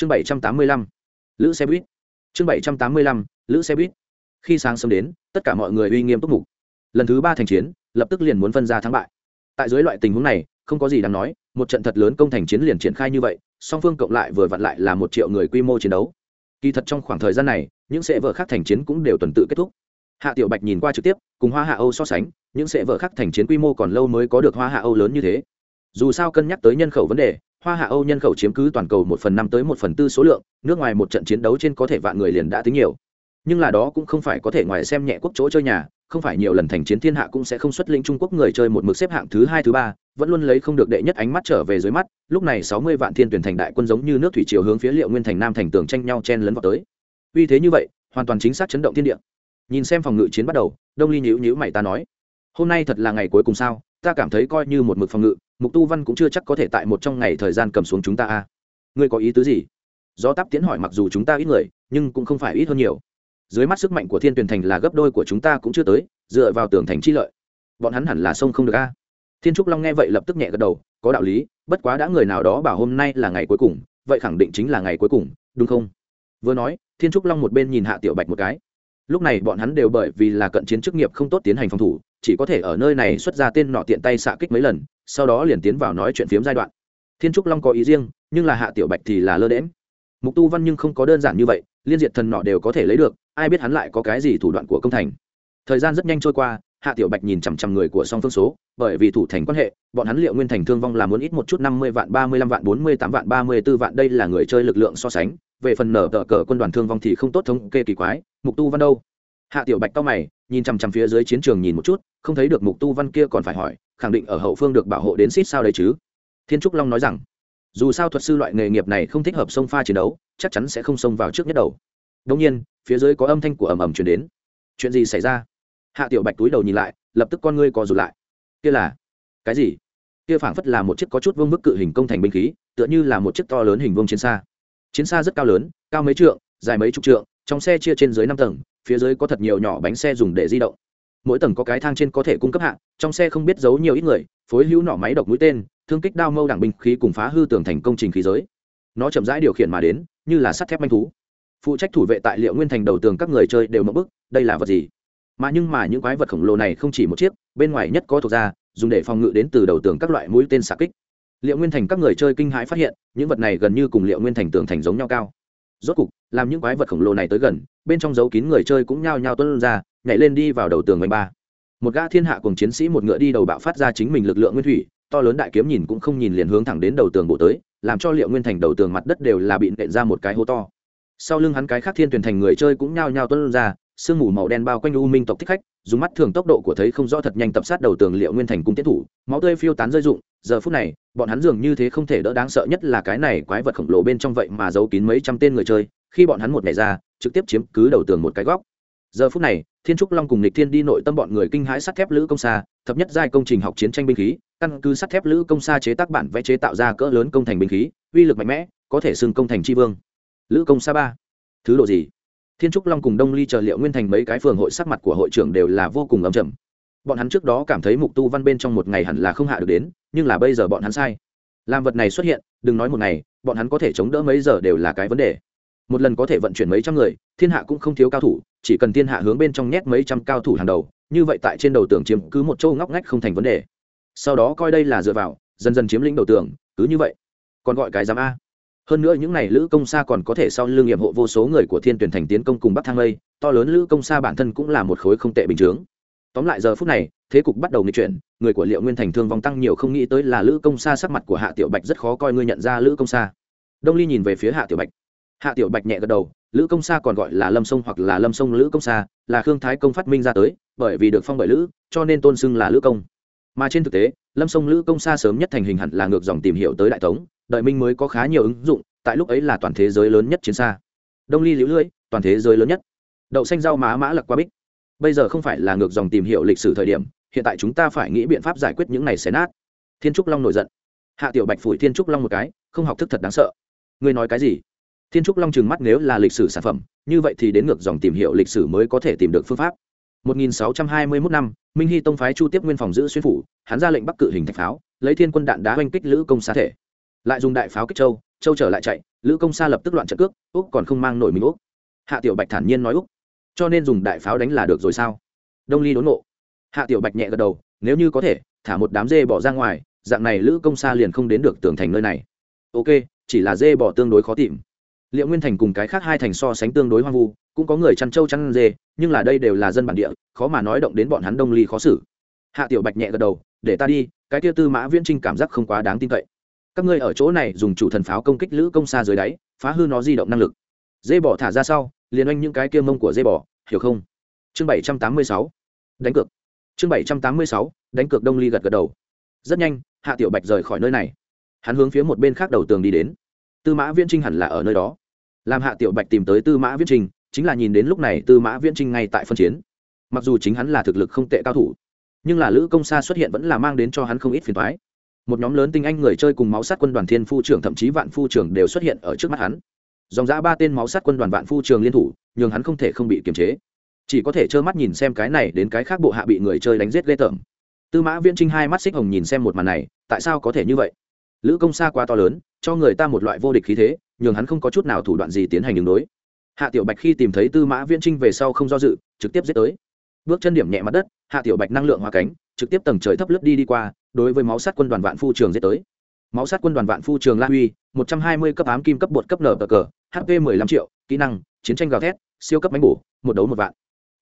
chương bảy trăm tám mươi lăm, lữ xe buýt. Chương bảy trăm tám mươi lăm, lữ xe buýt. Khi sáng sớm đến, tất cả mọi người uy nghiêm túc mục. Lần thứ ba thành chiến, lập tức liền muốn phân ra thắng bại. Tại dưới loại tình huống này, không có gì đáng nói, một trận thật lớn công thành chiến liền triển khai như vậy, song phương cộng lại vừa vặn lại là một triệu người quy mô chiến đấu. Kỳ thật trong khoảng thời gian này, những sệ vợ khác thành chiến cũng đều tuần tự kết thúc. Hạ tiểu bạch nhìn qua trực tiếp, cùng hoa hạ âu so sánh, những sệ vợ khác thành chiến quy mô còn lâu mới có được hoa hạ âu lớn như thế. Dù sao cân nhắc tới nhân khẩu vấn đề hoa hạ âu nhân khẩu chiếm cứ toàn cầu một phần năm tới một phần tư số lượng, nước ngoài một trận chiến đấu trên có thể vạn người liền đã tính nhiều. Nhưng là đó cũng không phải có thể ngoài xem nhẹ quốc chỗ chơi nhà, không phải nhiều lần thành chiến thiên hạ cũng sẽ không xuất linh trung quốc người chơi một mực xếp hạng thứ hai, thứ ba, vẫn luôn lấy không được đệ nhất ánh mắt trở về dưới mắt, lúc này sáu mươi vạn thiên tuyển thành đại quân giống như nước thủy chiều hướng phía liệu nguyên thành nam thành tường tranh nhau chen lấn vào tới. Uy thế như vậy, hoàn toàn chính xác chấn động thiên địa. Nhìn xem phòng ngự chiến bắt đầu, đông ly nhữ nhữ mày ta nói, hôm nay thật là ngày cuối cùng sao? Ta cảm thấy coi như một mực phòng ngự mục tu văn cũng chưa chắc có thể tại một trong ngày thời gian cầm xuống chúng ta a. À? Ngươi có ý tứ gì? Do táp tiến hỏi mặc dù chúng ta ít người, nhưng cũng không phải ít hơn nhiều. Dưới mắt sức mạnh của thiên tuyển thành là gấp đôi của chúng ta cũng chưa tới, dựa vào tường thành chi lợi. Bọn hắn hẳn là sông không được a. À? Thiên trúc long nghe vậy lập tức nhẹ gật đầu, có đạo lý, bất quá đã người nào đó bảo hôm nay là ngày cuối cùng, vậy khẳng định chính là ngày cuối cùng, đúng không? Vừa nói, thiên trúc long một bên nhìn hạ tiểu bạch một cái lúc này bọn hắn đều bởi vì là cận chiến chức nghiệp không tốt tiến hành phòng thủ, chỉ có thể ở nơi này xuất ra tên nọ tiện tay xạ kích mấy lần, sau đó liền tiến vào nói chuyện phiếm giai đoạn. Thiên trúc long có ý riêng, nhưng là hạ tiểu bạch thì là lơ đễm mục tu văn nhưng không có đơn giản như vậy, liên diệt thần nọ đều có thể lấy được, ai biết hắn lại có cái gì thủ đoạn của công thành. Thời gian rất nhanh trôi qua, hạ tiểu bạch nhìn chằm chằm người của song phương số, bởi vì thủ thành quan hệ, bọn hắn liệu nguyên thành thương vong là muốn ít một chút năm mươi vạn, ba mươi lăm vạn, bốn mươi tám vạn, ba mươi b ố vạn, đây là người chơi lực lượng so sánh về phần nở tờ cờ quân đoàn thương vong thì không tốt thống kê kỳ quái, mục tu văn đâu? Hạ tiểu bạch cao mày, nhìn chằm chằm phía dưới chiến trường nhìn một chút, không thấy được mục tu văn kia còn phải hỏi, khẳng định ở hậu phương được bảo hộ đến xít sao đấy chứ? Thiên trúc long nói rằng, dù sao thuật sư loại nghề nghiệp này không thích hợp sông pha chiến đấu, chắc chắn sẽ không xông vào trước nhất đầu. Đông nhiên, phía dưới có âm thanh của ầm ầm chuyển đến. Chuyện gì xảy ra? Hạ tiểu bạch túi đầu nhìn lại, lập tức con ngươi co rụt lại. Kia là cái gì? Kia phảng phất là một chiếc có chút vương mức cự hình công thành binh khí, tựa như là một chiếc to lớn hình vương chiến xa chiến xa rất cao lớn, cao mấy trượng, dài mấy chục trượng, trong xe chia trên dưới năm tầng, phía dưới có thật nhiều nhỏ bánh xe dùng để di động. Mỗi tầng có cái thang trên có thể cung cấp hạng, trong xe không biết giấu nhiều ít người, phối hữu nỏ máy độc mũi tên, thương kích đao mâu đảng binh khí cùng phá hư tường thành công trình khí giới. Nó chậm rãi điều khiển mà đến, như là sắt thép manh thú. Phụ trách thủ vệ tại liệu nguyên thành đầu tường các người chơi đều mập bức, đây là vật gì? Mà nhưng mà những quái vật khổng lồ này không chỉ một chiếc, bên ngoài nhất có thuộc ra, dùng để phòng ngự đến từ đầu tường các loại mũi tên xạ kích liệu nguyên thành các người chơi kinh hãi phát hiện, những vật này gần như cùng liệu nguyên thành tường thành giống nhau cao. Rốt cục, làm những quái vật khổng lồ này tới gần, bên trong dấu kín người chơi cũng nhao nhao tuân ra, nhảy lên đi vào đầu tường bánh ba. Một gã thiên hạ cùng chiến sĩ một ngựa đi đầu bạo phát ra chính mình lực lượng nguyên thủy, to lớn đại kiếm nhìn cũng không nhìn liền hướng thẳng đến đầu tường bộ tới, làm cho liệu nguyên thành đầu tường mặt đất đều là bị nện ra một cái hố to. Sau lưng hắn cái khác thiên tuyển thành người chơi cũng nhao nhao tuân ra sương mù màu đen bao quanh u minh tộc thích khách, dùng mắt thường tốc độ của thấy không rõ thật nhanh tập sát đầu tường liệu nguyên thành cung tiến thủ, máu tươi phiêu tán rơi rụng, giờ phút này, bọn hắn dường như thế không thể đỡ đáng sợ nhất là cái này quái vật khổng lồ bên trong vậy mà giấu kín mấy trăm tên người chơi, khi bọn hắn một ngày ra, trực tiếp chiếm cứ đầu tường một cái góc. Giờ phút này, thiên trúc long cùng lịch thiên đi nội tâm bọn người kinh hãi sắt thép lữ công xa, thập nhất giai công trình học chiến tranh binh khí, căn cứ sắt thép lữ công xa chế tác bản vẽ chế tạo ra cỡ lớn công thành binh khí, uy lực mạnh mẽ, có thể xưng công thành tri vương. Lữ công xa ba. Thứ độ gì? Thiên trúc long cùng đông ly chờ liệu nguyên thành mấy cái phường hội sắc mặt của hội trưởng đều là vô cùng ấm chậm bọn hắn trước đó cảm thấy mục tu văn bên trong một ngày hẳn là không hạ được đến, nhưng là bây giờ bọn hắn sai. Làm vật này xuất hiện, đừng nói một ngày, bọn hắn có thể chống đỡ mấy giờ đều là cái vấn đề. Một lần có thể vận chuyển mấy trăm người, thiên hạ cũng không thiếu cao thủ, chỉ cần thiên hạ hướng bên trong nhét mấy trăm cao thủ hàng đầu, như vậy tại trên đầu tường chiếm cứ một châu ngóc ngách không thành vấn đề. Sau đó coi đây là dựa vào, dần dần chiếm lĩnh đầu tường, cứ như vậy. Còn gọi cái giám a hơn nữa những n à y lữ công sa còn có thể sau lương nghiệm hộ vô số người của thiên tuyển thành tiến công cùng bắc thang lây, to lớn lữ công sa bản thân cũng là một khối không tệ bình chướng. Tóm lại giờ phút này, thế cục bắt đầu nghịch chuyển, người của liệu nguyên thành thương vong tăng nhiều không nghĩ tới là lữ công sa sắc mặt của hạ tiểu bạch rất khó coi, ngươi nhận ra lữ công sa. Đông ly nhìn về phía hạ tiểu bạch. Hạ tiểu bạch nhẹ gật đầu, lữ công sa còn gọi là lâm sông hoặc là lâm sông lữ công sa, là khương thái công phát minh ra tới, bởi vì được phong bởi lữ, cho nên tôn xưng là lữ công. Mà trên thực tế, lâm sông lữ công sa sớm nhất thành hình hẳn là ngược dòng tìm hiểu tới đại tống đợi minh mới có khá nhiều ứng dụng, tại lúc ấy là toàn thế giới lớn nhất chiến xa. Đông ly liễu lưỡi toàn thế giới lớn nhất. Đậu xanh rau má mã lặc qua bích. Bây giờ không phải là ngược dòng tìm hiểu lịch sử thời điểm, hiện tại chúng ta phải nghĩ biện pháp giải quyết những này xé nát. Thiên trúc long nổi giận. Hạ tiểu bạch phủi thiên trúc long một cái, không học thức thật đáng sợ. Ngươi nói cái gì? Thiên trúc long trừng mắt nếu là lịch sử sản phẩm, như vậy thì đến ngược dòng tìm hiểu lịch sử mới có thể tìm được phương pháp. 1621 năm, minh hy tông phái chu tiếp nguyên phòng giữ xuyên phủ, hắn ra lệnh bắc cự hình thạch pháo, lấy thiên quân đạn đá oanh kích lữ công xá thể lại dùng đại pháo kích châu châu trở lại chạy, lữ công sa lập tức loạn trận cước, úc còn không mang nổi mình úc. Hạ tiểu bạch thản nhiên nói úc, cho nên dùng đại pháo đánh là được rồi sao? Đông ly đốn nộ hạ tiểu bạch nhẹ gật đầu, nếu như có thể, thả một đám dê bỏ ra ngoài, dạng này lữ công sa liền không đến được tường thành nơi này. Ok, chỉ là dê bỏ tương đối khó tìm. Liệu nguyên thành cùng cái khác hai thành so sánh tương đối hoang vu, cũng có người chăn trâu chăn dê, nhưng là đây đều là dân bản địa, khó mà nói động đến bọn hắn đông ly khó xử. Hạ tiểu bạch nhẹ gật đầu, để ta đi, cái kia tư mã viễn trinh cảm giác không quá đáng tin cậy các ngươi ở chỗ này dùng chủ thần pháo công kích lữ công xa dưới đáy, phá hư nó di động năng lực. Dê bỏ thả ra sau, liền oanh những cái kia mông của dê bỏ hiểu không? Chương bảy trăm tám mươi sáu, đánh cược. Chương bảy trăm tám mươi sáu, đánh cược đông ly gật gật đầu. Rất nhanh, hạ tiểu bạch rời khỏi nơi này. Hắn hướng phía một bên khác đầu tường đi đến. Tư mã viễn trinh hẳn là ở nơi đó. Làm hạ tiểu bạch tìm tới tư mã viễn trinh, chính là nhìn đến lúc này tư mã viễn trinh ngay tại phân chiến. Mặc dù chính hắn là thực lực không tệ cao thủ, nhưng là lữ công sa xuất hiện vẫn là mang đến cho hắn không ít phiền thoái một nhóm lớn tinh anh người chơi cùng máu sát quân đoàn thiên phu trưởng, thậm chí vạn phu trưởng đều xuất hiện ở trước mắt hắn. Dòng giã ba tên máu sát quân đoàn vạn phu trường liên thủ, nhường hắn không thể không bị kiềm chế. Chỉ có thể trơ mắt nhìn xem cái này đến cái khác bộ hạ bị người chơi đánh giết ghê tởm. Tư mã viễn trinh hai mắt xích hồng nhìn xem một màn này, tại sao có thể như vậy? Lữ công xa quá to lớn, cho người ta một loại vô địch khí thế, nhường hắn không có chút nào thủ đoạn gì tiến hành đường đối. Hạ tiểu bạch khi tìm thấy tư mã viễn trinh về sau không do dự, trực tiếp giết tới. Bước chân điểm nhẹ mặt đất, hạ tiểu bạch năng lượng hoa cánh, trực tiếp tầng trời thấp lướt đi đi qua đối với máu sát quân đoàn vạn phu trường dễ tới. Máu sát quân đoàn vạn phu trường la huy, một trăm hai mươi cấp ám kim cấp bột cấp nở cờ hp mười lăm triệu, kỹ năng, chiến tranh gào thét, siêu cấp bánh bổ, một đấu một vạn.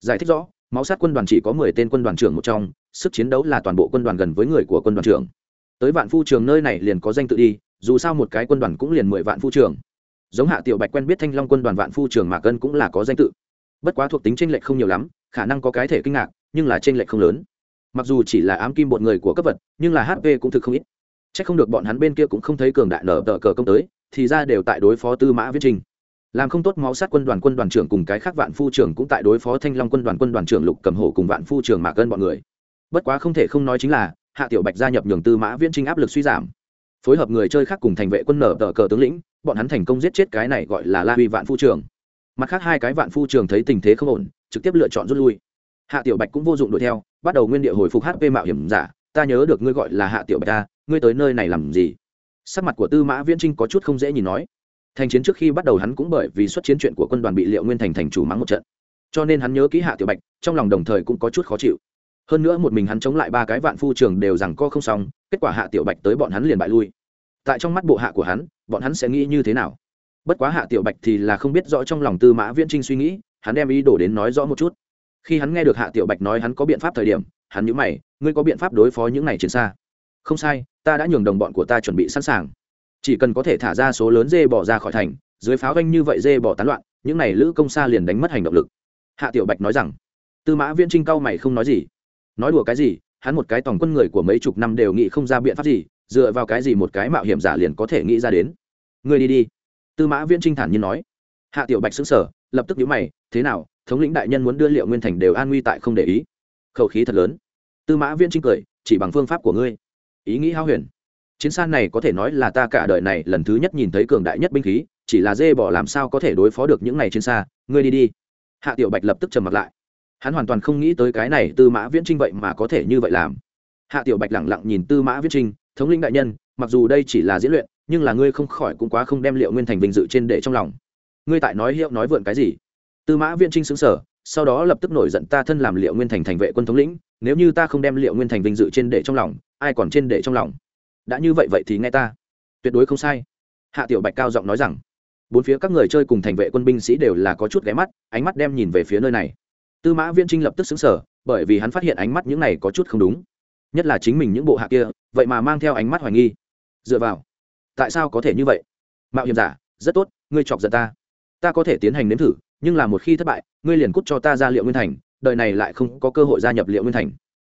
Giải thích rõ, máu sát quân đoàn chỉ có mười tên quân đoàn trưởng một trong, sức chiến đấu là toàn bộ quân đoàn gần với người của quân đoàn trưởng. Tới vạn phu trường nơi này liền có danh tự đi, dù sao một cái quân đoàn cũng liền mười vạn phu trường. Giống hạ tiểu bạch quen biết thanh long quân đoàn vạn phu trường mạc cân cũng là có danh tự. Bất quá thuộc tính tranh lệch không nhiều lắm, khả năng có cái thể kinh ngạc, nhưng là tranh lệch không lớn mặc dù chỉ là ám kim bột người của cấp vật, nhưng là hp cũng thực không ít. C h ắ c không được bọn hắn bên kia cũng không thấy cường đại nở tờ cờ công tới, thì ra đều tại đối phó tư mã viết trình. Làm không tốt máu sát quân đoàn quân đoàn trưởng cùng cái khác vạn phu trưởng cũng tại đối phó thanh long quân đoàn quân đoàn trưởng lục cầm hổ cùng vạn phu trưởng mạc gân bọn người. Bất quá không thể không nói chính là, hạ tiểu bạch gia nhập nhường tư mã viễn trinh áp lực suy giảm. Phối hợp người chơi khác cùng thành vệ quân nở tờ cờ tướng lĩnh, bọn hắn thành công giết chết cái này gọi là la huy vạn phu trưởng. mặt khác hai cái vạn phu trưởng thấy tình thế không ổn, trực tiếp lựa chọn rút lui hạ tiểu bạch cũng vô dụng đuổi theo, bắt đầu nguyên địa hồi phục hp mạo hiểm giả, ta nhớ được ngươi gọi là hạ tiểu bạch ta, ngươi tới nơi này làm gì? Sắc mặt của tư mã viễn trinh có chút không dễ nhìn nói. Thành chiến trước khi bắt đầu hắn cũng bởi vì xuất chiến chuyện của quân đoàn bị liệu nguyên thành thành chủ mắng một trận. Cho nên hắn nhớ kỹ hạ tiểu bạch, trong lòng đồng thời cũng có chút khó chịu. Hơn nữa một mình hắn chống lại ba cái vạn phu trường đều rằng co không xong, kết quả hạ tiểu bạch tới bọn hắn liền bại lui. Tại trong mắt bộ hạ của hắn, bọn hắn sẽ nghĩ như thế nào? Bất quá hạ tiểu bạch thì là không biết rõ trong lòng tư mã viễn trinh suy nghĩ, hắn đem ý đồ đến nói rõ một chút khi hắn nghe được hạ tiểu bạch nói hắn có biện pháp thời điểm, hắn nhữ mày, ngươi có biện pháp đối phó những này chiến xa? Không sai, ta đã nhường đồng bọn của ta chuẩn bị sẵn sàng. Chỉ cần có thể thả ra số lớn dê bỏ ra khỏi thành, dưới pháo ganh như vậy dê bỏ tán loạn, những này lữ công xa liền đánh mất hành động lực. Hạ tiểu bạch nói rằng. Tư mã viễn trinh cao mày không nói gì. Nói đùa cái gì, hắn một cái tổng quân người của mấy chục năm đều nghĩ không ra biện pháp gì, dựa vào cái gì một cái mạo hiểm giả liền có thể nghĩ ra đến. Ngươi đi đi. Tư mã viễn trinh thản nhiên nói. Hạ tiểu bạch xứng sở lập tức nhíu mày, thế nào thống lĩnh đại nhân muốn đưa liệu nguyên thành đều an nguy tại không để ý. Khẩu khí thật lớn. Tư mã viễn trinh cười, chỉ bằng phương pháp của ngươi. Ý nghĩ hao huyền. Chiến san này có thể nói là ta cả đời này lần thứ nhất nhìn thấy cường đại nhất binh khí, chỉ là dê bỏ làm sao có thể đối phó được những này trên xa. Ngươi đi đi. Hạ tiểu bạch lập tức trầm mặt lại. Hắn hoàn toàn không nghĩ tới cái này tư mã viễn trinh vậy mà có thể như vậy làm. Hạ tiểu bạch lẳng lặng nhìn tư mã viễn trinh thống lĩnh đại nhân, mặc dù đây chỉ là diễn luyện, nhưng là ngươi không khỏi cũng quá không đem liệu nguyên thành vinh dự trên để trong lòng. Ngươi tại nói hiệu nói vượn cái gì? Tư mã viễn trinh xứng sở sau đó lập tức nổi giận ta thân làm liệu nguyên thành thành vệ quân thống lĩnh, nếu như ta không đem liệu nguyên thành vinh dự trên để trong lòng, ai còn trên để trong lòng? Đã như vậy vậy thì nghe ta. Tuyệt đối không sai. Hạ tiểu bạch cao giọng nói rằng, bốn phía các người chơi cùng thành vệ quân binh sĩ đều là có chút ghé mắt, ánh mắt đem nhìn về phía nơi này. Tư mã viễn trinh lập tức xứng sở bởi vì hắn phát hiện ánh mắt những này có chút không đúng. Nhất là chính mình những bộ hạ kia, vậy mà mang theo ánh mắt hoài nghi. Dựa vào, tại sao có thể như vậy? Mạo hiểm giả, rất tốt, ngươi chọc giận ta. Ta có thể tiến hành nếm thử nhưng là một khi thất bại, ngươi liền cút cho ta ra liệu nguyên thành, đời này lại không có cơ hội gia nhập liệu nguyên thành.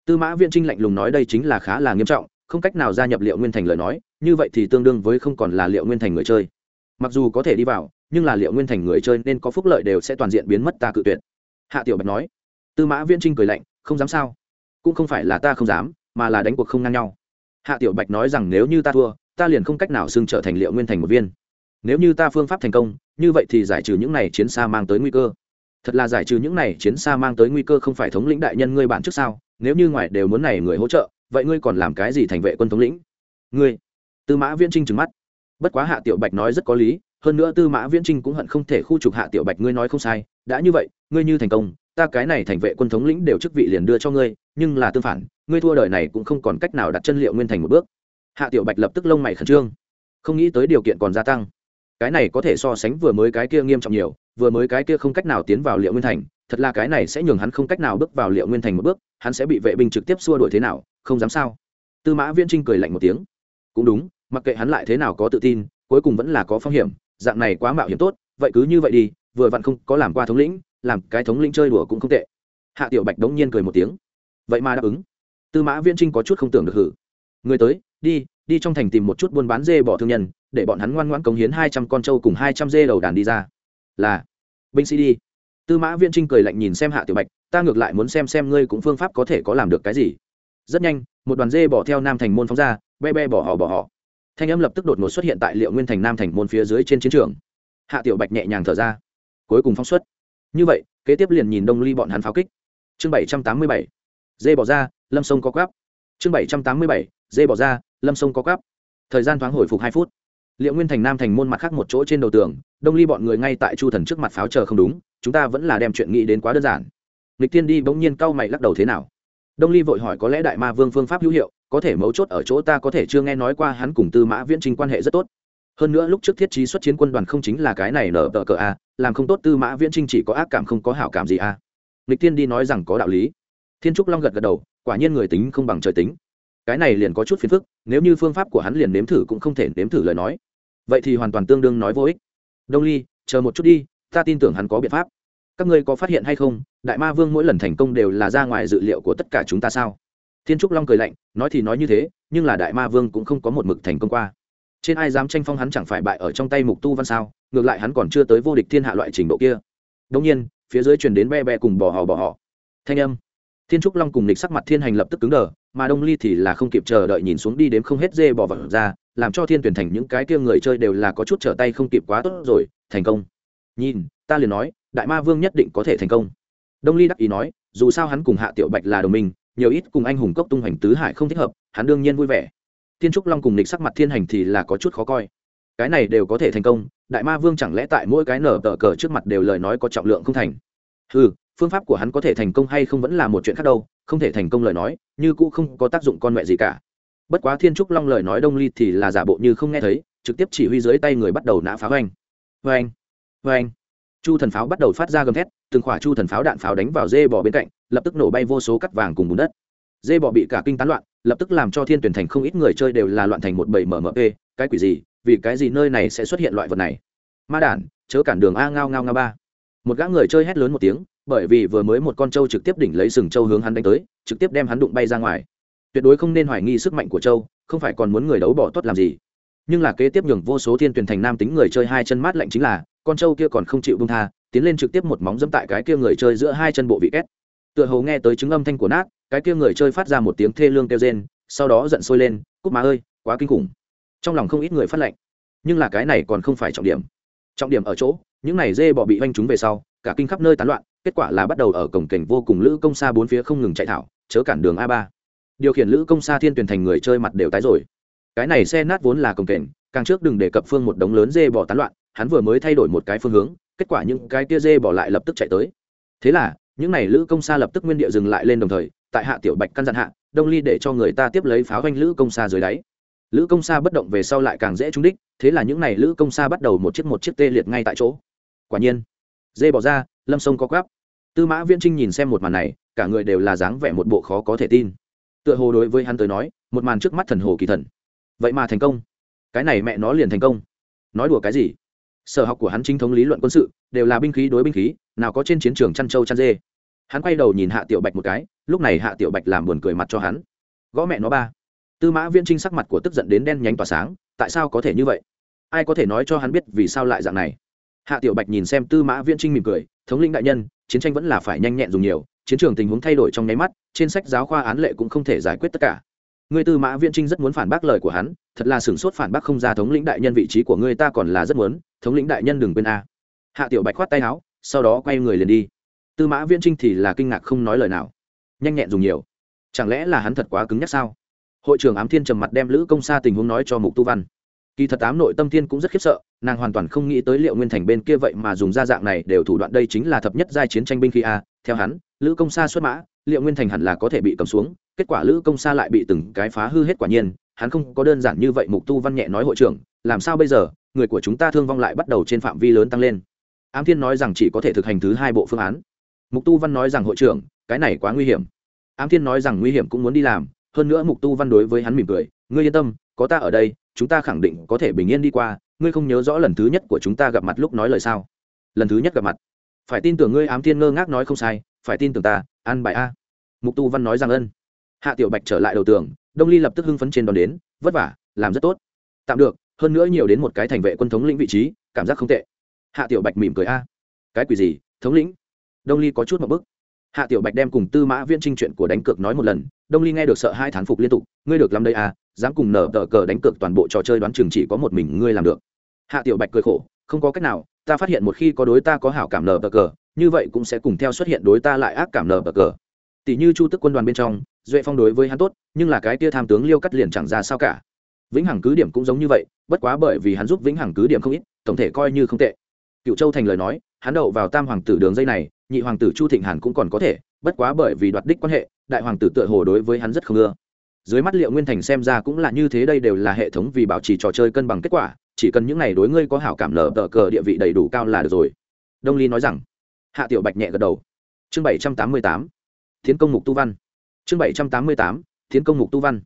Tư mã viễn trinh lạnh lùng nói đây chính là khá là nghiêm trọng, không cách nào gia nhập liệu nguyên thành lời nói, như vậy thì tương đương với không còn là liệu nguyên thành người chơi. Mặc dù có thể đi vào, nhưng là liệu nguyên thành người chơi nên có phúc lợi đều sẽ toàn diện biến mất ta cự tuyệt. Hạ tiểu bạch nói. Tư mã viễn trinh cười lạnh, không dám sao? Cũng không phải là ta không dám, mà là đánh cuộc không ngang nhau. Hạ tiểu bạch nói rằng nếu như ta thua, ta liền không cách nào xưng trở thành liệu nguyên thành một viên nếu như ta phương pháp thành công, như vậy thì giải trừ những này chiến xa mang tới nguy cơ. Thật là giải trừ những này chiến xa mang tới nguy cơ không phải thống lĩnh đại nhân ngươi bản trước sao? Nếu như ngoài đều muốn này người hỗ trợ, vậy ngươi còn làm cái gì thành vệ quân thống lĩnh? Ngươi? Tư mã viễn trinh trừng mắt. Bất quá hạ tiểu bạch nói rất có lý, hơn nữa tư mã viễn trinh cũng hận không thể khu trục hạ tiểu bạch ngươi nói không sai, đã như vậy, ngươi như thành công, ta cái này thành vệ quân thống lĩnh đều chức vị liền đưa cho ngươi, nhưng là tương phản, ngươi thua đời này cũng không còn cách nào đặt chân liệu nguyên thành một bước. Hạ tiểu bạch lập tức lông mày khẩn trương. Không nghĩ tới điều kiện còn gia tăng cái này có thể so sánh vừa mới cái kia nghiêm trọng nhiều, vừa mới cái kia không cách nào tiến vào liệu nguyên thành, thật là cái này sẽ nhường hắn không cách nào bước vào liệu nguyên thành một bước, hắn sẽ bị vệ binh trực tiếp xua đuổi thế nào, không dám sao? Tư mã viễn trinh cười lạnh một tiếng. Cũng đúng, mặc kệ hắn lại thế nào có tự tin, cuối cùng vẫn là có phong hiểm, dạng này quá mạo hiểm tốt, vậy cứ như vậy đi, vừa vặn không có làm qua thống lĩnh, làm cái thống lĩnh chơi đùa cũng không tệ. Hạ tiểu bạch đống nhiên cười một tiếng. Vậy mà đáp ứng. Tư mã viễn trinh có chút không tưởng được hử. Người tới, đi đi trong thành tìm một chút buôn bán dê bỏ thương nhân để bọn hắn ngoan ngoãn cống hiến hai trăm con trâu cùng hai trăm dê đầu đàn đi ra. Là, binh sĩ đi. Tư mã viễn trinh cười lạnh nhìn xem hạ tiểu bạch, ta ngược lại muốn xem xem ngươi cũng phương pháp có thể có làm được cái gì. Rất nhanh, một đoàn dê bỏ theo nam thành môn phóng ra, be be bỏ họ bỏ họ. Thanh âm lập tức đột ngột xuất hiện tại liệu nguyên thành nam thành môn phía dưới trên chiến trường. Hạ tiểu bạch nhẹ nhàng thở ra. Cuối cùng phóng xuất. Như vậy, kế tiếp liền nhìn đông ly bọn hắn pháo kích. Chương bảy trăm tám mươi bảy. Dê bỏ ra, lâm sông có quáp. Chương bảy trăm tám mươi bảy. Dê bỏ ra, lâm sông có quáp. Thời gian thoáng hồi phục hai phút liệu nguyên thành nam thành môn mặt khác một chỗ trên đầu tường, đông ly bọn người ngay tại chu thần trước mặt pháo chờ không đúng, chúng ta vẫn là đem chuyện nghĩ đến quá đơn giản. Lịch tiên đi bỗng nhiên cau mày lắc đầu thế nào? Đông ly vội hỏi có lẽ đại ma vương phương pháp hữu hiệu, có thể mấu chốt ở chỗ ta có thể chưa nghe nói qua hắn cùng tư mã viễn trinh quan hệ rất tốt. Hơn nữa lúc trước thiết trí xuất chiến quân đoàn không chính là cái này nở tờ cờ a làm không tốt tư mã viễn trinh chỉ có ác cảm không có hảo cảm gì à. a lịch tiên đi nói rằng có đạo lý. Thiên trúc long gật gật đầu, quả nhiên người tính không bằng trời tính cái này liền có chút phiền phức, nếu như phương pháp của hắn liền nếm thử cũng không thể nếm thử lời nói. Vậy thì hoàn toàn tương đương nói vô ích. Đông ly, chờ một chút đi, ta tin tưởng hắn có biện pháp. Các ngươi có phát hiện hay không, đại ma vương mỗi lần thành công đều là ra ngoài dự liệu của tất cả chúng ta sao? Thiên trúc long cười lạnh, nói thì nói như thế, nhưng là đại ma vương cũng không có một mực thành công qua. Trên ai dám tranh phong hắn chẳng phải bại ở trong tay mục tu văn sao, ngược lại hắn còn chưa tới vô địch thiên hạ loại trình độ kia. Đông nhiên, phía dưới truyền đến be be cùng bỏ họ bỏ họ thanh âm. Thiên trúc long cùng lịch sắc mặt thiên hành lập tức cứng đờ mà đông ly thì là không kịp chờ đợi nhìn xuống đi đếm không hết dê bỏ vật ra, làm cho thiên tuyển thành những cái kia người chơi đều là có chút trở tay không kịp quá tốt rồi, thành công. Nhìn, ta liền nói, đại ma vương nhất định có thể thành công. Đông ly đắc ý nói, dù sao hắn cùng hạ tiểu bạch là đồng minh, nhiều ít cùng anh hùng cốc tung hoành tứ hải không thích hợp, hắn đương nhiên vui vẻ. Thiên trúc long cùng lịch sắc mặt thiên hành thì là có chút khó coi. Cái này đều có thể thành công, đại ma vương chẳng lẽ tại mỗi cái nở tờ cờ trước mặt đều lời nói có trọng lượng không thành? Ừ phương pháp của hắn có thể thành công hay không vẫn là một chuyện khác đâu, không thể thành công lời nói, như cũ không có tác dụng con mẹ gì cả. Bất quá thiên trúc long lời nói đông ly thì là giả bộ như không nghe thấy, trực tiếp chỉ huy dưới tay người bắt đầu nã pháo anh oanh oanh. Chu thần pháo bắt đầu phát ra gầm thét, từng khỏa chu thần pháo đạn pháo đánh vào dê bò bên cạnh, lập tức nổ bay vô số cắt vàng cùng bùn đất. Dê bò bị cả kinh tán loạn, lập tức làm cho thiên tuyển thành không ít người chơi đều là loạn thành một bầy mmp cái quỷ gì, vì cái gì nơi này sẽ xuất hiện loại vật này? Ma đản, chớ cản đường a ngao ngao ngao ba. Một gã người chơi hét lớn một tiếng bởi vì vừa mới một con trâu trực tiếp đỉnh lấy sừng trâu hướng hắn đánh tới, trực tiếp đem hắn đụng bay ra ngoài. Tuyệt đối không nên hoài nghi sức mạnh của trâu, không phải còn muốn người đấu bỏ tốt làm gì. Nhưng là kế tiếp nhường vô số thiên tuyển thành nam tính người chơi hai chân mát lạnh chính là, con trâu kia còn không chịu buông tha, tiến lên trực tiếp một móng dẫm tại cái kia người chơi giữa hai chân bộ vị két. Tựa hồ nghe tới chứng âm thanh của nát, cái kia người chơi phát ra một tiếng thê lương kêu rên, sau đó giận sôi lên, cút má ơi, quá kinh khủng. Trong lòng không ít người phát lệnh. Nhưng là cái này còn không phải trọng điểm. Trọng điểm ở chỗ, những này dê bò bị oanh chúng về sau, cả kinh khắp nơi tán loạn kết quả là bắt đầu ở cổng cảnh vô cùng lữ công xa bốn phía không ngừng chạy thảo, chớ cản đường a ba. Điều khiển lữ công xa thiên tuyển thành người chơi mặt đều tái rồi. Cái này xe nát vốn là cổng cảnh, càng trước đừng để cập phương một đống lớn dê bò tán loạn, hắn vừa mới thay đổi một cái phương hướng, kết quả những cái tia dê bỏ lại lập tức chạy tới. Thế là, những n à y lữ công xa lập tức nguyên địa dừng lại lên đồng thời, tại hạ tiểu bạch căn dặn hạ, đông ly để cho người ta tiếp lấy pháo ranh lữ công xa dưới đáy. Lữ công xa bất động về sau lại càng dễ trúng đích, thế là những n à y lữ công xa bắt đầu một chiếc một chiếc tê liệt ngay tại chỗ. Quả nhiên, dê bỏ ra, lâm sông có quáp tư mã viễn trinh nhìn xem một màn này, cả người đều là dáng vẻ một bộ khó có thể tin. Tựa hồ đối với hắn tới nói, một màn trước mắt thần hồ kỳ thần. Vậy mà thành công. Cái này mẹ nó liền thành công. Nói đùa cái gì? Sở học của hắn chính thống lý luận quân sự, đều là binh khí đối binh khí, nào có trên chiến trường chăn trâu chăn dê. Hắn quay đầu nhìn hạ tiểu bạch một cái, lúc này hạ tiểu bạch làm buồn cười mặt cho hắn. Gõ mẹ nó ba. Tư mã viễn trinh sắc mặt của tức giận đến đen nhánh tỏa sáng, tại sao có thể như vậy? Ai có thể nói cho hắn biết vì sao lại dạng này? Hạ tiểu bạch nhìn xem tư mã viễn trinh mỉm cười, thống lĩnh đại nhân chiến tranh vẫn là phải nhanh nhẹn dùng nhiều, chiến trường tình huống thay đổi trong nháy mắt, trên sách giáo khoa án lệ cũng không thể giải quyết tất cả. Ngươi tư mã viễn trinh rất muốn phản bác lời của hắn, thật là sửng sốt phản bác không ra thống lĩnh đại nhân vị trí của ngươi ta còn là rất muốn, thống lĩnh đại nhân đừng quên a. Hạ tiểu bạch khoát tay áo, sau đó quay người liền đi. Tư mã viễn trinh thì là kinh ngạc không nói lời nào. Nhanh nhẹn dùng nhiều. Chẳng lẽ là hắn thật quá cứng nhắc sao? Hội trưởng ám thiên trầm mặt đem lữ công xa tình huống nói cho mục tu văn kỳ thật tám nội tâm thiên cũng rất khiếp sợ, nàng hoàn toàn không nghĩ tới liệu nguyên thành bên kia vậy mà dùng ra dạng này đều thủ đoạn đây chính là thập nhất giai chiến tranh binh khí a. Theo hắn, lữ công sa xuất mã, liệu nguyên thành hẳn là có thể bị cầm xuống, kết quả lữ công sa lại bị từng cái phá hư hết quả nhiên, hắn không có đơn giản như vậy mục tu văn nhẹ nói hội trưởng, làm sao bây giờ? Người của chúng ta thương vong lại bắt đầu trên phạm vi lớn tăng lên. Ám thiên nói rằng chỉ có thể thực hành thứ hai bộ phương án. Mục tu văn nói rằng, hội trưởng, cái này quá nguy hiểm. Ám thiên nói rằng, nguy hiểm cũng muốn đi làm. Hơn nữa mục tu văn đối với hắn mỉm cười, ngươi yên tâm, có ta ở đây chúng ta khẳng định có thể bình yên đi qua, ngươi không nhớ rõ lần thứ nhất của chúng ta gặp mặt lúc nói lời sao? Lần thứ nhất gặp mặt? Phải tin tưởng ngươi ám thiên ngơ ngác nói không sai, phải tin tưởng ta ăn bài a. Mục tu văn nói rằng ân. Hạ tiểu bạch trở lại đầu tường, đông ly lập tức hưng phấn trên đón đến, vất vả, làm rất tốt. Tạm được, hơn nữa nhiều đến một cái thành vệ quân thống lĩnh vị trí, cảm giác không tệ. Hạ tiểu bạch mỉm cười a. Cái quỷ gì, thống lĩnh? Đông ly có chút một bức. Hạ tiểu bạch đem cùng tư mã viễn trinh chuyện của đánh cược nói một lần, đông ly nghe được sợ hai thán phục liên tục, ngươi được làm đây à dám cùng nở tờ cờ đánh cược toàn bộ trò chơi đoán chừng chỉ có một mình ngươi làm được. Hạ tiểu bạch cười khổ, không có cách nào, ta phát hiện một khi có đối ta có hảo cảm nở tờ cờ, như vậy cũng sẽ cùng theo xuất hiện đối ta lại ác cảm nở tờ cờ. Tỷ như chu tức quân đoàn bên trong, duệ phong đối với hắn tốt, nhưng là cái tia tham tướng liêu cắt liền chẳng ra sao cả. Vĩnh hằng cứ điểm cũng giống như vậy, bất quá bởi vì hắn giúp vĩnh hằng cứ điểm không ít, tổng thể coi như không tệ. Cựu châu thành lời nói, hắn đậu vào tam hoàng tử đường dây này, nhị hoàng tử chu thịnh hàn cũng còn có thể, bất quá bởi vì đoạt đích quan hệ, đại hoàng tử tựa hồ đối với hắn rất không ưa dưới mắt liệu nguyên thành xem ra cũng là như thế đây đều là hệ thống vì bảo trì trò chơi cân bằng kết quả, chỉ cần những n à y đối ngươi có hảo cảm lờ tờ cờ địa vị đầy đủ cao là được rồi. Đông ly nói rằng. Hạ tiểu bạch nhẹ gật đầu. Chương bảy trăm tám mươi tám. Thiến công mục tu văn. Chương bảy trăm tám mươi tám. Thiến công mục tu văn.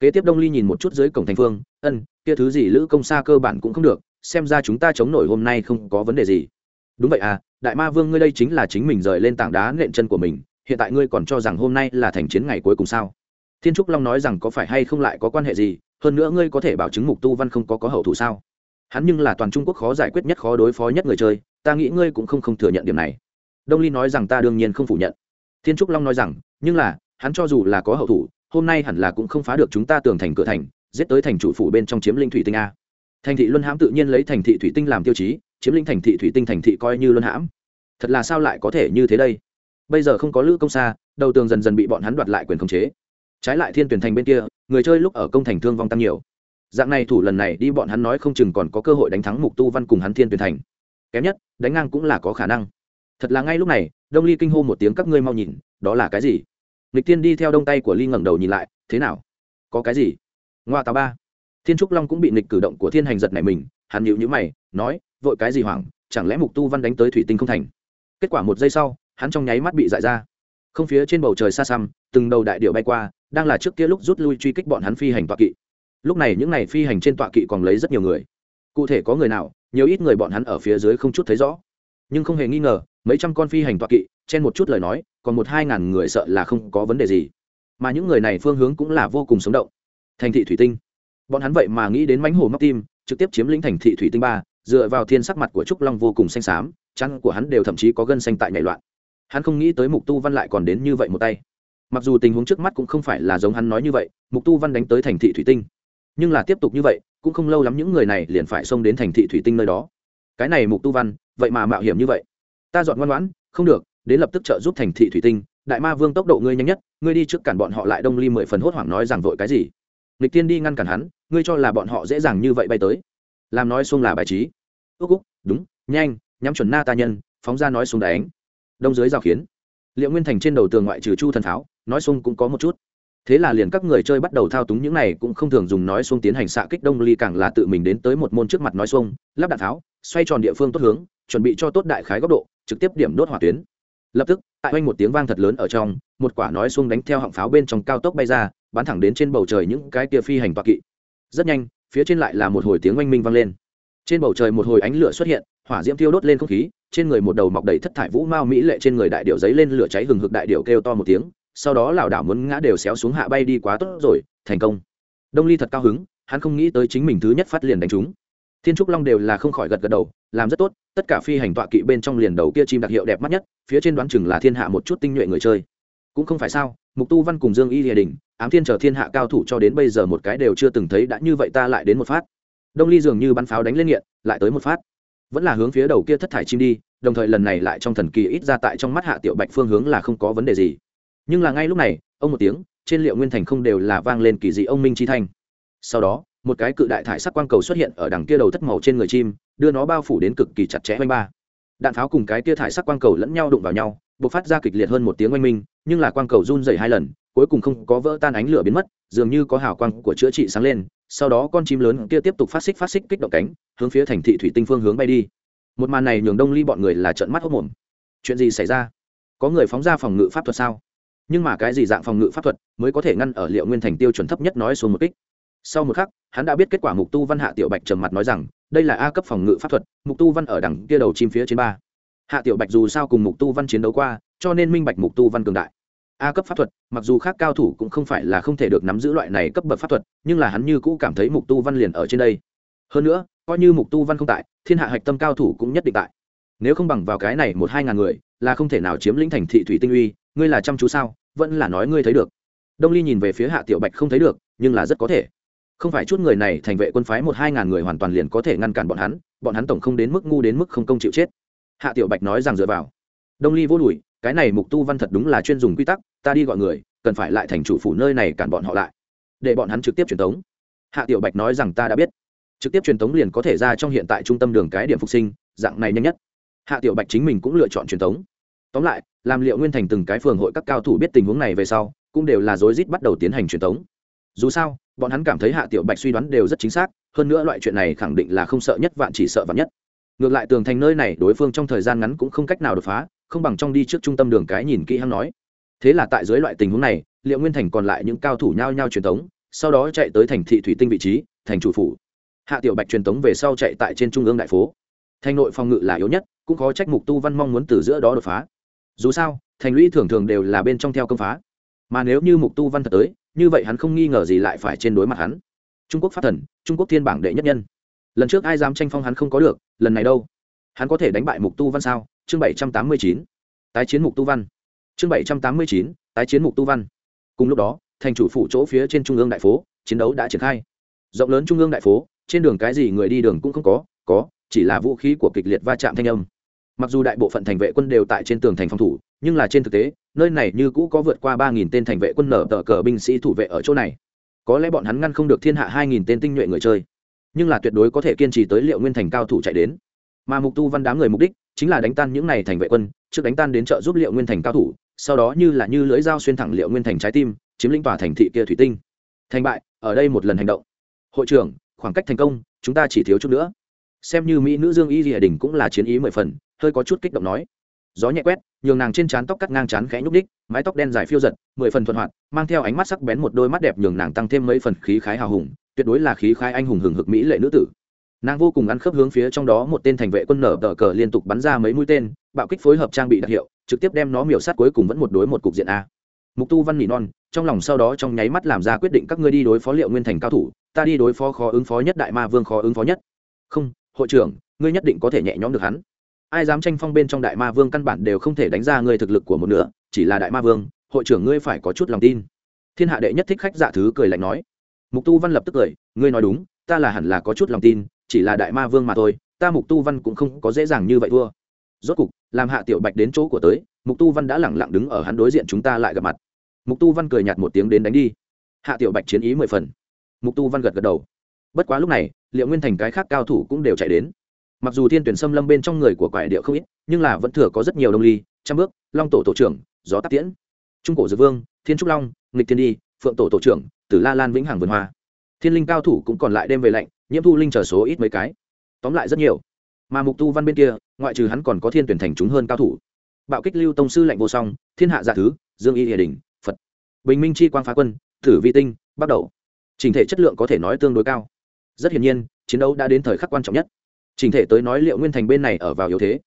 Kế tiếp đông ly nhìn một chút dưới cổng thành phương, ân, kia thứ gì lữ công xa cơ bản cũng không được, xem ra chúng ta chống nổi hôm nay không có vấn đề gì. Đúng vậy à đại ma vương ngươi đây chính là chính mình rời lên tảng đá nện chân của mình, hiện tại ngươi còn cho rằng hôm nay là thành chiến ngày cuối cùng sao? Thiên trúc long nói rằng có phải hay không lại có quan hệ gì, hơn nữa ngươi có thể bảo chứng mục tu văn không có có hậu thủ sao? Hắn nhưng là toàn trung quốc khó giải quyết nhất khó đối phó nhất người chơi, ta nghĩ ngươi cũng không không thừa nhận điểm này. Đông ly nói rằng ta đương nhiên không phủ nhận. Thiên trúc long nói rằng, nhưng là, hắn cho dù là có hậu thủ, hôm nay hẳn là cũng không phá được chúng ta tường thành cửa thành, giết tới thành chủ phủ bên trong chiếm linh thủy tinh a. Thành thị luân hãm tự nhiên lấy thành thị thủy tinh làm tiêu chí, chiếm linh thành thị thủy tinh thành thị coi như luân hãm. Thật là sao lại có thể như thế đây? Bây giờ không có lữ công xa, đầu tường dần dần bị bọn hắn đoạt lại quyền khống chế trái lại thiên tuyển thành bên kia, người chơi lúc ở công thành thương vong tăng nhiều. Dạng này thủ lần này đi bọn hắn nói không chừng còn có cơ hội đánh thắng mục tu văn cùng hắn thiên tuyển thành. Kém nhất, đánh ngang cũng là có khả năng. Thật là ngay lúc này, đông ly kinh hô một tiếng các ngươi mau nhìn, đó là cái gì? Lịch tiên đi theo đông tay của ly ngẩng đầu nhìn lại, thế nào? Có cái gì? Ngoa tà ba. Thiên trúc long cũng bị nịch cử động của thiên hành giật này mình, hắn nhịu nhữ mày, nói, vội cái gì hoảng, chẳng lẽ mục tu văn đánh tới thủy tinh không thành? Kết quả một giây sau, hắn trong nháy mắt bị dại ra. Không phía trên bầu trời xa xăm, từng đầu đại điệu bay qua đang là trước kia lúc rút lui truy kích bọn hắn phi hành tọa kỵ. Lúc này những n à y phi hành trên tọa kỵ còn lấy rất nhiều người. Cụ thể có người nào, nhiều ít người bọn hắn ở phía dưới không chút thấy rõ. Nhưng không hề nghi ngờ, mấy trăm con phi hành tọa kỵ, trên một chút lời nói, còn một hai ngàn người sợ là không có vấn đề gì. Mà những người này phương hướng cũng là vô cùng sống động. Thành thị thủy tinh. Bọn hắn vậy mà nghĩ đến mánh hồ móc tim, trực tiếp chiếm lĩnh thành thị thủy tinh ba, dựa vào thiên sắc mặt của trúc long vô cùng xanh xám chăn của hắn đều thậm chí có gân xanh tại nhảy loạn. Hắn không nghĩ tới mục tu văn lại còn đến như vậy một tay mặc dù tình huống trước mắt cũng không phải là giống hắn nói như vậy, mục tu văn đánh tới thành thị thủy tinh. Nhưng là tiếp tục như vậy, cũng không lâu lắm những người này liền phải xông đến thành thị thủy tinh nơi đó. Cái này mục tu văn, vậy mà mạo hiểm như vậy. Ta dọn ngoan ngoãn, không được, đến lập tức trợ giúp thành thị thủy tinh. Đại ma vương tốc độ ngươi nhanh nhất, ngươi đi trước cản bọn họ lại đông ly mười phần hốt hoảng nói rằng vội cái gì? Nghịch tiên đi ngăn cản hắn, ngươi cho là bọn họ dễ dàng như vậy bay tới. Làm nói xuông là bài trí. Ước úc, đúng, nhanh, nhắm chuẩn na ta nhân, phóng ra nói xuống đánh. Đông dưới rào khiến. Liệu nguyên thành trên đầu tường ngoại trừ chu thần pháo nói xung cũng có một chút. Thế là liền các người chơi bắt đầu thao túng những này cũng không thường dùng nói xung tiến hành xạ kích đông ly càng là tự mình đến tới một môn trước mặt nói xung lắp đạn tháo, xoay tròn địa phương tốt hướng, chuẩn bị cho tốt đại khái góc độ, trực tiếp điểm đốt hỏa tuyến. Lập tức, tại oanh một tiếng vang thật lớn ở trong, một quả nói xung đánh theo họng pháo bên trong cao tốc bay ra, bắn thẳng đến trên bầu trời những cái tia phi hành toạc kỵ. Rất nhanh, phía trên lại là một hồi tiếng oanh minh vang lên. Trên bầu trời một hồi ánh lửa xuất hiện, hỏa diễm thiêu đốt lên không khí, trên người một đầu mọc đầy thất thải vũ mao mỹ lệ trên người đại điệu giấy lên lửa cháy hừng hực đại điệu kêu to một tiếng sau đó lảo đảo muốn ngã đều xéo xuống hạ bay đi quá tốt rồi, thành công. Đông ly thật cao hứng, hắn không nghĩ tới chính mình thứ nhất phát liền đánh trúng. Thiên trúc long đều là không khỏi gật gật đầu, làm rất tốt, tất cả phi hành tọa kỵ bên trong liền đầu kia chim đặc hiệu đẹp mắt nhất, phía trên đoán chừng là thiên hạ một chút tinh nhuệ người chơi. Cũng không phải sao, mục tu văn cùng dương y địa đình ám thiên chờ thiên hạ cao thủ cho đến bây giờ một cái đều chưa từng thấy đã như vậy ta lại đến một phát. Đông ly dường như bắn pháo đánh lên nghiện, lại tới một phát. Vẫn là hướng phía đầu kia thất thải chim đi, đồng thời lần này lại trong thần kỳ ít ra tại trong mắt hạ tiểu bạch phương hướng là không có vấn đề gì nhưng là ngay lúc này, ông một tiếng, trên liệu nguyên thành không đều là vang lên kỳ dị ông minh chi thanh. Sau đó, một cái cự đại thải sắc quang cầu xuất hiện ở đằng kia đầu thất màu trên người chim, đưa nó bao phủ đến cực kỳ chặt chẽ oanh ba. Đạn pháo cùng cái kia thải sắc quang cầu lẫn nhau đụng vào nhau b ộ c phát ra kịch liệt hơn một tiếng oanh minh, nhưng là quang cầu run dày hai lần, cuối cùng không có vỡ tan ánh lửa biến mất, dường như có hào quang của chữa trị sáng lên, sau đó con chim lớn kia tiếp tục phát xích phát xích kích động cánh, hướng phía thành thị thủy tinh phương hướng bay đi. Một màn này nhường đông ly bọn người là trận mắt hốc mồm. Chuyện gì xảy ra? Có người phóng ra phòng ngự pháp thuật sao? Nhưng mà cái gì dạng phòng ngự pháp thuật mới có thể ngăn ở liệu nguyên thành tiêu chuẩn thấp nhất nói xuống một kích? Sau một khắc, hắn đã biết kết quả mục tu văn hạ tiểu bạch trầm mặt nói rằng, đây là a cấp phòng ngự pháp thuật, mục tu văn ở đằng kia đầu chim phía trên ba. Hạ tiểu bạch dù sao cùng mục tu văn chiến đấu qua, cho nên minh bạch mục tu văn cường đại. A cấp pháp thuật, mặc dù khác cao thủ cũng không phải là không thể được nắm giữ loại này cấp bậc pháp thuật, nhưng là hắn như cũ cảm thấy mục tu văn liền ở trên đây. Hơn nữa, coi như mục tu văn không tại, thiên hạ hạch tâm cao thủ cũng nhất định tại. Nếu không bằng vào cái này một hai ngàn người, là không thể nào chiếm lĩnh thành thị thủy tinh uy ngươi là chăm chú sao? Vẫn là nói ngươi thấy được. Đông ly nhìn về phía hạ tiểu bạch không thấy được, nhưng là rất có thể. Không phải chút người này thành vệ quân phái một hai ngàn người hoàn toàn liền có thể ngăn cản bọn hắn bọn hắn tổng không đến mức ngu đến mức không công chịu chết. Hạ tiểu bạch nói rằng dựa vào. Đông ly vô đùi, cái này mục tu văn thật đúng là chuyên dùng quy tắc, ta đi gọi người, cần phải lại thành chủ phủ nơi này cản bọn họ lại. Để bọn hắn trực tiếp truyền tống. Hạ tiểu bạch nói rằng ta đã biết. Trực tiếp truyền tống liền có thể ra trong hiện tại trung tâm đường cái điểm phục sinh, dạng này nhanh nhất. Hạ tiểu bạch chính mình cũng lựa chọn truyền tống tóm lại, làm liệu nguyên thành từng cái phường hội các cao thủ biết tình huống này về sau, cũng đều là rối rít bắt đầu tiến hành truyền tống. Dù sao, bọn hắn cảm thấy hạ tiểu bạch suy đoán đều rất chính xác, hơn nữa loại chuyện này khẳng định là không sợ nhất vạn chỉ sợ vạn nhất. Ngược lại tường thành nơi này, đối phương trong thời gian ngắn cũng không cách nào đột phá, không bằng trong đi trước trung tâm đường cái nhìn kỹ hăng nói. Thế là tại dưới loại tình huống này, liệu nguyên thành còn lại những cao thủ nhao nhao truyền tống, sau đó chạy tới thành thị thủy tinh vị trí, thành chủ phủ. Hạ tiểu bạch truyền tống về sau chạy tại trên trung ương đại phố. Thành nội phòng ngự là yếu nhất, cũng khó trách mục tu văn mong muốn từ giữa đó đột phá dù sao, thành lũy thường thường đều là bên trong theo công phá. Mà nếu như mục tu văn thật tới, như vậy hắn không nghi ngờ gì lại phải trên đối mặt hắn. Trung quốc pháp thần, trung quốc thiên bảng đệ nhất nhân. Lần trước ai dám tranh phong hắn không có được, lần này đâu? Hắn có thể đánh bại mục tu văn sao? Chương bảy trăm tám mươi chín. Tái chiến mục tu văn. Chương bảy trăm tám mươi chín, tái chiến mục tu văn. Cùng lúc đó, thành chủ phủ chỗ phía trên trung ương đại phố, chiến đấu đã triển khai. Rộng lớn trung ương đại phố, trên đường cái gì người đi đường cũng không có có, chỉ là vũ khí của kịch liệt va chạm thanh âm mặc dù đại bộ phận thành vệ quân đều tại trên tường thành phòng thủ, nhưng là trên thực tế, nơi này như cũ có vượt qua ba nghìn tên thành vệ quân nở tờ cờ binh sĩ thủ vệ ở chỗ này. Có lẽ bọn hắn ngăn không được thiên hạ hai nghìn tên tinh nhuệ người chơi, nhưng là tuyệt đối có thể kiên trì tới liệu nguyên thành cao thủ chạy đến. Mà mục tu văn đám người mục đích chính là đánh tan những này thành vệ quân, trước đánh tan đến trợ giúp liệu nguyên thành cao thủ, sau đó như là như lưỡi dao xuyên thẳng liệu nguyên thành trái tim, chiếm lĩnh tòa thành thị kia thủy tinh. Thành bại, ở đây một lần hành động. Hội trưởng, khoảng cách thành công, chúng ta chỉ thiếu chút nữa xem như mỹ nữ dương y rìa đình cũng là chiến ý mười phần, hơi có chút kích động nói. Gió nhẹ quét, nhường nàng trên trán tóc cắt ngang trán khẽ nhúc đích mái tóc đen dài phiêu giật, mười phần thuận hoạt, mang theo ánh mắt sắc bén một đôi mắt đẹp nhường nàng tăng thêm mấy phần khí khái hào hùng, tuyệt đối là khí khái anh hùng hừng hực mỹ lệ nữ tử. Nàng vô cùng ăn khớp hướng phía trong đó một tên thành vệ quân nở tờ cờ liên tục bắn ra mấy mũi tên, bạo kích phối hợp trang bị đặc hiệu, trực tiếp đem nó miểu sát cuối cùng vẫn một đối một cục diện a. Mục tu văn nỉ non, trong lòng sau đó trong nháy mắt làm ra quyết định các ngươi đi đối phó liệu nguyên thành cao thủ, ta đi đối phó khó ứng phó nhất đại ma vương khó ứng phó nhất. Không hội trưởng, ngươi nhất định có thể nhẹ nhõm được hắn. Ai dám tranh phong bên trong đại ma vương căn bản đều không thể đánh ra ngươi thực lực của một nửa, chỉ là đại ma vương, hội trưởng ngươi phải có chút lòng tin. Thiên hạ đệ nhất thích khách dạ thứ cười lạnh nói. Mục tu văn lập tức cười, ngươi nói đúng, ta là hẳn là có chút lòng tin, chỉ là đại ma vương mà thôi, ta mục tu văn cũng không có dễ dàng như vậy thua. Rốt cục, làm hạ tiểu bạch đến chỗ của tới, mục tu văn đã lẳng lặng đứng ở hắn đối diện chúng ta lại gặp mặt. Mục tu văn cười nhạt một tiếng đến đánh đi. Hạ tiểu bạch chiến ý mười phần. Mục tu văn gật gật đầu. Bất quá lúc này liệu nguyên thành cái khác cao thủ cũng đều chạy đến. Mặc dù thiên tuyển xâm lâm bên trong người của quải điệu không ít, nhưng là vẫn thừa có rất nhiều đông ly, trăm bước, long tổ tổ trưởng, gió tắc tiễn. Trung cổ dược vương, thiên trúc long, nghịch thiên đi, phượng tổ tổ trưởng, tử la lan vĩnh hằng vườn hoa. Thiên linh cao thủ cũng còn lại đêm về lạnh, nhiễm thu linh chờ số ít mấy cái. Tóm lại rất nhiều. Mà mục tu văn bên kia, ngoại trừ hắn còn có thiên tuyển thành chúng hơn cao thủ. Bạo kích lưu tông sư lạnh vô song, thiên hạ dạ thứ, dương y địa đình, phật. Bình minh chi quang phá quân thử vi tinh, bắt đầu. Trình thể chất lượng có thể nói tương đối cao rất hiển nhiên, chiến đấu đã đến thời khắc quan trọng nhất. Trình thể tới nói liệu nguyên thành bên này ở vào yếu thế.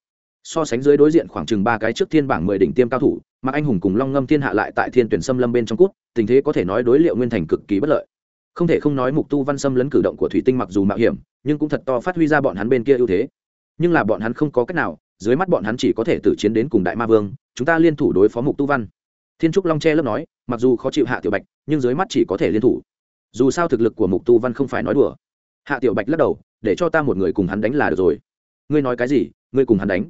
So sánh dưới đối diện khoảng chừng ba cái trước thiên bảng mười đỉnh tiêm cao thủ, mà anh hùng cùng long ngâm thiên hạ lại tại thiên tuyển xâm lâm bên trong cút, tình thế có thể nói đối liệu nguyên thành cực kỳ bất lợi. Không thể không nói mục tu văn xâm lấn cử động của thủy tinh mặc dù mạo hiểm, nhưng cũng thật to phát huy ra bọn hắn bên kia ưu thế. Nhưng là bọn hắn không có cách nào, dưới mắt bọn hắn chỉ có thể tự chiến đến cùng đại ma vương, chúng ta liên thủ đối phó mục tu văn. Thiên trúc long che lớp nói, mặc dù khó chịu hạ tiểu bạch, nhưng dưới mắt chỉ có thể liên thủ. Dù sao thực lực của mục tu văn không phải nói đùa hạ tiểu bạch lắc đầu, để cho ta một người cùng hắn đánh là được rồi. Ngươi nói cái gì? Ngươi cùng hắn đánh?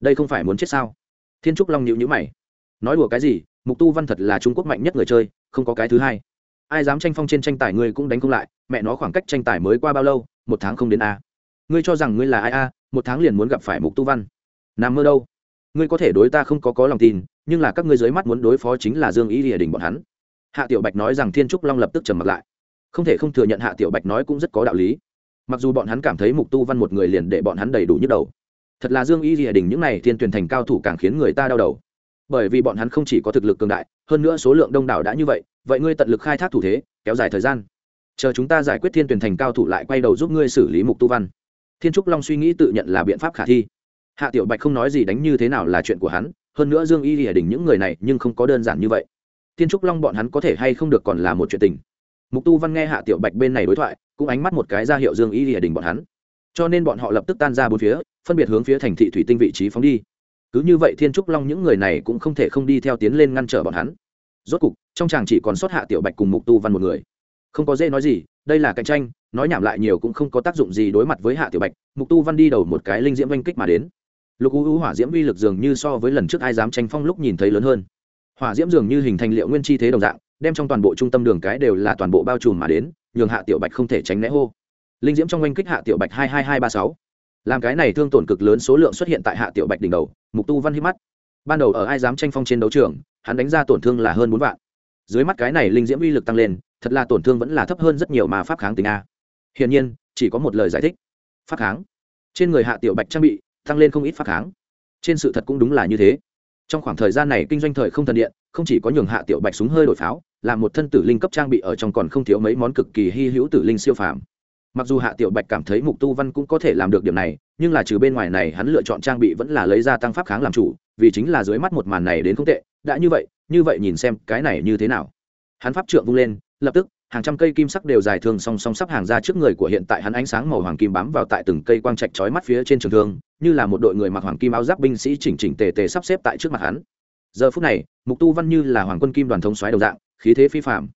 Đây không phải muốn chết sao? Thiên trúc long nhịu nhữ mày. Nói đùa cái gì? Mục tu văn thật là trung quốc mạnh nhất người chơi, không có cái thứ hai. Ai dám tranh phong trên tranh tài ngươi cũng đánh không lại, mẹ nó khoảng cách tranh tài mới qua bao lâu, một tháng không đến a. Ngươi cho rằng ngươi là ai a, một tháng liền muốn gặp phải mục tu văn. Nằm mơ đâu? Ngươi có thể đối ta không có có lòng tin, nhưng là các ngươi dưới mắt muốn đối phó chính là dương ý địa đình bọn hắn. Hạ tiểu bạch nói rằng thiên trúc long lập tức trầm mặt lại không thể không thừa nhận hạ tiểu bạch nói cũng rất có đạo lý. Mặc dù bọn hắn cảm thấy mục tu văn một người liền để bọn hắn đầy đủ nhức đầu. Thật là dương y địa đình những này thiên tuyển thành cao thủ càng khiến người ta đau đầu. Bởi vì bọn hắn không chỉ có thực lực cường đại, hơn nữa số lượng đông đảo đã như vậy vậy ngươi tận lực khai thác thủ thế, kéo dài thời gian. Chờ chúng ta giải quyết thiên tuyển thành cao thủ lại quay đầu giúp ngươi xử lý mục tu văn. Thiên trúc long suy nghĩ tự nhận là biện pháp khả thi. Hạ tiểu bạch không nói gì đánh như thế nào là chuyện của hắn, hơn nữa dương y lìa đình những người này nhưng không có đơn giản như vậy. Thiên trúc long bọn hắn có thể hay không được còn là một chuyện tình mục tu văn nghe hạ tiểu bạch bên này đối thoại, cũng ánh mắt một cái ra hiệu dương y lìa đình bọn hắn. Cho nên bọn họ lập tức tan ra bốn phía, phân biệt hướng phía thành thị thủy tinh vị trí phóng đi. Cứ như vậy thiên trúc long những người này cũng không thể không đi theo tiến lên ngăn trở bọn hắn. Rốt cục, trong chàng chỉ còn sót hạ tiểu bạch cùng mục tu văn một người. Không có dễ nói gì, đây là cạnh tranh, nói nhảm lại nhiều cũng không có tác dụng gì đối mặt với hạ tiểu bạch, mục tu văn đi đầu một cái linh diễm oanh kích mà đến. Lục u u hỏa diễm uy lực dường như so với lần trước ai dám tranh phong lúc nhìn thấy lớn hơn. Hỏa diễm dường như hình thành liệu nguyên chi thế đồng dạng đem trong toàn bộ trung tâm đường cái đều là toàn bộ bao trùm mà đến, nhường hạ tiểu bạch không thể tránh né hô. Linh diễm trong oanh kích hạ tiểu bạch hai hai hai ba sáu. Làm cái này thương tổn cực lớn số lượng xuất hiện tại hạ tiểu bạch đỉnh đầu, mục tu văn hít mắt. Ban đầu ở ai dám tranh phong trên đấu trường, hắn đánh ra tổn thương là hơn bốn vạn. Dưới mắt cái này linh diễm uy lực tăng lên, thật là tổn thương vẫn là thấp hơn rất nhiều mà pháp kháng tình a. Hiển nhiên, chỉ có một lời giải thích. Pháp kháng. Trên người hạ tiểu bạch trang bị, tăng lên không ít pháp kháng. Trên sự thật cũng đúng là như thế. Trong khoảng thời gian này kinh doanh thời không thần điện, không chỉ có nhường hạ tiểu bạch súng hơi đổi pháo là một thân tử linh cấp trang bị ở trong còn không thiếu mấy món cực kỳ hy hữu tử linh siêu phàm. Mặc dù hạ tiểu bạch cảm thấy mục tu văn cũng có thể làm được điểm này, nhưng là trừ bên ngoài này hắn lựa chọn trang bị vẫn là lấy ra tăng pháp kháng làm chủ, vì chính là dưới mắt một màn này đến không tệ, đã như vậy như vậy nhìn xem cái này như thế nào. Hắn pháp trượng vung lên, lập tức, hàng trăm cây kim sắc đều dài thường song song sắp hàng ra trước người của hiện tại hắn ánh sáng màu hoàng kim bám vào tại từng cây quang trạch chói mắt phía trên trường thương, như là một đội người mặc hoàng kim áo giáp binh sĩ chỉnh chỉnh tề tề sắp xếp tại trước mặt hắn. Giờ phút này, mục tu văn như là hoàng quân kim đoàn thống xoáy đầu dạng khí thế phi phạm.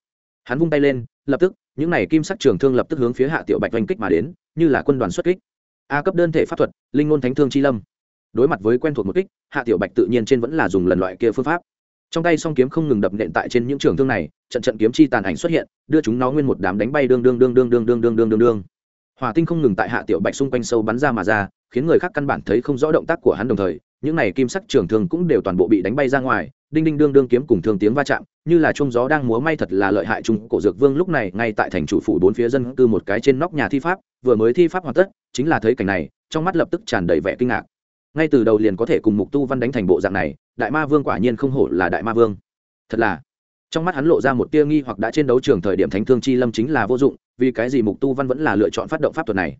Hắn vung tay lên, lập tức, những này kim sắc trường thương lập tức hướng phía hạ tiểu bạch oanh kích mà đến, như là quân đoàn xuất kích. A cấp đơn thể pháp thuật, linh ngôn thánh thương chi lâm. Đối mặt với quen thuộc một kích, hạ tiểu bạch tự nhiên trên vẫn là dùng lần loại kia phương pháp. Trong tay song kiếm không ngừng đập nện tại trên những trường thương này, trận trận kiếm chi tàn ảnh xuất hiện, đưa chúng nó nguyên một đám đánh bay đương đương đương đương đương đương đương đương đương đương. Hỏa tinh không ngừng tại hạ tiểu bạch xung quanh sâu bắn ra mà ra, khiến người khác căn bản thấy không rõ động tác của hắn đồng thời những này kim sắc trường thương cũng đều toàn bộ bị đánh bay ra ngoài, đinh đinh đương đương kiếm cùng thương tiếng va chạm, như là trung gió đang múa may thật là lợi hại trung cổ dược vương lúc này ngay tại thành chủ phủ bốn phía dân cư một cái trên nóc nhà thi pháp, vừa mới thi pháp hoàn tất, chính là thấy cảnh này, trong mắt lập tức tràn đầy vẻ kinh ngạc. Ngay từ đầu liền có thể cùng mục tu văn đánh thành bộ dạng này, đại ma vương quả nhiên không hổ là đại ma vương. Thật là, trong mắt hắn lộ ra một tia nghi hoặc đã trên đấu trường thời điểm thánh thương chi lâm chính là vô dụng, vì cái gì mục tu văn vẫn là lựa chọn phát động pháp thuật này?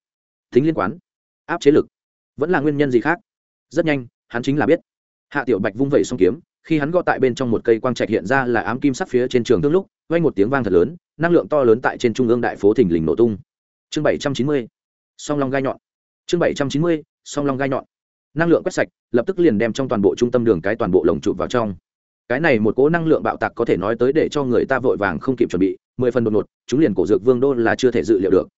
Tính liên quan áp chế lực, vẫn là nguyên nhân gì khác? Rất nhanh hắn chính là biết. Hạ tiểu bạch vung vẩy song kiếm, khi hắn gõ tại bên trong một cây quang trạch hiện ra là ám kim sắc phía trên trường thương lúc, vang một tiếng vang thật lớn, năng lượng to lớn tại trên trung ương đại phố thình lình nổ tung. Chương bảy trăm chín mươi, song long gai nhọn. Chương bảy trăm chín mươi, song long gai nhọn. Năng lượng quét sạch, lập tức liền đem trong toàn bộ trung tâm đường cái toàn bộ lồng chụp vào trong. Cái này một cỗ năng lượng bạo tạc có thể nói tới để cho người ta vội vàng không kịp chuẩn bị, mười phần đột ngột, chúng liền cổ dược vương đô là chưa thể dự liệu được.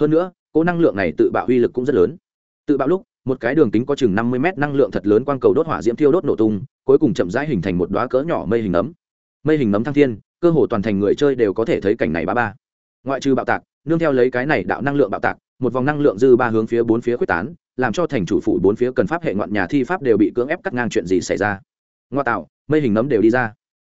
Hơn nữa, cỗ năng lượng này tự bạo uy lực cũng rất lớn. Tự bạo lúc một cái đường kính có chừng năm mươi mét năng lượng thật lớn quang cầu đốt hỏa diễm thiêu đốt nổ tung, cuối cùng chậm rãi hình thành một đoá cỡ nhỏ mây hình nấm mây hình nấm thăng thiên, cơ hồ toàn thành người chơi đều có thể thấy cảnh này ba ba. Ngoại trừ bạo tạc, nương theo lấy cái này đạo năng lượng bạo tạc, một vòng năng lượng dư ba hướng phía bốn phía quyết tán, làm cho thành chủ phụ bốn phía cần pháp hệ ngoạn nhà thi pháp đều bị cưỡng ép cắt ngang chuyện gì xảy ra. Ngoa tạo, mây hình nấm đều đi ra.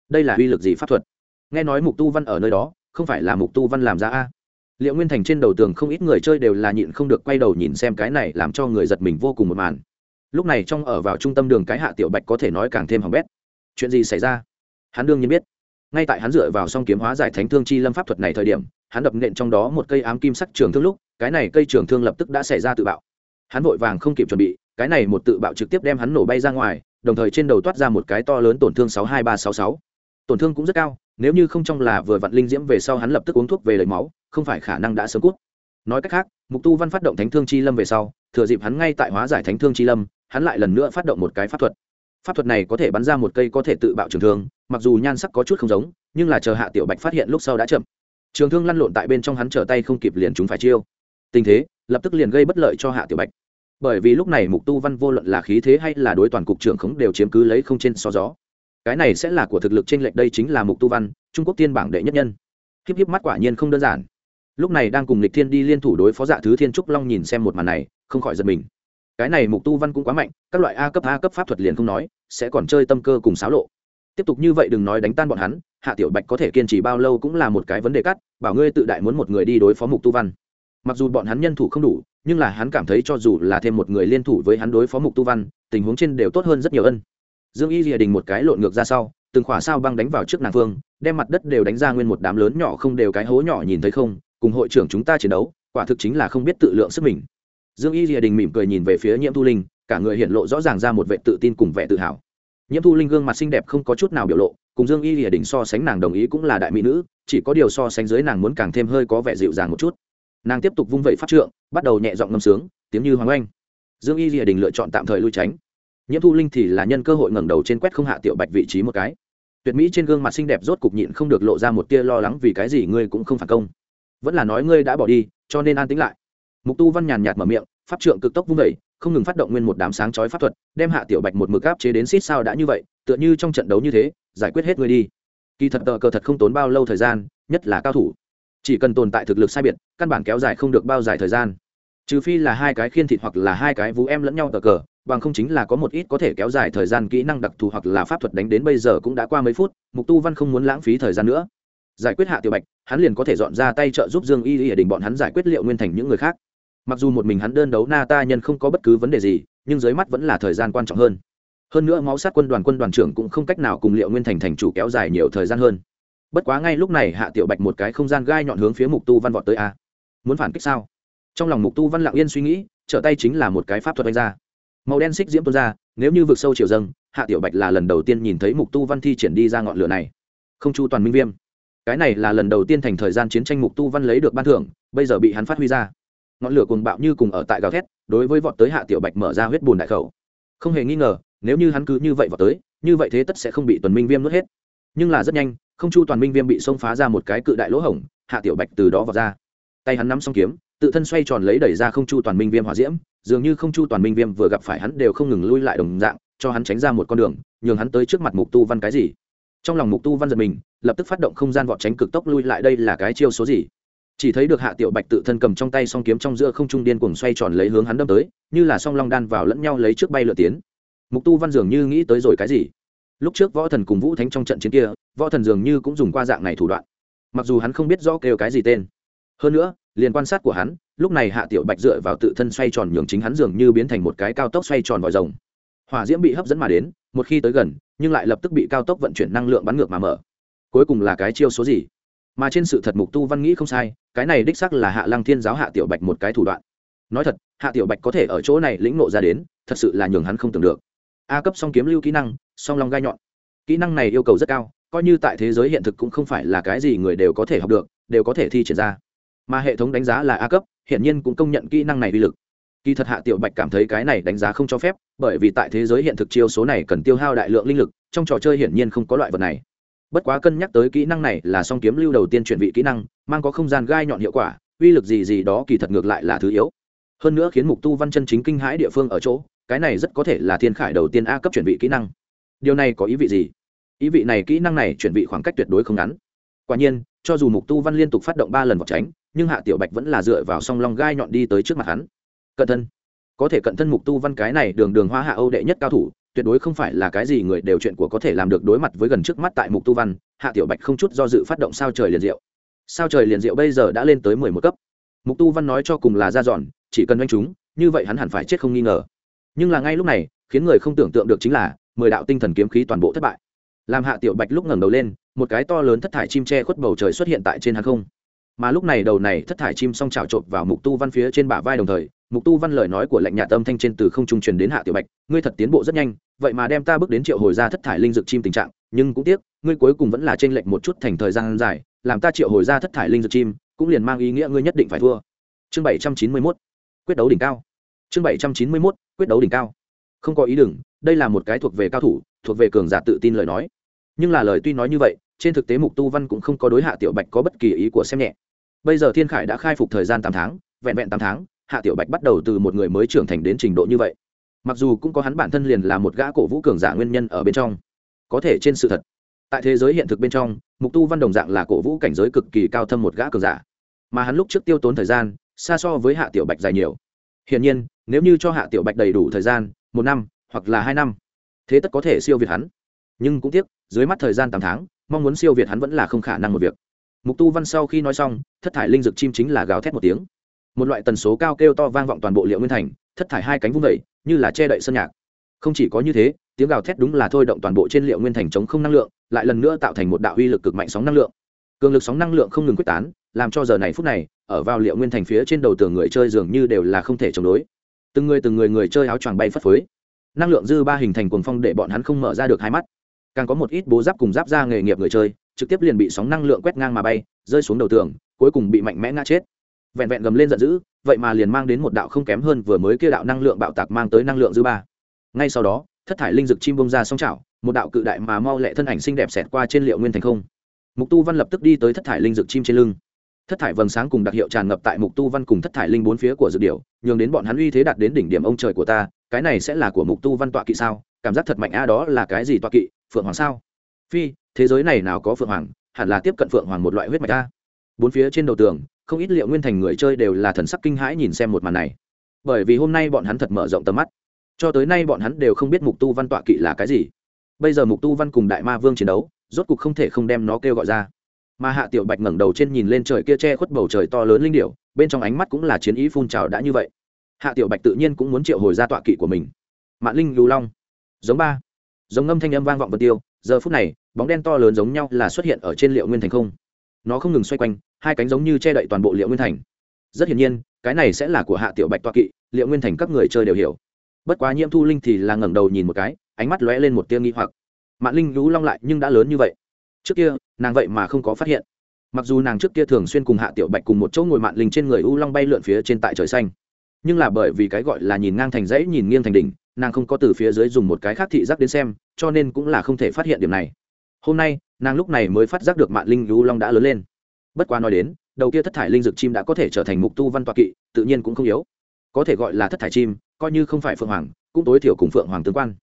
Đây là uy lực gì pháp thuật? Nghe nói mục tu văn ở nơi đó, không phải là mục tu văn làm ra a? Liệu nguyên thành trên đầu tường không ít người chơi đều là nhịn không được quay đầu nhìn xem cái này làm cho người giật mình vô cùng một màn. Lúc này trong ở vào trung tâm đường cái hạ tiểu bạch có thể nói càng thêm hỏng bét. Chuyện gì xảy ra? Hắn đương nhiên biết. Ngay tại hắn dựa vào song kiếm hóa giải thánh thương chi lâm pháp thuật này thời điểm, hắn đập nện trong đó một cây ám kim sắc trường thương lúc, cái này cây trường thương lập tức đã xảy ra tự bạo. Hắn vội vàng không kịp chuẩn bị, cái này một tự bạo trực tiếp đem hắn nổ bay ra ngoài, đồng thời trên đầu toát ra một cái to lớn tổn thương sáu hai ba sáu sáu. Tổn thương cũng rất cao nếu như không trong là vừa vặn linh diễm về sau hắn lập tức uống thuốc về lấy máu, không phải khả năng đã sớm cút. Nói cách khác, mục tu văn phát động thánh thương chi lâm về sau, thừa dịp hắn ngay tại hóa giải thánh thương chi lâm, hắn lại lần nữa phát động một cái pháp thuật. Pháp thuật này có thể bắn ra một cây có thể tự bạo trường thương, mặc dù nhan sắc có chút không giống, nhưng là chờ hạ tiểu bạch phát hiện lúc sau đã chậm. Trường thương lăn lộn tại bên trong hắn trở tay không kịp liền chúng phải chiêu. Tình thế, lập tức liền gây bất lợi cho hạ tiểu bạch. Bởi vì lúc này mục tu văn vô luận là khí thế hay là đối toàn cục trưởng khống đều chiếm cứ lấy không trên so gió cái này sẽ là của thực lực trên lệch, đây chính là mục tu văn, trung quốc tiên bảng đệ nhất nhân. Híp híp mắt quả nhiên không đơn giản. Lúc này đang cùng lịch thiên đi liên thủ đối phó dạ thứ thiên trúc long nhìn xem một màn này, không khỏi giật mình. Cái này mục tu văn cũng quá mạnh, các loại a cấp a cấp pháp thuật liền không nói, sẽ còn chơi tâm cơ cùng xáo lộ. Tiếp tục như vậy đừng nói đánh tan bọn hắn, hạ tiểu bạch có thể kiên trì bao lâu cũng là một cái vấn đề cắt, bảo ngươi tự đại muốn một người đi đối phó mục tu văn. Mặc dù bọn hắn nhân thủ không đủ, nhưng là hắn cảm thấy cho dù là thêm một người liên thủ với hắn đối phó mục tu văn, tình huống trên đều tốt hơn rất nhiều ân dương y rìa đình một cái lộn ngược ra sau, từng khỏa sao băng đánh vào trước nàng phương, đem mặt đất đều đánh ra nguyên một đám lớn nhỏ không đều cái hố nhỏ nhìn thấy không, cùng hội trưởng chúng ta chiến đấu, quả thực chính là không biết tự lượng sức mình. Dương y rìa đình mỉm cười nhìn về phía nhiễm thu linh, cả người hiện lộ rõ ràng ra một vệ tự tin cùng vẻ tự hào. Nhiễm thu linh gương mặt xinh đẹp không có chút nào biểu lộ, cùng dương y rìa đình so sánh nàng đồng ý cũng là đại mỹ nữ, chỉ có điều so sánh dưới nàng muốn càng thêm hơi có vẻ dịu dàng một chút. Nàng tiếp tục vung vẩy phát trượng, bắt đầu nhẹ giọng ngâm sướng, tiếng như hoàng oanh. Dương y rìa đình lựa chọn tạm thời lui tránh nhiễm thu linh thì là nhân cơ hội ngẩng đầu trên quét không hạ tiểu bạch vị trí một cái. Tuyệt mỹ trên gương mặt xinh đẹp rốt cục nhịn không được lộ ra một tia lo lắng vì cái gì ngươi cũng không phản công. Vẫn là nói ngươi đã bỏ đi, cho nên an tính lại. Mục tu văn nhàn nhạt mở miệng, pháp trượng cực tốc vung vẩy không ngừng phát động nguyên một đám sáng chói pháp thuật, đem hạ tiểu bạch một mực áp chế đến xít sao đã như vậy, tựa như trong trận đấu như thế, giải quyết hết ngươi đi. Kỳ thật tờ cờ thật không tốn bao lâu thời gian, nhất là cao thủ. Chỉ cần tồn tại thực lực sai biệt, căn bản kéo dài không được bao dài thời gian. Trừ phi là hai cái khiên thịt hoặc là hai cái vú em lẫn nhau tờ cờ bằng không chính là có một ít có thể kéo dài thời gian kỹ năng đặc thù hoặc là pháp thuật đánh đến bây giờ cũng đã qua mấy phút, mục tu văn không muốn lãng phí thời gian nữa. Giải quyết hạ tiểu bạch, hắn liền có thể dọn ra tay trợ giúp dương y y đình bọn hắn giải quyết liệu nguyên thành những người khác. Mặc dù một mình hắn đơn đấu na ta nhân không có bất cứ vấn đề gì, nhưng dưới mắt vẫn là thời gian quan trọng hơn. Hơn nữa máu sát quân đoàn quân đoàn trưởng cũng không cách nào cùng liệu nguyên thành thành chủ kéo dài nhiều thời gian hơn. Bất quá ngay lúc này hạ tiểu bạch một cái không gian gai nhọn hướng phía mục tu văn vọt tới a. Muốn phản kích sao? Trong lòng mục tu văn lặng yên suy nghĩ, trở tay chính là một cái pháp thuật đánh ra màu đen xích diễm tuôn ra, nếu như vực sâu chiều dâng, hạ tiểu bạch là lần đầu tiên nhìn thấy mục tu văn thi triển đi ra ngọn lửa này. Không chu toàn minh viêm. Cái này là lần đầu tiên thành thời gian chiến tranh mục tu văn lấy được ban thưởng, bây giờ bị hắn phát huy ra. Ngọn lửa cuồng bạo như cùng ở tại gào thét, đối với vọt tới hạ tiểu bạch mở ra huyết bùn đại khẩu. Không hề nghi ngờ, nếu như hắn cứ như vậy vọt tới, như vậy thế tất sẽ không bị tuần minh viêm nuốt hết. Nhưng là rất nhanh, không chu toàn minh viêm bị xông phá ra một cái cự đại lỗ hổng, hạ tiểu bạch từ đó vọt ra. Tay hắn nắm xong kiếm, tự thân xoay tròn lấy đẩy ra không chu toàn minh viêm hỏa diễm dường như không chu toàn minh viêm vừa gặp phải hắn đều không ngừng lui lại đồng dạng, cho hắn tránh ra một con đường, nhường hắn tới trước mặt mục tu văn cái gì. Trong lòng mục tu văn giật mình, lập tức phát động không gian vọt tránh cực tốc lui lại đây là cái chiêu số gì? Chỉ thấy được hạ tiểu bạch tự thân cầm trong tay song kiếm trong giữa không trung điên cuồng xoay tròn lấy hướng hắn đâm tới, như là song long đan vào lẫn nhau lấy trước bay lượt tiến. Mục tu văn dường như nghĩ tới rồi cái gì? Lúc trước võ thần cùng vũ thánh trong trận chiến kia, võ thần dường như cũng dùng qua dạng này thủ đoạn. Mặc dù hắn không biết rõ kêu cái gì tên, hơn nữa, liền quan sát của hắn lúc này hạ tiểu bạch dựa vào tự thân xoay tròn nhường chính hắn dường như biến thành một cái cao tốc xoay tròn vòi rồng. Hỏa diễm bị hấp dẫn mà đến, một khi tới gần, nhưng lại lập tức bị cao tốc vận chuyển năng lượng bắn ngược mà mở. Cuối cùng là cái chiêu số gì? Mà trên sự thật mục tu văn nghĩ không sai, cái này đích sắc là hạ lăng thiên giáo hạ tiểu bạch một cái thủ đoạn. Nói thật, hạ tiểu bạch có thể ở chỗ này lĩnh nộ ra đến, thật sự là nhường hắn không tưởng được. A cấp song kiếm lưu kỹ năng, song long gai nhọn. Kỹ năng này yêu cầu rất cao, coi như tại thế giới hiện thực cũng không phải là cái gì người đều có thể học được, đều có thể thi triển ra. Mà hệ thống đánh giá là a cấp hiển nhiên cũng công nhận kỹ năng này uy lực. Kỳ thật hạ tiểu bạch cảm thấy cái này đánh giá không cho phép, bởi vì tại thế giới hiện thực chiêu số này cần tiêu hao đại lượng linh lực, trong trò chơi hiển nhiên không có loại vật này. Bất quá cân nhắc tới kỹ năng này là song kiếm lưu đầu tiên chuyển vị kỹ năng, mang có không gian gai nhọn hiệu quả, uy lực gì gì đó kỳ thật ngược lại là thứ yếu. Hơn nữa khiến mục tu văn chân chính kinh hãi địa phương ở chỗ, cái này rất có thể là thiên khải đầu tiên a cấp chuyển vị kỹ năng. Điều này có ý vị gì? Ý vị này kỹ năng này chuyển vị khoảng cách tuyệt đối không ngắn. Quả nhiên, cho dù mục tu văn liên tục phát động ba lần vọt tránh nhưng hạ tiểu bạch vẫn là dựa vào song long gai nhọn đi tới trước mặt hắn. Cận thân. Có thể cận thân mục tu văn cái này đường đường hoa hạ âu đệ nhất cao thủ, tuyệt đối không phải là cái gì người đều chuyện của có thể làm được đối mặt với gần trước mắt tại mục tu văn, hạ tiểu bạch không chút do dự phát động sao trời liền diệu. Sao trời liền diệu bây giờ đã lên tới mười một cấp. Mục tu văn nói cho cùng là ra dọn, chỉ cần oanh chúng, như vậy hắn hẳn phải chết không nghi ngờ. Nhưng là ngay lúc này, khiến người không tưởng tượng được chính là, mười đạo tinh thần kiếm khí toàn bộ thất bại. Làm hạ tiểu bạch lúc ngẩng đầu lên, một cái to lớn thất thải chim tre khuất bầu trời xuất hiện tại trên hàng không mà lúc này đầu này thất thải chim s o n g trào trộn vào mục tu văn phía trên bả vai đồng thời, mục tu văn lời nói của lệnh nhà tâm thanh trên từ không trung truyền đến hạ tiểu bạch, ngươi thật tiến bộ rất nhanh, vậy mà đem ta bước đến triệu hồi ra thất thải linh dược chim tình trạng, nhưng cũng tiếc, ngươi cuối cùng vẫn là t r ê n lệch một chút thành thời gian dài, làm ta triệu hồi ra thất thải linh dược chim, cũng liền mang ý nghĩa ngươi nhất định phải thua. Chương bảy trăm chín mươi mốt. Quyết đấu đỉnh cao. Chương bảy trăm chín mươi mốt. Quyết đấu đỉnh cao. Không có ý đừng, đây là một cái thuộc về cao thủ, thuộc về cường giả tự tin lời nói. Nhưng là lời tuy nói như vậy, trên thực tế mục tu văn cũng không có đối hạ tiểu bạch có bất kỳ ý của xem nhẹ bây giờ thiên khải đã khai phục thời gian tám tháng, vẹn vẹn tám tháng, hạ tiểu bạch bắt đầu từ một người mới trưởng thành đến trình độ như vậy. Mặc dù cũng có hắn bản thân liền là một gã cổ vũ cường giả nguyên nhân ở bên trong. Có thể trên sự thật, tại thế giới hiện thực bên trong, mục tu văn đồng dạng là cổ vũ cảnh giới cực kỳ cao thâm một gã cường giả. Mà hắn lúc trước tiêu tốn thời gian, xa so với hạ tiểu bạch dài nhiều. Hiển nhiên, nếu như cho hạ tiểu bạch đầy đủ thời gian, một năm, hoặc là hai năm, thế tất có thể siêu việt hắn. Nhưng cũng tiếc, dưới mắt thời gian tám tháng, mong muốn siêu việt hắn vẫn là không khả năng một việc mục tu văn sau khi nói xong, thất thải linh dực chim chính là gào thét một tiếng. Một loại tần số cao kêu to vang vọng toàn bộ liệu nguyên thành, thất thải hai cánh vung vẩy như là che đậy sân nhạc. Không chỉ có như thế, tiếng gào thét đúng là thôi động toàn bộ trên liệu nguyên thành chống không năng lượng, lại lần nữa tạo thành một đạo uy lực cực mạnh sóng năng lượng. Cường lực sóng năng lượng không ngừng quyết tán, làm cho giờ này phút này, ở vào liệu nguyên thành phía trên đầu tường người chơi dường như đều là không thể chống đối. Từng người từng người người chơi áo choàng bay phất phới. Năng lượng dư ba hình thành cuồng phong để bọn hắn không mở ra được hai mắt. Càng có một ít bố giáp cùng giáp ra nghề nghiệp người chơi trực tiếp liền bị sóng năng lượng quét ngang mà bay, rơi xuống đầu tường, cuối cùng bị mạnh mẽ ngã chết. Vẹn vẹn gầm lên giận dữ, vậy mà liền mang đến một đạo không kém hơn vừa mới kia đạo năng lượng bạo tạc mang tới năng lượng dư ba. Ngay sau đó, thất thải linh dực chim bông ra song chảo, một đạo cự đại mà mau lẹ thân ảnh xinh đẹp xẹt qua trên liệu nguyên thành không. Mục tu văn lập tức đi tới thất thải linh dực chim trên lưng. Thất thải vầng sáng cùng đặc hiệu tràn ngập tại mục tu văn cùng thất thải linh bốn phía của dược điệu nhường đến bọn hắn uy thế đạt đến đỉnh điểm ông trời của ta, cái này sẽ là của mục tu văn tọa kỵ sao? Cảm giác thật mạnh a, đó là cái gì tọa kỵ? Phượng hoàng sao? Phi, thế giới này nào có phượng hoàng, hẳn là tiếp cận phượng hoàng một loại huyết mạch ta. Bốn phía trên đầu tường, không ít liệu nguyên thành người chơi đều là thần sắc kinh hãi nhìn xem một màn này. Bởi vì hôm nay bọn hắn thật mở rộng tầm mắt. Cho tới nay bọn hắn đều không biết mục tu văn tọa kỵ là cái gì. Bây giờ mục tu văn cùng đại ma vương chiến đấu, rốt cục không thể không đem nó kêu gọi ra. Mà hạ tiểu bạch ngẩng đầu trên nhìn lên trời kia che khuất bầu trời to lớn linh điệu bên trong ánh mắt cũng là chiến ý phun trào đã như vậy. Hạ tiểu bạch tự nhiên cũng muốn triệu hồi ra tọa kỵ của mình. Mạn linh lưu long. Giống ba. Giống ngâm thanh âm vang vọng vật tiêu giờ phút này, bóng đen to lớn giống nhau là xuất hiện ở trên liệu nguyên thành không. Nó không ngừng xoay quanh, hai cánh giống như che đậy toàn bộ liệu nguyên thành. Rất hiển nhiên, cái này sẽ là của hạ tiểu bạch toa kỵ, liệu nguyên thành các người chơi đều hiểu. Bất quá nhiễm thu linh thì là ngẩng đầu nhìn một cái, ánh mắt lóe lên một tia nghi hoặc. Mạng linh lú long lại nhưng đã lớn như vậy. Trước kia, nàng vậy mà không có phát hiện. Mặc dù nàng trước kia thường xuyên cùng hạ tiểu bạch cùng một chỗ ngồi mạn linh trên người u long bay lượn phía trên tại trời xanh. Nhưng là bởi vì cái gọi là nhìn ngang thành dãy, nhìn nghiêng thành đỉnh nàng không có từ phía dưới dùng một cái khác thị giác đến xem, cho nên cũng là không thể phát hiện điểm này. Hôm nay, nàng lúc này mới phát giác được mạng linh u long đã lớn lên. Bất quá nói đến, đầu kia thất thải linh dược chim đã có thể trở thành mục tu văn toa kỵ, tự nhiên cũng không yếu. Có thể gọi là thất thải chim, coi như không phải phượng hoàng, cũng tối thiểu cùng phượng hoàng tương quan.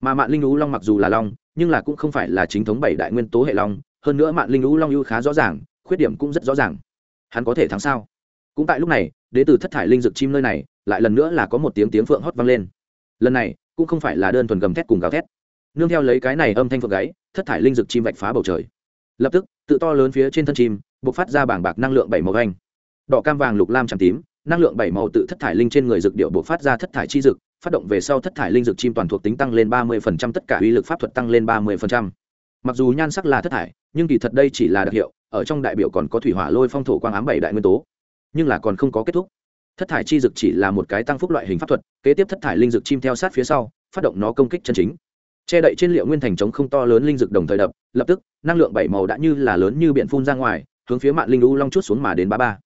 Mà mạng linh lưu long mặc dù là long, nhưng là cũng không phải là chính thống bảy đại nguyên tố hệ long, hơn nữa mạng linh lưu long ưu khá rõ ràng, khuyết điểm cũng rất rõ ràng. Hắn có thể thắng sao? Cũng tại lúc này, đến từ thất thải linh dược chim nơi này, lại lần nữa là có một tiếng tiếng phượng hót vang lên lần này, cũng không phải là đơn thuần gầm thét cùng gào thét. Nương theo lấy cái này âm thanh phượng gáy, thất thải linh dược chim vạch phá bầu trời. Lập tức, tự to lớn phía trên thân chim b ộ c phát ra bảng bạc năng lượng bảy màu ganh đỏ cam vàng lục lam tràm tím, năng lượng bảy màu tự thất thải linh trên người dược điệu b ộ c phát ra thất thải chi dực phát động về sau thất thải linh dược chim toàn thuộc tính tăng lên ba mươi tất cả uy lực pháp thuật tăng lên ba mươi mặc dù nhan sắc là thất thải, nhưng kỳ thật đây chỉ là đặc hiệu, ở trong đại biểu còn có thủy hỏa lôi phong thổ quang ám bảy đại nguyên tố. Nhưng là còn không có kết thúc thất thải chi dực chỉ là một cái tăng phúc loại hình pháp thuật, kế tiếp thất thải linh dược chim theo sát phía sau, phát động nó công kích chân chính. Che đậy trên liệu nguyên thành trống không to lớn linh dực đồng thời đập, lập tức, năng lượng bảy màu đã như là lớn như biển phun ra ngoài, hướng phía mạng linh u long chút xuống mà đến ba ba.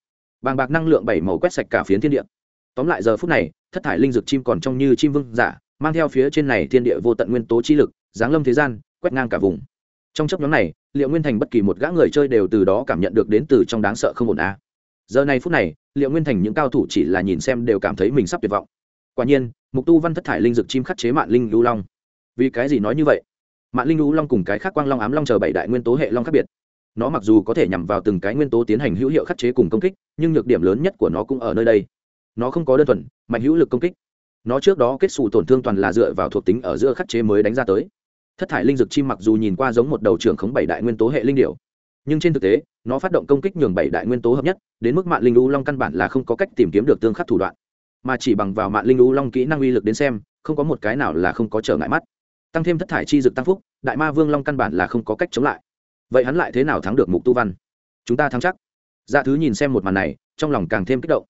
Bàng bạc năng lượng bảy màu quét sạch cả phiến thiên địa. Tóm lại giờ phút này, thất thải linh dực chim còn trông như chim vương giả, mang theo phía trên này thiên địa vô tận nguyên tố chi lực, giáng lâm thế gian, quét ngang cả vùng. Trong chấp nhóm này, liệu nguyên thành bất kỳ một gã người chơi đều từ đó cảm nhận được đến từ trong đáng sợ không ổn á giờ này phút này, liệu nguyên thành những cao thủ chỉ là nhìn xem đều cảm thấy mình sắp tuyệt vọng. Quả nhiên, mục tu văn thất thải linh dực chim khắc chế mạng linh lưu long. Vì cái gì nói như vậy? Mạng linh lưu long cùng cái khác quang long ám long chờ bảy đại nguyên tố hệ long khác biệt. Nó mặc dù có thể nhằm vào từng cái nguyên tố tiến hành hữu hiệu khắc chế cùng công kích, nhưng nhược điểm lớn nhất của nó cũng ở nơi đây. Nó không có đơn thuần, mạnh hữu lực công kích. Nó trước đó kết xù tổn thương toàn là dựa vào thuộc tính ở giữa khắc chế mới đánh ra tới. Thất thải linh dược chim mặc dù nhìn qua giống một đầu trưởng khống bảy đại nguyên tố hệ linh điệu nhưng trên thực tế nó phát động công kích nhường bảy đại nguyên tố hợp nhất, đến mức mạng linh u long căn bản là không có cách tìm kiếm được tương khắc thủ đoạn. Mà chỉ bằng vào mạng linh u long kỹ năng uy lực đến xem, không có một cái nào là không có trở ngại mắt. Tăng thêm thất thải chi dực tăng phúc, đại ma vương long căn bản là không có cách chống lại. Vậy hắn lại thế nào thắng được mục tu văn? Chúng ta thắng chắc. Dạ thứ nhìn xem một màn này, trong lòng càng thêm kích động.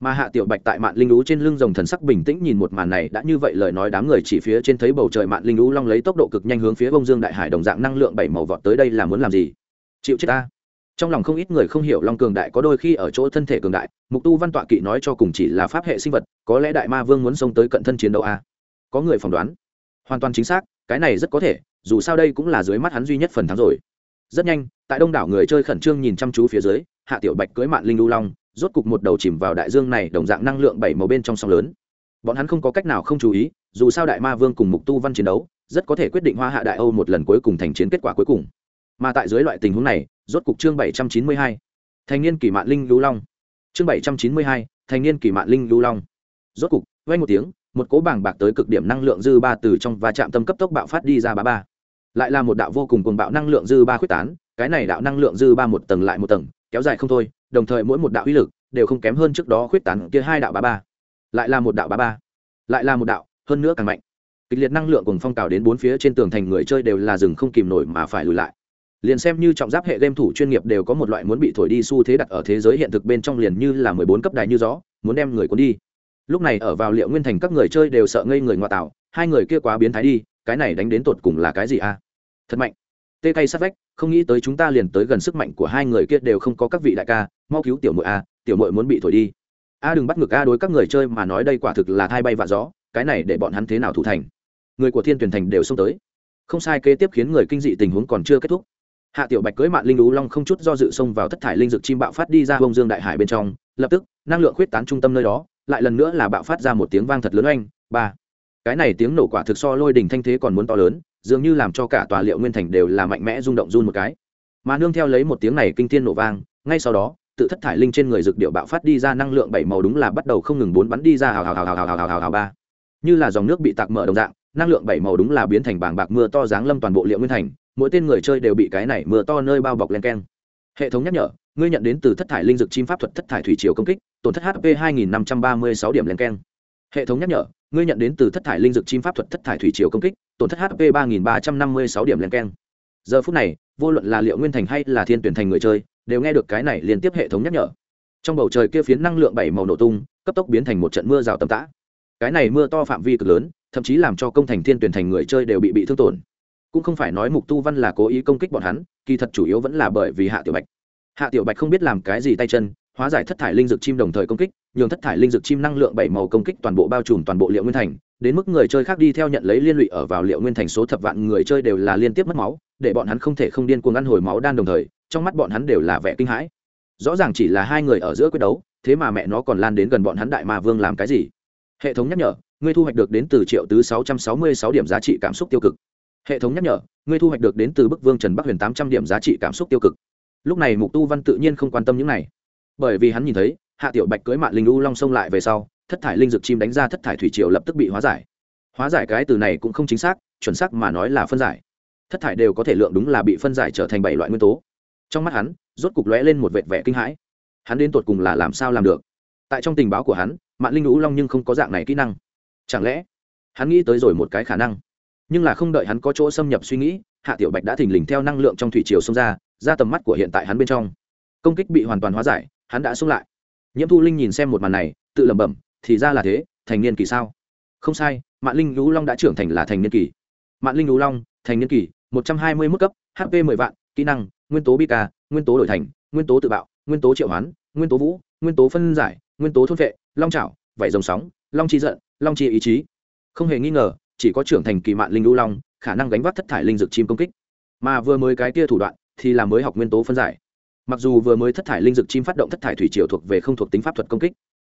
Mà hạ tiểu bạch tại mạn linh lũ trên lưng rồng thần sắc bình tĩnh nhìn một màn này, đã như vậy lời nói đám người chỉ phía trên thấy bầu trời mạn linh lũ long lấy tốc độ cực nhanh hướng phía bông dương đại hải đồng dạng năng lượng bảy màu vọt tới đây là muốn làm gì? Chịu chết ta trong lòng không ít người không hiểu long cường đại có đôi khi ở chỗ thân thể cường đại, mục tu văn tọa kỵ nói cho cùng chỉ là pháp hệ sinh vật, có lẽ đại ma vương muốn xông tới cận thân chiến đấu a. À? có người phỏng đoán. Hoàn toàn chính xác, cái này rất có thể, dù sao đây cũng là dưới mắt hắn duy nhất phần thắng rồi. Rất nhanh, tại đông đảo người chơi khẩn trương nhìn chăm chú phía dưới, hạ tiểu bạch cưới mạng linh lưu long, rốt cục một đầu chìm vào đại dương này, đồng dạng năng lượng bảy màu bên trong sông lớn. Bọn hắn không có cách nào không chú ý, dù sao đại ma vương cùng mục tu văn chiến đấu, rất có thể quyết định hoa hạ đại âu một lần cuối cùng thành chiến kết quả cuối cùng. Mà tại dưới loại tình huống này rốt cục chương bảy trăm chín mươi hai, thành niên kỷ mạn linh lưu long. Chương bảy trăm chín mươi hai, thành niên kỷ mạn linh lưu long. Rốt cục vay một tiếng, một cỗ bảng bạc tới cực điểm năng lượng dư ba từ trong và chạm tâm cấp tốc bạo phát đi ra ba ba. Lại là một đạo vô cùng cuồng bạo năng lượng dư ba khuyết tán, cái này đạo năng lượng dư ba một tầng lại một tầng, kéo dài không thôi, đồng thời mỗi một đạo uy lực đều không kém hơn trước đó khuyết tán kia hai đạo ba ba. Lại là một đạo ba ba. Lại là một đạo, hơn nữa càng mạnh. Kịch liệt năng lượng cùng phong cào đến bốn phía trên tường thành người chơi đều là rừng không kìm nổi mà phải lùi lại liền xem như trọng giáp hệ game thủ chuyên nghiệp đều có một loại muốn bị thổi đi xu thế đặt ở thế giới hiện thực bên trong liền như là mười bốn cấp đài như gió, muốn đem người cuốn đi. Lúc này ở vào liệu nguyên thành các người chơi đều sợ ngây người ngoại tạo, hai người kia quá biến thái đi, cái này đánh đến tột cùng là cái gì a? Thật mạnh. Tê cay sát vách, không nghĩ tới chúng ta liền tới gần sức mạnh của hai người kia đều không có các vị đại ca, mau cứu tiểu mội a, tiểu mội muốn bị thổi đi. A đừng bắt ngược a đối các người chơi mà nói đây quả thực là thai bay vạ gió, cái này để bọn hắn thế nào thủ thành? Người của thiên tuyển thành đều xông tới. Không sai, kế tiếp khiến người kinh dị tình huống còn chưa kết thúc hạ tiểu bạch cưới mạn linh lú long không chút do dự xông vào thất thải linh dược chim bạo phát đi ra bông dương đại hải bên trong, lập tức, năng lượng khuyết tán trung tâm nơi đó, lại lần nữa là bạo phát ra một tiếng vang thật lớn oanh, ba. Cái này tiếng nổ quả thực so lôi đình thanh thế còn muốn to lớn, dường như làm cho cả tòa liệu nguyên thành đều là mạnh mẽ rung động run một cái. Mà nương theo lấy một tiếng này kinh thiên nổ vang, ngay sau đó, tự thất thải linh trên người dược điệu bạo phát đi ra năng lượng bảy màu đúng là bắt đầu không ngừng bốn bắn đi ra hào hào hào hào hào hào hào hào ba. Như là dòng nước bị tạc mở đồng dạng, năng lượng bảy màu đúng là biến thành bảng bạc mưa to giáng lâm toàn bộ liệu nguyên thành mỗi tên người chơi đều bị cái này mưa to nơi bao bọc len keng. Hệ thống nhắc nhở, ngươi nhận đến từ thất thải linh dược chim pháp thuật thất thải thủy triều công kích, tổn thất hp 2536 điểm len keng. Hệ thống nhắc nhở, ngươi nhận đến từ thất thải linh dược chim pháp thuật thất thải thủy triều công kích, tổn thất hp 3356 điểm len keng. Giờ phút này, vô luận là liệu nguyên thành hay là thiên tuyển thành người chơi, đều nghe được cái này liên tiếp hệ thống nhắc nhở. Trong bầu trời kia phiến năng lượng bảy màu nổ tung, cấp tốc biến thành một trận mưa rào tầm tã. Cái này mưa to phạm vi cực lớn, thậm chí làm cho công thành thiên tuyển thành người chơi đều bị bị thương tổn cũng không phải nói mục tu văn là cố ý công kích bọn hắn, kỳ thật chủ yếu vẫn là bởi vì hạ tiểu bạch. Hạ tiểu bạch không biết làm cái gì tay chân, hóa giải thất thải linh dược chim đồng thời công kích, nhường thất thải linh dược chim năng lượng bảy màu công kích toàn bộ bao trùm toàn bộ liệu nguyên thành, đến mức người chơi khác đi theo nhận lấy liên lụy ở vào liệu nguyên thành số thập vạn người chơi đều là liên tiếp mất máu, để bọn hắn không thể không điên cuồng ăn hồi máu đan đồng thời, trong mắt bọn hắn đều là vẻ kinh hãi. Rõ ràng chỉ là hai người ở giữa quyết đấu, thế mà mẹ nó còn lan đến gần bọn hắn đại ma vương làm cái gì? Hệ thống nhắc nhở, ngươi thu hoạch được đến từ triệu tứ sáu trăm sáu mươi sáu điểm giá trị cảm xúc tiêu cực hệ thống nhắc nhở, ngươi thu hoạch được đến từ bức vương trần bắc huyền tám trăm điểm giá trị cảm xúc tiêu cực. Lúc này mục tu văn tự nhiên không quan tâm những này. Bởi vì hắn nhìn thấy, hạ tiểu bạch cưới mạng linh u long sông lại về sau, thất thải linh dược chim đánh ra thất thải thủy triều lập tức bị hóa giải. Hóa giải cái từ này cũng không chính xác, chuẩn xác mà nói là phân giải. Thất thải đều có thể lượng đúng là bị phân giải trở thành bảy loại nguyên tố. Trong mắt hắn, rốt cục lóe lên một vệt vẻ kinh hãi. Hắn đến tột cùng là làm sao làm được? Tại trong tình báo của hắn mạng linh u long nhưng không có dạng này kỹ năng. Chẳng lẽ, hắn nghĩ tới rồi một cái khả năng? Nhưng là không đợi hắn có chỗ xâm nhập suy nghĩ, hạ tiểu bạch đã thình lình theo năng lượng trong thủy triều xông ra ra tầm mắt của hiện tại hắn bên trong. Công kích bị hoàn toàn hóa giải, hắn đã xông lại. Nhiễm thu linh nhìn xem một màn này, tự lẩm bẩm, thì ra là thế, thành niên kỳ sao? Không sai mạng linh lũ long đã trưởng thành là thành niên kỳ. Mạng linh lũ long, thành niên kỳ, một trăm hai mươi mức cấp hp mười vạn, kỹ năng, nguyên tố bika, nguyên tố đổi thành, nguyên tố tự bạo, nguyên tố triệu hoán, nguyên tố vũ, nguyên tố phân giải, nguyên tố thôn vệ, long trảo, vảy rồng sóng, long chi giận, long chi ý chí. Không hề nghi ngờ chỉ có trưởng thành kỳ mạn linh lưu long, khả năng gánh vác thất thải linh dược chim công kích. Mà vừa mới cái kia thủ đoạn thì là mới học nguyên tố phân giải. Mặc dù vừa mới thất thải linh dược chim phát động thất thải thủy triều thuộc về không thuộc tính pháp thuật công kích,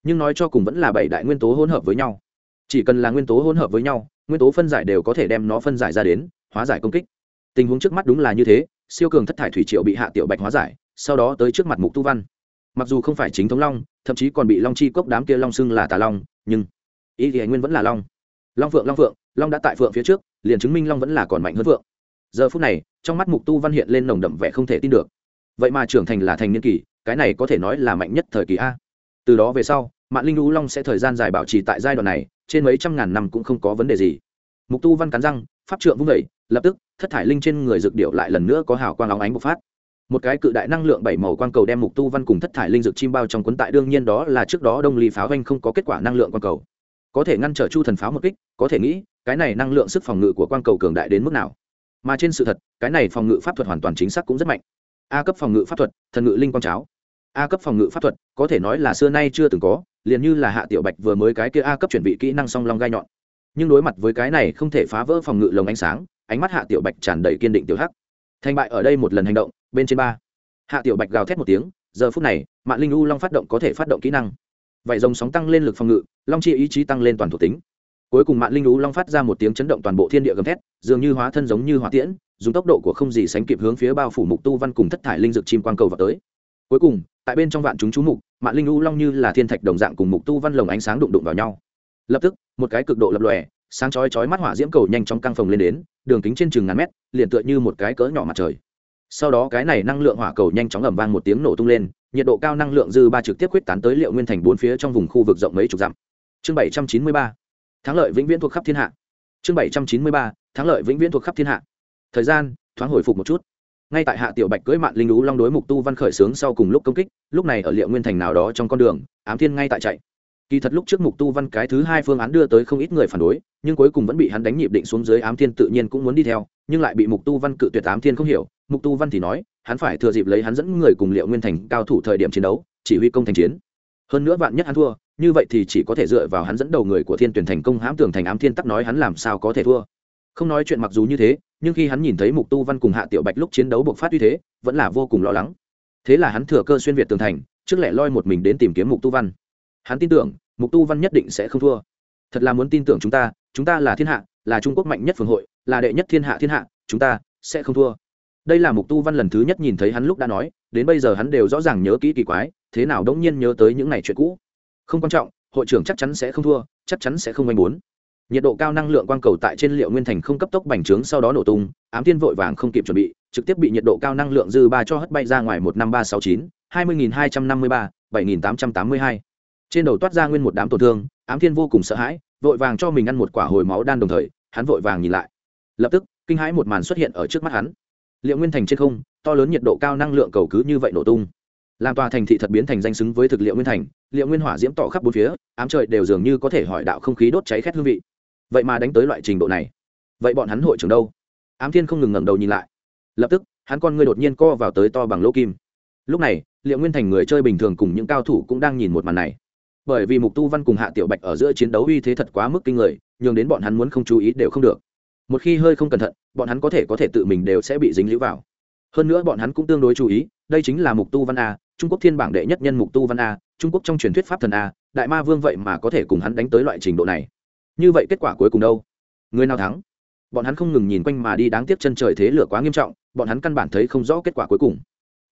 nhưng nói cho cùng vẫn là bảy đại nguyên tố hỗn hợp với nhau. Chỉ cần là nguyên tố hỗn hợp với nhau, nguyên tố phân giải đều có thể đem nó phân giải ra đến, hóa giải công kích. Tình huống trước mắt đúng là như thế, siêu cường thất thải thủy triều bị hạ tiểu bạch hóa giải, sau đó tới trước mặt mục tu văn. Mặc dù không phải chính thống long, thậm chí còn bị long chi cốc đám kia long xưng là tà long, nhưng ý thì nguyên vẫn là long long phượng long phượng, long đã tại phượng phía trước, liền chứng minh long vẫn là còn mạnh hơn phượng. Giờ phút này, trong mắt mục tu văn hiện lên nồng đậm vẻ không thể tin được. Vậy mà trưởng thành là thành niên kỳ, cái này có thể nói là mạnh nhất thời kỳ a. Từ đó về sau mạng linh lũ long sẽ thời gian dài bảo trì tại giai đoạn này, trên mấy trăm ngàn năm cũng không có vấn đề gì. Mục tu văn cắn răng, pháp trượng vung vẩy lập tức, thất thải linh trên người dược điệu lại lần nữa có hào quang óng ánh bộc phát. Một cái cự đại năng lượng bảy màu quang cầu đem mục tu văn cùng thất thải linh dược chim bao trong quấn tại, đương nhiên đó là trước đó đông ly pháo anh không có kết quả năng lượng quang cầu có thể ngăn trở chu thần pháo một kích, có thể nghĩ, cái này năng lượng sức phòng ngự của quang cầu cường đại đến mức nào. Mà trên sự thật, cái này phòng ngự pháp thuật hoàn toàn chính xác cũng rất mạnh. A cấp phòng ngự pháp thuật, thần ngự linh quang cháo. A cấp phòng ngự pháp thuật, có thể nói là xưa nay chưa từng có, liền như là hạ tiểu bạch vừa mới cái kia a cấp chuẩn bị kỹ năng song long gai nhọn. Nhưng đối mặt với cái này không thể phá vỡ phòng ngự lồng ánh sáng, ánh mắt hạ tiểu bạch tràn đầy kiên định tiểu hắc. Thành bại ở đây một lần hành động, bên trên ba. Hạ tiểu bạch gào thét một tiếng, giờ phút này mạng linh u long phát động có thể phát động kỹ năng. Vậy dòng sóng tăng lên lực phòng ngự long chi ý chí tăng lên toàn thuộc tính. Cuối cùng mạng linh lũ long phát ra một tiếng chấn động toàn bộ thiên địa gầm thét, dường như hóa thân giống như hỏa tiễn, dùng tốc độ của không gì sánh kịp hướng phía bao phủ mục tu văn cùng thất thải linh dược chim quang cầu vào tới. Cuối cùng, tại bên trong vạn chúng chú mục mạng linh u long như là thiên thạch đồng dạng cùng mục tu văn lồng ánh sáng đụng đụng vào nhau. Lập tức, một cái cực độ lập lòe, sáng chói chói mắt hỏa diễm cầu nhanh chóng căng phồng lên đến, đường kính trên chừng ngàn mét, liền tựa như một cái cỡ nhỏ mặt trời. Sau đó cái này năng lượng hỏa cầu nhanh chóng ầm vang một tiếng nổ tung lên, nhiệt độ cao năng lượng dư ba trực tiếp quyết tán tới liệu nguyên thành bốn phía trong vùng khu vực rộng mấy chục dặm chương bảy trăm chín mươi ba, thắng lợi vĩnh viễn thuộc khắp thiên hạ. Chương bảy trăm chín mươi ba, thắng lợi vĩnh viễn thuộc khắp thiên hạ. Thời gian, thoáng hồi phục một chút. Ngay tại hạ tiểu bạch cưỡi mạn linh lú long đối mục tu văn khởi sướng sau cùng lúc công kích, lúc này ở liệu nguyên thành nào đó trong con đường, ám thiên ngay tại chạy. Kỳ thật lúc trước mục tu văn cái thứ hai phương án đưa tới không ít người phản đối, nhưng cuối cùng vẫn bị hắn đánh nhịp định xuống dưới ám thiên tự nhiên cũng muốn đi theo, nhưng lại bị mục tu văn cự tuyệt ám thiên không hiểu. Mục tu văn thì nói, hắn phải thừa dịp lấy hắn dẫn người cùng liệu nguyên thành cao thủ thời điểm chiến đấu, chỉ huy công thành chiến. Hơn nữa vạn nhất hắn thua như vậy thì chỉ có thể dựa vào hắn dẫn đầu người của thiên tuyển thành công hãm tường thành ám thiên tắc nói hắn làm sao có thể thua. Không nói chuyện mặc dù như thế, nhưng khi hắn nhìn thấy mục tu văn cùng hạ tiểu bạch lúc chiến đấu bộc phát uy thế, vẫn là vô cùng lo lắng. Thế là hắn thừa cơ xuyên việt tường thành, trước lẽ loi một mình đến tìm kiếm mục tu văn. Hắn tin tưởng, mục tu văn nhất định sẽ không thua. Thật là muốn tin tưởng chúng ta chúng ta là thiên hạ, là trung quốc mạnh nhất phường hội, là đệ nhất thiên hạ thiên hạ, chúng ta sẽ không thua. Đây là mục tu văn lần thứ nhất nhìn thấy hắn lúc đã nói, đến bây giờ hắn đều rõ ràng nhớ kỹ kỳ quái, thế nào đống nhiên nhớ tới những ngày chuyện cũ không quan trọng, hội trưởng chắc chắn sẽ không thua, chắc chắn sẽ không manh muốn nhiệt độ cao năng lượng quang cầu tại trên liệu nguyên thành không cấp tốc bành trướng sau đó nổ tung, ám thiên vội vàng không kịp chuẩn bị, trực tiếp bị nhiệt độ cao năng lượng dư ba cho hất bay ra ngoài một năm ba sáu chín, hai mươi nghìn hai trăm năm mươi ba, bảy nghìn tám trăm tám mươi hai. Trên đầu toát ra nguyên một đám tổn thương, ám thiên vô cùng sợ hãi, vội vàng cho mình ăn một quả hồi máu đan đồng thời, hắn vội vàng nhìn lại. Lập tức, kinh hãi một màn xuất hiện ở trước mắt hắn. Liệu nguyên thành trên không, to lớn nhiệt độ cao năng lượng cầu cứ như vậy nổ tung làm tòa thành thị thật biến thành danh xứng với thực liệu nguyên thành, liệu nguyên hỏa diễm tỏ khắp bốn phía, ám trời đều dường như có thể hỏi đạo không khí đốt cháy khét hương vị. Vậy mà đánh tới loại trình độ này. Vậy bọn hắn hội trưởng đâu? Ám thiên không ngừng ngẩng đầu nhìn lại. Lập tức, hắn con ngươi đột nhiên co vào tới to bằng lỗ kim. Lúc này, liệu nguyên thành người chơi bình thường cùng những cao thủ cũng đang nhìn một màn này. Bởi vì mục tu văn cùng hạ tiểu bạch ở giữa chiến đấu uy thế thật quá mức kinh người, nhường đến bọn hắn muốn không chú ý đều không được. Một khi hơi không cẩn thận, bọn hắn có thể có thể tự mình đều sẽ bị dính lũ vào. Hơn nữa bọn hắn cũng tương đối chú ý, đây chính là mục tu văn a trung quốc thiên bảng đệ nhất nhân mục tu văn a, trung quốc trong truyền thuyết pháp thần a, đại ma vương vậy mà có thể cùng hắn đánh tới loại trình độ này. Như vậy kết quả cuối cùng đâu? Người nào thắng? Bọn hắn không ngừng nhìn quanh mà đi đáng tiếc chân trời thế lửa quá nghiêm trọng, bọn hắn căn bản thấy không rõ kết quả cuối cùng.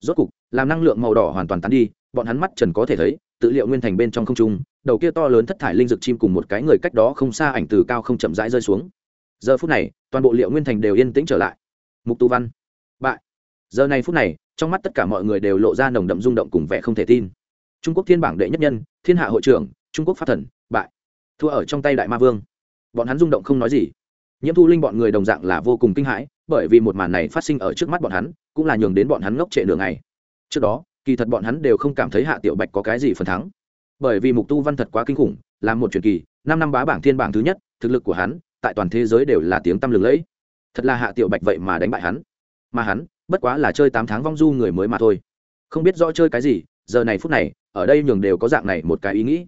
Rốt cục, làm năng lượng màu đỏ hoàn toàn tán đi, bọn hắn mắt trần có thể thấy, tự liệu nguyên thành bên trong không trung, đầu kia to lớn thất thải linh dực chim cùng một cái người cách đó không xa ảnh từ cao không chậm rãi rơi xuống. Giờ phút này, toàn bộ liệu nguyên thành đều yên tĩnh trở lại. Mục tu văn. Bại. Giờ này phút này trong mắt tất cả mọi người đều lộ ra nồng đậm rung động cùng vẻ không thể tin. Trung quốc thiên bảng đệ nhất nhân, thiên hạ hội trưởng, trung quốc pháp thần, bại. Thua ở trong tay đại ma vương. Bọn hắn rung động không nói gì. Nhiễm thu linh bọn người đồng dạng là vô cùng kinh hãi, bởi vì một màn này phát sinh ở trước mắt bọn hắn, cũng là nhường đến bọn hắn ngốc trệ đường này trước đó, kỳ thật bọn hắn đều không cảm thấy hạ tiểu bạch có cái gì phần thắng. Bởi vì mục tu văn thật quá kinh khủng là một truyền kỳ, năm năm bá bảng thiên bảng thứ nhất, thực lực của hắn, tại toàn thế giới đều là tiếng tăm lừng lẫy. Thật là hạ tiểu bạch vậy mà đánh bại hắn. Mà hắn bất quá là chơi tám tháng vong du người mới mà thôi. Không biết rõ chơi cái gì, giờ này phút này, ở đây nhường đều có dạng này một cái ý nghĩ.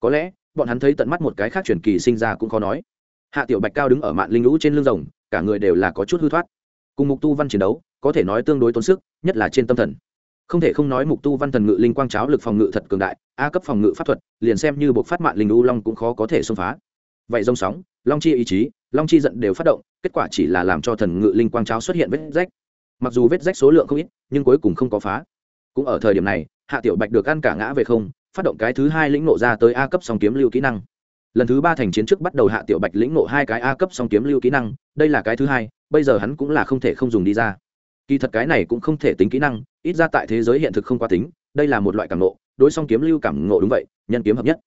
Có lẽ, bọn hắn thấy tận mắt một cái khác truyền kỳ sinh ra cũng khó nói. Hạ tiểu bạch cao đứng ở mạn linh lũ trên lưng rồng, cả người đều là có chút hư thoát. Cùng mục tu văn chiến đấu, có thể nói tương đối tốn sức, nhất là trên tâm thần. Không thể không nói mục tu văn thần ngự linh quang cháo lực phòng ngự thật cường đại, a cấp phòng ngự pháp thuật, liền xem như buộc phát mạng linh u long cũng khó có thể xông phá. Vậy rông sóng, long chi ý chí, long chi giận đều phát động, kết quả chỉ là làm cho thần ngự linh quang cháo xuất hiện vết rách mặc dù vết rách số lượng không ít, nhưng cuối cùng không có phá. Cũng ở thời điểm này, hạ tiểu bạch được ăn cả ngã về không, phát động cái thứ hai lĩnh nộ ra tới a cấp song kiếm lưu kỹ năng. Lần thứ ba thành chiến trước bắt đầu hạ tiểu bạch lĩnh nộ hai cái a cấp song kiếm lưu kỹ năng, đây là cái thứ hai, bây giờ hắn cũng là không thể không dùng đi ra. Kỳ thật cái này cũng không thể tính kỹ năng, ít ra tại thế giới hiện thực không qua tính, đây là một loại cảm nộ đối song kiếm lưu cảm nộ đúng vậy, nhân kiếm hợp nhất.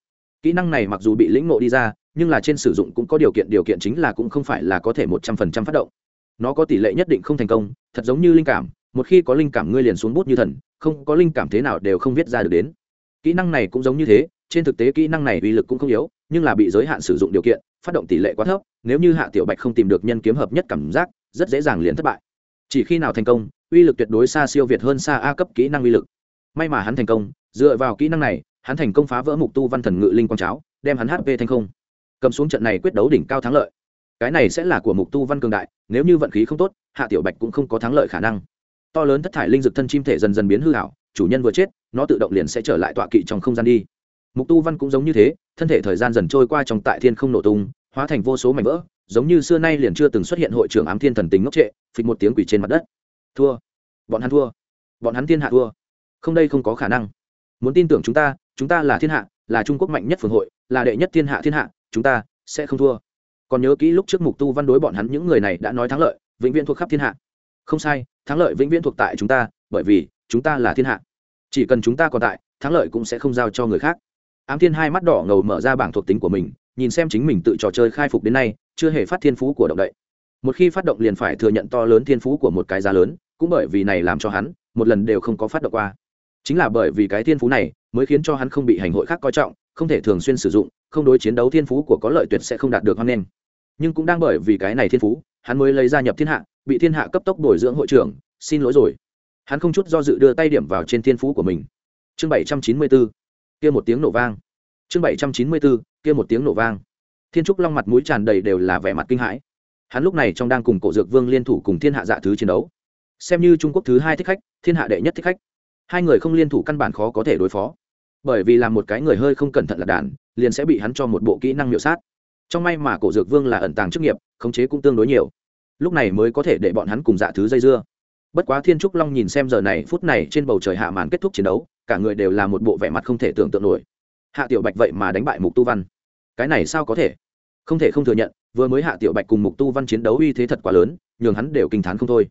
Kỹ năng này mặc dù bị lĩnh nộ đi ra, nhưng là trên sử dụng cũng có điều kiện điều kiện chính là cũng không phải là có thể một trăm phần trăm phát động nó có tỷ lệ nhất định không thành công, thật giống như linh cảm, một khi có linh cảm ngươi liền xuống bút như thần, không có linh cảm thế nào đều không viết ra được đến. Kỹ năng này cũng giống như thế, trên thực tế kỹ năng này uy lực cũng không yếu, nhưng là bị giới hạn sử dụng điều kiện, phát động tỷ lệ quá thấp, nếu như hạ tiểu bạch không tìm được nhân kiếm hợp nhất cảm giác, rất dễ dàng liền thất bại. Chỉ khi nào thành công, uy lực tuyệt đối xa siêu việt hơn xa a cấp kỹ năng uy lực. May mà hắn thành công, dựa vào kỹ năng này, hắn thành công phá vỡ mục tu văn thần ngự linh quang cháo, đem hắn hp thành không. Cầm xuống trận này quyết đấu đỉnh cao thắng lợi cái này sẽ là của mục tu văn cường đại, nếu như vận khí không tốt, hạ tiểu bạch cũng không có thắng lợi khả năng. To lớn thất thải linh dực thân chim thể dần dần biến hư hảo chủ nhân vừa chết, nó tự động liền sẽ trở lại tọa kỵ trong không gian đi. Mục tu văn cũng giống như thế, thân thể thời gian dần trôi qua trong tại thiên không nổ tung, hóa thành vô số mảnh vỡ, giống như xưa nay liền chưa từng xuất hiện hội trưởng ám thiên thần tính ngốc trệ, phịch một tiếng quỷ trên mặt đất. Thua. Bọn hắn thua. Bọn hắn thiên hạ thua. Không đây không có khả năng. Muốn tin tưởng chúng ta chúng ta là thiên hạ, là trung quốc mạnh nhất phường hội, là đệ nhất thiên hạ thiên hạ, chúng ta sẽ không thua còn nhớ kỹ lúc trước mục tu văn đối bọn hắn những người này đã nói thắng lợi, vĩnh viễn thuộc khắp thiên hạ. Không sai, thắng lợi vĩnh viễn thuộc tại chúng ta, bởi vì chúng ta là thiên hạ. Chỉ cần chúng ta còn tại, thắng lợi cũng sẽ không giao cho người khác. Ám thiên hai mắt đỏ ngầu mở ra bảng thuộc tính của mình, nhìn xem chính mình tự trò chơi khai phục đến nay, chưa hề phát thiên phú của động đậy. Một khi phát động liền phải thừa nhận to lớn thiên phú của một cái giá lớn, cũng bởi vì này làm cho hắn, một lần đều không có phát động qua. Chính là bởi vì cái thiên phú này mới khiến cho hắn không bị hành hội khác coi trọng, không thể thường xuyên sử dụng, không đối chiến đấu thiên phú của có lợi tuyệt sẽ không đạt được hoan nghênh nhưng cũng đang bởi vì cái này thiên phú, hắn mới lấy gia nhập thiên hạ, bị thiên hạ cấp tốc bồi dưỡng hội trưởng, xin lỗi rồi. Hắn không chút do dự đưa tay điểm vào trên thiên phú của mình. Chương bảy trăm chín mươi bốn kia một tiếng nổ vang. Chương bảy trăm chín mươi bốn kia một tiếng nổ vang. Thiên trúc long mặt mũi tràn đầy đều là vẻ mặt kinh hãi. Hắn lúc này trong đang cùng cổ dược vương liên thủ cùng thiên hạ dạ thứ chiến đấu. Xem như trung quốc thứ hai thích khách, thiên hạ đệ nhất thích khách. Hai người không liên thủ căn bản khó có thể đối phó. Bởi vì làm một cái người hơi không cẩn thận là đàn, liền sẽ bị hắn cho một bộ kỹ năng miểu sát trong may mà cổ dược vương là ẩn tàng chức nghiệp, khống chế cũng tương đối nhiều. Lúc này mới có thể để bọn hắn cùng dạ thứ dây dưa. Bất quá thiên trúc long nhìn xem giờ này, phút này trên bầu trời hạ màn kết thúc chiến đấu, cả người đều là một bộ vẻ mặt không thể tưởng tượng nổi. Hạ tiểu bạch vậy mà đánh bại mục tu văn. Cái này sao có thể? Không thể không thừa nhận, vừa mới hạ tiểu bạch cùng mục tu văn chiến đấu uy thế thật quá lớn, nhường hắn đều kinh t h á n không thôi.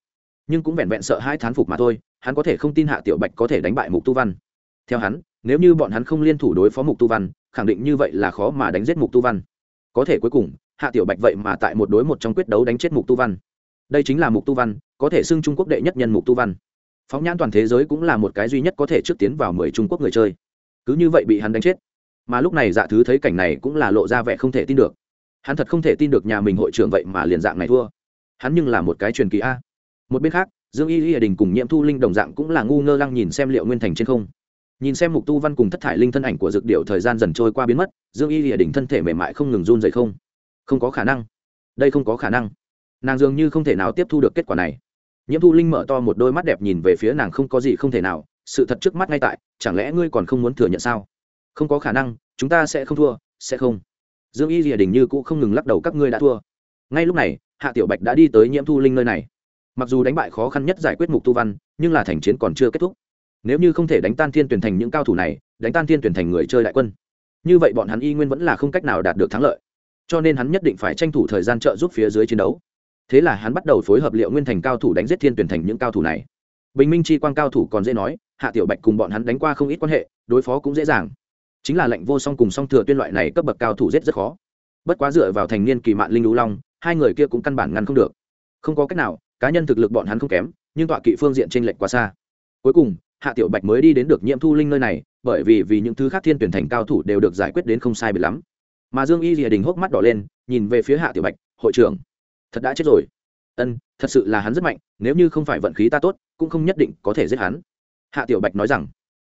Nhưng cũng vẹn vẹn sợ hai thán phục mà thôi, hắn có thể không tin hạ tiểu bạch có thể đánh bại mục tu văn. Theo hắn, nếu như bọn hắn không liên thủ đối phó mục tu văn, khẳng định như vậy là khó mà đánh giết mục tu văn có thể cuối cùng, hạ tiểu bạch vậy mà tại một đối một trong quyết đấu đánh chết mục tu văn. Đây chính là mục tu văn, có thể xưng trung quốc đệ nhất nhân mục tu văn. Phóng nhãn toàn thế giới cũng là một cái duy nhất có thể trước tiến vào mười trung quốc người chơi. Cứ như vậy bị hắn đánh chết. Mà lúc này dạ thứ thấy cảnh này cũng là lộ ra vẻ không thể tin được. Hắn thật không thể tin được nhà mình hội trưởng vậy mà liền dạng này thua. Hắn nhưng là một cái truyền kỳ a. Một bên khác, dương y y đình cùng nhiễm thu linh đồng dạng cũng là ngu ngơ lăng nhìn xem liệu nguyên thành trên không nhìn xem mục tu văn cùng thất thải linh thân ảnh của dược điệu thời gian dần trôi qua biến mất, dương y lìa đỉnh thân thể mềm mại không ngừng run dậy không. Không có khả năng. Đây không có khả năng. Nàng dường như không thể nào tiếp thu được kết quả này. Nhiễm thu linh mở to một đôi mắt đẹp nhìn về phía nàng không có gì không thể nào. Sự thật trước mắt ngay tại, chẳng lẽ ngươi còn không muốn thừa nhận sao? Không có khả năng, chúng ta sẽ không thua, sẽ không. Dương y lìa đỉnh như cũ không ngừng lắc đầu, các ngươi đã thua. Ngay lúc này, hạ tiểu bạch đã đi tới nhiễm thu linh nơi này. Mặc dù đánh bại khó khăn nhất giải quyết mục tu văn, nhưng là thành chiến còn chưa kết thúc nếu như không thể đánh tan thiên tuyển thành những cao thủ này, đánh tan thiên tuyển thành người chơi đại quân, như vậy bọn hắn y nguyên vẫn là không cách nào đạt được thắng lợi. Cho nên hắn nhất định phải tranh thủ thời gian trợ giúp phía dưới chiến đấu. Thế là hắn bắt đầu phối hợp liệu nguyên thành cao thủ đánh giết thiên tuyển thành những cao thủ này. Bình minh chi quan cao thủ còn dễ nói, hạ tiểu bạch cùng bọn hắn đánh qua không ít quan hệ, đối phó cũng dễ dàng. Chính là lệnh vô song cùng song thừa tuyên loại này cấp bậc cao thủ giết rất khó. Bất quá dựa vào thành niên kỳ mạn linh lũ long, hai người kia cũng căn bản ngăn không được. Không có cách nào, cá nhân thực lực bọn hắn không kém, nhưng tọa kỵ phương diện t r ê n lệch quá xa. Cuối cùng hạ tiểu bạch mới đi đến được nhiễm thu linh nơi này, bởi vì vì những thứ khác thiên tuyển thành cao thủ đều được giải quyết đến không sai bị lắm. Mà dương y rìa đình hốc mắt đỏ lên, nhìn về phía hạ tiểu bạch, hội trưởng, thật đã chết rồi. Ân, thật sự là hắn rất mạnh, nếu như không phải vận khí ta tốt, cũng không nhất định có thể giết hắn. Hạ tiểu bạch nói rằng.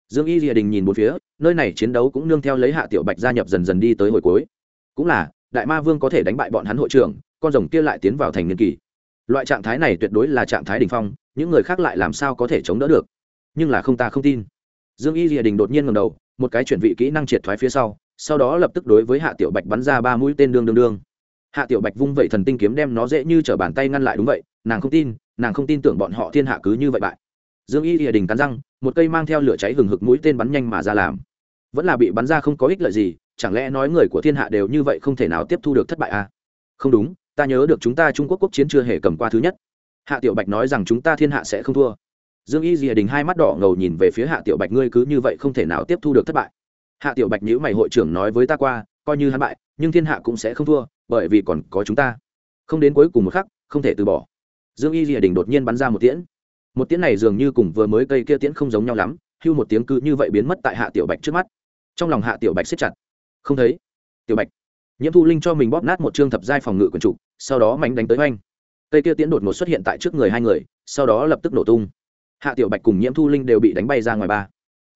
Dương y rìa đình nhìn một phía, nơi này chiến đấu cũng nương theo lấy hạ tiểu bạch gia nhập dần dần đi tới hồi cuối. Cũng là, đại ma vương có thể đánh bại bọn hắn hội trưởng, con rồng kia lại tiến vào thành niên kỳ. Loại trạng thái này tuyệt đối là trạng thái đ ỉ n h phong, những người khác lại làm sao có thể chống đỡ được? Nhưng là không ta không tin. Dương y rìa đình đột nhiên ngầm đầu, một cái chuyển vị kỹ năng triệt thoái phía sau sau đó lập tức đối với hạ tiểu bạch bắn ra ba mũi tên đương đương đương. Hạ tiểu bạch vung vậy thần tinh kiếm đem nó dễ như t r ở bàn tay ngăn lại đúng vậy, nàng không tin, nàng không tin tưởng bọn họ thiên hạ cứ như vậy bại. Dương y rìa đình cắn răng, một cây mang theo lửa cháy hừng hực mũi tên bắn nhanh mà ra làm. Vẫn là bị bắn ra không có ích lợi gì, chẳng lẽ nói người của thiên hạ đều như vậy không thể nào tiếp thu được thất bại à? không đúng, ta nhớ được chúng ta trung quốc quốc chiến chưa hề cầm qua thứ nhất. Hạ tiểu bạch nói rằng chúng ta thiên hạ sẽ không thua dương y dìa đình hai mắt đỏ ngầu nhìn về phía hạ tiểu bạch, ngươi cứ như vậy không thể nào tiếp thu được thất bại. Hạ tiểu bạch nhữ mày, hội trưởng nói với ta qua, coi như hắn bại, nhưng thiên hạ cũng sẽ không thua, bởi vì còn có chúng ta. Không đến cuối cùng một khắc, không thể từ bỏ. Dương y dìa đình đột nhiên bắn ra một tiễn. Một tiễn này dường như cùng vừa mới cây kia tiễn không giống nhau lắm, hưu một tiếng cứ như vậy biến mất tại hạ tiểu bạch trước mắt. Trong lòng hạ tiểu bạch siết chặt. Không thấy. Tiểu bạch. Nhiễm thu linh cho mình bóp nát một chương thập giai phòng ngự quần trục sau đó mánh đánh tới oanh. Cây kia tiễn đột ngột xuất hiện tại trước người hai người, sau đó lập tức nổ tung hạ tiểu bạch cùng nhiễm thu linh đều bị đánh bay ra ngoài ba.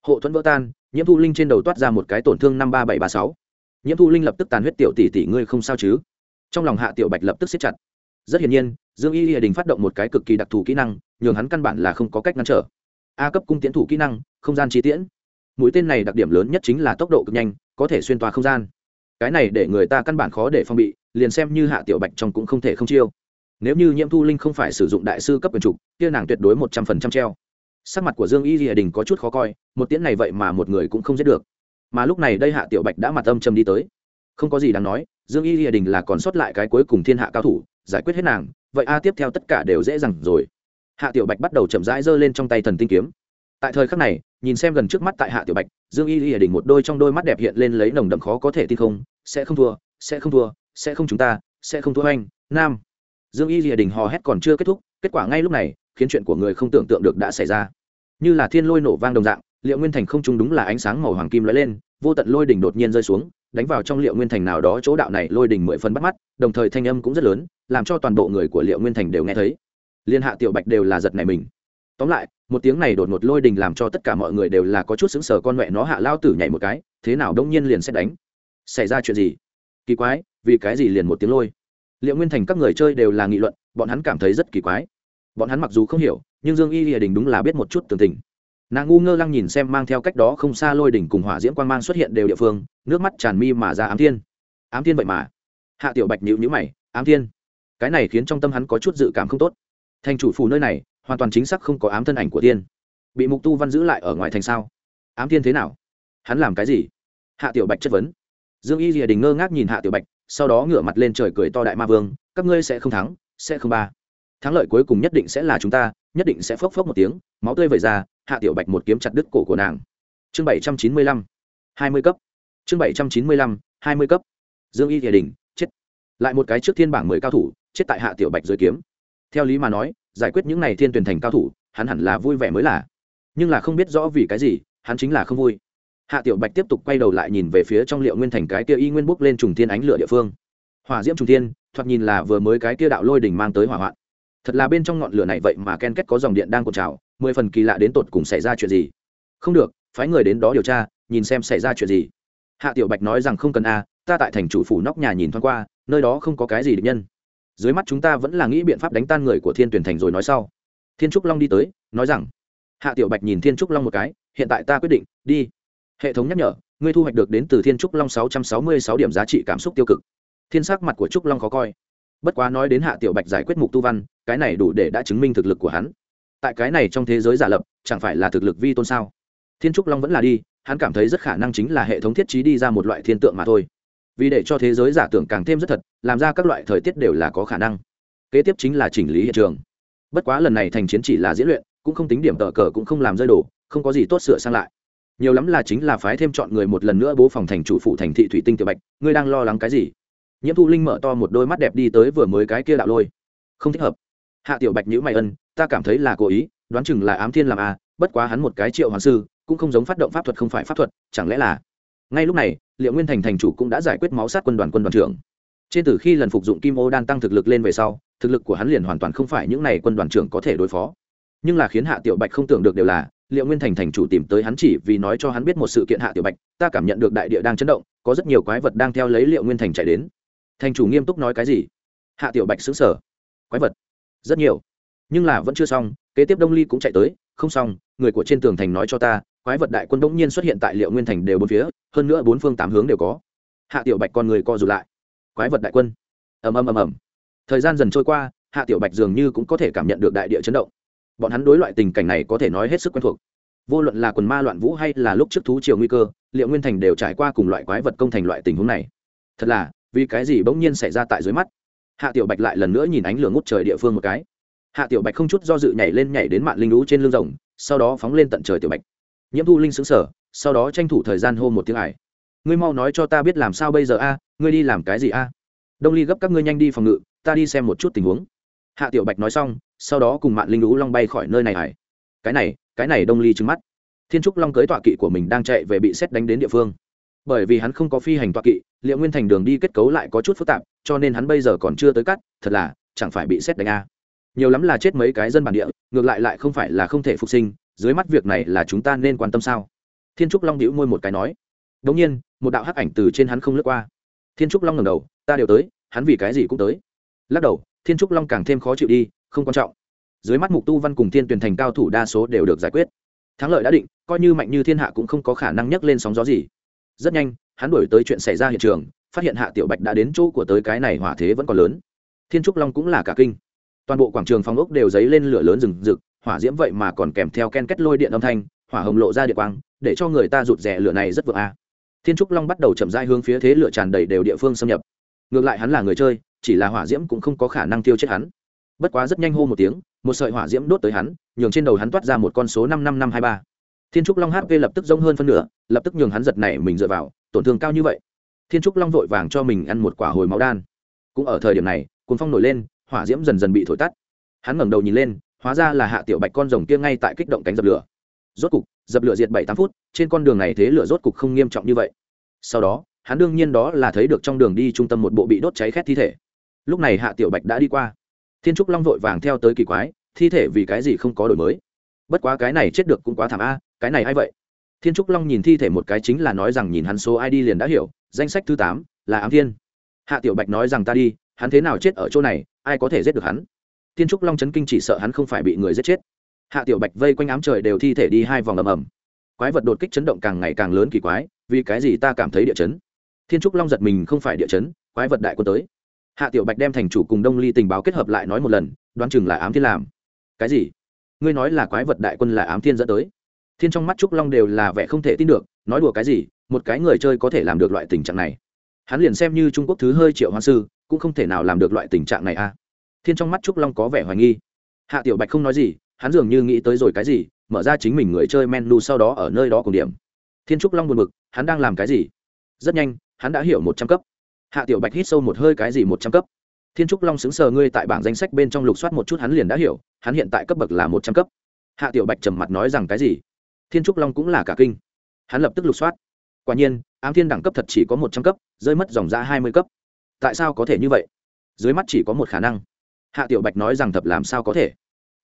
Hộ thuẫn vỡ tan, nhiễm thu linh trên đầu toát ra một cái tổn thương năm ba bảy ba sáu. Nhiễm thu linh lập tức tàn huyết tiểu tỷ tỷ ngươi không sao chứ? Trong lòng hạ tiểu bạch lập tức siết chặt. Rất hiển nhiên, dương y hiệ đình phát động một cái cực kỳ đặc thù kỹ năng, nhường hắn căn bản là không có cách ngăn trở. A cấp cung tiến thủ kỹ năng, không gian chi tiễn. Mũi tên này đặc điểm lớn nhất chính là tốc độ cực nhanh, có thể xuyên toa không gian. Cái này để người ta căn bản khó để phong bị, liền xem như hạ tiểu bạch trong cũng không thể không chiêu nếu như nhiễm thu linh không phải sử dụng đại sư cấp quyền trục, kia nàng tuyệt đối một trăm phần trăm treo. Sắc mặt của dương y rìa đình có chút khó coi, một tiễn này vậy mà một người cũng không giết được. Mà lúc này đây hạ tiểu bạch đã mặt âm châm đi tới. Không có gì đáng nói, dương y rìa đình là còn sót lại cái cuối cùng thiên hạ cao thủ, giải quyết hết nàng, vậy a tiếp theo tất cả đều dễ dàng rồi. Hạ tiểu bạch bắt đầu chậm rãi giơ lên trong tay thần tinh kiếm. Tại thời khắc này, nhìn xem gần trước mắt tại hạ tiểu bạch, dương y y đình một đôi trong đôi mắt đẹp hiện lên lấy nồng đậm khó có thể tin không, sẽ không thua, sẽ không thua, sẽ không chúng ta, sẽ không thua anh, nam dương y lìa đình hò hét còn chưa kết thúc, kết quả ngay lúc này, khiến chuyện của người không tưởng tượng được đã xảy ra. Như là thiên lôi nổ vang đồng dạng, liệu nguyên thành không trung đúng là ánh sáng màu hoàng kim lóe lên, vô tận lôi đỉnh đột nhiên rơi xuống, đánh vào trong liệu nguyên thành nào đó chỗ đạo này lôi đỉnh mười phân bắt mắt, đồng thời thanh âm cũng rất lớn, làm cho toàn bộ người của liệu nguyên thành đều nghe thấy. Liên hạ tiểu bạch đều là giật này mình. Tóm lại, một tiếng này đột ngột lôi đình làm cho tất cả mọi người đều là có chút xứng sở con mẹ nó hạ lao tử nhảy một cái, thế nào đông nhiên liền sẽ đánh? Xảy ra chuyện gì? Kỳ quái, vì cái gì liền một tiếng lôi? Liệu nguyên thành các người chơi đều là nghị luận, bọn hắn cảm thấy rất kỳ quái. Bọn hắn mặc dù không hiểu, nhưng dương y hiệ đình đúng là biết một chút tường tình. Nàng ngu ngơ lăng nhìn xem mang theo cách đó không xa lôi đỉnh cùng hỏa diễm quan mang xuất hiện đều địa phương, nước mắt tràn mi mà ra ám thiên. Ám thiên vậy mà. Hạ tiểu bạch nhịu nhữ mày, ám thiên? Cái này khiến trong tâm hắn có chút dự cảm không tốt. Thành chủ phủ nơi này, hoàn toàn chính xác không có ám thân ảnh của tiên. Bị mục tu văn giữ lại ở ngoài thành sao? Ám thiên thế nào? Hắn làm cái gì? Hạ tiểu bạch chất vấn. Dương y rìa đình ngơ ngác nhìn hạ tiểu bạch sau đó ngửa mặt lên trời cười to đại ma vương, các ngươi sẽ không thắng, sẽ không ba. Thắng lợi cuối cùng nhất định sẽ là chúng ta, nhất định sẽ phốc phốc một tiếng, máu tươi vẩy ra, hạ tiểu bạch một kiếm chặt đứt cổ của nàng. Chương bảy trăm chín mươi lăm, hai mươi cấp. Chương bảy trăm chín mươi lăm, hai mươi cấp. Dương y rìa đình, chết. Lại một cái trước thiên bảng mười cao thủ, chết tại hạ tiểu bạch dưới kiếm. Theo lý mà nói, giải quyết những này thiên tuyển thành cao thủ, hắn hẳn là vui vẻ mới là. Nhưng là không biết rõ vì cái gì, hắn chính là không vui hạ tiểu bạch tiếp tục quay đầu lại nhìn về phía trong liệu nguyên thành cái kia y nguyên bốc lên trùng thiên ánh lửa địa phương. Hỏa diễm trùng thiên, thoạt nhìn là vừa mới cái kia đạo lôi đỉnh mang tới hỏa hoạn. Thật là bên trong ngọn lửa này vậy mà ken kết có dòng điện đang cột trào, mười phần kỳ lạ đến tột cùng xảy ra chuyện gì? Không được, phái người đến đó điều tra, nhìn xem xảy ra chuyện gì. Hạ tiểu bạch nói rằng không cần a, ta tại thành chủ phủ nóc nhà nhìn thoáng qua, nơi đó không có cái gì địch nhân. Dưới mắt chúng ta vẫn là nghĩ biện pháp đánh tan người của thiên tuyển thành rồi nói sau. Thiên trúc long đi tới, nói rằng, hạ tiểu bạch nhìn thiên trúc long một cái, hiện tại ta quyết định, đi hệ thống nhắc nhở, ngươi thu hoạch được đến từ thiên trúc long sáu trăm sáu mươi sáu điểm giá trị cảm xúc tiêu cực. Thiên sắc mặt của trúc long khó coi. Bất quá nói đến hạ tiểu bạch giải quyết mục tu văn, cái này đủ để đã chứng minh thực lực của hắn. Tại cái này trong thế giới giả lập, chẳng phải là thực lực vi tôn sao? Thiên trúc long vẫn là đi, hắn cảm thấy rất khả năng chính là hệ thống thiết trí đi ra một loại thiên tượng mà thôi. Vì để cho thế giới giả tưởng càng thêm rất thật, làm ra các loại thời tiết đều là có khả năng. Kế tiếp chính là chỉnh lý hiện trường. Bất quá lần này thành chiến chỉ là diễn luyện, cũng không tính điểm tờ cờ cũng không làm rơi đổ không có gì tốt sửa sang lại nhiều lắm là chính là phái thêm chọn người một lần nữa bố phòng thành chủ phụ thành thị thủy tinh tiểu bạch ngươi đang lo lắng cái gì? Nhiễm thu linh mở to một đôi mắt đẹp đi tới vừa mới cái kia đạo lôi. Không thích hợp. Hạ tiểu bạch nhữ mày ân ta cảm thấy là cố ý đoán chừng là ám thiên làm à, bất quá hắn một cái triệu hoàng sư cũng không giống phát động pháp thuật không phải pháp thuật chẳng lẽ là? Ngay lúc này liệu nguyên thành thành chủ cũng đã giải quyết máu sát quân đoàn quân đoàn trưởng. Trên từ khi lần phục dụng kim ô đan tăng thực lực lên về sau thực lực của hắn liền hoàn toàn không phải những n à y quân đoàn trưởng có thể đối phó. Nhưng là khiến hạ tiểu bạch không tưởng được đều là liệu nguyên thành thành chủ tìm tới hắn chỉ vì nói cho hắn biết một sự kiện hạ tiểu bạch, ta cảm nhận được đại địa đang chấn động, có rất nhiều quái vật đang theo lấy liệu nguyên thành chạy đến. Thành chủ nghiêm túc nói cái gì? Hạ tiểu bạch xứng sở quái vật? Rất nhiều. Nhưng là vẫn chưa xong, kế tiếp đông ly cũng chạy tới, không xong, người của trên tường thành nói cho ta, quái vật đại quân bỗng nhiên xuất hiện tại liệu nguyên thành đều bốn phía, hơn nữa bốn phương tám hướng đều có. Hạ tiểu bạch con người co rụt lại. Quái vật đại quân? Ầm ầm ầm ầm. Thời gian dần trôi qua, hạ tiểu bạch dường như cũng có thể cảm nhận được đại địa chấn động bọn hắn đối loại tình cảnh này có thể nói hết sức quen thuộc. Vô luận là quần ma loạn vũ hay là lúc trước thú triều nguy cơ, liệu nguyên thành đều trải qua cùng loại quái vật công thành loại tình huống này. Thật là, vì cái gì bỗng nhiên xảy ra tại dưới mắt? Hạ tiểu bạch lại lần nữa nhìn ánh lửa ngút trời địa phương một cái. Hạ tiểu bạch không chút do dự nhảy lên nhảy đến mạng linh lũ trên lưng rồng, sau đó phóng lên tận trời tiểu bạch. Nhiễm thu linh xứng sở sau đó tranh thủ thời gian hô một tiếng ải. Ngươi mau nói cho ta biết làm sao bây giờ a, ngươi đi làm cái gì a? Đông ly gấp các ngươi nhanh đi phòng ngự, ta đi xem một chút tình huống hạ tiểu bạch nói xong, sau đó cùng mạng linh lũ long bay khỏi nơi này hải cái này cái này đông ly trứng mắt. Thiên trúc long cưới tọa kỵ của mình đang chạy về bị xét đánh đến địa phương. Bởi vì hắn không có phi hành tọa kỵ liệu nguyên thành đường đi kết cấu lại có chút phức tạp, cho nên hắn bây giờ còn chưa tới cắt, thật là, chẳng phải bị xét đánh a nhiều lắm là chết mấy cái dân bản địa, ngược lại lại không phải là không thể phục sinh, dưới mắt việc này là chúng ta nên quan tâm sao? Thiên trúc long đĩu môi một cái nói. Đống nhiên, một đạo hắc ảnh từ trên hắn không lướt qua. Thiên trúc long ngẩng đầu, ta đều tới, hắn vì cái gì cũng tới. Lắc đầu thiên trúc long càng thêm khó chịu đi, không quan trọng. Dưới mắt mục tu văn cùng thiên tuyển thành cao thủ đa số đều được giải quyết. Thắng lợi đã định, coi như mạnh như thiên hạ cũng không có khả năng nhấc lên sóng gió gì. Rất nhanh, hắn đổi tới chuyện xảy ra hiện trường, phát hiện hạ tiểu bạch đã đến chỗ của tới cái này hỏa thế vẫn còn lớn. Thiên trúc long cũng là cả kinh. Toàn bộ quảng trường phòng ốc đều dấy lên lửa lớn rừng rực, hỏa diễm vậy mà còn kèm theo ken kết lôi điện âm thanh, hỏa hồng lộ ra địa quang, để cho người ta rụt rè lửa này rất vượng a. Thiên trúc long bắt đầu chậm rãi hướng phía thế lửa tràn đầy đều địa phương xâm nhập. Ngược lại hắn là người chơi chỉ là hỏa diễm cũng không có khả năng tiêu chết hắn. Bất quá rất nhanh hô một tiếng, một sợi hỏa diễm đốt tới hắn, nhường trên đầu hắn toát ra một con số năm năm năm hai ba. Thiên trúc long hp lập tức rông hơn phân nửa, lập tức nhường hắn giật này mình dựa vào, tổn thương cao như vậy. Thiên trúc long vội vàng cho mình ăn một quả hồi máu đan. Cũng ở thời điểm này cuốn phong nổi lên, hỏa diễm dần dần bị thổi tắt. Hắn ngẩng đầu nhìn lên, hóa ra là hạ tiểu bạch con rồng kia ngay tại kích động cánh dập lửa. Rốt cục, dập lửa diệt bảy tám phút, trên con đường này thế lửa rốt cục không nghiêm trọng như vậy. Sau đó, hắn đương nhiên đó là thấy được trong đường đi trung tâm một bộ bị đốt cháy khét thi thể lúc này hạ tiểu bạch đã đi qua. Thiên trúc long vội vàng theo tới kỳ quái, thi thể vì cái gì không có đổi mới? Bất quá cái này chết được cũng quá thảm a, cái này a i vậy? Thiên trúc long nhìn thi thể một cái chính là nói rằng nhìn hắn số id liền đã hiểu, danh sách thứ tám là ám thiên. Hạ tiểu bạch nói rằng ta đi, hắn thế nào chết ở chỗ này, ai có thể giết được hắn? Thiên trúc long chấn kinh chỉ sợ hắn không phải bị người giết chết. Hạ tiểu bạch vây quanh ám trời đều thi thể đi hai vòng ầm ầm. Quái vật đột kích chấn động càng ngày càng lớn kỳ quái, vì cái gì ta cảm thấy địa chấn? Thiên trúc long giật mình không phải địa chấn, quái vật đại quân tới hạ tiểu bạch đem thành chủ cùng đông ly tình báo kết hợp lại nói một lần, đoán chừng là ám thiên làm. Cái gì? Ngươi nói là quái vật đại quân là ám thiên dẫn tới. Thiên trong mắt trúc long đều là vẻ không thể tin được, nói đùa cái gì, một cái người chơi có thể làm được loại tình trạng này. Hắn liền xem như trung quốc thứ hơi triệu hoa sư, cũng không thể nào làm được loại tình trạng này a. À. Thiên trong mắt trúc long có vẻ hoài nghi. Hạ tiểu bạch không nói gì, hắn dường như nghĩ tới rồi cái gì, mở ra chính mình người chơi menu sau đó ở nơi đó cùng điểm. Thiên trúc long buồn bực, hắn đang làm cái gì? Rất nhanh, hắn đã hiểu một trăm cấp hạ tiểu bạch hít sâu một hơi cái gì một trăm cấp. Thiên trúc long xứng sờ ngươi tại bảng danh sách bên trong lục soát một chút hắn liền đã hiểu, hắn hiện tại cấp bậc là một trăm cấp. Hạ tiểu bạch trầm mặt nói rằng cái gì? Thiên trúc long cũng là cả kinh. Hắn lập tức lục soát. Quả nhiên, ám thiên đẳng cấp thật chỉ có một trăm cấp, rơi mất dòng ra hai mươi cấp. Tại sao có thể như vậy? Dưới mắt chỉ có một khả năng. Hạ tiểu bạch nói rằng thật làm sao có thể?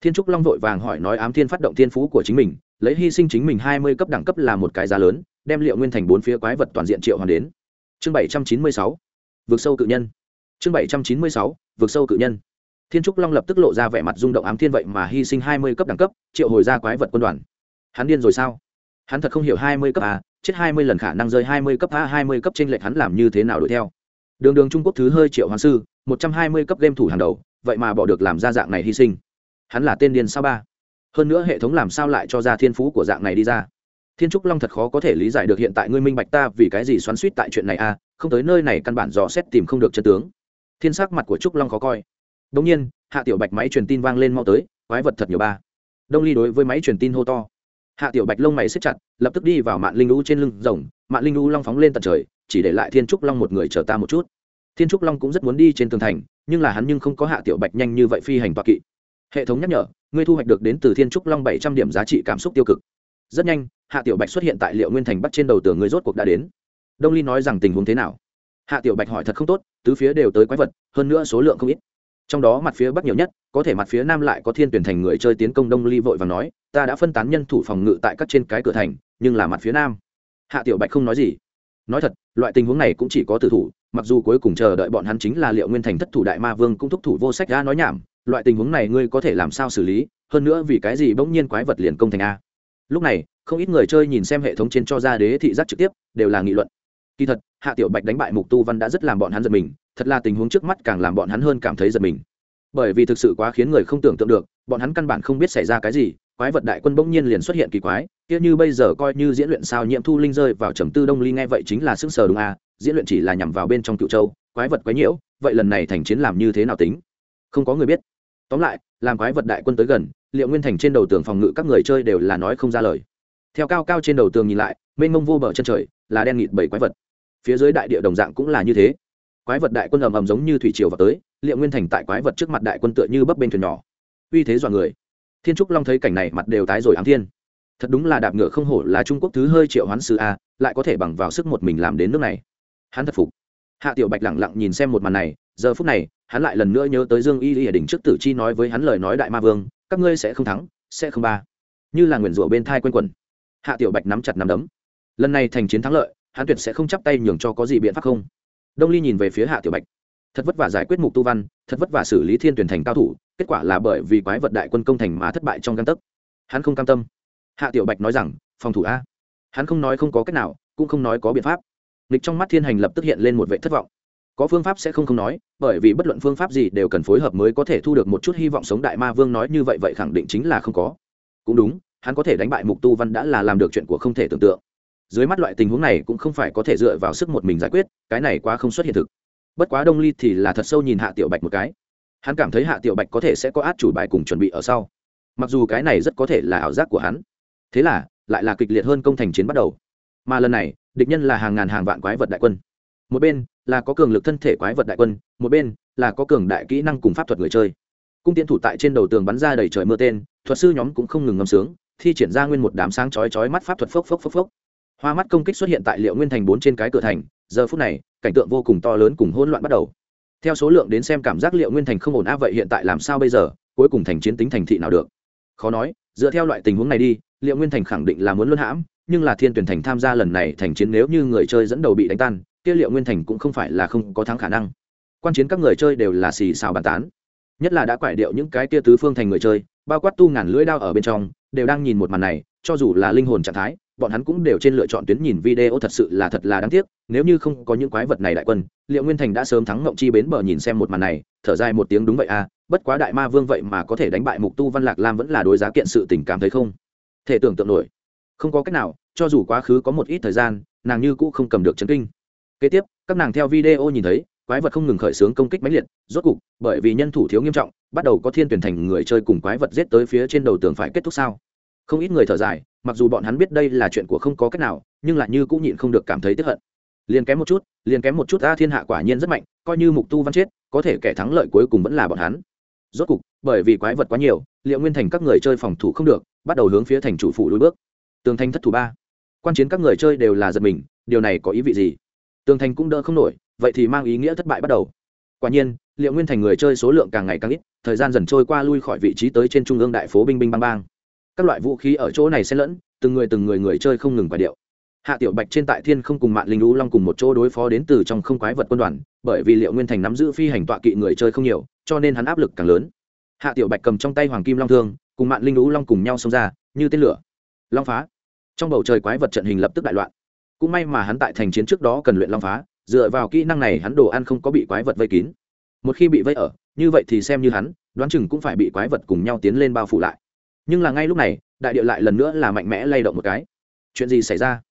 Thiên trúc long vội vàng hỏi nói ám thiên phát động thiên phú của chính mình, lấy hy sinh chính mình hai mươi cấp đẳng cấp là một cái giá lớn, đem liệu nguyên thành bốn phía quái vật toàn diện triệu hoàn đến. Chương bảy trăm chín mươi sáu vượt sâu cự nhân. Chương bảy trăm chín mươi sáu, vượt sâu cự nhân. Thiên trúc long lập tức lộ ra vẻ mặt rung động ám thiên vậy mà hy sinh hai mươi cấp đẳng cấp, triệu hồi ra quái vật quân đoàn. Hắn điên rồi sao? Hắn thật không hiểu hai mươi cấp à chết hai mươi lần khả năng rơi hai mươi cấp a, hai mươi cấp trên lệch hắn làm như thế nào đuổi theo. Đường đường trung quốc thứ hơi triệu hoàng sư, một trăm hai mươi cấp game thủ hàng đầu, vậy mà bỏ được làm ra dạng này hy sinh. Hắn là tên điên sao ba? Hơn nữa hệ thống làm sao lại cho ra thiên phú của dạng này đi ra? Thiên trúc long thật khó có thể lý giải được hiện tại ngươi minh bạch ta vì cái gì xoắn suýt tại chuyện này a không tới nơi này căn bản dò xét tìm không được chân tướng. Thiên sắc mặt của trúc long khó coi. Đông nhiên, hạ tiểu bạch máy truyền tin vang lên mau tới, quái vật thật nhiều ba. Đông ly đối với máy truyền tin hô to. Hạ tiểu bạch lông mày xếp chặt, lập tức đi vào mạng linh lũ trên lưng rồng mạng linh lũ long phóng lên tận trời, chỉ để lại thiên trúc long một người chờ ta một chút. Thiên trúc long cũng rất muốn đi trên tường thành, nhưng là hắn nhưng không có hạ tiểu bạch nhanh như vậy phi hành toạc kỵ. Hệ thống nhắc nhở, ngươi thu hoạch được đến từ thiên trúc long bảy trăm điểm giá trị cảm xúc tiêu cực. Rất nhanh hạ tiểu bạch xuất hiện tại liệu nguyên thành bắt trên đầu tường người rốt cuộc đã đến. Đông ly nói rằng tình huống thế nào? Hạ tiểu bạch hỏi thật không tốt, tứ phía đều tới quái vật, hơn nữa số lượng không ít. Trong đó mặt phía bắc nhiều nhất, có thể mặt phía nam lại có thiên tuyển thành người chơi tiến công đông ly vội và nói, ta đã phân tán nhân thủ phòng ngự tại các trên cái cửa thành, nhưng là mặt phía nam. Hạ tiểu bạch không nói gì. Nói thật, loại tình huống này cũng chỉ có tử thủ, mặc dù cuối cùng chờ đợi bọn hắn chính là liệu nguyên thành thất thủ đại ma vương cũng thúc thủ vô sách ra nói nhảm, loại tình huống này ngươi có thể làm sao xử lý, hơn nữa vì cái gì bỗng nhiên quái vật liền công thành a. Lúc này không ít người chơi nhìn xem hệ thống trên cho ra đế thị giác trực tiếp đều là nghị luận. Kỳ thật hạ tiểu bạch đánh bại mục tu văn đã rất làm bọn hắn giật mình thật là tình huống trước mắt càng làm bọn hắn hơn cảm thấy giật mình. Bởi vì thực sự quá khiến người không tưởng tượng được bọn hắn căn bản không biết xảy ra cái gì quái vật đại quân bỗng nhiên liền xuất hiện kỳ quái kia như bây giờ coi như diễn luyện sao Nhiệm thu linh rơi vào trầm tư đông ly nghe vậy chính là sức sờ đúng a à, diễn luyện chỉ là nhằm vào bên trong cựu châu quái vật quái nhiễu vậy lần này thành chiến làm như thế nào tính? Không có người biết. Tóm lại làm quái vật đại quân tới gần liệu nguyên thành trên đầu tường phòng ngự các người chơi đều là nói không ra lời theo cao cao trên đầu tường nhìn lại, mênh mông vô bờ chân trời, là đen nghịt bảy quái vật. Phía dưới đại địa đồng dạng cũng là như thế. Quái vật đại quân ầm ầm giống như thủy triều vào tới liệu nguyên thành tại quái vật trước mặt đại quân tựa như bấp bên thuyền nhỏ. Uy thế dọa người. Thiên trúc long thấy cảnh này mặt đều tái rồi ám thiên. Thật đúng là đạp ngựa không hổ là trung quốc thứ hơi triệu hoán sư a, lại có thể bằng vào sức một mình làm đến nước này. Hắn thật phục. Hạ tiểu bạch lẳng lặng nhìn xem một màn này, giờ phút này, hắn lại lần nữa nhớ tới dương y y đỉnh trước tử chi nói với hắn lời nói đại ma vương, các ngươi sẽ không thắng, sẽ không ba. Như là nguyền rủa bên thai quanh quẩn hạ tiểu bạch nắm chặt nắm đấm. Lần này thành chiến thắng lợi, hắn tuyệt sẽ không chắp tay nhường cho có gì biện pháp không. Đông ly nhìn về phía hạ tiểu bạch. Thật vất vả giải quyết mục tu văn, thật vất vả xử lý thiên tuyển thành cao thủ, kết quả là bởi vì quái vật đại quân công thành mà thất bại trong căn tấc. Hắn không cam tâm. Hạ tiểu bạch nói rằng, phòng thủ a. Hắn không nói không có cách nào, cũng không nói có biện pháp. Nghịch trong mắt thiên hành lập tức hiện lên một vệ thất vọng. Có phương pháp sẽ không không nói, bởi vì bất luận phương pháp gì đều cần phối hợp mới có thể thu được một chút hy vọng sống đại ma vương nói như vậy vậy khẳng định chính là không có. Cũng đúng hắn có thể đánh bại mục tu văn đã là làm được chuyện của không thể tưởng tượng. Dưới mắt loại tình huống này cũng không phải có thể dựa vào sức một mình giải quyết, cái này quá không xuất hiện thực. Bất quá đông ly thì là thật sâu nhìn hạ tiểu bạch một cái. Hắn cảm thấy hạ tiểu bạch có thể sẽ có át chủ bài cùng chuẩn bị ở sau. Mặc dù cái này rất có thể là ảo giác của hắn, thế là lại là kịch liệt hơn công thành chiến bắt đầu. Mà lần này, địch nhân là hàng ngàn hàng vạn quái vật đại quân. Một bên là có cường lực thân thể quái vật đại quân, một bên là có cường đại kỹ năng cùng pháp thuật người chơi. Cung tiến thủ tại trên đầu tường bắn ra đầy trời mưa tên, thuật sư nhóm cũng không ngừng ngâm sướng thi triển ra nguyên một đám sáng chói chói mắt pháp thuật phốc phốc phốc phốc. Hoa mắt công kích xuất hiện tại liệu nguyên thành bốn trên cái cửa thành, giờ phút này, cảnh tượng vô cùng to lớn cùng hỗn loạn bắt đầu. Theo số lượng đến xem cảm giác liệu nguyên thành không ổn áp vậy hiện tại làm sao bây giờ? Cuối cùng thành chiến tính thành thị nào được? Khó nói, dựa theo loại tình huống này đi, liệu nguyên thành khẳng định là muốn luân hãm, nhưng là thiên tuyển thành tham gia lần này thành chiến nếu như người chơi dẫn đầu bị đánh tan, kia liệu nguyên thành cũng không phải là không có thắng khả năng. Quan chiến các người chơi đều là xì xào bàn tán. Nhất là đã quải điệu những cái kia tứ phương thành người chơi, bao quát tu ngàn lưỡi đao ở bên trong đều đang nhìn một màn này, cho dù là linh hồn trạng thái, bọn hắn cũng đều trên lựa chọn tuyến nhìn video thật sự là thật là đáng tiếc, nếu như không có những quái vật này đại quân, liệu nguyên thành đã sớm thắng ngộng chi bến bờ nhìn xem một màn này, thở dài một tiếng đúng vậy à bất quá đại ma vương vậy mà có thể đánh bại mục tu văn lạc lam vẫn là đối giá kiện sự tình cảm thấy không thể tưởng tượng nổi. Không có cách nào, cho dù quá khứ có một ít thời gian, nàng như cũ không cầm được chấn kinh. Kế tiếp, các nàng theo video nhìn thấy quái vật không ngừng khởi xướng công kích mãnh liệt, rốt cục, bởi vì nhân thủ thiếu nghiêm trọng, bắt đầu có thiên tuyển thành người chơi cùng quái vật giết tới phía trên đầu tường phải kết thúc sao? Không ít người thở dài, mặc dù bọn hắn biết đây là chuyện của không có cách nào, nhưng lại như cũng nhịn không được cảm thấy tức hận. Liền kém một chút, liền kém một chút, a thiên hạ quả nhiên rất mạnh, coi như mục tu văn chết, có thể kẻ thắng lợi cuối cùng vẫn là bọn hắn. Rốt cục, bởi vì quái vật quá nhiều, liệu nguyên thành các người chơi phòng thủ không được, bắt đầu hướng phía thành chủ phủ đuôi bước. Tường thành thất thủ ba. Quan chiến các người chơi đều là giật mình, điều này có ý vị gì? Tường thành cũng đỡ không nổi, vậy thì mang ý nghĩa thất bại bắt đầu. Quả nhiên, liệu nguyên thành người chơi số lượng càng ngày càng ít, thời gian dần trôi qua lui khỏi vị trí tới trên trung ương đại phố binh binh bang bang. Các loại vũ khí ở chỗ này xen lẫn, từng người từng người người chơi không ngừng quả điệu. Hạ tiểu bạch trên tại thiên không cùng mạng linh lũ long cùng một chỗ đối phó đến từ trong không quái vật quân đoàn, bởi vì liệu nguyên thành nắm giữ phi hành tọa kỵ người chơi không nhiều, cho nên hắn áp lực càng lớn. Hạ tiểu bạch cầm trong tay hoàng kim long thương, cùng mạng linh lũ long cùng nhau xông ra, như tên lửa. Long phá. Trong bầu trời quái vật trận hình lập tức đại loạn cũng may mà hắn tại thành chiến trước đó cần luyện long phá, dựa vào kỹ năng này hắn đồ ăn không có bị quái vật vây kín. Một khi bị vây ở, như vậy thì xem như hắn, đoán chừng cũng phải bị quái vật cùng nhau tiến lên bao phủ lại. Nhưng là ngay lúc này, đại điệu lại lần nữa là mạnh mẽ lay động một cái. Chuyện gì xảy ra?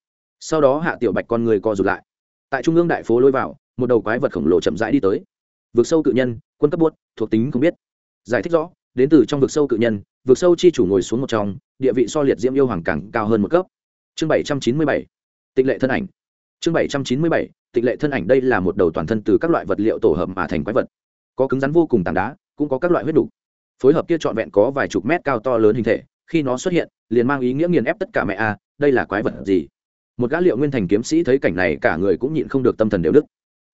Sau đó hạ tiểu bạch con người co rụt lại. Tại trung ương đại phố lôi vào, một đầu quái vật khổng lồ chậm rãi đi tới. Vực sâu cự nhân, quân cấp buốt, thuộc tính không biết. Giải thích rõ, đến từ trong vực sâu cự nhân, vực sâu chi chủ ngồi xuống một trong, địa vị so liệt diễm yêu hoàng càng cao hơn một cấp. Chương bảy trăm chín mươi bảy tịnh lệ thân ảnh. Chương bảy trăm chín mươi bảy tịnh lệ thân ảnh đây là một đầu toàn thân từ các loại vật liệu tổ hợp mà thành quái vật. Có cứng rắn vô cùng tảng đá, cũng có các loại huyết đủ. Phối hợp kia trọn vẹn có vài chục mét cao to lớn hình thể, khi nó xuất hiện, liền mang ý nghĩa nghiền ép tất cả mẹ a, đây là quái vật gì? Một gã liệu nguyên thành kiếm sĩ thấy cảnh này, cả người cũng nhịn không được tâm thần đều đức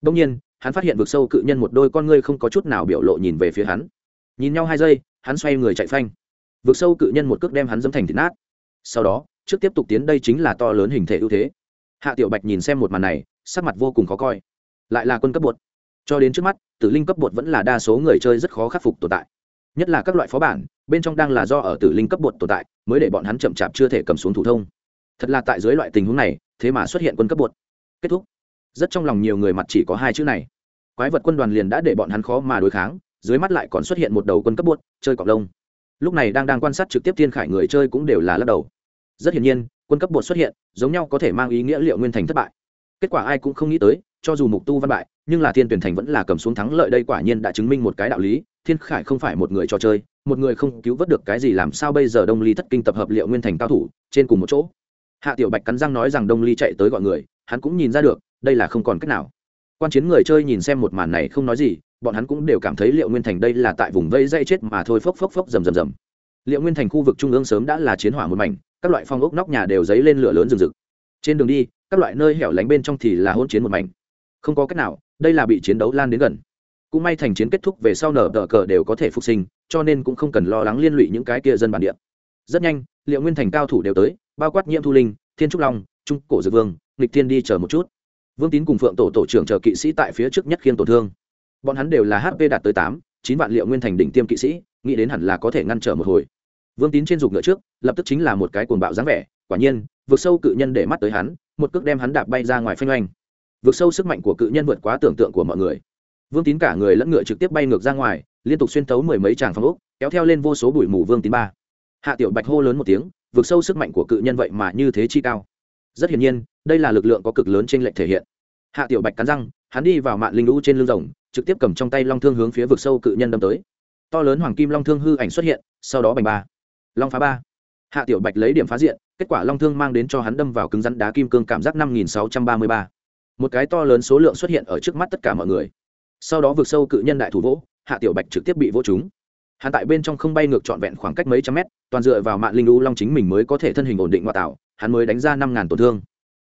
đông nhiên, hắn phát hiện vực sâu cự nhân một đôi con ngươi không có chút nào biểu lộ nhìn về phía hắn. Nhìn nhau hai giây, hắn xoay người chạy phanh. Vực sâu cự nhân một cước đem hắn dâm thành thịt nát. Sau đó, trước tiếp tục tiến đây chính là to lớn hình thể ưu thế hạ tiểu bạch nhìn xem một màn này, sắc mặt vô cùng khó coi. Lại là quân cấp bột. Cho đến trước mắt, tử linh cấp bột vẫn là đa số người chơi rất khó khắc phục tồn tại. Nhất là các loại phó bản, bên trong đang là do ở tử linh cấp bột tồn tại, mới để bọn hắn chậm chạp chưa thể cầm xuống thủ thông. Thật là tại dưới loại tình huống này, thế mà xuất hiện quân cấp bột. Kết thúc. Rất trong lòng nhiều người mặt chỉ có hai chữ này. Quái vật quân đoàn liền đã để bọn hắn khó mà đối kháng, dưới mắt lại còn xuất hiện một đầu quân cấp bột, chơi cọc lông. Lúc này đang đang quan sát trực tiếp thiên khải người chơi cũng đều là lắc đầu. Rất hiển nhiên quân cấp bột xuất hiện, giống nhau có thể mang ý nghĩa liệu nguyên thành thất bại. Kết quả ai cũng không nghĩ tới, cho dù mục tu văn bại, nhưng là thiên tuyển thành vẫn là cầm xuống thắng lợi đây quả nhiên đã chứng minh một cái đạo lý, thiên khải không phải một người trò chơi, một người không cứu vớt được cái gì làm sao bây giờ đông ly thất kinh tập hợp liệu nguyên thành cao thủ, trên cùng một chỗ. Hạ tiểu bạch cắn răng nói rằng đông ly chạy tới gọi người, hắn cũng nhìn ra được, đây là không còn cách nào. Quan chiến người chơi nhìn xem một màn này không nói gì, bọn hắn cũng đều cảm thấy liệu nguyên thành đây là tại vùng vây dây chết mà thôi, phốc phốc phốc rầm rầm rầm. Liệu nguyên thành khu vực trung ương sớm đã là chiến hỏa một mảnh các loại phong ốc nóc nhà đều dấy lên lửa lớn rừng rực. Trên đường đi, các loại nơi hẻo lánh bên trong thì là hôn chiến một mảnh. Không có cách nào, đây là bị chiến đấu lan đến gần. Cũng may thành chiến kết thúc về sau nở đỡ cờ đều có thể phục sinh, cho nên cũng không cần lo lắng liên lụy những cái kia dân bản địa. Rất nhanh, liệu nguyên thành cao thủ đều tới, bao quát nhiễm thu linh, thiên trúc long, trung cổ dược vương, nghịch thiên đi chờ một chút. Vương tín cùng phượng tổ tổ trưởng chờ kỵ sĩ tại phía trước nhất khiên tổn thương. Bọn hắn đều là hp đạt tới tám, chín vạn liệu nguyên thành đỉnh tiêm kỵ sĩ, nghĩ đến hẳn là có thể ngăn trở một hồi vương tín trên dục ngựa trước, lập tức chính là một cái cuồng bạo dáng vẻ, quả nhiên vượt sâu cự nhân để mắt tới hắn, một cước đem hắn đạp bay ra ngoài phanh oanh. Vượt sâu sức mạnh của cự nhân vượt quá tưởng tượng của mọi người. Vương tín cả người lẫn ngựa trực tiếp bay ngược ra ngoài, liên tục xuyên tấu mười mấy tràng phong ốc, kéo theo lên vô số bụi mù vương tín ba. Hạ tiểu bạch hô lớn một tiếng vượt sâu sức mạnh của cự nhân vậy mà như thế chi cao. Rất hiển nhiên, đây là lực lượng có cực lớn trên lệnh thể hiện. Hạ tiểu bạch cắn răng, hắn đi vào mạng linh lũ trên lưng rồng, trực tiếp cầm trong tay long thương hướng phía vực sâu cự nhân đâm tới. To lớn hoàng kim long thương hư ảnh xuất hiện, sau đó bành ba long phá ba. Hạ tiểu bạch lấy điểm phá diện, kết quả long thương mang đến cho hắn đâm vào cứng rắn đá kim cương cảm giác năm nghìn sáu trăm ba mươi ba. Một cái to lớn số lượng xuất hiện ở trước mắt tất cả mọi người. Sau đó vượt sâu cự nhân đại thủ vỗ, hạ tiểu bạch trực tiếp bị vỗ trúng. Hắn tại bên trong không bay ngược trọn vẹn khoảng cách mấy trăm mét, toàn dựa vào mạng linh u long chính mình mới có thể thân hình ổn định ngoại tạo, hắn mới đánh ra năm ngàn tổn thương.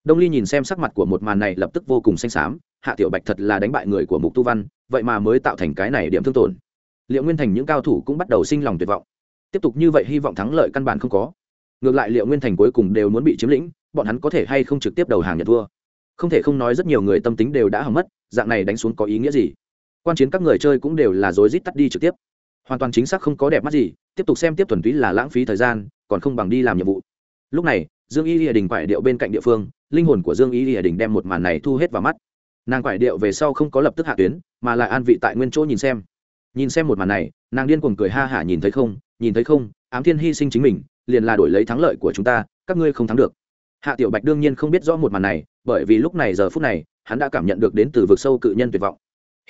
Đông ly nhìn xem sắc mặt của một màn này lập tức vô cùng xanh xám, hạ tiểu bạch thật là đánh bại người của mục tu văn, vậy mà mới tạo thành cái này điểm thương tổn. Liệu nguyên thành những cao thủ cũng bắt đầu sinh lòng tuyệt vọng tiếp tục như vậy hy vọng thắng lợi căn bản không có. Ngược lại liệu nguyên thành cuối cùng đều muốn bị chiếm lĩnh, bọn hắn có thể hay không trực tiếp đầu hàng nhận thua? Không thể không nói rất nhiều người tâm tính đều đã hỏng mất, dạng này đánh xuống có ý nghĩa gì? Quan chiến các người chơi cũng đều là rối rít tắt đi trực tiếp. Hoàn toàn chính xác không có đẹp mắt gì, tiếp tục xem tiếp thuần túy là lãng phí thời gian, còn không bằng đi làm nhiệm vụ. Lúc này, dương y lìa đình quải điệu bên cạnh địa phương, linh hồn của dương y lìa đình đem một màn này thu hết vào mắt. Nàng quải điệu về sau không có lập tức hạ tuyến, mà lại an vị tại nguyên chỗ nhìn xem. Nhìn xem một màn này, nàng điên cuồng cười ha hả nhìn thấy không nhìn thấy không, ám thiên hy sinh chính mình, liền là đổi lấy thắng lợi của chúng ta, các ngươi không thắng được. Hạ tiểu bạch đương nhiên không biết rõ một màn này, bởi vì lúc này giờ phút này, hắn đã cảm nhận được đến từ vực sâu cự nhân tuyệt vọng.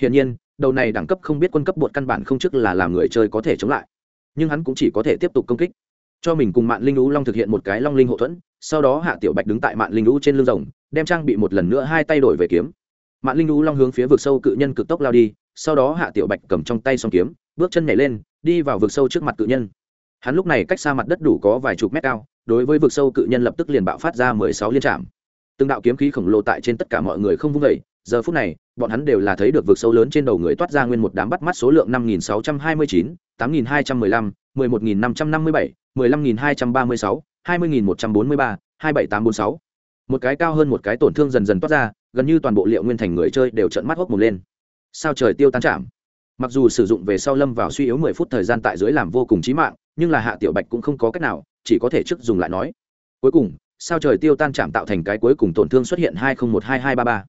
Hiển nhiên, đầu này đẳng cấp không biết quân cấp bột căn bản không trước là làm người chơi có thể chống lại. Nhưng hắn cũng chỉ có thể tiếp tục công kích. Cho mình cùng mạng linh lũ long thực hiện một cái long linh hậu thuẫn, sau đó hạ tiểu bạch đứng tại mạng linh lũ trên lưng rồng, đem trang bị một lần nữa hai tay đổi về kiếm. Mạng linh lũ long hướng phía vực sâu cự nhân cực tốc lao đi, sau đó hạ tiểu bạch cầm trong tay s kiếm, bước chân nhảy lên đi vào vực sâu trước mặt cự nhân. Hắn lúc này cách xa mặt đất đủ có vài chục mét cao, đối với vực sâu cự nhân lập tức liền bạo phát ra mười sáu liên trạm. Từng đạo kiếm khí khổng lồ tại trên tất cả mọi người không vung vẩy giờ phút này, bọn hắn đều là thấy được vực sâu lớn trên đầu người toát ra nguyên một đám bắt mắt số lượng năm nghìn sáu trăm hai mươi chín, tám nghìn hai trăm mười lăm, mười một nghìn năm trăm năm mươi bảy, mười lăm nghìn hai trăm ba mươi sáu, hai mươi nghìn một trăm bốn mươi ba, hai bảy tám bốn sáu. Một cái cao hơn một cái tổn thương dần dần toát ra, gần như toàn bộ liệu nguyên thành người chơi đều trợn mắt hốc một lên. Sao trời tiêu tan chạm mặc dù sử dụng về sau lâm vào suy yếu mười phút thời gian tại dưới làm vô cùng chí mạng, nhưng là hạ tiểu bạch cũng không có cách nào, chỉ có thể trước dùng lại nói. Cuối cùng, sao trời tiêu tan chạm tạo thành cái cuối cùng tổn thương xuất hiện hai không một hai hai ba ba.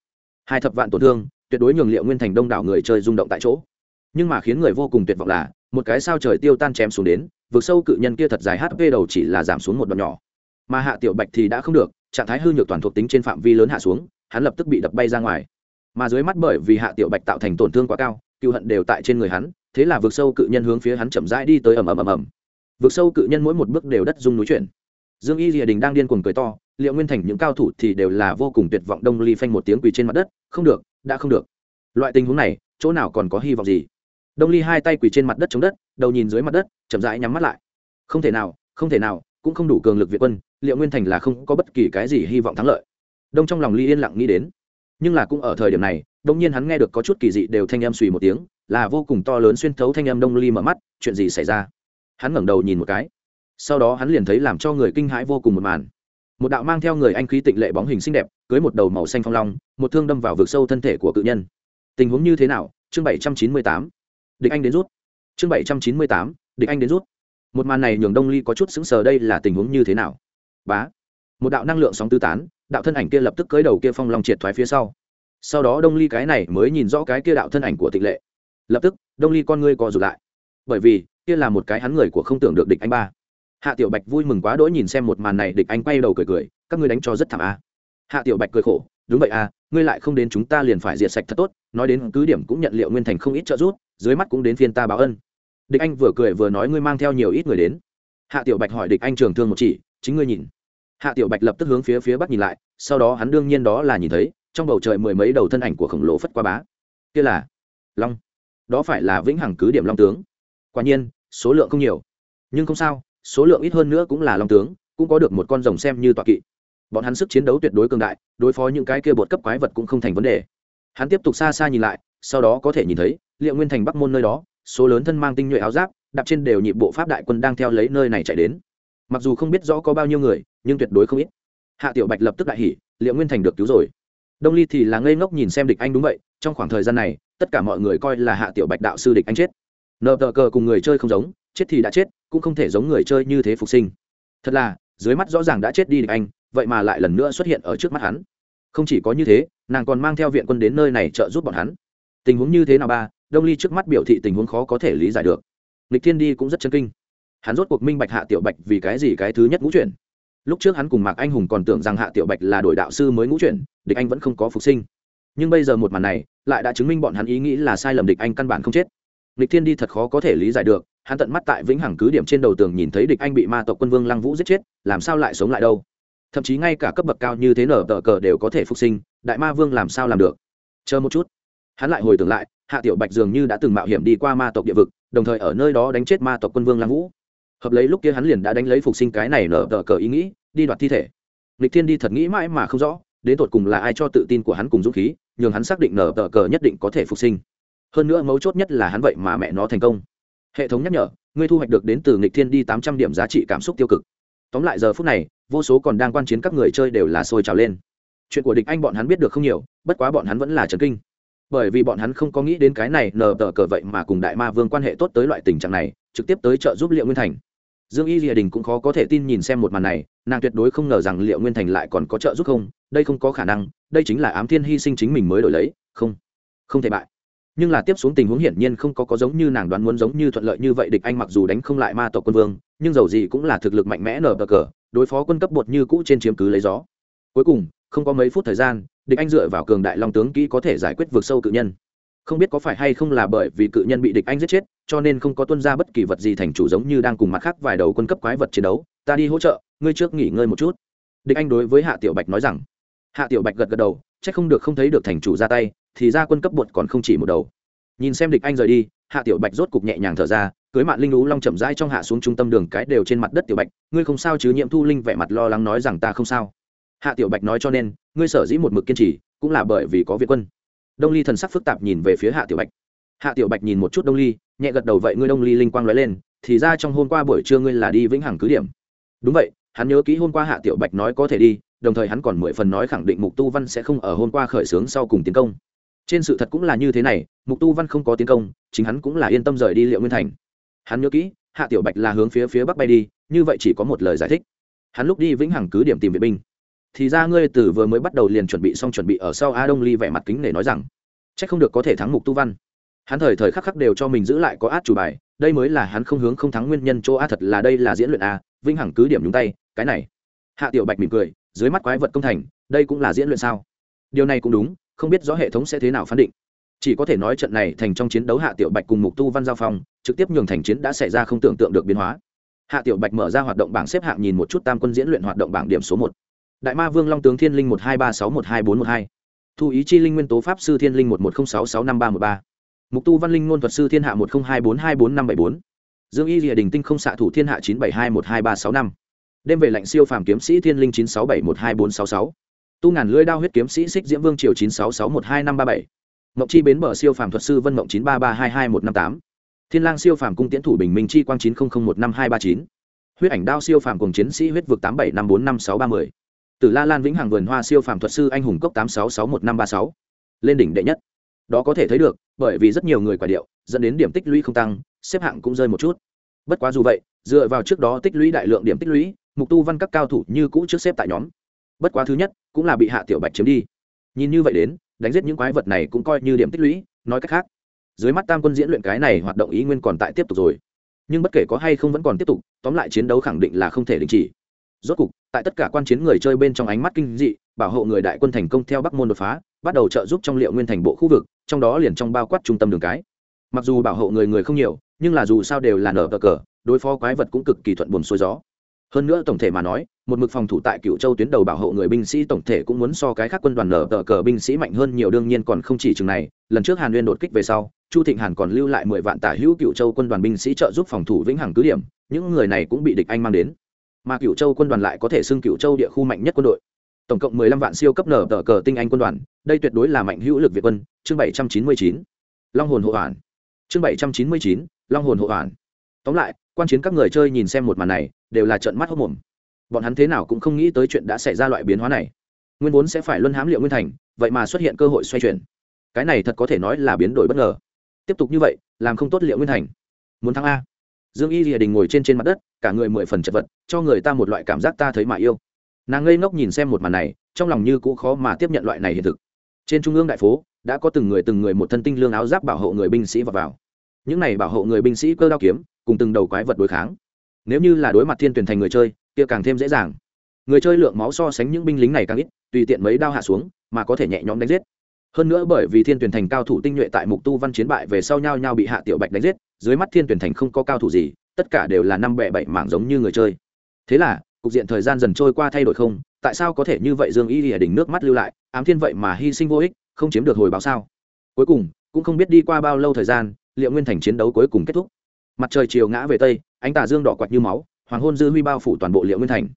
Hai thập vạn tổn thương, tuyệt đối nhường liệu nguyên thành đông đảo người chơi rung động tại chỗ. Nhưng mà khiến người vô cùng tuyệt vọng là, một cái sao trời tiêu tan chém xuống đến, vực sâu cự nhân kia thật dài hp đầu chỉ là giảm xuống một đoạn nhỏ. Mà hạ tiểu bạch thì đã không được, trạng thái hư nhược toàn thuộc tính trên phạm vi lớn hạ xuống, hắn lập tức bị đập bay ra ngoài. Mà dưới mắt bởi vì hạ tiểu bạch tạo thành tổn thương quá cao cựu hận đều tại trên người hắn, thế là vượt sâu cự nhân hướng phía hắn chậm rãi đi tới ầm ầm ầm ầm. Vượt sâu cự nhân mỗi một bước đều đất dung núi chuyển. Dương y rìa đình đang điên cuồng cười to, liệu nguyên thành những cao thủ thì đều là vô cùng tuyệt vọng đông ly phanh một tiếng quỳ trên mặt đất, không được, đã không được. Loại tình huống này, chỗ nào còn có hy vọng gì? Đông ly hai tay quỳ trên mặt đất chống đất, đầu nhìn dưới mặt đất, chậm rãi nhắm mắt lại. Không thể nào, không thể nào, cũng không đủ cường lực việt quân, liệu nguyên thành là không có bất kỳ cái gì hy vọng thắng lợi. Đông trong lòng ly yên lặng nghĩ đến nhưng là cũng ở thời điểm này đông nhiên hắn nghe được có chút kỳ dị đều thanh âm suy một tiếng, là vô cùng to lớn xuyên thấu thanh âm đông ly mở mắt, chuyện gì xảy ra? Hắn ngẩng đầu nhìn một cái. Sau đó hắn liền thấy làm cho người kinh hãi vô cùng một màn. Một đạo mang theo người anh khí tịnh lệ bóng hình xinh đẹp, cưới một đầu màu xanh phong long, một thương đâm vào vực sâu thân thể của cự nhân. Tình huống như thế nào? Chương bảy trăm chín mươi tám. Địch anh đến rút. Chương bảy trăm chín mươi tám. Địch anh đến rút. Một màn này nhường đông ly có chút sững sờ đây là tình huống như thế nào? Bá. Một đạo năng lượng sóng tư tán đạo thân ảnh kia lập tức cưới đầu kia phong long triệt thoái phía sau. Sau đó đông ly cái này mới nhìn rõ cái kia đạo thân ảnh của tịnh lệ. Lập tức, đông ly con ngươi co rụt lại. Bởi vì, kia là một cái hắn người của không tưởng được địch anh ba. Hạ tiểu bạch vui mừng quá đỗi nhìn xem một màn này, địch anh quay đầu cười cười, các ngươi đánh cho rất thảm a. Hạ tiểu bạch cười khổ, đúng vậy a, ngươi lại không đến chúng ta liền phải diệt sạch thật tốt, nói đến cứ điểm cũng nhận liệu nguyên thành không ít trợ giúp, dưới mắt cũng đến phiên ta báo ân. Địch anh vừa cười vừa nói ngươi mang theo nhiều ít người đến. Hạ tiểu bạch hỏi địch anh trường thương một chỉ, chính ngươi nhìn hạ tiểu bạch lập tức hướng phía phía bắc nhìn lại, sau đó hắn đương nhiên đó là nhìn thấy, trong bầu trời mười mấy đầu thân ảnh của khổng lồ phất qua bá. Kia là long. Đó phải là vĩnh hằng cứ điểm long tướng. Quả nhiên, số lượng không nhiều. Nhưng không sao, số lượng ít hơn nữa cũng là long tướng, cũng có được một con rồng xem như tọa kỵ. Bọn hắn sức chiến đấu tuyệt đối cường đại, đối phó những cái kia bột cấp quái vật cũng không thành vấn đề. Hắn tiếp tục xa xa nhìn lại, sau đó có thể nhìn thấy, liệu nguyên thành bắc môn nơi đó, số lớn thân mang tinh nhuệ áo giáp, đạp trên đều nhịp bộ pháp đại quân đang theo lấy nơi này chạy đến. Mặc dù không biết rõ có bao nhiêu người nhưng tuyệt đối không ít. Hạ tiểu bạch lập tức đại hỉ liệu nguyên thành được cứu rồi. Đông ly thì là ngây ngốc nhìn xem địch anh đúng vậy, trong khoảng thời gian này, tất cả mọi người coi là hạ tiểu bạch đạo sư địch anh chết. Nợ tờ cờ cùng người chơi không giống, chết thì đã chết, cũng không thể giống người chơi như thế phục sinh. Thật là, dưới mắt rõ ràng đã chết đi địch anh, vậy mà lại lần nữa xuất hiện ở trước mắt hắn. Không chỉ có như thế, nàng còn mang theo viện quân đến nơi này trợ giúp bọn hắn. Tình huống như thế nào ba, đông ly trước mắt biểu thị tình huống khó có thể lý giải được. Lịch thiên đi cũng rất chân kinh. Hắn rốt cuộc minh bạch hạ tiểu bạch vì cái gì cái thứ nhất ngũ chuyển lúc trước hắn cùng mạc anh hùng còn tưởng rằng hạ tiểu bạch là đổi đạo sư mới ngũ chuyển, địch anh vẫn không có phục sinh. Nhưng bây giờ một màn này, lại đã chứng minh bọn hắn ý nghĩ là sai lầm địch anh căn bản không chết. Địch thiên đi thật khó có thể lý giải được, hắn tận mắt tại vĩnh hằng cứ điểm trên đầu tường nhìn thấy địch anh bị ma tộc quân vương lăng vũ giết chết, làm sao lại sống lại đâu? Thậm chí ngay cả cấp bậc cao như thế nở tờ cờ đều có thể phục sinh, đại ma vương làm sao làm được? Chờ một chút. Hắn lại hồi tưởng lại, hạ tiểu bạch dường như đã từng mạo hiểm đi qua ma tộc địa vực, đồng thời ở nơi đó đánh chết ma tộc quân vương lăng vũ hợp lấy lúc kia hắn liền đã đánh lấy phục sinh cái này nở tờ cờ ý nghĩ, đi đoạt thi thể. Lịch thiên đi thật nghĩ mãi mà không rõ, đến tột cùng là ai cho tự tin của hắn cùng dũng khí, nhường hắn xác định nở tờ cờ nhất định có thể phục sinh. Hơn nữa mấu chốt nhất là hắn vậy mà mẹ nó thành công. Hệ thống nhắc nhở, ngươi thu hoạch được đến từ nghịch thiên đi tám trăm điểm giá trị cảm xúc tiêu cực. Tóm lại giờ phút này, vô số còn đang quan chiến các người chơi đều là sôi trào lên. Chuyện của địch anh bọn hắn biết được không nhiều, bất quá bọn hắn vẫn là trần kinh. Bởi vì bọn hắn không có nghĩ đến cái này nờ tờ cờ vậy mà cùng đại ma vương quan hệ tốt tới loại tình trạng này, trực tiếp tới trợ giúp liệu nguyên thành dương y rìa đình cũng khó có thể tin nhìn xem một màn này, nàng tuyệt đối không ngờ rằng liệu nguyên thành lại còn có trợ giúp không, đây không có khả năng, đây chính là ám thiên hy sinh chính mình mới đổi lấy, không không thể bại. Nhưng là tiếp xuống tình huống hiển nhiên không có có giống như nàng đoán muốn giống như thuận lợi như vậy địch anh mặc dù đánh không lại ma tộc quân vương, nhưng dầu gì cũng là thực lực mạnh mẽ nở bờ cờ, đối phó quân cấp bột như cũ trên chiếm cứ lấy gió. Cuối cùng, không có mấy phút thời gian, địch anh dựa vào cường đại long tướng kỹ có thể giải quyết vượt sâu cự nhân không biết có phải hay không là bởi vì cự nhân bị địch anh giết chết, cho nên không có tuân ra bất kỳ vật gì thành chủ giống như đang cùng mặt khác vài đầu quân cấp quái vật chiến đấu. Ta đi hỗ trợ, ngươi trước nghỉ ngơi một chút. Địch anh đối với hạ tiểu bạch nói rằng. Hạ tiểu bạch gật gật đầu c h ắ c không được không thấy được thành chủ ra tay, thì ra quân cấp bột còn không chỉ một đầu. Nhìn xem địch anh rời đi, hạ tiểu bạch rốt cục nhẹ nhàng thở ra, cưới mạn linh lũ long chậm rãi trong hạ xuống trung tâm đường cái đều trên mặt đất tiểu bạch, ngươi không sao chứ? Nhiễm thu linh vẻ mặt lo lắng nói rằng, ta không sao. Hạ tiểu bạch nói cho nên, ngươi sở dĩ một mực kiên trì, cũng là bởi vì có việt quân đông ly thần sắc phức tạp nhìn về phía hạ tiểu bạch. Hạ tiểu bạch nhìn một chút đông ly, nhẹ gật đầu vậy ngươi đông ly linh quang nói lên, thì ra trong hôm qua buổi trưa ngươi là đi vĩnh hằng cứ điểm. Đúng vậy, hắn nhớ kỹ hôm qua hạ tiểu bạch nói có thể đi, đồng thời hắn còn mười phần nói khẳng định mục tu văn sẽ không ở hôm qua khởi xướng sau cùng tiến công. Trên sự thật cũng là như thế này, mục tu văn không có tiến công, chính hắn cũng là yên tâm rời đi liệu nguyên thành. Hắn nhớ kỹ, hạ tiểu bạch là hướng phía phía bắc bay đi, như vậy chỉ có một lời giải thích. Hắn lúc đi vĩnh hằng cứ điểm tìm vệ binh thì ra ngươi từ vừa mới bắt đầu liền chuẩn bị xong chuẩn bị ở sau a đông ly vẻ mặt kính để nói rằng c h ắ c không được có thể thắng mục tu văn. Hắn thời thời khắc khắc đều cho mình giữ lại có át chủ bài, đây mới là hắn không hướng không thắng nguyên nhân chỗ a thật là đây là diễn luyện a, vinh hằng cứ điểm nhúng tay, cái này. Hạ tiểu bạch mỉm cười, dưới mắt quái vật công thành, đây cũng là diễn luyện sao? Điều này cũng đúng, không biết rõ hệ thống sẽ thế nào phán định. Chỉ có thể nói trận này thành trong chiến đấu hạ tiểu bạch cùng mục tu văn giao phong, trực tiếp nhường thành chiến đã xảy ra không tưởng tượng được biến hóa. Hạ tiểu bạch mở ra hoạt động bảng xếp hạng nhìn một chút tam quân diễn luyện hoạt động bảng điểm số một đại ma vương long tướng thiên linh một hai ba sáu một hai bốn một hai. Thu ý chi linh nguyên tố pháp sư thiên linh một một không sáu sáu năm ba một ba. Mục tu văn linh ngôn thuật sư thiên hạ một không hai bốn hai bốn năm bảy bốn. Dương y rìa đình tinh không xạ thủ thiên hạ chín bảy hai một hai ba sáu năm. Đêm về lạnh siêu phàm kiếm sĩ thiên linh chín sáu bảy một hai bốn sáu sáu. Tu ngàn lưỡi đao huyết kiếm sĩ xích diễm vương triều chín sáu sáu một hai năm ba bảy. Mộng chi bến bờ siêu phàm thuật sư vân mộng chín ba ba hai hai một năm tám. Thiên lang siêu phàm cung tiễn thủ bình minh chi quang chín không không một năm hai ba chín. Huyết ảnh đao siêu phàm cùng chiến sĩ huyết vực tám bảy năm bốn năm sáu ba mươi từ la lan vĩnh hằng vườn hoa siêu phàm thuật sư anh hùng cốc tám sáu sáu một năm ba sáu. Lên đỉnh đệ nhất. Đó có thể thấy được, bởi vì rất nhiều người quả điệu, dẫn đến điểm tích lũy không tăng, xếp hạng cũng rơi một chút. Bất quá dù vậy, dựa vào trước đó tích lũy đại lượng điểm tích lũy, mục tu văn các cao thủ như cũ trước xếp tại nhóm. Bất quá thứ nhất, cũng là bị hạ tiểu bạch chiếm đi. Nhìn như vậy đến, đánh giết những quái vật này cũng coi như điểm tích lũy, nói cách khác, dưới mắt tam quân diễn luyện cái này hoạt động ý nguyên còn tại tiếp tục rồi. Nhưng bất kể có hay không vẫn còn tiếp tục, tóm lại chiến đấu khẳng định là không thể đình chỉ. Rốt cục tại tất cả quan chiến người chơi bên trong ánh mắt kinh dị, bảo hộ người đại quân thành công theo bắc môn đột phá, bắt đầu trợ giúp trong liệu nguyên thành bộ khu vực, trong đó liền trong bao quát trung tâm đường cái. Mặc dù bảo hộ người người không nhiều, nhưng là dù sao đều là nở cờ cờ, đối phó quái vật cũng cực kỳ thuận buồn xuôi gió. Hơn nữa tổng thể mà nói, một mực phòng thủ tại cựu châu tuyến đầu bảo hộ người binh sĩ tổng thể cũng muốn so cái khác quân đoàn nở tờ cờ binh sĩ mạnh hơn nhiều, đương nhiên còn không chỉ chừng này, lần trước hàn nguyên đột kích về sau, chu thịnh hàn còn lưu lại mười vạn tả hữu cựu châu quân đoàn binh sĩ trợ giúp phòng thủ vĩnh hằng cứ điểm, những người này cũng bị địch anh mang đến mà cựu châu quân đoàn lại có thể xưng cựu châu địa khu mạnh nhất quân đội. Tổng cộng mười lăm vạn siêu cấp nở tờ cờ tinh anh quân đoàn, đây tuyệt đối là mạnh hữu lực việt quân. Chương bảy trăm chín mươi chín, long hồn hộ hoàn chương bảy trăm chín mươi chín, long hồn hộ hoàn tóm lại, quan chiến các người chơi nhìn xem một màn này, đều là trận mắt hốc mồm. Bọn hắn thế nào cũng không nghĩ tới chuyện đã xảy ra loại biến hóa này. Nguyên vốn sẽ phải luân hám liệu nguyên thành, vậy mà xuất hiện cơ hội xoay chuyển. Cái này thật có thể nói là biến đổi bất ngờ. Tiếp tục như vậy, làm không tốt liệu nguyên thành. Muốn thắng a dương y rìa đình ngồi trên trên mặt đất, cả người mười phần chật vật, cho người ta một loại cảm giác ta thấy mà yêu. Nàng ngây ngốc nhìn xem một màn này, trong lòng như cũ khó mà tiếp nhận loại này hiện thực. Trên trung ương đại phố, đã có từng người từng người một thân tinh lương áo giáp bảo hộ người binh sĩ vào vào. Những này bảo hộ người binh sĩ cơ đao kiếm, cùng từng đầu quái vật đối kháng. Nếu như là đối mặt thiên tuyển thành người chơi, kia càng thêm dễ dàng. Người chơi lượng máu so sánh những binh lính này càng ít, tùy tiện mấy đao hạ xuống, mà có thể nhẹ nhõm đánh giết hơn nữa bởi vì thiên tuyển thành cao thủ tinh nhuệ tại mục tu văn chiến bại về sau nhau nhau bị hạ tiểu bạch đánh giết, dưới mắt thiên tuyển thành không có cao thủ gì, tất cả đều là năm bẹ bảy mảng giống như người chơi. Thế là, cục diện thời gian dần trôi qua thay đổi không? Tại sao có thể như vậy dương y lìa đỉnh nước mắt lưu lại, ám thiên vậy mà hy sinh vô ích, không chiếm được hồi báo sao? Cuối cùng, cũng không biết đi qua bao lâu thời gian, liệu nguyên thành chiến đấu cuối cùng kết thúc. Mặt trời chiều ngã về tây, ánh tà dương đỏ quạt như máu, hoàng hôn dư huy bao phủ toàn bộ liệu nguyên thành.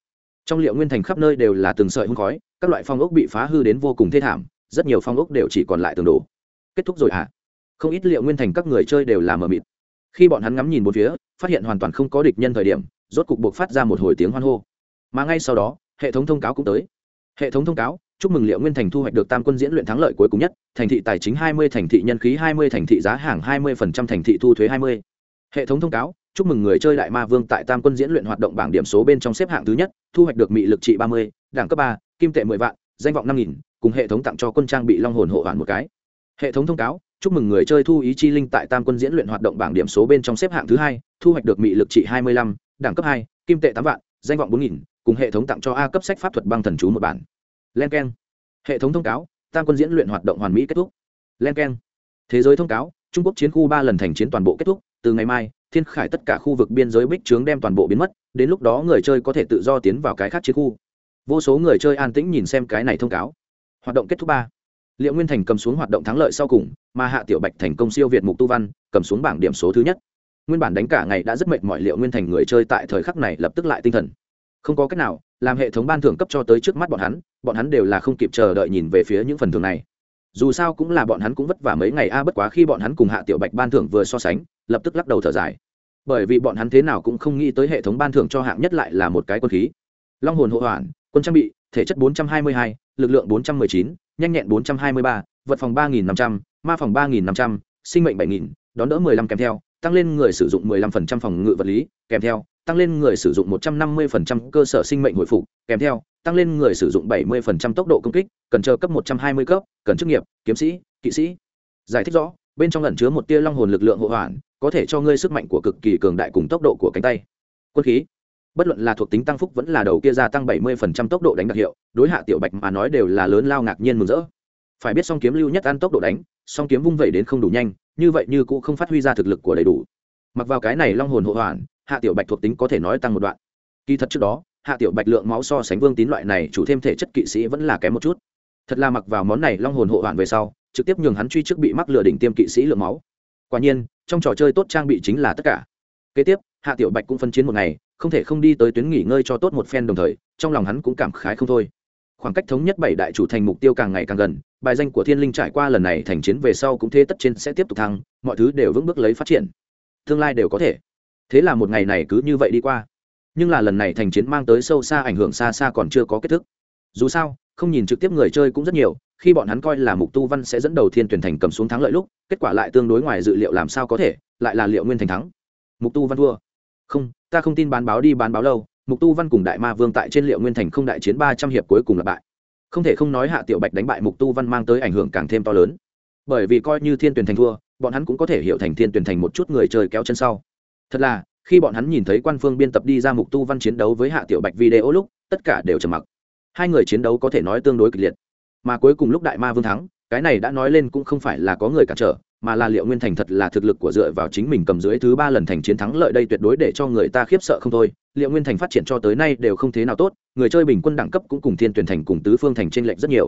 Trong liệu nguyên thành khắp nơi đều là từng sợi hung khói, các loại phong ốc bị phá hư đến vô cùng thê thảm rất nhiều phong ốc đều chỉ còn lại tường đổ. Kết thúc rồi hả không ít liệu nguyên thành các người chơi đều là mờ mịt. Khi bọn hắn ngắm nhìn một phía, phát hiện hoàn toàn không có địch nhân thời điểm, rốt cục buộc phát ra một hồi tiếng hoan hô. Mà ngay sau đó, hệ thống thông cáo cũng tới. Hệ thống thông cáo, chúc mừng liệu nguyên thành thu hoạch được tam quân diễn luyện thắng lợi cuối cùng nhất, thành thị tài chính hai mươi, thành thị nhân khí hai mươi, thành thị giá hàng hai mươi phần trăm, thành thị thu thuế hai mươi. Hệ thống thông cáo, chúc mừng người chơi đại ma vương tại tam quân diễn luyện hoạt động bảng điểm số bên trong xếp hạng thứ nhất, thu hoạch được mị lực trị ba mươi đảng cấp ba, kim tệ mười vạn, danh vọng năm nghìn cùng hệ thống tặng cho quân trang bị long hồn hộ hoàn một cái. Hệ thống thông cáo, chúc mừng người chơi thu ý chi linh tại tam quân diễn luyện hoạt động bảng điểm số bên trong xếp hạng thứ hai, thu hoạch được mị lực trị hai mươi lăm, đẳng cấp hai, kim tệ tám vạn, danh vọng bốn nghìn, cùng hệ thống tặng cho a cấp sách pháp thuật băng thần chú một bản. Len k e n hệ thống thông cáo, tam quân diễn luyện hoạt động hoàn mỹ kết thúc. Len k e n thế giới thông cáo, trung quốc chiến khu ba lần thành chiến toàn bộ kết thúc, từ ngày mai, thiên khải tất cả khu vực biên giới bích trướng đem toàn bộ biến mất, đến lúc đó người chơi có thể tự do tiến vào cái khác chiến khu. Vô số người chơi an tĩnh nhìn xem cái này thông cáo hoạt động kết thúc ba. Liệu nguyên thành cầm xuống hoạt động thắng lợi sau cùng mà hạ tiểu bạch thành công siêu việt mục tu văn cầm xuống bảng điểm số thứ nhất. Nguyên bản đánh cả ngày đã rất mệt mỏi liệu nguyên thành người chơi tại thời khắc này lập tức lại tinh thần. Không có cách nào làm hệ thống ban thưởng cấp cho tới trước mắt bọn hắn bọn hắn đều là không kịp chờ đợi nhìn về phía những phần thưởng này. Dù sao cũng là bọn hắn cũng vất vả mấy ngày a bất quá khi bọn hắn cùng hạ tiểu bạch ban thưởng vừa so sánh lập tức lắc đầu thở dài. Bởi vì bọn hắn thế nào cũng không nghĩ tới hệ thống ban thưởng cho hạng nhất lại là một cái quân khí. Long hồn hộ hoàn quân trang bị thể chất 422, lực lượng 419, nhanh nhẹn 423, vật phòng 3500, ma phòng 3500, sinh mệnh 7000, đón đỡ 15 kèm theo, tăng lên người sử dụng 15% phòng ngự vật lý, kèm theo, tăng lên người sử dụng 150% cơ sở sinh mệnh hồi phục, kèm theo, tăng lên người sử dụng 70% tốc độ công kích, cần chờ cấp 120 cấp, cần chức nghiệp, kiếm sĩ, kỵ sĩ. Giải thích rõ, bên trong ẩn chứa một tia long hồn lực lượng hộ hoàn, có thể cho ngươi sức mạnh của cực kỳ cường đại cùng tốc độ của cánh tay. Quân khí bất luận là thuộc tính tăng phúc vẫn là đầu kia gia tăng 70% tốc độ đánh đặc hiệu, đối hạ tiểu bạch mà nói đều là lớn lao ngạc nhiên mừng rỡ. Phải biết song kiếm lưu nhất ăn tốc độ đánh, song kiếm vung vẩy đến không đủ nhanh, như vậy như cũng không phát huy ra thực lực của đầy đủ. Mặc vào cái này long hồn hộ hoàn hạ tiểu bạch thuộc tính có thể nói tăng một đoạn. Kỳ thật trước đó, hạ tiểu bạch lượng máu so sánh vương tín loại này chủ thêm thể chất kỵ sĩ vẫn là kém một chút. Thật là mặc vào món này long hồn hộ hoàn về sau, trực tiếp nhường hắn truy trước bị mắc lừa đỉnh tiêm kỵ sĩ lượng máu. Quả nhiên, trong trò chơi tốt trang bị chính là tất cả. Kế tiếp, hạ tiểu bạch cũng phân chiến một ngày không thể không đi tới tuyến nghỉ ngơi cho tốt một phen đồng thời, trong lòng hắn cũng cảm khái không thôi. Khoảng cách thống nhất bảy đại chủ thành mục tiêu càng ngày càng gần, bài danh của thiên linh trải qua lần này thành chiến về sau cũng thế tất trên sẽ tiếp tục thăng, mọi thứ đều vững bước lấy phát triển. Tương lai đều có thể. Thế là một ngày này cứ như vậy đi qua. Nhưng là lần này thành chiến mang tới sâu xa ảnh hưởng xa xa còn chưa có kết thúc. Dù sao, không nhìn trực tiếp người chơi cũng rất nhiều, khi bọn hắn coi là mục tu văn sẽ dẫn đầu thiên tuyển thành cầm xuống thắng lợi lúc, kết quả lại tương đối ngoài dự liệu làm sao có thể, lại là liệu nguyên thành thắng. Mục tu văn thua không, ta không tin bán báo đi bán báo lâu, mục tu văn cùng đại ma vương tại trên liệu nguyên thành không đại chiến ba trăm hiệp cuối cùng là bại. Không thể không nói hạ tiểu bạch đánh bại mục tu văn mang tới ảnh hưởng càng thêm to lớn. Bởi vì coi như thiên tuyển thành thua, bọn hắn cũng có thể hiểu thành thiên tuyển thành một chút người chơi kéo chân sau. Thật là, khi bọn hắn nhìn thấy quan phương biên tập đi ra mục tu văn chiến đấu với hạ tiểu bạch video lúc, tất cả đều trầm mặc. Hai người chiến đấu có thể nói tương đối kịch liệt. Mà cuối cùng lúc đại ma vương thắng, cái này đã nói lên cũng không phải là có người cản trở mà là liệu nguyên thành thật là thực lực của dựa vào chính mình cầm dưới thứ ba lần thành chiến thắng lợi đây tuyệt đối để cho người ta khiếp sợ không thôi. Liệu nguyên thành phát triển cho tới nay đều không thế nào tốt, người chơi bình quân đẳng cấp cũng cùng thiên tuyển thành cùng tứ phương thành t r ê n lệch rất nhiều.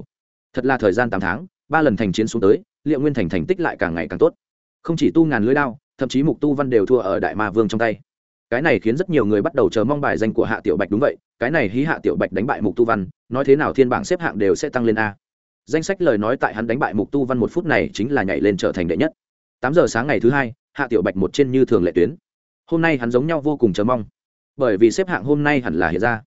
Thật là thời gian tám tháng, ba lần thành chiến xuống tới, liệu nguyên thành thành tích lại càng ngày càng tốt. Không chỉ tu ngàn lưới đao, thậm chí mục tu văn đều thua ở đại ma vương trong tay. Cái này khiến rất nhiều người bắt đầu chờ mong bài danh của hạ tiểu bạch đúng vậy, cái này hí hạ tiểu bạch đánh bại mục tu văn, nói thế nào thiên bảng xếp hạng đều sẽ tăng lên a danh sách lời nói tại hắn đánh bại mục tu văn một phút này chính là nhảy lên trở thành đệ nhất. Tám giờ sáng ngày thứ hai, hạ tiểu bạch một trên như thường lệ tuyến. Hôm nay hắn giống nhau vô cùng chờ mong. Bởi vì xếp hạng hôm nay hẳn là hiện ra.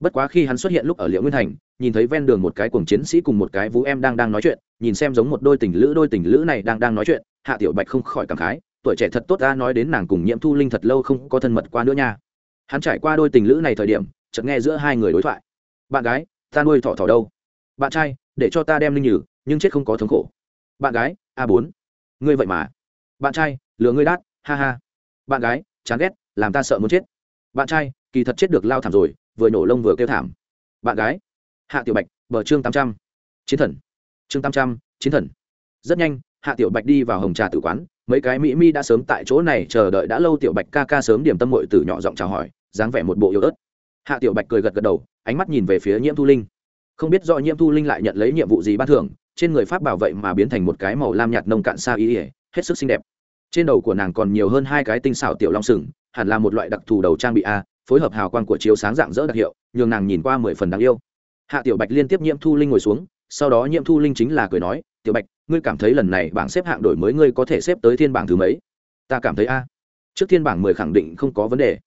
Bất quá khi hắn xuất hiện lúc ở liệu nguyên thành, nhìn thấy ven đường một cái cuồng chiến sĩ cùng một cái vũ em đang đang nói chuyện, nhìn xem giống một đôi tình lữ đôi tình lữ này đang đang nói chuyện, hạ tiểu bạch không khỏi cảm khái, tuổi trẻ thật tốt ta nói đến nàng cùng nhiễm thu linh thật lâu không có thân mật qua nữa nha. Hắn trải qua đôi tình lữ này thời điểm, chợt nghe giữa hai người đối thoại. Bạn gái, ta nuôi thỏ thỏ đâu? Bạn trai để cho ta đem linh nhử, nhưng chết không có thống khổ. Bạn gái, a bốn. Ngươi vậy mà. Bạn trai, lừa ngươi đát, ha ha. Bạn gái, chán ghét, làm ta sợ muốn chết. Bạn trai, kỳ thật chết được lao thảm rồi, vừa nổ lông vừa kêu thảm. Bạn gái, hạ tiểu bạch, bờ chương tám trăm. Chiến thần. Chương tám trăm, chiến thần. Rất nhanh, hạ tiểu bạch đi vào hồng trà tử quán, mấy cái mỹ mi đã sớm tại chỗ này chờ đợi đã lâu tiểu bạch ca ca sớm điểm tâm mội từ nhỏ giọng chào hỏi, dáng vẻ một bộ yếu ớt. Hạ tiểu bạch cười gật gật đầu, ánh mắt nhìn về phía nhiễm thu linh không biết do nhiễm thu linh lại nhận lấy nhiệm vụ gì ban thưởng, trên người pháp bảo vệ mà biến thành một cái màu lam nhạt nông cạn xa ý ỉa hết sức xinh đẹp. Trên đầu của nàng còn nhiều hơn hai cái tinh xảo tiểu long sừng, hẳn là một loại đặc thù đầu trang bị a, phối hợp hào quang của chiếu sáng dạng dỡ đặc hiệu, nhường nàng nhìn qua mười phần đáng yêu. Hạ tiểu bạch liên tiếp nhiễm thu linh ngồi xuống, sau đó nhiễm thu linh chính là cười nói, tiểu bạch, ngươi cảm thấy lần này bảng xếp hạng đổi mới ngươi có thể xếp tới thiên bảng thứ mấy? Ta cảm thấy a. Trước thiên bảng mười khẳng định không có vấn đề.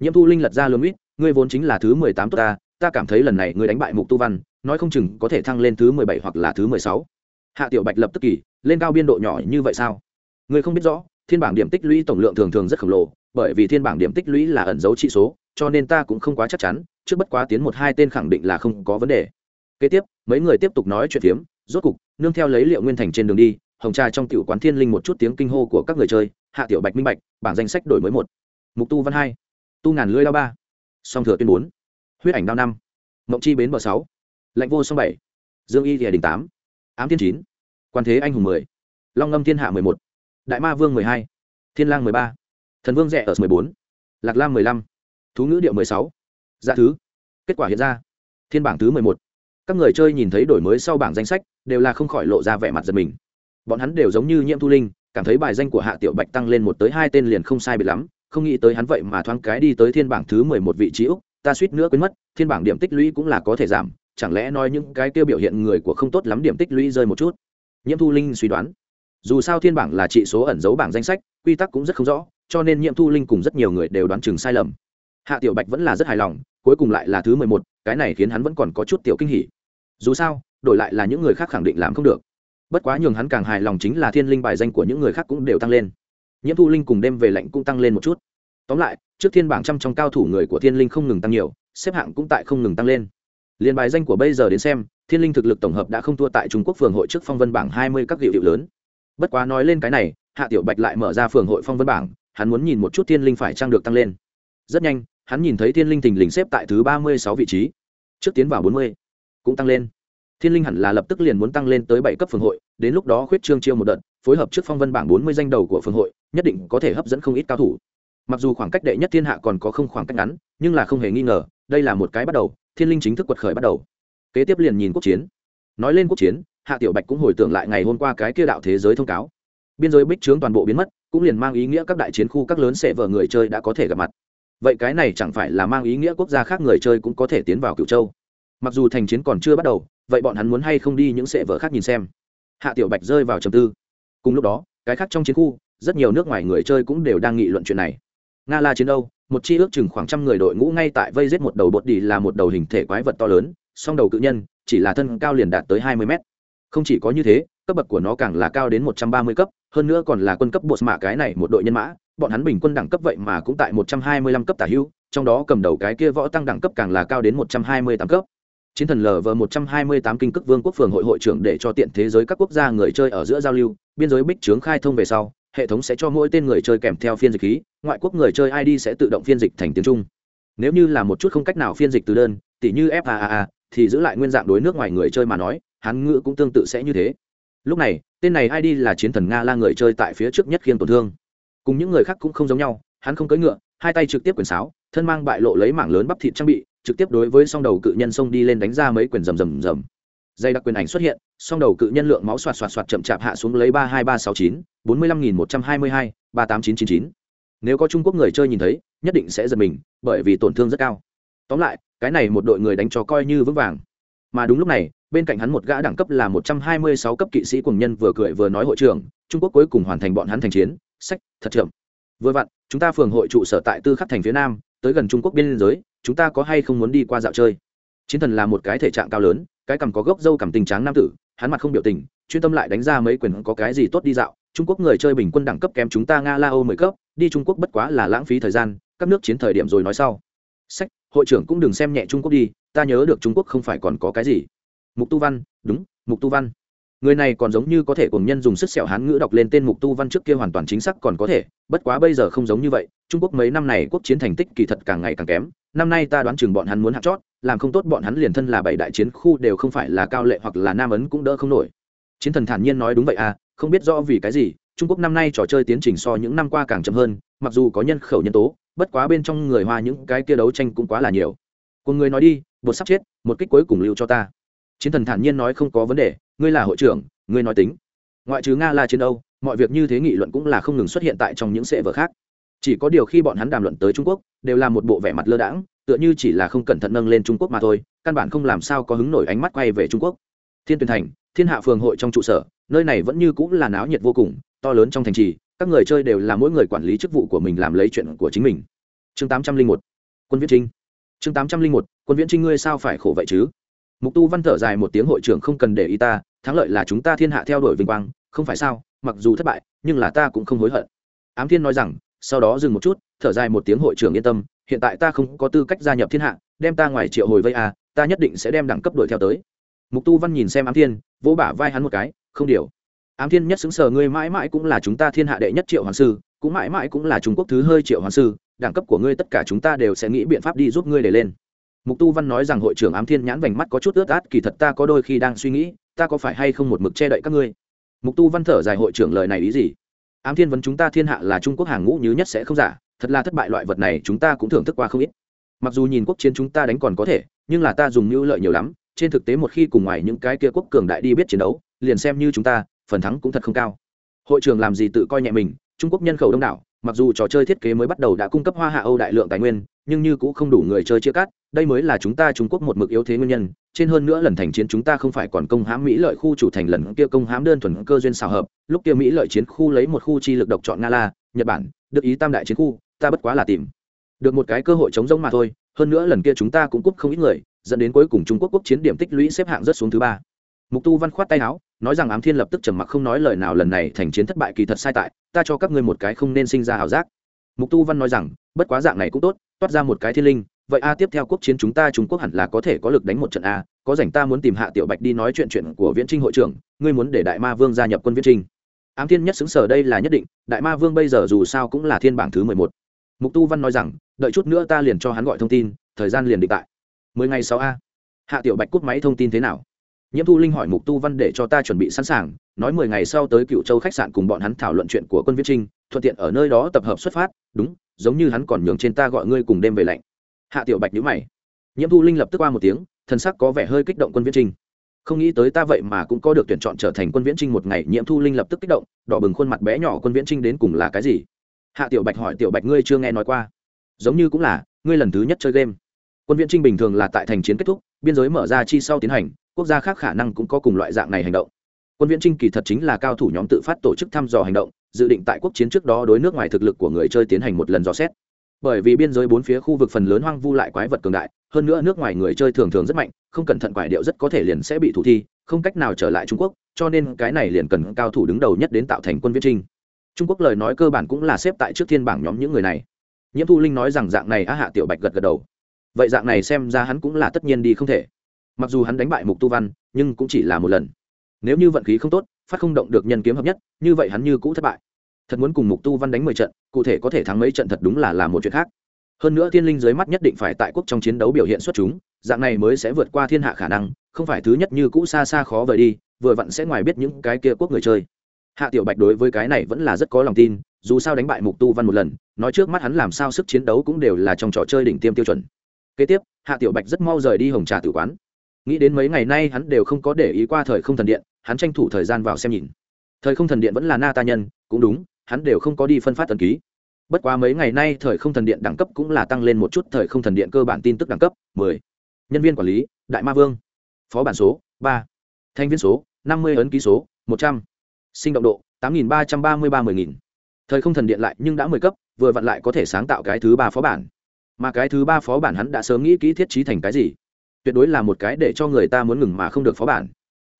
Nhiễm thu linh lật ra lương ít ngươi vốn chính là thứ mười tám tốt ta ta cảm thấy lần này ngươi đánh bại mục tu văn nói không chừng có thể thăng lên thứ mười bảy hoặc là thứ mười sáu. Hạ tiểu bạch lập tức kỳ, lên cao biên độ nhỏ như vậy sao? Người không biết rõ, thiên bảng điểm tích lũy tổng lượng thường thường rất khổng lồ, bởi vì thiên bảng điểm tích lũy là ẩn dấu trị số, cho nên ta cũng không quá chắc chắn, trước bất quá tiến một hai tên khẳng định là không có vấn đề. Kế tiếp, mấy người tiếp tục nói chuyện phiếm, rốt cục, nương theo lấy liệu nguyên thành trên đường đi, hồng trà trong tiểu quán thiên linh một chút tiếng kinh hô của các người chơi, hạ tiểu bạch minh bạch, bảng danh sách đổi mới một. Mục tu văn hai, tu ngàn lưỡi dao ba. Song thừa tuyên bốn. Huyết ảnh đao năm. Mộng chi bến bờ sáu lạnh vô song bảy, dương y địa đình tám, ám thiên chín, quan thế anh hùng mười, long ngâm thiên hạ mười một, đại ma vương mười hai, thiên lang mười ba, thần vương rẻ ở mười bốn, lạc lam mười lăm, thú ngữ điệu mười sáu dạ thứ, kết quả hiện ra, thiên bảng thứ mười một. Các người chơi nhìn thấy đổi mới sau bảng danh sách, đều là không khỏi lộ ra vẻ mặt giật mình. Bọn hắn đều giống như nhiễm thu linh, cảm thấy bài danh của hạ tiểu bạch tăng lên một tới hai tên liền không sai biệt lắm, không nghĩ tới hắn vậy mà thoáng cái đi tới thiên bảng thứ mười một vị trí úc, ta suýt nữa quên mất, thiên bảng điểm tích lũy cũng là có thể giảm chẳng lẽ nói những cái tiêu biểu hiện người của không tốt lắm điểm tích lũy rơi một chút? Nhiễm thu linh suy đoán. Dù sao thiên bảng là trị số ẩn dấu bảng danh sách, quy tắc cũng rất không rõ, cho nên nhiễm thu linh cùng rất nhiều người đều đoán chừng sai lầm. Hạ tiểu bạch vẫn là rất hài lòng, cuối cùng lại là thứ mười một, cái này khiến hắn vẫn còn có chút tiểu kinh hỉ. Dù sao, đổi lại là những người khác khẳng định làm không được. Bất quá nhường hắn càng hài lòng chính là thiên linh bài danh của những người khác cũng đều tăng lên. Nhiễm thu linh cùng đêm về lạnh cũng tăng lên một chút. Tóm lại, trước thiên bảng trăm trong cao thủ người của thiên linh không ngừng tăng nhiều, xếp hạng cũng tại không ngừng tăng lên liên bài danh của bây giờ đến xem, thiên linh thực lực tổng hợp đã không thua tại trung quốc phường hội trước phong vân bảng hai mươi các hiệu hiệu lớn. Bất quá nói lên cái này, hạ tiểu bạch lại mở ra phường hội phong vân bảng, hắn muốn nhìn một chút thiên linh phải trang được tăng lên. Rất nhanh, hắn nhìn thấy thiên linh thình lình xếp tại thứ ba mươi sáu vị trí. Trước tiến vào bốn mươi, cũng tăng lên. Thiên linh hẳn là lập tức liền muốn tăng lên tới bảy cấp phường hội, đến lúc đó khuyết trương chiêu một đợt, phối hợp trước phong vân bảng bốn mươi danh đầu của phường hội, nhất định có thể hấp dẫn không ít cao thủ. Mặc dù khoảng cách đệ nhất thiên hạ còn có không khoảng cách ngắn, nhưng là không hề nghi ngờ, đây là một cái bắt đầu thiên linh chính thức quật khởi bắt đầu. Kế tiếp liền nhìn quốc chiến. Nói lên quốc chiến, hạ tiểu bạch cũng hồi tưởng lại ngày hôm qua cái kia đạo thế giới thông cáo. Biên giới bích trướng toàn bộ biến mất, cũng liền mang ý nghĩa các đại chiến khu, các lớn sẽ vở người chơi đã có thể gặp mặt. Vậy cái này chẳng phải là mang ý nghĩa quốc gia khác người chơi cũng có thể tiến vào cựu châu? Mặc dù thành chiến còn chưa bắt đầu, vậy bọn hắn muốn hay không đi những sệ vợ khác nhìn xem? Hạ tiểu bạch rơi vào trầm tư. Cùng lúc đó, cái khác trong chiến khu, rất nhiều nước ngoài người chơi cũng đều đang nghị luận chuyện này. Nga la chiến đâu một chi ước chừng khoảng trăm người đội ngũ ngay tại vây giết một đầu bột đi là một đầu hình thể quái vật to lớn song đầu cự nhân chỉ là thân cao liền đạt tới hai mươi mét. Không chỉ có như thế cấp bậc của nó càng là cao đến một trăm ba mươi cấp hơn nữa còn là quân cấp bột mạ cái này một đội nhân mã bọn hắn bình quân đẳng cấp vậy mà cũng tại một trăm hai mươi lăm cấp tả hưu, trong đó cầm đầu cái kia võ tăng đẳng cấp càng là cao đến một trăm hai mươi tám cấp. Chiến thần lv một trăm hai mươi tám kinh cước vương quốc phường hội hội trưởng để cho tiện thế giới các quốc gia người chơi ở giữa giao lưu biên giới bích trướng khai thông về sau hệ thống sẽ cho mỗi tên người chơi kèm theo phiên dịch khí, ngoại quốc người chơi id sẽ tự động phiên dịch thành tiếng trung. Nếu như là một chút không cách nào phiên dịch từ đơn tỷ như faa thì giữ lại nguyên dạng đối nước ngoài người chơi mà nói, hán ngữ cũng tương tự sẽ như thế. Lúc này, tên này id là chiến thần nga la người chơi tại phía trước nhất khiên tổn thương. Cùng những người khác cũng không giống nhau, hắn không cưỡi ngựa, hai tay trực tiếp quyền sáo, thân mang bại lộ lấy mảng lớn bắp thịt trang bị, trực tiếp đối với song đầu cự nhân xông đi lên đánh ra mấy quyền rầm rầm rầm dây đặc quyền ảnh xuất hiện, song đầu cự nhân lượng máu xoạt xoạt xoạt chậm chạp hạ xuống lấy ba hai ba sáu chín, bốn mươi lăm nghìn một trăm hai mươi hai, ba tám chín chín chín. Nếu có trung quốc người chơi nhìn thấy, nhất định sẽ giật mình, bởi vì tổn thương rất cao. Tóm lại, cái này một đội người đánh cho coi như vững vàng. Mà đúng lúc này, bên cạnh hắn một gã đẳng cấp là một trăm hai mươi sáu cấp kỵ sĩ cùng nhân vừa cười vừa nói hội trưởng, trung quốc cuối cùng hoàn thành bọn hắn thành chiến, sách, thật chậm. Vừa vặn, chúng ta phường hội trụ sở tại tư khắc thành phía nam, tới gần trung quốc biên giới, chúng ta có hay không muốn đi qua dạo chơi? Chiến thần là một cái thể trạng cao lớn cái cằm có gốc dâu cảm tình tráng nam tử, hắn mặt không biểu tình, chuyên tâm lại đánh ra mấy quyền có cái gì tốt đi dạo. Trung quốc người chơi bình quân đẳng cấp kém chúng ta nga la âu mười cấp, đi trung quốc bất quá là lãng phí thời gian, các nước chiến thời điểm rồi nói sau. Sách, hội trưởng cũng đừng xem nhẹ trung quốc đi, ta nhớ được trung quốc không phải còn có cái gì. Mục tu văn, đúng, mục tu văn. Người này còn giống như có thể cùng nhân dùng sức sẹo hán ngữ đọc lên tên mục tu văn trước kia hoàn toàn chính xác còn có thể, bất quá bây giờ không giống như vậy. Trung quốc mấy năm này quốc chiến thành tích kỳ thật càng ngày càng kém, năm nay ta đoán chừng bọn hắn muốn hạt chót làm không tốt bọn hắn liền thân là bảy đại chiến khu đều không phải là cao lệ hoặc là nam ấn cũng đỡ không nổi. Chiến thần thản nhiên nói đúng vậy à không biết rõ vì cái gì, trung quốc năm nay trò chơi tiến trình so những năm qua càng chậm hơn, mặc dù có nhân khẩu nhân tố, bất quá bên trong người hoa những cái kia đấu tranh cũng quá là nhiều. Cùng người nói đi, bột sắp chết, một kích cuối cùng lưu cho ta. Chiến thần thản nhiên nói không có vấn đề, ngươi là hội trưởng, ngươi nói tính. Ngoại trừ nga là chiến âu, mọi việc như thế nghị luận cũng là không ngừng xuất hiện tại trong những sệ vở khác. Chỉ có điều khi bọn hắn đàm luận tới trung quốc, đều là một bộ vẻ mặt lơ đãng tựa như chỉ là không cẩn thận nâng lên trung quốc mà thôi, căn bản không làm sao có hứng nổi ánh mắt quay về trung quốc. Thiên tuyền thành, thiên hạ phường hội trong trụ sở, nơi này vẫn như cũng là náo nhiệt vô cùng, to lớn trong thành trì, các người chơi đều là mỗi người quản lý chức vụ của mình làm lấy chuyện của chính mình. Chương tám trăm linh một, quân viễn trinh chương tám trăm linh một, quân viễn trinh ngươi sao phải khổ vậy chứ? Mục tu văn thở dài một tiếng, hội trưởng không cần để ý ta, thắng lợi là chúng ta thiên hạ theo đuổi vinh quang, không phải sao, mặc dù thất bại, nhưng là ta cũng không hối hận. Ám thiên nói rằng, sau đó dừng một chút, thở dài một tiếng, hội trưởng yên tâm hiện tại ta không có tư cách gia nhập thiên hạ, đem ta ngoài triệu hồi vây à ta nhất định sẽ đem đẳng cấp đuổi theo tới. Mục tu văn nhìn xem ám thiên, vỗ bả vai hắn một cái, không điều. Ám thiên nhất xứng sở ngươi mãi mãi cũng là chúng ta thiên hạ đệ nhất triệu hoàng sư, cũng mãi mãi cũng là trung quốc thứ hơi triệu hoàng sư, đẳng cấp của ngươi tất cả chúng ta đều sẽ nghĩ biện pháp đi giúp ngươi để lên. Mục tu văn nói rằng hội trưởng ám thiên nhãn vành mắt có chút ướt át, kỳ thật ta có đôi khi đang suy nghĩ, ta có phải hay không một mực che đậy các ngươi? Mục tu văn thở dài, hội trưởng lời này ý gì? Ám thiên vấn chúng ta thiên hạ là trung quốc hàng ngũ nhứ nhất sẽ không giả thật là thất bại loại vật này chúng ta cũng thưởng thức qua không ít. Mặc dù nhìn quốc chiến chúng ta đánh còn có thể, nhưng là ta dùng mưu lợi nhiều lắm, trên thực tế một khi cùng ngoài những cái kia quốc cường đại đi biết chiến đấu, liền xem như chúng ta, phần thắng cũng thật không cao. Hội trường làm gì tự coi nhẹ mình, trung quốc nhân khẩu đông đảo, mặc dù trò chơi thiết kế mới bắt đầu đã cung cấp hoa hạ âu đại lượng tài nguyên, nhưng như cũng không đủ người chơi chia cắt, đây mới là chúng ta trung quốc một mực yếu thế nguyên nhân, trên hơn nữa lần thành chiến chúng ta không phải còn công hãm mỹ lợi khu chủ thành lần kia công hãm đơn thuần cơ duyên xào hợp, lúc kia mỹ lợi chiến khu lấy một khu chi lực độc chọn nga la, nhật bản được ý tam đại chiến khu ta bất quá là tìm. Được một cái cơ hội chống giống mà thôi, hơn nữa lần kia chúng ta cũng cúp không ít người, dẫn đến cuối cùng trung quốc quốc chiến điểm tích lũy xếp hạng rất xuống thứ ba. Mục tu văn khoát tay áo, nói rằng ám thiên lập tức trầm mặc không nói lời nào lần này thành chiến thất bại kỳ thật sai tại, ta cho các ngươi một cái không nên sinh ra hào giác. Mục tu văn nói rằng, bất quá dạng này cũng tốt, toát ra một cái thiên linh, vậy a, tiếp theo quốc chiến chúng ta trung quốc hẳn là có thể có lực đánh một trận a, có rảnh ta muốn tìm hạ tiểu bạch đi nói chuyện chuyện của viễn trinh hội trưởng, ngươi muốn để đại ma vương gia nhập quân viễn trinh. Ám thiên nhất xứng sở đây là nhất định, đại ma vương bây giờ dù sao cũng là thiên bảng thứ mười một mục tu văn nói rằng, đợi chút nữa ta liền cho hắn gọi thông tin, thời gian liền định tại. Mười ngày sáu a. Hạ tiểu bạch cút máy thông tin thế nào? Nhiễm thu linh hỏi mục tu văn để cho ta chuẩn bị sẵn sàng, nói mười ngày sau tới cựu châu khách sạn cùng bọn hắn thảo luận chuyện của quân viễn trinh, thuận tiện ở nơi đó tập hợp xuất phát, đúng, giống như hắn còn nhường trên ta gọi ngươi cùng đêm về lạnh. Hạ tiểu bạch nhữ mày. Nhiễm thu linh lập tức qua một tiếng thân sắc có vẻ hơi kích động quân viễn trinh. Không nghĩ tới ta vậy mà cũng có được tuyển chọn trở thành quân viễn trinh một ngày. Nhiễm thu linh lập tức kích động, đỏ bừng khuôn mặt bé nhỏ quân viễn trinh đến cùng là cái gì? Hạ tiểu bạch hỏi, tiểu bạch, ngươi chưa nghe nói qua. Giống như cũng là, ngươi lần thứ nhất chơi game. Quân viễn trinh bình thường là tại thành chiến kết thúc, biên giới mở ra chi sau tiến hành, quốc gia khác khả năng cũng có cùng loại dạng này hành động. Quân viễn trinh kỳ thật chính là cao thủ nhóm tự phát tổ chức thăm dò hành động, dự định tại quốc chiến trước đó đối nước ngoài thực lực của người chơi tiến hành một lần dò xét. Bởi vì biên giới bốn phía khu vực phần lớn hoang vu lại quái vật cường đại, hơn nữa nước ngoài người chơi thường thường rất mạnh, không cẩn thận quải điệu rất có thể liền sẽ bị thủ thi, không cách nào trở lại trung quốc, cho nên cái này liền cần cao thủ đứng đầu nhất đến tạo thành quân viễn trinh trung quốc lời nói cơ bản cũng là xếp tại trước thiên bảng nhóm những người này. Nhiễm thu linh nói rằng dạng này á hạ tiểu bạch gật gật đầu. Vậy dạng này xem ra hắn cũng là tất nhiên đi không thể. Mặc dù hắn đánh bại mục tu văn, nhưng cũng chỉ là một lần. Nếu như vận khí không tốt, phát không động được nhân kiếm hợp nhất, như vậy hắn như cũ thất bại. Thật muốn cùng mục tu văn đánh mười trận, cụ thể có thể thắng mấy trận thật đúng là là một chuyện khác. Hơn nữa thiên linh dưới mắt nhất định phải tại quốc trong chiến đấu biểu hiện xuất chúng, dạng này mới sẽ vượt qua thiên hạ khả năng, không phải thứ nhất như cũ xa xa khó vời đi, vừa vặn sẽ ngoài biết những cái kia quốc người chơi hạ tiểu bạch đối với cái này vẫn là rất có lòng tin, dù sao đánh bại mục tu văn một lần, nói trước mắt hắn làm sao sức chiến đấu cũng đều là trong trò chơi đỉnh tiêm tiêu chuẩn kế tiếp, hạ tiểu bạch rất mau rời đi hồng trà tử quán nghĩ đến mấy ngày nay hắn đều không có để ý qua thời không thần điện, hắn tranh thủ thời gian vào xem nhìn thời không thần điện vẫn là na ta nhân, cũng đúng, hắn đều không có đi phân phát tần ký bất quá mấy ngày nay thời không thần điện đẳng cấp cũng là tăng lên một chút, thời không thần điện cơ bản tin tức đẳng cấp 10. nhân viên quản lý, đại ma vương phó bản số 3. thành viên số 50 ấn ký số 100 sinh động độ 8.333 10.000. thời không thần điện lại nhưng đã 10 cấp, vừa vặn lại có thể sáng tạo cái thứ ba phó bản. Mà cái thứ ba phó bản hắn đã sớm nghĩ kỹ thiết trí thành cái gì. Tuyệt đối là một cái để cho người ta muốn ngừng mà không được phó bản.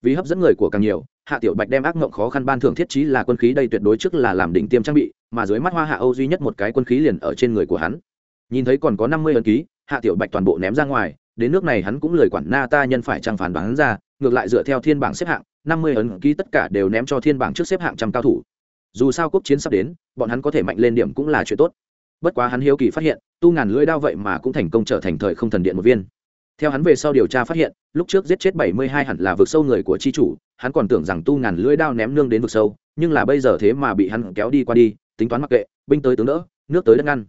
Vì hấp dẫn người của càng nhiều, hạ tiểu bạch đem ác mộng khó khăn ban thưởng thiết trí là quân khí đây tuyệt đối trước là làm đỉnh tiêm trang bị, mà dưới mắt hoa hạ âu duy nhất một cái quân khí liền ở trên người của hắn. Nhìn thấy còn có năm mươi ấn ký, hạ tiểu bạch toàn bộ ném ra ngoài, đến nước này hắn cũng lời quản na ta nhân phải trang phản bán ra, ngược lại dựa theo thiên bảng xếp hạng năm mươi ấn ký tất cả đều ném cho thiên bảng trước xếp hạng trăm cao thủ. Dù sao quốc chiến sắp đến, bọn hắn có thể mạnh lên điểm cũng là chuyện tốt. Bất quá hắn hiếu kỳ phát hiện, tu ngàn lưỡi đao vậy mà cũng thành công trở thành thời không thần điện một viên. Theo hắn về sau điều tra phát hiện, lúc trước giết chết bảy mươi hai hẳn là vực sâu người của chi chủ, hắn còn tưởng rằng tu ngàn lưỡi đao ném nương đến vực sâu, nhưng là bây giờ thế mà bị hắn kéo đi qua đi, tính toán mặc kệ, binh tới tướng đỡ, nước tới đất ngăn.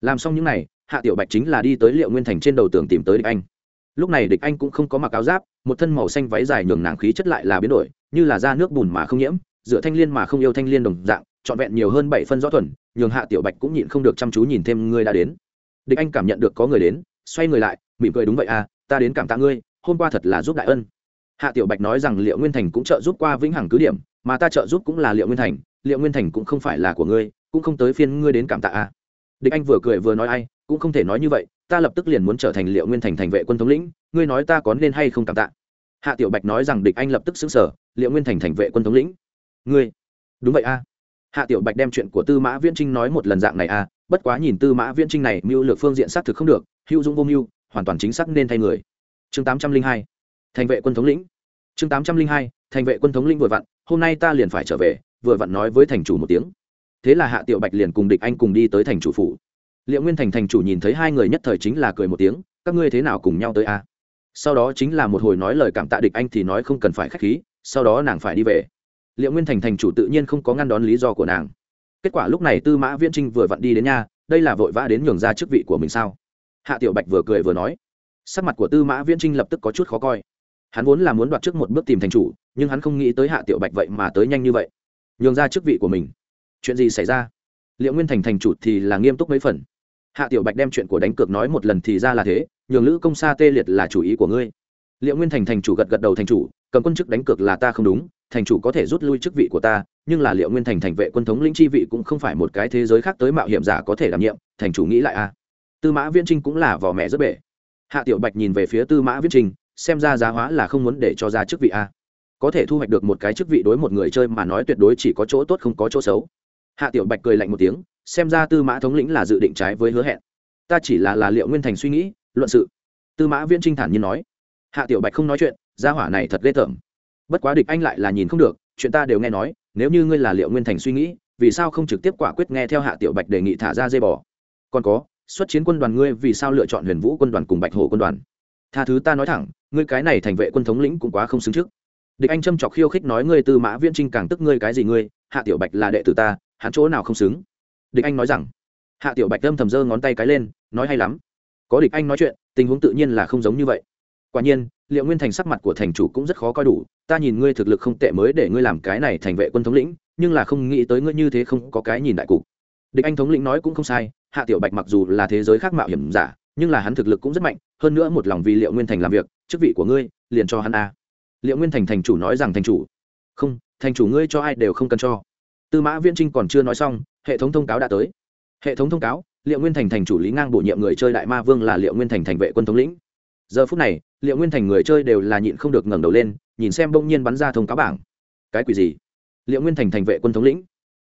Làm xong những n à y hạ tiểu bạch chính là đi tới liệu nguyên thành trên đầu tường tìm tới địch anh lúc này địch anh cũng không có mặc áo giáp, một thân màu xanh váy dài nhường nàng khí chất lại là biến đổi, như là da nước bùn mà không nhiễm dựa thanh liên mà không yêu thanh liên đồng dạng, trọn vẹn nhiều hơn bảy phân rõ thuần, nhường hạ tiểu bạch cũng nhịn không được chăm chú nhìn thêm ngươi đã đến. Địch anh cảm nhận được có người đến, xoay người lại, mỉm cười đúng vậy à ta đến cảm tạ ngươi, hôm qua thật là giúp đại ân. Hạ tiểu bạch nói rằng liệu nguyên thành cũng trợ giúp qua vĩnh hằng cứ điểm, mà ta trợ giúp cũng là liệu nguyên thành, liệu nguyên thành cũng không phải là của ngươi, cũng không tới phiên ngươi đến cảm tạ à. Địch anh vừa cười vừa nói ai cũng không thể nói như vậy, ta lập tức liền muốn trở thành liệu nguyên thành thành vệ quân thống lĩnh, ngươi nói ta có nên hay không cảm tạ? Hạ tiểu bạch nói rằng địch anh lập tức xứng sở liệu nguyên thành thành vệ quân thống lĩnh. Ngươi? Đúng vậy a. Hạ tiểu bạch đem chuyện của tư mã viễn trinh nói một lần dạng này a, bất quá nhìn tư mã viễn trinh này mưu lược phương diện xác thực không được, hữu dũng vô mưu, hoàn toàn chính xác nên thay người. Chương tám trăm linh hai, thành vệ quân thống lĩnh. Chương tám trăm linh hai, thành vệ quân thống lĩnh vừa vặn, hôm nay ta liền phải trở về, vừa vặn nói với thành chủ một tiếng. Thế là hạ tiểu bạch liền cùng địch anh cùng đi tới thành chủ phủ liệu nguyên thành thành chủ nhìn thấy hai người nhất thời chính là cười một tiếng, các ngươi thế nào cùng nhau tới a? Sau đó chính là một hồi nói lời cảm tạ địch anh thì nói không cần phải k h á c h khí, sau đó nàng phải đi về. Liệu nguyên thành thành chủ tự nhiên không có ngăn đón lý do của nàng. Kết quả lúc này tư mã viễn trinh vừa vặn đi đến nhà, đây là vội vã đến nhường ra chức vị của mình sao? Hạ tiểu bạch vừa cười vừa nói. Sắc mặt của tư mã viễn trinh lập tức có chút khó coi. Hắn vốn là muốn đoạt trước một bước tìm thành chủ, nhưng hắn không nghĩ tới hạ tiểu bạch vậy mà tới nhanh như vậy. Nhường ra chức vị của mình. Chuyện gì xảy ra? Liệu nguyên thành thành chủ thì là nghiêm túc mấy phần hạ tiểu bạch đem chuyện của đánh cược nói một lần thì ra là thế, nhường lữ công sa tê liệt là chủ ý của ngươi. Liệu nguyên thành thành chủ gật gật đầu thành chủ, cầm quân chức đánh cược là ta không đúng, thành chủ có thể rút lui chức vị của ta, nhưng là liệu nguyên thành thành vệ quân thống lĩnh chi vị cũng không phải một cái thế giới khác tới mạo hiểm giả có thể đảm nhiệm, thành chủ nghĩ lại a. Tư mã viễn trinh cũng là vỏ mẹ rất bể. Hạ tiểu bạch nhìn về phía tư mã viễn trinh, xem ra giá hóa là không muốn để cho ra chức vị a. Có thể thu hoạch được một cái chức vị đối một người chơi mà nói tuyệt đối chỉ có chỗ tốt không có chỗ xấu hạ tiểu bạch cười lạnh một tiếng, xem ra tư mã thống lĩnh là dự định trái với hứa hẹn. Ta chỉ là là liệu nguyên thành suy nghĩ, luận sự. Tư mã viễn trinh thản nhiên nói. Hạ tiểu bạch không nói chuyện, gia hỏa này thật ghê tởm. Bất quá địch anh lại là nhìn không được, chuyện ta đều nghe nói, nếu như ngươi là liệu nguyên thành suy nghĩ, vì sao không trực tiếp quả quyết nghe theo hạ tiểu bạch đề nghị thả ra dây bò? Còn có, xuất chiến quân đoàn ngươi vì sao lựa chọn huyền vũ quân đoàn cùng bạch hổ quân đoàn? Tha thứ ta nói thẳng, ngươi cái này thành vệ quân thống lĩnh cũng quá không xứng trước. Địch anh châm chọc khiêu khích nói ngươi tư mã viễn trinh càng tức ngươi cái gì ngươi? Hạ tiểu bạch là đệ tử ta hắn chỗ nào không xứng? Địch anh nói rằng. Hạ tiểu bạch âm thầm giơ ngón tay cái lên, nói hay lắm. Có địch anh nói chuyện, tình huống tự nhiên là không giống như vậy. Quả nhiên, liệu nguyên thành sắc mặt của thành chủ cũng rất khó coi đủ. Ta nhìn ngươi thực lực không tệ mới để ngươi làm cái này thành vệ quân thống lĩnh, nhưng là không nghĩ tới ngươi như thế không có cái nhìn đại cục. Địch anh thống lĩnh nói cũng không sai, hạ tiểu bạch mặc dù là thế giới khác mạo hiểm giả, nhưng là hắn thực lực cũng rất mạnh, hơn nữa một lòng vì liệu nguyên thành làm việc, chức vị của ngươi, liền cho hắn a. Liệu nguyên thành thành chủ nói rằng thành chủ. Không, thành chủ ngươi cho ai đều không cần cho tư mã viễn trinh còn chưa nói xong, hệ thống thông cáo đã tới. Hệ thống thông cáo, liệu nguyên thành thành chủ lý ngang bổ nhiệm người chơi đại ma vương là liệu nguyên thành thành vệ quân thống lĩnh. Giờ phút này, liệu nguyên thành người chơi đều là nhịn không được ngẩng đầu lên, nhìn xem bỗng nhiên bắn ra thông cáo bảng. Cái quỷ gì? Liệu nguyên thành thành vệ quân thống lĩnh.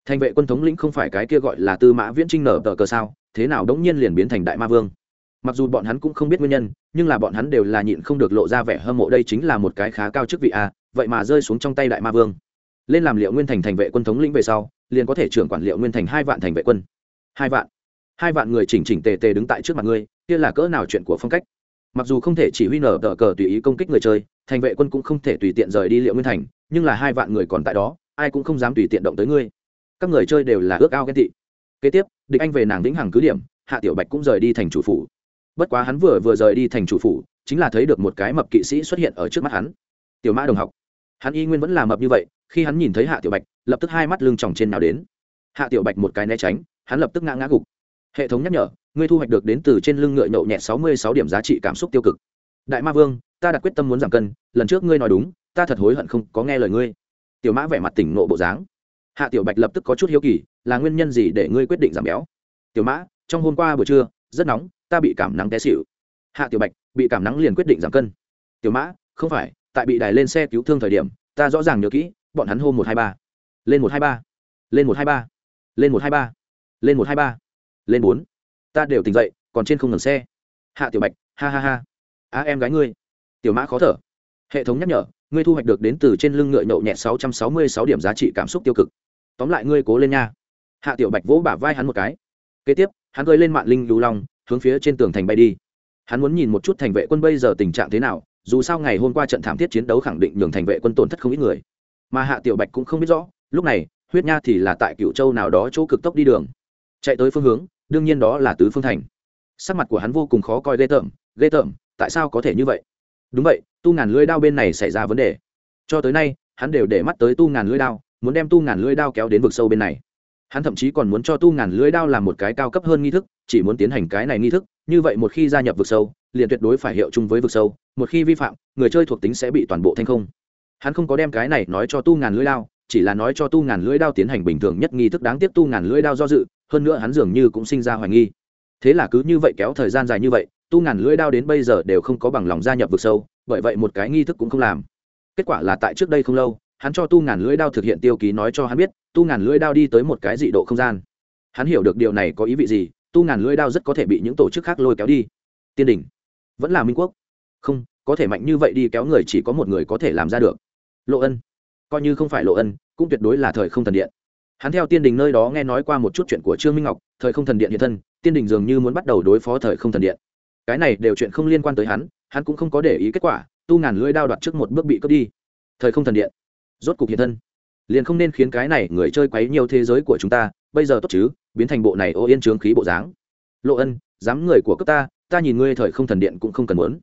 Thành vệ quân thống lĩnh không phải cái kia gọi là tư mã viễn trinh nở tờ cờ sao, thế nào đống nhiên liền biến thành đại ma vương? Mặc dù bọn hắn cũng không biết nguyên nhân, nhưng là bọn hắn đều là nhịn không được lộ ra vẻ hâm mộ, đây chính là một cái khá cao chức vị a, vậy mà rơi xuống trong tay đại ma vương lên làm liệu nguyên thành thành vệ quân thống lĩnh về sau, liền có thể trưởng quản liệu nguyên thành hai vạn thành vệ quân. Hai vạn. Hai vạn người chỉnh chỉnh tề tề đứng tại trước mặt ngươi, kia là cỡ nào chuyện của phong cách? Mặc dù không thể chỉ huy nở tờ cờ tùy ý công kích người chơi, thành vệ quân cũng không thể tùy tiện rời đi liệu nguyên thành, nhưng là hai vạn người còn tại đó, ai cũng không dám tùy tiện động tới ngươi. Các người chơi đều là ước ao ghen tị. Kế tiếp, địch anh về nàng vĩnh hằng cứ điểm, hạ tiểu bạch cũng rời đi thành chủ phủ. Bất quá hắn vừa vừa rời đi thành chủ phủ, chính là thấy được một cái mập kỵ sĩ xuất hiện ở trước mắt hắn. Tiểu mã đồng học. Hắn y nguyên vẫn là mập như vậy khi hắn nhìn thấy hạ tiểu bạch, lập tức hai mắt lưng tròng trên nào đến. Hạ tiểu bạch một cái né tránh, hắn lập tức ngã ngã gục. Hệ thống nhắc nhở, ngươi thu hoạch được đến từ trên lưng ngựa nhậu nhẹt sáu mươi sáu điểm giá trị cảm xúc tiêu cực. Đại ma vương, ta đã quyết tâm muốn giảm cân, lần trước ngươi nói đúng, ta thật hối hận không có nghe lời ngươi. Tiểu mã vẻ mặt tỉnh nộ bộ dáng. Hạ tiểu bạch lập tức có chút hiếu kỳ, là nguyên nhân gì để ngươi quyết định giảm béo? Tiểu mã, trong hôm qua buổi trưa, rất nóng, ta bị cảm nắng té xịu hạ tiểu bạch, bị cảm nắng liền quyết định giảm cân. Tiểu mã, không phải, tại bị đài lên xe cứu thương thời điểm, ta rõ ràng nhớ kỹ bọn hắn hô một hai ba. Lên một hai ba. Lên một hai ba. Lên một hai ba. Lên một hai ba. Lên bốn. Ta đều tỉnh dậy, còn trên không ngừng xe. Hạ tiểu bạch, ha ha ha. A em gái ngươi. Tiểu mã khó thở. Hệ thống nhắc nhở, ngươi thu hoạch được đến từ trên lưng ngựa nhậu nhẹ sáu trăm sáu mươi sáu điểm giá trị cảm xúc tiêu cực. Tóm lại ngươi cố lên nha. Hạ tiểu bạch vỗ bả vai hắn một cái. Kế tiếp, hắn gơi lên mạng linh lưu long, hướng phía trên tường thành bay đi. Hắn muốn nhìn một chút thành vệ quân bây giờ tình trạng thế nào, dù sao ngày hôm qua trận thảm thiết chiến đấu khẳng định nhường thành vệ quân tổn thất không ít người mà hạ tiểu bạch cũng không biết rõ, lúc này, huyết nha thì là tại cựu châu nào đó chỗ cực tốc đi đường. Chạy tới phương hướng, đương nhiên đó là tứ phương thành. Sắc mặt của hắn vô cùng khó coi ghê tởm ghê tởm, tại sao có thể như vậy? Đúng vậy, tu ngàn lưỡi đao bên này xảy ra vấn đề. Cho tới nay, hắn đều để mắt tới tu ngàn lưỡi đao, muốn đem tu ngàn lưỡi đao kéo đến vực sâu bên này. Hắn thậm chí còn muốn cho tu ngàn lưỡi đao làm một cái cao cấp hơn nghi thức, chỉ muốn tiến hành cái này nghi thức, như vậy một khi gia nhập vực sâu, liền tuyệt đối phải hiệu chung với vực sâu, một khi vi phạm, người chơi thuộc tính sẽ bị toàn bộ thanh không hắn không có đem cái này nói cho tu ngàn lưỡi đao, chỉ là nói cho tu ngàn lưỡi đao tiến hành bình thường nhất nghi thức đáng tiếc tu ngàn lưỡi đao do dự, hơn nữa hắn dường như cũng sinh ra hoài nghi. Thế là cứ như vậy kéo thời gian dài như vậy, tu ngàn lưỡi đao đến bây giờ đều không có bằng lòng gia nhập vực sâu, bởi vậy một cái nghi thức cũng không làm. Kết quả là tại trước đây không lâu, hắn cho tu ngàn lưỡi đao thực hiện tiêu ký nói cho hắn biết, tu ngàn lưỡi đao đi tới một cái dị độ không gian. Hắn hiểu được điều này có ý vị gì, tu ngàn lưỡi đao rất có thể bị những tổ chức khác lôi kéo đi. Tiên đình vẫn là minh quốc. Không, có thể mạnh như vậy đi kéo người chỉ có một người có thể làm ra được lộ ân. Coi như không phải lộ ân, cũng tuyệt đối là thời không thần điện. Hắn theo tiên đình nơi đó nghe nói qua một chút chuyện của trương minh ngọc, thời không thần điện hiện thân, tiên đình dường như muốn bắt đầu đối phó thời không thần điện. Cái này đều chuyện không liên quan tới hắn hắn cũng không có để ý kết quả, tu ngàn lưỡi đao đoạt trước một bước bị cướp đi. Thời không thần điện, rốt cục hiện thân. Liền không nên khiến cái này người chơi quấy nhiều thế giới của chúng ta, bây giờ tốt chứ, biến thành bộ này ô yên trướng khí bộ dáng. Lộ ân, dám người của cấp ta ta nhìn ngươi thời không thần điện cũng không cần muốn.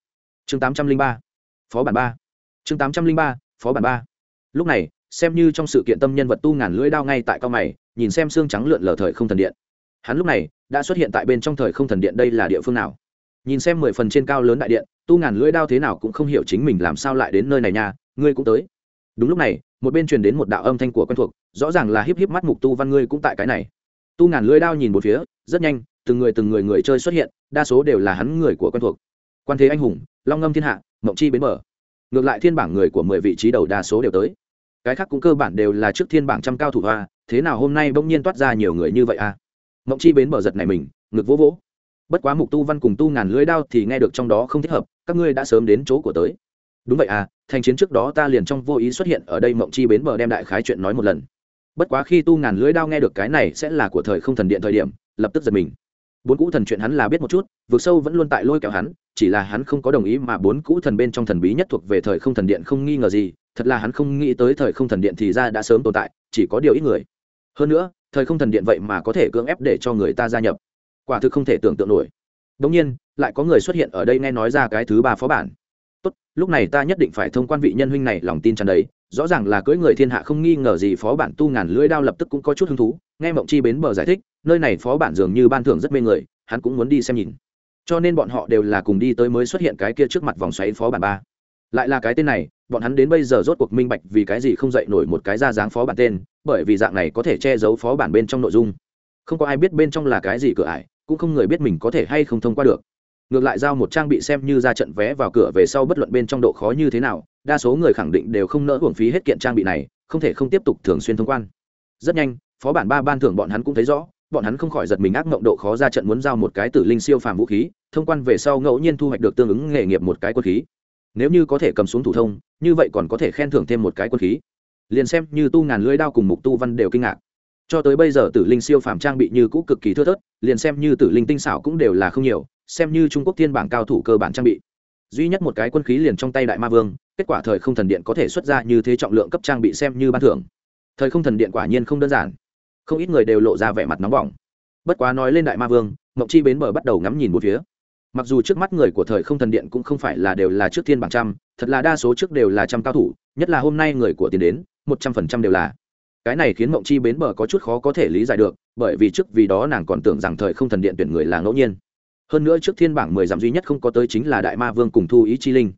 Chương tám trăm linh ba, phó bản ba. Chương tám trăm linh ba phó bản ba. Lúc này, xem như trong sự kiện tâm nhân vật tu ngàn lưỡi đao ngay tại cao mày, nhìn xem xương trắng lượn lờ thời không thần điện. Hắn lúc này đã xuất hiện tại bên trong thời không thần điện đây là địa phương nào? Nhìn xem mười phần trên cao lớn đại điện, tu ngàn lưỡi đao thế nào cũng không hiểu chính mình làm sao lại đến nơi này nha, ngươi cũng tới. Đúng lúc này, một bên truyền đến một đạo âm thanh của quen thuộc, rõ ràng là híp híp mắt mục tu văn ngươi cũng tại cái này. Tu ngàn lưỡi đao nhìn một phía, rất nhanh, từng người từng người người chơi xuất hiện, đa số đều là hắn người của quen thuộc. Quan thế anh hùng, long ngâm thiên hạ, mộng chi bến mở ngược lại thiên bảng người của mười vị trí đầu đa số đều tới. Cái khác cũng cơ bản đều là trước thiên bảng trăm cao thủ hoa, thế nào hôm nay bỗng nhiên toát ra nhiều người như vậy à? Mộng chi bến mở giật này mình, ngực vỗ vỗ. Bất quá mục tu văn cùng tu ngàn lưới đao thì nghe được trong đó không thích hợp, các ngươi đã sớm đến chỗ của tới. Đúng vậy à thành chiến trước đó ta liền trong vô ý xuất hiện ở đây mộng chi bến bờ đem đại khái chuyện nói một lần. Bất quá khi tu ngàn lưới đao nghe được cái này sẽ là của thời không thần điện thời điểm, lập tức giật mình bốn cũ thần chuyện hắn là biết một chút vượt sâu vẫn luôn tại lôi kéo hắn chỉ là hắn không có đồng ý mà bốn cũ thần bên trong thần bí nhất thuộc về thời không thần điện không nghi ngờ gì thật là hắn không nghĩ tới thời không thần điện thì ra đã sớm tồn tại chỉ có điều ít người. Hơn nữa thời không thần điện vậy mà có thể cưỡng ép để cho người ta gia nhập. Quả thực không thể tưởng tượng nổi. Đống nhiên, lại có người xuất hiện ở đây nghe nói ra cái thứ ba phó bản. Tốt, lúc này ta nhất định phải thông quan vị nhân huynh này lòng tin tràn đầy, rõ ràng là cưỡi người thiên hạ không nghi ngờ gì phó bản tu ngàn lưỡi đao lập tức cũng có chút hứng thú, nghe Mộng Chi bến bờ giải thích, nơi này phó bản dường như ban thưởng rất mê người, hắn cũng muốn đi xem nhìn. Cho nên bọn họ đều là cùng đi tới mới xuất hiện cái kia trước mặt vòng xoáy phó bản ba. Lại là cái tên này, bọn hắn đến bây giờ rốt cuộc minh bạch vì cái gì không dậy nổi một cái ra dáng phó bản tên, bởi vì dạng này có thể che giấu phó bản bên trong nội dung. Không có ai biết bên trong là cái gì cửa ải, cũng không người biết mình có thể hay không thông qua được ngược lại giao một trang bị xem như ra trận vé vào cửa về sau bất luận bên trong độ khó như thế nào, đa số người khẳng định đều không nỡ hưởng phí hết kiện trang bị này, không thể không tiếp tục thường xuyên thông quan. Rất nhanh, phó bản ba ban thưởng bọn hắn cũng thấy rõ, bọn hắn không khỏi giật mình ác mộng độ khó ra trận muốn giao một cái tử linh siêu phàm vũ khí, thông quan về sau ngẫu nhiên thu hoạch được tương ứng nghề nghiệp một cái quân khí. Nếu như có thể cầm xuống thủ thông, như vậy còn có thể khen thưởng thêm một cái quân khí. Liền xem như tu ngàn lưỡi đao cùng mục tu văn đều kinh ngạc. Cho tới bây giờ tử linh siêu phàm trang bị như cũ cực kỳ thưa thớt, liền xem như tử linh tinh xảo cũng đều là không nhiều xem như trung quốc thiên bảng cao thủ cơ bản trang bị duy nhất một cái quân khí liền trong tay đại ma vương kết quả thời không thần điện có thể xuất ra như thế trọng lượng cấp trang bị xem như ban thưởng thời không thần điện quả nhiên không đơn giản không ít người đều lộ ra vẻ mặt nóng bỏng bất quá nói lên đại ma vương mộng chi bến bờ bắt đầu ngắm nhìn một phía mặc dù trước mắt người của thời không thần điện cũng không phải là đều là trước thiên bảng trăm thật là đa số trước đều là trăm cao thủ nhất là hôm nay người của tiền đến một trăm phần trăm đều là cái này khiến mộng chi bến bờ có chút khó có thể lý giải được bởi vì trước vì đó nàng còn tưởng rằng thời không thần điện tuyển người là ngẫu nhiên hơn nữa trước thiên bảng mười dặm duy nhất không có tới chính là đại ma vương cùng thu ý chi linh.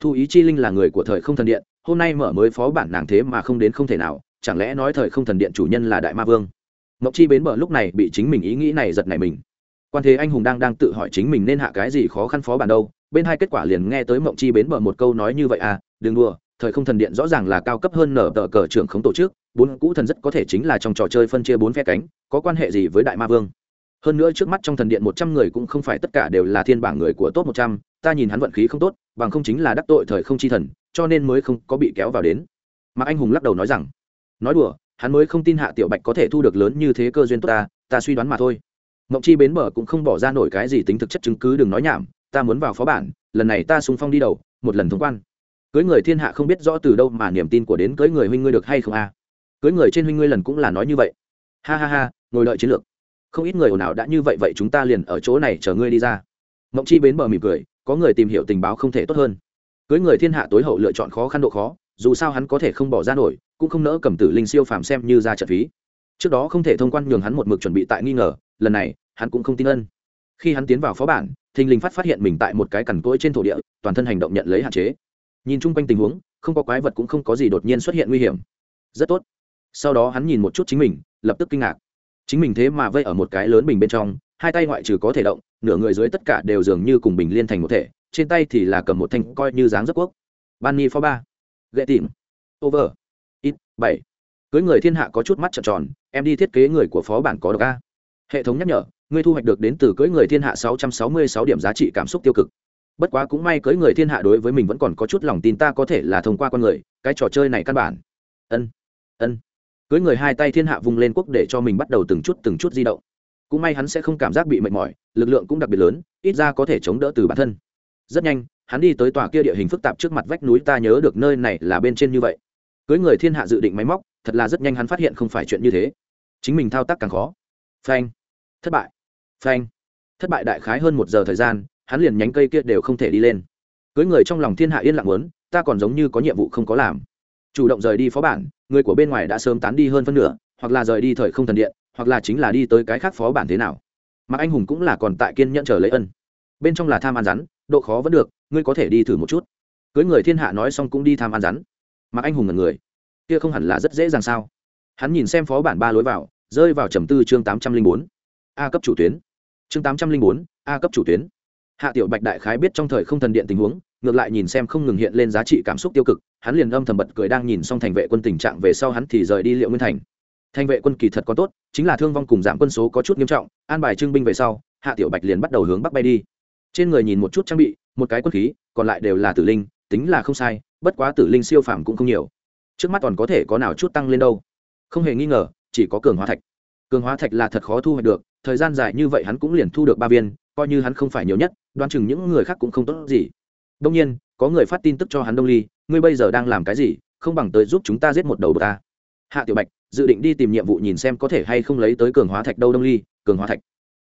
Thu ý chi linh là người của thời không thần điện, hôm nay mở mới phó bản nàng thế mà không đến không thể nào, chẳng lẽ nói thời không thần điện chủ nhân là đại ma vương? Mộng chi bến bờ lúc này bị chính mình ý nghĩ này giật này mình. Quan thế anh hùng đang đang tự hỏi chính mình nên hạ cái gì khó khăn phó bản đâu, bên hai kết quả liền nghe tới mộng chi bến bờ một câu nói như vậy à đừng đùa, thời không thần điện rõ ràng là cao cấp hơn nở tờ cờ trưởng khống tổ chức, bốn cũ thần rất có thể chính là trong trò chơi phân chia bốn phe cánh, có quan hệ gì với đại ma vương? Hơn nữa trước mắt trong thần điện một trăm người cũng không phải tất cả đều là thiên bảng người của top một trăm, ta nhìn hắn vận khí không tốt, bằng không chính là đắc tội thời không chi thần, cho nên mới không có bị kéo vào đến. Mạc anh hùng lắc đầu nói rằng, nói đùa, hắn mới không tin hạ tiểu bạch có thể thu được lớn như thế cơ duyên tốt ta ta suy đoán mà thôi. Mộng chi bến bờ cũng không bỏ ra nổi cái gì tính thực chất chứng cứ đừng nói nhảm, ta muốn vào phó bản, lần này ta sung phong đi đầu, một lần thông quan. Cưới người thiên hạ không biết rõ từ đâu mà niềm tin của đến cưới người huynh ngươi được hay không a? À? cưới người trên huynh ngươi lần cũng là nói như vậy. Ha ha ha, ngồi đợi chiến lược không ít người ồn ào đã như vậy vậy chúng ta liền ở chỗ này chờ ngươi đi ra. Mộng chi bến bờ mỉm cười, có người tìm hiểu tình báo không thể tốt hơn. Cưới người thiên hạ tối hậu lựa chọn khó khăn độ khó, dù sao hắn có thể không bỏ ra nổi, cũng không nỡ cầm tử linh siêu phàm xem như ra trận phí. Trước đó không thể thông quan nhường hắn một mực chuẩn bị tại nghi ngờ, lần này, hắn cũng không tin ân. Khi hắn tiến vào phó bản, thình lình phát phát hiện mình tại một cái cằn cỗi trên thổ địa, toàn thân hành động nhận lấy hạn chế. Nhìn chung quanh tình huống, không có quái vật cũng không có gì đột nhiên xuất hiện nguy hiểm. Rất tốt. Sau đó hắn nhìn một chút chính mình, lập tức kinh ngạc chính mình thế mà vây ở một cái lớn bình bên trong, hai tay ngoại trừ có thể động, nửa người dưới tất cả đều dường như cùng bình liên thành một thể, trên tay thì là cầm một thanh coi như dáng rất quốc. Ban ni phó ba. Ghệ tìm over. Ít. Bảy. Cưới người thiên hạ có chút mắt trợn tròn, em đi thiết kế người của phó bản có độc a. Hệ thống nhắc nhở, ngươi thu hoạch được đến từ cưới người thiên hạ sáu trăm sáu mươi sáu điểm giá trị cảm xúc tiêu cực. Bất quá cũng may cưới người thiên hạ đối với mình vẫn còn có chút lòng tin ta có thể là thông qua con người, cái trò chơi này căn bản. Ân. Ân cưới người hai tay thiên hạ vung lên quốc để cho mình bắt đầu từng chút từng chút di động. Cũng may hắn sẽ không cảm giác bị mệt mỏi, lực lượng cũng đặc biệt lớn, ít ra có thể chống đỡ từ bản thân. Rất nhanh, hắn đi tới tòa kia địa hình phức tạp trước mặt vách núi, ta nhớ được nơi này là bên trên như vậy. Cưới người thiên hạ dự định máy móc, thật là rất nhanh hắn phát hiện không phải chuyện như thế. Chính mình thao tác càng khó. Phanh. Thất bại. Phanh. Thất bại đại khái hơn một giờ thời gian, hắn liền nhánh cây kia đều không thể đi lên. Cưới người trong lòng thiên hạ yên lặng muốn, ta còn giống như có nhiệm vụ không có làm chủ động rời đi phó bản, người của bên ngoài đã sớm tán đi hơn phân nửa, hoặc là rời đi thời không thần điện, hoặc là chính là đi tới cái khác phó bản thế nào. Mà anh hùng cũng là còn tại kiên nhẫn chờ lấy ân. Bên trong là tham ăn rắn, độ khó vẫn được, ngươi có thể đi thử một chút. Cưới người thiên hạ nói xong cũng đi tham ăn rắn. Mà anh hùng ngần người. Kia không hẳn là rất dễ dàng sao? Hắn nhìn xem phó bản ba lối vào, rơi vào trầm tư chương tám trăm linh bốn. A cấp chủ tuyến. Chương tám trăm linh bốn, a cấp chủ tuyến. Hạ tiểu bạch đại khái biết trong thời không thần điện tình huống, ngược lại nhìn xem không ngừng hiện lên giá trị cảm xúc tiêu cực hắn liền âm thầm bật cười đang nhìn xong thành vệ quân tình trạng về sau hắn thì rời đi liệu nguyên thành. Thành vệ quân kỳ thật có tốt, chính là thương vong cùng giảm quân số có chút nghiêm trọng, an bài trưng binh về sau, hạ tiểu bạch liền bắt đầu hướng bắc bay đi. Trên người nhìn một chút trang bị, một cái quân khí, còn lại đều là tử linh, tính là không sai, bất quá tử linh siêu phàm cũng không nhiều. Trước mắt còn có thể có nào chút tăng lên đâu? Không hề nghi ngờ, chỉ có cường hóa thạch. Cường hóa thạch là thật khó thu hoạch được, thời gian dài như vậy hắn cũng liền thu được ba viên, coi như hắn không phải nhiều nhất, đoán chừng những người khác cũng không tốt gì. Đông nhiên có người phát tin tức cho hắn đông ly, ngươi bây giờ đang làm cái gì, không bằng tới giúp chúng ta giết một đầu bờ ta. Hạ tiểu bạch, dự định đi tìm nhiệm vụ nhìn xem có thể hay không lấy tới cường hóa thạch đâu đông ly, cường hóa thạch.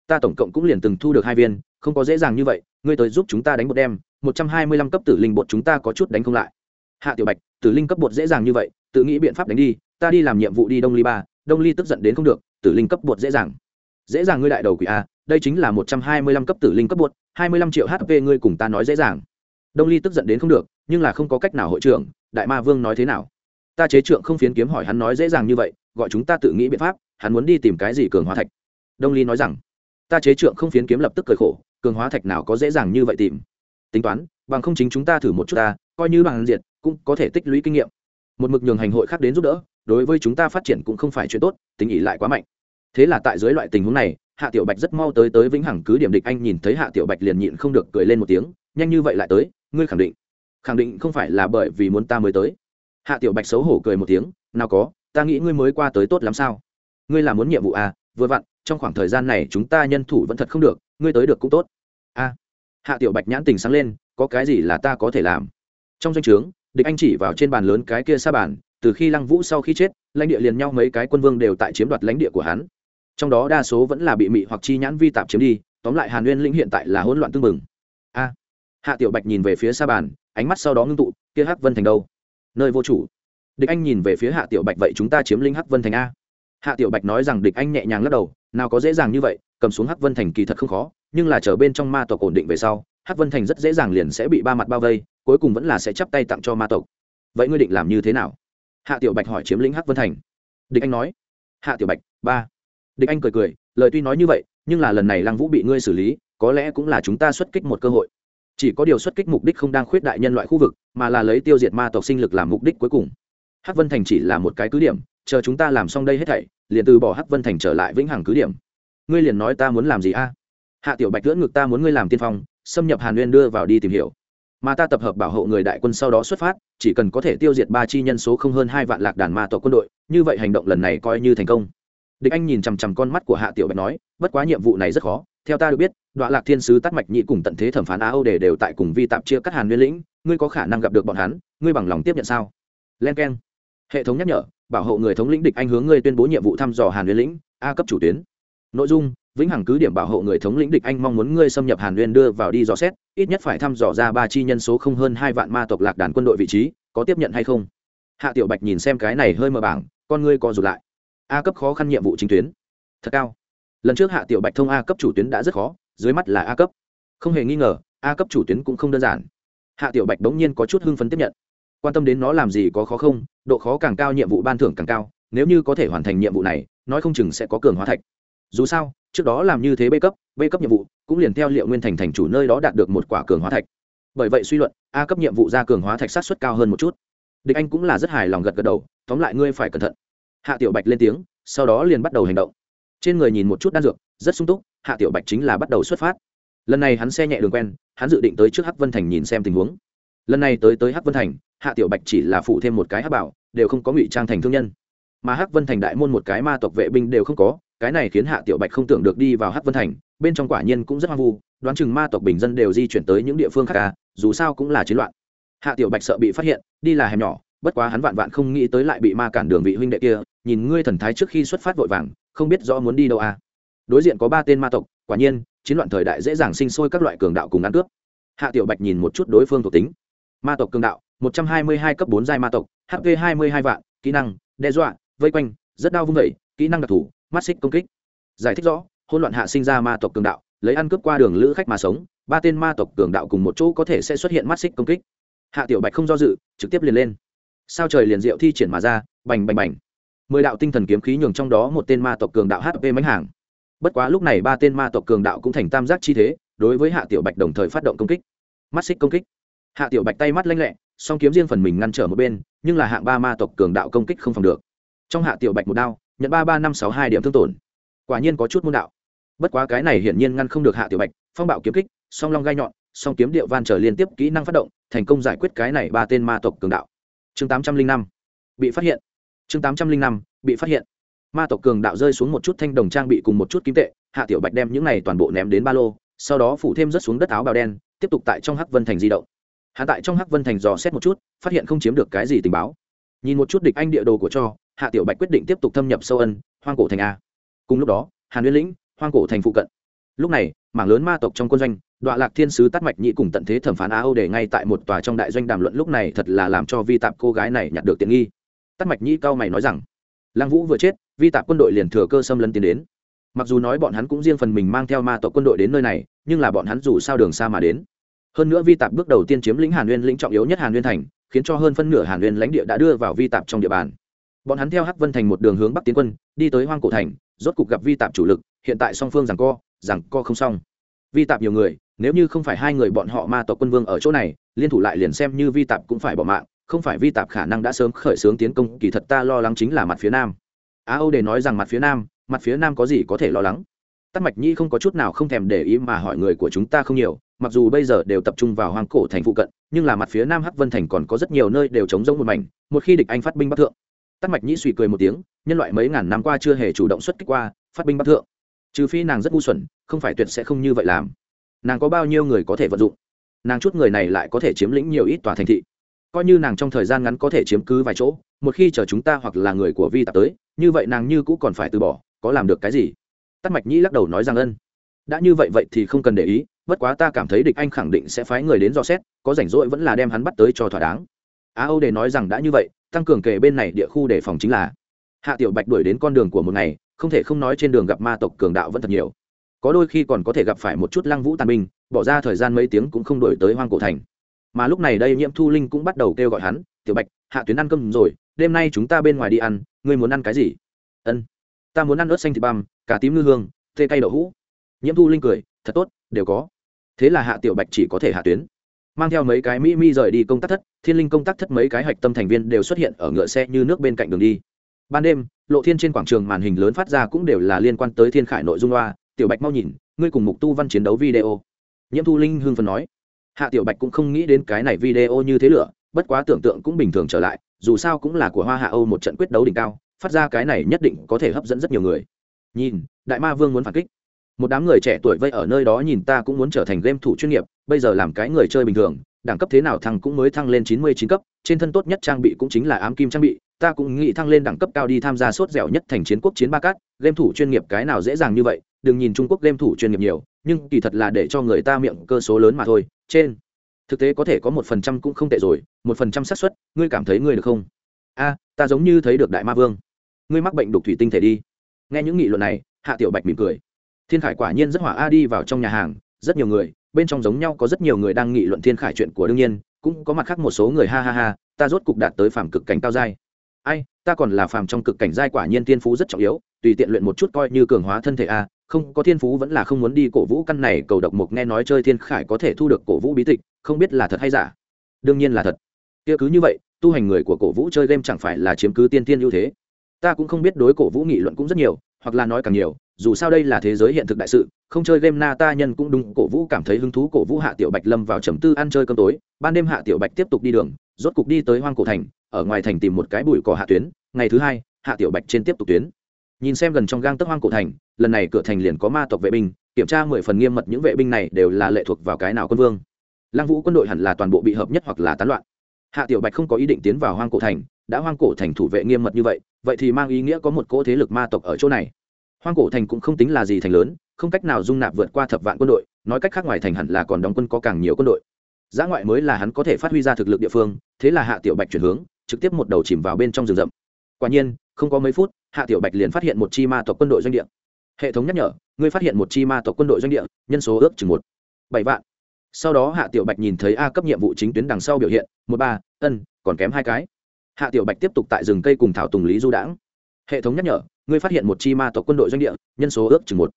Ta tổng cộng cũng liền từng thu được hai viên, không có dễ dàng như vậy, ngươi tới giúp chúng ta đánh một đem, một trăm hai mươi lăm cấp tử linh bột chúng ta có chút đánh không lại. Hạ tiểu bạch, tử linh cấp bột dễ dàng như vậy, tự nghĩ biện pháp đánh đi, ta đi làm nhiệm vụ đi đông ly ba, đông ly tức giận đến không được, tử linh cấp bột dễ dàng. Dễ dàng ngươi đại đầu quỷ a, đây chính là một trăm hai mươi lăm cấp tử linh cấp bột, hai mươi lăm triệu hp ngươi cùng ta nói dễ dàng đông ly tức giận đến không được, nhưng là không có cách nào hội trưởng, đại ma vương nói thế nào? Ta chế trượng không phiến kiếm hỏi hắn nói dễ dàng như vậy, gọi chúng ta tự nghĩ biện pháp, hắn muốn đi tìm cái gì cường hóa thạch? Đông ly nói rằng, ta chế trượng không phiến kiếm lập tức cười khổ, cường hóa thạch nào có dễ dàng như vậy tìm? Tính toán, bằng không chính chúng ta thử một chút ta, coi như bằng diệt, cũng có thể tích lũy kinh nghiệm. Một mực nhường hành hội khác đến giúp đỡ, đối với chúng ta phát triển cũng không phải chuyện tốt tình ý lại quá mạnh. Thế là tại dưới loại tình huống này, hạ tiểu bạch rất mau tới tới vĩnh hằng cứ điểm địch anh nhìn thấy hạ tiểu bạch liền nhịn không được cười lên một tiếng nhanh như vậy lại tới ngươi khẳng định khẳng định không phải là bởi vì muốn ta mới tới. Hạ tiểu bạch xấu hổ cười một tiếng nào có ta nghĩ ngươi mới qua tới tốt lắm sao? Ngươi là muốn nhiệm vụ à vừa vặn trong khoảng thời gian này chúng ta nhân thủ vẫn thật không được ngươi tới được cũng tốt. A à, hạ tiểu bạch nhãn tình sáng lên có cái gì là ta có thể làm? Trong danh o trướng địch anh chỉ vào trên bàn lớn cái kia xa bàn từ khi lăng vũ sau khi chết lãnh địa liền nhau mấy cái quân vương đều tại chiếm đoạt lãnh địa của hắn. Trong đó đa số vẫn là bị mị hoặc chi nhãn vi tạp chiếm đi tóm lại hàn nguyên lĩnh hiện tại là hỗn loạn tương mừng hạ tiểu bạch nhìn về phía xa bàn, ánh mắt sau đó ngưng tụ, kia hắc vân thành đâu? Nơi vô chủ. Địch anh nhìn về phía hạ tiểu bạch, vậy chúng ta chiếm lĩnh hắc vân thành a. Hạ tiểu bạch nói rằng địch anh nhẹ nhàng lắc đầu, nào có dễ dàng như vậy, cầm xuống hắc vân thành kỳ thật không khó, nhưng là chờ bên trong ma tộc ổn định về sau, hắc vân thành rất dễ dàng liền sẽ bị ba mặt bao vây, cuối cùng vẫn là sẽ chắp tay tặng cho ma tộc. Vậy ngươi định làm như thế nào? Hạ tiểu bạch hỏi chiếm lĩnh hắc vân thành. Địch anh nói. Hạ tiểu bạch, ba. Địch anh cười cười, lời tuy nói như vậy, nhưng là lần này lăng vũ bị ngươi xử lý, có lẽ cũng là chúng ta xuất kích một cơ hội chỉ có điều xuất kích mục đích không đang khuyết đại nhân loại khu vực, mà là lấy tiêu diệt ma tộc sinh lực làm mục đích cuối cùng. Hắc vân thành chỉ là một cái cứ điểm, chờ chúng ta làm xong đây hết thảy, liền từ bỏ hắc vân thành trở lại vĩnh hằng cứ điểm. Ngươi liền nói ta muốn làm gì a? Hạ tiểu bạch lưỡng ngực ta muốn ngươi làm tiên phong, xâm nhập hàn nguyên đưa vào đi tìm hiểu. Mà ta tập hợp bảo hộ người đại quân sau đó xuất phát, chỉ cần có thể tiêu diệt ba chi nhân số không hơn hai vạn lạc đàn ma tộc quân đội, như vậy hành động lần này coi như thành công địch anh nhìn chằm chằm con mắt của hạ tiểu bạch nói, bất quá nhiệm vụ này rất khó, theo ta được biết đoạn lạc thiên sứ tắt mạch nhị cùng tận thế thẩm phán á âu đề đều tại cùng vi tạp chia cắt hàn nguyên lĩnh, ngươi có khả năng gặp được bọn hắn, ngươi bằng lòng tiếp nhận sao? Len k e n hệ thống nhắc nhở, bảo hộ người thống lĩnh địch anh hướng ngươi tuyên bố nhiệm vụ thăm dò hàn nguyên lĩnh, a cấp chủ tuyến. Nội dung, vĩnh hằng cứ điểm bảo hộ người thống lĩnh địch anh mong muốn ngươi xâm nhập hàn nguyên đưa vào đi dò xét, ít nhất phải thăm dò ra ba chi nhân số không hơn hai vạn ma tộc lạc đàn quân đội vị trí, có tiếp nhận hay không? Hạ tiểu bạch nhìn xem cái này hơi mờ bảng, con ngươi co rụt lại a cấp khó khăn nhiệm vụ chính tuyến. Thật cao. Lần trước hạ tiểu bạch thông a cấp chủ tuyến đã rất khó, dưới mắt là a cấp. Không hề nghi ngờ, a cấp chủ tuyến cũng không đơn giản. Hạ tiểu bạch đống nhiên có chút hưng phấn tiếp nhận. Quan tâm đến nó làm gì có khó không, độ khó càng cao, nhiệm vụ ban thưởng càng cao, nếu như có thể hoàn thành nhiệm vụ này, nói không chừng sẽ có cường hóa thạch. Dù sao, trước đó làm như thế b cấp b cấp nhiệm vụ cũng liền theo liệu nguyên thành thành chủ nơi đó đạt được một quả cường hóa thạch. Bởi vậy suy luận, a cấp nhiệm vụ ra cường hóa thạch sát xuất cao hơn một chút. Địch anh cũng là rất hài lòng gật gật đầu, tóm lại ngươi phải cẩn thận hạ tiểu bạch lên tiếng sau đó liền bắt đầu hành động. Trên người nhìn một chút đan dược rất sung túc hạ tiểu bạch chính là bắt đầu xuất phát. Lần này hắn xe nhẹ đường quen hắn dự định tới trước hắc vân thành nhìn xem tình huống. Lần này tới tới hắc vân thành hạ tiểu bạch chỉ là phụ thêm một cái hắc bảo đều không có ngụy trang thành thương nhân. Mà hắc vân thành đại môn một cái ma tộc vệ binh đều không có cái này khiến hạ tiểu bạch không tưởng được đi vào hắc vân thành bên trong quả nhiên cũng rất hoang vu đoán chừng ma tộc bình dân đều di chuyển tới những địa phương khác cả, dù sao cũng là chiến loạn. Hạ tiểu bạch sợ bị phát hiện đi là hẻm nhỏ bất quá hắn vạn vạn không nghĩ tới lại bị ma cản đường vị huynh đệ kia, nhìn ngươi thần thái trước khi xuất phát vội vàng, không biết rõ muốn đi đâu à. Đối diện có ba tên ma tộc, quả nhiên, chiến loạn thời đại dễ dàng sinh sôi các loại cường đạo cùng ăn cướp. Hạ tiểu bạch nhìn một chút đối phương thuộc tính. Ma tộc cường đạo, một trăm hai mươi hai cấp bốn giai ma tộc hp hai mươi hai vạn, kỹ năng, đe dọa, vây quanh, rất đau vung vẩy kỹ năng đặc thù, mắt xích công kích. Giải thích rõ hôn loạn hạ sinh ra ma tộc cường đạo, lấy ăn cướp qua đường lữ khách mà sống, ba tên ma tộc cường đạo cùng một chỗ có thể sẽ xuất hiện mắt xích công kích. Hạ tiểu bạch không do dự, trực tiếp liền lên sao trời liền diệu thi triển mà ra, bành bành bành. Mười đạo tinh thần kiếm khí nhường trong đó một tên ma tộc cường đạo hp mánh hàng bất quá lúc này ba tên ma tộc cường đạo cũng thành tam giác chi thế, đối với hạ tiểu bạch đồng thời phát động công kích. Mắt xích công kích. Hạ tiểu bạch tay mắt lanh lẹ, song kiếm riêng phần mình ngăn trở một bên, nhưng là hạng ba ma tộc cường đạo công kích không phòng được. Trong hạ tiểu bạch một đao, nhận ba ba năm sáu hai điểm thương tổn. Quả nhiên có chút môn đạo. Bất quá cái này hiển nhiên ngăn không được hạ tiểu bạch, phong bạo kiếm kích, song long gai nhọn, song kiếm điệu van trở liên tiếp kỹ năng phát động, thành công giải quyết cái này ba tên ma tộc cường đạo chương tám trăm linh năm, bị phát hiện. Chương tám trăm linh năm, bị phát hiện. Ma tộc cường đạo rơi xuống một chút thanh đồng trang bị cùng một chút kim tệ, hạ tiểu bạch đem những này toàn bộ ném đến ba lô, sau đó phủ thêm rất xuống đất áo bào đen, tiếp tục tại trong hắc vân thành di động. Hạ tại trong hắc vân thành dò xét một chút, phát hiện không chiếm được cái gì tình báo. Nhìn một chút địch anh địa đồ của cho, hạ tiểu bạch quyết định tiếp tục thâm nhập sâu ân, hoang cổ thành a. Cùng lúc đó, hàn uyên lĩnh, hoang cổ thành phụ cận. Lúc này mảng lớn ma tộc trong quân doanh đoạn lạc thiên sứ tắt mạch Nhĩ cùng tận thế thẩm phán á âu để ngay tại một tòa trong đại doanh đàm luận lúc này thật là làm cho vi tạp cô gái này nhặt được tiện nghi. Tắt mạch Nhĩ cao mày nói rằng, lăng vũ vừa chết, vi tạp quân đội liền thừa cơ xâm lấn tiến đến. Mặc dù nói bọn hắn cũng riêng phần mình mang theo ma tộc quân đội đến nơi này, nhưng là bọn hắn dù sao đường xa mà đến. Hơn nữa vi tạp bước đầu tiên chiếm lĩnh hàn nguyên lĩnh trọng yếu nhất hàn nguyên thành, khiến cho hơn phân nửa hàn nguyên lãnh địa đã đưa vào vi tạp trong địa bàn. Bọn hắn theo hắc vân thành một đường hướng bắc tiến quân, đi tới hoang cổ thành, rốt cục gặp vi tạp chủ lực, hiện tại song phương rằng co rằng co không xong. Vi tạp nhiều người, nếu như không phải hai người bọn họ ma tộc quân vương ở chỗ này, liên thủ lại liền xem như vi tạp cũng phải bỏ mạng, không phải vi tạp khả năng đã sớm khởi xướng tiến công, kỳ thật ta lo lắng chính là mặt phía nam. Á âu để nói rằng mặt phía nam, mặt phía nam có gì có thể lo lắng? Tắc mạch nhi không có chút nào không thèm để ý mà hỏi người của chúng ta không nhiều, mặc dù bây giờ đều tập trung vào hoang cổ thành phụ cận, nhưng là mặt phía nam hắc vân thành còn có rất nhiều nơi đều chống giống một mảnh, một khi địch anh phát binh bắc thượng. Tắc mạch Nhi suy cười một tiếng, nhân loại mấy ngàn năm qua chưa hề chủ động xuất kích qua, phát binh bắc thượng trừ phi nàng rất ngu xuẩn, không phải tuyệt sẽ không như vậy làm. Nàng có bao nhiêu người có thể vận dụng? Nàng chút người này lại có thể chiếm lĩnh nhiều ít tòa thành thị. Coi như nàng trong thời gian ngắn có thể chiếm cứ vài chỗ, một khi chờ chúng ta hoặc là người của vi tạp tới, như vậy nàng như cũng còn phải từ bỏ, có làm được cái gì? Tắt mạch nhĩ lắc đầu nói rằng ân. Đã như vậy vậy thì không cần để ý, bất quá ta cảm thấy địch anh khẳng định sẽ phái người đến dò xét, có rảnh rỗi vẫn là đem hắn bắt tới cho thỏa đáng. Á âu đề nói rằng đã như vậy, tăng cường kề bên này địa khu đề phòng chính là, hạ tiểu bạch đuổi đến con đường của một ngày không thể không nói trên đường gặp ma tộc cường đạo vẫn thật nhiều. Có đôi khi còn có thể gặp phải một chút lăng vũ tàn binh, bỏ ra thời gian mấy tiếng cũng không đổi tới hoang cổ thành. Mà lúc này đây nhiễm thu linh cũng bắt đầu kêu gọi hắn, tiểu bạch, hạ tuyến ăn cơm rồi, đêm nay chúng ta bên ngoài đi ăn, ngươi muốn ăn cái gì? Ân, ta muốn ăn ớt xanh thịt băm cả tím ngư hương, tê cay đậu hũ. Nhiễm thu linh cười, thật tốt, đều có. Thế là hạ tiểu bạch chỉ có thể hạ tuyến. Mang theo mấy cái mỹ mi rời đi công tác thất, thiên linh công tác thất mấy cái hạch tâm thành viên đều xuất hiện ở ngựa xe như nước bên cạnh đường đi ban đêm, lộ thiên trên quảng trường màn hình lớn phát ra cũng đều là liên quan tới thiên khải nội dung loa. Tiểu bạch mau nhìn, ngươi cùng mục tu văn chiến đấu video. Nhiễm thu linh hương phần nói. Hạ tiểu bạch cũng không nghĩ đến cái này video như thế lửa, bất quá tưởng tượng cũng bình thường trở lại, dù sao cũng là của hoa hạ âu một trận quyết đấu đỉnh cao, phát ra cái này nhất định có thể hấp dẫn rất nhiều người. Nhìn, đại ma vương muốn phản kích. Một đám người trẻ tuổi vây ở nơi đó nhìn ta cũng muốn trở thành game thủ chuyên nghiệp, bây giờ làm cái người chơi bình thường, đẳng cấp thế nào thằng cũng mới thăng lên chín mươi chín cấp, trên thân tốt nhất trang bị cũng chính là ám kim trang bị ta cũng nghĩ thăng lên đẳng cấp cao đi tham gia sốt dẻo nhất thành chiến quốc chiến ba cát, game thủ chuyên nghiệp cái nào dễ dàng như vậy, đừng nhìn trung quốc game thủ chuyên nghiệp nhiều, nhưng kỳ thật là để cho người ta miệng cơ số lớn mà thôi, trên. Thực tế có thể có một phần trăm cũng không tệ rồi, một phần trăm xác suất, ngươi cảm thấy ngươi được không? A, ta giống như thấy được đại ma vương. Ngươi mắc bệnh đục thủy tinh thể đi. Nghe những nghị luận này, hạ tiểu bạch mỉm cười. Thiên khải quả nhiên rất hỏa a đi vào trong nhà hàng, rất nhiều người, bên trong giống nhau có rất nhiều người đang nghị luận thiên khải chuyện của đương nhiên, cũng có mặt khác một số người ha ha ha, ta rốt cục đạt tới phản cực cảnh cao giai ai, ta còn là phàm trong cực cảnh giai quả nhiên thiên phú rất trọng yếu, tùy tiện luyện một chút coi như cường hóa thân thể a, không, có thiên phú vẫn là không muốn đi cổ vũ căn này, cầu độc mục nghe nói chơi thiên khải có thể thu được cổ vũ bí tịch, không biết là thật hay giả. Đương nhiên là thật. Kia cứ như vậy, tu hành người của cổ vũ chơi game chẳng phải là chiếm cứ tiên tiên ưu thế. Ta cũng không biết đối cổ vũ nghị luận cũng rất nhiều, hoặc là nói càng nhiều, dù sao đây là thế giới hiện thực đại sự, không chơi game na ta nhân cũng đúng, cổ vũ cảm thấy hứng thú cổ vũ hạ tiểu bạch lâm vào trầm tư ăn chơi cơm tối, ban đêm hạ tiểu bạch tiếp tục đi đường, rốt cục đi tới hoang cổ thành ở ngoài thành tìm một cái bụi cỏ hạ tuyến, ngày thứ hai, hạ tiểu bạch trên tiếp tục tuyến. Nhìn xem gần trong gang tấc hoang cổ thành, lần này cửa thành liền có ma tộc vệ binh, kiểm tra mười phần nghiêm mật những vệ binh này đều là lệ thuộc vào cái nào quân vương. Lăng vũ quân đội hẳn là toàn bộ bị hợp nhất hoặc là tán loạn. Hạ tiểu bạch không có ý định tiến vào hoang cổ thành, đã hoang cổ thành thủ vệ nghiêm mật như vậy vậy thì mang ý nghĩa có một cỗ thế lực ma tộc ở chỗ này. Hoang cổ thành cũng không tính là gì thành lớn, không cách nào dung nạp vượt qua thập vạn quân đội, nói cách khác ngoài thành hẳn là còn đóng quân có càng nhiều quân đội. Giã ngoại mới là hắn có thể phát huy ra thực lực địa phương, thế là hạ tiểu bạch chuyển hướng trực tiếp một đầu chìm vào bên trong rừng rậm. Quả nhiên, không có mấy phút, hạ tiểu bạch liền phát hiện một chi ma tộc quân đội doanh địa. Hệ thống nhắc nhở, ngươi phát hiện một chi ma tộc quân đội doanh địa, nhân số ước chừng một, bảy vạn. Sau đó hạ tiểu bạch nhìn thấy a cấp nhiệm vụ chính tuyến đằng sau biểu hiện, một ba, ân, còn kém hai cái. Hạ tiểu bạch tiếp tục tại rừng cây cùng thảo tùng lý du đãng. Hệ thống nhắc nhở, ngươi phát hiện một chi ma tộc quân đội doanh địa, nhân số ước chừng một,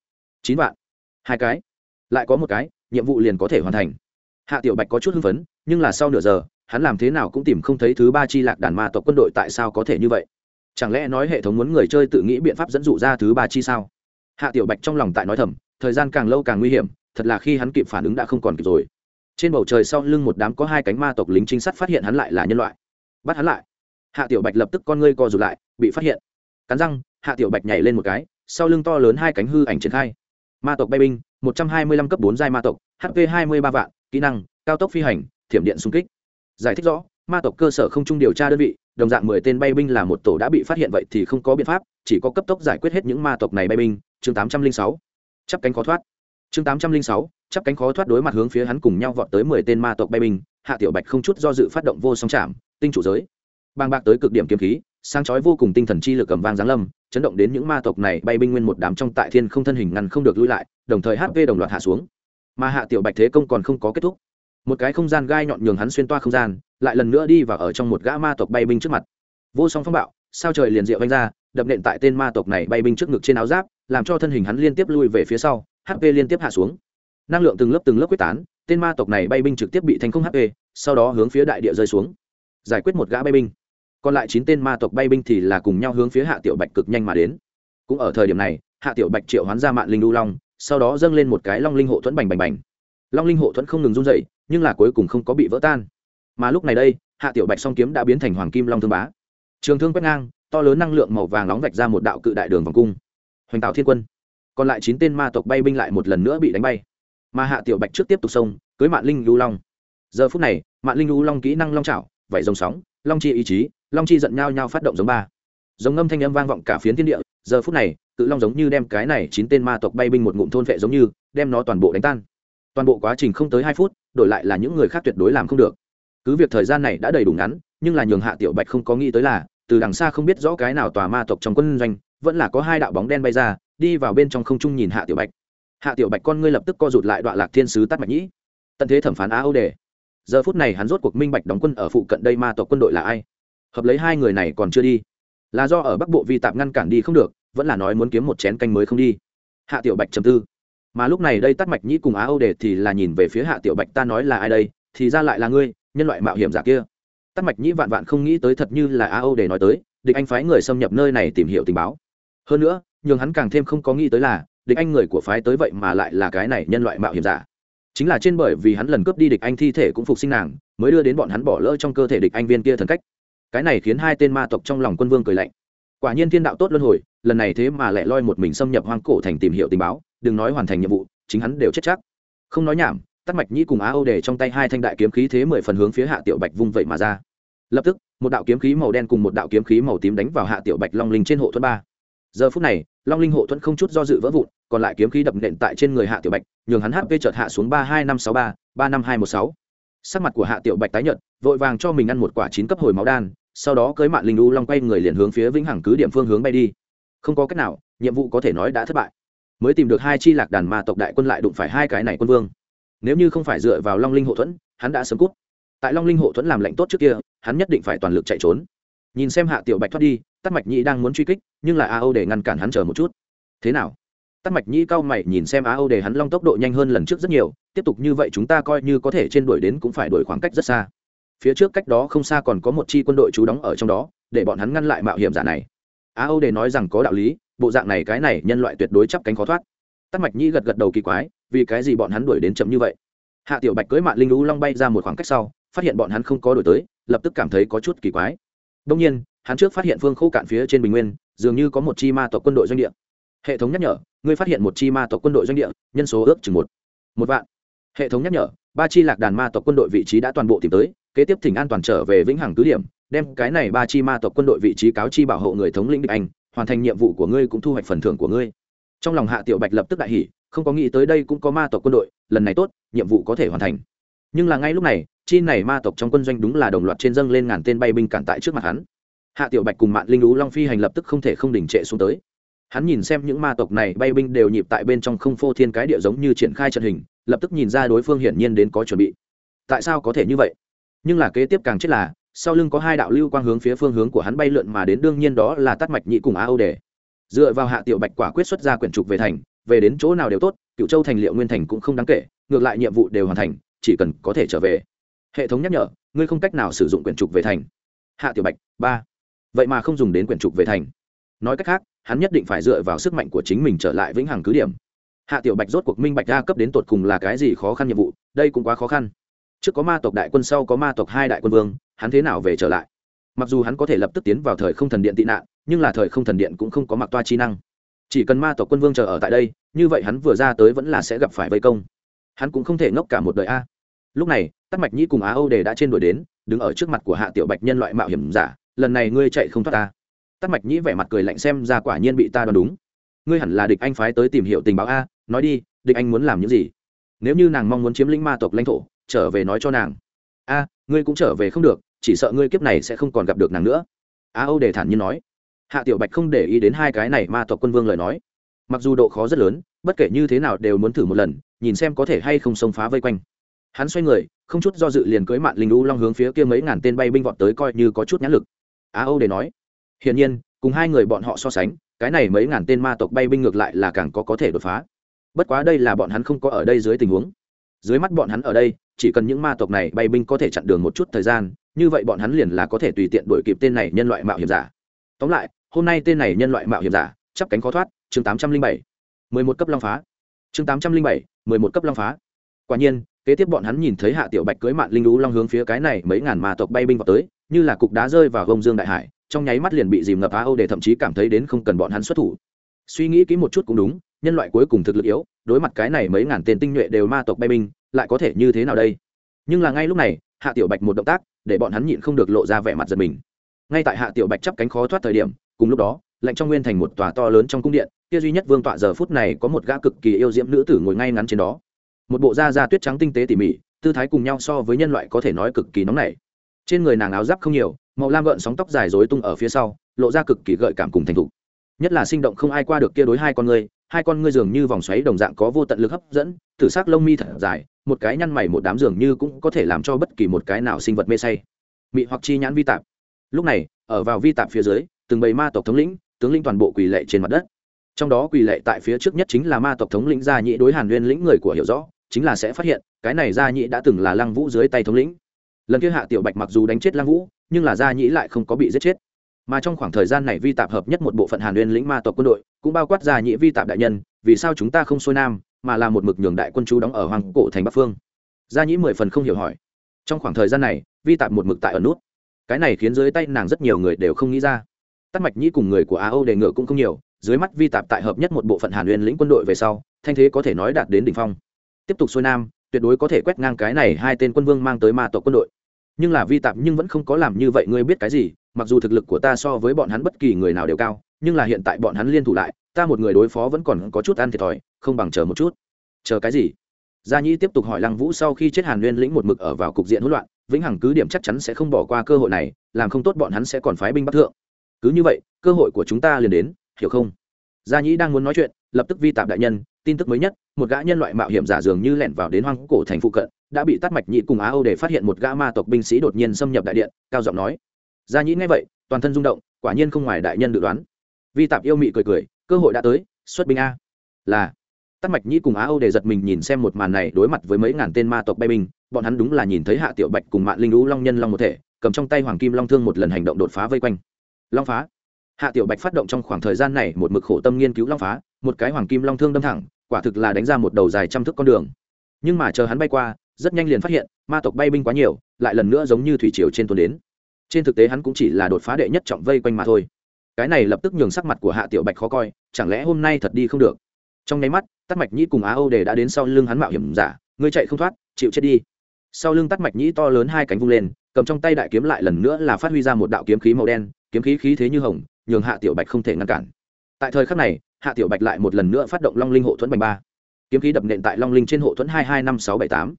chín vạn. Hai cái. Lại có một cái, nhiệm vụ liền có thể hoàn thành. Hạ tiểu bạch có chút hưng phấn, nhưng là sau nửa giờ hắn làm thế nào cũng tìm không thấy thứ ba chi lạc đàn ma tộc quân đội tại sao có thể như vậy. Chẳng lẽ nói hệ thống muốn người chơi tự nghĩ biện pháp dẫn dụ ra thứ ba chi sao? Hạ tiểu bạch trong lòng tại nói thầm, thời gian càng lâu càng nguy hiểm, thật là khi hắn kịp phản ứng đã không còn kịp rồi. Trên bầu trời sau lưng một đám có hai cánh ma tộc lính trinh sát phát hiện hắn lại là nhân loại. Bắt hắn lại. Hạ tiểu bạch lập tức con ngươi co rụt lại, bị phát hiện. Cắn răng, hạ tiểu bạch nhảy lên một cái, sau lưng to lớn hai cánh hư ảnh triển khai. Ma tộc bay binh, một trăm hai mươi lăm cấp bốn giai ma tộc hp hai mươi ba vạn, kỹ năng, cao tốc phi hành, thiểm điện xung kích giải thích rõ, ma tộc cơ sở không chung điều tra đơn vị, đồng dạng mười tên bay binh là một tổ đã bị phát hiện vậy thì không có biện pháp, chỉ có cấp tốc giải quyết hết những ma tộc này bay binh. Chương tám trăm linh sáu, chắp cánh khó thoát. Chương tám trăm linh sáu, chắp cánh khó thoát đối mặt hướng phía hắn cùng nhau vọt tới mười tên ma tộc bay binh. Hạ tiểu bạch không chút do dự phát động vô song chạm, tinh chủ giới. Bàng bạc tới cực điểm kiếm khí sang chói vô cùng tinh thần chi lực cầm vang giáng lâm, chấn động đến những ma tộc này bay binh nguyên một đám trong tại thiên không thân hình ngăn không được lui lại, đồng thời hp đồng loạt hạ xuống. Mà hạ tiểu bạch thế công còn không có kết thúc một cái không gian gai nhọn nhường hắn xuyên toa không gian, lại lần nữa đi vào ở trong một gã ma tộc bay binh trước mặt. Vô song phong bạo, sao trời liền rượu vanh ra, đập nện tại tên ma tộc này bay binh trước ngực trên áo giáp, làm cho thân hình hắn liên tiếp lui về phía sau hp liên tiếp hạ xuống. Năng lượng từng lớp từng lớp quyết tán, tên ma tộc này bay binh trực tiếp bị thành công hp sau đó hướng phía đại địa rơi xuống. Giải quyết một gã bay binh. Còn lại chín tên ma tộc bay binh thì là cùng nhau hướng phía hạ tiểu bạch cực nhanh mà đến. Cũng ở thời điểm này, hạ tiểu bạch triệu hoán ra mạng linh đu long, sau đó dâng lên một cái long linh hộ thuẫn bành bành bành. Long linh hộ thuẫn không ngừng run dậy nhưng là cuối cùng không có bị vỡ tan. Mà lúc này đây, hạ tiểu bạch song kiếm đã biến thành hoàng kim long thương bá. Trường thương quét ngang, to lớn năng lượng màu vàng nóng vạch ra một đạo cự đại đường vòng cung. Hoành tạo thiên quân. Còn lại chín tên ma tộc bay binh lại một lần nữa bị đánh bay. Mà hạ tiểu bạch trước tiếp tục xông, cưới mạng linh lưu long. Giờ phút này mạng linh lưu long kỹ năng long trào vảy rồng sóng, long chi ý chí, long chi giận nhau nhau phát động giống ba. Giống ngâm thanh âm vang vọng cả phiến thiên địa, giờ phút này, cự long giống như đem cái này chín tên ma tộc bay binh một ngụm thôn vệ giống như, đem nó toàn bộ đánh tan toàn bộ quá trình không tới hai phút, đổi lại là những người khác tuyệt đối làm không được. Cứ việc thời gian này đã đầy đủ ngắn, nhưng là nhường hạ tiểu bạch không có nghĩ tới là, từ đằng xa không biết rõ cái nào tòa ma tộc trong quân doanh, vẫn là có hai đạo bóng đen bay ra, đi vào bên trong không trung nhìn hạ tiểu bạch. Hạ tiểu bạch con ngươi lập tức co rụt lại đoạn lạc thiên sứ tắt mạch nhĩ. Tận thế thẩm phán á âu đề. Giờ phút này hắn rốt cuộc minh bạch đóng quân ở phụ cận đây ma tộc quân đội là ai. Hợp lấy hai người này còn chưa đi, là do ở bắc bộ vi tạm ngăn cản đi không được, vẫn là nói muốn kiếm một chén canh mới không đi. Hạ tiểu bạch trầm tư mà lúc này đây tắt mạch nhĩ cùng á âu đề thì là nhìn về phía hạ tiểu bạch, ta nói là ai đây, thì ra lại là ngươi, nhân loại mạo hiểm giả kia. Tắt mạch nhĩ vạn vạn không nghĩ tới thật như là á âu đề nói tới, địch anh phái người xâm nhập nơi này tìm hiểu tình báo. Hơn nữa, nhường hắn càng thêm không có nghĩ tới là, địch anh người của phái tới vậy mà lại là cái này nhân loại mạo hiểm giả. Chính là trên bởi vì hắn lần cướp đi địch anh thi thể cũng phục sinh nàng, mới đưa đến bọn hắn bỏ lỡ trong cơ thể địch anh viên kia thần cách. Cái này khiến hai tên ma tộc trong lòng quân vương cười lạnh quả nhiên thiên đạo tốt luân hồi, lần này thế mà lại loi một mình xâm nhập hoang cổ thành tìm hiểu tình báo, đừng nói hoàn thành nhiệm vụ, chính hắn đều chết chắc. Không nói nhảm tắt mạch nhĩ cùng á âu để trong tay hai thanh đại kiếm khí thế mười phần hướng phía hạ tiểu bạch vung vậy mà ra. Lập tức, một đạo kiếm khí màu đen cùng một đạo kiếm khí màu tím đánh vào hạ tiểu bạch long linh trên hộ thuẫn ba. Giờ phút này, long linh hộ thuẫn không chút do dự vỡ vụn, còn lại kiếm khí đập nện tại trên người hạ tiểu bạch, nhường hắn hp chợt hạ xuống ba hai năm sáu ba ba năm hai một sáu. Sắc mặt của hạ tiểu bạch tái nhợt, vội vàng cho mình ăn một quả chín cấp hồi máu đan sau đó cưới mạn linh u long quay người liền hướng phía vĩnh hằng cứ điểm phương hướng bay đi không có cách nào nhiệm vụ có thể nói đã thất bại mới tìm được hai chi lạc đàn ma tộc đại quân lại đụng phải hai cái này quân vương nếu như không phải dựa vào long linh hộ thuẫn hắn đã sớm cút tại long linh hộ thuẫn làm lệnh tốt trước kia hắn nhất định phải toàn lực chạy trốn nhìn xem hạ tiểu bạch thoát đi tắt mạch nhĩ đang muốn truy kích nhưng là a âu để ngăn cản hắn chờ một chút thế nào tắt mạch nhĩ cao mày nhìn xem a âu để hắn long tốc độ nhanh hơn lần trước rất nhiều tiếp tục như vậy chúng ta coi như có thể trên đuổi đến cũng phải đuổi khoảng cách rất xa phía trước cách đó không xa còn có một chi quân đội trú đóng ở trong đó, để bọn hắn ngăn lại mạo hiểm giả này. A âu để nói rằng có đạo lý, bộ dạng này cái này nhân loại tuyệt đối chắp cánh khó thoát. Tắc mạch nhĩ gật gật đầu kỳ quái, vì cái gì bọn hắn đuổi đến chậm như vậy? Hạ tiểu bạch cưới mạng linh lũ long bay ra một khoảng cách sau, phát hiện bọn hắn không có đổi tới, lập tức cảm thấy có chút kỳ quái. Đông nhiên, hắn trước phát hiện phương khô cạn phía trên bình nguyên, dường như có một chi ma tộc quân đội doanh địa. Hệ thống nhắc nhở, ngươi phát hiện một chi ma tộc quân đội doanh địa, nhân số ước chừng một. Một vạn. Hệ thống nhắc nhở ba chi lạc đàn ma tộc quân đội vị trí đã toàn bộ tìm tới, kế tiếp thỉnh an toàn trở về vĩnh hằng cứ điểm, đem cái này ba chi ma tộc quân đội vị trí cáo chi bảo hộ người thống lĩnh địch anh, hoàn thành nhiệm vụ của ngươi cũng thu hoạch phần thưởng của ngươi. Trong lòng hạ tiểu bạch lập tức đại hỉ, không có nghĩ tới đây cũng có ma tộc quân đội, lần này tốt, nhiệm vụ có thể hoàn thành. Nhưng là ngay lúc này, chi này ma tộc trong quân doanh đúng là đồng loạt trên dâng lên ngàn tên bay binh cản tại trước mặt hắn. Hạ tiểu bạch cùng mạng linh lũ long phi hành lập tức không thể không đình trệ xuống tới. Hắn nhìn xem những ma tộc này bay binh đều nhịp tại bên trong không phô thiên cái địa giống như triển khai trận hình lập tức nhìn ra đối phương hiển nhiên đến có chuẩn bị. Tại sao có thể như vậy? Nhưng là kế tiếp càng chết là, sau lưng có hai đạo lưu quang hướng phía phương hướng của hắn bay lượn mà đến, đương nhiên đó là tắt mạch nhị cùng á âu đề. Dựa vào hạ tiểu bạch quả quyết xuất ra quyển trục về thành, về đến chỗ nào đều tốt cựu châu thành liệu nguyên thành cũng không đáng kể, ngược lại nhiệm vụ đều hoàn thành, chỉ cần có thể trở về. Hệ thống nhắc nhở, ngươi không cách nào sử dụng quyển trục về thành. Hạ tiểu bạch, ba. Vậy mà không dùng đến quyển trục về thành. Nói cách khác, hắn nhất định phải dựa vào sức mạnh của chính mình trở lại vĩnh hằng cứ điểm hạ tiểu bạch rốt cuộc minh bạch ra cấp đến tột cùng là cái gì khó khăn nhiệm vụ, đây cũng quá khó khăn. Trước có ma tộc đại quân, sau có ma tộc hai đại quân vương, hắn thế nào về trở lại? Mặc dù hắn có thể lập tức tiến vào thời không thần điện tị nạn, nhưng là thời không thần điện cũng không có mặc toa chi năng. Chỉ cần ma tộc quân vương chờ ở tại đây, như vậy hắn vừa ra tới vẫn là sẽ gặp phải vây công. Hắn cũng không thể ngốc cả một đời a. Lúc này, tắc mạch nhĩ cùng á âu đề đã trên đuổi đến, đứng ở trước mặt của hạ tiểu bạch nhân loại mạo hiểm giả, lần này ngươi chạy không thoát ta. Tắc mạch nhĩ vẻ mặt cười lạnh xem ra quả nhiên bị ta đoán đúng. Ngươi hẳn là địch anh phái tới tìm hiểu tình báo a nói đi, địch anh muốn làm những gì? Nếu như nàng mong muốn chiếm lĩnh ma tộc lãnh thổ, trở về nói cho nàng. A, ngươi cũng trở về không được, chỉ sợ ngươi kiếp này sẽ không còn gặp được nàng nữa. Á âu đề thản nhiên nói. Hạ tiểu bạch không để ý đến hai cái này ma tộc quân vương lời nói. Mặc dù độ khó rất lớn, bất kể như thế nào đều muốn thử một lần, nhìn xem có thể hay không xông phá vây quanh. Hắn xoay người, không chút do dự liền cưới mạn linh u long hướng phía kia mấy ngàn tên bay binh vọt tới coi như có chút nhãn lực. Á âu để nói. Hiển nhiên, cùng hai người bọn họ so sánh, cái này mấy ngàn tên ma tộc bay binh ngược lại là càng có có thể đột phá bất quá đây là bọn hắn không có ở đây dưới tình huống. Dưới mắt bọn hắn ở đây, chỉ cần những ma tộc này bay binh có thể chặn đường một chút thời gian, như vậy bọn hắn liền là có thể tùy tiện đuổi kịp tên này nhân loại mạo hiểm giả. Tóm lại, hôm nay tên này nhân loại mạo hiểm giả, chắp cánh khó thoát, chương tám trăm linh bảy. Mười một cấp long phá. Chương tám trăm linh bảy, mười một cấp long phá. Quả nhiên, kế tiếp bọn hắn nhìn thấy hạ tiểu bạch cưới mạn linh lũ long hướng phía cái này mấy ngàn ma tộc bay binh vào tới, như là cục đá rơi vào gông dương đại hải, trong nháy mắt liền bị dìm ngập á âu để thậm chí cảm thấy đến không cần bọn hắn xuất thủ suy nghĩ kỹ một chút cũng đúng, nhân loại cuối cùng thực lực yếu, đối mặt cái này mấy ngàn tên tinh nhuệ đều ma tộc bay binh, lại có thể như thế nào đây? Nhưng là ngay lúc này, hạ tiểu bạch một động tác, để bọn hắn nhịn không được lộ ra vẻ mặt giật mình. Ngay tại hạ tiểu bạch chắp cánh khó thoát thời điểm, cùng lúc đó, lạnh trong nguyên thành một tòa to lớn trong cung điện, kia duy nhất vương tọa giờ phút này có một gã cực kỳ yêu diễm nữ tử ngồi ngay ngắn trên đó. Một bộ da da tuyết trắng tinh tế tỉ mỉ, tư thái cùng nhau so với nhân loại có thể nói cực kỳ nóng nảy. Trên người nàng áo giáp không nhiều, màu lam gợn sóng tóc dài rối tung ở phía sau, lộ ra cực kỳ gợi cảm cùng thành thục nhất là sinh động không ai qua được kia đối hai con ngươi hai con ngươi dường như vòng xoáy đồng dạng có vô tận lực hấp dẫn, thử sắc lông mi thật dài, một cái nhăn mày một đám dường như cũng có thể làm cho bất kỳ một cái nào sinh vật mê say. Mị hoặc chi nhãn vi tạp. Lúc này, ở vào vi tạp phía dưới, từng bầy ma tộc thống lĩnh, tướng lĩnh toàn bộ quỳ lệ trên mặt đất. Trong đó quỳ lệ tại phía trước nhất chính là ma tộc thống lĩnh gia nhị đối hàn nguyên lĩnh người của hiểu rõ, chính là sẽ phát hiện, cái này gia nhị đã từng là lăng vũ dưới tay thống lĩnh. Lần kia hạ tiểu bạch mặc dù đánh chết lăng vũ, nhưng là gia nhị lại không có bị giết chết mà trong khoảng thời gian này vi tạp hợp nhất một bộ phận hàn nguyên lĩnh ma tộc quân đội, cũng bao quát gia nhị vi tạp đại nhân, vì sao chúng ta không xuôi nam, mà là một mực nhường đại quân chú đóng ở hoàng cổ thành bắc phương? Gia nhĩ mười phần không hiểu hỏi. Trong khoảng thời gian này, vi tạp một mực tại ở nút. Cái này khiến dưới tay nàng rất nhiều người đều không nghĩ ra. Tắc mạch nhĩ cùng người của Á âu đề ngựa cũng không nhiều, dưới mắt vi tạp tại hợp nhất một bộ phận hàn Nguyên lĩnh quân đội về sau, thanh thế có thể nói đạt đến đỉnh phong. Tiếp tục xuôi nam, tuyệt đối có thể quét ngang cái này hai tên quân vương mang tới ma tộc quân đội. Nhưng là vi tạp nhưng vẫn không có làm như vậy, ngươi biết cái gì? Mặc dù thực lực của ta so với bọn hắn bất kỳ người nào đều cao, nhưng là hiện tại bọn hắn liên thủ lại, ta một người đối phó vẫn còn có chút ăn thiệt thòi, không bằng chờ một chút. Chờ cái gì? Gia nhĩ tiếp tục hỏi lăng vũ sau khi chết hàn nguyên lĩnh một mực ở vào cục diện hỗn loạn, vĩnh hằng cứ điểm chắc chắn sẽ không bỏ qua cơ hội này, làm không tốt bọn hắn sẽ còn phái binh bắc thượng. Cứ như vậy, cơ hội của chúng ta liền đến, hiểu không? Gia nhĩ đang muốn nói chuyện, lập tức vi tạp đại nhân, tin tức mới nhất, một gã nhân loại mạo hiểm giả dường như lẻn vào đến hoang cổ thành phụ cận, đã bị tắt mạch nhị cùng á âu để phát hiện một gã ma tộc binh sĩ đột nhiên xâm nhập đại điện, cao giọng nói gia nhĩ nghe vậy, toàn thân rung động, quả nhiên không ngoài đại nhân dự đoán. Vi tạp yêu mị cười cười, cơ hội đã tới, xuất binh a. Là. Tắc mạch nhĩ cùng á âu để giật mình nhìn xem một màn này đối mặt với mấy ngàn tên ma tộc bay binh, bọn hắn đúng là nhìn thấy hạ tiểu bạch cùng mạng linh lũ long nhân long một thể, cầm trong tay hoàng kim long thương một lần hành động đột phá vây quanh. Long phá. Hạ tiểu bạch phát động trong khoảng thời gian này một mực khổ tâm nghiên cứu long phá, một cái hoàng kim long thương đâm thẳng, quả thực là đánh ra một đầu dài trăm thước con đường. Nhưng mà chờ hắn bay qua, rất nhanh liền phát hiện, ma tộc bay binh quá nhiều, lại lần nữa giống như thủy triều trên tuần đến trên thực tế hắn cũng chỉ là đột phá đệ nhất trọng vây quanh mà thôi. Cái này lập tức nhường sắc mặt của hạ tiểu bạch khó coi, chẳng lẽ hôm nay thật đi không được? Trong nháy mắt tắt mạch nhĩ cùng á âu đề đã đến sau lưng hắn mạo hiểm giả, ngươi chạy không thoát, chịu chết đi. Sau lưng tắt mạch nhĩ to lớn hai cánh vung lên, cầm trong tay đại kiếm lại lần nữa là phát huy ra một đạo kiếm khí màu đen, kiếm khí khí thế như hồng, nhường hạ tiểu bạch không thể ngăn cản. Tại thời khắc này, hạ tiểu bạch lại một lần nữa phát động long linh hộ thuẫn bành ba. Kiếm khí đập nện tại long linh trên hộ thuẫn hai hai năm sáu bảy tám.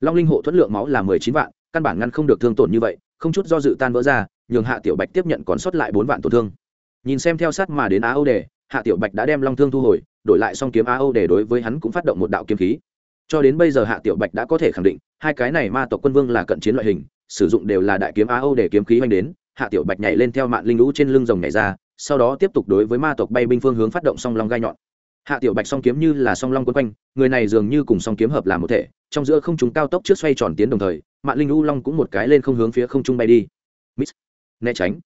Long linh hộ thuẫn lượng máu là mười chín vạn, căn bản ngăn không được thương tổn như vậy không chút do dự tan vỡ ra, nhường hạ tiểu bạch tiếp nhận còn sót lại bốn vạn tổn thương. Nhìn xem theo sát mà đến á âu đề hạ tiểu bạch đã đem long thương thu hồi, đổi lại xong kiếm á âu đề đối với hắn cũng phát động một đạo kiếm khí. Cho đến bây giờ hạ tiểu bạch đã có thể khẳng định, hai cái này ma tộc quân vương là cận chiến loại hình, sử dụng đều là đại kiếm á âu để kiếm khí oanh đến, hạ tiểu bạch nhảy lên theo mạng linh lũ trên lưng rồng nhảy ra, sau đó tiếp tục đối với ma tộc bay binh phương hướng phát động song long gai nhọn. Hạ tiểu bạch song kiếm như là song long quấn quanh, người này dường như cùng song kiếm hợp làm một thể, trong giữa không chúng cao tốc trước xoay tròn tiến đồng thời mạng linh u long cũng một cái lên không hướng phía không trung bay đi. Mít. Né tránh.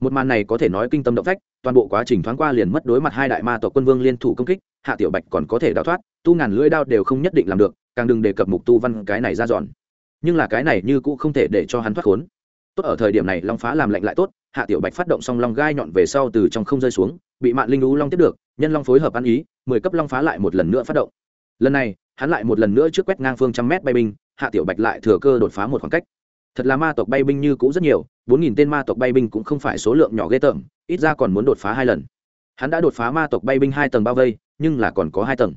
Một màn này có thể nói kinh tâm động phách, toàn bộ quá trình thoáng qua liền mất đối mặt hai đại ma tộc quân vương liên thủ công kích, hạ tiểu bạch còn có thể đào thoát, tu ngàn lưỡi đao đều không nhất định làm được, càng đừng đề cập mục tu văn cái này ra dọn. Nhưng là cái này như cũng không thể để cho hắn thoát khốn. Tốt ở thời điểm này, long phá làm lạnh lại tốt, hạ tiểu bạch phát động xong long gai nhọn về sau từ trong không rơi xuống, bị mạng linh lũ long tiếp được, nhân long phối hợp ăn ý, mười cấp long phá lại một lần nữa phát động. Lần này, hắn lại một lần nữa trước quét ngang phương trăm mét bay binh hạ tiểu bạch lại thừa cơ đột phá một khoảng cách. Thật là ma tộc bay binh như cũ rất nhiều, bốn nghìn tên ma tộc bay binh cũng không phải số lượng nhỏ ghê tởm, ít ra còn muốn đột phá hai lần. Hắn đã đột phá ma tộc bay binh hai tầng bao vây, nhưng là còn có hai tầng.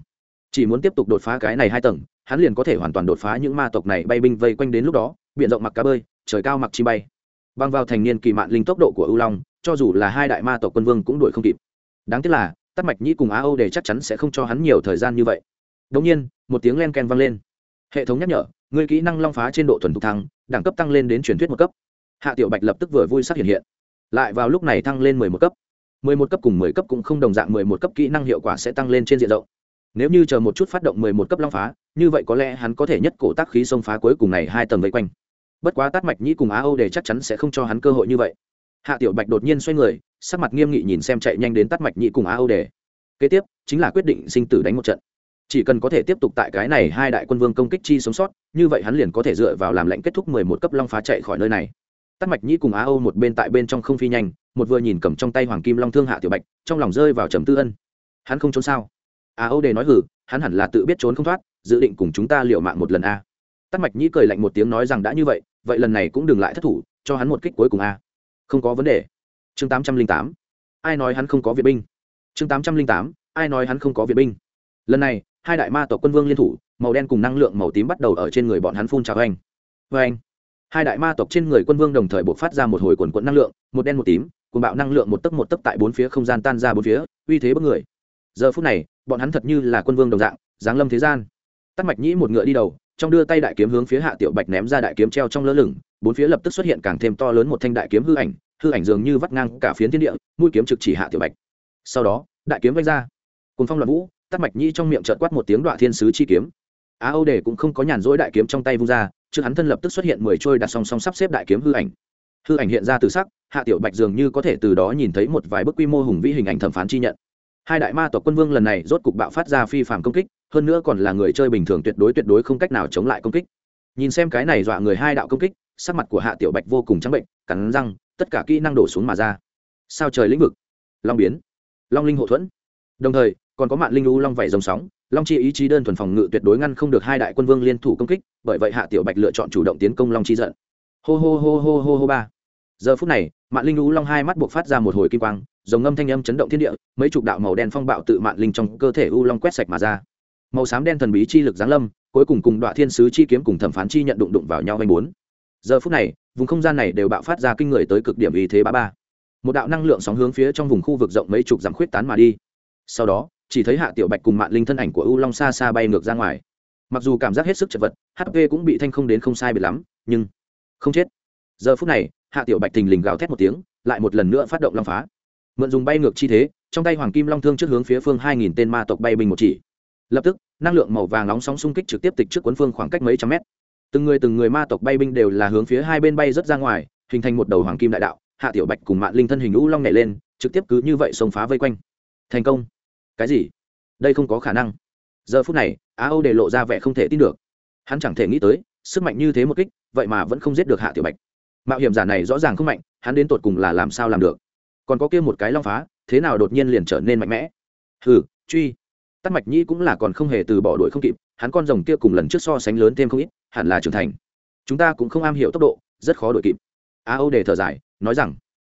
Chỉ muốn tiếp tục đột phá cái này hai tầng, hắn liền có thể hoàn toàn đột phá những ma tộc này bay binh vây quanh đến lúc đó, biển rộng mặc cá bơi, trời cao mặc chi bay. Băng vào thành niên kỳ mạn linh tốc độ của ưu long, cho dù là hai đại ma tộc quân vương cũng đuổi không kịp. Đáng tiếc là tắt mạch nhĩ cùng á âu để chắc chắn sẽ không cho hắn nhiều thời gian như vậy. Đ nhiên, một tiếng len ken vang lên. Hệ thống nhắc nhở người kỹ năng long phá trên độ thuần thục thăng, đẳng cấp tăng lên đến truyền thuyết một cấp. Hạ tiểu bạch lập tức vừa vui sắc hiện hiện. Lại vào lúc này thăng lên mười một cấp. mười một cấp cùng mười cấp cũng không đồng dạng, mười một cấp kỹ năng hiệu quả sẽ tăng lên trên diện rộng. Nếu như chờ một chút phát động mười một cấp long phá, như vậy có lẽ hắn có thể nhất cổ tác khí xông phá cuối cùng này hai tầng vây quanh. Bất quá tát mạch nhĩ cùng á âu để chắc chắn sẽ không cho hắn cơ hội như vậy. Hạ tiểu bạch đột nhiên xoay người, sắc mặt nghiêm nghị nhìn xem chạy nhanh đến tát mạch nhĩ cùng á âu để kế tiếp, chính là quyết định sinh tử đánh một trận chỉ cần có thể tiếp tục tại cái này hai đại quân vương công kích chi sống sót, như vậy hắn liền có thể dựa vào làm lệnh kết thúc mười một cấp long phá chạy khỏi nơi này. Tắt mạch nhĩ cùng á âu một bên tại bên trong không phi nhanh, một vừa nhìn cầm trong tay hoàng kim long thương hạ tiểu bạch, trong lòng rơi vào trầm tư ân. Hắn không trốn sao? Á âu đề nói hử hắn hẳn là tự biết trốn không thoát, dự định cùng chúng ta liệu mạng một lần a. Tắt mạch nhĩ cười lạnh một tiếng nói rằng đã như vậy vậy lần này cũng đừng lại thất thủ, cho hắn một kích cuối cùng a. Không có vấn đề. Chương tám trăm linh tám. Ai nói hắn không có viện binh? Chương tám trăm linh tám. Ai nói hắn không có viện binh? Lần này, hai đại ma tộc quân vương liên thủ, màu đen cùng năng lượng màu tím bắt đầu ở trên người bọn hắn phun trào anh. Vê anh, hai đại ma tộc trên người quân vương đồng thời buộc phát ra một hồi quần quận năng lượng, một đen một tím cùng bạo năng lượng một tấc một tấc tại bốn phía không gian tan ra bốn phía, uy thế bất người. Giờ phút này, bọn hắn thật như là quân vương đồng dạng, giáng lâm thế gian. Tắt mạch nhĩ một ngựa đi đầu, trong đưa tay đại kiếm hướng phía hạ tiểu bạch ném ra đại kiếm treo trong lơ lửng, bốn phía lập tức xuất hiện càng thêm to lớn một thanh đại kiếm hư ảnh hư ảnh dường như vắt ngang cả phiến thiên địa, mũi kiếm trực chỉ hạ tiểu bạch. Sau đó, đại kiếm vạch ra. Cùng phong loạn vũ tắt mạch nhi trong miệng trợt quát một tiếng đoạn thiên sứ chi kiếm. Á âu đề cũng không có nhàn rỗi đại kiếm trong tay vung ra, trước hắn thân lập tức xuất hiện mười trôi đặt song song sắp xếp đại kiếm hư ảnh. Hư ảnh hiện ra từ sắc, hạ tiểu bạch dường như có thể từ đó nhìn thấy một vài bức quy mô hùng vĩ hình ảnh thẩm phán chi nhận. Hai đại ma tộc quân vương lần này rốt cục bạo phát ra phi phạm công kích, hơn nữa còn là người chơi bình thường tuyệt đối tuyệt đối không cách nào chống lại công kích. Nhìn xem cái này dọa người hai đạo công kích, sắc mặt của hạ tiểu bạch vô cùng trắng bệnh, cắn răng, tất cả kỹ năng đổ xuống mà ra. Sao trời lĩnh vực? Long biến. Long linh hộ thuẫn. Đồng thời còn có mạn linh u long vảy dòng sóng, long chi ý chí đơn thuần phòng ngự tuyệt đối ngăn không được hai đại quân vương liên thủ công kích, bởi vậy hạ tiểu bạch lựa chọn chủ động tiến công long chi giận. Hô hô hô hô hô hô ba. Giờ phút này mạn linh u long hai mắt buộc phát ra một hồi kim quang dòng ngâm thanh âm chấn động thiên địa, mấy chục đạo màu đen phong bạo tự mạn linh trong cơ thể u long quét sạch mà ra. Màu xám đen thần bí chi lực giáng lâm, cuối cùng cùng đoạn thiên sứ chi kiếm cùng thẩm phán chi nhận đụng đụng vào nhau anh bốn. Giờ phút này, vùng không gian này đều bạo phát ra kinh người tới cực điểm ý thế ba ba. Một đạo năng lượng sóng hướng phía trong vùng khu vực rộng mấy chục dặm khuyết tán mà đi. Sau đó chỉ thấy hạ tiểu bạch cùng mạng linh thân ảnh của u long xa xa bay ngược ra ngoài. Mặc dù cảm giác hết sức chật vật hp cũng bị thanh không đến không sai biệt lắm, nhưng không chết. Giờ phút này, hạ tiểu bạch thình lình gào thét một tiếng, lại một lần nữa phát động long phá. Mượn dùng bay ngược chi thế, trong tay hoàng kim long thương trước hướng phía phương hai nghìn tên ma tộc bay binh một chỉ. Lập tức, năng lượng màu vàng nóng sóng xung kích trực tiếp tịch trước cuốn phương khoảng cách mấy trăm mét. Từng người từng người ma tộc bay binh đều là hướng phía hai bên bay rất ra ngoài, hình thành một đầu hoàng kim đại đạo. Hạ tiểu bạch cùng mạng linh thân hình U long nhảy lên, trực tiếp cứ như vậy xông phá vây quanh. Thành công cái gì? Đây không có khả năng. Giờ phút này á âu để lộ ra vẻ không thể tin được. Hắn chẳng thể nghĩ tới, sức mạnh như thế một kích, vậy mà vẫn không giết được hạ tiểu bạch. Mạo hiểm giả này rõ ràng không mạnh, hắn đến tột cùng là làm sao làm được? Còn có kia một cái long phá, thế nào đột nhiên liền trở nên mạnh mẽ? Hừ, truy. Tắt mạch nhĩ cũng là còn không hề từ bỏ đuổi không kịp, hắn con rồng kia cùng lần trước so sánh lớn thêm không ít, hẳn là trưởng thành. Chúng ta cũng không am hiểu tốc độ, rất khó đuổi kịp. A âu để thở dài, nói rằng.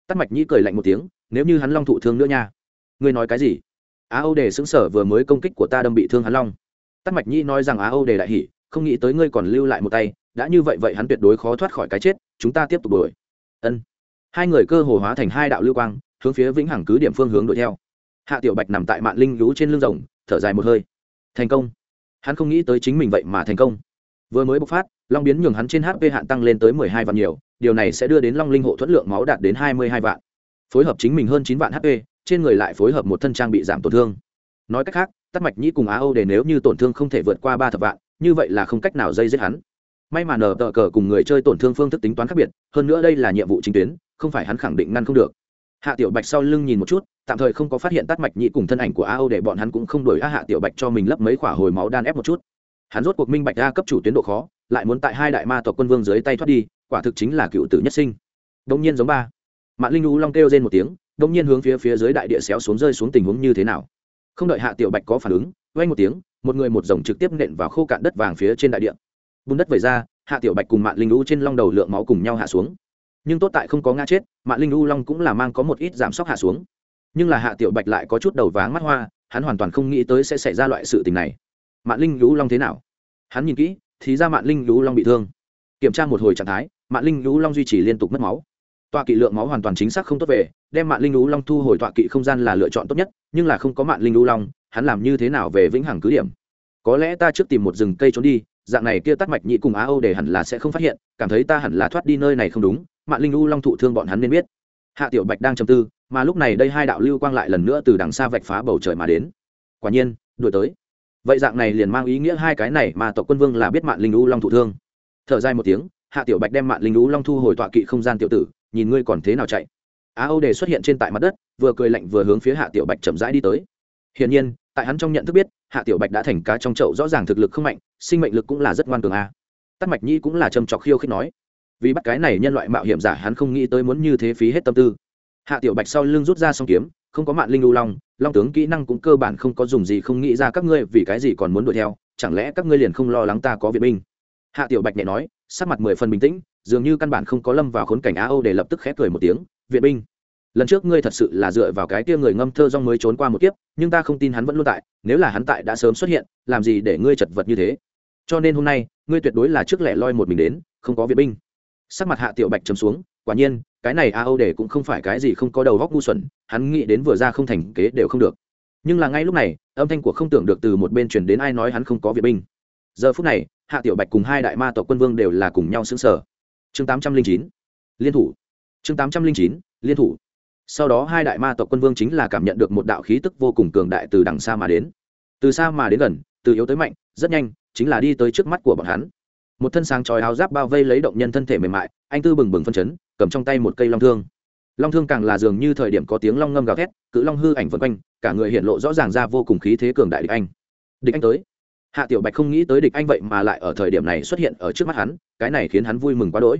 Tắt mạch nhĩ cười lạnh một tiếng, nếu như hắn long thụ thương nữa nha. Ngươi nói cái gì? Á âu đề xứng sở vừa mới công kích của ta đâm bị thương hắn long tắt mạch nhĩ nói rằng á âu đề đại hỉ, không nghĩ tới ngươi còn lưu lại một tay, đã như vậy vậy hắn tuyệt đối khó thoát khỏi cái chết, chúng ta tiếp tục đuổi. Ân. Hai người cơ hồ hóa thành hai đạo lưu quang, hướng phía vĩnh hằng cứ điểm phương hướng đuổi theo. Hạ tiểu bạch nằm tại Mạn linh lũ trên lưng rồng, thở dài một hơi. Thành công. Hắn không nghĩ tới chính mình vậy mà thành công. Vừa mới bộc phát, long biến nhường hắn trên hp hạn tăng lên tới mười hai vạn nhiều, điều này sẽ đưa đến long linh hộ thuẫn lượng máu đạt đến hai mươi hai vạn. Phối hợp chính mình hơn chín vạn hp trên người lại phối hợp một thân trang bị giảm tổn thương. Nói cách khác tắc mạch nhĩ cùng á âu để nếu như tổn thương không thể vượt qua ba thập vạn, như vậy là không cách nào dây giết hắn. May mà nở tờ cờ cùng người chơi tổn thương phương thức tính toán khác biệt, hơn nữa đây là nhiệm vụ chính tuyến, không phải hắn khẳng định ngăn không được. Hạ tiểu bạch sau lưng nhìn một chút, tạm thời không có phát hiện tắt mạch nhĩ cùng thân ảnh của a âu để bọn hắn cũng không đổi a hạ tiểu bạch cho mình lấp mấy khỏa hồi máu đan ép một chút. Hắn rốt cuộc minh bạch a cấp chủ tuyến độ khó, lại muốn tại hai đại ma tộc quân vương dưới tay thoát đi, quả thực chính là cựu tử nhất sinh. Đông nhiên giống ba. Mạng linh lũ long kêu trên một tiếng đông nhiên hướng phía phía dưới đại địa xéo xuống rơi xuống tình huống như thế nào? Không đợi hạ tiểu bạch có phản ứng vay một tiếng, một người một dòng trực tiếp nện vào khô cạn đất vàng phía trên đại địa. Bùn đất vẩy ra, hạ tiểu bạch cùng mạng linh U trên long đầu lượng máu cùng nhau hạ xuống. Nhưng tốt tại không có ngã chết mạng linh U long cũng là mang có một ít giảm sốc hạ xuống. Nhưng là hạ tiểu bạch lại có chút đầu váng mắt hoa, hắn hoàn toàn không nghĩ tới sẽ xảy ra loại sự tình này. Mạng linh lũ long thế nào? Hắn nhìn kỹ, thì ra mạng linh lũ long bị thương. Kiểm tra một hồi trạng thái mạng linh lũ long duy trì liên tục mất máu tọa kỵ lượng máu hoàn toàn chính xác không tốt về, đem mạng linh lũ long thu hồi tọa kỵ không gian là lựa chọn tốt nhất, nhưng là không có mạng linh lũ long, hắn làm như thế nào về vĩnh hằng cứ điểm? Có lẽ ta trước tìm một rừng cây trốn đi, dạng này kia tắt mạch nhị cùng á âu để hẳn là sẽ không phát hiện, cảm thấy ta hẳn là thoát đi nơi này không đúng mạng linh lũ long thụ thương bọn hắn nên biết. Hạ tiểu bạch đang trầm tư, mà lúc này đây hai đạo lưu quang lại lần nữa từ đằng xa vạch phá bầu trời mà đến. Quả nhiên, đuổi tới. Vậy dạng này liền mang ý nghĩa hai cái này mà tộc quân vương là biết mạng linh lũ long thụ thương. Thở dài một tiếng, hạ tiểu bạch đem mạng linh lũ long thu hồi tọa kỵ không gian tiểu tử nhìn ngươi còn thế nào chạy. Á âu đề xuất hiện trên tại mặt đất, vừa cười lạnh vừa hướng phía hạ tiểu bạch chậm rãi đi tới. Hiển nhiên, tại hắn trong nhận thức biết, hạ tiểu bạch đã thành cá trong chậu, rõ ràng thực lực không mạnh, sinh mệnh lực cũng là rất ngoan cường a. À. tắt mạch nhi cũng là trầm trọc khiêu khích nói. Vì bắt cái này nhân loại mạo hiểm giả, hắn không nghĩ tới muốn như thế phí hết tâm tư. Hạ tiểu bạch sau lưng rút ra song kiếm, không có mạng linh lưu long long tướng kỹ năng cũng cơ bản không có dùng gì, không nghĩ ra các ngươi vì cái gì còn muốn đuổi theo, chẳng lẽ các ngươi liền không lo lắng ta có viện binh? Hạ tiểu bạch nhẹ nói, sắc mặt mười phần bình tĩnh dường như căn bản không có lâm vào khốn cảnh á âu để lập tức khép cười một tiếng, viện binh, lần trước ngươi thật sự là dựa vào cái kia người ngâm thơ rong mới trốn qua một kiếp, nhưng ta không tin hắn vẫn luôn tại, nếu là hắn tại đã sớm xuất hiện, làm gì để ngươi chật vật như thế? Cho nên hôm nay, ngươi tuyệt đối là trước lẻ loi một mình đến, không có viện binh. Sắc mặt hạ tiểu bạch chấm xuống, quả nhiên, cái này a âu để cũng không phải cái gì không có đầu góc ngu xuẩn, hắn nghĩ đến vừa ra không thành kế đều không được. Nhưng là ngay lúc này, âm thanh của không tưởng được từ một bên chuyển đến ai nói hắn không có viện binh. Giờ phút này, hạ tiểu bạch cùng hai đại ma tộc quân vương đều là cùng nhau xứng sở chương tám trăm linh chín, liên thủ. Chương tám trăm linh chín, liên thủ. Sau đó hai đại ma tộc quân vương chính là cảm nhận được một đạo khí tức vô cùng cường đại từ đằng xa mà đến. Từ xa mà đến gần, từ yếu tới mạnh, rất nhanh, chính là đi tới trước mắt của bọn hắn. Một thân sáng chói áo giáp bao vây lấy động nhân thân thể mềm mại, anh tư bừng bừng phân chấn, cầm trong tay một cây long thương. Long thương càng là dường như thời điểm có tiếng long ngâm gào thét, cự long hư ảnh vân quanh, cả người hiện lộ rõ ràng ra vô cùng khí thế cường đại địch anh. Địch anh tới hạ tiểu bạch không nghĩ tới địch anh vậy mà lại ở thời điểm này xuất hiện ở trước mắt hắn, cái này khiến hắn vui mừng quá đỗi.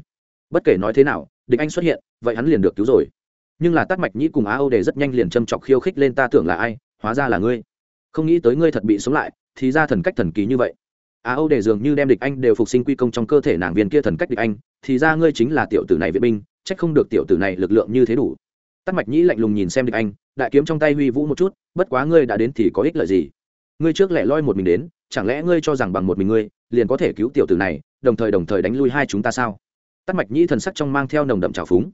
Bất kể nói thế nào, địch anh xuất hiện, vậy hắn liền được cứu rồi. Nhưng là tắt mạch nhĩ cùng á âu đề rất nhanh liền châm chọc khiêu khích lên ta tưởng là ai, hóa ra là ngươi. Không nghĩ tới ngươi thật bị sống lại, thì ra thần cách thần kỳ như vậy. Á âu đề dường như đem địch anh đều phục sinh quy công trong cơ thể nàng viên kia thần cách địch anh, thì ra ngươi chính là tiểu tử này vệ binh trách không được tiểu tử này lực lượng như thế đủ. Tắt mạch nhĩ lạnh lùng nhìn xem địch anh, đại kiếm trong tay huy vũ một chút, bất quá ngươi đã đến thì có ích lợi gì? Ngươi trước lẻ loi một mình đến chẳng lẽ ngươi cho rằng bằng một mình ngươi, liền có thể cứu tiểu tử này, đồng thời đồng thời đánh lui hai chúng ta sao? Tắt mạch nhĩ thần sắc trong mang theo nồng đậm trào phúng.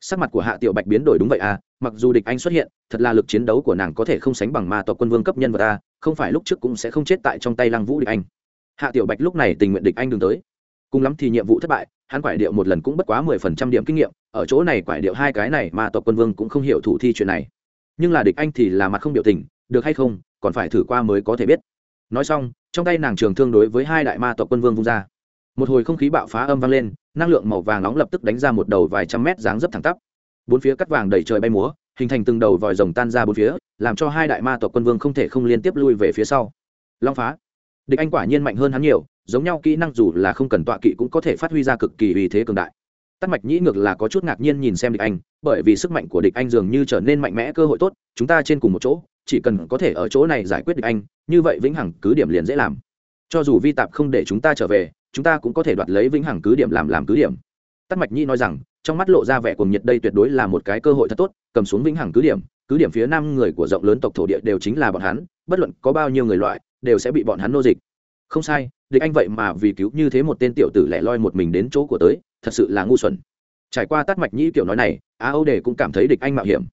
Sắc mặt của hạ tiểu bạch biến đổi đúng vậy à mặc dù địch anh xuất hiện, thật là lực chiến đấu của nàng có thể không sánh bằng ma tộc quân vương cấp nhân vật ta không phải lúc trước cũng sẽ không chết tại trong tay lăng vũ địch anh. Hạ tiểu bạch lúc này tình nguyện địch anh đừng tới. Cùng lắm thì nhiệm vụ thất bại, hắn quải điệu một lần cũng bất quá mười phần trăm điểm kinh nghiệm, ở chỗ này quải điệu hai cái này mà tộc quân vương cũng không hiểu thủ thi chuyện này. Nhưng là địch anh thì là mặt không biểu tình, được hay không, còn phải thử qua mới có thể biết nói xong, trong tay nàng trường thương đối với hai đại ma tộc quân vương vung ra. Một hồi không khí bạo phá âm vang lên, năng lượng màu vàng nóng lập tức đánh ra một đầu vài trăm mét dáng dấp thẳng tắp. Bốn phía cắt vàng đầy trời bay múa, hình thành từng đầu vòi rồng tan ra bốn phía, làm cho hai đại ma tộc quân vương không thể không liên tiếp lui về phía sau. Long phá. Địch anh quả nhiên mạnh hơn hắn nhiều, giống nhau kỹ năng dù là không cần tọa kỵ cũng có thể phát huy ra cực kỳ uy thế cường đại. Tắt mạch nhĩ ngược là có chút ngạc nhiên nhìn xem địch anh, bởi vì sức mạnh của địch anh dường như trở nên mạnh mẽ, cơ hội tốt, chúng ta trên cùng một chỗ chỉ cần có thể ở chỗ này giải quyết được anh, như vậy vĩnh hằng cứ điểm liền dễ làm. Cho dù vi tạp không để chúng ta trở về, chúng ta cũng có thể đoạt lấy vĩnh hằng cứ điểm làm làm cứ điểm. Tắc mạch nhi nói rằng, trong mắt lộ ra vẻ cuồng nhiệt đây tuyệt đối là một cái cơ hội thật tốt, cầm xuống vĩnh hằng cứ điểm cứ điểm phía nam người của rộng lớn tộc thổ địa đều chính là bọn hắn, bất luận có bao nhiêu người loại, đều sẽ bị bọn hắn nô dịch. Không sai, địch anh vậy mà vì cứu như thế một tên tiểu tử lẻ loi một mình đến chỗ của tới, thật sự là ngu xuẩn. Trải qua tắt mạch nhĩ kiểu nói này á âu đề cũng cảm thấy địch anh mạo hiểm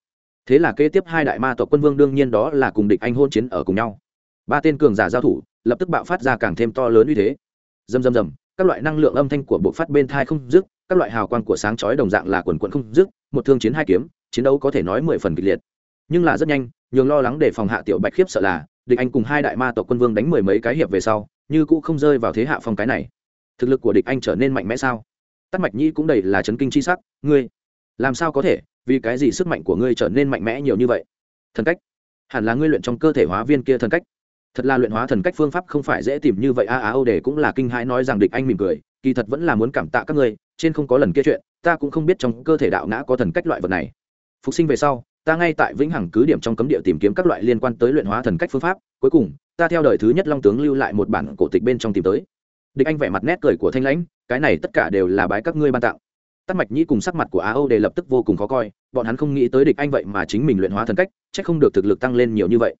thế là kế tiếp hai đại ma tộc quân vương đương nhiên đó là cùng địch anh hôn chiến ở cùng nhau. Ba tên cường giả giao thủ, lập tức bạo phát ra càng thêm to lớn uy thế. Dầm dầm dầm các loại năng lượng âm thanh của bộ phát bên thai không dứt, các loại hào quang của sáng chói đồng dạng là quần quận không dứt, một thương chiến hai kiếm, chiến đấu có thể nói mười phần kịch liệt. Nhưng là rất nhanh, nhường lo lắng để phòng hạ tiểu bạch khiếp sợ là, địch anh cùng hai đại ma tộc quân vương đánh mười mấy cái hiệp về sau, như cũ không rơi vào thế hạ phong cái này. Thực lực của địch anh trở nên mạnh mẽ sao? Tắt mạch nhi cũng đầy là chấn kinh c h i sắc, ngươi, làm sao có thể? Vì cái gì sức mạnh của ngươi trở nên mạnh mẽ nhiều như vậy? Thần cách. Hẳn là ngươi luyện trong cơ thể hóa viên kia thần cách. Thật là luyện hóa thần cách phương pháp không phải dễ tìm như vậy a á âu đề cũng là kinh hãi nói rằng địch anh mỉm cười, kỳ thật vẫn là muốn cảm tạ các ngươi, trên không có lần kia chuyện, ta cũng không biết trong cơ thể đạo ngã có thần cách loại vật này. Phục sinh về sau, ta ngay tại vĩnh hằng cứ điểm trong cấm địa tìm kiếm các loại liên quan tới luyện hóa thần cách phương pháp, cuối cùng, ta theo đời thứ nhất long tướng lưu lại một bản cổ tịch bên trong tìm tới. Địch anh vẻ mặt nét cười của thanh lãnh, cái này tất cả đều là bái các ngươi ban tặng tắc mạch nhĩ cùng sắc mặt của á âu đề lập tức vô cùng khó coi, bọn hắn không nghĩ tới địch anh vậy mà chính mình luyện hóa thần cách c h ắ c không được thực lực tăng lên nhiều như vậy.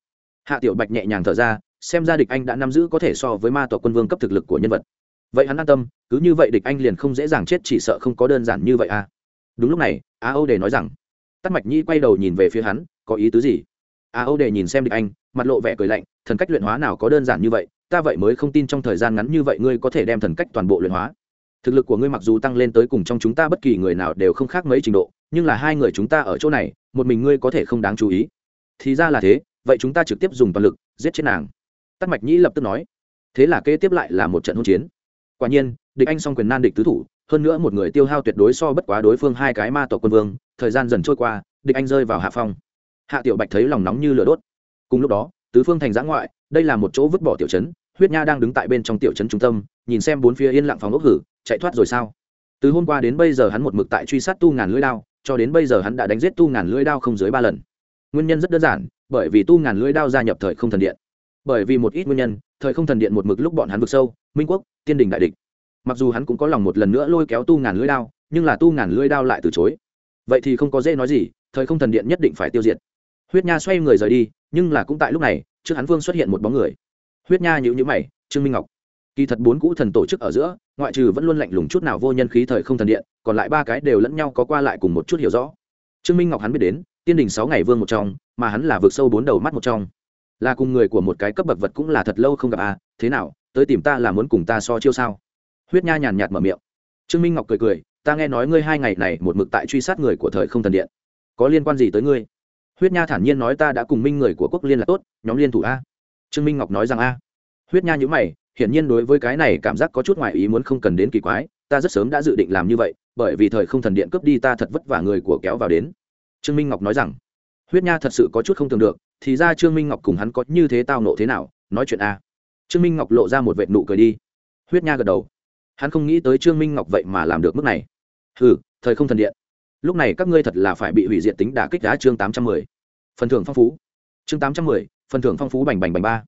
Hạ tiểu bạch nhẹ nhàng thở ra, xem ra địch anh đã nắm giữ có thể so với ma tộc quân vương cấp thực lực của nhân vật. Vậy hắn an tâm, cứ như vậy địch anh liền không dễ dàng chết chỉ sợ không có đơn giản như vậy à. Đúng lúc này á âu đề nói rằng tắc mạch nhĩ quay đầu nhìn về phía hắn, có ý tứ gì? Á âu đề nhìn xem địch anh, mặt lộ vẻ cười lạnh, thần cách luyện hóa nào có đơn giản như vậy, ta vậy mới không tin trong thời gian ngắn như vậy ngươi có thể đem thần cách toàn bộ luyện hóa thực lực của ngươi mặc dù tăng lên tới cùng trong chúng ta bất kỳ người nào đều không khác mấy trình độ, nhưng là hai người chúng ta ở chỗ này, một mình ngươi có thể không đáng chú ý. Thì ra là thế, vậy chúng ta trực tiếp dùng toàn lực, giết chết nàng. Tắt mạch nhĩ lập tức nói. Thế là kế tiếp lại là một trận hỗn chiến. Quả nhiên, địch anh song quyền nan địch tứ thủ, hơn nữa một người tiêu hao tuyệt đối so bất quá đối phương hai cái ma tộc quân vương, thời gian dần trôi qua, địch anh rơi vào hạ phong. Hạ tiểu bạch thấy lòng nóng như lửa đốt. Cùng lúc đó, tứ phương thành giã ngoại, đây là một chỗ vứt bỏ tiểu trấn, huyết nha đang đứng tại bên trong tiểu trấn trung tâm, nhìn xem bốn phía yên lặng phòng ốc hử chạy thoát rồi sao? Từ hôm qua đến bây giờ hắn một mực tại truy sát tu ngàn lưỡi đao, cho đến bây giờ hắn đã đánh giết tu ngàn lưỡi đao không dưới ba lần. Nguyên nhân rất đơn giản, bởi vì tu ngàn lưỡi đao gia nhập thời không thần điện. Bởi vì một ít nguyên nhân, thời không thần điện một mực lúc bọn hắn vực sâu, minh quốc, tiên đình đại địch. Mặc dù hắn cũng có lòng một lần nữa lôi kéo tu ngàn lưỡi đao, nhưng là tu ngàn lưỡi đao lại từ chối. Vậy thì không có dễ nói gì, thời không thần điện nhất định phải tiêu diệt. Huyết nha xoay người rời đi, nhưng là cũng tại lúc này, trước hắn vương xuất hiện một bóng người. Huyết nha nhữ nhữ mày, trương minh ngọc kỳ thật bốn cũ thần tổ chức ở giữa, ngoại trừ vẫn luôn lạnh lùng chút nào vô nhân khí thời không thần điện, còn lại ba cái đều lẫn nhau có qua lại cùng một chút hiểu rõ. Trương minh ngọc hắn biết đến, tiên đình sáu ngày vương một trong, mà hắn là vượt sâu bốn đầu mắt một trong. Là cùng người của một cái cấp bậc vật cũng là thật lâu không gặp à thế nào, tới tìm ta là muốn cùng ta so chiêu sao? Huyết nha nhàn nhạt mở miệng. Trương minh ngọc cười cười, ta nghe nói ngươi hai ngày này một mực tại truy sát người của thời không thần điện. Có liên quan gì tới ngươi? Huyết nha thản nhiên nói ta đã cùng minh người của quốc liên là tốt, nhóm liên thủ a. Trương minh ngọc nói rằng a. Huyết nha nhữ mày hiển nhiên đối với cái này cảm giác có chút ngoại ý muốn không cần đến kỳ quái, ta rất sớm đã dự định làm như vậy, bởi vì thời không thần điện cướp đi ta thật vất vả người của kéo vào đến. Trương minh ngọc nói rằng. Huyết nha thật sự có chút không tưởng được, thì ra trương minh ngọc cùng hắn có như thế tao nộ thế nào, nói chuyện a. Trương minh ngọc lộ ra một vệt nụ cười đi. Huyết nha gật đầu. Hắn không nghĩ tới trương minh ngọc vậy mà làm được mức này. Ừ thời không thần điện. Lúc này các ngươi thật là phải bị hủy diệt tính đả kích đá chương tám trăm mười. Phần thưởng phong phú. Chương tám trăm mười, phần thưởng phong phú bành bành bành ba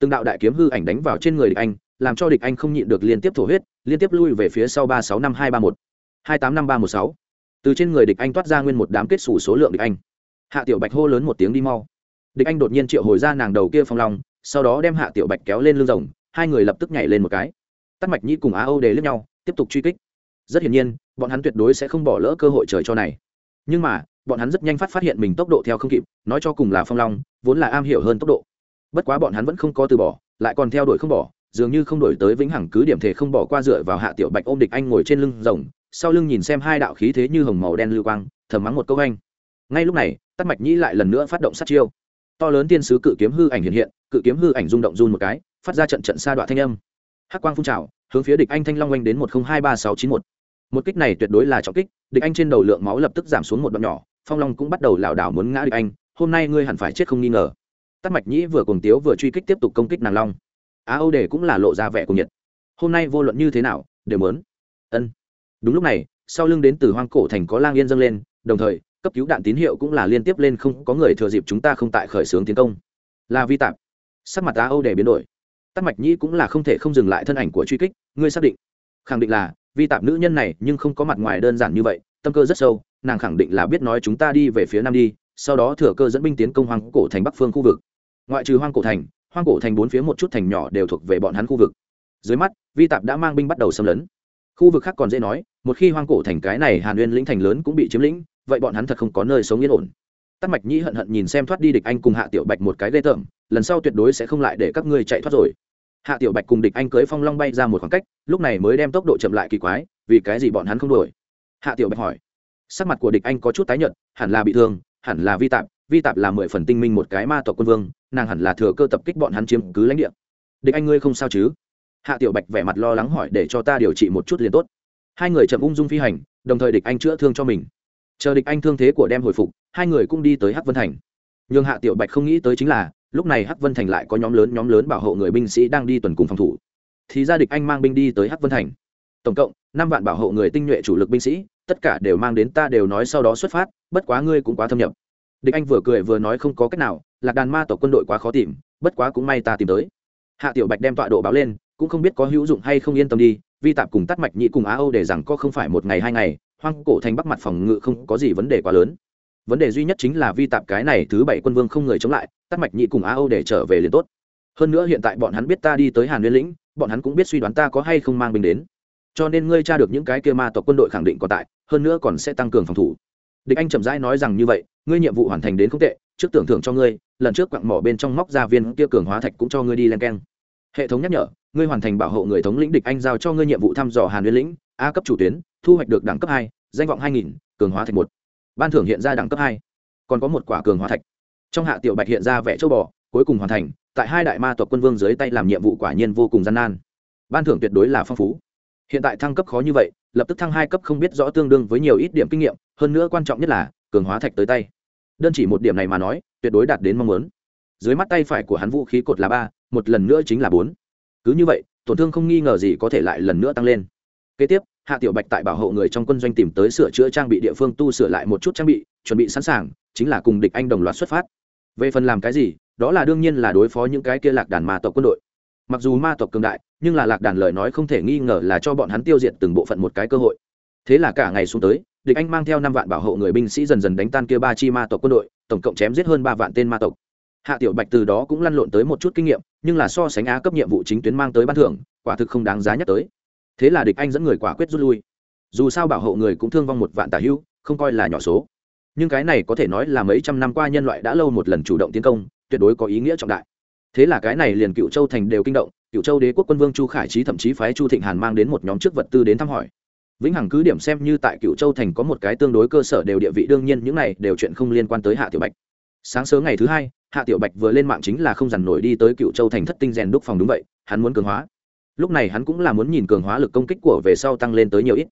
từng đạo đại kiếm hư ảnh đánh vào trên người địch anh, làm cho địch anh không nhịn được liên tiếp thổ huyết, liên tiếp lui về phía sau ba sáu năm hai ba một, hai tám năm ba một sáu. Từ trên người địch anh toát ra nguyên một đám kết xù số lượng địch anh. Hạ tiểu bạch hô lớn một tiếng đi mau. Địch anh đột nhiên triệu hồi ra nàng đầu kia phong long, sau đó đem hạ tiểu bạch kéo lên lưng rồng, hai người lập tức nhảy lên một cái. Tắt mạch nhĩ cùng á âu đề lướt nhau, tiếp tục truy kích. Rất hiển nhiên, bọn hắn tuyệt đối sẽ không bỏ lỡ cơ hội trời cho này. Nhưng mà, bọn hắn rất nhanh phát phát hiện mình tốc độ theo không kịp, nói cho cùng là phong long, vốn là am hiểu hơn tốc độ bất quá bọn hắn vẫn không có từ bỏ, lại còn theo đuổi không bỏ, dường như không đổi tới vĩnh hằng cứ điểm thể không bỏ qua dựa vào hạ tiểu bạch ôm địch anh ngồi trên lưng rồng, sau lưng nhìn xem hai đạo khí thế như hồng màu đen lưu quang, thầm mắng một câu anh. Ngay lúc này tắt mạch nhĩ lại lần nữa phát động sát chiêu. To lớn tiên sứ cự kiếm hư ảnh hiện hiện, cự kiếm hư ảnh rung động run một cái, phát ra trận trận xa đoạn thanh âm. Hắc quang phun trào, hướng phía địch anh thanh long oanh đến một không hai ba sáu chín một. Một kích này tuyệt đối là trọng kích, địch anh trên đầu lượng máu lập tức giảm xuống một đoạn nhỏ, phong long cũng bắt đầu lảo đảo muốn ngã địch anh, hôm nay ngươi hẳn phải chết không nghi ngờ tắc mạch nhĩ vừa cùng tiếu vừa truy kích tiếp tục công kích nàng long. Á âu đề cũng là lộ ra vẻ của nhiệt. Hôm nay vô luận như thế nào, đều mớn ân. Đúng lúc này, sau lưng đến từ hoang cổ thành có lang yên dâng lên, đồng thời, cấp cứu đạn tín hiệu cũng là liên tiếp lên không có người thừa dịp chúng ta không tại khởi xướng tiến công. Là vi tạp. Sắc mặt á âu đề biến đổi. Tắc mạch nhĩ cũng là không thể không dừng lại thân ảnh của truy kích, ngươi xác định. Khẳng định là, vi tạp nữ nhân này nhưng không có mặt ngoài đơn giản như vậy, tâm cơ rất sâu, nàng khẳng định là biết nói chúng ta đi về phía nam đi sau đó thừa cơ dẫn binh tiến công hoang cổ thành bắc phương khu vực. Ngoại trừ hoang cổ thành, hoang cổ thành bốn phía một chút thành nhỏ đều thuộc về bọn hắn khu vực. Dưới mắt, vi tạp đã mang binh bắt đầu xâm lấn. Khu vực khác còn dễ nói, một khi hoang cổ thành cái này hàn uyên lĩnh thành lớn cũng bị chiếm lĩnh, vậy bọn hắn thật không có nơi sống yên ổn. Tắc mạch nhĩ hận hận nhìn xem thoát đi địch anh cùng hạ tiểu bạch một cái ghê tởm, lần sau tuyệt đối sẽ không lại để các ngươi chạy thoát rồi. Hạ tiểu bạch cùng địch anh cưới phong long bay ra một khoảng cách, lúc này mới đem tốc độ chậm lại kỳ quái, vì cái gì bọn hắn không đuổi? Hạ tiểu bạch hỏi. Sắc mặt của địch anh có chút tái nhợt, hẳn là bị thương hẳn là vi tạp vi tạp là mười phần tinh minh một cái ma tộc quân vương, nàng hẳn là thừa cơ tập kích bọn hắn chiếm cứ lãnh địa. Địch anh ngươi không sao chứ? Hạ tiểu bạch vẻ mặt lo lắng hỏi để cho ta điều trị một chút liền tốt. Hai người chậm ung dung phi hành, đồng thời địch anh chữa thương cho mình. Chờ địch anh thương thế của đem hồi phục, hai người cũng đi tới hắc vân thành. Nhưng hạ tiểu bạch không nghĩ tới chính là, lúc này hắc vân thành lại có nhóm lớn nhóm lớn bảo hộ người binh sĩ đang đi tuần cùng phòng thủ. Thì ra địch anh mang binh đi tới hắc vân thành. Tổng cộng năm vạn bảo hộ người tinh nhuệ chủ lực binh sĩ tất cả đều mang đến ta đều nói sau đó xuất phát, bất quá ngươi cũng quá thâm nhập. Địch anh vừa cười vừa nói không có cách nào, lạc đàn ma tộc quân đội quá khó tìm, bất quá cũng may ta tìm tới. Hạ tiểu bạch đem tọa độ báo lên, cũng không biết có hữu dụng hay không yên tâm đi, vi tạp cùng tắt mạch nhị cùng á âu để rằng có không phải một ngày hai ngày, hoang cổ thành bắc mặt phòng ngự không có gì vấn đề quá lớn. Vấn đề duy nhất chính là vi tạp cái này thứ bảy quân vương không người chống lại tắt mạch nhị cùng á âu để trở về liền tốt. Hơn nữa hiện tại bọn hắn biết ta đi tới hàn liên lĩnh, bọn hắn cũng biết suy đoán ta có hay không mang binh đến. Cho nên ngươi tra được những cái kia ma tộc quân đội khẳng định còn tại hơn nữa còn sẽ tăng cường phòng thủ. Địch anh chậm rãi nói rằng như vậy, ngươi nhiệm vụ hoàn thành đến không tệ, trước tưởng thưởng cho ngươi, lần trước quặng mỏ bên trong móc ra viên kia cường hóa thạch cũng cho ngươi đi len keng. Hệ thống nhắc nhở, ngươi hoàn thành bảo hộ người thống lĩnh địch anh giao cho ngươi nhiệm vụ thăm dò hàn nguyên lĩnh, a cấp chủ tuyến, thu hoạch được đẳng cấp hai, danh vọng hai nghìn, cường hóa thạch một. Ban thưởng hiện ra đẳng cấp hai. Còn có một quả cường hóa thạch. Trong hạ tiểu bạch hiện ra vẽ châu bò, cuối cùng hoàn thành, tại hai đại ma tộc quân vương dưới tay làm nhiệm vụ quả nhiên vô cùng gian nan. Ban thưởng tuyệt đối là phong phú. Hiện tại thăng cấp khó như vậy lập tức thăng hai cấp không biết rõ tương đương với nhiều ít điểm kinh nghiệm, hơn nữa quan trọng nhất là, cường hóa thạch tới tay. Đơn chỉ một điểm này mà nói, tuyệt đối đạt đến mong muốn. Dưới mắt tay phải của hắn vũ khí cột là ba, một lần nữa chính là bốn. Cứ như vậy, tổn thương không nghi ngờ gì có thể lại lần nữa tăng lên. Kế tiếp, hạ tiểu bạch tại bảo hộ người trong quân doanh tìm tới sửa chữa trang bị địa phương tu sửa lại một chút trang bị, chuẩn bị sẵn sàng, chính là cùng địch anh đồng loạt xuất phát. Về phần làm cái gì, đó là đương nhiên là đối phó những cái kia lạc đàn mà tộc quân đội mặc dù ma tộc cường đại, nhưng là lạc đàn lời nói không thể nghi ngờ là cho bọn hắn tiêu diệt từng bộ phận một cái cơ hội. Thế là cả ngày xuống tới, địch anh mang theo năm vạn bảo hộ người binh sĩ dần dần đánh tan kia ba chi ma tộc quân đội, tổng cộng chém giết hơn ba vạn tên ma tộc. Hạ tiểu bạch từ đó cũng lăn lộn tới một chút kinh nghiệm, nhưng là so sánh á cấp nhiệm vụ chính tuyến mang tới ban thưởng, quả thực không đáng giá nhắc tới. Thế là địch anh dẫn người quả quyết rút lui. Dù sao bảo hộ người cũng thương vong một vạn tả hưu, không coi là nhỏ số. Nhưng cái này có thể nói là mấy trăm năm qua nhân loại đã lâu một lần chủ động tiến công, tuyệt đối có ý nghĩa trọng đại thế là cái này liền cựu châu thành đều kinh động, cựu châu đế quốc quân vương chu khải trí thậm chí phái chu thịnh hàn mang đến một nhóm chức vật tư đến thăm hỏi. Vĩnh hằng cứ điểm xem như tại cựu châu thành có một cái tương đối cơ sở đều địa vị, đương nhiên những này đều chuyện không liên quan tới hạ tiểu bạch. Sáng sớm ngày thứ hai, hạ tiểu bạch vừa lên mạng chính là không dằn nổi đi tới cựu châu thành thất tinh rèn đúc phòng đúng vậy, hắn muốn cường hóa. Lúc này hắn cũng là muốn nhìn cường hóa lực công kích của về sau tăng lên tới nhiều ít.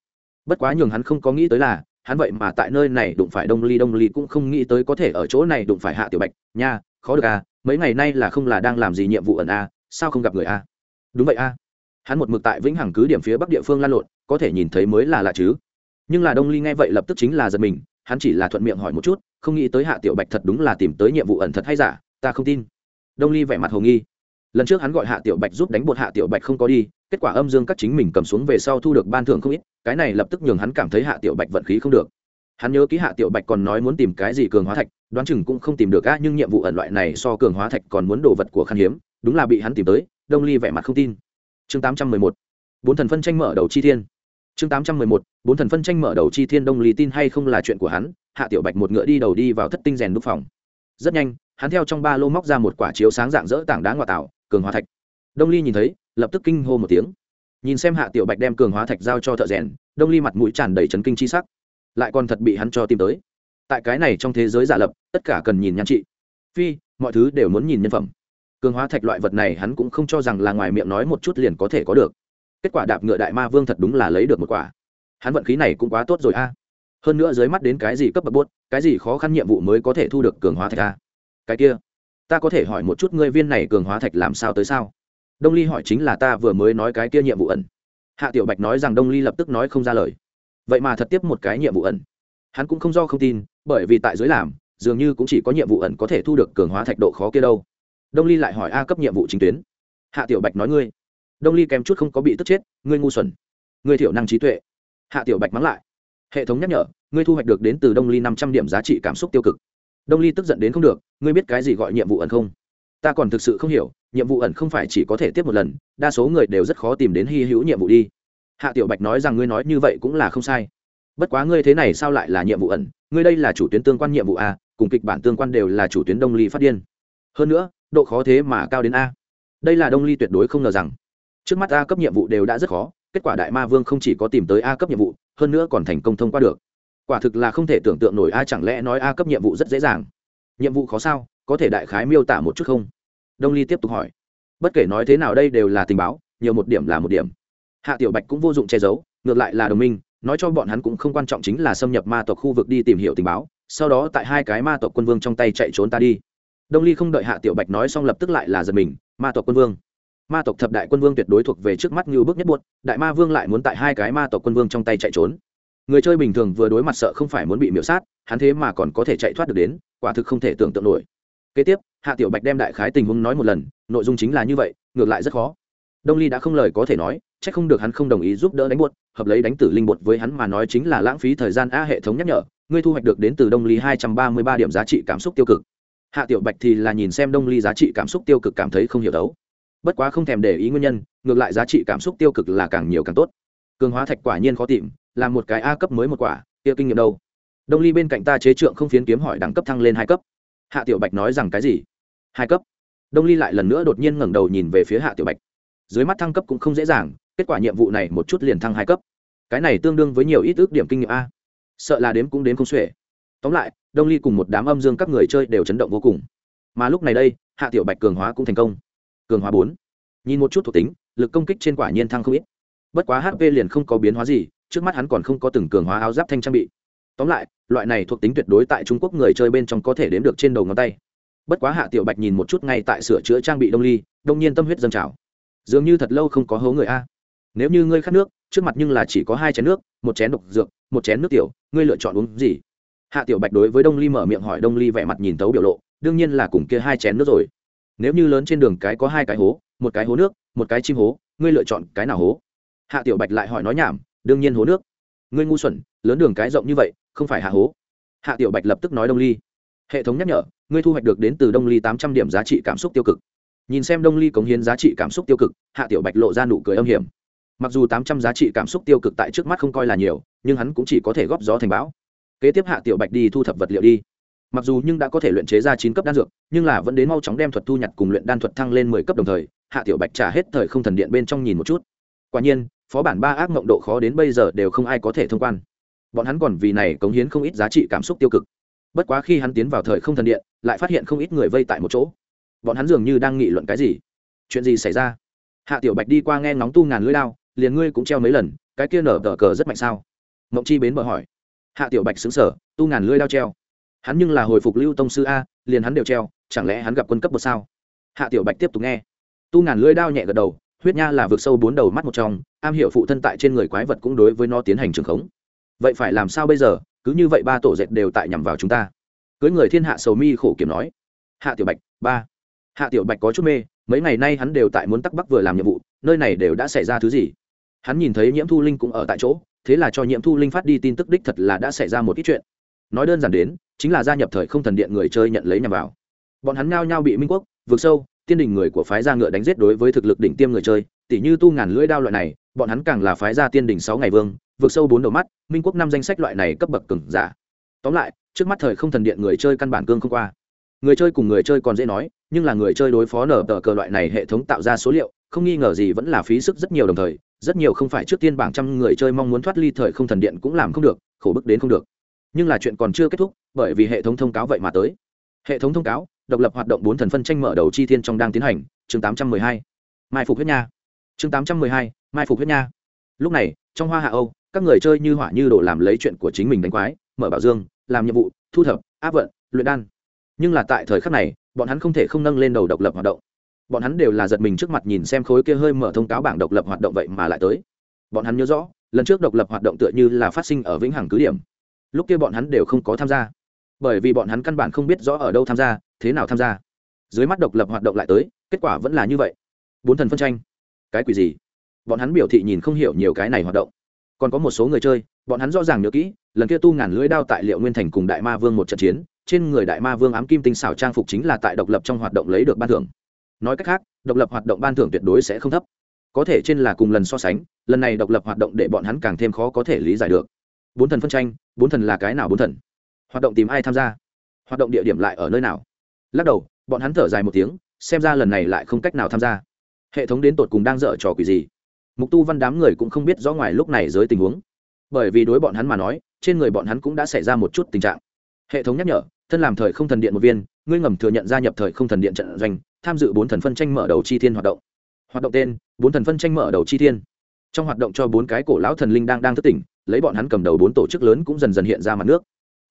Bất quá nhường hắn không có nghĩ tới là, hắn vậy mà tại nơi này đụng phải đông ly đông ly cũng không nghĩ tới có thể ở chỗ này đụng phải hạ tiểu bạch. Nha, khó được à mấy ngày nay là không là đang làm gì nhiệm vụ ẩn a, sao không gặp người a? Đúng vậy a. Hắn một mực tại vĩnh hằng cứ điểm phía bắc địa phương lan lộn, có thể nhìn thấy mới là lạ chứ. Nhưng là đông ly nghe vậy lập tức chính là giật mình, hắn chỉ là thuận miệng hỏi một chút, không nghĩ tới hạ tiểu bạch thật đúng là tìm tới nhiệm vụ ẩn thật hay giả, ta không tin. Đông ly vẻ mặt hồ nghi. Lần trước hắn gọi hạ tiểu bạch giúp đánh bột hạ tiểu bạch không có đi, kết quả âm dương các chính mình cầm xuống về sau thu được ban thưởng không ít, cái này lập tức nhường hắn cảm thấy hạ tiểu bạch vận khí không được hắn nhớ ký hạ tiểu bạch còn nói muốn tìm cái gì cường hóa thạch, đoán chừng cũng không tìm được á, nhưng nhiệm vụ ẩn loại này so cường hóa thạch còn muốn đồ vật của khan hiếm, đúng là bị hắn tìm tới, đông ly vẻ mặt không tin. Chương tám trăm mười một. Bốn thần phân tranh mở đầu chi thiên. Chương tám trăm mười một. Bốn thần phân tranh mở đầu chi thiên đông ly tin hay không là chuyện của hắn, hạ tiểu bạch một ngựa đi đầu đi vào thất tinh rèn đúc phòng. Rất nhanh, hắn theo trong ba lô móc ra một quả chiếu sáng dạng dỡ tảng đá ngoại tạo, cường hóa thạch. Đông ly nhìn thấy, lập tức kinh hô một tiếng. Nhìn xem hạ tiểu bạch đem cường hóa thạch giao cho thợ rèn, đông ly mặt mũi tràn đầy trấn kinh chi sắc lại còn thật bị hắn cho tìm tới. Tại cái này trong thế giới giả lập, tất cả cần nhìn nhan trị. Phi, mọi thứ đều muốn nhìn nhân phẩm. Cường hóa thạch loại vật này hắn cũng không cho rằng là ngoài miệng nói một chút liền có thể có được. Kết quả đạp ngựa đại ma vương thật đúng là lấy được một quả. Hắn vận khí này cũng quá tốt rồi a. Hơn nữa dưới mắt đến cái gì cấp bậc bốt, cái gì khó khăn nhiệm vụ mới có thể thu được cường hóa thạch a? Cái kia, ta có thể hỏi một chút ngươi viên này cường hóa thạch làm sao tới sao? Đông ly hỏi chính là ta vừa mới nói cái kia nhiệm vụ ẩn. Hạ tiểu bạch nói rằng đông ly lập tức nói không ra lời vậy mà thật tiếp một cái nhiệm vụ ẩn. Hắn cũng không do không tin, bởi vì tại dưới làm, dường như cũng chỉ có nhiệm vụ ẩn có thể thu được cường hóa thạch độ khó kia đâu. Đông ly lại hỏi a cấp nhiệm vụ chính tuyến. Hạ tiểu bạch nói ngươi. Đông ly kém chút không có bị tức chết, ngươi ngu xuẩn. Ngươi thiểu năng trí tuệ. Hạ tiểu bạch mắng lại. Hệ thống nhắc nhở, ngươi thu hoạch được đến từ đông ly năm trăm điểm giá trị cảm xúc tiêu cực. Đông ly tức giận đến không được, ngươi biết cái gì gọi nhiệm vụ ẩn không? Ta còn thực sự không hiểu, nhiệm vụ ẩn không phải chỉ có thể tiếp một lần, đa số người đều rất khó tìm đến hy hữu nhiệm vụ đi hạ tiểu bạch nói rằng ngươi nói như vậy cũng là không sai. Bất quá ngươi thế này sao lại là nhiệm vụ ẩn? Ngươi đây là chủ tuyến tương quan nhiệm vụ a, cùng kịch bản tương quan đều là chủ tuyến đông ly phát điên. Hơn nữa, độ khó thế mà cao đến a. Đây là đông ly tuyệt đối không ngờ rằng, trước mắt a cấp nhiệm vụ đều đã rất khó, kết quả đại ma vương không chỉ có tìm tới a cấp nhiệm vụ, hơn nữa còn thành công thông qua được. Quả thực là không thể tưởng tượng nổi a chẳng lẽ nói a cấp nhiệm vụ rất dễ dàng. Nhiệm vụ khó sao, có thể đại khái miêu tả một chút không? Đông ly tiếp tục hỏi. Bất kể nói thế nào đây đều là tình báo, nhiều một điểm là một điểm hạ tiểu bạch cũng vô dụng che giấu, ngược lại là đồng minh, nói cho bọn hắn cũng không quan trọng chính là xâm nhập ma tộc khu vực đi tìm hiểu tình báo, sau đó tại hai cái ma tộc quân vương trong tay chạy trốn ta đi. Đông ly không đợi hạ tiểu bạch nói xong lập tức lại là giật mình, ma tộc quân vương. Ma tộc thập đại quân vương tuyệt đối thuộc về trước mắt như bước nhất buốt đại ma vương lại muốn tại hai cái ma tộc quân vương trong tay chạy trốn. Người chơi bình thường vừa đối mặt sợ không phải muốn bị miễu sát, hắn thế mà còn có thể chạy thoát được đến, quả thực không thể tưởng tượng nổi. Kế tiếp, hạ tiểu bạch đem đại khái tình huống nói một lần, nội dung chính là như vậy, ngược lại rất khó đông ly đã không lời có thể nói c h ắ c không được hắn không đồng ý giúp đỡ đánh bột, hợp lấy đánh tử linh bột với hắn mà nói chính là lãng phí thời gian a hệ thống nhắc nhở, ngươi thu hoạch được đến từ đông ly hai trăm ba mươi ba điểm giá trị cảm xúc tiêu cực. Hạ tiểu bạch thì là nhìn xem đông ly giá trị cảm xúc tiêu cực cảm thấy không hiểu đấu. Bất quá không thèm để ý nguyên nhân, ngược lại giá trị cảm xúc tiêu cực là càng nhiều càng tốt. Cường hóa thạch quả nhiên khó tìm làm một cái a cấp mới một quả, kia kinh nghiệm đâu? Đông ly bên cạnh ta chế trượng không phiến kiếm hỏi đẳng cấp thăng lên hai cấp. Hạ tiểu bạch nói rằng cái gì? Hai cấp. Đông ly lại lần nữa đột nhiên ngẩng đầu nhìn về phía hạ tiểu bạch dưới mắt thăng cấp cũng không dễ dàng, kết quả nhiệm vụ này một chút liền thăng hai cấp. Cái này tương đương với nhiều ít ước điểm kinh nghiệm a. Sợ là đếm cũng đến không xuể. Tóm lại, đông ly cùng một đám âm dương các người chơi đều chấn động vô cùng. Mà lúc này đây, hạ tiểu bạch cường hóa cũng thành công. Cường hóa bốn. Nhìn một chút thuộc tính, lực công kích trên quả nhiên thăng không ít. Bất quá hp liền không có biến hóa gì, trước mắt hắn còn không có từng cường hóa áo giáp thanh trang bị. Tóm lại, loại này thuộc tính tuyệt đối tại trung quốc người chơi bên trong có thể đếm được trên đầu ngón tay. Bất quá hạ tiểu bạch nhìn một chút ngay tại sửa chữa trang bị đông ly, đông nhiên tâm huyết dâng trào dường như thật lâu không có hố người a. Nếu như ngươi khát nước, trước mặt nhưng là chỉ có hai chén nước, một chén độc dược, một chén nước tiểu, ngươi lựa chọn uống gì? Hạ tiểu bạch đối với đông ly mở miệng hỏi, đông ly vẻ mặt nhìn tấu biểu lộ, đương nhiên là cùng kia hai chén nước rồi. Nếu như lớn trên đường cái có hai cái hố, một cái hố nước, một cái chim hố, ngươi lựa chọn cái nào hố? Hạ tiểu bạch lại hỏi nói nhảm, đương nhiên hố nước. Ngươi ngu xuẩn, lớn đường cái rộng như vậy, không phải hạ hố. Hạ tiểu bạch lập tức nói đông ly. Hệ thống nhắc nhở, ngươi thu hoạch được đến từ đông ly tám trăm điểm giá trị cảm xúc tiêu cực nhìn xem đông ly cống hiến giá trị cảm xúc tiêu cực, hạ tiểu bạch lộ ra nụ cười âm hiểm. Mặc dù tám trăm giá trị cảm xúc tiêu cực tại trước mắt không coi là nhiều, nhưng hắn cũng chỉ có thể góp gió thành bão. Kế tiếp hạ tiểu bạch đi thu thập vật liệu đi. Mặc dù nhưng đã có thể luyện chế ra chín cấp đan dược, nhưng là vẫn đến mau chóng đem thuật thu nhặt cùng luyện đan thuật thăng lên mười cấp đồng thời, hạ tiểu bạch trả hết thời không thần điện bên trong nhìn một chút. Quả nhiên, phó bản ba ác mộng độ khó đến bây giờ đều không ai có thể thông quan. Bọn hắn còn vì này cống hiến không ít giá trị cảm xúc tiêu cực. Bất quá khi hắn tiến vào thời không thần điện, lại phát hiện không ít người vây tại một chỗ bọn hắn dường như đang nghị luận cái gì? Chuyện gì xảy ra? Hạ tiểu bạch đi qua nghe ngóng tu ngàn lưỡi lao liền ngươi cũng treo mấy lần, cái kia nở tờ cờ rất mạnh sao? Mộng chi bến bờ hỏi. Hạ tiểu bạch xứng sở tu ngàn lưỡi đao treo. Hắn nhưng là hồi phục lưu tông sư a, liền hắn đều treo, chẳng lẽ hắn gặp quân cấp một sao? Hạ tiểu bạch tiếp tục nghe. Tu ngàn lưỡi đao nhẹ gật đầu, huyết nha là vượt sâu bốn đầu mắt một trong, am hiểu phụ thân tại trên người quái vật cũng đối với nó tiến hành trường khống. Vậy phải làm sao bây giờ? Cứ như vậy ba tổ dệt đều tại nhằm vào chúng ta. Cưới người thiên hạ sầu mi khổ kiểm nói. Hạ tiểu bạch, ba hạ tiểu bạch có chút mê, mấy ngày nay hắn đều tại muốn tắc bắc vừa làm nhiệm vụ, nơi này đều đã xảy ra thứ gì? Hắn nhìn thấy nhiễm thu linh cũng ở tại chỗ, thế là cho nhiễm thu linh phát đi tin tức đích thật là đã xảy ra một ít chuyện. Nói đơn giản đến, chính là gia nhập thời không thần điện người chơi nhận lấy nhằm vào. Bọn hắn ngao nhao bị minh quốc vượt sâu, tiên đình người của phái gia ngựa đánh giết đối với thực lực đỉnh tiêm người chơi tỷ như tu ngàn lưỡi đao loại này, bọn hắn càng là phái gia tiên đình sáu ngày vương vượt sâu bốn đầu mắt, minh quốc năm danh sách loại này cấp bậc cứng giả. Tóm lại, trước mắt thời không thần điện người chơi căn bản cương không qua người chơi cùng người chơi còn dễ nói, nhưng là người chơi đối phó nở tờ cờ loại này hệ thống tạo ra số liệu, không nghi ngờ gì vẫn là phí sức rất nhiều đồng thời, rất nhiều không phải trước tiên bảng trăm người chơi mong muốn thoát ly thời không thần điện cũng làm không được, khổ bức đến không được. Nhưng là chuyện còn chưa kết thúc, bởi vì hệ thống thông cáo vậy mà tới. Hệ thống thông cáo, độc lập hoạt động bốn thần phân tranh mở đầu chi thiên trong đang tiến hành, chương tám trăm mười hai. Mai phục huyết nha. Chương tám trăm mười hai, mai phục huyết nha. Lúc này, trong hoa hạ âu, các người chơi như hỏa như đổ làm lấy chuyện của chính mình đánh quái, mở bảo dương, làm nhiệm vụ, thu thập, áp vận, luyện đan nhưng là tại thời khắc này, bọn hắn không thể không nâng lên đầu độc lập hoạt động. Bọn hắn đều là giật mình trước mặt nhìn xem khối kia hơi mở thông cáo bảng độc lập hoạt động vậy mà lại tới. Bọn hắn nhớ rõ, lần trước độc lập hoạt động tựa như là phát sinh ở vĩnh hằng cứ điểm. Lúc kia bọn hắn đều không có tham gia. Bởi vì bọn hắn căn bản không biết rõ ở đâu tham gia, thế nào tham gia. Dưới mắt độc lập hoạt động lại tới, kết quả vẫn là như vậy. Bốn thần phân tranh. Cái quỷ gì? Bọn hắn biểu thị nhìn không hiểu nhiều cái này hoạt động. Còn có một số người chơi, bọn hắn rõ ràng nhớ kỹ, lần kia tu ngàn lưỡi đao tại liệu nguyên thành cùng đại ma vương một trận chiến trên người đại ma vương ám kim tinh xảo trang phục chính là tại độc lập trong hoạt động lấy được ban thưởng. Nói cách khác, độc lập hoạt động ban thưởng tuyệt đối sẽ không thấp. Có thể trên là cùng lần so sánh, lần này độc lập hoạt động để bọn hắn càng thêm khó có thể lý giải được. Bốn thần phân tranh, bốn thần là cái nào bốn thần? Hoạt động tìm ai tham gia? Hoạt động địa điểm lại ở nơi nào? Lắc đầu, bọn hắn thở dài một tiếng, xem ra lần này lại không cách nào tham gia. Hệ thống đến tột cùng đang dở trò quỷ gì? Mục tu văn đám người cũng không biết rõ ngoài lúc này giới tình huống. Bởi vì đối bọn hắn mà nói, trên người bọn hắn cũng đã xảy ra một chút tình trạng. Hệ thống nhắc nhở thân làm thời không thần điện một viên, ngươi ngầm thừa nhận gia nhập thời không thần điện trận doanh, tham dự bốn thần phân tranh mở đầu chi thiên hoạt động. Hoạt động tên, bốn thần phân tranh mở đầu chi thiên. Trong hoạt động cho bốn cái cổ lão thần linh đang đang thức tỉnh, lấy bọn hắn cầm đầu bốn tổ chức lớn cũng dần dần hiện ra mặt nước.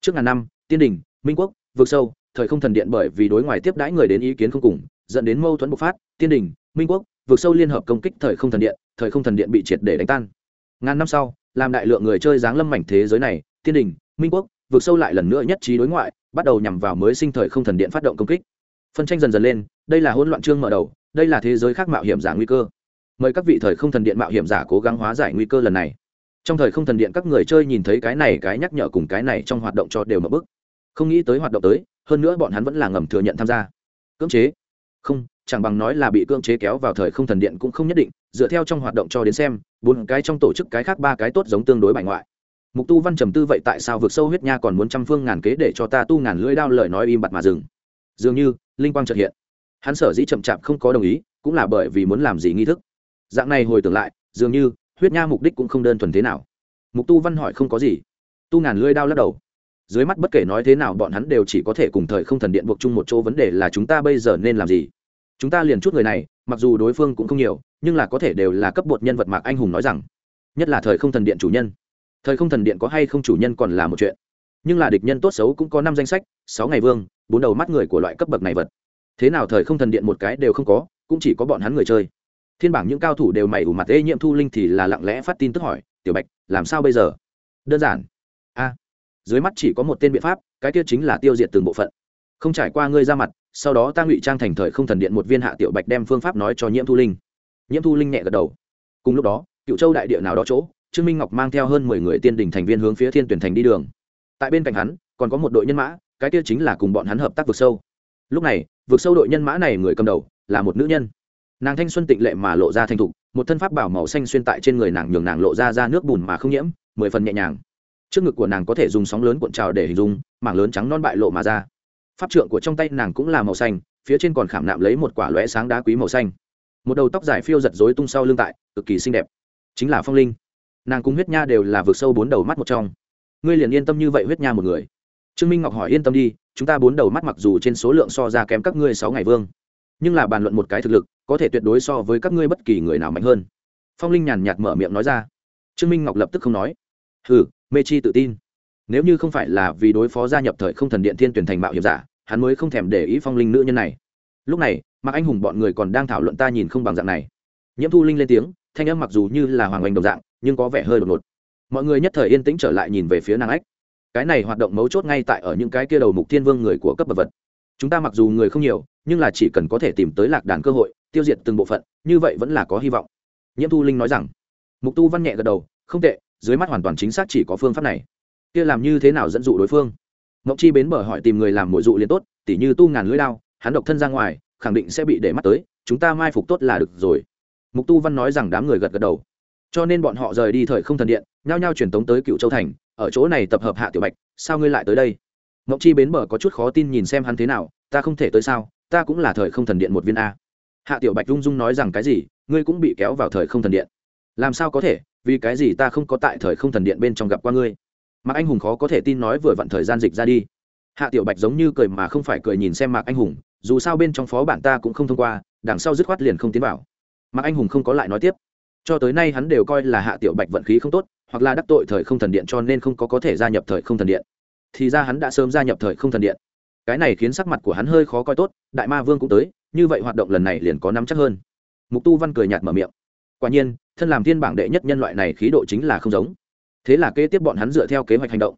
Trước ngàn năm, tiên đình, minh quốc vượt sâu, thời không thần điện bởi vì đối ngoài tiếp đãi người đến ý kiến không cùng, dẫn đến mâu thuẫn bộc phát, tiên đình, minh quốc vượt sâu liên hợp công kích thời không thần điện, thời không thần điện bị triệt để đánh tan. Ngàn năm sau, làm đại lượng người chơi giáng lâm mảnh thế giới này, tiên đình, minh quốc vượt sâu lại lần nữa nhất trí đối ngoại bắt đầu nhằm vào mới sinh thời không thần điện phát động công kích. Phân tranh dần dần lên, đây là hỗn loạn chương mở đầu, đây là thế giới khác mạo hiểm giả nguy cơ. Mời các vị thời không thần điện mạo hiểm giả cố gắng hóa giải nguy cơ lần này. Trong thời không thần điện các người chơi nhìn thấy cái này, cái nhắc nhở cùng cái này trong hoạt động cho đều mở bức. Không nghĩ tới hoạt động tới, hơn nữa bọn hắn vẫn là ngầm thừa nhận tham gia. Cưỡng chế? Không, chẳng bằng nói là bị cưỡng chế kéo vào thời không thần điện cũng không nhất định, dựa theo trong hoạt động cho đến xem, bốn cái trong tổ chức cái khác ba cái tốt giống tương đối bài ngoại mục tu văn trầm tư vậy tại sao vượt sâu huyết nha còn muốn trăm phương ngàn kế để cho ta tu ngàn lưỡi đao lời nói im bặt mà dừng? Dường như, linh quang trật hiện. Hắn sở dĩ chậm chạp không có đồng ý, cũng là bởi vì muốn làm gì nghi thức. Dạng này hồi tưởng lại, dường như, huyết nha mục đích cũng không đơn thuần thế nào. Mục tu văn hỏi không có gì. Tu ngàn lưỡi đao lắc đầu. Dưới mắt bất kể nói thế nào bọn hắn đều chỉ có thể cùng thời không thần điện buộc chung một chỗ vấn đề là chúng ta bây giờ nên làm gì. Chúng ta liền chút người này, mặc dù đối phương cũng không nhiều, nhưng là có thể đều là cấp bột nhân vật mạc anh hùng nói rằng, nhất là thời không thần điện chủ nhân thời không thần điện có hay không chủ nhân còn là một chuyện. Nhưng là địch nhân tốt xấu cũng có năm danh sách, sáu ngày vương, bốn đầu mắt người của loại cấp bậc này vật. Thế nào thời không thần điện một cái đều không có, cũng chỉ có bọn hắn người chơi. Thiên bảng những cao thủ đều mày ủ mặt ê nhiễm thu linh thì là lặng lẽ phát tin tức hỏi, tiểu bạch, làm sao bây giờ? Đơn giản. A, dưới mắt chỉ có một tên biện pháp, cái kia chính là tiêu diệt từng bộ phận. Không trải qua ngươi ra mặt, sau đó ta ngụy trang thành thời không thần điện một viên hạ tiểu bạch đem phương pháp nói cho nhiễm thu linh. Nhiễm thu linh nhẹ gật đầu. Cùng lúc đó, cựu châu đại địa nào đó chỗ trương minh ngọc mang theo hơn mười người tiên đình thành viên hướng phía thiên tuyển thành đi đường. Tại bên cạnh hắn, còn có một đội nhân mã, cái tiêu chính là cùng bọn hắn hợp tác vượt sâu. Lúc này vượt sâu đội nhân mã này người cầm đầu là một nữ nhân. Nàng thanh xuân tịnh lệ mà lộ ra thành thục, một thân pháp bảo màu xanh xuyên tại trên người nàng nhường nàng lộ ra ra nước bùn mà không nhiễm, mười phần nhẹ nhàng. Trước ngực của nàng có thể dùng sóng lớn cuộn trào để hình dung, mảng lớn trắng non bại lộ mà ra. Pháp trượng của trong tay nàng cũng là màu xanh, phía trên còn khảm nạm lấy một quả lóe sáng đá quý màu xanh. Một đầu tóc dài phiêu giật dối tung sau lưng tại, cực kỳ xinh đẹp. Chính là phong linh nàng cùng huyết nha đều là vượt sâu bốn đầu mắt một trong. Ngươi liền yên tâm như vậy huyết nha một người. Trương minh ngọc hỏi, yên tâm đi, chúng ta bốn đầu mắt mặc dù trên số lượng so ra kém các ngươi sáu ngày vương, nhưng là bàn luận một cái thực lực, có thể tuyệt đối so với các ngươi bất kỳ người nào mạnh hơn. Phong linh nhàn nhạt mở miệng nói ra. Trương minh ngọc lập tức không nói. Hừ, mê chi tự tin. Nếu như không phải là vì đối phó gia nhập thời không thần điện thiên tuyển thành mạo hiểm giả, hắn mới không thèm để ý phong linh nữ nhân này. Lúc này, mạc anh hùng bọn người còn đang thảo luận ta nhìn không bằng dạng này. Nhiễm thu linh lên tiếng thanh âm mặc dù như là hoàng oanh đồng dạng, nhưng có vẻ hơi đột ngột. Mọi người nhất thời yên tĩnh trở lại nhìn về phía nàng ách. Cái này hoạt động mấu chốt ngay tại ở những cái kia đầu mục thiên vương người của cấp bậc vật. Chúng ta mặc dù người không nhiều, nhưng là chỉ cần có thể tìm tới lạc đàn cơ hội, tiêu diệt từng bộ phận, như vậy vẫn là có hy vọng. Nhiễm thu linh nói rằng. Mục tu văn nhẹ gật đầu, không tệ, dưới mắt hoàn toàn chính xác chỉ có phương pháp này. Kia làm như thế nào dẫn dụ đối phương? Mộng chi bến bờ hỏi tìm người làm mồi dụ liền tốt, tỉ như tu ngàn lưỡi lao hắn độc thân ra ngoài, khẳng định sẽ bị để mắt tới, chúng ta mai phục tốt là được rồi mục tu văn nói rằng đám người gật gật đầu. Cho nên bọn họ rời đi thời không thần điện, nhao nhao truyền tống tới cựu châu thành, ở chỗ này tập hợp hạ tiểu bạch, sao ngươi lại tới đây? Mộng chi bến bờ có chút khó tin nhìn xem hắn thế nào, ta không thể tới sao, ta cũng là thời không thần điện một viên a. Hạ tiểu bạch rung rung nói rằng cái gì, ngươi cũng bị kéo vào thời không thần điện. Làm sao có thể, vì cái gì ta không có tại thời không thần điện bên trong gặp qua ngươi? Mạc anh hùng khó có thể tin nói vừa vặn thời gian dịch ra đi. Hạ tiểu bạch giống như cười mà không phải cười nhìn xem mạc anh hùng, dù sao bên trong phó bản ta cũng không thông qua, đằng sau dứt khoát liền không tiến vào mạc anh hùng không có lại nói tiếp. Cho tới nay hắn đều coi là hạ tiểu bạch vận khí không tốt, hoặc là đắc tội thời không thần điện cho nên không có có thể gia nhập thời không thần điện. Thì ra hắn đã sớm gia nhập thời không thần điện. Cái này khiến sắc mặt của hắn hơi khó coi tốt, đại ma vương cũng tới, như vậy hoạt động lần này liền có nắm chắc hơn. Mục tu văn cười nhạt mở miệng. Quả nhiên, thân làm thiên bảng đệ nhất nhân loại này khí độ chính là không giống. Thế là kế tiếp bọn hắn dựa theo kế hoạch hành động.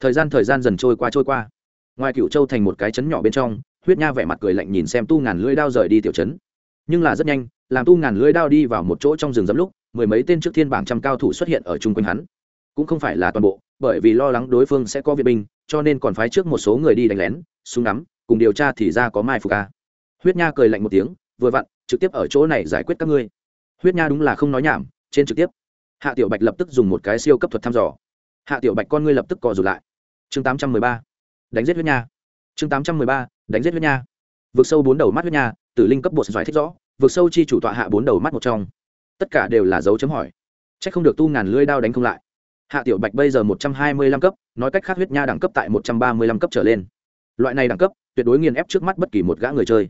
Thời gian thời gian dần trôi qua trôi qua. Ngoài cựu châu thành một cái chấn nhỏ bên trong, huyết nha vẻ mặt cười lạnh nhìn xem tu ngàn lưỡi đao rời đi tiểu chấn nhưng là rất nhanh làm tu ngàn lưới đao đi vào một chỗ trong rừng rậm lúc, mười mấy tên trước thiên bảng trăm cao thủ xuất hiện ở chung quanh hắn. Cũng không phải là toàn bộ, bởi vì lo lắng đối phương sẽ có viện binh, cho nên còn phái trước một số người đi đánh lén, súng nắm cùng điều tra thì ra có mai phục a. Huyết nha cười lạnh một tiếng, vừa vặn, trực tiếp ở chỗ này giải quyết các ngươi. Huyết nha đúng là không nói nhảm, trên trực tiếp. Hạ tiểu bạch lập tức dùng một cái siêu cấp thuật thăm dò. Hạ tiểu bạch con ngươi lập tức co rụt lại. Chương tám trăm mười ba. Đánh giết huyết nha. Chương tám trăm mười ba. Đánh giết huyết nha. Vượt sâu bốn đầu mắt huyết nha, tử linh cấp bột giải thích rõ vượt sâu chi chủ tọa hạ bốn đầu mắt một trong. Tất cả đều là dấu chấm hỏi. C h ắ c không được tu ngàn lưỡi đao đánh không lại. Hạ tiểu bạch bây giờ một trăm hai mươi lăm cấp, nói cách khác huyết nha đẳng cấp tại một trăm ba mươi lăm cấp trở lên. Loại này đẳng cấp, tuyệt đối nghiền ép trước mắt bất kỳ một gã người chơi.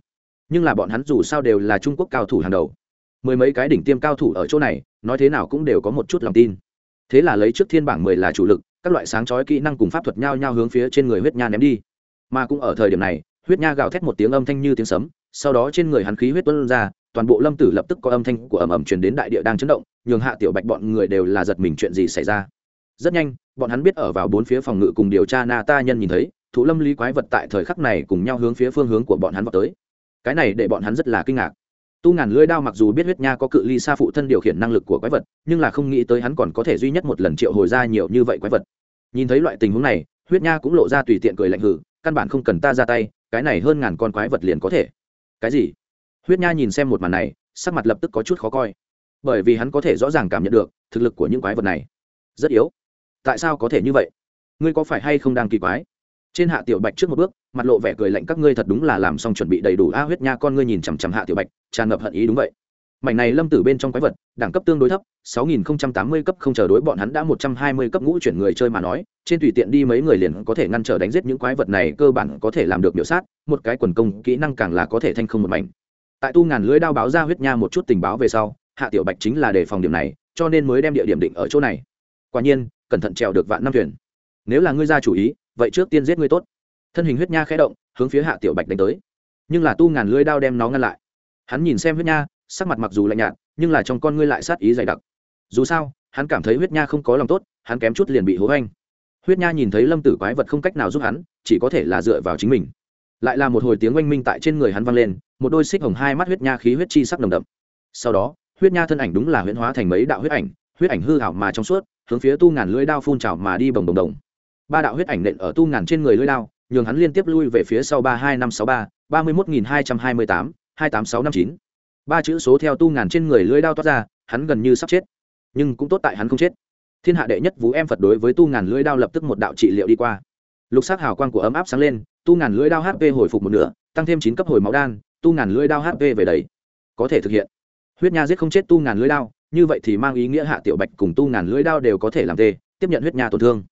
Nhưng là bọn hắn dù sao đều là trung quốc cao thủ hàng đầu. Mười mấy cái đỉnh tiêm cao thủ ở chỗ này, nói thế nào cũng đều có một chút lòng tin. Thế là lấy trước thiên bảng mười là chủ lực, các loại sáng chói kỹ năng cùng pháp thuật nhau nhau hướng phía trên người huyết nha ném đi. Mà cũng ở thời điểm này, huyết nha gào thét một tiếng âm thanh như tiếng sấm sau đó trên người hắn khí huyết tuôn ra toàn bộ lâm tử lập tức có âm thanh của ầm ầm truyền đến đại địa đang chấn động nhường hạ tiểu bạch bọn người đều là giật mình chuyện gì xảy ra. Rất nhanh bọn hắn biết ở vào bốn phía phòng ngự cùng điều tra na ta nhân nhìn thấy thủ lâm lý quái vật tại thời khắc này cùng nhau hướng phía phương hướng của bọn hắn vọt tới. Cái này để bọn hắn rất là kinh ngạc. Tu ngàn lưỡi đao mặc dù biết huyết nha có cự ly xa phụ thân điều khiển năng lực của quái vật nhưng là không nghĩ tới hắn còn có thể duy nhất một lần triệu hồi ra nhiều như vậy quái vật. Nhìn thấy loại tình huống này huyết nha cũng lộ ra tùy tiện cười lạnh hừ, căn bản không cần ta ra tay cái này hơn ngàn con quái vật liền có thể cái gì? Huyết nha nhìn xem một màn này, sắc mặt lập tức có chút khó coi. Bởi vì hắn có thể rõ ràng cảm nhận được thực lực của những quái vật này. Rất yếu. Tại sao có thể như vậy? Ngươi có phải hay không đang kỳ quái? Trên hạ tiểu bạch trước một bước, mặt lộ vẻ cười lạnh, các ngươi thật đúng là làm xong chuẩn bị đầy đủ. A huyết nha con ngươi nhìn chằm chằm hạ tiểu bạch, tràn ngập hận ý, đúng vậy mảnh này lâm tử bên trong quái vật, đẳng cấp tương đối thấp 6080 cấp không chờ đối bọn hắn đã 120 cấp ngũ chuyển người chơi mà nói, trên tùy tiện đi mấy người liền có thể ngăn trở đánh giết những quái vật này, cơ bản có thể làm được biểu sát, một cái quần công kỹ năng càng là có thể thanh không một mảnh. Tại tu ngàn lưới đao báo ra huyết nha một chút tình báo về sau, hạ tiểu bạch chính là đề phòng điểm này, cho nên mới đem địa điểm định ở chỗ này. Quả nhiên, cẩn thận trèo được vạn năm thuyền. Nếu là ngươi ra chủ ý, vậy trước tiên giết ngươi tốt. Thân hình huyết nha khẽ động, hướng phía hạ tiểu bạch đánh tới. Nhưng là tu ngàn lưới đao đem nó ngăn lại. Hắn nhìn xem huyết nha sắc mặt mặc dù lạnh nhạt, nhưng là trong con ngươi lại sát ý dày đặc. Dù sao, hắn cảm thấy huyết nha không có lòng tốt, hắn kém chút liền bị hố anh huyết nha nhìn thấy lâm tử quái vật không cách nào giúp hắn, chỉ có thể là dựa vào chính mình. Lại là một hồi tiếng oanh minh tại trên người hắn vang lên, một đôi xích hồng hai mắt huyết nha khí huyết chi sắc nồng đậm. Sau đó, huyết nha thân ảnh đúng là huyễn hóa thành mấy đạo huyết ảnh huyết ảnh hư hảo mà trong suốt, hướng phía tu ngàn lưỡi đao phun trào mà đi bồng bồng đồng. Ba đạo huyết ảnh nện ở tu ngàn trên người lưỡi đao, nhường hắn liên tiếp lui về phía sau ba hai năm sáu ba ba mươi một nghìn hai trăm hai mươi tám, hai tám sáu năm chín ba chữ số theo tu ngàn trên người lưỡi đao toát ra, hắn gần như sắp chết. Nhưng cũng tốt tại hắn không chết. Thiên hạ đệ nhất vũ em phật đối với tu ngàn lưỡi đao lập tức một đạo trị liệu đi qua. Lục sắc hào quang của ấm áp sáng lên, tu ngàn lưỡi đao hp hồi phục một nửa, tăng thêm chín cấp hồi máu đan, tu ngàn lưỡi đao hp về đấy có thể thực hiện. Huyết nha giết không chết tu ngàn lưỡi đao, như vậy thì mang ý nghĩa hạ tiểu bạch cùng tu ngàn lưỡi đao đều có thể làm tê, tiếp nhận huyết nha tổn thương.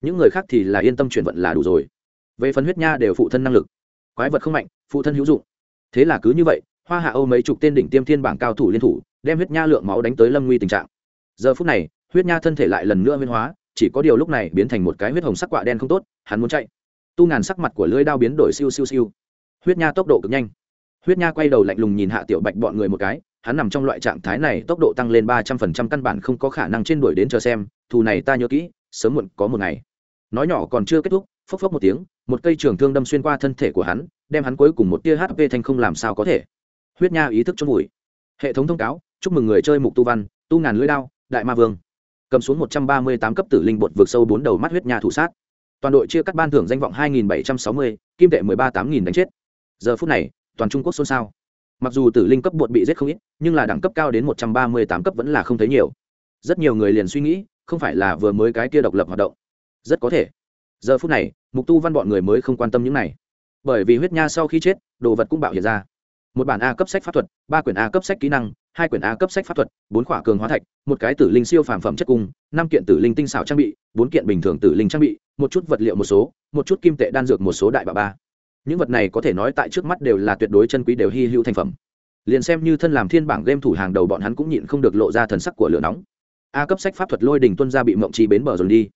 Những người khác thì là yên tâm chuyển vận là đủ rồi. Về phần huyết nha đều phụ thân năng lực. Quái vật không mạnh, phụ thân hữu dụng. Thế là cứ như vậy hoa hạ âu mấy chục tên đỉnh tiêm thiên bảng cao thủ liên thủ, đem huyết nha lượng máu đánh tới lâm nguy tình trạng. Giờ phút này, huyết nha thân thể lại lần nữa huyên hóa, chỉ có điều lúc này biến thành một cái huyết hồng sắc quạ đen không tốt, hắn muốn chạy. Tu ngàn sắc mặt của lưỡi đao biến đổi siêu siêu siêu. Huyết nha tốc độ cực nhanh. Huyết nha quay đầu lạnh lùng nhìn hạ tiểu bạch bọn người một cái, hắn nằm trong loại trạng thái này tốc độ tăng lên ba trăm phần trăm căn bản không có khả năng trên đuổi đến chờ xem, thù này ta nhớ kỹ, sớm muộn có một ngày. Nói nhỏ còn chưa kết thúc, phốc phốc một tiếng, một cây trường thương đâm xuyên qua thân thể của hắn, đem hắn cuối cùng một tia hp thanh không làm sao có thể huyết nha ý thức chôn vùi. Hệ thống thông cáo, chúc mừng người chơi mục tu văn, tu ngàn lưỡi đao, đại ma vương. Cầm xuống một trăm ba mươi tám cấp tử linh bột vượt sâu bốn đầu mắt huyết nha thủ sát. Toàn đội chia cắt ban thưởng danh vọng hai nghìn bảy trăm sáu mươi, kim tệ mười ba tám nghìn đánh chết. Giờ phút này, toàn trung quốc xôn xao. Mặc dù tử linh cấp bột bị giết không ít, nhưng là đẳng cấp cao đến một trăm ba mươi tám cấp vẫn là không thấy nhiều. Rất nhiều người liền suy nghĩ, không phải là vừa mới cái kia độc lập hoạt động. Rất có thể. Giờ phút này, mục tu văn bọn người mới không quan tâm những này. Bởi vì huyết nha sau khi chết, đồ vật cũng bạo hiện ra một bản a cấp sách pháp thuật, ba quyển a cấp sách kỹ năng, hai quyển a cấp sách pháp thuật, bốn khỏa cường hóa thạch, một cái tử linh siêu phàm phẩm chất cung năm kiện tử linh tinh xảo trang bị, bốn kiện bình thường tử linh trang bị, một chút vật liệu một số, một chút kim tệ đan dược một số đại bà ba. Những vật này có thể nói tại trước mắt đều là tuyệt đối chân quý đều hy hữu thành phẩm. Liền xem như thân làm thiên bảng game thủ hàng đầu bọn hắn cũng nhịn không được lộ ra thần sắc của lửa nóng. A cấp sách pháp thuật lôi đình tuân ra bị mộng chi bến bờ dồn đi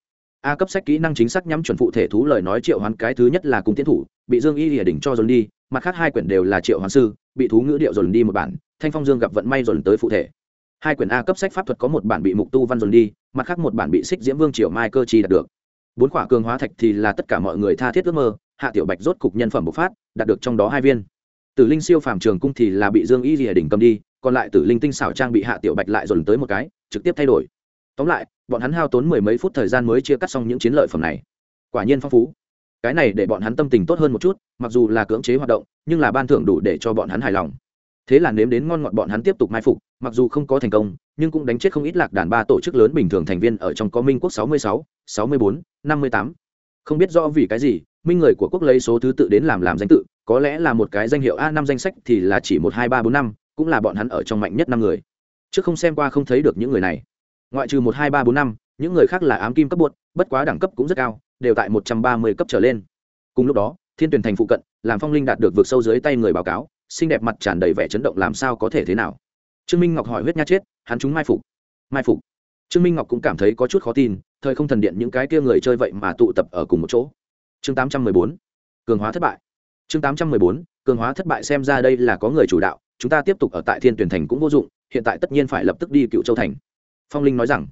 a cấp sách kỹ năng chính xác nhắm chuẩn phụ thể thú lời nói triệu hoán cái thứ nhất là cung tiến thủ, bị dương y lìa đỉnh cho dồn đi, mặt khác hai quyển đều là triệu hoán sư, bị thú ngữ điệu dồn đi một bản, thanh phong dương gặp vận may dồn tới phụ thể. Hai quyển a cấp sách pháp thuật có một bản bị mục tu văn dồn đi, mặt khác một bản bị xích diễm vương triệu mai cơ chi đạt được. Bốn khỏa cường hóa thạch thì là tất cả mọi người tha thiết ước mơ, hạ tiểu bạch rốt cục nhân phẩm bộc phát, đạt được trong đó hai viên. Tử linh siêu phàm trường cung thì là bị dương y lìa đỉnh cầm đi, còn lại tử linh tinh xảo trang bị hạ tiểu bạch lại dồn tới một cái, trực tiếp thay đổi tóm lại, bọn hắn hao tốn mười mấy phút thời gian mới chia cắt xong những chiến lợi phẩm này. Quả nhiên phong phú. Cái này để bọn hắn tâm tình tốt hơn một chút, mặc dù là cưỡng chế hoạt động, nhưng là ban thưởng đủ để cho bọn hắn hài lòng. Thế là nếm đến ngon ngọt bọn hắn tiếp tục mai phục, mặc dù không có thành công, nhưng cũng đánh chết không ít lạc đàn ba tổ chức lớn bình thường thành viên ở trong có minh quốc sáu mươi sáu sáu mươi bốn, năm mươi tám. Không biết rõ vì cái gì, minh người của quốc lấy số thứ tự đến làm làm danh tự, có lẽ là một cái danh hiệu a năm danh sách thì là chỉ một, hai, ba, bốn, năm, cũng là bọn hắn ở trong mạnh nhất năm người. Trước không xem qua không thấy được những người này ngoại trừ một, hai, ba, bốn, năm, những người khác là ám kim cấp bột, bất quá đẳng cấp cũng rất cao, đều tại một trăm ba mươi cấp trở lên. Cùng lúc đó, thiên tuyển thành phụ cận, làm phong linh đạt được vượt sâu dưới tay người báo cáo, xinh đẹp mặt tràn đầy vẻ chấn động làm sao có thể thế nào. Trương minh ngọc hỏi huyết nha chết, hắn chúng mai phục. Mai phục. Trương minh ngọc cũng cảm thấy có chút khó tin, thời không thần điện những cái kia người chơi vậy mà tụ tập ở cùng một chỗ. Chương tám trăm mười bốn, cường hóa thất bại. Chương tám trăm mười bốn, cường hóa thất bại xem ra đây là có người chủ đạo, chúng ta tiếp tục ở tại thiên tuyển thành cũng vô dụng, hiện tại tất nhiên phải lập tức đi cựu châu thành phong linh nói rằng,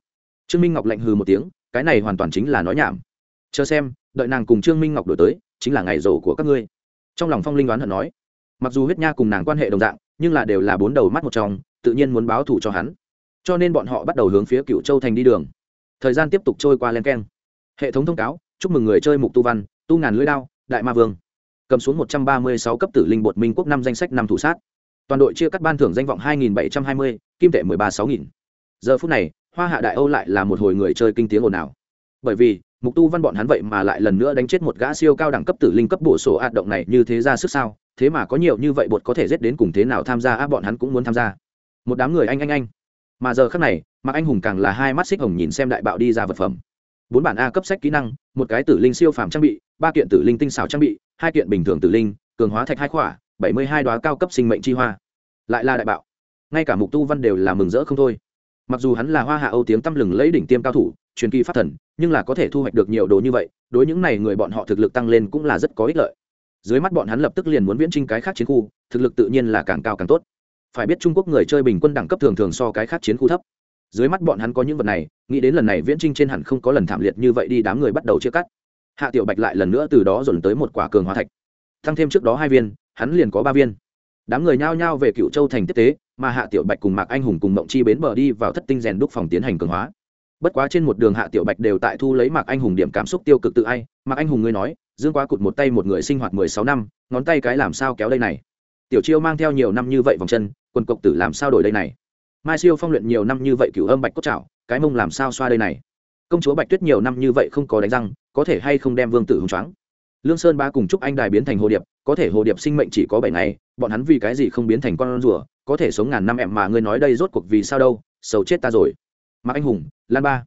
trương minh ngọc lạnh hừ một tiếng, cái này hoàn toàn chính là nói nhảm. Chờ xem, đợi nàng cùng trương minh ngọc đổi tới, chính là ngày rổ của các ngươi. Trong lòng phong linh đoán hận nói, mặc dù huyết nha cùng nàng quan hệ đồng dạng, nhưng là đều là bốn đầu mắt một trong, tự nhiên muốn báo thù cho hắn. Cho nên bọn họ bắt đầu hướng phía cựu châu thành đi đường. Thời gian tiếp tục trôi qua len keng. Hệ thống thông cáo, chúc mừng người chơi mục tu văn, tu ngàn lưỡi đao, đại ma vương. Cầm xuống một trăm ba mươi sáu cấp tử linh bột minh quốc năm danh sách năm thủ sát. Toàn đội chia cắt ban thưởng danh vọng hai nghìn bảy trăm hai mươi, kim tệ mười ba sáu nghìn giờ phút này, hoa hạ đại âu lại là một hồi người chơi kinh tiếng ồn ào. Bởi vì, mục tu văn bọn hắn vậy mà lại lần nữa đánh chết một gã siêu cao đẳng cấp tử linh cấp bổ sổ ạt động này như thế ra sức sao? Thế mà có nhiều như vậy bột có thể giết đến cùng thế nào tham gia á, bọn hắn cũng muốn tham gia. Một đám người anh anh anh. Mà giờ khác này mặc anh hùng càng là hai mắt xích hồng nhìn xem đại bạo đi ra vật phẩm. Bốn bản a cấp sách kỹ năng, một cái tử linh siêu phàm trang bị, ba kiện tử linh tinh xảo trang bị, hai kiện bình thường tử linh, cường hóa thạch hai khỏa, bảy mươi hai đoá cao cấp sinh mệnh chi hoa. Lại là đại bạo. Ngay cả mục tu văn đều là mừng rỡ không thôi mặc dù hắn là hoa hạ âu tiếng tăm lừng lấy đỉnh tiêm cao thủ, truyền kỳ phát thần, nhưng là có thể thu hoạch được nhiều đồ như vậy, đối những này người bọn họ thực lực tăng lên cũng là rất có ích lợi. Dưới mắt bọn hắn lập tức liền muốn viễn trinh cái khác chiến khu, thực lực tự nhiên là càng cao càng tốt. Phải biết trung quốc người chơi bình quân đẳng cấp thường thường so cái khác chiến khu thấp. Dưới mắt bọn hắn có những vật này, nghĩ đến lần này viễn trinh trên hẳn không có lần thảm liệt như vậy đi đám người bắt đầu chia cắt. Hạ tiểu bạch lại lần nữa từ đó dồn tới một quả cường hóa thạch. Thăng thêm trước đó hai viên, hắn liền có ba viên. Đám người nhao nhao về cựu châu thành tiếp tế mà hạ tiểu bạch cùng mạc anh hùng cùng mộng chi bến bờ đi vào thất tinh rèn đúc phòng tiến hành cường hóa. Bất quá trên một đường hạ tiểu bạch đều tại thu lấy mạc anh hùng điểm cảm xúc tiêu cực tự ai. Mạc anh hùng ngươi nói dương quá cụt một tay một người sinh hoạt mười sáu năm ngón tay cái làm sao kéo đây này? Tiểu chiêu mang theo nhiều năm như vậy vòng chân quần cộc tử làm sao đổi đây này? Mai siêu phong luyện nhiều năm như vậy cửu âm bạch cốt chảo, cái mông làm sao xoa đây này? Công chúa bạch tuyết nhiều năm như vậy không có đánh răng có thể hay không đem vương tử hùng choáng? Lương sơn ba cùng chúc anh đài biến thành hồ điệp có thể hồ điệp sinh mệnh chỉ có bảy ngày bọn hắn vì cái gì không biến thành con rùa, có thể sống ngàn năm em mà ngươi nói đây rốt cuộc vì sao đâu, sầu chết ta rồi. Mạc anh hùng, lan ba.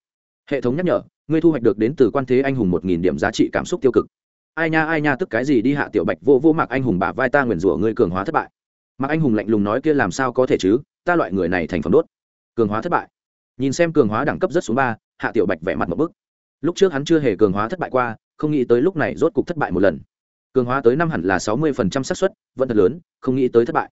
Hệ thống nhắc nhở, ngươi thu hoạch được đến từ quan thế anh hùng một nghìn điểm giá trị cảm xúc tiêu cực. Ai nha ai nha, tức cái gì đi hạ tiểu bạch vô vô mạc anh hùng bả vai ta nguyền rủa ngươi cường hóa thất bại. Mạc anh hùng lạnh lùng nói kia làm sao có thể chứ, ta loại người này thành phẩm đốt. Cường hóa thất bại. Nhìn xem cường hóa đẳng cấp rất xuống ba, hạ tiểu bạch vẻ mặt một bức. Lúc trước hắn chưa hề cường hóa thất bại qua, không nghĩ tới lúc này rốt cục thất bại một lần cường hóa tới năm hẳn là sáu mươi phần trăm xác suất, vẫn thật lớn, không nghĩ tới thất bại.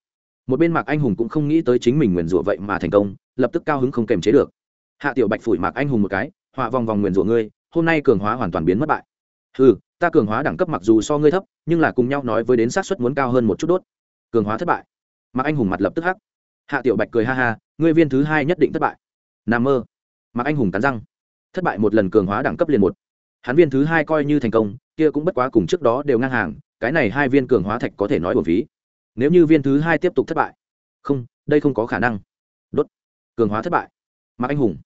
Một bên mạc anh hùng cũng không nghĩ tới chính mình nguyền rủa vậy mà thành công, lập tức cao hứng không kềm chế được. Hạ tiểu bạch phủi mạc anh hùng một cái, họa vòng vòng nguyền rủa ngươi, hôm nay cường hóa hoàn toàn biến mất bại. Ừ ta cường hóa đẳng cấp mặc dù so ngươi thấp, nhưng là cùng nhau nói với đến xác suất muốn cao hơn một chút đốt. Cường hóa thất bại. Mạc anh hùng mặt lập tức hắc. Hạ tiểu bạch cười ha ha, ngươi viên thứ hai nhất định thất bại. N mơ. Mạc anh hùng cắn răng. Thất bại một lần cường hóa đẳng cấp liền một hắn viên thứ hai coi như thành công, kia cũng bất quá cùng trước đó đều ngang hàng, cái này hai viên cường hóa thạch có thể nói bổn phí. Nếu như viên thứ hai tiếp tục thất bại, không, đây không có khả năng. Đốt. Cường hóa thất bại. Mạc anh hùng.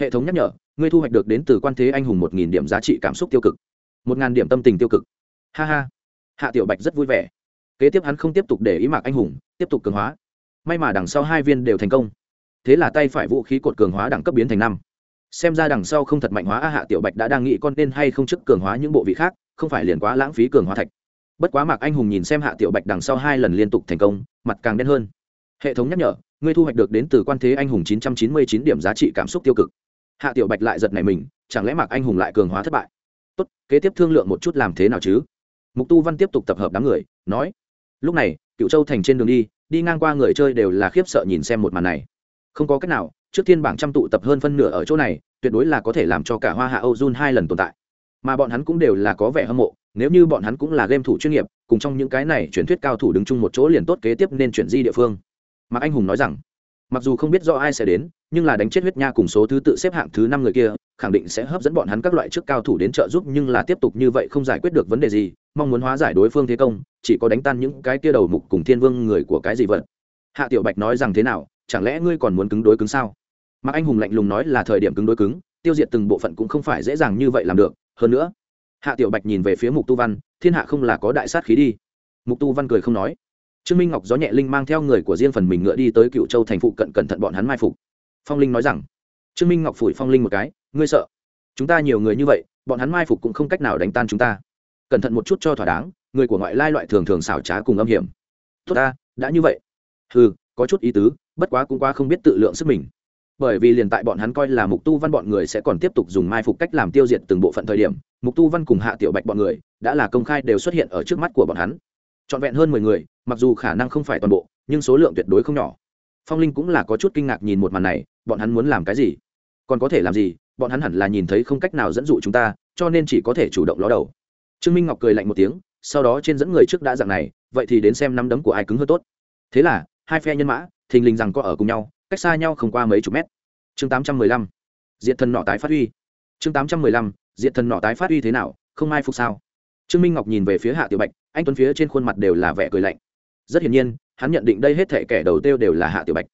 Hệ thống nhắc nhở, ngươi thu hoạch được đến từ quan thế anh hùng một nghìn điểm giá trị cảm xúc tiêu cực. Một ngàn điểm tâm tình tiêu cực. Ha ha. Hạ tiểu bạch rất vui vẻ. Kế tiếp hắn không tiếp tục để ý mạc anh hùng, tiếp tục cường hóa. May mà đằng sau hai viên đều thành công. Thế là tay phải vũ khí cột cường hóa đẳng cấp biến thành năm xem ra đằng sau không thật mạnh hóa a hạ tiểu bạch đã đang nghĩ con nên hay không chức cường hóa những bộ vị khác, không phải liền quá lãng phí cường hóa thạch. Bất quá mạc anh hùng nhìn xem hạ tiểu bạch đằng sau hai lần liên tục thành công, mặt càng đen hơn. Hệ thống nhắc nhở, ngươi thu hoạch được đến từ quan thế anh hùng chín trăm chín mươi chín điểm giá trị cảm xúc tiêu cực. Hạ tiểu bạch lại giật này mình, chẳng lẽ mạc anh hùng lại cường hóa thất bại? Tốt, kế tiếp thương lượng một chút làm thế nào chứ? Mục tu văn tiếp tục tập hợp đám người, nói, lúc này cựu châu thành trên đường đi đi ngang qua người chơi đều là khiếp sợ nhìn xem một màn này. Không có cách nào trước tiên bảng trăm tụ tập hơn phân nửa ở chỗ này, tuyệt đối là có thể làm cho cả hoa hạ, âu jun hai lần tồn tại. Mà bọn hắn cũng đều là có vẻ hâm mộ, nếu như bọn hắn cũng là game thủ chuyên nghiệp, cùng trong những cái này truyền thuyết cao thủ đứng chung một chỗ liền tốt kế tiếp nên chuyển di địa phương. Mạc anh hùng nói rằng, mặc dù không biết do ai sẽ đến, nhưng là đánh chết huyết nha cùng số thứ tự xếp hạng thứ năm người kia, khẳng định sẽ hấp dẫn bọn hắn các loại trước cao thủ đến trợ giúp, nhưng là tiếp tục như vậy không giải quyết được vấn đề gì, mong muốn hóa giải đối phương thế công, chỉ có đánh tan những cái kia đầu mục cùng thiên vương người của cái gì vật hạ tiểu bạch nói rằng thế nào, chẳng lẽ ngươi còn muốn cứng đối cứng sao? Mạc anh hùng lạnh lùng nói là thời điểm cứng đối cứng, tiêu diệt từng bộ phận cũng không phải dễ dàng như vậy làm được. Hơn nữa, hạ tiểu bạch nhìn về phía mục tu văn, thiên hạ không là có đại sát khí đi. Mục tu văn cười không nói. Trương minh ngọc gió nhẹ linh mang theo người của riêng phần mình ngựa đi tới cựu châu thành phụ cận cẩn thận bọn hắn mai phục. Phong linh nói rằng, trương minh ngọc phủi phong linh một cái, ngươi sợ? Chúng ta nhiều người như vậy, bọn hắn mai phục cũng không cách nào đánh tan chúng ta. Cẩn thận một chút cho thỏa đáng, người của ngoại lai loại thường thường xảo trá cùng âm hiểm. Tốt ta, đã như vậy. Ừ có chút ý tứ, bất quá cũng qua không biết tự lượng sức mình bởi vì liền tại bọn hắn coi là mục tu văn bọn người sẽ còn tiếp tục dùng mai phục cách làm tiêu diệt từng bộ phận thời điểm, mục tu văn cùng hạ tiểu bạch bọn người đã là công khai đều xuất hiện ở trước mắt của bọn hắn. Trọn vẹn hơn mười người, mặc dù khả năng không phải toàn bộ, nhưng số lượng tuyệt đối không nhỏ. Phong linh cũng là có chút kinh ngạc nhìn một màn này, bọn hắn muốn làm cái gì? Còn có thể làm gì? Bọn hắn hẳn là nhìn thấy không cách nào dẫn dụ chúng ta, cho nên chỉ có thể chủ động ló đầu. Trương minh ngọc cười lạnh một tiếng, sau đó trên dẫn người trước đã dạng này, vậy thì đến xem nắm đấm của ai cứng hơn tốt. Thế là, hai phe nhân mã, thình lình rằng có ở cùng nhau cách xa nhau không qua mấy chục mét. Chương tám trăm mười lăm diện thần nọ tái phát huy chương tám trăm mười lăm diện thần nọ tái phát huy thế nào, không ai phục sao? Trương minh ngọc nhìn về phía hạ tiểu bạch, anh tuấn phía trên khuôn mặt đều là vẻ cười lạnh. Rất hiển nhiên, hắn nhận định đây hết thể kẻ đầu tiêu đều là hạ tiểu bạch.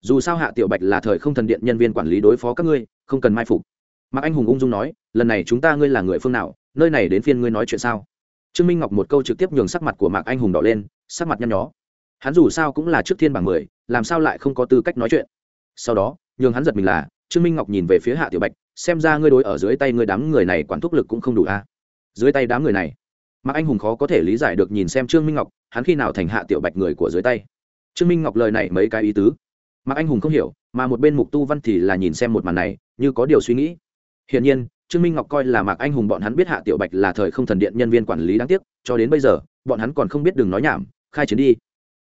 Dù sao hạ tiểu bạch là thời không thần điện nhân viên quản lý đối phó các ngươi, không cần mai phục. Mạc anh hùng ung dung nói, lần này chúng ta ngươi là người phương nào, nơi này đến phiên ngươi nói chuyện sao? Trương minh ngọc một câu trực tiếp nhường sắc mặt của mạc anh hùng đỏ lên, sắc mặt nhăn nhó hắn dù sao cũng là trước thiên bảng mười, làm sao lại không có tư cách nói chuyện? Sau đó, nhường hắn giật mình là, trương minh ngọc nhìn về phía hạ tiểu bạch, xem ra ngươi đối ở dưới tay ngươi đám người này quản thúc lực cũng không đủ a à? dưới tay đám người này, mạc anh hùng khó có thể lý giải được nhìn xem trương minh ngọc, hắn khi nào thành hạ tiểu bạch người của dưới tay? Trương minh ngọc lời này mấy cái ý tứ. Mạc anh hùng không hiểu, mà một bên mục tu văn thì là nhìn xem một màn này, như có điều suy nghĩ. Hiển nhiên, trương minh ngọc coi là mạc anh hùng bọn hắn biết hạ tiểu bạch là thời không thần điện nhân viên quản lý đáng tiếc, cho đến bây giờ, bọn hắn còn không biết đừng nói nhảm, khai chiến đi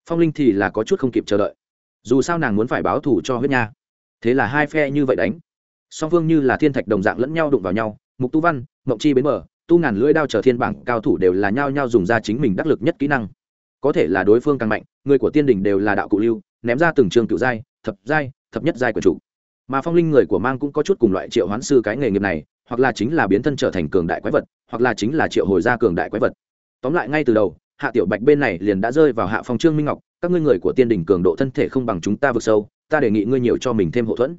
phong linh thì là có chút không kịp chờ đợi. Dù sao nàng muốn phải báo thù cho huyết nha. Thế là hai phe như vậy đánh. Song phương như là thiên thạch đồng dạng lẫn nhau đụng vào nhau, mục tu văn, mộng chi bến bờ, tu ngàn lưỡi đao chờ thiên bảng cao thủ đều là nhao nhao dùng ra chính mình đắc lực nhất kỹ năng. Có thể là đối phương càng mạnh, người của tiên đình đều là đạo cụ lưu, ném ra từng trường cựu giai, thập giai, thập nhất giai của chủ. Mà phong linh người của mang cũng có chút cùng loại triệu hoán sư cái nghề nghiệp này, hoặc là chính là biến thân trở thành cường đại quái vật, hoặc là chính là triệu hồi ra cường đại quái vật. Tóm lại ngay từ đầu hạ tiểu bạch bên này liền đã rơi vào hạ phong trương minh ngọc, các ngươi người của tiên đình cường độ thân thể không bằng chúng ta vượt sâu, ta đề nghị ngươi nhiều cho mình thêm hậu thuẫn.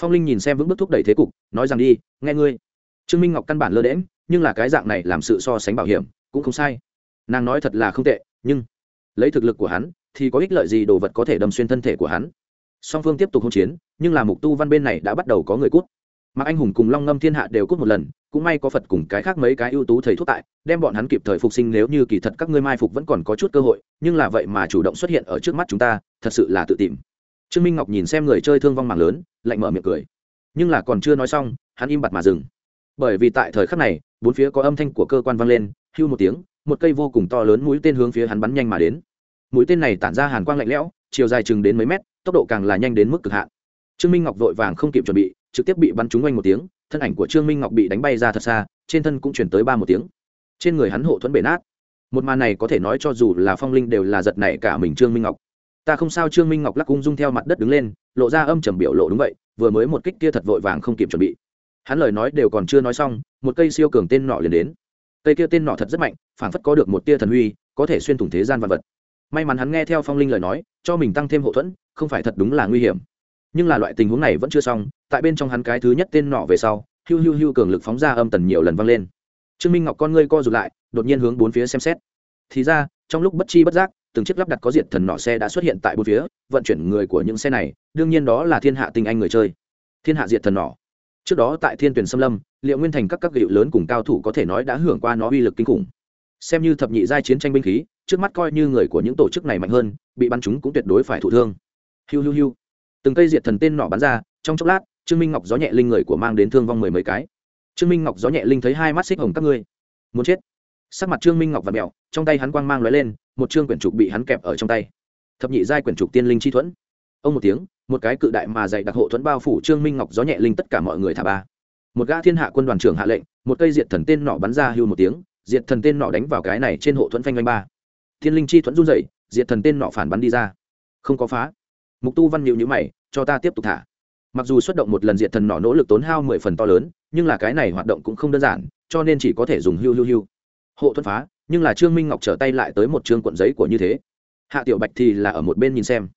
Phong linh nhìn xem vững bước thúc đẩy thế cục, nói rằng đi, nghe ngươi. Trương minh ngọc căn bản lơ đễm nhưng là cái dạng này làm sự so sánh bảo hiểm, cũng không sai. Nàng nói thật là không tệ, nhưng lấy thực lực của hắn, thì có ích lợi gì đồ vật có thể đâm xuyên thân thể của hắn? Song phương tiếp tục hỗn chiến, nhưng là mục tu văn bên này đã bắt đầu có người cút. Mà anh hùng cùng long ngâm thiên hạ đều cút một lần cũng may có phật cùng cái khác mấy cái ưu tú thầy thuốc tại, đem bọn hắn kịp thời phục sinh nếu như kỳ thật các ngươi mai phục vẫn còn có chút cơ hội, nhưng là vậy mà chủ động xuất hiện ở trước mắt chúng ta, thật sự là tự tìm. Trương minh ngọc nhìn xem người chơi thương vong mạng lớn, lạnh mở miệng cười. Nhưng là còn chưa nói xong, hắn im bặt mà dừng. Bởi vì tại thời khắc này, bốn phía có âm thanh của cơ quan vang lên, hưu một tiếng, một cây vô cùng to lớn mũi tên hướng phía hắn bắn nhanh mà đến. Mũi tên này tản ra hàn quang lạnh lẽo, chiều dài chừng đến mấy mét, tốc độ càng là nhanh đến mức cực hạn. Trương minh ngọc vội vàng không kịp chuẩn bị trực tiếp bị bắn trúng oanh một tiếng, thân ảnh của trương minh ngọc bị đánh bay ra thật xa, trên thân cũng chuyển tới ba một tiếng. Trên người hắn hộ thuẫn bể nát. Một màn này có thể nói cho dù là phong linh đều là giật nảy cả mình trương minh ngọc. Ta không sao, trương minh ngọc lắc cung dung theo mặt đất đứng lên, lộ ra âm trầm biểu lộ đúng vậy, vừa mới một kích kia thật vội vàng không kịp chuẩn bị. Hắn lời nói đều còn chưa nói xong, một cây siêu cường tên nọ liền đến. Cây kia tên nọ thật rất mạnh, phảng phất có được một tia thần huy, có thể xuyên thủng thế gian vật vật. May mắn hắn nghe theo phong linh lời nói, cho mình tăng thêm hậu thuẫn, không phải thật đúng là nguy hiểm nhưng là loại tình huống này vẫn chưa xong, tại bên trong hắn cái thứ nhất tên nọ về sau hiu hiu hiu cường lực phóng ra âm tần nhiều lần vang lên. Trương minh ngọc con ngươi co rụt lại, đột nhiên hướng bốn phía xem xét. Thì ra, trong lúc bất chi bất giác, từng chiếc lắp đặt có diệt thần nọ xe đã xuất hiện tại bốn phía, vận chuyển người của những xe này, đương nhiên đó là thiên hạ tinh anh người chơi. Thiên hạ diệt thần nọ trước đó tại thiên tuyển xâm lâm, liệu nguyên thành các các hiệu lớn cùng cao thủ có thể nói đã hưởng qua nó uy lực kinh khủng. Xem như thập nhị giai chiến tranh binh khí, trước mắt coi như người của những tổ chức này mạnh hơn, bị bắn chúng cũng tuyệt đối phải thụ thương. Hiu hiu hiu từng cây diệt thần tên nỏ bắn ra trong chốc lát trương minh ngọc gió nhẹ linh người của mang đến thương vong mười mấy cái. Trương minh ngọc gió nhẹ linh thấy hai mắt xích hồng các ngươi. Muốn chết. Sắc mặt trương minh ngọc và mèo, trong tay hắn quang mang lóe lên một trương quyển trục bị hắn kẹp ở trong tay. Thập nhị giai quyển trục tiên linh chi thuẫn. Ông một tiếng một cái cự đại mà dày đặc hộ thuẫn bao phủ trương minh ngọc gió nhẹ linh tất cả mọi người thả ba. Một gã thiên hạ quân đoàn trưởng hạ lệnh một cây diệt thần tên nọ bắn ra hưu một tiếng diệt thần tên nọ đánh vào cái này trên hộ thuẫn phanh phanh ba. Thiên linh chi thuẫn run dậy diệt thần tên nọ phản bắn đi ra. Không có phá mục tu văn nhịu nhữ mày, cho ta tiếp tục thả. Mặc dù xuất động một lần diệt thần nọ nỗ lực tốn hao mười phần to lớn, nhưng là cái này hoạt động cũng không đơn giản, cho nên chỉ có thể dùng hưu hưu hưu. Hộ thuẫn phá, nhưng là trương minh ngọc trở tay lại tới một chương cuộn giấy của như thế. Hạ tiểu bạch thì là ở một bên nhìn xem.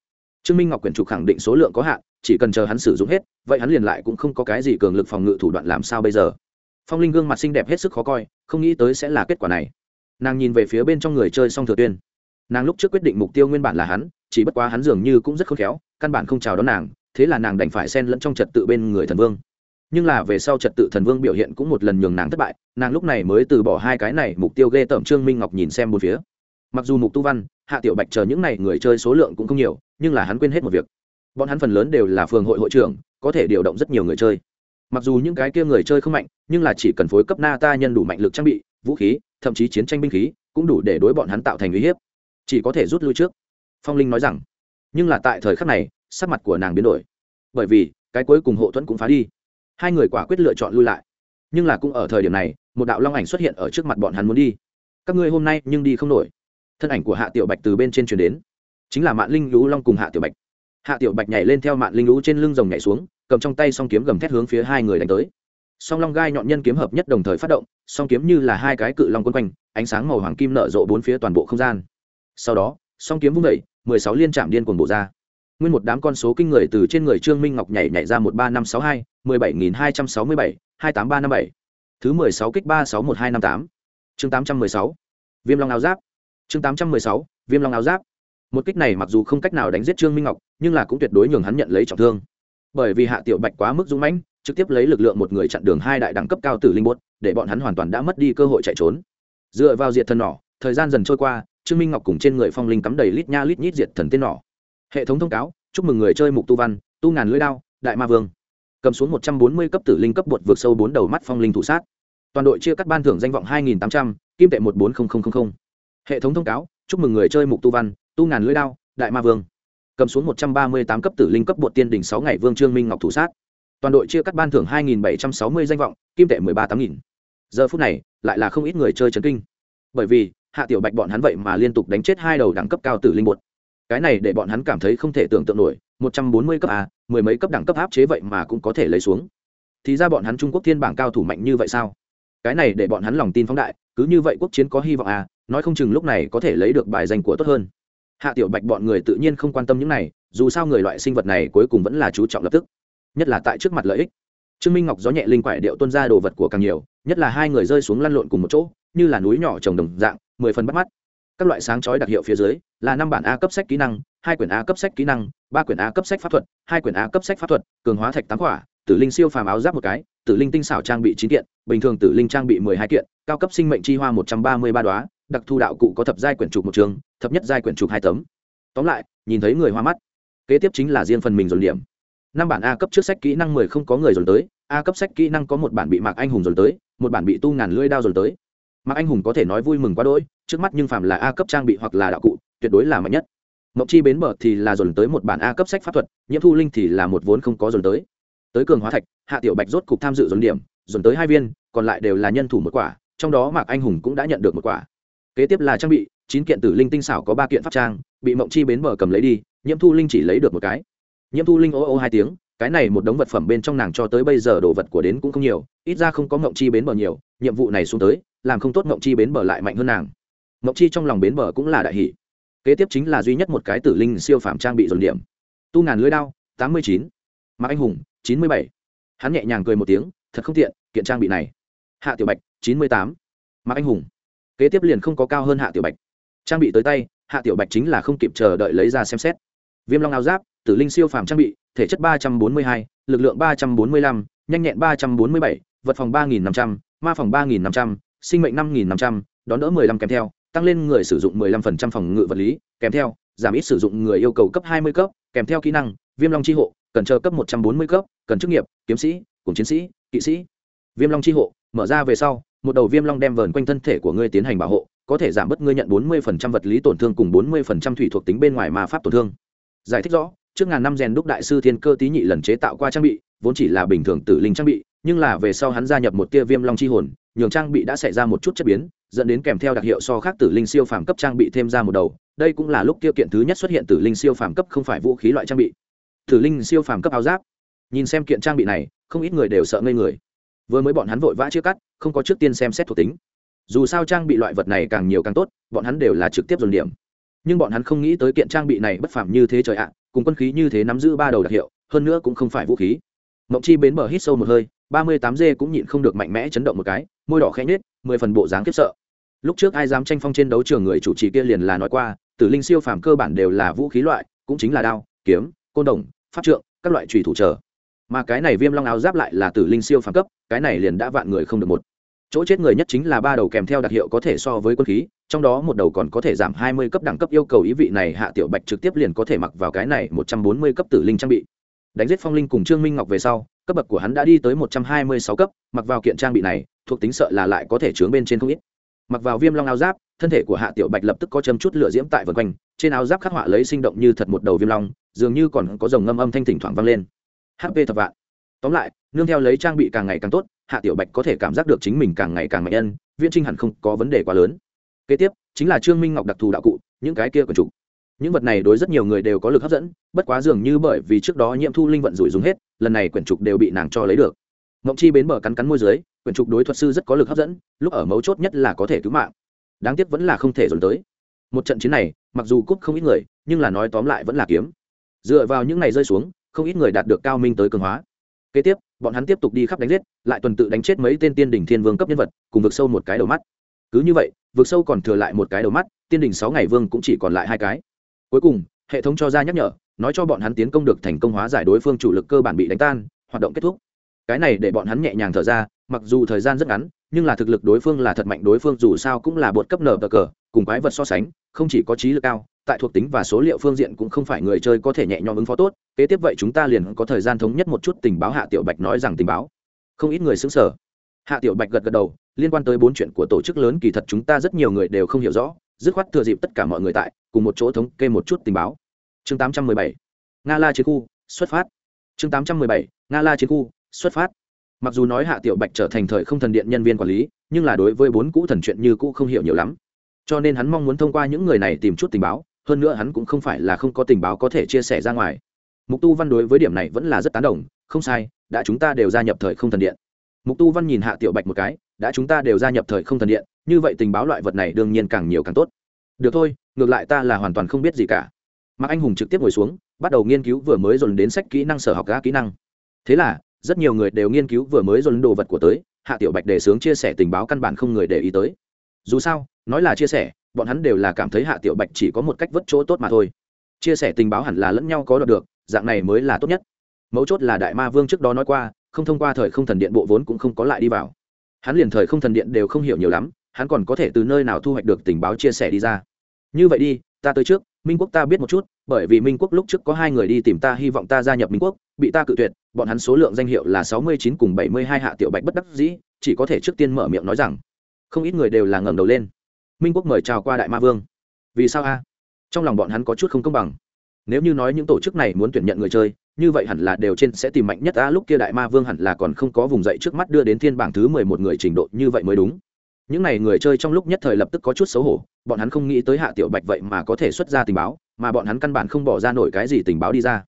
Trương minh ngọc quyển trục khẳng định số lượng có hạn, chỉ cần chờ hắn sử dụng hết, vậy hắn liền lại cũng không có cái gì cường lực phòng ngự thủ đoạn làm sao bây giờ. Phong linh gương mặt xinh đẹp hết sức khó coi, không nghĩ tới sẽ là kết quả này. Nàng nhìn về phía bên trong người chơi song thừa tuyên. Nàng lúc trước quyết định mục tiêu nguyên bản là hắn chỉ bất quá hắn dường như cũng rất khôn khéo, căn bản không chào đón nàng, thế là nàng đành phải xen lẫn trong trật tự bên người thần vương. Nhưng là về sau trật tự thần vương biểu hiện cũng một lần nhường nàng thất bại, nàng lúc này mới từ bỏ hai cái này, mục tiêu ghê tởm trương minh ngọc nhìn xem một phía. Mặc dù mục tu văn, hạ tiểu bạch chờ những n à y người chơi số lượng cũng không nhiều, nhưng là hắn quên hết một việc. Bọn hắn phần lớn đều là phường hội hội trưởng, có thể điều động rất nhiều người chơi. Mặc dù những cái kia người chơi không mạnh, nhưng là chỉ cần phối cấp na ta nhân đủ mạnh lực trang bị, vũ khí, thậm chí chiến tranh binh khí, cũng đủ để đối bọn hắn tạo thành uy hiếp. Chỉ có thể rút lui trước phong linh nói rằng, nhưng là tại thời khắc này, sắc mặt của nàng biến đổi. Bởi vì, cái cuối cùng hộ thuẫn cũng phá đi. Hai người quả quyết lựa chọn lui lại. Nhưng là cũng ở thời điểm này, một đạo long ảnh xuất hiện ở trước mặt bọn hắn muốn đi. Các ngươi hôm nay nhưng đi không nổi. Thân ảnh của hạ tiểu bạch từ bên trên chuyển đến. Chính là mạng linh lũ long cùng hạ tiểu bạch. Hạ tiểu bạch nhảy lên theo mạng linh lũ trên lưng rồng nhảy xuống, cầm trong tay song kiếm gầm thét hướng phía hai người đánh tới. Song long gai nhọn nhân kiếm hợp nhất đồng thời phát động, song kiếm như là hai cái cự long quân quanh, ánh sáng màu hoàng kim nở rộ bốn phía toàn bộ không gian. Sau đó, song kiếm vung đẩy mười sáu liên trạm điên cuồng bộ ra. Nguyên một đám con số kinh người từ trên người trương minh ngọc nhảy nhảy ra một ba năm sáu hai, mười bảy nghìn hai trăm sáu mươi bảy, hai tám ba năm bảy. Thứ mười sáu kích ba sáu một hai năm tám. Chương tám trăm mười sáu, viêm long áo giáp. Chương tám trăm mười sáu, viêm long áo giáp. Một kích này mặc dù không cách nào đánh giết trương minh ngọc, nhưng là cũng tuyệt đối nhường hắn nhận lấy trọng thương. Bởi vì hạ tiểu bạch quá mức dũng mãnh, trực tiếp lấy lực lượng một người chặn đường hai đại đẳng cấp cao tử linh bốt, để bọn hắn hoàn toàn đã mất đi cơ hội chạy trốn. Dựa vào diệt thần nỏ, thời gian dần trôi qua trương minh ngọc cùng trên người phong linh cắm đầy lít nha lít nhít diệt thần tên nỏ. Hệ thống thông cáo, chúc mừng người chơi mục tu văn, tu ngàn lưỡi đao, đại ma vương. Cầm xuống một trăm bốn mươi cấp tử linh cấp bột vượt sâu bốn đầu mắt phong linh thủ sát. Toàn đội chia cắt ban thưởng danh vọng hai nghìn tám trăm, kim tệ một bốn hệ thống thông cáo, chúc mừng người chơi mục tu văn, tu ngàn lưỡi đao, đại ma vương. Cầm xuống một trăm ba mươi tám cấp tử linh cấp bột tiên đỉnh sáu ngày vương trương minh ngọc thủ sát. Toàn đội chia cắt ban thưởng hai nghìn bảy trăm sáu mươi danh vọng, kim tệ mười ba tám nghìn. Giờ phút này, lại là không ít người chơi chấn kinh. Bởi vì hạ tiểu bạch bọn hắn vậy mà liên tục đánh chết hai đầu đẳng cấp cao tử linh bột. Cái này để bọn hắn cảm thấy không thể tưởng tượng nổi, một trăm bốn mươi cấp a, mười mấy cấp đẳng cấp áp chế vậy mà cũng có thể lấy xuống. Thì ra bọn hắn trung quốc thiên bảng cao thủ mạnh như vậy sao? Cái này để bọn hắn lòng tin phóng đại, cứ như vậy quốc chiến có hy vọng à nói không chừng lúc này có thể lấy được bài danh của tốt hơn. Hạ tiểu bạch bọn người tự nhiên không quan tâm những này, dù sao người loại sinh vật này cuối cùng vẫn là chú trọng lập tức, nhất là tại trước mặt lợi ích. Trương minh ngọc gió nhẹ linh quại điệu tuân ra đồ vật của càng nhiều, nhất là hai người rơi xuống lăn lộn cùng một chỗ, như là núi nhỏ trồng đồng dạng mười phần bắt mắt. Các loại sáng chói đặc hiệu phía dưới là năm bản a cấp sách kỹ năng, hai quyển a cấp sách kỹ năng, ba quyển a cấp sách pháp thuật, hai quyển a cấp sách pháp thuật, cường hóa thạch tám quả, tử linh siêu phàm áo giáp một cái, tử linh tinh xảo trang bị chín kiện, bình thường tử linh trang bị mười hai kiện, cao cấp sinh mệnh chi hoa một trăm ba mươi ba đoá đặc thu đạo cụ có thập giai quyển trục một trường thập nhất giai quyển trục hai tấm. Tóm lại, nhìn thấy người hoa mắt, kế tiếp chính là riêng phần mình dồn điểm. Năm bản a cấp trước sách kỹ năng mười không có người dồn tới, a cấp sách kỹ năng có một bản bị mạc anh hùng dồn tới, một bản bị tu ngàn lưỡi đao dồn tới mạc anh hùng có thể nói vui mừng quá đỗi, trước mắt nhưng phạm là a cấp trang bị hoặc là đạo cụ, tuyệt đối là mạnh nhất. Mộng chi bến bờ thì là dồn tới một bản a cấp sách pháp thuật, nhiễm thu linh thì là một vốn không có dồn tới. Tới cường hóa thạch, hạ tiểu bạch rốt cục tham dự dồn điểm, dồn tới hai viên, còn lại đều là nhân thủ một quả, trong đó mạc anh hùng cũng đã nhận được một quả. Kế tiếp là trang bị, chín kiện tử linh tinh xảo có ba kiện pháp trang, bị mộng chi bến bờ cầm lấy đi, nhiễm thu linh chỉ lấy được một cái. Nhiễm thu linh ô ô hai tiếng, cái này một đống vật phẩm bên trong nàng cho tới bây giờ đồ vật của đến cũng không nhiều, ít ra không có mộng chi bến bờ nhiều, nhiệm vụ này xuống tới làm không tốt mộng chi bến bờ lại mạnh hơn nàng. Mộng chi trong lòng bến bờ cũng là đại hỷ. Kế tiếp chính là duy nhất một cái tử linh siêu phẩm trang bị dồn điểm. Tu ngàn lưới đao, tám mươi chín. Mạc anh hùng, chín mươi bảy. Hắn nhẹ nhàng cười một tiếng, thật không tiện, kiện trang bị này. Hạ tiểu bạch, chín mươi tám. Mạc anh hùng. Kế tiếp liền không có cao hơn hạ tiểu bạch. Trang bị tới tay, hạ tiểu bạch chính là không kịp chờ đợi lấy ra xem xét. Viêm long áo giáp, tử linh siêu phàm trang bị, thể chất ba trăm bốn mươi hai, lực lượng ba trăm bốn mươi lăm, nhanh nhẹn ba trăm bốn mươi bảy, vật phòng ba nghìn năm trăm, ma phòng ba nghìn năm trăm sinh mệnh năm nghìn năm trăm, đón đỡ mười lăm kèm theo, tăng lên người sử dụng mười lăm phần trăm phòng ngự vật lý, kèm theo, giảm ít sử dụng người yêu cầu cấp hai mươi cấp, kèm theo kỹ năng, viêm long chi hộ, cần chờ cấp một trăm bốn mươi cấp, cần chức nghiệp, kiếm sĩ, cùng chiến sĩ, kỵ sĩ. Viêm long chi hộ, mở ra về sau, một đầu viêm long đem vờn quanh thân thể của ngươi tiến hành bảo hộ, có thể giảm bớt ngươi nhận 40% vật lý tổn thương cùng 40% thủy thuộc tính bên ngoài ma pháp tổn thương. Giải thích rõ, trước ngàn năm rèn đúc đại sư thiên cơ tý nhị lần chế tạo qua trang bị, vốn chỉ là bình thường tử linh trang bị, nhưng là về sau hắn gia nhập một tia viêm long chi hồn nhường trang bị đã xảy ra một chút chất biến, dẫn đến kèm theo đặc hiệu so khác tử linh siêu phàm cấp trang bị thêm ra một đầu. Đây cũng là lúc tiêu kiện thứ nhất xuất hiện tử linh siêu phàm cấp không phải vũ khí loại trang bị. Tử linh siêu phàm cấp áo giáp. Nhìn xem kiện trang bị này, không ít người đều sợ ngây người. Vừa mới bọn hắn vội vã chia cắt, không có trước tiên xem xét thuộc tính. Dù sao trang bị loại vật này càng nhiều càng tốt, bọn hắn đều là trực tiếp dồn điểm. Nhưng bọn hắn không nghĩ tới kiện trang bị này bất phàm như thế trời ạ, cùng quân khí như thế nắm giữ ba đầu đặc hiệu, hơn nữa cũng không phải vũ khí. Mộng chi bến bờ hít sâu một hơi ba mươi tám dê cũng nhịn không được mạnh mẽ chấn động một cái, môi đỏ khẽ nhết mười phần bộ dáng kiếp sợ. Lúc trước ai dám tranh phong trên đấu trường người chủ trì kia liền là nói qua, tử linh siêu phàm cơ bản đều là vũ khí loại, cũng chính là đao, kiếm, côn đồng, pháp trượng, các loại trùy thủ trở. Mà cái này viêm long áo giáp lại là tử linh siêu phàm cấp, cái này liền đã vạn người không được một. Chỗ chết người nhất chính là ba đầu kèm theo đặc hiệu có thể so với quân khí, trong đó một đầu còn có thể giảm hai mươi cấp đẳng cấp yêu cầu ý vị này hạ tiểu bạch trực tiếp liền có thể mặc vào cái này một trăm bốn mươi cấp tử linh trang bị. Đánh giết phong linh cùng trương minh ngọc về sau cấp bậc của hắn đã đi tới một trăm hai mươi sáu cấp, mặc vào kiện trang bị này, thuộc tính sợ là lại có thể chướng bên trên không ít. Mặc vào viêm long áo giáp, thân thể của hạ tiểu bạch lập tức có châm chút lửa diễm tại vân quanh, trên áo giáp khắc họa lấy sinh động như thật một đầu viêm long, dường như còn có dòng ngâm âm thanh thỉnh thoảng vang lên. Hp thập vạn. Tóm lại, nương theo lấy trang bị càng ngày càng tốt, hạ tiểu bạch có thể cảm giác được chính mình càng ngày càng mạnh nhân, viễn trinh hẳn không có vấn đề quá lớn. Kế tiếp, chính là trương minh ngọc đặc thù đạo cụ, những cái kia của chủ những vật này đối rất nhiều người đều có lực hấp dẫn, bất quá dường như bởi vì trước đó nhiễm thu linh vận rủi dùng hết, lần này quyển trục đều bị nàng cho lấy được. Mộng chi bến bờ cắn cắn môi dưới, quyển trục đối thuật sư rất có lực hấp dẫn, lúc ở mấu chốt nhất là có thể cứu mạng. Đáng tiếc vẫn là không thể dồn tới. Một trận chiến này, mặc dù cúp không ít người, nhưng là nói tóm lại vẫn là kiếm. Dựa vào những ngày rơi xuống, không ít người đạt được cao minh tới cường hóa. Kế tiếp, bọn hắn tiếp tục đi khắp đánh giết, lại tuần tự đánh chết mấy tên tiên đỉnh thiên vương cấp nhân vật, cùng vực sâu một cái đầu mắt. Cứ như vậy, vực sâu còn thừa lại một cái đầu mắt, tiên đỉnh sáu ngày vương cũng chỉ còn lại hai cái cuối cùng, hệ thống cho ra nhắc nhở, nói cho bọn hắn tiến công được thành công hóa giải đối phương chủ lực cơ bản bị đánh tan, hoạt động kết thúc. Cái này để bọn hắn nhẹ nhàng thở ra, mặc dù thời gian rất ngắn, nhưng là thực lực đối phương là thật mạnh, đối phương dù sao cũng là bột cấp nở cờ cờ, cùng quái vật so sánh, không chỉ có trí lực cao, tại thuộc tính và số liệu phương diện cũng không phải người chơi có thể nhẹ nhõm ứng phó tốt, kế tiếp vậy chúng ta liền có thời gian thống nhất một chút tình báo hạ tiểu bạch nói rằng tình báo. Không ít người xứng sở hạ tiểu bạch gật gật đầu, liên quan tới bốn chuyện của tổ chức lớn, kỳ thật chúng ta rất nhiều người đều không hiểu rõ dứt khoát thừa dịp tất cả mọi người tại, cùng một chỗ thống kê một chút tình báo. Chương 817 nga la chiến khu, xuất phát. Chương 817 nga la chiến khu, xuất phát. Mặc dù nói hạ tiểu bạch trở thành thời không thần điện nhân viên quản lý, nhưng là đối với bốn cũ thần chuyện như cũ không hiểu nhiều lắm. Cho nên hắn mong muốn thông qua những người này tìm chút tình báo, hơn nữa hắn cũng không phải là không có tình báo có thể chia sẻ ra ngoài. Mục tu văn đối với điểm này vẫn là rất tán đồng, không sai, đã chúng ta đều gia nhập thời không thần điện. Mục tu văn nhìn hạ tiểu bạch một cái đã chúng ta đều gia nhập thời không thần điện, như vậy tình báo loại vật này đương nhiên càng nhiều càng tốt. Được thôi, ngược lại ta là hoàn toàn không biết gì cả. Mạc anh hùng trực tiếp ngồi xuống, bắt đầu nghiên cứu vừa mới dồn đến sách kỹ năng sở học các kỹ năng. Thế là, rất nhiều người đều nghiên cứu vừa mới dồn đồ vật của tới, hạ tiểu bạch đề sướng chia sẻ tình báo căn bản không người để ý tới. Dù sao, nói là chia sẻ, bọn hắn đều là cảm thấy hạ tiểu bạch chỉ có một cách vất chỗ tốt mà thôi. Chia sẻ tình báo hẳn là lẫn nhau có đọc được, dạng này mới là tốt nhất. Mấu chốt là đại ma vương trước đó nói qua, không thông qua thời không thần điện bộ vốn cũng không có lại đi vào hắn liền thời không thần điện đều không hiểu nhiều lắm, hắn còn có thể từ nơi nào thu hoạch được tình báo chia sẻ đi ra. Như vậy đi, ta tới trước, minh quốc ta biết một chút, bởi vì minh quốc lúc trước có hai người đi tìm ta hy vọng ta gia nhập minh quốc, bị ta cự tuyệt, bọn hắn số lượng danh hiệu là sáu mươi chín cùng bảy mươi hai hạ tiểu bạch bất đắc dĩ, chỉ có thể trước tiên mở miệng nói rằng, không ít người đều là ngẩng đầu lên. Minh quốc mời chào qua đại ma vương. Vì sao a? Trong lòng bọn hắn có chút không công bằng. Nếu như nói những tổ chức này muốn tuyển nhận người chơi như vậy hẳn là đều trên sẽ tìm mạnh nhất. A lúc kia đại ma vương hẳn là còn không có vùng dậy trước mắt đưa đến thiên bảng thứ mười một người trình độ như vậy mới đúng. Những n à y người chơi trong lúc nhất thời lập tức có chút xấu hổ, bọn hắn không nghĩ tới hạ tiểu bạch vậy mà có thể xuất ra tình báo, mà bọn hắn căn bản không bỏ ra nổi cái gì tình báo đi ra.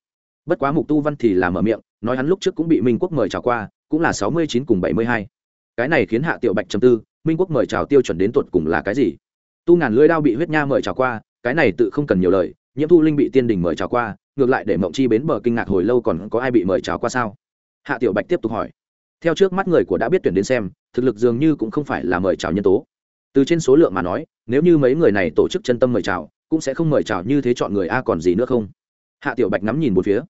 Bất quá mục tu văn thì làm ở miệng, nói hắn lúc trước cũng bị minh quốc mời trào qua, cũng là sáu mươi chín cùng bảy mươi hai. Cái này khiến hạ tiểu bạch chầm tư, minh quốc mời chào tiêu chuẩn đến tuột cùng là cái gì? Tu ngàn lưỡi đao bị huyết nha mời trào qua, cái này tự không cần nhiều lời, nhiễm thu linh bị tiên đình mời trào qua ngược lại để mộng chi bến bờ kinh ngạc hồi lâu còn có ai bị mời chào qua sao? Hạ tiểu bạch tiếp tục hỏi. Theo trước mắt người của đã biết tuyển đến xem, thực lực dường như cũng không phải là mời chào nhân tố. Từ trên số lượng mà nói, nếu như mấy người này tổ chức chân tâm mời chào, cũng sẽ không mời chào như thế chọn người a còn gì nữa không? Hạ tiểu bạch ngắm nhìn một phía.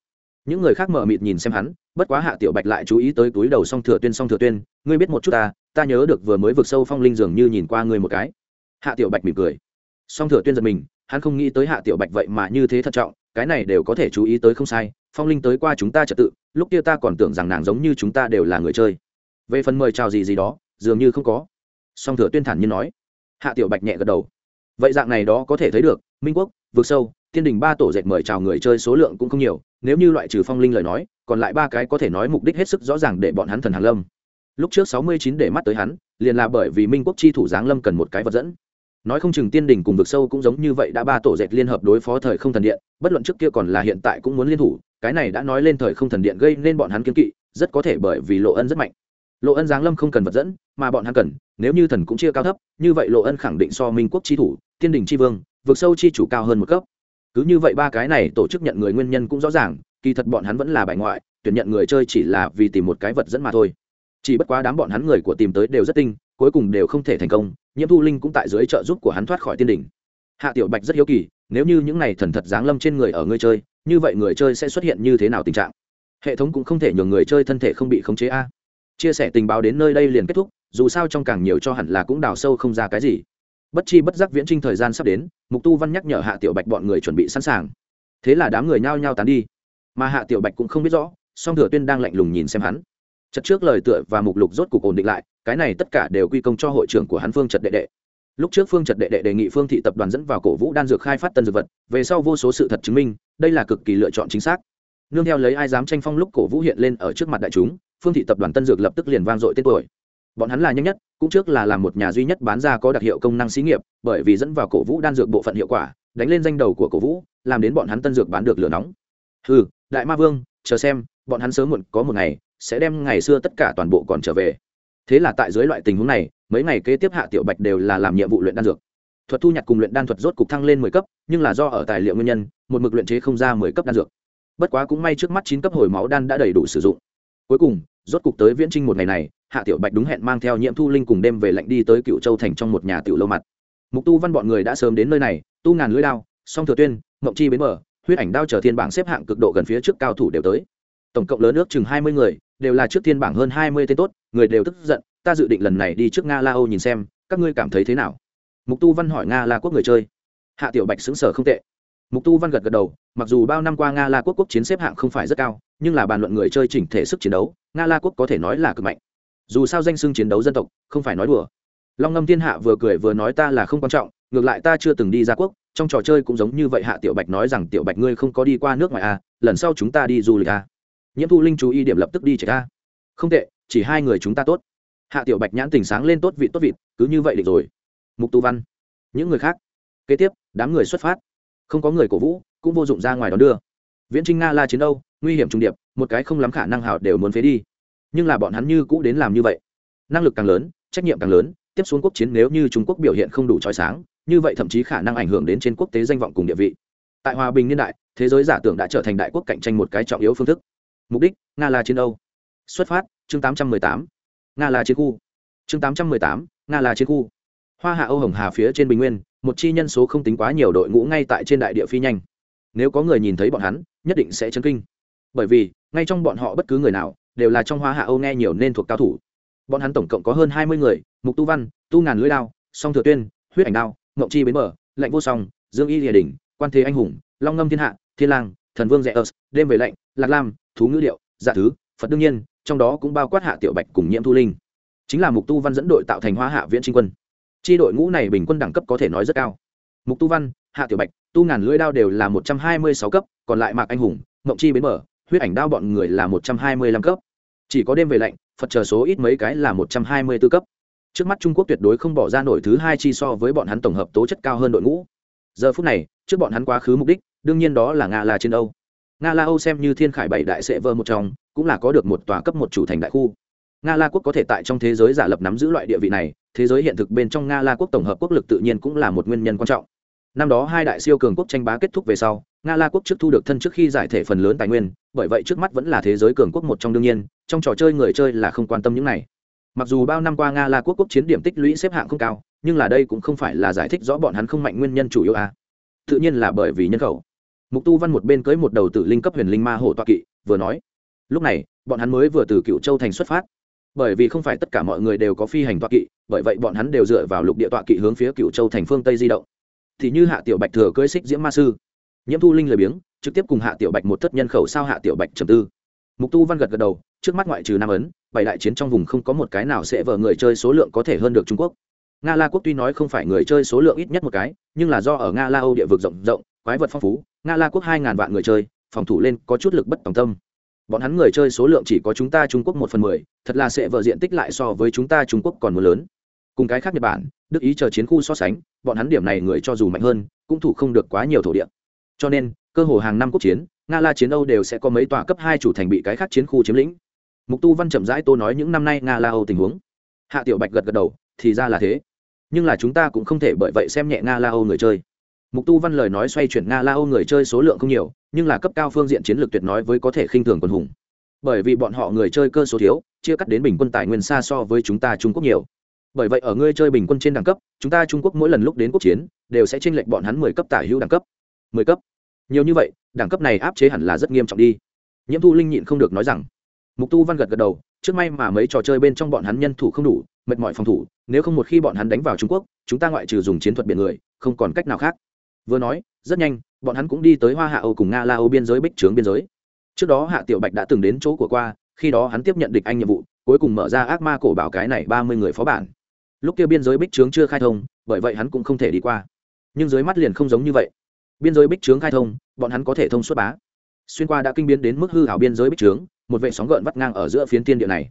Những người khác mở mịt nhìn xem hắn, bất quá hạ tiểu bạch lại chú ý tới túi đầu song thừa tuyên song thừa tuyên, ngươi biết một chút ta ta nhớ được vừa mới vực sâu phong linh dường như nhìn qua ngươi một cái. Hạ tiểu bạch mỉm cười. Song thừa tuyên giật mình, hắn không nghĩ tới hạ tiểu bạch vậy mà như thế thận trọng cái này đều có thể chú ý tới không sai, phong linh tới qua chúng ta trật tự, lúc kia ta còn tưởng rằng nàng giống như chúng ta đều là người chơi. Về phần mời chào gì gì đó, dường như không có. Song thừa tuyên thản như nói. Hạ tiểu bạch nhẹ gật đầu. Vậy dạng này đó có thể thấy được, minh quốc vượt sâu, thiên đình ba tổ dệt mời chào người chơi số lượng cũng không nhiều, nếu như loại trừ phong linh lời nói, còn lại ba cái có thể nói mục đích hết sức rõ ràng để bọn hắn thần hàng lâm. Lúc trước sáu mươi chín để mắt tới hắn, liền là bởi vì minh quốc chi thủ giáng lâm cần một cái vật dẫn nói không chừng tiên đình cùng vực sâu cũng giống như vậy đã ba tổ dệt liên hợp đối phó thời không thần điện, bất luận trước kia còn là hiện tại cũng muốn liên thủ, cái này đã nói lên thời không thần điện gây nên bọn hắn kiên kỵ, rất có thể bởi vì lộ ân rất mạnh. Lộ ân giáng lâm không cần vật dẫn, mà bọn hắn cần, nếu như thần cũng chia cao thấp, như vậy lộ ân khẳng định so minh quốc chi thủ, tiên đình chi vương, vực sâu chi chủ cao hơn một cấp. Cứ như vậy ba cái này tổ chức nhận người nguyên nhân cũng rõ ràng, kỳ thật bọn hắn vẫn là bài ngoại, tuyển nhận người chơi chỉ là vì tìm một cái vật dẫn mà thôi. Chỉ bất quá đám bọn hắn người của tìm tới đều rất tinh, cuối cùng đều không thể thành công nhiễm thu linh cũng tại dưới trợ giúp của hắn thoát khỏi tiên đỉnh. Hạ tiểu bạch rất hiếu kỳ, nếu như những này thần thật giáng lâm trên người ở người chơi, như vậy người chơi sẽ xuất hiện như thế nào tình trạng? Hệ thống cũng không thể nhường người chơi thân thể không bị khống chế a. À? Chia sẻ tình báo đến nơi đây liền kết thúc, dù sao trong càng nhiều cho hẳn là cũng đào sâu không ra cái gì. Bất chi bất giác viễn trinh thời gian sắp đến, mục tu văn nhắc nhở hạ tiểu bạch bọn người chuẩn bị sẵn sàng. Thế là đám người nhao nhao tán đi. Mà hạ tiểu bạch cũng không biết rõ, song thừa tuyên đang lạnh lùng nhìn xem hắn chật trước lời tựa và mục lục rốt cục ổn định lại, cái này tất cả đều quy công cho hội trưởng của hắn phương trật đệ đệ. Lúc trước phương trật đệ đệ đề nghị phương thị tập đoàn dẫn vào cổ vũ đan dược khai phát tân dược vật, về sau vô số sự thật chứng minh, đây là cực kỳ lựa chọn chính xác. Nương theo lấy ai dám tranh phong lúc cổ vũ hiện lên ở trước mặt đại chúng, phương thị tập đoàn tân dược lập tức liền vang dội tên tuổi. Bọn hắn là nhanh nhất, cũng trước là làm một nhà duy nhất bán ra có đặc hiệu công năng xí nghiệp, bởi vì dẫn vào cổ vũ đan dược bộ phận hiệu quả, đánh lên danh đầu của cổ vũ, làm đến bọn hắn tân dược bán được lửa nóng. Ừ đại ma vương, chờ xem, bọn hắn sớm muộn có một ngày sẽ đem ngày xưa tất cả toàn bộ còn trở về. Thế là tại dưới loại tình huống này, mấy ngày kế tiếp hạ tiểu bạch đều là làm nhiệm vụ luyện đan dược. Thuật thu nhặt cùng luyện đan thuật rốt cục thăng lên mười cấp, nhưng là do ở tài liệu nguyên nhân, một mực luyện chế không ra mười cấp đan dược. Bất quá cũng may trước mắt chín cấp hồi máu đan đã đầy đủ sử dụng. Cuối cùng, rốt cục tới viễn trinh một ngày này, hạ tiểu bạch đúng hẹn mang theo nhiệm thu linh cùng đêm về lạnh đi tới cựu châu thành trong một nhà tiểu lâu mặt. Mục tu văn bọn người đã sớm đến nơi này, tu ngàn lưỡi đao, song thừa tuyên, mộng chi bến mở huyết ảnh đao chờ thiên bảng xếp hạng cực độ gần phía trước cao thủ đều tới. Tổng cộng lớn ước chừng hai mươi người đều là trước thiên bảng hơn hai mươi tên tốt, người đều tức giận, ta dự định lần này đi trước nga la âu nhìn xem, các ngươi cảm thấy thế nào? Mục tu văn hỏi nga la quốc người chơi. Hạ tiểu bạch xứng sở không tệ. Mục tu văn gật gật đầu, mặc dù bao năm qua nga la quốc quốc chiến xếp hạng không phải rất cao, nhưng là bàn luận người chơi chỉnh thể sức chiến đấu, nga la quốc có thể nói là cực mạnh. Dù sao danh xưng chiến đấu dân tộc, không phải nói đùa. Long ngâm thiên hạ vừa cười vừa nói ta là không quan trọng, ngược lại ta chưa từng đi ra quốc, trong trò chơi cũng giống như vậy hạ tiểu bạch nói rằng, tiểu bạch ngươi không có đi qua nước ngoài à lần sau chúng ta đi du lịch à nhiễm thu linh chú ý điểm lập tức đi chạy ra. Không tệ, chỉ hai người chúng ta tốt. Hạ tiểu bạch nhãn tình sáng lên tốt vị tốt vịt cứ như vậy định rồi. Mục tu văn, những người khác. Kế tiếp, đám người xuất phát. Không có người cổ vũ, cũng vô dụng ra ngoài đón đưa. Viễn trinh nga la chiến đâu, nguy hiểm trung điệp, một cái không lắm khả năng hào đều muốn phế đi. Nhưng là bọn hắn như cũ đến làm như vậy. Năng lực càng lớn, trách nhiệm càng lớn, tiếp xuống quốc chiến nếu như trung quốc biểu hiện không đủ trói sáng, như vậy thậm chí khả năng ảnh hưởng đến trên quốc tế danh vọng cùng địa vị. Tại hòa bình niên đại, thế giới giả tưởng đã trở thành đại quốc cạnh tranh một cái trọng yếu phương thức mục đích nga là chiến âu. Xuất phát chương 818. nga là chiến khu. Chương 818, nga là chiến khu. Hoa hạ âu hồng hà phía trên bình nguyên một chi nhân số không tính quá nhiều đội ngũ ngay tại trên đại địa phi nhanh. Nếu có người nhìn thấy bọn hắn nhất định sẽ chấn kinh. Bởi vì ngay trong bọn họ bất cứ người nào đều là trong hoa hạ âu nghe nhiều nên thuộc cao thủ. Bọn hắn tổng cộng có hơn hai mươi người mục tu văn tu ngàn lưỡi lao song thừa tuyên huyết ảnh đao ngộng chi bến bờ lạnh vô song dương y địa đình quan thế anh hùng long ngâm thiên hạ thiên lang thần vương rẽ ớt đêm về lạnh lạc lam thú ngữ điệu dạ thứ, phật đương nhiên, trong đó cũng bao quát hạ tiểu bạch cùng nhiễm thu linh. Chính là mục tu văn dẫn đội tạo thành hoa hạ viễn trinh quân. Tri đội ngũ này bình quân đẳng cấp có thể nói rất cao. Mục tu văn, hạ tiểu bạch, tu ngàn lưỡi đao đều là một trăm hai mươi sáu cấp, còn lại mạc anh hùng, mộng chi bến mở huyết ảnh đao bọn người là một trăm hai mươi lăm cấp. Chỉ có đêm về lạnh, phật chờ số ít mấy cái là một trăm hai mươi b ố cấp. Trước mắt trung quốc tuyệt đối không bỏ ra nổi thứ hai chi so với bọn hắn tổng hợp tố chất cao hơn đội ngũ. Giờ phút này, trước bọn hắn quá khứ mục đích, đương nhiên đó là nga là trên âu nga la âu xem như thiên khải bảy đại sệ vơ một trong, cũng là có được một tòa cấp một chủ thành đại khu. nga la quốc có thể tại trong thế giới giả lập nắm giữ loại địa vị này, thế giới hiện thực bên trong nga la quốc tổng hợp quốc lực tự nhiên cũng là một nguyên nhân quan trọng. năm đó hai đại siêu cường quốc tranh bá kết thúc về sau, nga la quốc trước thu được thân trước khi giải thể phần lớn tài nguyên, bởi vậy trước mắt vẫn là thế giới cường quốc một trong đương nhiên, trong trò chơi người chơi là không quan tâm những này. mặc dù bao năm qua nga la quốc quốc chiến điểm tích lũy xếp hạng không cao, nhưng là đây cũng không phải là giải thích rõ bọn hắn không mạnh nguyên nhân chủ yếu a à. tự nhiên là bởi vì nhân khẩu mục tu văn một bên cưới một đầu tử linh cấp huyền linh ma hổ toa kỵ, vừa nói, lúc này, bọn hắn mới vừa từ cựu châu thành xuất phát. Bởi vì không phải tất cả mọi người đều có phi hành toa kỵ, bởi vậy bọn hắn đều dựa vào lục địa toa kỵ hướng phía cựu châu thành phương tây di động. Thì như hạ tiểu bạch thừa cưới xích diễm ma sư, nhiễm thu linh lười biếng, trực tiếp cùng hạ tiểu bạch một thất nhân khẩu sao hạ tiểu bạch trầm tư. Mục tu văn gật gật đầu, trước mắt ngoại trừ nam ấn, bảy đại chiến trong vùng không có một cái nào sẽ vờ người chơi số lượng có thể hơn được trung quốc. Nga la quốc tuy nói không phải người chơi số lượng ít nhất một cái, nhưng là do ở nga la âu địa vực rộng rộng, quái vật phong phú nga la quốc hai ngàn vạn người chơi, phòng thủ lên có chút lực bất tòng tâm. Bọn hắn người chơi số lượng chỉ có chúng ta trung quốc một phần mười, thật là sẽ vợ diện tích lại so với chúng ta trung quốc còn mưa lớn. Cùng cái khác nhật bản, đức ý chờ chiến khu so sánh, bọn hắn điểm này người cho dù mạnh hơn, cũng thủ không được quá nhiều thổ địa. Cho nên, cơ hồ hàng năm quốc chiến, nga la chiến âu đều sẽ có mấy tòa cấp hai chủ thành bị cái khác chiến khu chiếm lĩnh. Mục tu văn chậm rãi tô nói những năm nay nga la âu tình huống. Hạ tiểu bạch gật gật đầu, thì ra là thế. Nhưng là chúng ta cũng không thể bởi vậy xem nhẹ nga la âu người chơi mục tu văn lời nói xoay chuyển nga la âu người chơi số lượng không nhiều, nhưng là cấp cao phương diện chiến lược tuyệt nói với có thể khinh thường quân hùng. Bởi vì bọn họ người chơi cơ số thiếu, chia cắt đến bình quân tài nguyên xa so với chúng ta trung quốc nhiều. Bởi vậy ở ngươi chơi bình quân trên đẳng cấp, chúng ta trung quốc mỗi lần lúc đến quốc chiến, đều sẽ tranh lệch bọn hắn mười cấp tả hữu đẳng cấp. Mười cấp? Nhiều như vậy, đẳng cấp này áp chế hẳn là rất nghiêm trọng đi. Nhiễm thu linh nhịn không được nói rằng. Mục tu văn gật gật đầu, trước may mà mấy trò chơi bên trong bọn hắn nhân thủ không đủ, mệt mỏi phòng thủ, nếu không một khi bọn hắn đánh vào trung quốc, chúng ta ngoại trừ dùng chiến thuật biển người, không còn cách nào khác vừa nói, rất nhanh, bọn hắn cũng đi tới hoa hạ âu cùng nga la âu biên giới bích trướng biên giới. Trước đó hạ tiểu bạch đã từng đến chỗ của qua, khi đó hắn tiếp nhận địch anh nhiệm vụ, cuối cùng mở ra ác ma cổ bảo cái này ba mươi người phó bản. Lúc kia biên giới bích trướng chưa khai thông, bởi vậy hắn cũng không thể đi qua. Nhưng dưới mắt liền không giống như vậy. Biên giới bích trướng khai thông, bọn hắn có thể thông suốt bá. Xuyên qua đã kinh biến đến mức hư hảo biên giới bích trướng, một vệ sóng gợn vắt ngang ở giữa phiến tiên địa này.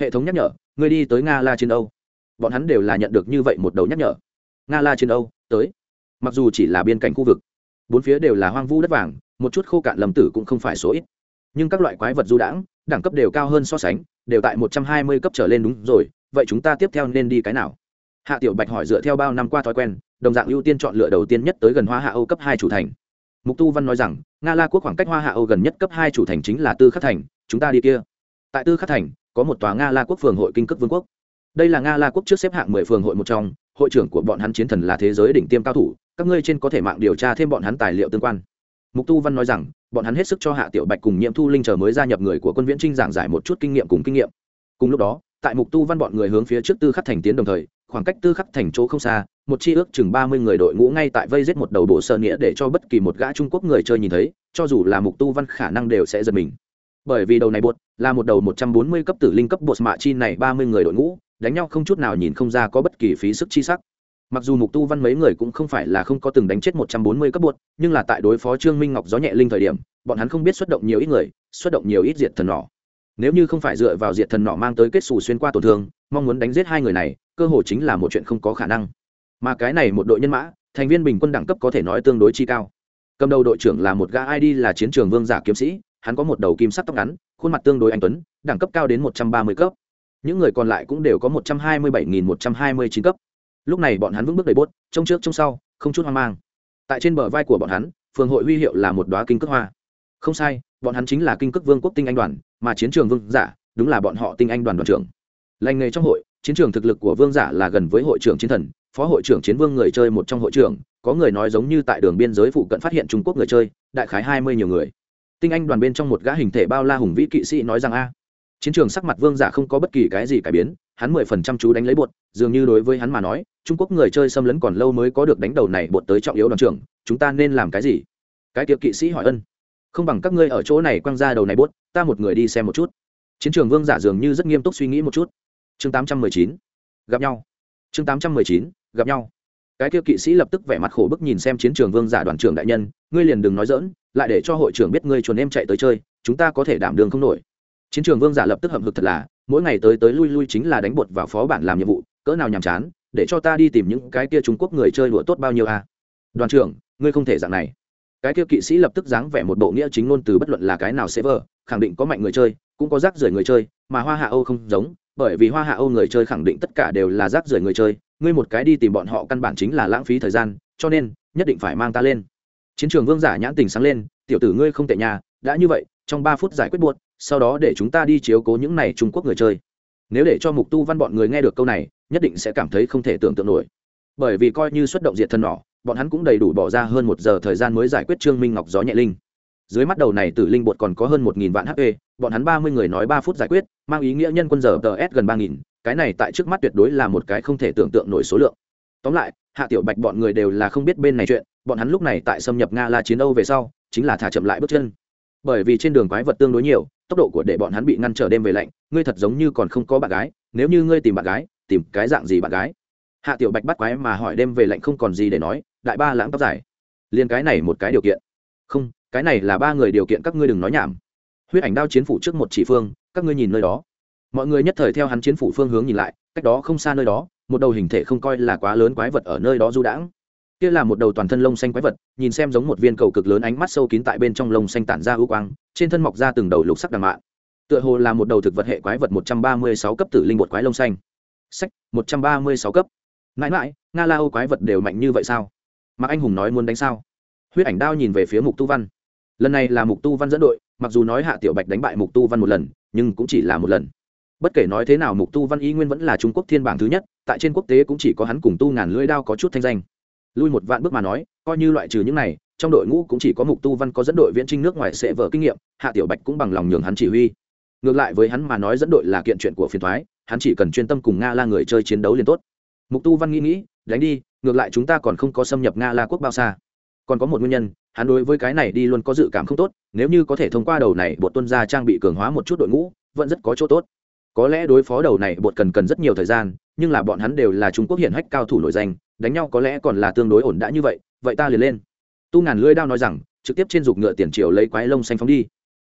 Hệ thống nhắc nhở người đi tới nga la trên âu. Bọn hắn đều là nhận được như vậy một đầu nhắc nhở. Nga la trên âu, tới mặc dù chỉ là biên cảnh khu vực, bốn phía đều là hoang vu đất vàng, một chút khô cạn lầm tử cũng không phải số ít. Nhưng các loại quái vật du đãng, đẳng cấp đều cao hơn so sánh, đều tại một trăm hai mươi cấp trở lên đúng rồi, vậy chúng ta tiếp theo nên đi cái nào? Hạ tiểu bạch hỏi dựa theo bao năm qua thói quen, đồng dạng ưu tiên chọn lựa đầu tiên nhất tới gần hoa hạ âu cấp hai chủ thành. Mục tu văn nói rằng, nga la quốc khoảng cách hoa hạ âu gần nhất cấp hai chủ thành chính là tư khắc thành, chúng ta đi kia. Tại tư khắc thành, có một tòa nga la quốc phường hội kinh cước vương quốc. Đây là nga la quốc trước xếp hạng mười phường hội một trong hội trưởng của bọn hắn chiến thần là thế giới đỉnh tiêm cao thủ, các ngươi trên có thể mạng điều tra thêm bọn hắn tài liệu tương quan. Mục tu văn nói rằng, bọn hắn hết sức cho hạ tiểu bạch cùng nhiệm thu linh chờ mới gia nhập người của quân viễn trinh giảng giải một chút kinh nghiệm cùng kinh nghiệm. Cùng lúc đó, tại mục tu văn bọn người hướng phía trước tư khắc thành tiến đồng thời, khoảng cách tư khắc thành chỗ không xa, một chi ước chừng ba mươi người đội ngũ ngay tại vây giết một đầu bộ sợ nghĩa để cho bất kỳ một gã trung quốc người chơi nhìn thấy, cho dù là mục tu văn khả năng đều sẽ giật mình. Bởi vì đầu này bột là một đầu một trăm bốn mươi cấp tử linh cấp bột mạ chi này ba mươi người đội ngũ đánh nhau không chút nào nhìn không ra có bất kỳ phí sức chi sắc. Mặc dù mục tu văn mấy người cũng không phải là không có từng đánh chết một trăm bốn mươi cấp bột, nhưng là tại đối phó trương minh ngọc gió nhẹ linh thời điểm, bọn hắn không biết xuất động nhiều ít người, xuất động nhiều ít diệt thần nỏ. Nếu như không phải dựa vào diệt thần nỏ mang tới kết xù xuyên qua tổn thương, mong muốn đánh giết hai người này, cơ hội chính là một chuyện không có khả năng. Mà cái này một đội nhân mã, thành viên bình quân đẳng cấp có thể nói tương đối chi cao. Cầm đầu đội trưởng là một gã id là chiến trường vương giả kiếm sĩ, hắn có một đầu kim sắc tóc ngắn, khuôn mặt tương đối anh tuấn, đẳng cấp cao đến một trăm ba mươi cấp những người còn lại cũng đều có một trăm hai mươi bảy nghìn một trăm hai mươi chín cấp. Lúc này bọn hắn vững bước đầy bốt, trông trước trông sau, không chút hoang mang. Tại trên bờ vai của bọn hắn, phường hội huy hiệu là một đoá kinh cước hoa. Không sai, bọn hắn chính là kinh cước vương quốc tinh anh đoàn, mà chiến trường vương giả, đúng là bọn họ tinh anh đoàn đoàn trưởng. Lành nghề trong hội, chiến trường thực lực của vương giả là gần với hội trưởng chiến thần, phó hội trưởng chiến vương người chơi một trong hội trưởng, có người nói giống như tại đường biên giới phụ cận phát hiện trung quốc người chơi, đại khái hai mươi nhiều người. Tinh anh đoàn bên trong một gã hình thể bao la hùng vĩ kỵ sĩ nói rằng a chiến trường sắc mặt vương giả không có bất kỳ cái gì cải biến, hắn mười phần trăm chú đánh lấy bột, dường như đối với hắn mà nói, trung quốc người chơi xâm lấn còn lâu mới có được đánh đầu này bột tới trọng yếu đoàn trưởng, chúng ta nên làm cái gì? Cái tiệc kỵ sĩ hỏi ân. Không bằng các ngươi ở chỗ này quăng ra đầu này bốt ta một người đi xem một chút. Chiến trường vương giả dường như rất nghiêm túc suy nghĩ một chút. Chương tám trăm mười chín, gặp nhau. Chương tám trăm mười chín, gặp nhau. Cái kia kỵ sĩ lập tức vẻ mặt khổ bức nhìn xem chiến trường vương giả đoàn trưởng đại nhân, ngươi liền đừng nói dỡn lại để cho hội trưởng biết ngươi chuồn em chạy tới chơi, chúng ta có thể đảm đường không nổi chiến trường vương giả lập tức hậm hực thật là, mỗi ngày tới tới lui lui chính là đánh bột vào phó bản làm nhiệm vụ, cỡ nào nhàm chán, để cho ta đi tìm những cái kia trung quốc người chơi lụa tốt bao nhiêu à đoàn trưởng, ngươi không thể dạng này. Cái kia kỵ sĩ lập tức dáng vẻ một bộ nghĩa chính ngôn từ bất luận là cái nào sẽ vờ khẳng định có mạnh người chơi, cũng có rác rưởi người chơi, mà hoa hạ âu không giống, bởi vì hoa hạ âu người chơi khẳng định tất cả đều là rác rưởi người chơi, ngươi một cái đi tìm bọn họ căn bản chính là lãng phí thời gian, cho nên, nhất định phải mang ta lên. Chiến trường vương giả nhãn tình sáng lên, tiểu tử ngươi không tệ nhà đã như vậy trong ba phút giải quyết buộc, sau đó để chúng ta đi chiếu cố những này trung quốc người chơi. Nếu để cho mục tu văn bọn người nghe được câu này, nhất định sẽ cảm thấy không thể tưởng tượng nổi. Bởi vì coi như xuất động diệt thân nỏ, bọn hắn cũng đầy đủ bỏ ra hơn một giờ thời gian mới giải quyết trương minh ngọc gió nhẹ linh. Dưới mắt đầu này tử linh bột còn có hơn một nghìn vạn hp bọn hắn ba mươi người nói ba phút giải quyết, mang ý nghĩa nhân quân giờ ts gần ba nghìn, cái này tại trước mắt tuyệt đối là một cái không thể tưởng tượng nổi số lượng. Tóm lại, hạ tiểu bạch bọn người đều là không biết bên này chuyện, bọn hắn lúc này tại xâm nhập nga la chiến âu về sau, chính là thả chậm lại bước chân bởi vì trên đường quái vật tương đối nhiều, tốc độ của để bọn hắn bị ngăn trở đêm về lạnh, ngươi thật giống như còn không có bạn gái, nếu như ngươi tìm bạn gái, tìm cái dạng gì bạn gái? Hạ tiểu bạch bắt quái mà hỏi đêm về lạnh không còn gì để nói, đại ba lãng tóc dài. Liền cái này một cái điều kiện. Không, cái này là ba người điều kiện các ngươi đừng nói nhảm. Huyết ảnh đao chiến phủ trước một chỉ phương, các ngươi nhìn nơi đó. Mọi người nhất thời theo hắn chiến phủ phương hướng nhìn lại, cách đó không xa nơi đó, một đầu hình thể không coi là quá lớn quái vật ở nơi đó du đãng kia là một đầu toàn thân lông xanh quái vật, nhìn xem giống một viên cầu cực lớn ánh mắt sâu kín tại bên trong lông xanh tản ra ưu quang, trên thân mọc ra từng đầu lục sắc đằng mạ tựa hồ là một đầu thực vật hệ quái vật một trăm ba mươi sáu cấp tử linh một quái lông xanh. Sách, một trăm ba mươi sáu cấp. Mãi mãi, nga la âu quái vật đều mạnh như vậy sao? Mạc anh hùng nói muốn đánh sao? Huyết ảnh đao nhìn về phía mục tu văn. Lần này là mục tu văn dẫn đội, mặc dù nói hạ tiểu bạch đánh bại mục tu văn một lần, nhưng cũng chỉ là một lần. Bất kể nói thế nào mục tu văn y nguyên vẫn là trung quốc thiên bảng thứ nhất, tại trên quốc tế cũng chỉ có hắn cùng tu ngàn lưỡi đao có chút thanh danh lui một vạn bước mà nói, coi như loại trừ những này, trong đội ngũ cũng chỉ có mục tu văn có dẫn đội viễn trinh nước ngoài sẽ vở kinh nghiệm, hạ tiểu bạch cũng bằng lòng nhường hắn chỉ huy. Ngược lại với hắn mà nói dẫn đội là kiện chuyện của phiền thoái hắn chỉ cần chuyên tâm cùng nga la người chơi chiến đấu liền tốt. Mục tu văn nghĩ nghĩ, đánh đi, ngược lại chúng ta còn không có xâm nhập nga la quốc bao xa. Còn có một nguyên nhân, hắn đối với cái này đi luôn có dự cảm không tốt, nếu như có thể thông qua đầu này bột tuân ra trang bị cường hóa một chút đội ngũ, vẫn rất có chỗ tốt. Có lẽ đối phó đầu này bột cần cần rất nhiều thời gian, nhưng là bọn hắn đều là trung quốc hiện hách cao thủ nổi danh đánh nhau có lẽ còn là tương đối ổn đã như vậy vậy ta liền lên. Tu ngàn lưỡi đao nói rằng, trực tiếp trên dục ngựa tiền triều lấy quái lông xanh phóng đi.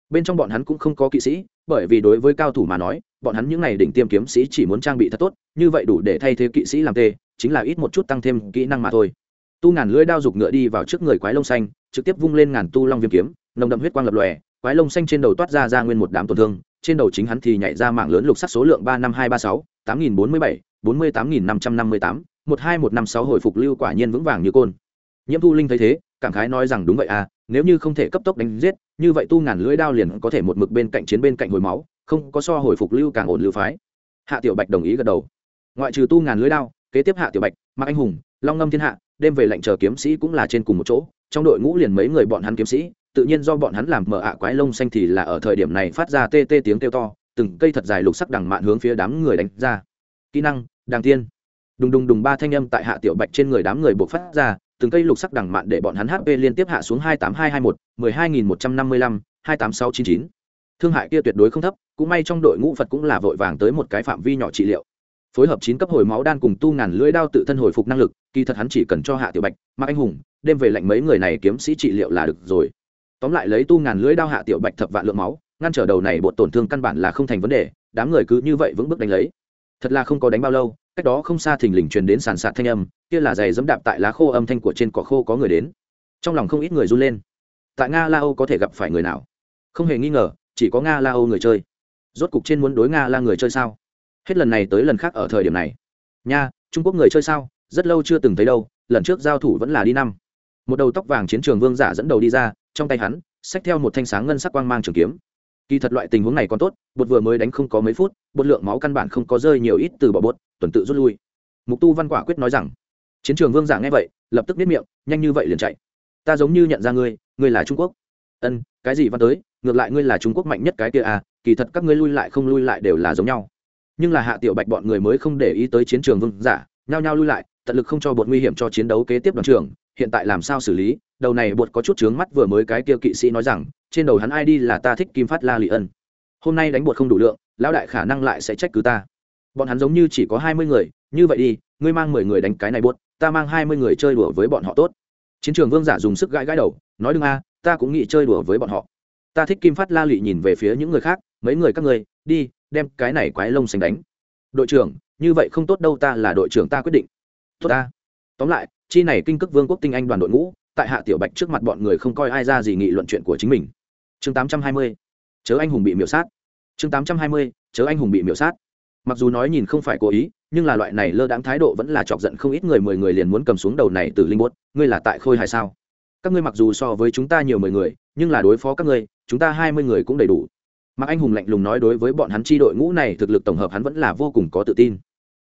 Bên trong bọn hắn cũng không có kỵ sĩ, bởi vì đối với cao thủ mà nói, bọn hắn những n à y đỉnh tiêm kiếm sĩ chỉ muốn trang bị thật tốt, như vậy đủ để thay thế kỵ sĩ làm tê, chính là ít một chút tăng thêm kỹ năng mà thôi. Tu ngàn lưỡi đao dục ngựa đi vào trước người quái lông xanh, trực tiếp vung lên ngàn tu long viêm kiếm, nồng đậm huyết quang lập lòe, quái lông xanh trên đầu toát ra ra nguyên một đám tổn thương, trên đầu chính hắn thì nhảy ra mạng lớn lục sắc số lượng ba năm hai ba sáu, tám nghìn bốn mươi bảy, bốn mươi tám nghìn năm trăm năm mươi tám một hai một năm sáu hồi phục lưu quả nhiên vững vàng như côn. Nhiễm thu linh thấy thế, cảm khái nói rằng đúng vậy à nếu như không thể cấp tốc đánh giết, như vậy tu ngàn lưỡi đao liền có thể một mực bên cạnh chiến bên cạnh hồi máu, không có so hồi phục lưu càng ổn lưu phái. Hạ tiểu bạch đồng ý gật đầu. Ngoại trừ tu ngàn lưỡi đao, kế tiếp hạ tiểu bạch, mạc anh hùng, long ngâm thiên hạ, đêm về lệnh chờ kiếm sĩ cũng là trên cùng một chỗ, trong đội ngũ liền mấy người bọn hắn kiếm sĩ, tự nhiên do bọn hắn làm mở ạ quái lông xanh thì là ở thời điểm này phát ra tê tê tiếng kêu to, từng cây thật dài lục sắc đằng mạn hướng phía đám người đánh ra. Kỹ năng, đàng tiên đùng đùng đùng ba thanh âm tại hạ tiểu bạch trên người đám người buộc phát ra, từng cây lục sắc đẳng mạn để bọn hắn hp liên tiếp hạ xuống hai tám hai hai một, mười hai nghìn một trăm năm mươi lăm, hai tám sáu chín chín. Thương hại kia tuyệt đối không thấp, cũng may trong đội ngũ phật cũng là vội vàng tới một cái phạm vi nhỏ trị liệu. Phối hợp chín cấp hồi máu đan cùng tu ngàn lưỡi đao tự thân hồi phục năng lực, kỳ thật hắn chỉ cần cho hạ tiểu bạch mạc anh hùng, đem về lệnh mấy người này kiếm sĩ trị liệu là được rồi. Tóm lại lấy tu ngàn lưỡi đao hạ tiểu bạch thập vạn lượng máu, ngăn trở đầu này bột tổn thương căn bản là không thành vấn đề, đám người cứ như vậy vững bước đánh lấy. Thật là không có đánh bao lâu cách đó không xa thình lình truyền đến sàn sạt thanh âm, kia là giày dẫm đạp tại lá khô âm thanh của trên cỏ khô có người đến. Trong lòng không ít người run lên. Tại nga la âu có thể gặp phải người nào? Không hề nghi ngờ, chỉ có nga la âu người chơi. Rốt cục trên muốn đối nga la người chơi sao? Hết lần này tới lần khác ở thời điểm này. Nha, trung quốc người chơi sao? Rất lâu chưa từng thấy đâu, lần trước giao thủ vẫn là đi năm. Một đầu tóc vàng chiến trường vương giả dẫn đầu đi ra, trong tay hắn, xách theo một thanh sáng ngân sắc quang mang trường kiếm. Kỳ thật loại tình huống này còn tốt, bột vừa mới đánh không có mấy phút bột lượng máu căn bản không có rơi nhiều ít từ bỏ bột, tuần tự rút lui. Mục tu văn quả quyết nói rằng, chiến trường vương giả nghe vậy, lập tức biết miệng, nhanh như vậy liền chạy. Ta giống như nhận ra ngươi ngươi là trung quốc. Ân, cái gì văn tới, ngược lại ngươi là trung quốc mạnh nhất cái kia à kỳ thật các ngươi lui lại không lui lại đều là giống nhau. Nhưng là hạ tiểu bạch bọn người mới không để ý tới chiến trường vương giả, nhao nhao lui lại, tận lực không cho bột nguy hiểm cho chiến đấu kế tiếp đoàn trường hiện tại làm sao xử lý? Đầu này bột có chút chướng mắt vừa mới cái kia kỵ sĩ nói rằng, trên đầu hắn ai đi là ta thích kim phát la lị ân. Hôm nay đánh bột không đủ lượng lão đại khả năng lại sẽ trách cứ ta. Bọn hắn giống như chỉ có hai mươi người, như vậy đi, ngươi mang mười người đánh cái này buốt, ta mang hai mươi người chơi đùa với bọn họ tốt. Chiến trường vương giả dùng sức gãi gãi đầu, nói đừng a, ta cũng nghĩ chơi đùa với bọn họ. Ta thích kim phát la lụy nhìn về phía những người khác, mấy người các ngươi, đi, đem cái này quái lông xanh đánh. Đội trưởng, như vậy không tốt đâu ta là đội trưởng ta quyết định. Tốt ta. Tóm lại, chi này kinh cước vương quốc tinh anh đoàn đội ngũ, tại hạ tiểu bạch trước mặt bọn người không coi ai ra gì nghị luận chuyện của chính mình. Chương 820. chớ anh hùng bị miểu sát chương 820. chớ anh hùng bị miểu sát. Mặc dù nói nhìn không phải cố ý, nhưng là loại này lơ đãng thái độ vẫn là chọc giận không ít người, mười người liền muốn cầm xuống đầu này từ linh bốt. Ngươi là tại khôi hài sao? Các ngươi mặc dù so với chúng ta nhiều mười người, nhưng là đối phó các ngươi, chúng ta hai mươi người cũng đầy đủ. Mạc anh hùng lạnh lùng nói đối với bọn hắn chi đội ngũ này thực lực tổng hợp hắn vẫn là vô cùng có tự tin.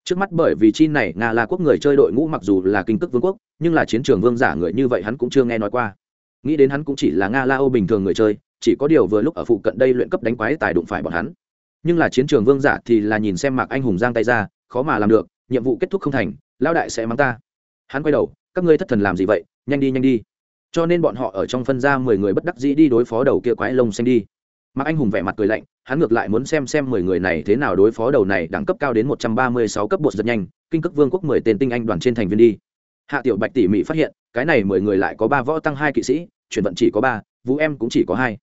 Trước mắt bởi vì chi này, nga là quốc người chơi đội ngũ mặc dù là kinh tức vương quốc, nhưng là chiến trường vương giả người như vậy hắn cũng chưa nghe nói qua. Nghĩ đến hắn cũng chỉ là nga la âu bình thường người chơi chỉ có điều vừa lúc ở phụ cận đây luyện cấp đánh quái tài đụng phải bọn hắn. Nhưng là chiến trường vương giả thì là nhìn xem mạc anh hùng giang tay ra, khó mà làm được, nhiệm vụ kết thúc không thành lao đại sẽ mắng ta. Hắn quay đầu, các ngươi thất thần làm gì vậy, nhanh đi nhanh đi. Cho nên bọn họ ở trong phân ra mười người bất đắc dĩ đi đối phó đầu kia quái lông xanh đi. Mạc anh hùng vẻ mặt cười lạnh, hắn ngược lại muốn xem xem mười người này thế nào đối phó đầu này đẳng cấp cao đến một trăm ba mươi sáu cấp bột rất nhanh, kinh cước vương quốc mười tên tinh anh đoàn trên thành viên đi. Hạ tiểu bạch tỉ mỉ phát hiện, cái này mười người lại có ba võ tăng hai kỵ sĩ, chuyển vận chỉ có ba, vũ em cũng chỉ có hai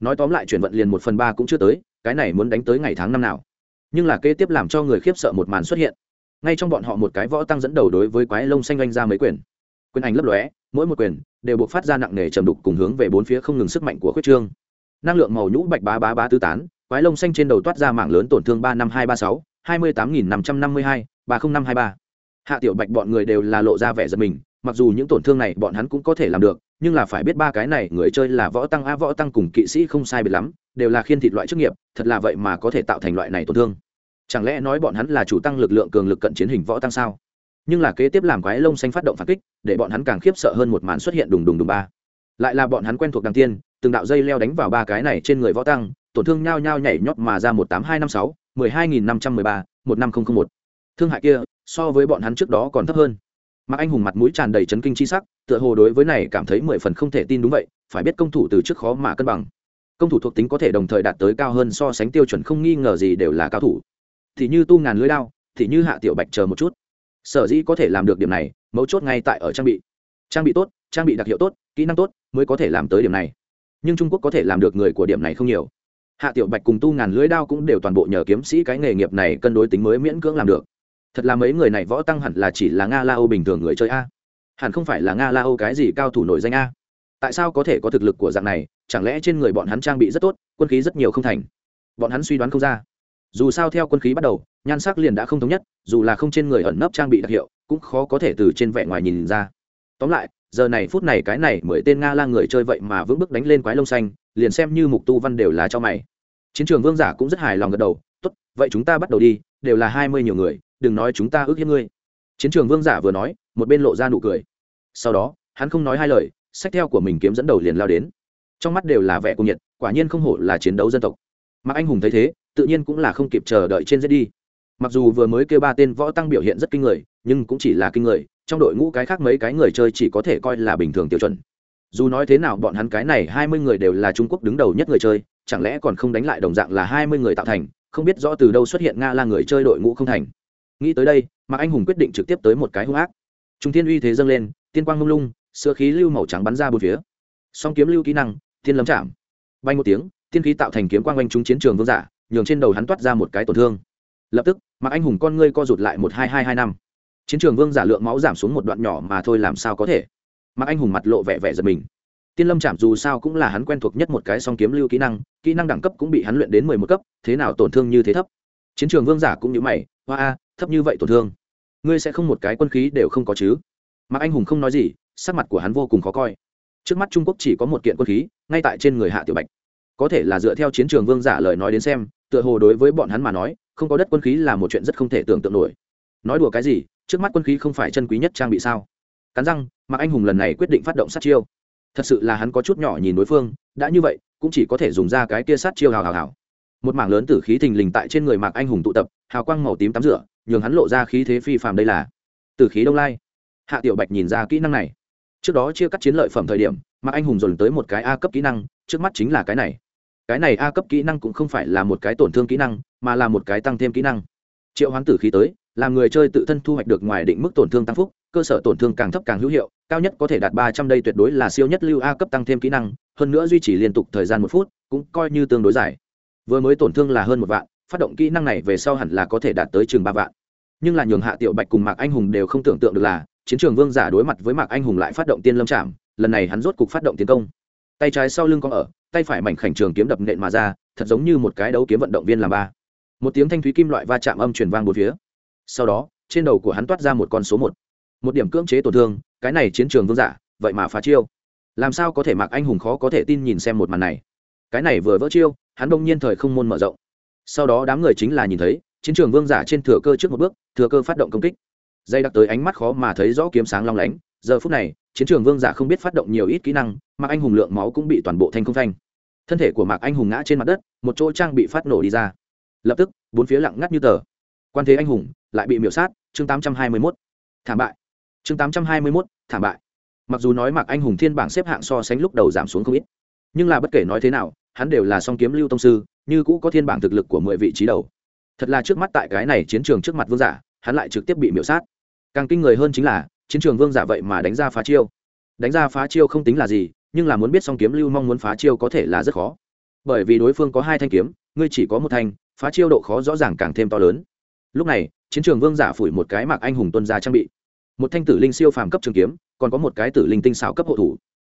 nói tóm lại chuyển vận liền một phần ba cũng chưa tới, cái này muốn đánh tới ngày tháng năm nào. Nhưng là kế tiếp làm cho người khiếp sợ một màn xuất hiện. Ngay trong bọn họ một cái võ tăng dẫn đầu đối với quái lông xanh oanh ra mấy quyền. Quyền ảnh lấp lóe, mỗi một quyền đều buộc phát ra nặng nề trầm đục cùng hướng về bốn phía không ngừng sức mạnh của khuyết trương. Năng lượng màu nhũ bạch bá bá bá tứ tán, quái lông xanh trên đầu toát ra mạng lớn tổn thương ba năm hai ba sáu, hai mươi tám nghìn năm trăm năm mươi hai, ba không năm hai ba. Hạ tiểu bạch bọn người đều là lộ ra vẻ giật mình mặc dù những tổn thương này bọn hắn cũng có thể làm được, nhưng là phải biết ba cái này người chơi là võ tăng a, võ tăng cùng kỵ sĩ không sai biệt lắm, đều là khiên thịt loại chức nghiệp, thật là vậy mà có thể tạo thành loại này tổn thương. Chẳng lẽ nói bọn hắn là chủ tăng lực lượng cường lực cận chiến hình võ tăng sao? Nhưng là kế tiếp làm quái lông xanh phát động phản kích, để bọn hắn càng khiếp sợ hơn một màn xuất hiện đùng đùng đùng ba. Lại là bọn hắn quen thuộc đằng tiên, từng đạo dây leo đánh vào ba cái này trên người võ tăng, tổn thương nhao nhao nhảy nhót mà ra một tám hai năm sáu, mười hai nghìn năm trăm mười ba, một năm không không một. Thương hại kia, so với bọn hắn trước đó còn thấp hơn mạc anh hùng mặt mũi tràn đầy chấn kinh chi sắc tựa hồ đối với này cảm thấy mười phần không thể tin đúng vậy phải biết công thủ từ trước khó mà cân bằng. Công thủ thuộc tính có thể đồng thời đạt tới cao hơn so sánh tiêu chuẩn không nghi ngờ gì đều là cao thủ. Thì như tu ngàn lưới đao, thì như hạ tiểu bạch chờ một chút. Sở dĩ có thể làm được điểm này mấu chốt ngay tại ở trang bị. Trang bị tốt trang bị đặc hiệu tốt kỹ năng tốt mới có thể làm tới điểm này. Nhưng trung quốc có thể làm được người của điểm này không nhiều. Hạ tiểu bạch cùng tu ngàn lưới đao cũng đều toàn bộ nhờ kiếm sĩ cái nghề nghiệp này cân đối tính mới miễn cưỡng làm được thật là mấy người này võ tăng hẳn là chỉ là nga la âu bình thường người chơi a. Hẳn không phải là nga la âu cái gì cao thủ nổi danh a. Tại sao có thể có thực lực của dạng này, chẳng lẽ trên người bọn hắn trang bị rất tốt, quân khí rất nhiều không thành? Bọn hắn suy đoán không ra. Dù sao theo quân khí bắt đầu, nhan sắc liền đã không thống nhất, dù là không trên người ẩn nấp trang bị đặc hiệu, cũng khó có thể từ trên vẻ ngoài nhìn ra. Tóm lại, giờ này phút này cái này mười tên nga la người chơi vậy mà vững bước đánh lên quái lông xanh, liền xem như mục tu văn đều là cho mày. Chiến trường vương giả cũng rất hài lòng gật đầu, tốt, vậy chúng ta bắt đầu đi, đều là hai mươi nhiều người đừng nói chúng ta ước hiếp ngươi. Chiến trường vương giả vừa nói, một bên lộ ra nụ cười. Sau đó, hắn không nói hai lời, sách theo của mình kiếm dẫn đầu liền lao đến. Trong mắt đều là vẻ cung nhiệt, quả nhiên không hổ là chiến đấu dân tộc. Mà anh hùng thấy thế, tự nhiên cũng là không kịp chờ đợi trên dây đi. Mặc dù vừa mới kêu ba tên võ tăng biểu hiện rất kinh người, nhưng cũng chỉ là kinh người, trong đội ngũ cái khác mấy cái người chơi chỉ có thể coi là bình thường tiêu chuẩn. Dù nói thế nào bọn hắn cái này hai mươi người đều là trung quốc đứng đầu nhất người chơi, chẳng lẽ còn không đánh lại đồng dạng là hai mươi người tạo thành, không biết rõ từ đâu xuất hiện nga là người chơi đội ngũ không thành nghĩ tới đây, mạc anh hùng quyết định trực tiếp tới một cái hung ác. Trung thiên uy thế dâng lên, tiên quang mông lung, sữa khí lưu màu trắng bắn ra bốn phía. Song kiếm lưu kỹ năng thiên lâm chạm. Bay một tiếng, tiên khí tạo thành kiếm quang quanh trúng chiến trường vương giả, nhường trên đầu hắn toát ra một cái tổn thương. Lập tức, mạc anh hùng con ngươi co rụt lại một hai hai hai năm. Chiến trường vương giả lượng máu giảm xuống một đoạn nhỏ mà thôi làm sao có thể? Mạc anh hùng mặt lộ vẻ vẻ giật mình. Tiên lâm chạm dù sao cũng là hắn quen thuộc nhất một cái song kiếm lưu kỹ năng kỹ năng đẳng cấp cũng bị hắn luyện đến mười một cấp, thế nào tổn thương như thế thấp? Chiến trường vương giả cũng như mày, hoa a thấp như vậy tổn thương. Ngươi sẽ không một cái quân khí đều không có chứ? Mạc anh hùng không nói gì, sắc mặt của hắn vô cùng khó coi. Trước mắt trung quốc chỉ có một kiện quân khí, ngay tại trên người hạ tiểu bạch. Có thể là dựa theo chiến trường vương giả lời nói đến xem, tựa hồ đối với bọn hắn mà nói, không có đất quân khí là một chuyện rất không thể tưởng tượng nổi. Nói đùa cái gì, trước mắt quân khí không phải chân quý nhất trang bị sao? Cắn răng, mạc anh hùng lần này quyết định phát động sát chiêu. Thật sự là hắn có chút nhỏ nhìn đối phương, đã như vậy, cũng chỉ có thể dùng ra cái kia sát chiêu hào hào hào. Một mảng lớn tử khí thình lình tại trên người mạc anh hùng tụ tập, hào quang màu tím tắm rửa nhường hắn lộ ra khí thế phi phàm đây là. Từ khí đông lai, hạ tiểu bạch nhìn ra kỹ năng này. Trước đó chia cắt chiến lợi phẩm thời điểm, mà anh hùng dồn tới một cái a cấp kỹ năng, trước mắt chính là cái này. Cái này a cấp kỹ năng cũng không phải là một cái tổn thương kỹ năng, mà là một cái tăng thêm kỹ năng. Triệu hoán tử khí tới, làm người chơi tự thân thu hoạch được ngoài định mức tổn thương tăng phúc, cơ sở tổn thương càng thấp càng hữu hiệu, cao nhất có thể đạt ba trăm đây tuyệt đối là siêu nhất lưu a cấp tăng thêm kỹ năng, hơn nữa duy trì liên tục thời gian một phút, cũng coi như tương đối dài. Vừa mới tổn thương là hơn một vạn, phát động kỹ năng này về sau hẳn là có thể đạt tới chừng ba vạn nhưng là nhường hạ tiểu bạch cùng mạc anh hùng đều không tưởng tượng được là, chiến trường vương giả đối mặt với mạc anh hùng lại phát động tiên lâm trạm lần này hắn rốt cục phát động tiến công. Tay trái sau lưng con ở, tay phải mảnh khảnh trường kiếm đập nện mà ra, thật giống như một cái đấu kiếm vận động viên làm ba. Một tiếng thanh thúy kim loại va chạm âm truyền vang một phía. Sau đó, trên đầu của hắn toát ra một con số một. Một điểm cưỡng chế tổn thương, cái này chiến trường vương giả, vậy mà phá chiêu. Làm sao có thể mạc anh hùng khó có thể tin nhìn xem một màn này? Cái này vừa vỡ chiêu, hắn đông nhiên thời không môn mở rộng. Sau đó đám người chính là nhìn thấy chiến trường vương giả trên thừa cơ trước một bước, thừa cơ phát động công kích. Dây đặc tới ánh mắt khó mà thấy rõ kiếm sáng long lánh. Giờ phút này, chiến trường vương giả không biết phát động nhiều ít kỹ năng, mạc anh hùng lượng máu cũng bị toàn bộ thanh không thanh thân thể của mạc anh hùng ngã trên mặt đất, một chỗ trang bị phát nổ đi ra. Lập tức, bốn phía lặng ngắt như tờ. Quan thế anh hùng lại bị miểu sát, chương tám trăm hai mươi mốt. Thảm bại. Chương tám trăm hai mươi mốt, thảm bại. Mặc dù nói mạc anh hùng thiên bảng xếp hạng so sánh lúc đầu giảm xuống không ít, nhưng là bất kể nói thế nào, hắn đều là song kiếm lưu tông sư, như cũ có thiên bảng thực lực của mười vị trí đầu thật là trước mắt tại cái này chiến trường trước mặt vương giả, hắn lại trực tiếp bị miễu sát. Càng kinh người hơn chính là, chiến trường vương giả vậy mà đánh ra phá chiêu. Đánh ra phá chiêu không tính là gì, nhưng là muốn biết song kiếm lưu mong muốn phá chiêu có thể là rất khó. Bởi vì đối phương có hai thanh kiếm, ngươi chỉ có một thanh, phá chiêu độ khó rõ ràng càng thêm to lớn. Lúc này, chiến trường vương giả phủi một cái mạc anh hùng tuân ra trang bị. Một thanh tử linh siêu phàm cấp trường kiếm, còn có một cái tử linh tinh xảo cấp hộ thủ.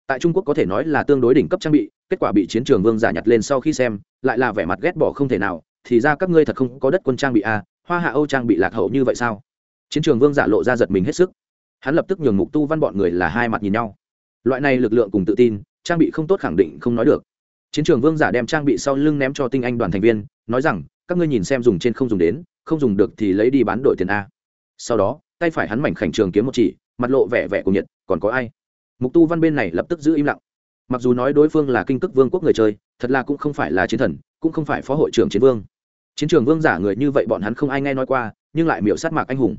Tại trung quốc có thể nói là tương đối đỉnh cấp trang bị, kết quả bị chiến trường vương giả nhặt lên sau khi xem, lại là vẻ mặt ghét bỏ không thể nào thì ra các ngươi thật không có đất quân trang bị a à, hoa hạ âu trang bị lạc hậu như vậy sao? Chiến trường vương giả lộ ra giật mình hết sức. Hắn lập tức nhường mục tu văn bọn người là hai mặt nhìn nhau. Loại này lực lượng cùng tự tin trang bị không tốt khẳng định không nói được. Chiến trường vương giả đem trang bị sau lưng ném cho tinh anh đoàn thành viên nói rằng các ngươi nhìn xem dùng trên không dùng đến không dùng được thì lấy đi bán đổi tiền a. Sau đó tay phải hắn mảnh khảnh trường kiếm một chỉ mặt lộ vẻ vẻ của nhiệt còn có ai? Mục tu văn bên này lập tức giữ im lặng. Mặc dù nói đối phương là kinh tức vương quốc người chơi thật là cũng không phải là chiến thần cũng không phải phó hội trưởng chiến vương chiến trường vương giả người như vậy bọn hắn không ai nghe nói qua, nhưng lại miểu sát mạc anh hùng.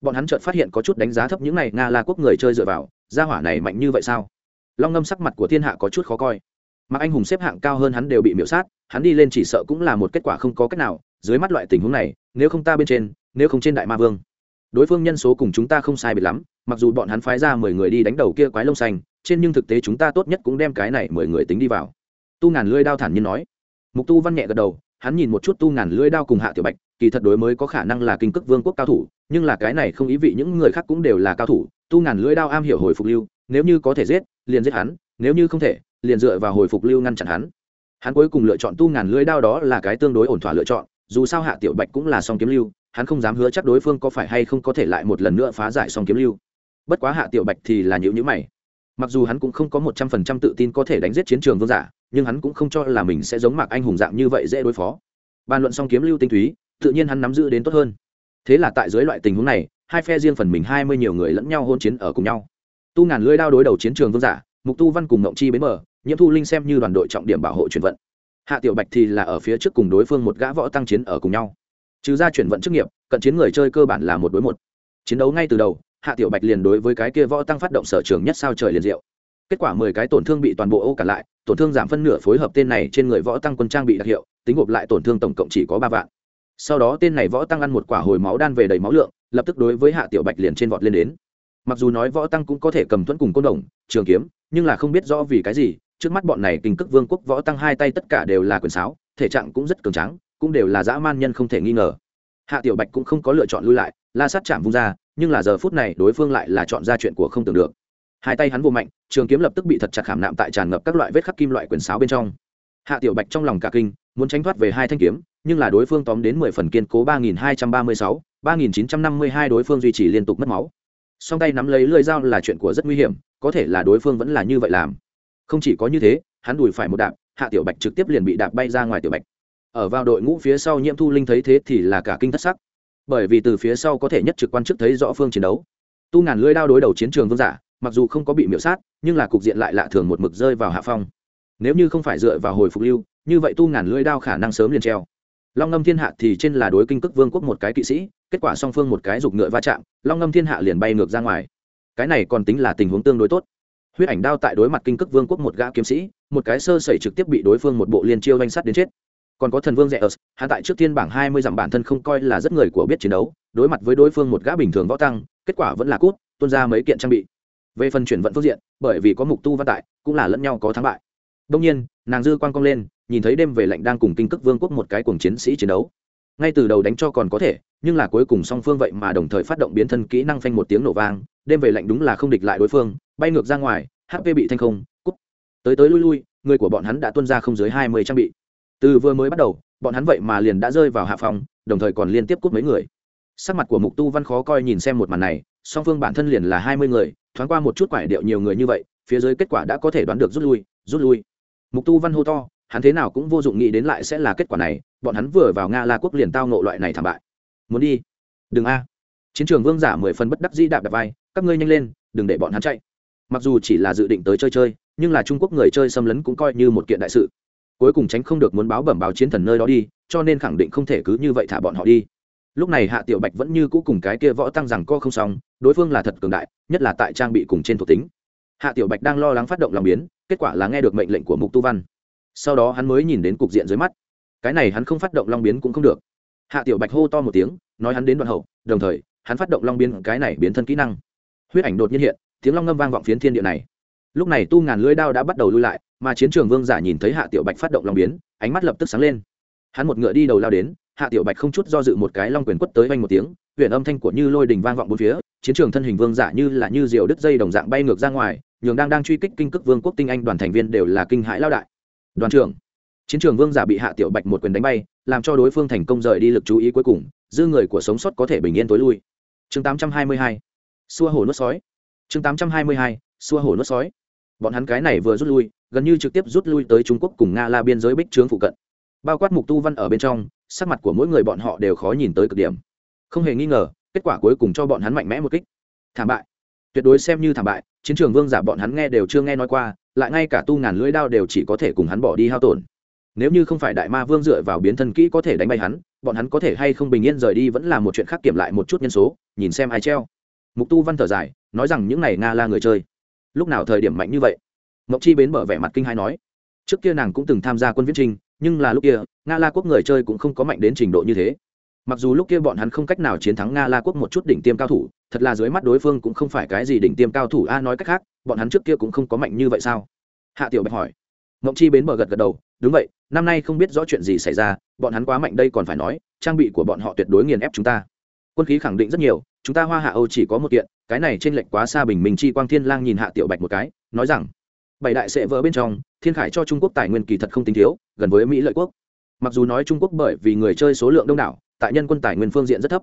Bọn hắn chợt phát hiện có chút đánh giá thấp những này nga la quốc người chơi dựa vào, gia hỏa này mạnh như vậy sao? Long ngâm sắc mặt của thiên hạ có chút khó coi. Mạc anh hùng xếp hạng cao hơn hắn đều bị miểu sát, hắn đi lên chỉ sợ cũng là một kết quả không có cách nào, dưới mắt loại tình huống này, nếu không ta bên trên, nếu không trên đại ma vương. Đối phương nhân số cùng chúng ta không sai biệt lắm, mặc dù bọn hắn phái ra mười người đi đánh đầu kia quái lông xanh, trên nhưng thực tế chúng ta tốt nhất cũng đem cái này mười người tính đi vào. Tu ngàn lưỡi đao thản nhiên nói. Mục tu văn nhẹ gật đầu hắn nhìn một chút tu ngàn lưỡi đao cùng hạ tiểu bạch, kỳ thật đối mới có khả năng là kinh cước vương quốc cao thủ, nhưng là cái này không ý vị những người khác cũng đều là cao thủ, tu ngàn lưỡi đao am hiểu hồi phục lưu, nếu như có thể giết, liền giết hắn, nếu như không thể, liền dựa vào hồi phục lưu ngăn chặn hắn. Hắn cuối cùng lựa chọn tu ngàn lưỡi đao đó là cái tương đối ổn thỏa lựa chọn, dù sao hạ tiểu bạch cũng là song kiếm lưu, hắn không dám hứa chắc đối phương có phải hay không có thể lại một lần nữa phá giải song kiếm lưu. Bất quá hạ tiểu bạch thì là nhữ nhữ mày. Mặc dù hắn cũng không có một trăm phần trăm tự tin có thể đánh giết chiến trường vương giả nhưng hắn cũng không cho là mình sẽ giống mạc anh hùng dạng như vậy dễ đối phó. Bàn luận xong kiếm lưu tinh túy, tự nhiên hắn nắm giữ đến tốt hơn. Thế là tại dưới loại tình huống này, hai phe riêng phần mình hai mươi nhiều người lẫn nhau hôn chiến ở cùng nhau. Tu ngàn lưỡi đao đối đầu chiến trường vương giả, mục tu văn cùng ngộng chi bến mở, nhiễm thu linh xem như đoàn đội trọng điểm bảo hộ chuyển vận. Hạ tiểu bạch thì là ở phía trước cùng đối phương một gã võ tăng chiến ở cùng nhau. Trừ ra chuyển vận chức nghiệp, cận chiến người chơi cơ bản là một đối một. Chiến đấu ngay từ đầu, hạ tiểu bạch liền đối với cái kia võ tăng phát động sở trường nhất sao trời liền diệu. Kết quả mười cái tổn thương bị toàn bộ ô cả lại tổn thương giảm phân nửa phối hợp tên này trên người võ tăng quân trang bị đặc hiệu, tính gộp lại tổn thương tổng cộng chỉ có ba vạn. Sau đó tên này võ tăng ăn một quả hồi máu đan về đầy máu lượng, lập tức đối với hạ tiểu bạch liền trên vọt lên đến. Mặc dù nói võ tăng cũng có thể cầm thuẫn cùng côn đồng, trường kiếm, nhưng là không biết rõ vì cái gì, trước mắt bọn này kinh cước vương quốc võ tăng hai tay tất cả đều là quyền sáo, thể trạng cũng rất cường tráng, cũng đều là dã man nhân không thể nghi ngờ. Hạ tiểu bạch cũng không có lựa chọn lui lại, la sát chạm vung ra, nhưng là giờ phút này đối phương lại là chọn ra chuyện của không tưởng được hai tay hắn vô mạnh, trường kiếm lập tức bị thật chặt khảm nạm tại tràn ngập các loại vết khắc kim loại quyền sáo bên trong. Hạ tiểu bạch trong lòng cả kinh, muốn tránh thoát về hai thanh kiếm, nhưng là đối phương tóm đến mười phần kiên cố ba nghìn hai trăm ba mươi sáu, ba nghìn chín trăm năm mươi hai đối phương duy trì liên tục mất máu. Song tay nắm lấy lưỡi dao là chuyện của rất nguy hiểm, có thể là đối phương vẫn là như vậy làm. Không chỉ có như thế, hắn đùi phải một đạp, hạ tiểu bạch trực tiếp liền bị đạp bay ra ngoài tiểu bạch. Ở vào đội ngũ phía sau nhiễm thu linh thấy thế thì là cả kinh thất sắc. Bởi vì từ phía sau có thể nhất trực quan chức thấy rõ phương chiến đấu. Tu ngàn lưỡi đao đối đầu chiến trường vương giả mặc dù không có bị miễu sát, nhưng là cục diện lại lạ thường một mực rơi vào hạ phong. Nếu như không phải dựa vào hồi phục lưu, như vậy tu ngàn lưỡi đao khả năng sớm liền treo. Long ngâm thiên hạ thì trên là đối kinh cước vương quốc một cái kỵ sĩ, kết quả song phương một cái giục ngựa va chạm, long ngâm thiên hạ liền bay ngược ra ngoài. Cái này còn tính là tình huống tương đối tốt. Huyết ảnh đao tại đối mặt kinh cước vương quốc một gã kiếm sĩ, một cái sơ sẩy trực tiếp bị đối phương một bộ liên chiêu danh sắt đến chết. Còn có thần vương rẽ ớt hạ tại trước thiên bảng hai mươi dặm bản thân không coi là rất người của biết chiến đấu, đối mặt với đối phương một gã bình thường võ tăng, kết quả vẫn là cút, tuôn ra mấy kiện trang bị về phần chuyển vận phương diện, bởi vì có mục tu văn tại, cũng là lẫn nhau có thắng bại. Đông nhiên, nàng dư quan cong lên, nhìn thấy đêm về lạnh đang cùng kinh cước vương quốc một cái cùng chiến sĩ chiến đấu. Ngay từ đầu đánh cho còn có thể, nhưng là cuối cùng song phương vậy mà đồng thời phát động biến thân kỹ năng phanh một tiếng nổ vang, đêm về lạnh đúng là không địch lại đối phương, bay ngược ra ngoài hp bị thanh không cúp tới tới lui lui, người của bọn hắn đã tuân ra không dưới hai mươi trang bị. Từ vừa mới bắt đầu, bọn hắn vậy mà liền đã rơi vào hạ phòng, đồng thời còn liên tiếp cút mấy người. Sắc mặt của mục tu văn khó coi nhìn xem một màn này song phương bản thân liền là hai mươi người, thoáng qua một chút quải điệu nhiều người như vậy, phía dưới kết quả đã có thể đoán được rút lui rút lui. Mục tu văn hô to, hắn thế nào cũng vô dụng nghĩ đến lại sẽ là kết quả này, bọn hắn vừa vào nga la quốc liền tao nộ loại này thảm bại. Muốn đi? Đừng a. Chiến trường vương giả mười phần bất đắc dĩ đạp đạp vai, các ngươi nhanh lên, đừng để bọn hắn chạy. Mặc dù chỉ là dự định tới chơi chơi, nhưng là trung quốc người chơi xâm lấn cũng coi như một kiện đại sự. Cuối cùng tránh không được muốn báo bẩm báo chiến thần nơi đó đi, cho nên khẳng định không thể cứ như vậy thả bọn họ đi lúc này hạ tiểu bạch vẫn như cũ cùng cái kia võ tăng rằng co không xong, đối phương là thật cường đại, nhất là tại trang bị cùng trên thuộc tính. Hạ tiểu bạch đang lo lắng phát động lòng biến, kết quả là nghe được mệnh lệnh của mục tu văn. Sau đó hắn mới nhìn đến cục diện dưới mắt. Cái này hắn không phát động long biến cũng không được. Hạ tiểu bạch hô to một tiếng, nói hắn đến đoạn hậu, đồng thời, hắn phát động long biến cái này biến thân kỹ năng. Huyết ảnh đột nhiên hiện, tiếng long ngâm vang vọng phiến thiên địa này. Lúc này tu ngàn lưỡi đao đã bắt đầu lui lại, mà chiến trường vương giả nhìn thấy hạ tiểu bạch phát động long biến, ánh mắt lập tức sáng lên. Hắn một ngựa đi đầu lao đến hạ tiểu bạch không chút do dự một cái long quyền quất tới vang một tiếng, huyền âm thanh của như lôi đình vang vọng bốn phía, chiến trường thân hình vương giả như là như diều đứt dây đồng dạng bay ngược ra ngoài, nhường đang đang truy kích kinh cực vương quốc tinh anh đoàn thành viên đều là kinh hãi lao đại. Đoàn trưởng, chiến trường vương giả bị hạ tiểu bạch một quyền đánh bay, làm cho đối phương thành công rời đi lực chú ý cuối cùng, dư người của sống sót có thể bình yên tối lui. Chương 822 xua hổ nuốt sói. Chương 822 xua hổ nuốt sói. Bọn hắn cái này vừa rút lui, gần như trực tiếp rút lui tới trung quốc cùng nga la biên giới bích trướng phụ cận. Bao quát mục tu văn ở bên trong sắc mặt của mỗi người bọn họ đều khó nhìn tới cực điểm. Không hề nghi ngờ, kết quả cuối cùng cho bọn hắn mạnh mẽ một kích. Thảm bại. Tuyệt đối xem như thảm bại, chiến trường vương giả bọn hắn nghe đều chưa nghe nói qua, lại ngay cả tu ngàn lưỡi đao đều chỉ có thể cùng hắn bỏ đi hao tổn. Nếu như không phải đại ma vương dựa vào biến thân kỹ có thể đánh bay hắn, bọn hắn có thể hay không bình yên rời đi vẫn là một chuyện khác kiểm lại một chút nhân số, nhìn xem ai treo. Mục tu văn thở dài, nói rằng những n à y nga la người chơi. Lúc nào thời điểm mạnh như vậy? Mộc chi bến bở vẻ mặt kinh hai nói. Trước kia nàng cũng từng tham gia quân viễn trinh nhưng là lúc kia, nga la quốc người chơi cũng không có mạnh đến trình độ như thế. Mặc dù lúc kia bọn hắn không cách nào chiến thắng nga la quốc một chút đỉnh tiêm cao thủ, thật là dưới mắt đối phương cũng không phải cái gì đỉnh tiêm cao thủ a, nói cách khác, bọn hắn trước kia cũng không có mạnh như vậy sao? Hạ tiểu bạch hỏi. Mộng chi bến bờ gật gật đầu, đúng vậy, năm nay không biết rõ chuyện gì xảy ra, bọn hắn quá mạnh đây còn phải nói, trang bị của bọn họ tuyệt đối nghiền ép chúng ta. Quân khí khẳng định rất nhiều, chúng ta hoa hạ âu chỉ có một kiện, cái này trên lệnh quá xa bình minh chi quang thiên lang nhìn hạ tiểu bạch một cái, nói rằng, bảy đại sẽ vỡ bên trong thiên khải cho trung quốc tài nguyên kỳ thật không tính thiếu, gần với mỹ lợi quốc. Mặc dù nói trung quốc bởi vì người chơi số lượng đông đảo, tại nhân quân tài nguyên phương diện rất thấp,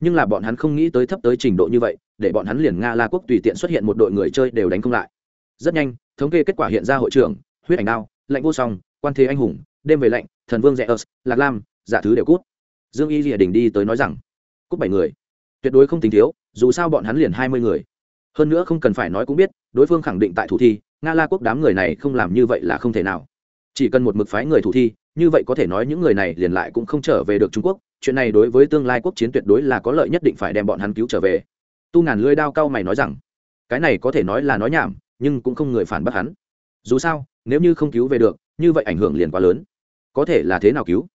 nhưng là bọn hắn không nghĩ tới thấp tới trình độ như vậy, để bọn hắn liền nga la quốc tùy tiện xuất hiện một đội người chơi đều đánh không lại. Rất nhanh, thống kê kết quả hiện ra hội trưởng, huyết ảnh đao, lạnh vô song, quan thế anh hùng, đêm về lạnh, thần vương rẽ ớt, lạc lam giả thứ đều cút. Dương y rìa đình đi tới nói rằng, cút bảy người. Tuyệt đối không tính thiếu, dù sao bọn hắn liền hai mươi người. Hơn nữa không cần phải nói cũng biết, đối phương khẳng định tại thủ thi nga la quốc đám người này không làm như vậy là không thể nào. Chỉ cần một mực phái người thủ thi, như vậy có thể nói những người này liền lại cũng không trở về được trung quốc. Chuyện này đối với tương lai quốc chiến tuyệt đối là có lợi nhất định phải đem bọn hắn cứu trở về. Tu ngàn lưới đao cao mày nói rằng, cái này có thể nói là nói nhảm, nhưng cũng không người phản bác hắn. Dù sao, nếu như không cứu về được, như vậy ảnh hưởng liền quá lớn. Có thể là thế nào cứu?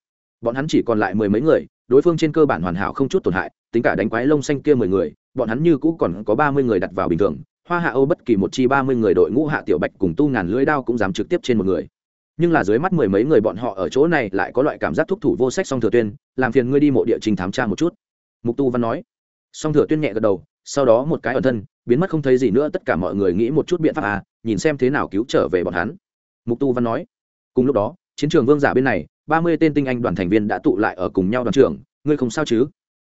Bọn hắn chỉ còn lại mười mấy người, đối phương trên cơ bản hoàn hảo không chút tổn hại, tính cả đánh quái lông xanh kia mười người, bọn hắn như cũ còn có ba mươi người đặt vào bình thường hoa hạ âu bất kỳ một chi ba mươi người đội ngũ hạ tiểu bạch cùng tu ngàn lưỡi đao cũng dám trực tiếp trên một người. Nhưng là dưới mắt mười mấy người bọn họ ở chỗ này lại có loại cảm giác thúc thủ vô sách song thừa tuyên, làm phiền ngươi đi mộ địa trình thám tra một chút. Mục tu văn nói. Song thừa tuyên nhẹ gật đầu, sau đó một cái ẩn thân, biến mất không thấy gì nữa, tất cả mọi người nghĩ một chút biện pháp à nhìn xem thế nào cứu trở về bọn hắn. Mục tu văn nói. Cùng lúc đó, chiến trường vương giả bên này, ba mươi tên tinh anh đoàn thành viên đã tụ lại ở cùng nhau đoàn trưởng, ngươi không sao chứ?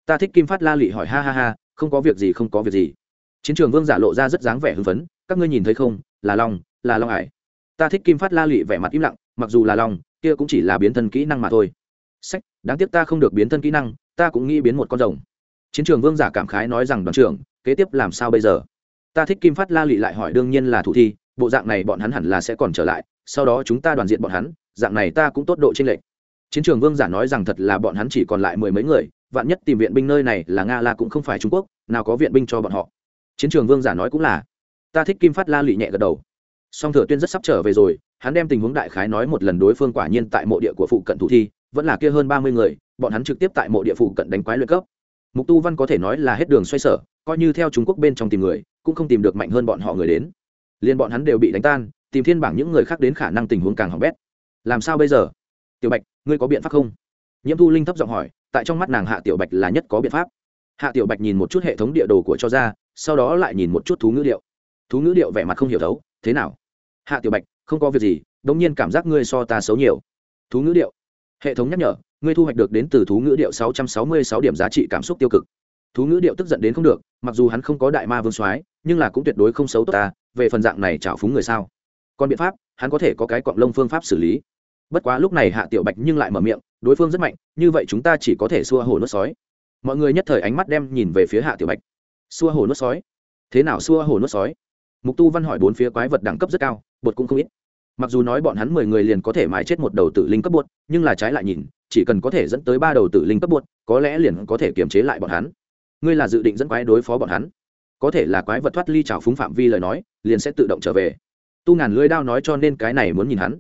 Ta thích kim phát la lị hỏi, ha ha ha, không có việc gì, không có việc gì chiến trường vương giả lộ ra rất dáng vẻ hưng phấn, các ngươi nhìn thấy không? Là long là long hải. ta thích kim phát la lụy vẻ mặt im lặng, mặc dù là long, kia cũng chỉ là biến thân kỹ năng mà thôi. Sách, đáng tiếc ta không được biến thân kỹ năng, ta cũng nghĩ biến một con rồng. Chiến trường vương giả cảm khái nói rằng đoàn trưởng, kế tiếp làm sao bây giờ? Ta thích kim phát la lụy lại hỏi đương nhiên là thủ thi, bộ dạng này bọn hắn hẳn là sẽ còn trở lại, sau đó chúng ta đoàn diện bọn hắn, dạng này ta cũng tốt độ trên lệch. chiến trường vương giả nói rằng thật là bọn hắn chỉ còn lại mười mấy người, vạn nhất tìm viện binh nơi này là nga la cũng không phải trung quốc, nào có viện binh cho bọn họ chiến trường vương giả nói cũng là, ta thích kim phát la lụy nhẹ gật đầu. Song thừa tuyên rất sắp trở về rồi, hắn đem tình huống đại khái nói một lần đối phương quả nhiên tại mộ địa của phụ cận thủ thi, vẫn là kia hơn ba mươi người, bọn hắn trực tiếp tại mộ địa phụ cận đánh quái luyện cấp. Mục tu văn có thể nói là hết đường xoay sở, coi như theo trung quốc bên trong tìm người, cũng không tìm được mạnh hơn bọn họ người đến. Liền bọn hắn đều bị đánh tan, tìm thiên bảng những người khác đến khả năng tình huống càng hỏng bét. Làm sao bây giờ? Tiểu bạch, ngươi có biện pháp không? Nhiễm thu linh thấp giọng hỏi, tại trong mắt nàng hạ tiểu bạch là nhất có biện pháp. Hạ tiểu bạch nhìn một chút hệ thống địa đồ của cho ra sau đó lại nhìn một chút thú ngữ điệu. Thú ngữ điệu vẻ mặt không hiểu thấu, thế nào? Hạ tiểu bạch, không có việc gì đ ỗ n g nhiên cảm giác ngươi so ta xấu nhiều. Thú ngữ điệu. Hệ thống nhắc nhở, ngươi thu hoạch được đến từ thú ngữ điệu sáu trăm sáu mươi sáu điểm giá trị cảm xúc tiêu cực. Thú ngữ điệu tức giận đến không được, mặc dù hắn không có đại ma vương soái, nhưng là cũng tuyệt đối không xấu tốt ta, về phần dạng này chảo phúng người sao? Còn biện pháp, hắn có thể có cái cọng lông phương pháp xử lý. Bất quá lúc này hạ tiểu bạch nhưng lại mở miệng, đối phương rất mạnh, như vậy chúng ta chỉ có thể xua hồ nuốt sói. Mọi người nhất thời ánh mắt đem nhìn về phía hạ tiểu bạch xua hồ nuốt sói. Thế nào xua hồ nuốt sói? Mục tu văn hỏi bốn phía quái vật đẳng cấp rất cao, bột cũng không ít. Mặc dù nói bọn hắn mười người liền có thể mài chết một đầu tử linh cấp bột, nhưng là trái lại nhìn, chỉ cần có thể dẫn tới ba đầu tử linh cấp bột, có lẽ liền có thể kiềm chế lại bọn hắn. Ngươi là dự định dẫn quái đối phó bọn hắn? Có thể là quái vật thoát ly trào phúng phạm vi lời nói, liền sẽ tự động trở về. Tu ngàn lưới đao nói cho nên cái này muốn nhìn hắn.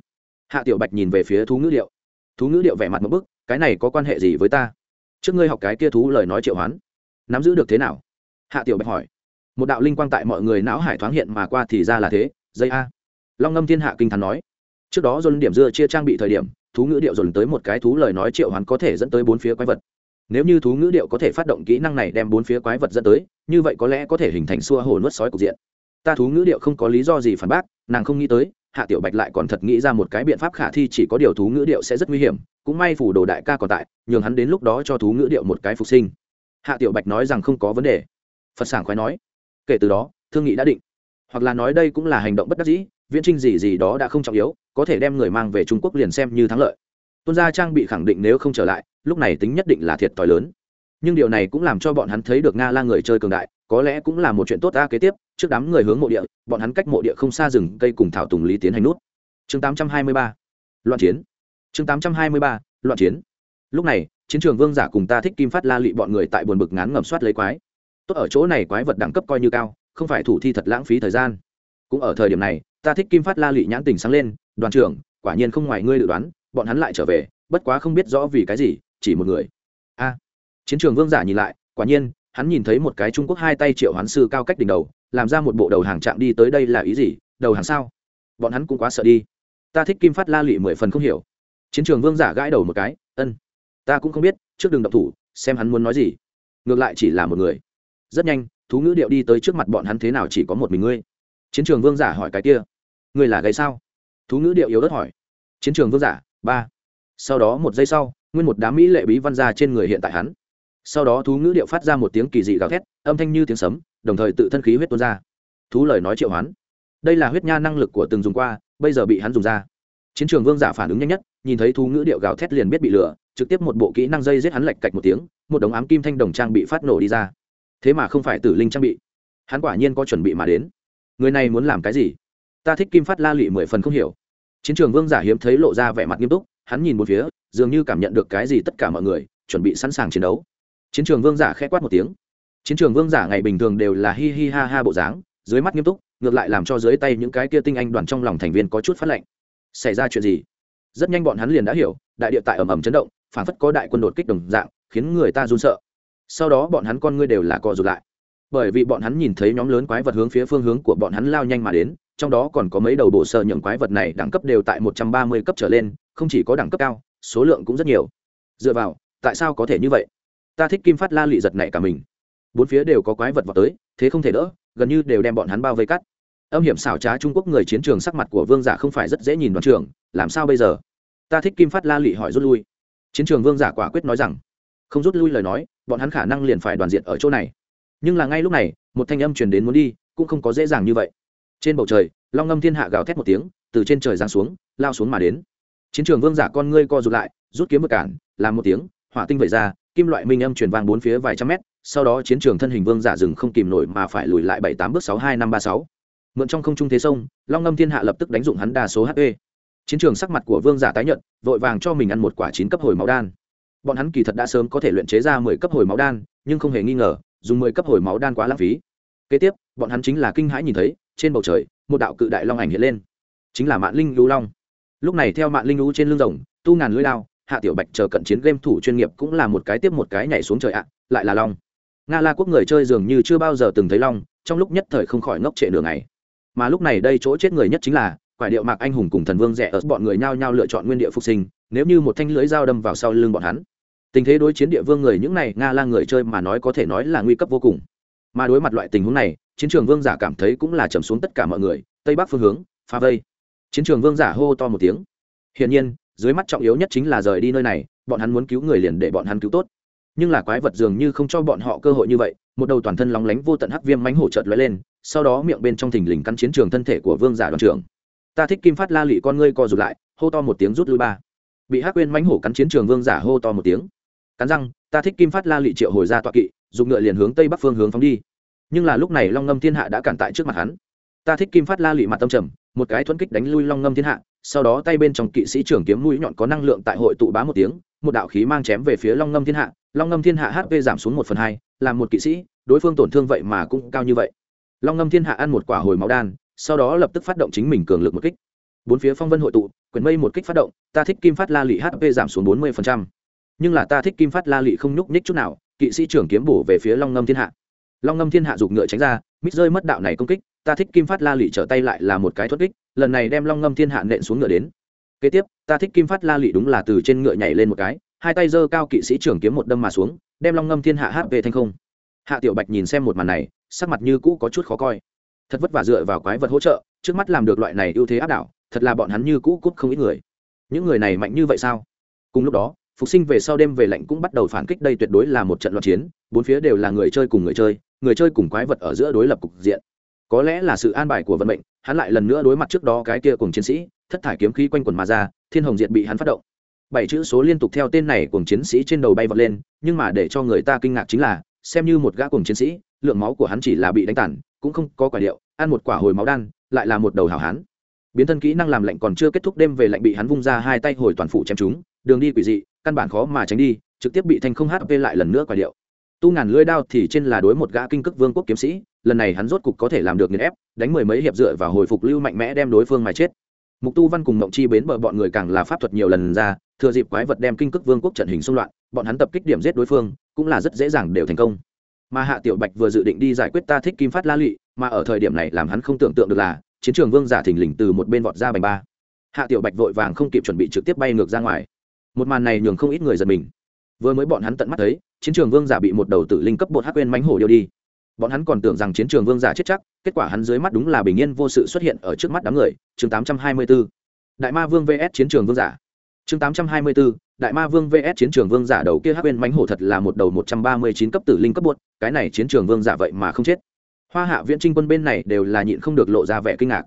Hạ tiểu bạch nhìn về phía thú ngữ điệu. Thú ngữ điệu vẻ mặt một bức, cái này có quan hệ gì với ta? Trước ngươi học cái kia thú lời nói triệu hoán, nắm giữ được thế nào? Hạ tiểu bạch hỏi. Một đạo linh quang tại mọi người não hải thoáng hiện mà qua thì ra là thế, dây a. Long ngâm thiên hạ kinh thắn nói. Trước đó dồn điểm dưa chia trang bị thời điểm, thú ngữ điệu dồn tới một cái thú lời nói triệu hắn có thể dẫn tới bốn phía quái vật. Nếu như thú ngữ điệu có thể phát động kỹ năng này đem bốn phía quái vật dẫn tới, như vậy có lẽ có thể hình thành xua hồ nuốt sói cục diện. Ta thú ngữ điệu không có lý do gì phản bác, nàng không nghĩ tới, hạ tiểu bạch lại còn thật nghĩ ra một cái biện pháp khả thi chỉ có điều thú ngữ điệu sẽ rất nguy hiểm, cũng may phủ đồ đại ca còn tại, nhường hắn đến lúc đó cho thú ngữ điệu một cái phục sinh. Hạ tiểu bạch nói rằng không có vấn đề phật sảng khoái nói, kể từ đó, thương nghị đã định. Hoặc là nói đây cũng là hành động bất đắc dĩ, viễn trinh gì gì đó đã không trọng yếu, có thể đem người mang về trung quốc liền xem như thắng lợi. Tuân gia trang bị khẳng định nếu không trở lại, lúc này tính nhất định là thiệt t h i lớn. Nhưng điều này cũng làm cho bọn hắn thấy được nga la người chơi cường đại, có lẽ cũng là một chuyện tốt ta kế tiếp, trước đám người hướng mộ địa, bọn hắn cách mộ địa không xa rừng cây cùng thảo tùng lý tiến hành nút. Chương 823. loạn chiến. Chương 823. loạn chiến. Lúc này, chiến trường vương giả cùng ta thích kim phát la lị bọn người tại buồn bực ngán ngầm soát lấy quái tốt ở chỗ này quái vật đẳng cấp coi như cao, không phải thủ thi thật lãng phí thời gian. Cũng ở thời điểm này, ta thích kim phát la lị nhãn tình sáng lên, đoàn trưởng, quả nhiên không ngoài ngươi dự đoán, bọn hắn lại trở về, bất quá không biết rõ vì cái gì, chỉ một người. A. Chiến trường vương giả nhìn lại, quả nhiên, hắn nhìn thấy một cái trung quốc hai tay triệu hoán sư cao cách đỉnh đầu, làm ra một bộ đầu hàng chạm đi tới đây là ý gì, đầu hàng sao? Bọn hắn cũng quá sợ đi. Ta thích kim phát la lụy mười phần không hiểu. Chiến trường vương giả gãi đầu một cái, ân, ta cũng không biết, trước đường độc thủ, xem hắn muốn nói gì. Ngược lại chỉ là một người rất nhanh, thú ngữ điệu đi tới trước mặt bọn hắn thế nào chỉ có một mình ngươi? Chiến trường vương giả hỏi cái kia. Ngươi là gầy sao? Thú ngữ điệu yếu đất hỏi. Chiến trường vương giả, ba. Sau đó một giây sau, nguyên một đám mỹ lệ bí văn ra trên người hiện tại hắn. Sau đó thú ngữ điệu phát ra một tiếng kỳ dị gào thét, âm thanh như tiếng sấm, đồng thời tự thân khí huyết tuôn ra. Thú lời nói triệu hoán. Đây là huyết nha năng lực của từng dùng qua, bây giờ bị hắn dùng ra. Chiến trường vương giả phản ứng nhanh nhất, nhìn thấy thú ngữ điệu gào thét liền biết bị lửa, trực tiếp một bộ kỹ năng dây giết hắn lệch cạch một tiếng, một đống ám kim thanh đồng trang bị phát nổ đi ra thế mà không phải tử linh trang bị. Hắn quả nhiên có chuẩn bị mà đến. Người này muốn làm cái gì? Ta thích kim phát la lụy mười phần không hiểu. Chiến trường vương giả hiếm thấy lộ ra vẻ mặt nghiêm túc, hắn nhìn một phía, dường như cảm nhận được cái gì tất cả mọi người, chuẩn bị sẵn sàng chiến đấu. Chiến trường vương giả khẽ quát một tiếng. Chiến trường vương giả ngày bình thường đều là hi hi ha ha bộ dáng, dưới mắt nghiêm túc, ngược lại làm cho dưới tay những cái kia tinh anh đoàn trong lòng thành viên có chút phát lệnh xảy ra chuyện gì? Rất nhanh bọn hắn liền đã hiểu, đại địa tại ầm ầm chấn động phản phất có đại quân đột kích đồng dạng, khiến người ta run sợ sau đó bọn hắn con ngươi đều là co rụt lại. Bởi vì bọn hắn nhìn thấy nhóm lớn quái vật hướng phía phương hướng của bọn hắn lao nhanh mà đến, trong đó còn có mấy đầu bộ sợ những quái vật này đẳng cấp đều tại một trăm ba mươi cấp trở lên, không chỉ có đẳng cấp cao, số lượng cũng rất nhiều. Dựa vào, tại sao có thể như vậy? Ta thích kim phát la lụy giật này cả mình. Bốn phía đều có quái vật vào tới, thế không thể đỡ, gần như đều đem bọn hắn bao vây cắt. Âm hiểm xảo trá trung quốc người chiến trường sắc mặt của vương giả không phải rất dễ nhìn đoàn trường làm sao bây giờ? Ta thích kim phát la lụy hỏi rút lui. Chiến trường vương giả quả quyết nói rằng, không rút lui lời nói bọn hắn khả năng liền phải đoàn diện ở chỗ này. Nhưng là ngay lúc này, một thanh âm truyền đến muốn đi, cũng không có dễ dàng như vậy. Trên bầu trời, long ngâm thiên hạ gào thét một tiếng, từ trên trời giáng xuống, lao xuống mà đến. Chiến trường vương giả con ngươi co rụt lại, rút kiếm một cản, làm một tiếng, hỏa tinh vẩy ra, kim loại minh âm truyền vang bốn phía vài trăm mét, sau đó chiến trường thân hình vương giả rừng không kìm nổi mà phải lùi lại bảy tám bước sáu hai năm ba sáu. Mượn trong không trung thế sông, long ngâm thiên hạ lập tức đánh dụng hắn đa số hp chiến trường sắc mặt của vương giả tái nhận vội vàng cho mình ăn một quả chín cấp hồi máu đan bọn hắn kỳ thật đã sớm có thể luyện chế ra mười cấp hồi máu đan, nhưng không hề nghi ngờ, dùng mười cấp hồi máu đan quá lãng phí. Kế tiếp, bọn hắn chính là kinh hãi nhìn thấy, trên bầu trời, một đạo cự đại long ảnh hiện lên. Chính là mạng linh lũ long. Lúc này theo mạng linh lũ trên lưng rồng, tu ngàn lưỡi đao, hạ tiểu bạch chờ cận chiến game thủ chuyên nghiệp cũng là một cái tiếp một cái nhảy xuống trời ạ, lại là long. Nga la quốc người chơi dường như chưa bao giờ từng thấy long, trong lúc nhất thời không khỏi ngốc trệ nửa ngày. Mà lúc này đây chỗ chết người nhất chính là quải điệu mạc anh hùng cùng thần vương rẻ ở bọn người nhao nhao lựa chọn nguyên địa phục sinh, nếu như một thanh lưới dao đâm vào sau lưng bọn hắn tình thế đối chiến địa vương người những này, nga la người chơi mà nói có thể nói là nguy cấp vô cùng. Mà đối mặt loại tình huống này, chiến trường vương giả cảm thấy cũng là trầm xuống tất cả mọi người, tây bắc phương hướng pha vây. Chiến trường vương giả hô to một tiếng. Hiển nhiên, dưới mắt trọng yếu nhất chính là rời đi nơi này, bọn hắn muốn cứu người liền để bọn hắn cứu tốt. Nhưng là quái vật dường như không cho bọn họ cơ hội như vậy, một đầu toàn thân lóng lánh vô tận hắc viêm mánh hổ trợt lóe lên, sau đó miệng bên trong thình lình căn chiến trường thân thể của vương giả đoàn trưởng. Ta thích kim phát la lị con ngươi co rụt lại hô to một tiếng rút lui ba. Bị hắc quên mánh hổ cắn chiến trường vương giả hô to một tiếng cắn răng, ta thích kim phát la lị triệu hồi ra tọa kỵ dùng ngựa liền hướng tây bắc phương hướng phóng đi. Nhưng là lúc này long ngâm thiên hạ đã cản tại trước mặt hắn. Ta thích kim phát la lị mặt tâm trầm, một cái thuẫn kích đánh lui long ngâm thiên hạ, sau đó tay bên trong kỵ sĩ trưởng kiếm mũi nhọn có năng lượng tại hội tụ bá một tiếng, một đạo khí mang chém về phía long ngâm thiên hạ, long ngâm thiên hạ hp giảm xuống một phần hai làm một kỵ sĩ, đối phương tổn thương vậy mà cũng cao như vậy. Long ngâm thiên hạ ăn một quả hồi máu đan, sau đó lập tức phát động chính mình cường lực một kích. Bốn phía phong vân hội tụ, quyền mây một kích phát động, ta thích kim phát la lị hp giảm xuống bốn mươi phần trăm nhưng là ta thích kim phát la lị không nhúc nhích chút nào, kỵ sĩ trưởng kiếm bổ về phía long ngâm thiên hạ. Long ngâm thiên hạ giục ngựa tránh ra, mít rơi mất đạo này công kích, ta thích kim phát la lị trở tay lại là một cái thoát kích, lần này đem long ngâm thiên hạ nện xuống ngựa đến. Kế tiếp, ta thích kim phát la lị đúng là từ trên ngựa nhảy lên một cái, hai tay giơ cao kỵ sĩ trưởng kiếm một đâm mà xuống, đem long ngâm thiên hạ hát về thành không. Hạ tiểu bạch nhìn xem một màn này, sắc mặt như cũ có chút khó coi. Thật vất vả dựa vào quái vật hỗ trợ, trước mắt làm được loại này ưu thế áp đảo, thật là bọn hắn như cũ cút không ít người. Những người này mạnh như vậy sao? Cùng lúc đó phục sinh về sau đêm về lạnh cũng bắt đầu phản kích đây tuyệt đối là một trận loạn chiến, bốn phía đều là người chơi cùng người chơi người chơi cùng quái vật ở giữa đối lập cục diện. Có lẽ là sự an bài của vận mệnh, hắn lại lần nữa đối mặt trước đó cái kia cùng chiến sĩ, thất thải kiếm khí quanh quần mà ra, thiên hồng diện bị hắn phát động. Bảy chữ số liên tục theo tên này cùng chiến sĩ trên đầu bay vọt lên, nhưng mà để cho người ta kinh ngạc chính là, xem như một gã cùng chiến sĩ, lượng máu của hắn chỉ là bị đánh tản cũng không có quả điệu, ăn một quả hồi máu đan, lại là một đầu hảo hán. Biến thân kỹ năng làm lạnh còn chưa kết thúc đêm về lạnh bị hắn vung ra hai tay hồi toàn phủ chém chúng, đường đi quỷ dị căn bản khó mà tránh đi, trực tiếp bị thanh không hp lại lần nữa quả điệu. Tu ngàn lưỡi đao thì trên là đối một gã kinh cước vương quốc kiếm sĩ, lần này hắn rốt cục có thể làm được nghiền ép, đánh mười mấy hiệp dựa và hồi phục lưu mạnh mẽ đem đối phương mà chết. Mục tu văn cùng mộng chi bến bờ bọn người càng là pháp thuật nhiều lần ra, thừa dịp quái vật đem kinh cước vương quốc trận hình xung loạn, bọn hắn tập kích điểm giết đối phương, cũng là rất dễ dàng đều thành công. Mà hạ tiểu bạch vừa dự định đi giải quyết ta thích kim phát la lụy, mà ở thời điểm này làm hắn không tưởng tượng được là, chiến trường vương giả thình lình từ một bên vọt ra bành ba. Hạ tiểu bạch vội vàng không kịp chuẩn bị trực tiếp bay ngược ra ngoài một màn này nhường không ít người giật mình. Vừa mới bọn hắn tận mắt thấy chiến trường vương giả bị một đầu tử linh cấp bột hắc quên mánh hổ điêu đi. Bọn hắn còn tưởng rằng chiến trường vương giả chết chắc kết quả hắn dưới mắt đúng là bình yên vô sự xuất hiện ở trước mắt đám người chương 824. đại ma vương vs chiến trường vương giả. Chương 824, đại ma vương vs chiến trường vương giả đầu kia hắc quên mánh hổ thật là một đầu 139 cấp tử linh cấp bột cái này chiến trường vương giả vậy mà không chết. Hoa hạ viễn trinh quân bên này đều là nhịn không được lộ ra vẻ kinh ngạc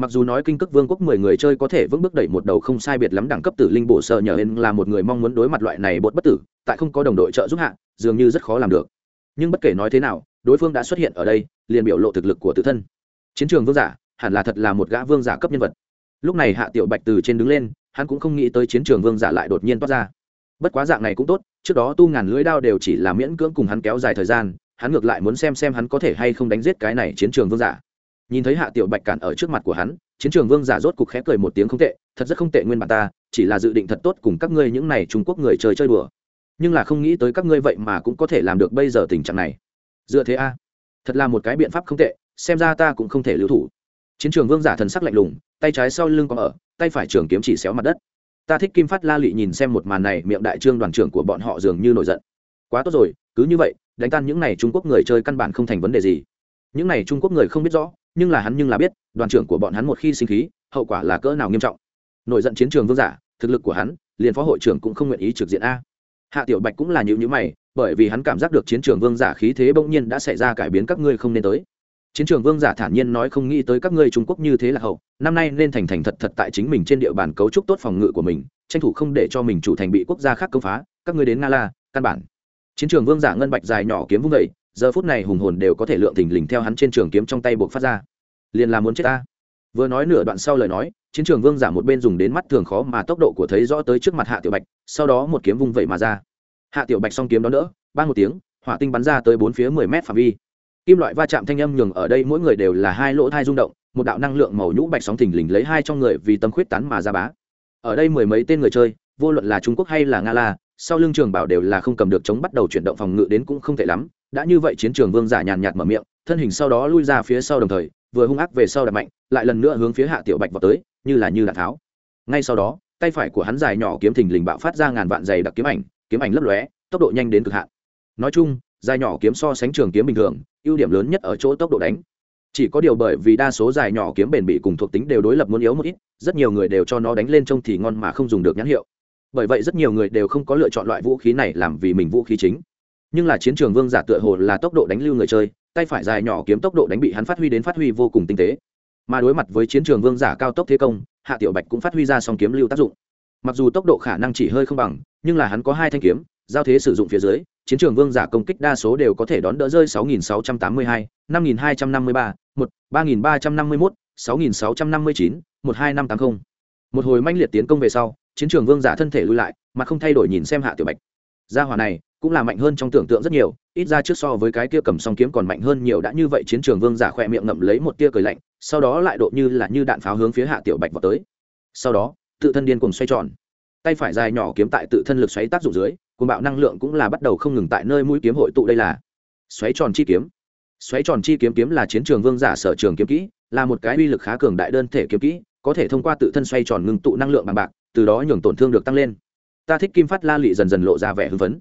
mặc dù nói kinh c vương quốc mười người chơi có thể vững bước đẩy một đầu không sai biệt lắm đẳng cấp tử linh bổ sợ nhờ hên là một người mong muốn đối mặt loại này bột bất tử, tại không có đồng đội trợ giúp hạ, dường như rất khó làm được. Nhưng bất kể nói thế nào, đối phương đã xuất hiện ở đây, liền biểu lộ thực lực của tự thân. Chiến trường vương giả, hẳn là thật là một gã vương giả cấp nhân vật. Lúc này hạ tiểu bạch từ trên đứng lên, hắn cũng không nghĩ tới chiến trường vương giả lại đột nhiên toát ra. Bất quá dạng này cũng tốt, trước đó tu ngàn lưỡi đao đều chỉ là miễn cưỡng cùng hắn kéo dài thời gian, hắn ngược lại muốn xem xem hắn có thể hay không đánh giết cái này chiến trường vương giả nhìn thấy hạ tiểu bạch cản ở trước mặt của hắn, chiến trường vương giả rốt cục khẽ cười một tiếng không tệ, thật rất không tệ nguyên bản ta, chỉ là dự định thật tốt cùng các ngươi những này trung quốc người chơi chơi đùa. Nhưng là không nghĩ tới các ngươi vậy mà cũng có thể làm được bây giờ tình trạng này. Dựa thế a, thật là một cái biện pháp không tệ, xem ra ta cũng không thể lưu thủ. Chiến trường vương giả thần sắc lạnh lùng, tay trái sau lưng có ở tay phải trường kiếm chỉ xéo mặt đất. Ta thích kim phát la lị nhìn xem một màn này, miệng đại trương đoàn trưởng của bọn họ dường như nổi giận. Quá tốt rồi, cứ như vậy, đánh tan những n à y trung quốc người chơi căn bản không thành vấn đề gì những này trung quốc người không biết rõ, nhưng là hắn nhưng là biết, đoàn trưởng của bọn hắn một khi sinh khí, hậu quả là cỡ nào nghiêm trọng. Nổi giận chiến trường vương giả, thực lực của hắn, liền phó hội trưởng cũng không nguyện ý trực diện a. Hạ tiểu bạch cũng là nhịu nhữ mày, bởi vì hắn cảm giác được chiến trường vương giả khí thế bỗng nhiên đã xảy ra cải biến các ngươi không nên tới. Chiến trường vương giả thản nhiên nói không nghĩ tới các ngươi trung quốc như thế là hậu, năm nay nên thành thành thật thật tại chính mình trên địa bàn cấu trúc tốt phòng ngự của mình, tranh thủ không để cho mình chủ thành bị quốc gia khác công phá, các ngươi đến nga la, căn bản. Chiến trường vương giả ngân bạch dài nhỏ kiếm vung vẩy giờ phút này hùng hồn đều có thể lượng thình lình theo hắn trên trường kiếm trong tay buộc phát ra. Liền là muốn chết ta. Vừa nói nửa đoạn sau lời nói, chiến trường vương giả một bên dùng đến mắt thường khó mà tốc độ của thấy rõ tới trước mặt hạ tiểu bạch, sau đó một kiếm vung vẩy mà ra. Hạ tiểu bạch s o n g kiếm đó nữa ba một tiếng, hỏa tinh bắn ra tới bốn phía mười mét phạm vi. Kim loại va chạm thanh âm nhường ở đây mỗi người đều là hai lỗ thai rung động, một đạo năng lượng màu nhũ bạch sóng thình lình lấy hai trong người vì tâm khuyết tán mà ra bá. Ở đây mười mấy tên người chơi, vô luận là trung quốc hay là nga la, sau lưng trường bảo đều là không cầm được chống bắt đầu chuyển động phòng ngự đến cũng không tệ lắm đã như vậy chiến trường vương giả nhàn nhạt mở miệng, thân hình sau đó lui ra phía sau đồng thời, vừa hung ác về sau đập mạnh, lại lần nữa hướng phía hạ tiểu bạch vào tới, như là như đạn tháo. Ngay sau đó, tay phải của hắn dài nhỏ kiếm thình lình bạo phát ra ngàn vạn dày đặc kiếm ảnh kiếm ảnh lấp lóe, tốc độ nhanh đến cực hạn. Nói chung, dài nhỏ kiếm so sánh trường kiếm bình thường, ưu điểm lớn nhất ở chỗ tốc độ đánh. Chỉ có điều bởi vì đa số dài nhỏ kiếm bền bị cùng thuộc tính đều đối lập muốn yếu một ít, rất nhiều người đều cho nó đánh lên trông thì ngon mà không dùng được nhãn hiệu. Bởi vậy rất nhiều người đều không có lựa chọn loại vũ khí này làm vì mình vũ khí chính nhưng là chiến trường vương giả tựa hồ là tốc độ đánh lưu người chơi tay phải dài nhỏ kiếm tốc độ đánh bị hắn phát huy đến phát huy vô cùng tinh tế. Mà đối mặt với chiến trường vương giả cao tốc thế công hạ tiểu bạch cũng phát huy ra song kiếm lưu tác dụng. Mặc dù tốc độ khả năng chỉ hơi không bằng nhưng là hắn có hai thanh kiếm giao thế sử dụng phía dưới chiến trường vương giả công kích đa số đều có thể đón đỡ rơi 6.682, 5.253, 1, 3.351, 6.659, 12580. một hồi manh liệt tiến công về sau chiến trường vương giả thân thể lui lại mà không thay đổi nhìn xem hạ tiểu bạch. Gia hỏa này cũng là mạnh hơn trong tưởng tượng rất nhiều, ít ra trước so với cái kia cầm song kiếm còn mạnh hơn nhiều đã như vậy, chiến trường vương giả khỏe miệng ngậm lấy một tia cười lạnh, sau đó lại độ như là như đạn pháo hướng phía hạ tiểu bạch vào tới. Sau đó, tự thân điên cùng xoay tròn. Tay phải dài nhỏ kiếm tại tự thân lực xoáy tác dụng dưới cùng bạo năng lượng cũng là bắt đầu không ngừng tại nơi mũi kiếm hội tụ đây là xoáy tròn chi kiếm. Xoáy tròn chi kiếm kiếm là chiến trường vương giả sở trường kiếm kỹ, là một cái uy lực khá cường đại đơn thể kiếm kỹ, có thể thông qua tự thân xoay tròn ngưng tụ năng lượng bằng bạc, từ đó nhường tổn thương được tăng lên. Ta thích kim phát la lị dần dần lộ ra vẻ hưng phấn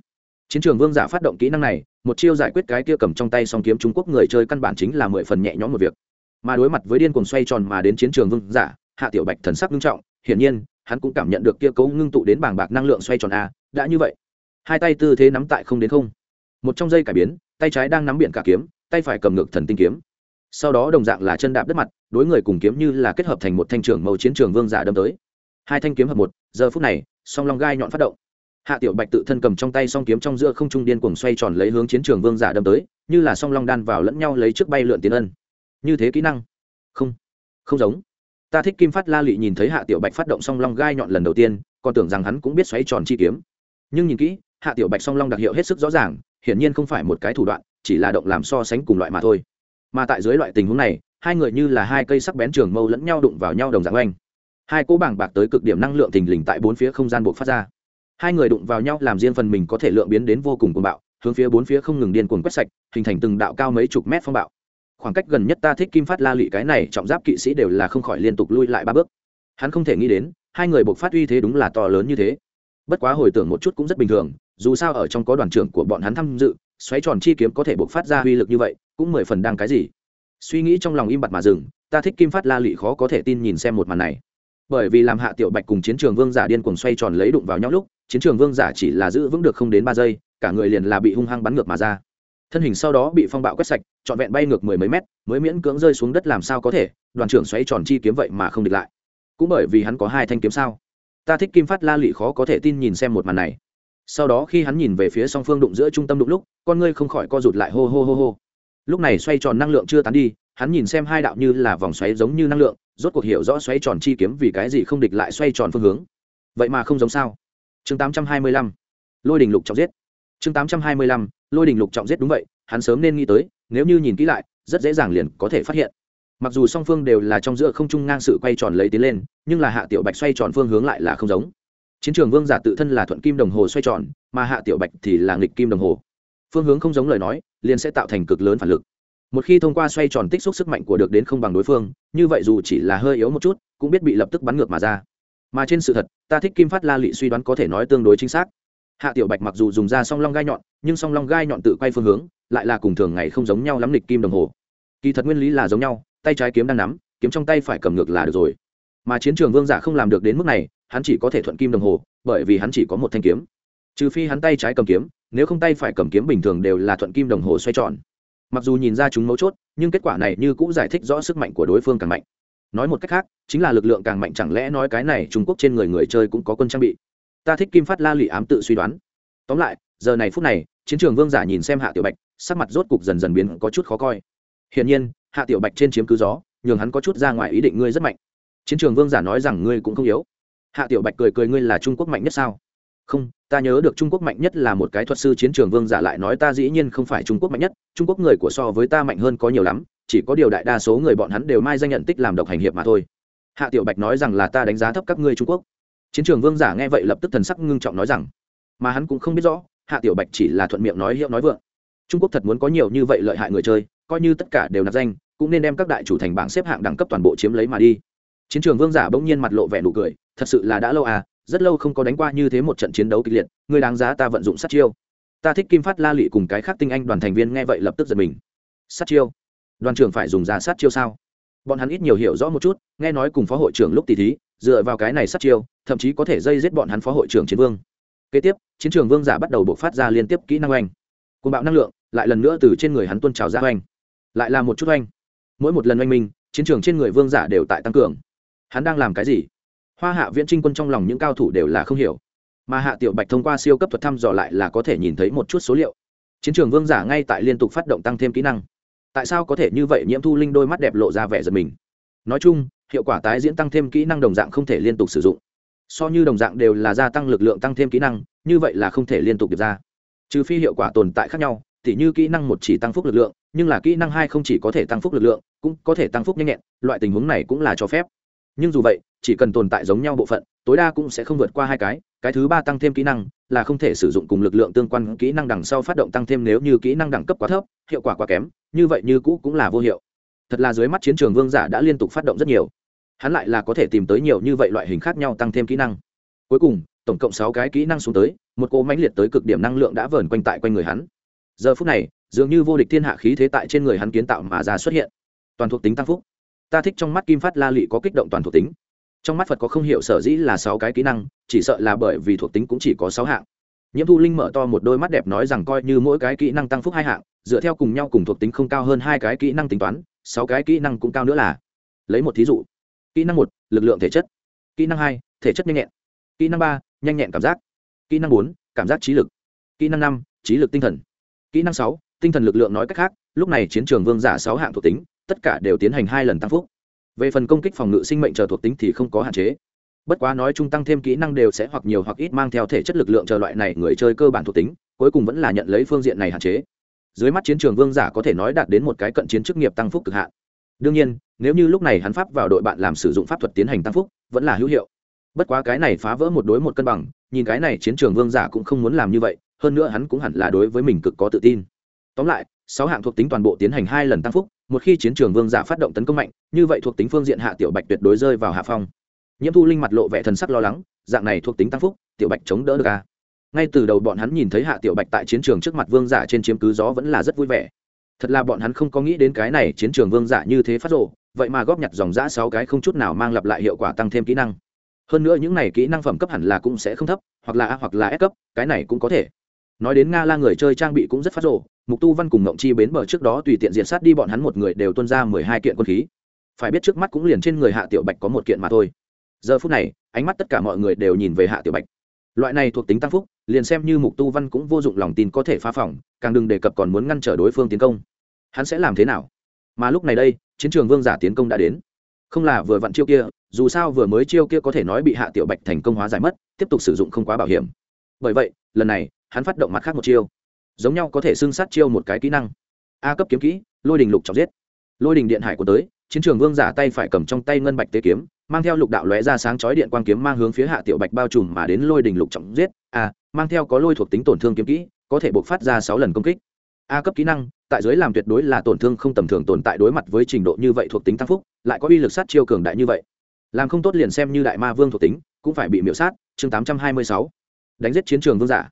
chiến trường vương giả phát động kỹ năng này, một chiêu giải quyết cái kia cầm trong tay song kiếm trung quốc người chơi căn bản chính là mười phần nhẹ nhõm một việc. Mà đối mặt với điên cuồng xoay tròn mà đến chiến trường vương giả, hạ tiểu bạch thần sắc nghiêm trọng, hiển nhiên, hắn cũng cảm nhận được kia cấu ngưng tụ đến bảng bạc năng lượng xoay tròn a, đã như vậy. Hai tay tư thế nắm tại không đến không. Một trong dây cải biến, tay trái đang nắm biển cả kiếm, tay phải cầm ngược thần tinh kiếm. Sau đó đồng dạng là chân đạp đất mặt, đối người cùng kiếm như là kết hợp thành một thanh trường màu chiến trường vương giả đâm tới. Hai thanh kiếm hợp một, giờ phút này, song long gai nhọn phát động hạ tiểu bạch tự thân cầm trong tay song kiếm trong giữa không trung điên cuồng xoay tròn lấy hướng chiến trường vương giả đâm tới, như là song long đan vào lẫn nhau lấy trước bay lượn tiến ân. Như thế kỹ năng? Không. Không giống. Ta thích kim phát la lị nhìn thấy hạ tiểu bạch phát động song long gai nhọn lần đầu tiên, còn tưởng rằng hắn cũng biết xoáy tròn chi kiếm. Nhưng nhìn kỹ, hạ tiểu bạch song long đặc hiệu hết sức rõ ràng, hiển nhiên không phải một cái thủ đoạn, chỉ là động làm so sánh cùng loại mà thôi. Mà tại dưới loại tình huống này, hai người như là hai cây sắc bén trường mâu lẫn nhau đụng vào nhau đồng dạng oanh. Hai cỗ bảng bạc tới cực điểm năng lượng thình lình tại bốn phía không gian buộc phát ra hai người đụng vào nhau làm riêng phần mình có thể lượng biến đến vô cùng cuồng bạo, hướng phía bốn phía không ngừng điên cuồng quét sạch, hình thành từng đạo cao mấy chục mét phong bạo. Khoảng cách gần nhất ta thích kim phát la lị cái này trọng giáp kỵ sĩ đều là không khỏi liên tục lui lại ba bước. Hắn không thể nghĩ đến, hai người buộc phát uy thế đúng là to lớn như thế. Bất quá hồi tưởng một chút cũng rất bình thường, dù sao ở trong có đoàn trưởng của bọn hắn tham dự, xoáy tròn chi kiếm có thể buộc phát ra uy lực như vậy, cũng mười phần đang cái gì. Suy nghĩ trong lòng im bặt mà dừng, ta thích kim phát la lị khó có thể tin nhìn xem một màn này bởi vì làm hạ tiểu bạch cùng chiến trường vương giả điên cuồng xoay tròn lấy đụng vào nhau lúc, chiến trường vương giả chỉ là giữ vững được không đến ba giây, cả người liền là bị hung hăng bắn ngược mà ra. Thân hình sau đó bị phong bạo quét sạch, trọn vẹn bay ngược mười mấy mét, mới miễn cưỡng rơi xuống đất làm sao có thể, đoàn trưởng xoay tròn chi kiếm vậy mà không địch lại. Cũng bởi vì hắn có hai thanh kiếm sao? Ta thích kim phát la lị khó có thể tin nhìn xem một màn này. Sau đó khi hắn nhìn về phía song phương đụng giữa trung tâm đụng lúc, con ngươi không khỏi co rụt lại hô hô hô hô. Lúc này xoay tròn năng lượng chưa tán đi hắn nhìn xem hai đạo như là vòng xoáy giống như năng lượng, rốt cuộc hiểu rõ xoáy tròn chi kiếm vì cái gì không địch lại xoay tròn phương hướng. Vậy mà không giống sao? Chương 825. lôi đình lục trọng giết. Chương 825. lôi đình lục trọng giết đúng vậy, hắn sớm nên nghĩ tới, nếu như nhìn kỹ lại, rất dễ dàng liền có thể phát hiện. Mặc dù song phương đều là trong giữa không trung ngang sự quay tròn lấy tiến lên, nhưng là hạ tiểu bạch xoay tròn phương hướng lại là không giống. Chiến trường vương giả tự thân là thuận kim đồng hồ xoay tròn, mà hạ tiểu bạch thì là nghịch kim đồng hồ. Phương hướng không giống lời nói, liền sẽ tạo thành cực lớn phản lực một khi thông qua xoay tròn tích xúc sức mạnh của được đến không bằng đối phương, như vậy dù chỉ là hơi yếu một chút, cũng biết bị lập tức bắn ngược mà ra. Mà trên sự thật, ta thích kim phát la lị suy đoán có thể nói tương đối chính xác. Hạ tiểu bạch mặc dù dùng ra song long gai nhọn, nhưng song long gai nhọn tự quay phương hướng, lại là cùng thường ngày không giống nhau lắm lịch kim đồng hồ. Kỳ thật nguyên lý là giống nhau, tay trái kiếm đang nắm, kiếm trong tay phải cầm ngược là được rồi. Mà chiến trường vương giả không làm được đến mức này, hắn chỉ có thể thuận kim đồng hồ, bởi vì hắn chỉ có một thanh kiếm. Trừ phi hắn tay trái cầm kiếm, nếu không tay phải cầm kiếm bình thường đều là thuận kim đồng hồ xoay tròn mặc dù nhìn ra chúng mấu chốt, nhưng kết quả này như cũng giải thích rõ sức mạnh của đối phương càng mạnh. Nói một cách khác, chính là lực lượng càng mạnh chẳng lẽ nói cái này trung quốc trên người người chơi cũng có quân trang bị? Ta thích kim phát la lụy ám tự suy đoán. Tóm lại, giờ này phút này, chiến trường vương giả nhìn xem hạ tiểu bạch, sắc mặt rốt cục dần dần biến có chút khó coi. Hiển nhiên, hạ tiểu bạch trên chiếm cứ gió, nhường hắn có chút ra ngoài ý định ngươi rất mạnh. Chiến trường vương giả nói rằng ngươi cũng không yếu. Hạ tiểu bạch cười cười ngươi là trung quốc mạnh nhất sao? Không, ta nhớ được trung quốc mạnh nhất là một cái thuật sư chiến trường vương giả lại nói ta dĩ nhiên không phải trung quốc mạnh nhất, trung quốc người của so với ta mạnh hơn có nhiều lắm, chỉ có điều đại đa số người bọn hắn đều mai danh nhận tích làm độc hành hiệp mà thôi. Hạ tiểu bạch nói rằng là ta đánh giá thấp các ngươi trung quốc. Chiến trường vương giả nghe vậy lập tức thần sắc ngưng trọng nói rằng, mà hắn cũng không biết rõ, hạ tiểu bạch chỉ là thuận miệng nói hiệu nói vượng. Trung quốc thật muốn có nhiều như vậy lợi hại người chơi, coi như tất cả đều nạp danh, cũng nên đem các đại chủ thành bảng xếp hạng đẳng cấp toàn bộ chiếm lấy mà đi. Chiến trường vương giả bỗng nhiên mặt lộ vẻ nụ cười, thật sự là đã lâu à rất lâu không có đánh qua như thế một trận chiến đấu kịch liệt ngươi đáng giá ta vận dụng sát chiêu. Ta thích kim phát la lị cùng cái khác tinh anh đoàn thành viên nghe vậy lập tức giật mình. Sát chiêu? Đoàn trưởng phải dùng ra sát chiêu sao? Bọn hắn ít nhiều hiểu rõ một chút, nghe nói cùng phó hội trưởng lúc tỷ thí, dựa vào cái này sát chiêu, thậm chí có thể dây giết bọn hắn phó hội trưởng chiến vương. Kế tiếp, chiến trường vương giả bắt đầu bộc phát ra liên tiếp kỹ năng oanh. Côn bạo năng lượng, lại lần nữa từ trên người hắn tuôn trào ra oanh. Lại là một chút oanh. Mỗi một lần oanh minh, chiến trường trên người vương giả đều tại tăng cường. Hắn đang làm cái gì? Hoa hạ viễn trinh quân trong lòng những cao thủ đều là không hiểu. Mà hạ tiểu bạch thông qua siêu cấp thuật thăm dò lại là có thể nhìn thấy một chút số liệu. Chiến trường vương giả ngay tại liên tục phát động tăng thêm kỹ năng. Tại sao có thể như vậy nhiễm thu linh đôi mắt đẹp lộ ra vẻ giật mình? Nói chung, hiệu quả tái diễn tăng thêm kỹ năng đồng dạng không thể liên tục sử dụng. So như đồng dạng đều là gia tăng lực lượng tăng thêm kỹ năng, như vậy là không thể liên tục được ra. Trừ phi hiệu quả tồn tại khác nhau thì như kỹ năng một chỉ tăng phúc lực lượng, nhưng là kỹ năng hai không chỉ có thể tăng phúc lực lượng, cũng có thể tăng phúc nhanh nhẹn, loại tình huống này cũng là cho phép nhưng dù vậy, chỉ cần tồn tại giống nhau bộ phận, tối đa cũng sẽ không vượt qua hai cái. Cái thứ ba tăng thêm kỹ năng là không thể sử dụng cùng lực lượng tương quan kỹ năng đằng sau phát động tăng thêm nếu như kỹ năng đẳng cấp quá thấp, hiệu quả quá kém, như vậy như cũ cũng là vô hiệu. Thật là dưới mắt chiến trường vương giả đã liên tục phát động rất nhiều. Hắn lại là có thể tìm tới nhiều như vậy loại hình khác nhau tăng thêm kỹ năng. Cuối cùng, tổng cộng sáu cái kỹ năng xuống tới, một cỗ mãnh liệt tới cực điểm năng lượng đã vờn quanh tại quanh người hắn. Giờ phút này, dường như vô địch thiên hạ khí thế tại trên người hắn kiến tạo mà ra xuất hiện. Toàn thuộc tính tăng phúc ta thích trong mắt kim phát la lị có kích động toàn thuộc tính. Trong mắt phật có không hiểu sở dĩ là sáu cái kỹ năng, chỉ sợ là bởi vì thuộc tính cũng chỉ có sáu hạng. Nhiễm thu linh mở to một đôi mắt đẹp nói rằng coi như mỗi cái kỹ năng tăng phúc hai hạng, dựa theo cùng nhau cùng thuộc tính không cao hơn hai cái kỹ năng tính toán, sáu cái kỹ năng cũng cao nữa là. Lấy một thí dụ. Kỹ năng một, lực lượng thể chất. Kỹ năng hai, thể chất nhanh nhẹn. Kỹ năng ba, nhanh nhẹn cảm giác. Kỹ năng bốn, cảm giác trí lực. Kỹ năng năm, trí lực tinh thần. Kỹ năng sáu, tinh thần lực lượng nói cách khác, lúc này chiến trường vương giả sáu hạng thuộc tính tất cả đều tiến hành hai lần tăng phúc. Về phần công kích phòng ngự sinh mệnh chờ thuộc tính thì không có hạn chế. Bất quá nói chung tăng thêm kỹ năng đều sẽ hoặc nhiều hoặc ít mang theo thể chất lực lượng chờ loại này người chơi cơ bản thuộc tính, cuối cùng vẫn là nhận lấy phương diện này hạn chế. Dưới mắt chiến trường vương giả có thể nói đạt đến một cái cận chiến chức nghiệp tăng phúc cực hạn. Đương nhiên, nếu như lúc này hắn pháp vào đội bạn làm sử dụng pháp thuật tiến hành tăng phúc, vẫn là hữu hiệu. Bất quá cái này phá vỡ một đối một cân bằng, nhìn cái này chiến trường vương giả cũng không muốn làm như vậy, hơn nữa hắn cũng hẳn là đối với mình cực có tự tin. Tóm lại, sáu hạng thuộc tính toàn bộ tiến hành hai lần tăng phúc một khi chiến trường vương giả phát động tấn công mạnh, như vậy thuộc tính phương diện hạ tiểu bạch tuyệt đối rơi vào hạ phong. Nhiễm thu linh mặt lộ vẻ thần sắc lo lắng, dạng này thuộc tính tăng phúc, tiểu bạch chống đỡ được à. ngay từ đầu bọn hắn nhìn thấy hạ tiểu bạch tại chiến trường trước mặt vương giả trên chiếm cứ gió vẫn là rất vui vẻ. Thật là bọn hắn không có nghĩ đến cái này chiến trường vương giả như thế phát rộ vậy mà góp nhặt dòng giã sáu cái không chút nào mang lặp lại hiệu quả tăng thêm kỹ năng. Hơn nữa những này kỹ năng phẩm cấp hẳn là cũng sẽ không thấp, hoặc là a hoặc là s cấp, cái này cũng có thể nói đến nga la người chơi trang bị cũng rất phát rộ mục tu văn cùng ngộng chi bến bờ trước đó tùy tiện diện sát đi bọn hắn một người đều tuân ra mười hai kiện quân khí. Phải biết trước mắt cũng liền trên người hạ tiểu bạch có một kiện mà thôi. Giờ phút này, ánh mắt tất cả mọi người đều nhìn về hạ tiểu bạch. Loại này thuộc tính tăng phúc, liền xem như mục tu văn cũng vô dụng lòng tin có thể phá phỏng càng đừng đề cập còn muốn ngăn trở đối phương tiến công. Hắn sẽ làm thế nào? Mà lúc này đây, chiến trường vương giả tiến công đã đến. Không là vừa vặn chiêu kia, dù sao vừa mới chiêu kia có thể nói bị hạ tiểu bạch thành công hóa giải mất, tiếp tục sử dụng không quá bảo hiểm. Bởi vậy, lần này hắn phát động mặt khác một chiêu. Giống nhau có thể xưng sát chiêu một cái kỹ năng. A cấp kiếm kỹ, lôi đình lục chọc giết. Lôi đình điện hải của tới, chiến trường vương giả tay phải cầm trong tay ngân bạch tế kiếm, mang theo lục đạo lóe ra sáng chói điện quang kiếm mang hướng phía hạ tiểu bạch bao trùm mà đến lôi đình lục trọng giết. A mang theo có lôi thuộc tính tổn thương kiếm kỹ, có thể buộc phát ra sáu lần công kích. A cấp kỹ năng, tại giới làm tuyệt đối là tổn thương không tầm thường tồn tại đối mặt với trình độ như vậy thuộc tính tăng phúc, lại có uy lực sát chiêu cường đại như vậy. Làm không tốt liền xem như đại ma vương thuộc tính, cũng phải bị miễu sát. Chương 826. đánh giết chiến trường vương giả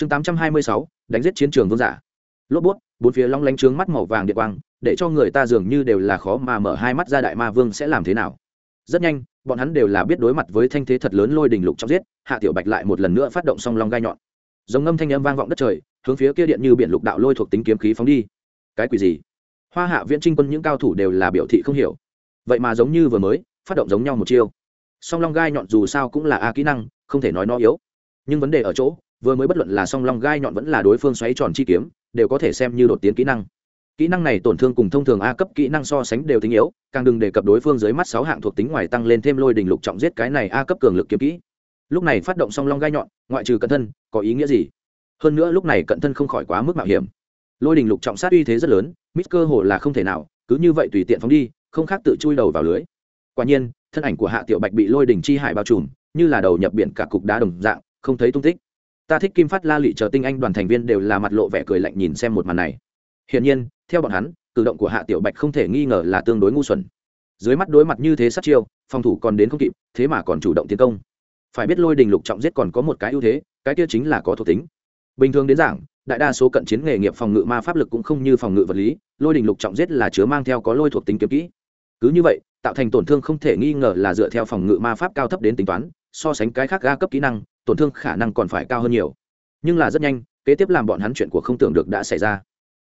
chương 826, đánh giết chiến trường vương giả. Lốp bút bốn phía long lánh trướng mắt màu vàng điện quang để cho người ta dường như đều là khó mà mở hai mắt ra đại ma vương sẽ làm thế nào. Rất nhanh bọn hắn đều là biết đối mặt với thanh thế thật lớn lôi đình lục trong giết hạ tiểu bạch lại một lần nữa phát động song long gai nhọn. Giống ngâm thanh âm vang vọng đất trời hướng phía kia điện như biển lục đạo lôi thuộc tính kiếm khí phóng đi. Cái quỷ gì? Hoa hạ viễn trinh quân những cao thủ đều là biểu thị không hiểu. Vậy mà giống như vừa mới phát động giống nhau một chiêu. Song long gai nhọn dù sao cũng là a kỹ năng không thể nói nó yếu. Nhưng vấn đề ở chỗ vừa mới bất luận là song long gai nhọn vẫn là đối phương xoáy tròn chi kiếm, đều có thể xem như đột tiến kỹ năng. Kỹ năng này tổn thương cùng thông thường a cấp kỹ năng so sánh đều tính yếu, càng đừng đề cập đối phương dưới mắt sáu hạng thuộc tính ngoài tăng lên thêm lôi đình lục trọng giết cái này a cấp cường lực kiếm kỹ. Lúc này phát động song long gai nhọn, ngoại trừ cận thân, có ý nghĩa gì? Hơn nữa lúc này cận thân không khỏi quá mức mạo hiểm. Lôi đình lục trọng sát uy thế rất lớn, mít cơ hồ là không thể nào, cứ như vậy tùy tiện phóng đi, không khác tự chui đầu vào lưới. Quả nhiên, thân ảnh của hạ tiểu bạch bị lôi đình chi hải bao trùm, như là đầu nhập biển cả cục đá đồng dạng, không thấy tung tích ta thích kim phát la lị chờ tinh anh đoàn thành viên đều là mặt lộ vẻ cười lạnh nhìn xem một màn này. Hiển nhiên, theo bọn hắn, cử động của hạ tiểu bạch không thể nghi ngờ là tương đối ngu xuẩn. Dưới mắt đối mặt như thế sát chiêu, phòng thủ còn đến không kịp, thế mà còn chủ động tiến công. Phải biết lôi đình lục trọng giết còn có một cái ưu thế, cái kia chính là có thuộc tính. Bình thường đến giảng đại đa số cận chiến nghề nghiệp phòng ngự ma pháp lực cũng không như phòng ngự vật lý, lôi đình lục trọng giết là chứa mang theo có lôi thuộc tính kiếm kỹ. Cứ như vậy, tạo thành tổn thương không thể nghi ngờ là dựa theo phòng ngự ma pháp cao thấp đến tính toán so sánh cái khác ga cấp kỹ năng, tổn thương khả năng còn phải cao hơn nhiều. Nhưng là rất nhanh, kế tiếp làm bọn hắn chuyện của không tưởng được đã xảy ra.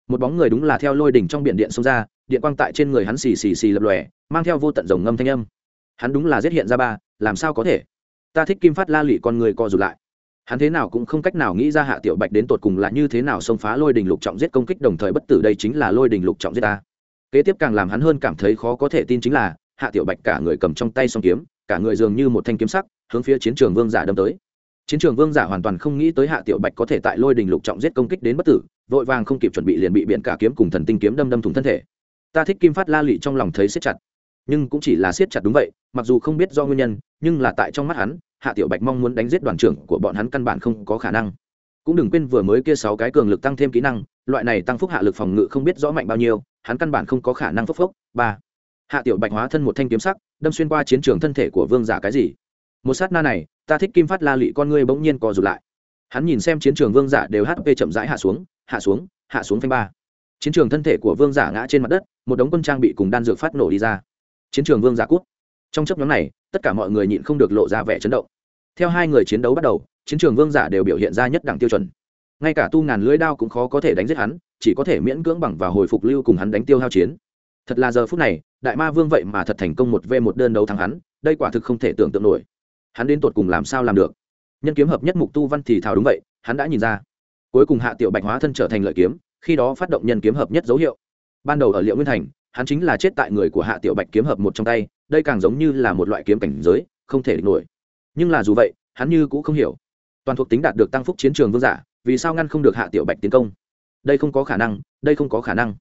Một bóng người đúng là theo lôi đỉnh trong biển điện xông ra, điện quang tại trên người hắn xì xì xì lập lòe, mang theo vô tận rồng ngâm thanh âm. Hắn đúng là giết hiện ra ba, làm sao có thể? Ta thích kim phát la lụy con người co rụt lại. Hắn thế nào cũng không cách nào nghĩ ra hạ tiểu bạch đến tột cùng là như thế nào xông phá lôi đình lục trọng giết công kích đồng thời bất tử đây chính là lôi đình lục trọng giết ta. Kế tiếp càng làm hắn hơn cảm thấy khó có thể tin chính là, hạ tiểu bạch cả người cầm trong tay song kiếm cả người dường như một thanh kiếm sắc, hướng phía chiến trường vương giả đâm tới. Chiến trường vương giả hoàn toàn không nghĩ tới hạ tiểu bạch có thể tại lôi đình lục trọng giết công kích đến bất tử, vội vàng không kịp chuẩn bị liền bị biện cả kiếm cùng thần tinh kiếm đâm đâm thủng thân thể. Ta thích kim phát la lị trong lòng thấy siết chặt. Nhưng cũng chỉ là siết chặt đúng vậy, mặc dù không biết do nguyên nhân, nhưng là tại trong mắt hắn, hạ tiểu bạch mong muốn đánh giết đoàn trưởng của bọn hắn căn bản không có khả năng. Cũng đừng quên vừa mới kia sáu cái cường lực tăng thêm kỹ năng, loại này tăng phúc hạ lực phòng ngự không biết rõ mạnh bao nhiêu, hắn căn bản không có khả năng phốc phốc. Ba. Hạ tiểu bạch hóa thân một thanh kiếm sắc đâm xuyên qua chiến trường thân thể của vương giả cái gì? Một sát na này, ta thích kim phát la lị con ngươi bỗng nhiên co rụt lại. Hắn nhìn xem chiến trường vương giả đều hp chậm rãi hạ xuống hạ xuống hạ xuống phanh ba. Chiến trường thân thể của vương giả ngã trên mặt đất, một đống quân trang bị cùng đan dược phát nổ đi ra. Chiến trường vương giả cút. Trong chấp nhóm này, tất cả mọi người nhịn không được lộ ra vẻ chấn động. Theo hai người chiến đấu bắt đầu, chiến trường vương giả đều biểu hiện ra nhất đẳng tiêu chuẩn. Ngay cả tu ngàn lưỡi đao cũng khó có thể đánh giết hắn, chỉ có thể miễn cưỡng bằng và hồi phục lưu cùng hắn đánh tiêu hao chiến thật là giờ phút này, đại ma vương vậy mà thật thành công một v một đơn đấu thắng hắn, đây quả thực không thể tưởng tượng nổi. Hắn đến tột cùng làm sao làm được? Nhân kiếm hợp nhất mục tu văn thì thào đúng vậy, hắn đã nhìn ra. Cuối cùng hạ tiểu bạch hóa thân trở thành lợi kiếm, khi đó phát động nhân kiếm hợp nhất dấu hiệu. Ban đầu ở liệu nguyên thành, hắn chính là chết tại người của hạ tiểu bạch kiếm hợp một trong tay, đây càng giống như là một loại kiếm cảnh giới, không thể địch nổi. Nhưng là dù vậy, hắn như cũng không hiểu. Toàn thuộc tính đạt được tăng phúc chiến trường vương giả, vì sao ngăn không được hạ tiểu bạch tiến công? Đây không có khả năng, đây không có khả năng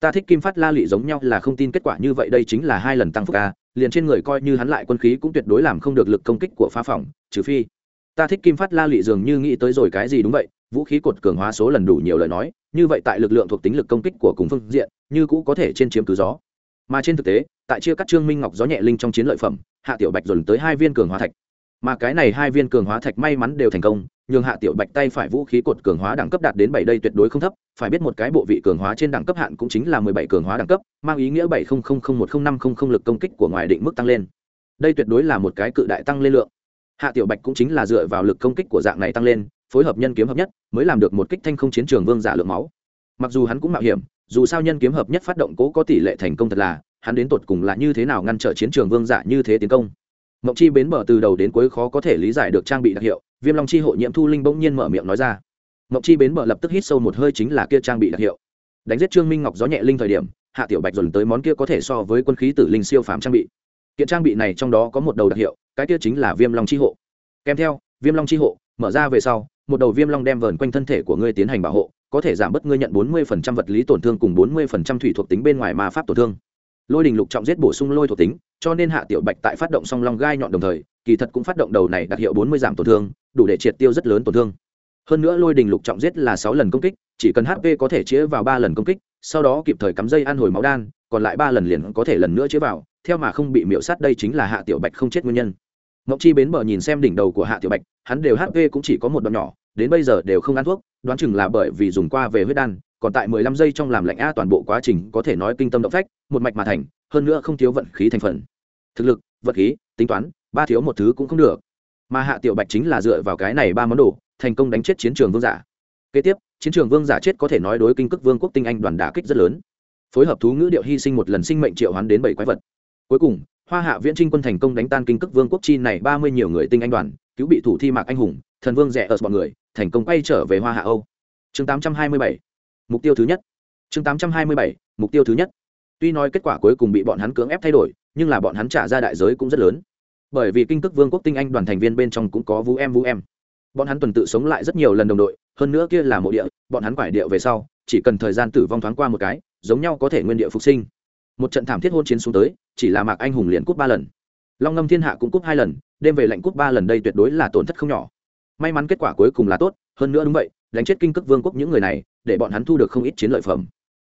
ta thích kim phát la lị giống nhau là không tin kết quả như vậy, đây chính là hai lần tăng phúc a, liền trên người coi như hắn lại quân khí cũng tuyệt đối làm không được lực công kích của phá phỏng trừ phi. Ta thích kim phát la lị dường như nghĩ tới rồi cái gì đúng vậy, vũ khí cột cường hóa số lần đủ nhiều lời nói, như vậy tại lực lượng thuộc tính lực công kích của cùng phương diện, như cũ có thể trên chiếm cứ gió. Mà trên thực tế, tại chia cắt trương minh ngọc gió nhẹ linh trong chiến lợi phẩm, hạ tiểu bạch dồn tới hai viên cường hóa thạch. Mà cái này hai viên cường hóa thạch may mắn đều thành công nhường hạ tiểu bạch tay phải vũ khí cột cường hóa đẳng cấp đạt đến bảy đây tuyệt đối không thấp, phải biết một cái bộ vị cường hóa trên đẳng cấp hạn cũng chính là mười bảy cường hóa đẳng cấp, mang ý nghĩa bảy không không không một không năm không không lực công kích của ngoài định mức tăng lên. Đây tuyệt đối là một cái cự đại tăng lên lượng. Hạ tiểu bạch cũng chính là dựa vào lực công kích của dạng này tăng lên, phối hợp nhân kiếm hợp nhất, mới làm được một kích thanh không chiến trường vương giả lượng máu. Mặc dù hắn cũng mạo hiểm, dù sao nhân kiếm hợp nhất phát động cố có tỷ lệ thành công thật là, hắn đến tột cùng là như thế nào ngăn trở chiến trường vương giả như thế tiến công. Mộng chi bến bờ từ đầu đến cuối khó có thể lý giải được trang bị đặc hiệu viêm long chi hộ nhiễm thu linh bỗng nhiên mở miệng nói ra. Mộng chi bến bờ lập tức hít sâu một hơi chính là kia trang bị đặc hiệu. Đánh giết trương minh ngọc gió nhẹ linh thời điểm, hạ tiểu bạch dồn tới món kia có thể so với quân khí tử linh siêu phàm trang bị. Kiện trang bị này trong đó có một đầu đặc hiệu, cái kia chính là viêm long chi hộ. Kèm theo, viêm long chi hộ, mở ra về sau, một đầu viêm long đem vờn quanh thân thể của ngươi tiến hành bảo hộ, có thể giảm bớt ngươi nhận 40% vật lý tổn thương cùng 40% thủy thuộc tính bên ngoài ma pháp tổn thương. Lôi đình lục trọng giết bổ sung lôi thuộc tính, cho nên hạ tiểu bạch tại phát động song long gai nhọn đồng thời kỳ thật cũng phát động đầu này đặc hiệu 40 giảm tổn thương đủ để triệt tiêu rất lớn tổn thương hơn nữa lôi đình lục trọng giết là sáu lần công kích chỉ cần hp có thể chĩa vào ba lần công kích sau đó kịp thời cắm dây ăn hồi máu đan còn lại ba lần liền có thể lần nữa chĩa vào theo mà không bị miễu sát đây chính là hạ tiểu bạch không chết nguyên nhân Ngọc Chi bến bờ nhìn xem đỉnh đầu của Hạ Tiểu Bạch, hắn đều HP cũng chỉ có một đoạn nhỏ, đến bây giờ đều không ăn thuốc, đoán chừng là bởi vì dùng qua về huyết đan, còn tại 15 giây trong làm lạnh a toàn bộ quá trình có thể nói kinh tâm động phách, một mạch mà thành, hơn nữa không thiếu vận khí thành phần. Thực lực, vật khí, tính toán, ba thiếu một thứ cũng không được. Mà Hạ Tiểu Bạch chính là dựa vào cái này ba món đồ, thành công đánh chết chiến trường vương giả. Kế tiếp, chiến trường vương giả chết có thể nói đối kinh cước vương quốc tinh anh đoàn đả kích rất lớn. Phối hợp thú ngữ điệu hy sinh một lần sinh mệnh triệu hoán đến bảy quái vật. Cuối cùng, hoa hạ viễn trinh quân thành công đánh tan kinh cước vương quốc chi này ba mươi nhiều người tinh anh đoàn cứu bị thủ thi mạc anh hùng thần vương rẻ ở bọn người thành công quay trở về hoa hạ âu chương tám trăm hai mươi bảy mục tiêu thứ nhất chương tám trăm hai mươi bảy mục tiêu thứ nhất tuy nói kết quả cuối cùng bị bọn hắn cưỡng ép thay đổi nhưng là bọn hắn trả ra đại giới cũng rất lớn bởi vì kinh c vương quốc tinh anh đoàn thành viên bên trong cũng có vũ em vũ em. Bọn hắn tuần tự sống lại rất nhiều lần đồng đội, hơn nữa kia là mộ địa, bọn hắn quải điệu về sau, chỉ cần thời gian tử vong thoáng qua một cái, giống nhau có thể nguyên địa phục sinh. Một trận thảm thiết hôn chiến xuống tới, chỉ là mạc anh hùng liền cúp ba lần. Long ngâm thiên hạ cũng cúp hai lần, đêm về lệnh cúp ba lần đây tuyệt đối là tổn thất không nhỏ. May mắn kết quả cuối cùng là tốt, hơn nữa đúng vậy, đánh chết kinh c vương quốc những người này, để bọn hắn thu được không ít chiến lợi phẩm.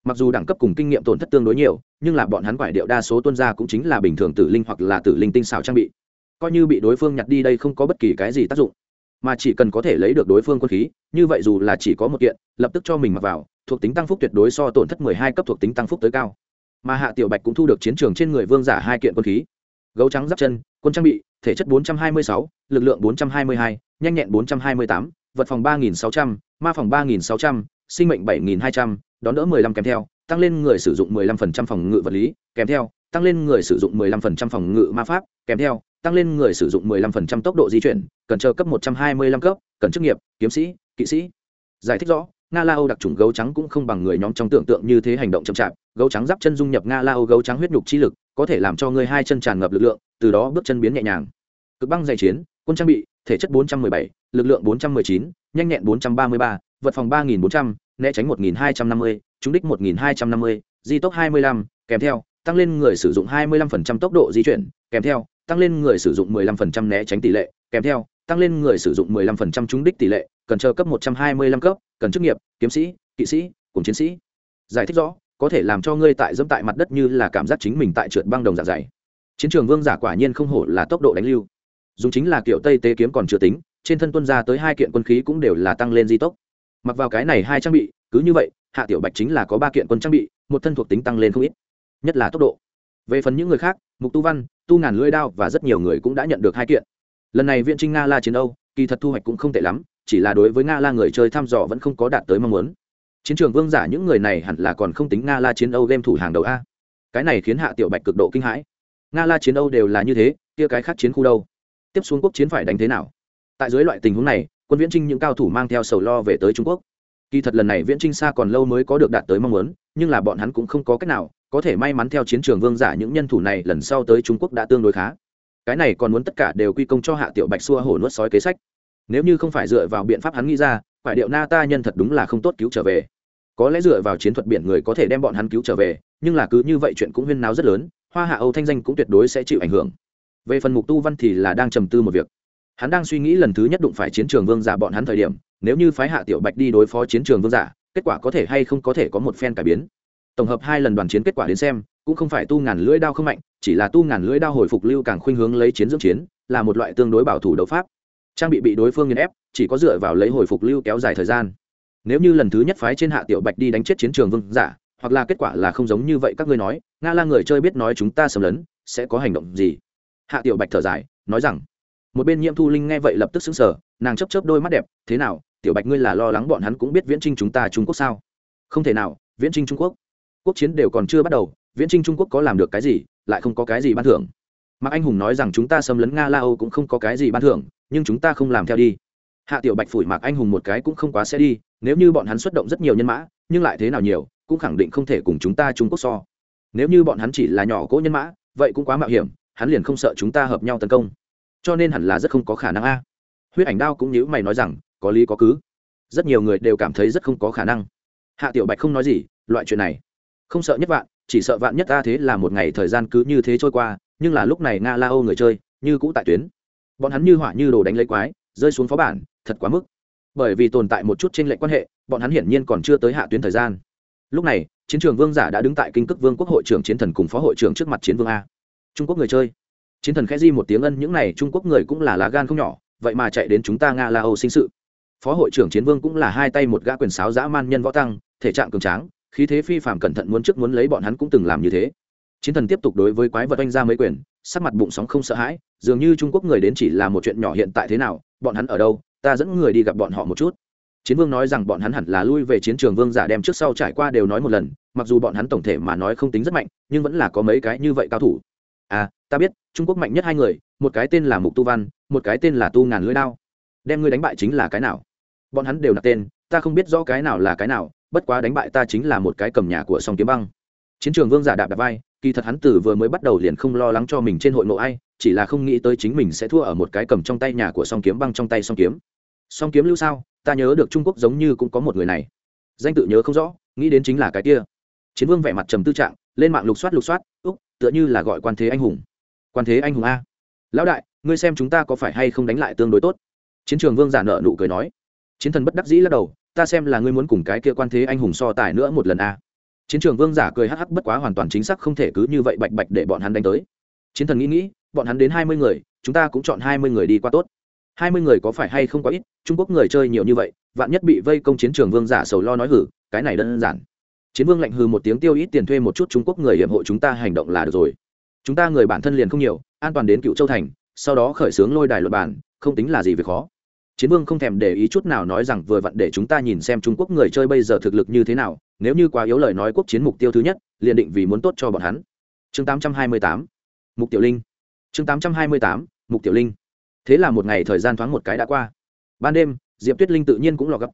Mặc dù đẳng cấp cùng kinh nghiệm tổn thất tương đối nhiều, nhưng là bọn hắn quải điệu đa số tuân gia cũng chính là bình thường tử linh hoặc là tử linh tinh xảo trang bị coi như bị đối phương nhặt đi đây không có bất kỳ cái gì tác dụng. Mà chỉ cần có thể lấy được đối phương quân khí như vậy dù là chỉ có một kiện lập tức cho mình mặc vào thuộc tính tăng phúc tuyệt đối so tổn thất mười hai cấp thuộc tính tăng phúc tới cao. Mà hạ tiểu bạch cũng thu được chiến trường trên người vương giả hai kiện quân khí. Gấu trắng giáp chân quân trang bị thể chất 426, lực lượng 422, nhanh nhẹn 428, vật phòng 3600, ma phòng 3600, sinh mệnh 7200, đón đỡ 15 kèm theo, tăng lên người sử dụng 15% phòng ngự vật lý, kèm theo, tăng lên người sử dụng 15% phòng ngự ma pháp, kèm theo, tăng lên người sử dụng 15% tốc độ di chuyển, cần chờ cấp 125 cấp, cần chức nghiệp, kiếm sĩ, kỵ sĩ. Giải thích rõ, nga la âu đặc trùng gấu trắng cũng không bằng người nhóm trong tưởng tượng như thế hành động chậm chạp gấu trắng giáp chân dung nhập nga la âu gấu trắng huyết nhục chi lực có thể làm cho người hai chân tràn ngập lực lượng từ đó bước chân biến nhẹ nhàng cực băng dày chiến quân trang bị thể chất 417, lực lượng 419, nhanh nhẹn 433, vật phòng 3400, né tránh 1250, trúng đích 1250, di tốc 25, kèm theo tăng lên người sử dụng 25% tốc độ di chuyển kèm theo tăng lên người sử dụng 15% né tránh tỷ lệ kèm theo tăng lên người sử dụng 15% trúng đích tỷ lệ cần chờ cấp 125 cấp cần chức nghiệp kiếm sĩ kỵ sĩ cùng chiến sĩ. Giải thích rõ có thể làm cho ngươi tại dẫm tại mặt đất như là cảm giác chính mình tại trượt băng đồng giả dày. Chiến trường vương giả quả nhiên không hổ là tốc độ đánh lưu. Dùng chính là kiểu tây tế kiếm còn chưa tính trên thân tuân ra tới hai kiện quân khí cũng đều là tăng lên di tốc mặc vào cái này hai trang bị, cứ như vậy, hạ tiểu bạch chính là có ba kiện quân trang bị, một thân thuộc tính tăng lên không ít. Nhất là tốc độ. Về phần những người khác, mục tu văn, tu ngàn lưỡi đao và rất nhiều người cũng đã nhận được hai kiện. Lần này viện trinh nga la chiến âu kỳ thật thu hoạch cũng không tệ lắm, chỉ là đối với nga la người chơi thăm dò vẫn không có đạt tới mong muốn. Chiến trường vương giả những người này hẳn là còn không tính nga la chiến âu game thủ hàng đầu a. Cái này khiến hạ tiểu bạch cực độ kinh hãi. Nga la chiến âu đều là như thế, kia cái khác chiến khu đâu? Tiếp xuống quốc chiến phải đánh thế nào? Tại dưới loại tình huống này quân viễn trinh những cao thủ mang theo sầu lo về tới trung quốc kỳ thật lần này viễn trinh xa còn lâu mới có được đạt tới mong muốn nhưng là bọn hắn cũng không có cách nào có thể may mắn theo chiến trường vương giả những nhân thủ này lần sau tới trung quốc đã tương đối khá cái này còn muốn tất cả đều quy công cho hạ tiểu bạch xua hổ nuốt sói kế sách nếu như không phải dựa vào biện pháp hắn nghĩ ra phải điệu na ta nhân thật đúng là không tốt cứu trở về có lẽ dựa vào chiến thuật biển người có thể đem bọn hắn cứu trở về nhưng là cứ như vậy chuyện cũng huyên náo rất lớn hoa hạ âu thanh danh cũng tuyệt đối sẽ chịu ảnh hưởng về phần mục tu văn thì là đang trầm tư một việc hắn đang suy nghĩ lần thứ nhất đụng phải chiến trường vương giả bọn hắn thời điểm, nếu như phái hạ tiểu bạch đi đối phó chiến trường vương giả, kết quả có thể hay không có thể có một phen cải biến. Tổng hợp hai lần đoàn chiến kết quả đến xem, cũng không phải tu ngàn lưỡi đao không mạnh, chỉ là tu ngàn lưỡi đao hồi phục lưu càng khuynh hướng lấy chiến dưỡng chiến, là một loại tương đối bảo thủ đấu pháp. Trang bị bị đối phương nghiền ép, chỉ có dựa vào lấy hồi phục lưu kéo dài thời gian. Nếu như lần thứ nhất phái trên hạ tiểu bạch đi đánh chết chiến trường vương giả, hoặc là kết quả là không giống như vậy các ngươi nói, nga là người chơi biết nói chúng ta xâm lấn, sẽ có hành động gì? Hạ tiểu bạch thở dài, nói rằng một bên nhiễm thu linh nghe vậy lập tức xứng sở nàng chấp chấp đôi mắt đẹp, thế nào, tiểu bạch ngươi là lo lắng bọn hắn cũng biết viễn trinh chúng ta trung quốc sao? Không thể nào, viễn trinh trung quốc. Quốc chiến đều còn chưa bắt đầu, viễn trinh trung quốc có làm được cái gì, lại không có cái gì ban thưởng. Mạc anh hùng nói rằng chúng ta xâm lấn nga la âu cũng không có cái gì ban thưởng, nhưng chúng ta không làm theo đi. Hạ tiểu bạch phủi mạc anh hùng một cái cũng không quá sẽ đi, nếu như bọn hắn xuất động rất nhiều nhân mã, nhưng lại thế nào nhiều, cũng khẳng định không thể cùng chúng ta trung quốc so. Nếu như bọn hắn chỉ là nhỏ cỗ nhân mã, vậy cũng quá mạo hiểm, hắn liền không sợ chúng ta hợp nhau tấn công cho nên hẳn là rất không có khả năng a. Huyết ảnh đao cũng như mày nói rằng, có lý có cứ. Rất nhiều người đều cảm thấy rất không có khả năng. Hạ tiểu bạch không nói gì, loại chuyện này. Không sợ nhất vạn, chỉ sợ vạn nhất ta thế là một ngày thời gian cứ như thế trôi qua, nhưng là lúc này nga la âu người chơi, như cũ tại tuyến. Bọn hắn như hỏa như đồ đánh lấy quái, rơi xuống phó bản, thật quá mức. Bởi vì tồn tại một chút tranh lệch quan hệ, bọn hắn hiển nhiên còn chưa tới hạ tuyến thời gian. Lúc này, chiến trường vương giả đã đứng tại kinh cước vương quốc hội trưởng chiến thần cùng phó hội trưởng trước mặt chiến vương a. Trung quốc người chơi chiến thần khẽ di một tiếng ân, những này trung quốc người cũng là lá gan không nhỏ, vậy mà chạy đến chúng ta nga la âu sinh sự. Phó hội trưởng chiến vương cũng là hai tay một gã quyền sáo dã man nhân võ tăng, thể trạng cường tráng, khí thế phi phạm cẩn thận muốn trước muốn lấy bọn hắn cũng từng làm như thế. Chiến thần tiếp tục đối với quái vật oanh ra mấy quyền, sắc mặt bụng sóng không sợ hãi, dường như trung quốc người đến chỉ là một chuyện nhỏ hiện tại thế nào, bọn hắn ở đâu, ta dẫn người đi gặp bọn họ một chút. Chiến vương nói rằng bọn hắn hẳn là lui về chiến trường vương giả đem trước sau trải qua đều nói một lần, mặc dù bọn hắn tổng thể mà nói không tính rất mạnh, nhưng vẫn là có mấy cái như vậy cao thủ. À ta biết, trung quốc mạnh nhất hai người, một cái tên là mục tu văn, một cái tên là tu ngàn lưỡi đao. Đem ngươi đánh bại chính là cái nào? Bọn hắn đều đặt tên, ta không biết rõ cái nào là cái nào, bất quá đánh bại ta chính là một cái cầm nhà của song kiếm băng. Chiến trường vương giả đạp đạp vai, kỳ thật hắn từ vừa mới bắt đầu liền không lo lắng cho mình trên hội nộ ai, chỉ là không nghĩ tới chính mình sẽ thua ở một cái cầm trong tay nhà của song kiếm băng trong tay song kiếm. Song kiếm lưu sao? Ta nhớ được trung quốc giống như cũng có một người này. Danh tự nhớ không rõ, nghĩ đến chính là cái kia. Chiến vương vẻ mặt trầm tư trạng, lên mạng lục soát lục soát, úc, tựa như là gọi quan thế anh hùng quan thế anh hùng a. Lão đại, ngươi xem chúng ta có phải hay không đánh lại tương đối tốt? Chiến trường vương giả nợ nụ cười nói. Chiến thần bất đắc dĩ lắc đầu, ta xem là ngươi muốn cùng cái kia quan thế anh hùng so tài nữa một lần a. Chiến trường vương giả cười hắc hắc bất quá hoàn toàn chính xác không thể cứ như vậy bạch bạch để bọn hắn đánh tới. Chiến thần nghĩ nghĩ, bọn hắn đến hai mươi người, chúng ta cũng chọn hai mươi người đi qua tốt. Hai mươi người có phải hay không quá ít, trung quốc người chơi nhiều như vậy, vạn nhất bị vây công chiến trường vương giả sầu lo nói hử, cái này đơn giản. Chiến vương lạnh hừ một tiếng tiêu ít tiền thuê một chút trung quốc người hiểm hộ chúng ta hành động là được rồi chúng ta người bản thân liền không nhiều, an toàn đến cựu châu thành, sau đó khởi xướng lôi đài luật bản, không tính là gì việc khó. Chiến vương không thèm để ý chút nào nói rằng vừa vặn để chúng ta nhìn xem trung quốc người chơi bây giờ thực lực như thế nào, nếu như quá yếu lời nói quốc chiến mục tiêu thứ nhất, liền định vì muốn tốt cho bọn hắn. Chương 828 mục tiểu linh. Chương 828 mục tiểu linh. Thế là một ngày thời gian thoáng một cái đã qua. Ban đêm, diệp tuyết linh tự nhiên cũng lò gấp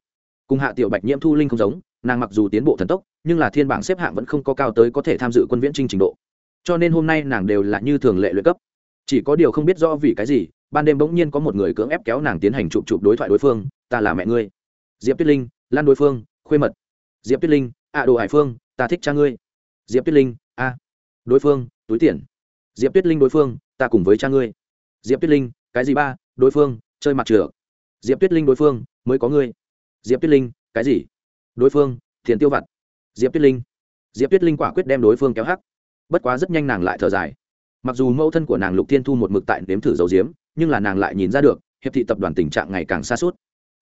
cùng hạ tiểu bạch nhiễm thu linh không giống, nàng mặc dù tiến bộ thần tốc, nhưng là thiên bảng xếp hạng vẫn không có cao tới có thể tham dự quân viễn trinh trình độ cho nên hôm nay nàng đều là như thường lệ luyện cấp. Chỉ có điều không biết rõ vì cái gì, ban đêm bỗng nhiên có một người cưỡng ép kéo nàng tiến hành chụp chụp đối thoại đối phương, ta là mẹ ngươi. Diệp tuyết linh, lan đối phương, khuê mật. Diệp tuyết linh, ạ đồ hải phương, ta thích cha ngươi. Diệp tuyết linh, a. Đối phương, túi tiền. Diệp tuyết linh đối phương, ta cùng với cha ngươi. Diệp tuyết linh, cái gì ba? Đối phương, chơi mặt trượt diệp tuyết linh đối phương, mới có ngươi. Diệp tuyết linh, cái gì? Đối phương tiền tiêu vặt. Diệp tuyết linh. Diệp tuyết linh quả quyết đem đối phương kéo hắc bất quá rất nhanh nàng lại thở dài. Mặc dù mẫu thân của nàng lục thiên thu một mực tại nếm thử dầu diếm, nhưng là nàng lại nhìn ra được, hiệp thị tập đoàn tình trạng ngày càng xa suốt.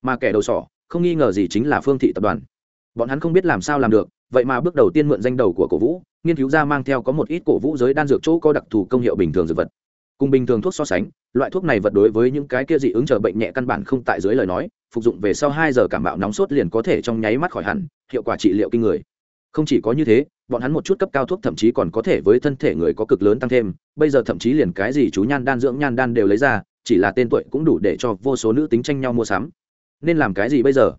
Mà kẻ đầu sỏ, không nghi ngờ gì chính là phương thị tập đoàn. Bọn hắn không biết làm sao làm được, vậy mà bước đầu tiên mượn danh đầu của cổ vũ, nghiên cứu ra mang theo có một ít cổ vũ giới đan dược chỗ có đặc thù công hiệu bình thường dược vật. Cùng bình thường thuốc so sánh, loại thuốc này vật đối với những cái kia dị ứng chờ bệnh nhẹ căn bản không tại dưới lời nói, phục dụng về sau hai giờ cảm bạo nóng sốt liền có thể trong nháy mắt khỏi hẳn, hiệu quả trị liệu kinh người không chỉ có như thế, bọn hắn một chút cấp cao thuốc thậm chí còn có thể với thân thể người có cực lớn tăng thêm, bây giờ thậm chí liền cái gì chú nhan đan, dưỡng nhan đan đều lấy ra, chỉ là tên tuổi cũng đủ để cho vô số nữ tính tranh nhau mua sắm. Nên làm cái gì bây giờ?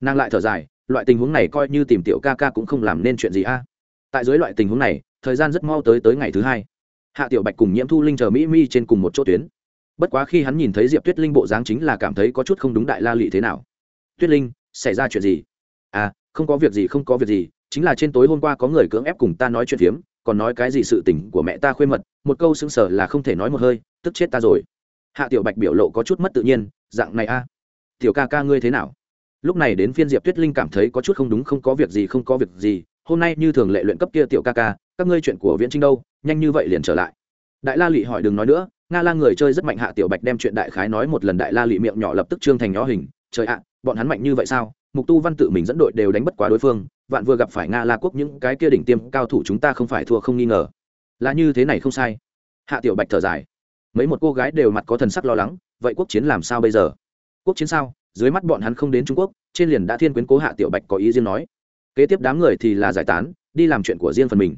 Nàng lại thở dài, loại tình huống này coi như tìm tiểu ca ca cũng không làm nên chuyện gì a. Tại dưới loại tình huống này, thời gian rất mau tới tới ngày thứ hai. Hạ tiểu bạch cùng nhiễm thu linh chờ mỹ mi trên cùng một chỗ tuyến. Bất quá khi hắn nhìn thấy diệp tuyết linh bộ dáng chính là cảm thấy có chút không đúng đại la lị thế nào. Tuyết linh, xảy ra chuyện gì? À không có việc gì, không có việc gì chính là trên tối hôm qua có người cưỡng ép cùng ta nói chuyện phiếm, còn nói cái gì sự tình của mẹ ta khuê mật, một câu xứng sở là không thể nói một hơi, tức chết ta rồi. Hạ tiểu bạch biểu lộ có chút mất tự nhiên, dạng này a. Tiểu ca ca ngươi thế nào? Lúc này đến phiên diệp tuyết linh cảm thấy có chút không đúng, không có việc gì, không có việc gì, hôm nay như thường lệ luyện cấp kia tiểu ca ca, các ngươi chuyện của viễn trinh đâu, nhanh như vậy liền trở lại. Đại la lị hỏi đừng nói nữa, nga la người chơi rất mạnh, hạ tiểu bạch đem chuyện đại khái nói một lần, đại la lị miệng nhỏ lập tức trương thành nhỏ hình, trời ạ, bọn hắn mạnh như vậy sao? Mục tu văn tự mình dẫn đội đều đánh bất quá đối phương vạn vừa gặp phải nga la quốc những cái kia đỉnh tiêm cao thủ chúng ta không phải thua không nghi ngờ. Là như thế này không sai. Hạ tiểu bạch thở dài. Mấy một cô gái đều mặt có thần sắc lo lắng, vậy quốc chiến làm sao bây giờ? Quốc chiến sao? Dưới mắt bọn hắn không đến trung quốc, trên liền đã thiên quyến cố hạ tiểu bạch có ý riêng nói. Kế tiếp đám người thì là giải tán, đi làm chuyện của riêng phần mình.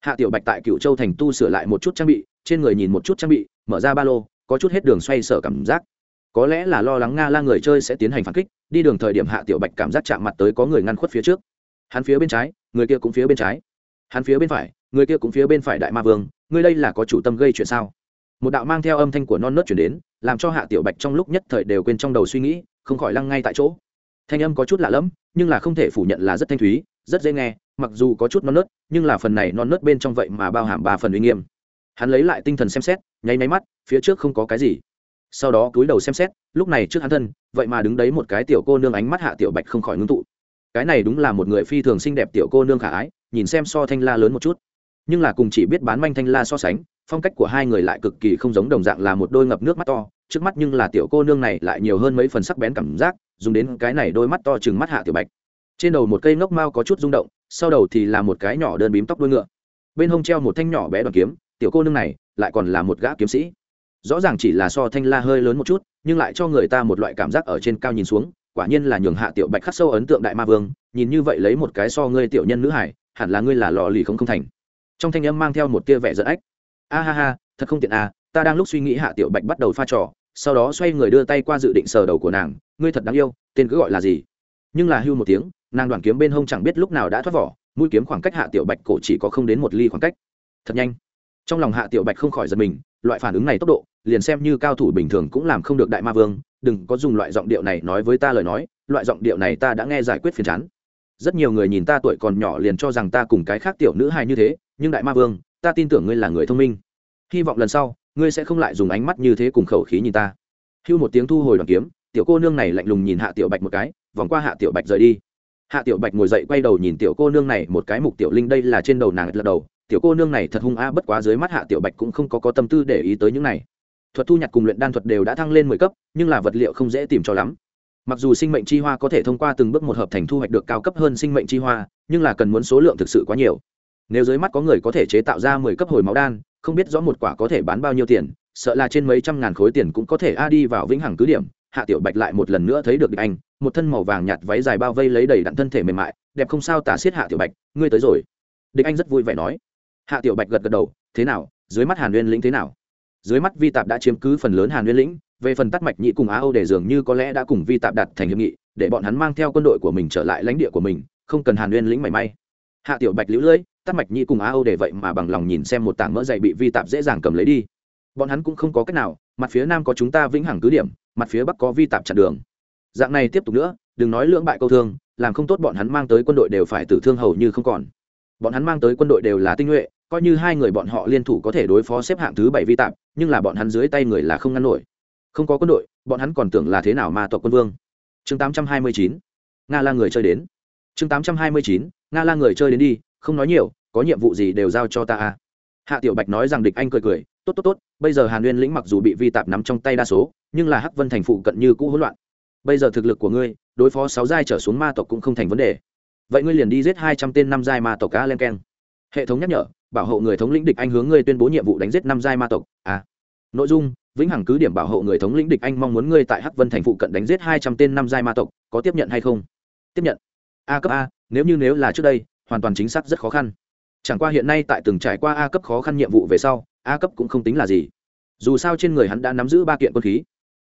Hạ tiểu bạch tại cựu châu thành tu sửa lại một chút trang bị, trên người nhìn một chút trang bị, mở ra ba lô, có chút hết đường xoay sở cảm giác. Có lẽ là lo lắng nga la người chơi sẽ tiến hành phản kích, đi đường thời điểm hạ tiểu bạch cảm giác chạm mặt tới có người ngăn khuất phía trước hắn phía bên trái, người kia cũng phía bên trái. Hắn phía bên phải, người kia cũng phía bên phải đại ma vương, ngươi đây là có chủ tâm gây chuyện sao? Một đạo mang theo âm thanh của non nớt chuyển đến, làm cho hạ tiểu bạch trong lúc nhất thời đều quên trong đầu suy nghĩ, không khỏi lăng ngay tại chỗ. Thanh âm có chút lạ lẫm, nhưng là không thể phủ nhận là rất thanh thúy, rất dễ nghe, mặc dù có chút non nớt, nhưng là phần này non nớt bên trong vậy mà bao hàm ba phần uy nghiêm. Hắn lấy lại tinh thần xem xét, nháy máy mắt, phía trước không có cái gì. Sau đó cúi đầu xem xét, lúc này trước hắn thân, vậy mà đứng đấy một cái tiểu cô nương ánh mắt hạ tiểu bạch không khỏi ngưng tụ cái này đúng là một người phi thường xinh đẹp tiểu cô nương khả ái, nhìn xem so thanh la lớn một chút. Nhưng là cùng chỉ biết bán manh thanh la so sánh, phong cách của hai người lại cực kỳ không giống đồng dạng là một đôi ngập nước mắt to, trước mắt nhưng là tiểu cô nương này lại nhiều hơn mấy phần sắc bén cảm giác, dùng đến cái này đôi mắt to chừng mắt hạ tiểu bạch. Trên đầu một cây ngốc mao có chút rung động, sau đầu thì là một cái nhỏ đơn bím tóc đuôi ngựa. Bên hông treo một thanh nhỏ bé đoàn kiếm, tiểu cô nương này lại còn là một gã kiếm sĩ. Rõ ràng chỉ là so thanh la hơi lớn một chút, nhưng lại cho người ta một loại cảm giác ở trên cao nhìn xuống quả nhiên là nhường hạ tiểu bạch khắc sâu ấn tượng đại ma vương, nhìn như vậy lấy một cái so ngươi tiểu nhân nữ hải, hẳn là ngươi là lò lì không không thành. Trong thanh âm mang theo một tia vẻ giận ách. A ha ha, thật không tiện à ta đang lúc suy nghĩ hạ tiểu bạch bắt đầu pha trò, sau đó xoay người đưa tay qua dự định sờ đầu của nàng, ngươi thật đáng yêu, tên cứ gọi là gì? Nhưng là hưu một tiếng, nàng đoàn kiếm bên hông chẳng biết lúc nào đã thoát vỏ, mũi kiếm khoảng cách hạ tiểu bạch cổ chỉ có không đến một ly khoảng cách. Thật nhanh. Trong lòng hạ tiểu bạch không khỏi giật mình, loại phản ứng này tốc độ liền xem như cao thủ bình thường cũng làm không được đại ma vương đừng có dùng loại giọng điệu này nói với ta lời nói loại giọng điệu này ta đã nghe giải quyết phiền chán. Rất nhiều người nhìn ta tuổi còn nhỏ liền cho rằng ta cùng cái khác tiểu nữ hài như thế nhưng đại ma vương ta tin tưởng ngươi là người thông minh. Hy vọng lần sau ngươi sẽ không lại dùng ánh mắt như thế cùng khẩu khí nhìn ta. Hưu một tiếng thu hồi đoàn kiếm tiểu cô nương này lạnh lùng nhìn hạ tiểu bạch một cái vòng qua hạ tiểu bạch rời đi. Hạ tiểu bạch ngồi dậy quay đầu nhìn tiểu cô nương này một cái mục tiểu linh đây là trên đầu nàng lật đầu. Tiểu cô nương này thật hung a bất quá dưới mắt hạ tiểu bạch cũng không có, có tâm tư để ý tới những này thuật thu nhặt cùng luyện đan thuật đều đã thăng lên mười cấp, nhưng là vật liệu không dễ tìm cho lắm. Mặc dù sinh mệnh chi hoa có thể thông qua từng bước một hợp thành thu hoạch được cao cấp hơn sinh mệnh chi hoa, nhưng là cần muốn số lượng thực sự quá nhiều. Nếu dưới mắt có người có thể chế tạo ra mười cấp hồi máu đan, không biết rõ một quả có thể bán bao nhiêu tiền, sợ là trên mấy trăm ngàn khối tiền cũng có thể a đi vào vĩnh hằng cứ điểm. Hạ tiểu bạch lại một lần nữa thấy được địch anh, một thân màu vàng nhạt váy dài bao vây lấy đầy đặn thân thể mềm mại, đẹp không sao tả xiết hạ tiểu bạch, ngươi tới rồi. Địch anh rất vui vẻ nói. Hạ tiểu bạch gật gật đầu, thế nào? Dưới mắt hàn nguyên lĩnh thế nào? Dưới mắt vi tạp đã chiếm cứ phần lớn hàn nguyên lĩnh, về phần tắt mạch nhị cùng á âu để dường như có lẽ đã cùng vi tạp đặt thành hiệp nghị, để bọn hắn mang theo quân đội của mình trở lại lãnh địa của mình, không cần hàn nguyên lĩnh mảy may. Hạ tiểu bạch lũ lưỡi, tắt mạch nhị cùng á âu để vậy mà bằng lòng nhìn xem một tảng mỡ dày bị vi tạp dễ dàng cầm lấy đi. Bọn hắn cũng không có cách nào, mặt phía nam có chúng ta vĩnh hằng cứ điểm, mặt phía bắc có vi tạp chặn đường. Dạng này tiếp tục nữa, đừng nói lưỡng bại câu thương, làm không tốt bọn hắn mang tới quân đội đều phải tử thương hầu như không còn. Bọn hắn mang tới quân đội đều là tinh nhuệ coi như hai người bọn họ liên thủ có thể đối phó xếp hạng thứ bảy vi tạm nhưng là bọn hắn dưới tay người là không ngăn nổi. Không có quân đội, bọn hắn còn tưởng là thế nào mà tộc quân vương. Chương tám trăm hai mươi chín, nga la người chơi đến. Chương tám trăm hai mươi chín, nga la người chơi đến đi, không nói nhiều, có nhiệm vụ gì đều giao cho ta a hạ tiểu bạch nói rằng địch anh cười cười, tốt tốt tốt, bây giờ hàn nguyên lĩnh mặc dù bị vi tạp nắm trong tay đa số, nhưng là hắc vân thành phụ cận như cũ hỗn loạn. Bây giờ thực lực của ngươi, đối phó sáu giai trở xuống ma tộc cũng không thành vấn đề. Vậy ngươi liền đi giết hai trăm tên năm giai ma tộc a len keng. Hệ thống nhắc nhở bảo hộ người thống lĩnh địch anh hướng ngươi tuyên bố nhiệm vụ đánh giết năm giai ma tộc. À, nội dung vĩnh hằng cứ điểm bảo hộ người thống lĩnh địch anh mong muốn ngươi tại hắc vân thành phụ cận đánh giết hai trăm tên năm giai ma tộc có tiếp nhận hay không? Tiếp nhận. A cấp a nếu như nếu là trước đây hoàn toàn chính xác rất khó khăn. Chẳng qua hiện nay tại từng trải qua a cấp khó khăn nhiệm vụ về sau a cấp cũng không tính là gì. Dù sao trên người hắn đã nắm giữ ba kiện quân khí.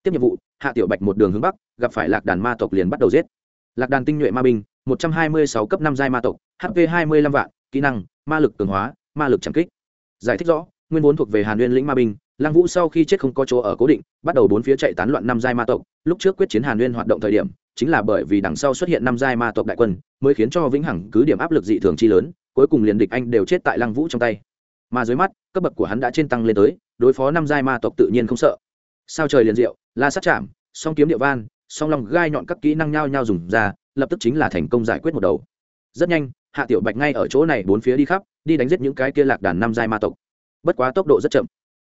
Tiếp nhiệm vụ hạ tiểu bạch một đường hướng bắc gặp phải lạc đàn ma tộc liền bắt đầu giết. Lạc đàn tinh nhuệ ma binh một trăm hai mươi sáu cấp năm giai ma tộc hp hai mươi lăm vạn kỹ năng ma lực cường hóa ma lực chẳng kích. Giải thích rõ, nguyên vốn thuộc về hàn nguyên lĩnh ma binh, lăng vũ sau khi chết không có chỗ ở cố định, bắt đầu bốn phía chạy tán loạn năm giai ma tộc. Lúc trước quyết chiến hàn nguyên hoạt động thời điểm, chính là bởi vì đằng sau xuất hiện năm giai ma tộc đại quân, mới khiến cho vĩnh hằng cứ điểm áp lực dị thường chi lớn, cuối cùng liền địch anh đều chết tại lăng vũ trong tay. Mà dưới mắt, cấp bậc của hắn đã trên tăng lên tới, đối phó năm giai ma tộc tự nhiên không sợ. Sao trời liền diệu, la sát chạm, song kiếm địa van, song lòng gai nhọn các kỹ năng nhao nhao dùng ra, lập tức chính là thành công giải quyết một đầu. Rất nhanh hạ tiểu bạch ngay ở chỗ này bốn phía đi khắp, đi đánh giết những cái kia lạc đàn năm giai ma tộc. Bất quá tốc độ rất chậm.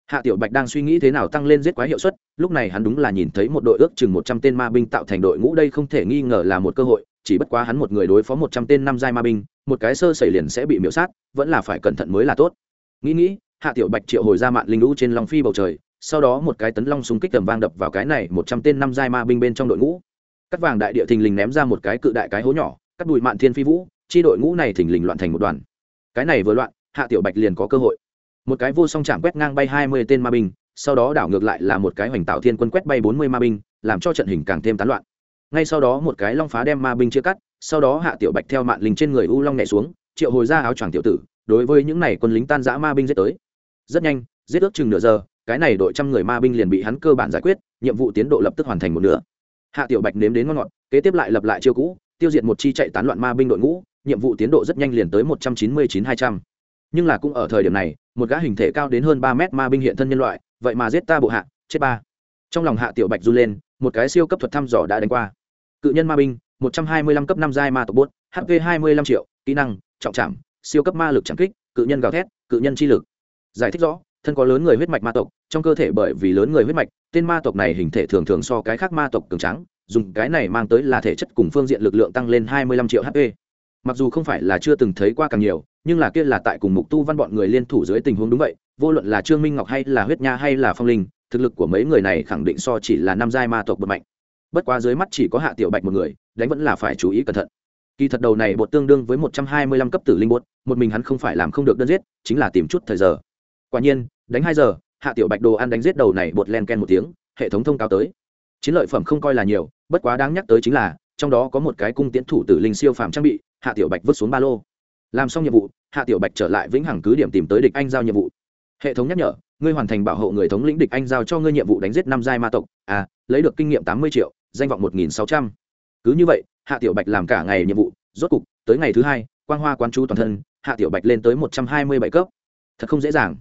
Hạ tiểu bạch đang suy nghĩ thế nào tăng lên giết quái hiệu suất, lúc này hắn đúng là nhìn thấy một đội ước chừng một trăm tên ma binh tạo thành đội ngũ đây không thể nghi ngờ là một cơ hội, chỉ bất quá hắn một người đối phó một trăm tên năm giai ma binh, một cái sơ xảy liền sẽ bị miễu sát, vẫn là phải cẩn thận mới là tốt. Nghĩ nghĩ, hạ tiểu bạch triệu hồi ra mạng linh lũ trên long phi bầu trời, sau đó một cái tấn long súng kích tầm vang đập vào cái này một trăm tên năm giai ma binh bên trong đội ngũ. Cắt vàng đại địa thình lình ném ra một cái cự đại cái hố nhỏ, cắt đùi mạn thiên phi vũ chi đội ngũ này thình lình loạn thành một đoàn. Cái này vừa loạn, hạ tiểu bạch liền có cơ hội. Một cái vô song chạm quét ngang bay hai mươi tên ma binh, sau đó đảo ngược lại là một cái hoành tạo thiên quân quét bay bốn mươi ma binh, làm cho trận hình càng thêm tán loạn. Ngay sau đó một cái long phá đem ma binh chia cắt, sau đó hạ tiểu bạch theo mạng linh trên người u long nhẹ xuống, triệu hồi ra áo choàng tiểu tử, đối với những này quân lính tan giã ma binh giết tới. Rất nhanh, giết ước chừng nửa giờ, cái này đội trăm người ma binh liền bị hắn cơ bản giải quyết, nhiệm vụ tiến độ lập tức hoàn thành một nửa. Hạ tiểu bạch nếm đến ngon ngọt, kế tiếp lại lập lại chiêu cũ, tiêu diệt một chi chạy tán loạn ma binh đội ngũ nhiệm vụ tiến độ rất nhanh liền tới một trăm chín mươi chín hai trăm. Nhưng là cũng ở thời điểm này, một gã hình thể cao đến hơn ba mét ma binh hiện thân nhân loại, vậy mà giết ta bộ hạ, chết ba. Trong lòng hạ tiểu bạch run lên, một cái siêu cấp thuật thăm dò đã đánh qua. Cự nhân ma binh, một trăm hai mươi lăm cấp năm giai ma tộc bốt hp hai mươi lăm triệu, kỹ năng, trọng chạm siêu cấp ma lực chẳng kích, cự nhân gào thét, cự nhân chi lực. Giải thích rõ, thân có lớn người huyết mạch ma tộc, trong cơ thể bởi vì lớn người huyết mạch, tên ma tộc này hình thể thường thường so cái khác ma tộc cường trắng dùng cái này mang tới là thể chất cùng phương diện lực lượng tăng lên hai mươi lăm triệu hp mặc dù không phải là chưa từng thấy qua càng nhiều, nhưng là kia là tại cùng mục tu văn bọn người liên thủ dưới tình huống đúng vậy, vô luận là trương minh ngọc hay là huyết nha hay là phong linh, thực lực của mấy người này khẳng định so chỉ là năm giai ma tộc bật mạnh. Bất quá dưới mắt chỉ có hạ tiểu bạch một người, đánh vẫn là phải chú ý cẩn thận. Kỳ thật đầu này bột tương đương với một trăm hai mươi lăm cấp tử linh bột, một mình hắn không phải làm không được đơn giết, chính là tìm chút thời giờ. Quả nhiên, đánh hai giờ, hạ tiểu bạch đồ ăn đánh giết đầu này bột len ken một tiếng, hệ thống thông cáo tới. Chiến lợi phẩm không coi là nhiều, bất quá đáng nhắc tới chính là trong đó có một cái cung tiến thủ tử linh siêu phàm trang bị, hạ tiểu bạch vứt xuống ba lô. Làm xong nhiệm vụ, hạ tiểu bạch trở lại vĩnh hằng cứ điểm tìm tới địch anh giao nhiệm vụ. Hệ thống nhắc nhở, ngươi hoàn thành bảo hộ người thống lĩnh địch anh giao cho ngươi nhiệm vụ đánh giết năm giai ma tộc. À lấy được kinh nghiệm tám mươi triệu, danh vọng một nghìn sáu trăm. Cứ như vậy, hạ tiểu bạch làm cả ngày nhiệm vụ, rốt cục, tới ngày thứ hai, quang hoa quan chú toàn thân, hạ tiểu bạch lên tới một trăm hai mươi bảy cấp. Thật không dễ dàng.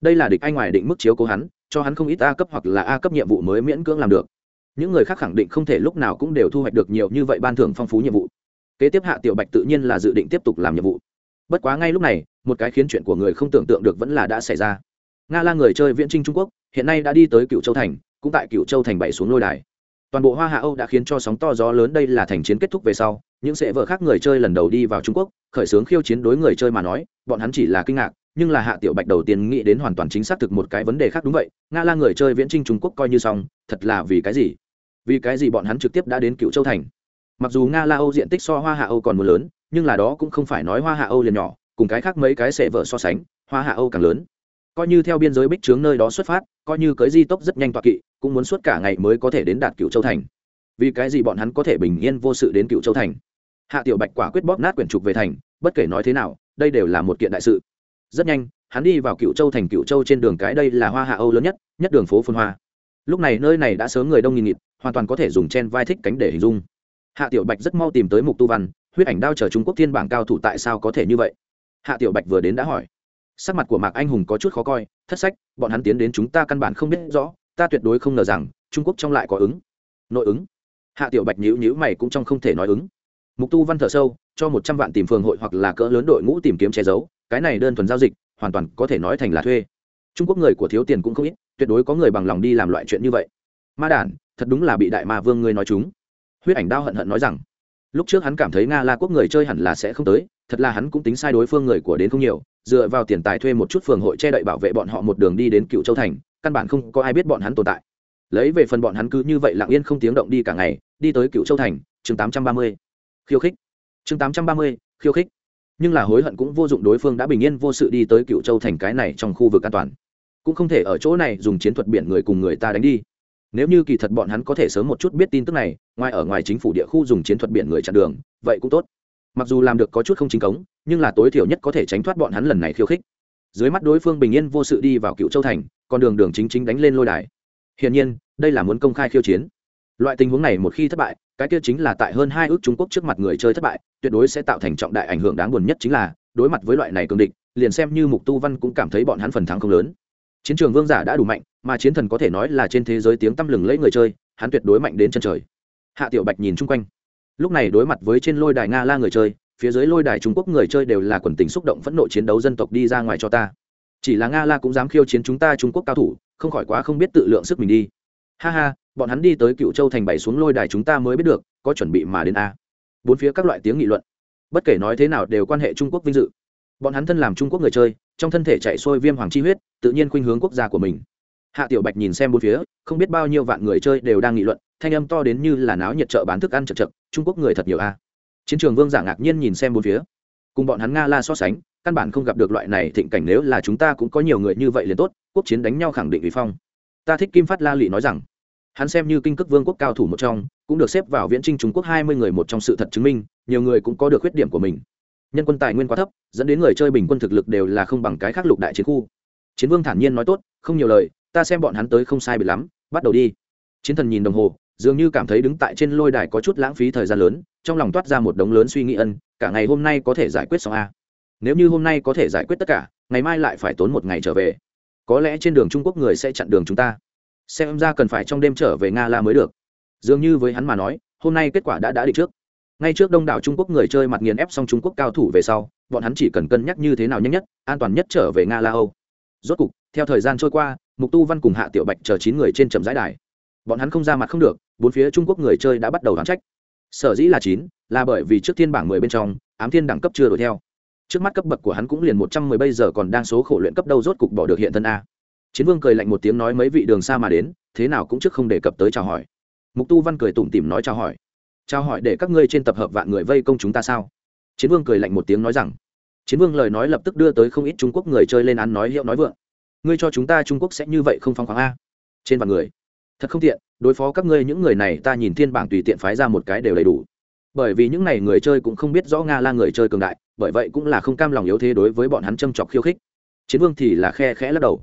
Đây là địch anh ngoài định mức chiếu cố hắn, cho hắn không ít a cấp hoặc là a cấp nhiệm vụ mới miễn cưỡng làm được những người khác khẳng định không thể lúc nào cũng đều thu hoạch được nhiều như vậy ban thưởng phong phú nhiệm vụ. Kế tiếp hạ tiểu bạch tự nhiên là dự định tiếp tục làm nhiệm vụ. Bất quá ngay lúc này, một cái khiến chuyện của người không tưởng tượng được vẫn là đã xảy ra. Nga là người chơi viễn trinh trung quốc, hiện nay đã đi tới cựu châu thành, cũng tại cựu châu thành bảy xuống lôi đài. Toàn bộ hoa hạ âu đã khiến cho sóng to gió lớn đây là thành chiến kết thúc về sau, những sệ vợ khác người chơi lần đầu đi vào trung quốc, khởi xướng khiêu chiến đối người chơi mà nói, bọn hắn chỉ là kinh ngạc, nhưng là hạ tiểu bạch đầu tiên nghĩ đến hoàn toàn chính xác thực một cái vấn đề khác đúng vậy, nga là người chơi viễn trinh trung quốc coi như xong, thật là vì cái gì? Vì cái gì bọn hắn trực tiếp đã đến cựu châu thành? Mặc dù nga, la âu diện tích so hoa hạ âu còn một lớn, nhưng là đó cũng không phải nói hoa hạ âu liền nhỏ, cùng cái khác mấy cái sẽ vợ so sánh, hoa hạ âu càng lớn. Coi như theo biên giới bích trướng nơi đó xuất phát, coi như cưới di tốc rất nhanh toạc kỵ, cũng muốn suốt cả ngày mới có thể đến đạt cựu châu thành. Vì cái gì bọn hắn có thể bình yên vô sự đến cựu châu thành? Hạ tiểu bạch quả quyết bóp nát quyển trục về thành, bất kể nói thế nào, đây đều là một kiện đại sự. Rất nhanh, hắn đi vào cựu châu thành cựu châu trên đường cái đây là hoa hạ âu lớn nhất nhất đường phố phun hoa lúc này nơi này đã sớm người đông nghìn nghịt, hoàn toàn có thể dùng chen vai thích cánh để hình dung. Hạ tiểu bạch rất mau tìm tới mục tu văn, huyết ảnh đao chờ trung quốc thiên bảng cao thủ tại sao có thể như vậy? Hạ tiểu bạch vừa đến đã hỏi. Sắc mặt của mạc anh hùng có chút khó coi, thất sách, bọn hắn tiến đến chúng ta căn bản không biết rõ, ta tuyệt đối không ngờ rằng, trung quốc trong lại có ứng. Nội ứng. Hạ tiểu bạch nhữ nhữ mày cũng trong không thể nói ứng. Mục tu văn thở sâu, cho một trăm vạn tìm phường hội hoặc là cỡ lớn đội ngũ tìm kiếm che giấu, cái này đơn thuần giao dịch, hoàn toàn có thể nói thành là thuê. Trung quốc người của thiếu tiền cũng không ít tuyệt đối có người bằng lòng đi làm loại chuyện như vậy. Ma đản, thật đúng là bị đại ma vương ngươi nói chúng. Huyết ảnh đao hận hận nói rằng, lúc trước hắn cảm thấy nga la quốc người chơi hẳn là sẽ không tới, thật là hắn cũng tính sai đối phương người của đến không nhiều, dựa vào tiền tài thuê một chút phường hội che đậy bảo vệ bọn họ một đường đi đến cựu châu thành, căn bản không có ai biết bọn hắn tồn tại. Lấy về phần bọn hắn cứ như vậy lặng yên không tiếng động đi cả ngày, đi tới cựu châu thành, chương tám trăm ba mươi. Khiêu khích. Chương tám trăm ba mươi, khiêu khích. Nhưng là hối hận cũng vô dụng, đối phương đã bình yên vô sự đi tới cựu châu thành cái này trong khu vực an toàn cũng không thể ở chỗ này dùng chiến thuật biển người cùng người ta đánh đi. Nếu như kỳ thật bọn hắn có thể sớm một chút biết tin tức này, ngoài ở ngoài chính phủ địa khu dùng chiến thuật biển người chặn đường, vậy cũng tốt. Mặc dù làm được có chút không chính cống, nhưng là tối thiểu nhất có thể tránh thoát bọn hắn lần này khiêu khích. Dưới mắt đối phương bình yên vô sự đi vào cựu châu thành, con đường đường chính chính đánh lên lôi đài. Hiển nhiên, đây là muốn công khai khiêu chiến. Loại tình huống này một khi thất bại, cái kia chính là tại hơn hai ước trung quốc trước mặt người chơi thất bại, tuyệt đối sẽ tạo thành trọng đại ảnh hưởng đáng buồn nhất chính là, đối mặt với loại này cường địch, liền xem như mục tu văn cũng cảm thấy bọn hắn phần thắng không lớn chiến trường vương giả đã đủ mạnh, mà chiến thần có thể nói là trên thế giới tiếng tăm lừng lẫy người chơi, hắn tuyệt đối mạnh đến chân trời. Hạ tiểu bạch nhìn chung quanh. Lúc này đối mặt với trên lôi đài nga la người chơi, phía dưới lôi đài trung quốc người chơi đều là quần tình xúc động phẫn nộ chiến đấu dân tộc đi ra ngoài cho ta. Chỉ là nga la cũng dám khiêu chiến chúng ta trung quốc cao thủ, không khỏi quá không biết tự lượng sức mình đi. Ha ha, bọn hắn đi tới cựu châu thành bảy xuống lôi đài chúng ta mới biết được, có chuẩn bị mà đến a. Bốn phía các loại tiếng nghị luận. Bất kể nói thế nào đều quan hệ trung quốc vinh dự. Bọn hắn thân làm trung quốc người chơi trong thân thể chạy xuôi viêm hoàng chi huyết, tự nhiên khuynh hướng quốc gia của mình. Hạ tiểu bạch nhìn xem bốn phía, không biết bao nhiêu vạn người chơi đều đang nghị luận, thanh âm to đến như là náo nhiệt chợ bán thức ăn chật chật, trung quốc người thật nhiều a. Chiến trường vương giả ngạc nhiên nhìn xem bốn phía. Cùng bọn hắn nga la so sánh, căn bản không gặp được loại này thịnh cảnh nếu là chúng ta cũng có nhiều người như vậy liền tốt, quốc chiến đánh nhau khẳng định uy phong. Ta thích kim phát la lị nói rằng, hắn xem như kinh cước vương quốc cao thủ một trong, cũng được xếp vào viễn trinh trung quốc hai mươi người một trong sự thật chứng minh, nhiều người cũng có được khuyết điểm của mình nhân quân tài nguyên quá thấp, dẫn đến người chơi bình quân thực lực đều là không bằng cái khác lục đại chiến khu. Chiến vương thản nhiên nói tốt, không nhiều lời, ta xem bọn hắn tới không sai bị lắm, bắt đầu đi. Chiến thần nhìn đồng hồ, dường như cảm thấy đứng tại trên lôi đài có chút lãng phí thời gian lớn, trong lòng toát ra một đống lớn suy nghĩ ân, cả ngày hôm nay có thể giải quyết xong a. Nếu như hôm nay có thể giải quyết tất cả, ngày mai lại phải tốn một ngày trở về. Có lẽ trên đường trung quốc người sẽ chặn đường chúng ta. Xem ra cần phải trong đêm trở về nga la mới được. Dường như với hắn mà nói, hôm nay kết quả đã đã định trước ngay trước đông đảo trung quốc người chơi mặt nghiền ép xong trung quốc cao thủ về sau, bọn hắn chỉ cần cân nhắc như thế nào nhanh nhất, an toàn nhất trở về nga la âu. Rốt cục, theo thời gian trôi qua, mục tu văn cùng hạ tiểu bạch chờ chín người trên trầm giải đài. Bọn hắn không ra mặt không được, bốn phía trung quốc người chơi đã bắt đầu đoán trách. Sở dĩ là chín, là bởi vì trước thiên bảng mười bên trong, ám thiên đẳng cấp chưa đuổi theo. Trước mắt cấp bậc của hắn cũng liền một trăm mười, bây giờ còn đang số khổ luyện cấp đâu rốt cục bỏ được hiện thân a. Chiến vương cười lạnh một tiếng nói mấy vị đường xa mà đến, thế nào cũng trước không đề cập tới chào hỏi. Mục tu văn cười tủm tỉm nói chào hỏi trao hỏi để các ngươi trên tập hợp vạn người vây công chúng ta sao? Chiến vương cười lạnh một tiếng nói rằng, chiến vương lời nói lập tức đưa tới không ít trung quốc người chơi lên án nói hiệu nói vượng. Ngươi cho chúng ta trung quốc sẽ như vậy không phong khoáng a. Trên vạn người. Thật không tiện, đối phó các ngươi những người này ta nhìn thiên bảng tùy tiện phái ra một cái đều đầy đủ. Bởi vì những n à y người chơi cũng không biết rõ nga là người chơi cường đại, bởi vậy cũng là không cam lòng yếu thế đối với bọn hắn châm chọc khiêu khích. Chiến vương thì là khe khẽ lắc đầu.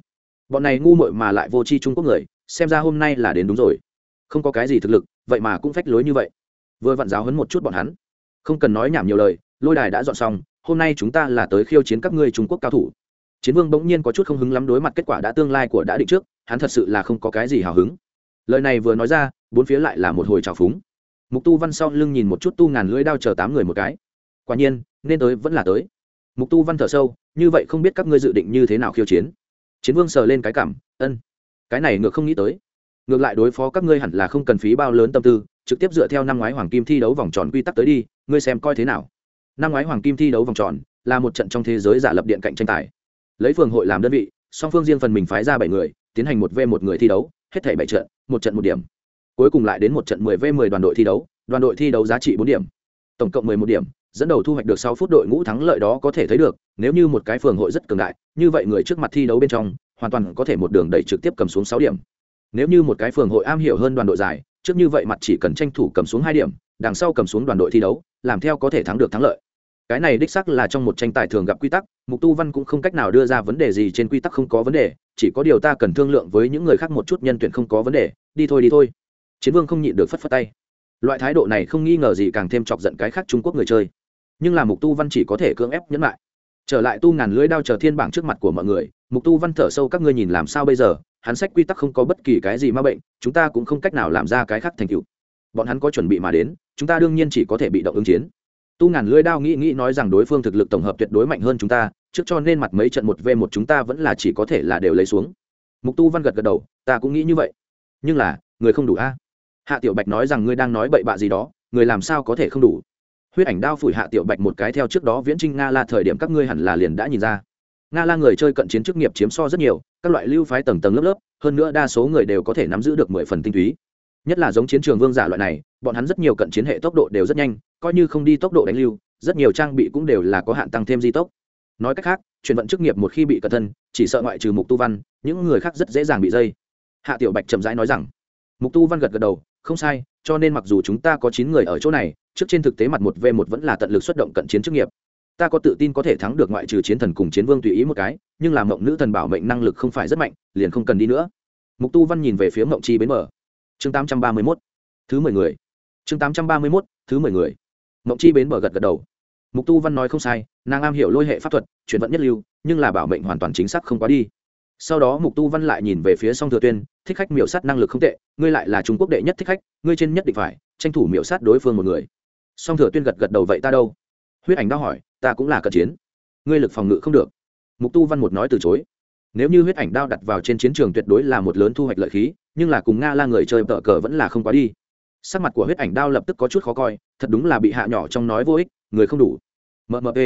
Bọn này ngu muội mà lại vô tri trung quốc người, xem ra hôm nay là đến đúng rồi. Không có cái gì thực lực, vậy mà cũng phách lối như vậy vừa vặn giáo hấn một chút bọn hắn. Không cần nói nhảm nhiều lời, lôi đài đã dọn xong, hôm nay chúng ta là tới khiêu chiến các ngươi trung quốc cao thủ. Chiến vương bỗng nhiên có chút không hứng lắm đối mặt kết quả đã tương lai của đã định trước, hắn thật sự là không có cái gì hào hứng. Lời này vừa nói ra, bốn phía lại là một hồi trào phúng. Mục tu văn sau lưng nhìn một chút tu ngàn lưỡi đao chờ tám người một cái. Quả nhiên, nên tới vẫn là tới. Mục tu văn thở sâu, như vậy không biết các ngươi dự định như thế nào khiêu chiến. Chiến vương sờ lên cái cảm, ân, cái này ngược không nghĩ tới. Ngược lại đối phó các ngươi hẳn là không cần phí bao lớn tâm tư trực tiếp dựa theo năm ngoái hoàng kim thi đấu vòng tròn quy tắc tới đi, ngươi xem coi thế nào. Năm ngoái hoàng kim thi đấu vòng tròn là một trận trong thế giới giả lập điện cạnh tranh tài. Lấy phường hội làm đơn vị, song phương riêng phần mình phái ra bảy người, tiến hành một v một người thi đấu, hết thảy bảy trận, một trận một điểm. Cuối cùng lại đến một trận mười v mười đoàn đội thi đấu, đoàn đội thi đấu giá trị bốn điểm. Tổng cộng mười một điểm, dẫn đầu thu hoạch được sáu phút đội ngũ thắng lợi đó có thể thấy được, nếu như một cái phường hội rất cường đại, như vậy người trước mặt thi đấu bên trong, hoàn toàn có thể một đường đẩy trực tiếp cầm xuống sáu điểm. Nếu như một cái phường hội am hiểu hơn đoàn đội dài trước như vậy mặt chỉ cần tranh thủ cầm xuống hai điểm, đằng sau cầm xuống đoàn đội thi đấu, làm theo có thể thắng được thắng lợi. Cái này đích sắc là trong một tranh tài thường gặp quy tắc, mục tu văn cũng không cách nào đưa ra vấn đề gì trên quy tắc không có vấn đề, chỉ có điều ta cần thương lượng với những người khác một chút nhân tuyển không có vấn đề, đi thôi đi thôi. Chiến vương không nhịn được phất phất tay. Loại thái độ này không nghi ngờ gì càng thêm chọc giận cái khác trung quốc người chơi. Nhưng là mục tu văn chỉ có thể cưỡng ép nhẫn lại. Trở lại tu ngàn lưới đao chờ thiên bảng trước mặt của mọi người, mục tu văn thở sâu, các ngươi nhìn làm sao bây giờ? Hắn sách quy tắc không có bất kỳ cái gì ma bệnh, chúng ta cũng không cách nào làm ra cái khác thành tựu. Bọn hắn có chuẩn bị mà đến, chúng ta đương nhiên chỉ có thể bị động ứng chiến. Tu ngàn lưỡi đao nghĩ nghĩ nói rằng đối phương thực lực tổng hợp tuyệt đối mạnh hơn chúng ta, trước cho nên mặt mấy trận một v một chúng ta vẫn là chỉ có thể là đều lấy xuống. Mục tu văn gật gật đầu, ta cũng nghĩ như vậy. Nhưng là, người không đủ a. Hạ tiểu bạch nói rằng ngươi đang nói bậy bạ gì đó, người làm sao có thể không đủ? Huyết ảnh đao phủi hạ tiểu bạch một cái theo trước đó viễn trinh nga la thời điểm các ngươi hẳn là liền đã nhìn ra nga la người chơi cận chiến chức nghiệp chiếm so rất nhiều, các loại lưu phái tầng tầng lớp lớp, hơn nữa đa số người đều có thể nắm giữ được mười phần tinh túy. Nhất là giống chiến trường vương giả loại này, bọn hắn rất nhiều cận chiến hệ tốc độ đều rất nhanh, coi như không đi tốc độ đánh lưu, rất nhiều trang bị cũng đều là có hạn tăng thêm di tốc. Nói cách khác chuyển vận chức nghiệp một khi bị cẩn thân, chỉ sợ ngoại trừ mục tu văn, những người khác rất dễ dàng bị dây. Hạ tiểu bạch chậm rãi nói rằng, mục tu văn gật gật đầu, không sai, cho nên mặc dù chúng ta có chín người ở chỗ này, trước trên thực tế mặt một v một vẫn là tận lực xuất động cận chiến chức nghiệp ta có tự tin có thể thắng được ngoại trừ chiến thần cùng chiến vương tùy ý một cái, nhưng làm mộng nữ thần bảo mệnh năng lực không phải rất mạnh, liền không cần đi nữa. Mục tu văn nhìn về phía mộng chi bến mở chương tám trăm ba mươi mốt. Thứ mười người. Chương tám trăm ba mươi mốt, thứ mười người. Mộng chi bến mở gật gật đầu. Mục tu văn nói không sai, nàng am hiểu lôi hệ pháp thuật, chuyển vận nhất lưu, nhưng là bảo mệnh hoàn toàn chính xác không quá đi. Sau đó mục tu văn lại nhìn về phía song thừa tuyên, thích khách miểu sát năng lực không tệ, ngươi lại là trung quốc đệ nhất thích khách, ngươi trên nhất định phải tranh thủ miểu sát đối phương một người. Song thừa tuyên gật gật đầu vậy ta đâu? Huyết ảnh đao hỏi, ta cũng là cận chiến, ngươi lực phòng ngự không được. Mục tu văn một nói từ chối. Nếu như huyết ảnh đao đặt vào trên chiến trường tuyệt đối là một lớn thu hoạch lợi khí, nhưng là cùng nga la người chơi tợ cờ vẫn là không quá đi. Sắc mặt của huyết ảnh đao lập tức có chút khó coi, thật đúng là bị hạ nhỏ trong nói vô ích, người không đủ. Mmp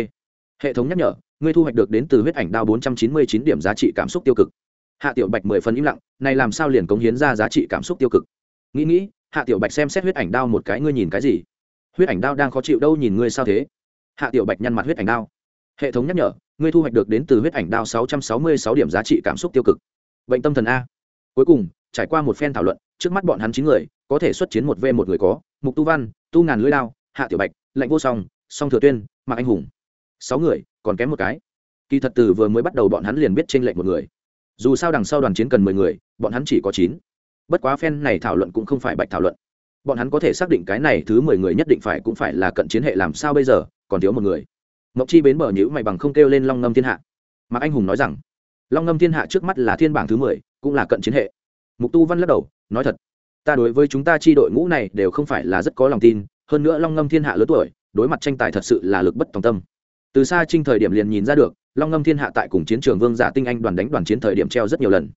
hệ thống nhắc nhở, ngươi thu hoạch được đến từ huyết ảnh đao bốn trăm chín mươi chín điểm giá trị cảm xúc tiêu cực. Hạ tiểu bạch mười phần im lặng, này làm sao liền cống hiến ra giá trị cảm xúc tiêu cực? Nghĩ nghĩ, hạ tiểu bạch xem xét huyết ảnh đao một cái, ngươi nhìn cái gì? Huyết ảnh đao đang khó chịu đâu, nhìn ngươi sao thế? Hạ tiểu bạch nhăn mặt huyết ảnh đao. Hệ thống nhắc nhở, ngươi thu hoạch được đến từ huyết ảnh đao sáu trăm sáu mươi sáu điểm giá trị cảm xúc tiêu cực. Bệnh tâm thần a. Cuối cùng, trải qua một phen thảo luận, trước mắt bọn hắn chín người, có thể xuất chiến một v một người có, mục tu văn, tu ngàn lưỡi đao, hạ tiểu bạch, lạnh vô song song thừa tuyên, mạc anh hùng. Sáu người, còn kém một cái. Kỳ thật từ vừa mới bắt đầu bọn hắn liền biết t r ê n lệch một người. Dù sao đằng sau đoàn chiến cần mười người, bọn hắn chỉ có chín. Bất quá phen này thảo luận cũng không phải bạch thảo luận bọn hắn có thể xác định cái này thứ mười người nhất định phải cũng phải là cận chiến hệ làm sao bây giờ, còn thiếu một người. Mộc chi bến bờ nhữ mày bằng không kêu lên long ngâm thiên hạ. Mạc anh hùng nói rằng, long ngâm thiên hạ trước mắt là thiên bảng thứ mười, cũng là cận chiến hệ. Mục tu văn lắc đầu, nói thật, ta đối với chúng ta chi đội ngũ này đều không phải là rất có lòng tin, hơn nữa long ngâm thiên hạ lớn tuổi, đối mặt tranh tài thật sự là lực bất tòng tâm. Từ xa trinh thời điểm liền nhìn ra được, long ngâm thiên hạ tại cùng chiến trường vương giả tinh anh đoàn đánh đoàn chiến thời điểm treo rất nhiều lần.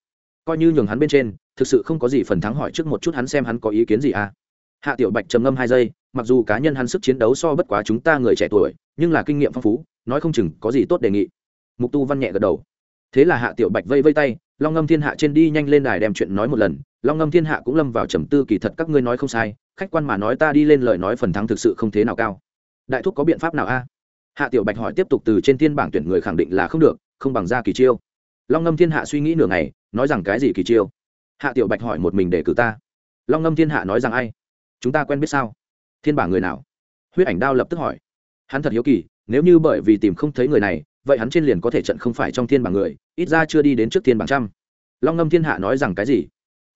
Coi như nhường hắn bên trên, thực sự không có gì phần thắng hỏi trước một chút hắn xem hắn có ý kiến gì à hạ tiểu bạch trầm ngâm hai giây, mặc dù cá nhân hắn sức chiến đấu so bất quá chúng ta người trẻ tuổi, nhưng là kinh nghiệm phong phú, nói không chừng có gì tốt đề nghị. Mục tu văn nhẹ gật đầu. Thế là hạ tiểu bạch vây vây tay, long ngâm thiên hạ trên đi nhanh lên đài đem chuyện nói một lần. Long ngâm thiên hạ cũng lâm vào trầm tư kỳ thật các ngươi nói không sai, khách quan mà nói ta đi lên lời nói phần thắng thực sự không thế nào cao. Đại thúc có biện pháp nào a? Hạ tiểu bạch hỏi tiếp tục từ trên thiên bảng tuyển người khẳng định là không được, không bằng ra kỳ chiêu. Long ngâm thiên hạ suy nghĩ nửa ngày, nói rằng cái gì kỳ chiêu? Hạ tiểu bạch hỏi một mình để cử ta. Long ngâm thiên hạ nói rằng ai? Chúng ta quen biết sao? Thiên bảng người nào? Huyết ảnh đao lập tức hỏi. Hắn thật hiếu kỳ, nếu như bởi vì tìm không thấy người này, vậy hắn trên liền có thể trận không phải trong thiên bảng người, ít ra chưa đi đến trước thiên bảng trăm. Long ngâm thiên hạ nói rằng cái gì?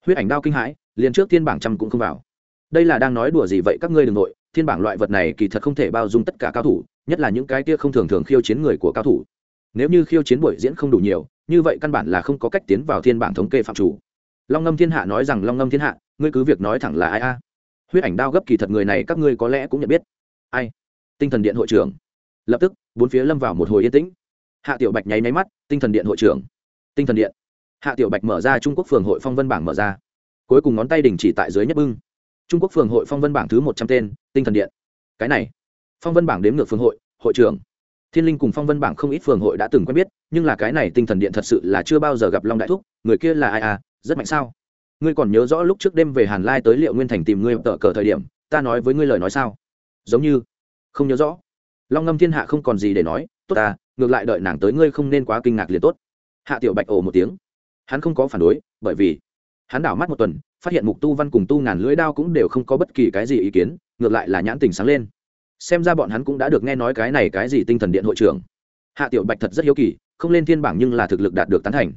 Huyết ảnh đao kinh hãi, liền trước thiên bảng trăm cũng không vào. Đây là đang nói đùa gì vậy các ngươi đ ừ n g nội, thiên bảng loại vật này kỳ thật không thể bao dung tất cả cao thủ, nhất là những cái kia không thường thường khiêu chiến người của cao thủ. Nếu như khiêu chiến buổi diễn không đủ nhiều, như vậy căn bản là không có cách tiến vào thiên bảng thống kê phạm chủ. Long ngâm thiên hạ nói rằng, long ngâm thiên hạ, ngươi cứ việc nói thẳng là ai a huyết ảnh đao gấp kỳ thật người này các ngươi có lẽ cũng nhận biết. Ai? Tinh thần điện hội trưởng. Lập tức, bốn phía lâm vào một hồi yên tĩnh. Hạ tiểu bạch nháy máy mắt, tinh thần điện hội trưởng. Tinh thần điện. Hạ tiểu bạch mở ra trung quốc phường hội phong vân bảng mở ra. Cuối cùng ngón tay đình chỉ tại dưới nhất bưng. Trung quốc phường hội phong vân bảng thứ một trăm tên, tinh thần điện. Cái này, phong vân bảng đếm ngược phường hội hội trưởng. Thiên linh cùng phong vân bảng không ít phường hội đã từng quen biết, nhưng là cái này tinh thần điện thật sự là chưa bao giờ gặp long đại thúc, người kia là ai à rất mạnh sao? Ngươi còn nhớ rõ lúc trước đêm về hàn lai tới liệu nguyên thành tìm ngươi tợ cờ thời điểm, ta nói với ngươi lời nói sao? Giống như, không nhớ rõ. Long ngâm thiên hạ không còn gì để nói, tốt ta, ngược lại đợi nàng tới ngươi không nên quá kinh ngạc liền tốt. Hạ tiểu bạch ồ một tiếng. Hắn không có phản đối, bởi vì hắn đảo mắt một tuần, phát hiện mục tu văn cùng tu ngàn lưỡi đao cũng đều không có bất kỳ cái gì ý kiến, ngược lại là nhãn tình sáng lên. Xem ra bọn hắn cũng đã được nghe nói cái này cái gì tinh thần điện hội trưởng. Hạ tiểu bạch thật rất hiếu kỳ, không lên thiên bảng nhưng là thực lực đạt được tán thành.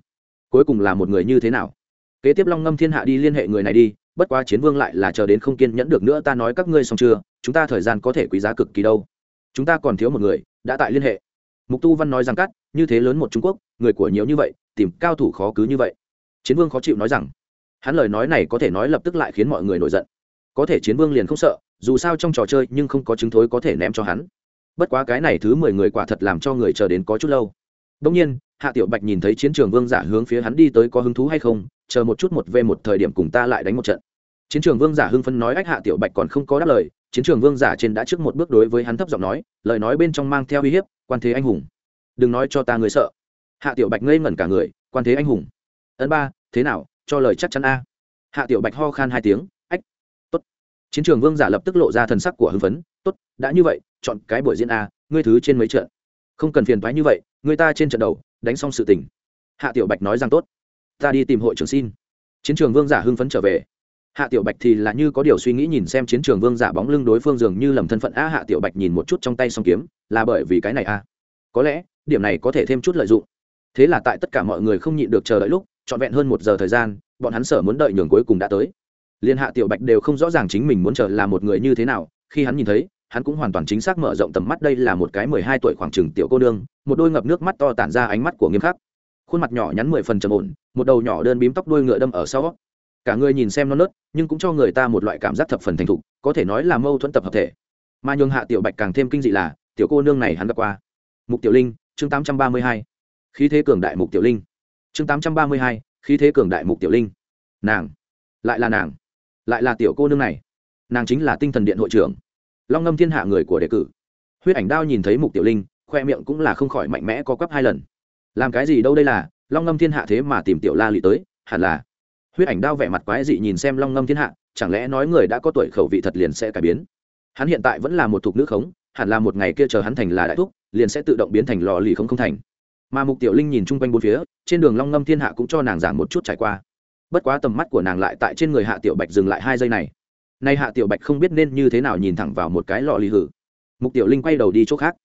Cuối cùng là một người như thế nào? Kế tiếp long ngâm thiên hạ đi liên hệ người này đi, bất quá chiến vương lại là chờ đến không kiên nhẫn được nữa ta nói các ngươi xong chưa, chúng ta thời gian có thể quý giá cực kỳ đâu. Chúng ta còn thiếu một người, đã tại liên hệ. Mục tu văn nói rằng cắt, như thế lớn một trung quốc, người của nhiều như vậy, tìm cao thủ khó cứ như vậy. Chiến vương khó chịu nói rằng, hắn lời nói này có thể nói lập tức lại khiến mọi người nổi giận. Có thể chiến vương liền không sợ, dù sao trong trò chơi nhưng không có chứng thối có thể ném cho hắn. Bất quá cái này thứ mười người quả thật làm cho người chờ đến có chút lâu. Đông nhiên, hạ tiểu bạch nhìn thấy chiến trường vương giả hướng phía hắn đi tới có hứng thú hay không chờ một chút một v một thời điểm cùng ta lại đánh một trận. Chiến trường vương giả hưng phân nói ách hạ tiểu bạch còn không có đáp lời, chiến trường vương giả trên đã trước một bước đối với hắn thấp giọng nói, lời nói bên trong mang theo uy hiếp, quan thế anh hùng, đừng nói cho ta người sợ. Hạ tiểu bạch ngây ngẩn cả người, quan thế anh hùng. Ấn ba, thế nào, cho lời chắc chắn a. Hạ tiểu bạch ho khan hai tiếng, ách, tốt. Chiến trường vương giả lập tức lộ ra thần sắc của hưng phấn, tốt, đã như vậy, chọn cái buổi diễn a, ngươi thứ trên mấy trận. Không cần phiền thoái như vậy người ta trên trận đầu, đánh xong sự tình. Hạ tiểu bạch nói rằng tốt ta đi tìm hội trưởng xin. Chiến trường vương giả hưng phấn trở về. Hạ tiểu bạch thì là như có điều suy nghĩ nhìn xem chiến trường vương giả bóng lưng đối phương dường như lầm thân phận. A, hạ tiểu bạch nhìn một chút trong tay song kiếm, là bởi vì cái này a có lẽ, điểm này có thể thêm chút lợi dụng. Thế là tại tất cả mọi người không nhịn được chờ đợi lúc, trọn vẹn hơn một giờ thời gian, bọn hắn sở muốn đợi nhường cuối cùng đã tới. Liên hạ tiểu bạch đều không rõ ràng chính mình muốn chờ là một người như thế nào, khi hắn nhìn thấy, hắn cũng hoàn toàn chính xác mở rộng tầm mắt. Đây là một cái mười hai tuổi khoảng chừng tiểu cô nương, một đôi ngập nước mắt to tản ra ánh mắt của nghiêm khắc khuôn mặt nhỏ nhắn mười phần trầm ổn, một đầu nhỏ đơn bím tóc đuôi ngựa đâm ở sau. Cả người nhìn xem non nớt, nhưng cũng cho người ta một loại cảm giác thập phần thành thục, có thể nói là mâu thuẫn tập hợp thể. Mà nhường hạ tiểu bạch càng thêm kinh dị là, tiểu cô nương này hắn gặp qua. Mục tiểu linh, chương tám trăm ba mươi hai. Khí thế cường đại mục tiểu linh. Chương tám trăm ba mươi hai, khí thế cường đại mục tiểu linh. Nàng. Lại là nàng. Lại là tiểu cô nương này. Nàng chính là tinh thần điện hội trưởng. Long ngâm thiên hạ người của đề cử. Huyết ảnh đao nhìn thấy mục tiểu linh, khoe miệng cũng là không khỏi mạnh mẽ có quắp hai lần làm cái gì đâu đây là, long ngâm thiên hạ thế mà tìm tiểu la lị tới, hẳn là. Huyết ảnh đao vẻ mặt quái dị nhìn xem long ngâm thiên hạ, chẳng lẽ nói người đã có tuổi khẩu vị thật liền sẽ cải biến? Hắn hiện tại vẫn là một thục nữ khống, hẳn là một ngày kia chờ hắn thành là đại thúc, liền sẽ tự động biến thành lò lì không không thành. Mà mục tiểu linh nhìn chung quanh bốn phía, trên đường long ngâm thiên hạ cũng cho nàng giảng một chút trải qua. Bất quá tầm mắt của nàng lại tại trên người hạ tiểu bạch dừng lại hai giây này. Nay hạ tiểu bạch không biết nên như thế nào nhìn thẳng vào một cái lò lì hử. Mục tiểu linh quay đầu đi chỗ khác.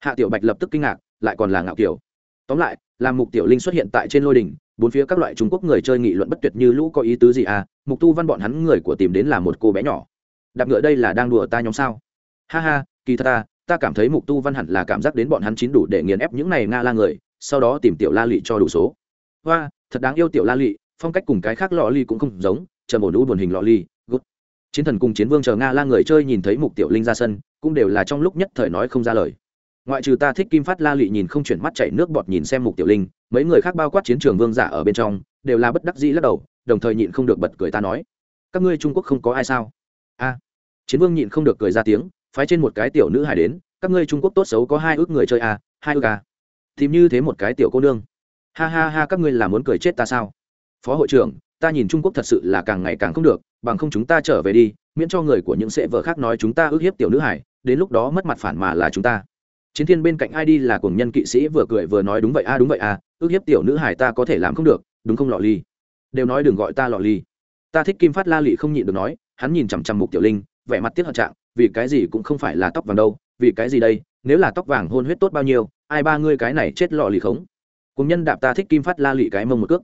Hạ tiểu bạch lập tức kinh ngạc, lại còn là ngạo kiểu tóm lại làm mục tiểu linh xuất hiện tại trên lôi đình bốn phía các loại trung quốc người chơi nghị luận bất tuyệt như lũ có ý tứ gì à? Mục tu văn bọn hắn người của tìm đến là một cô bé nhỏ. Đạp ngựa đây là đang đùa ta nhóm sao? Ha ha, kỳ thật ta ta cảm thấy mục tu văn hẳn là cảm giác đến bọn hắn chín đủ để nghiền ép những này nga la người, sau đó tìm tiểu la lị cho đủ số. Hoa, thật đáng yêu tiểu la lị, phong cách cùng cái khác lọ ly cũng không giống chờ một đũ buồn hình lọ ly, gút. Chiến thần cùng chiến vương chờ nga la người chơi nhìn thấy mục tiểu linh ra sân, cũng đều là trong lúc nhất thời nói không ra lời ngoại trừ ta thích kim phát la lị nhìn không chuyển mắt chảy nước bọt nhìn xem mục tiểu linh, mấy người khác bao quát chiến trường vương giả ở bên trong, đều là bất đắc dĩ lắc đầu, đồng thời nhịn không được bật cười ta nói, các ngươi trung quốc không có ai sao? A. Chiến vương nhịn không được cười ra tiếng, phái trên một cái tiểu nữ hải đến, các ngươi trung quốc tốt xấu có hai ước người chơi a hai ước a tìm như thế một cái tiểu cô nương. Ha ha ha, các ngươi là muốn cười chết ta sao? Phó hội trưởng, ta nhìn trung quốc thật sự là càng ngày càng không được, bằng không chúng ta trở về đi, miễn cho người của những sệ vợ khác nói chúng ta ước hiếp tiểu nữ hải đến lúc đó mất mặt phản mà là chúng ta chiến thiên bên cạnh ai đi là cùng nhân kỵ sĩ vừa cười vừa nói đúng vậy a đúng vậy a ước hiếp tiểu nữ hải ta có thể làm không được, đúng không lọ ly? Đều nói đừng gọi ta lọ ly. Ta thích kim phát la lị không nhịn được nói, hắn nhìn chằm chằm mục tiểu linh, vẻ mặt tiếc hận trạng, vì cái gì cũng không phải là tóc vàng đâu, vì cái gì đây, nếu là tóc vàng hôn huyết tốt bao nhiêu, ai ba ngươi cái này chết lọ lì khống. Cùng nhân đạp ta thích kim phát la lị cái mông một cước.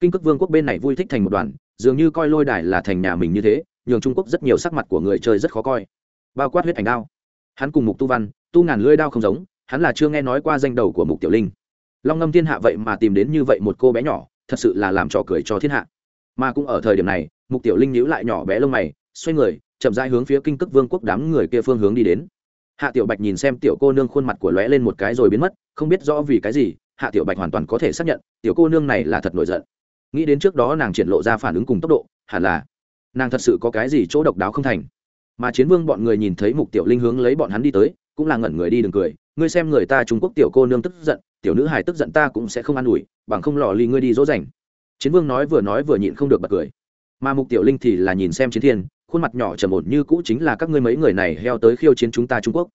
Kinh cước vương quốc bên này vui thích thành một đoàn, dường như coi lôi đài là thành nhà mình như thế, nhường trung quốc rất nhiều sắc mặt của người chơi rất khó coi. Bao quát huyết ảnh đao. Hắn cùng mục tu văn tu ngàn lưỡi đao không giống, hắn là chưa nghe nói qua danh đầu của mục tiểu linh. Long ngâm thiên hạ vậy mà tìm đến như vậy một cô bé nhỏ, thật sự là làm trò cười cho thiên hạ. Mà cũng ở thời điểm này, mục tiểu linh nhíu lại nhỏ bé lông mày, xoay người, chậm rãi hướng phía kinh cước vương quốc đám người kia phương hướng đi đến. Hạ tiểu bạch nhìn xem tiểu cô nương khuôn mặt của lóe lên một cái rồi biến mất, không biết rõ vì cái gì, hạ tiểu bạch hoàn toàn có thể xác nhận, tiểu cô nương này là thật nổi giận. Nghĩ đến trước đó nàng triển lộ ra phản ứng cùng tốc độ, hẳn là nàng thật sự có cái gì chỗ độc đáo không thành. Mà chiến vương bọn người nhìn thấy mục tiểu linh hướng lấy bọn hắn đi tới cũng là ngẩn người đi đừng cười, ngươi xem người ta trung quốc tiểu cô nương tức giận, tiểu nữ hài tức giận ta cũng sẽ không an ủi, bằng không lò ly ngươi đi dỗ dành. Chiến vương nói vừa nói vừa nhịn không được bật cười. Mà mục tiểu linh thì là nhìn xem chiến thiên, khuôn mặt nhỏ trầm ổn như cũ chính là các ngươi mấy người này heo tới khiêu chiến chúng ta trung quốc.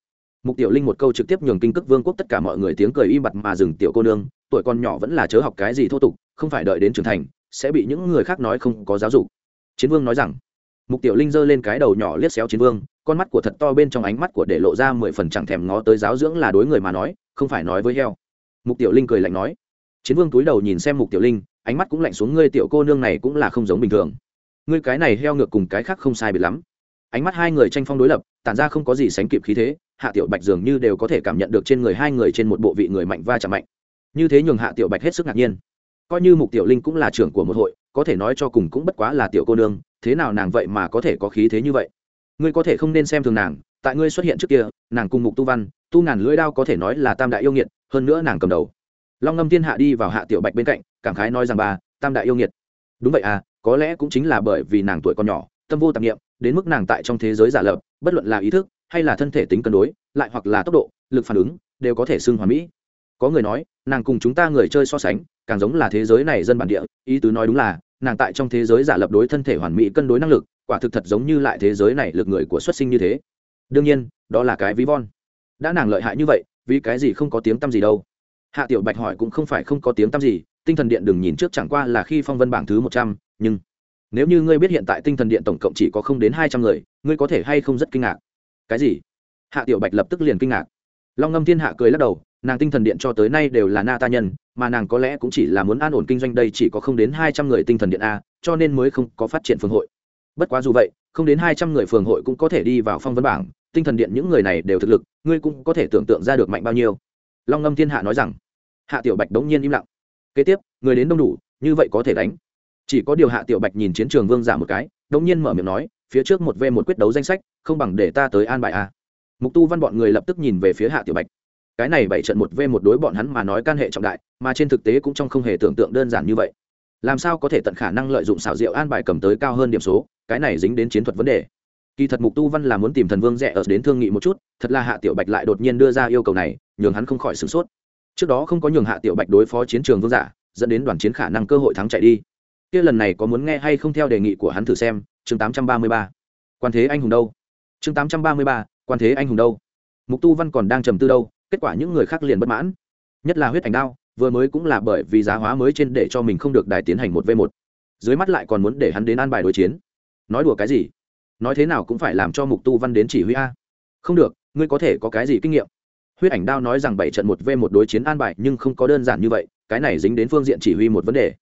Mục tiểu linh một câu trực tiếp nhường kinh cước vương quốc tất cả mọi người tiếng cười im bặt mà dừng tiểu cô nương, tuổi con nhỏ vẫn là chớ học cái gì thô tục, không phải đợi đến trưởng thành, sẽ bị những người khác nói không có giáo dục. Chiến vương nói rằng, mục tiểu linh giơ lên cái đầu nhỏ liếc xéo chiến vương con mắt của thật to bên trong ánh mắt của để lộ ra mười phần chẳng thèm ngó tới giáo dưỡng là đối người mà nói, không phải nói với heo. Mục tiểu linh cười lạnh nói. Chiến vương túi đầu nhìn xem mục tiểu linh, ánh mắt cũng lạnh xuống, ngươi tiểu cô nương này cũng là không giống bình thường. Ngươi cái này heo ngược cùng cái khác không sai biệt lắm. Ánh mắt hai người tranh phong đối lập, tản ra không có gì sánh kịp khí thế, hạ tiểu bạch dường như đều có thể cảm nhận được trên người hai người trên một bộ vị người mạnh va chạm mạnh. Như thế nhường hạ tiểu bạch hết sức ngạc nhiên. Coi như mục tiểu linh cũng là trưởng của một hội, có thể nói cho cùng cũng bất quá là tiểu cô nương, thế nào nàng vậy mà có thể có khí thế như vậy? Ngươi có thể không nên xem thường nàng, tại ngươi xuất hiện trước kia, nàng cùng mục tu văn, tu ngàn lưỡi đao có thể nói là tam đại yêu nghiệt, hơn nữa nàng cầm đầu. Long ngâm thiên hạ đi vào hạ tiểu bạch bên cạnh, cảm khái nói rằng bà, tam đại yêu nghiệt. Đúng vậy à có lẽ cũng chính là bởi vì nàng tuổi còn nhỏ, tâm vô tạp nghiệm đến mức nàng tại trong thế giới giả lập, bất luận là ý thức, hay là thân thể tính cân đối, lại hoặc là tốc độ, lực phản ứng, đều có thể xưng hoàn mỹ. Có người nói, nàng cùng chúng ta người chơi so sánh, càng giống là thế giới này dân bản địa, ý tứ nói đúng là, nàng tại trong thế giới giả lập đối thân thể hoàn mỹ cân đối năng lực quả thực thật giống như lại thế giới này lực người của xuất sinh như thế. Đương nhiên, đó là cái ví von. Đã nàng lợi hại như vậy, vì cái gì không có tiếng tăm gì đâu? Hạ tiểu bạch hỏi cũng không phải không có tiếng tăm gì, tinh thần điện đừng nhìn trước chẳng qua là khi phong vân bảng thứ một trăm, nhưng nếu như ngươi biết hiện tại tinh thần điện tổng cộng chỉ có không đến hai trăm người, ngươi có thể hay không rất kinh ngạc? Cái gì? Hạ tiểu bạch lập tức liền kinh ngạc. Long ngâm thiên hạ cười lắc đầu, nàng tinh thần điện cho tới nay đều là na ta nhân, mà nàng có lẽ cũng chỉ là muốn an ổn kinh doanh đây chỉ có không đến hai trăm người tinh thần điện a, cho nên mới không có phát triển phương hội bất quá dù vậy, không đến hai trăm người phường hội cũng có thể đi vào phong vân bảng, tinh thần điện những người này đều thực lực, ngươi cũng có thể tưởng tượng ra được mạnh bao nhiêu. Long ngâm thiên hạ nói rằng, hạ tiểu bạch đống nhiên im lặng. Kế tiếp, người đến đông đủ, như vậy có thể đánh. Chỉ có điều hạ tiểu bạch nhìn chiến trường vương giả một cái, đống nhiên mở miệng nói, phía trước một v một quyết đấu danh sách, không bằng để ta tới an bài a mục tu văn bọn người lập tức nhìn về phía hạ tiểu bạch. Cái này bảy trận một v một đối bọn hắn mà nói can hệ trọng đại, mà trên thực tế cũng trong không hề tưởng tượng đơn giản như vậy làm sao có thể tận khả năng lợi dụng xảo diệu an bài cầm tới cao hơn điểm số cái này dính đến chiến thuật vấn đề. Kỳ thật mục tu văn là muốn tìm thần vương rẻ ở đến thương nghị một chút thật là hạ tiểu bạch lại đột nhiên đưa ra yêu cầu này nhường hắn không khỏi sửng sốt. Trước đó không có nhường hạ tiểu bạch đối phó chiến trường vương giả dẫn đến đoàn chiến khả năng cơ hội thắng chạy đi. Kia lần này có muốn nghe hay không theo đề nghị của hắn thử xem chương 833. quan thế anh hùng đâu? Chương 833, quan thế anh hùng đâu? Mục tu văn còn đang trầm tư đâu kết quả những người khác liền bất mãn. Nhất là huyết ảnh đao vừa mới cũng là bởi vì giá hóa mới trên để cho mình không được đài tiến hành một v một. Dưới mắt lại còn muốn để hắn đến an bài đối chiến. Nói đùa cái gì? Nói thế nào cũng phải làm cho mục tu văn đến chỉ huy a. Không được, ngươi có thể có cái gì kinh nghiệm? Huyết ảnh đao nói rằng bảy trận một v một đối chiến an bài nhưng không có đơn giản như vậy, cái này dính đến phương diện chỉ huy một vấn đề.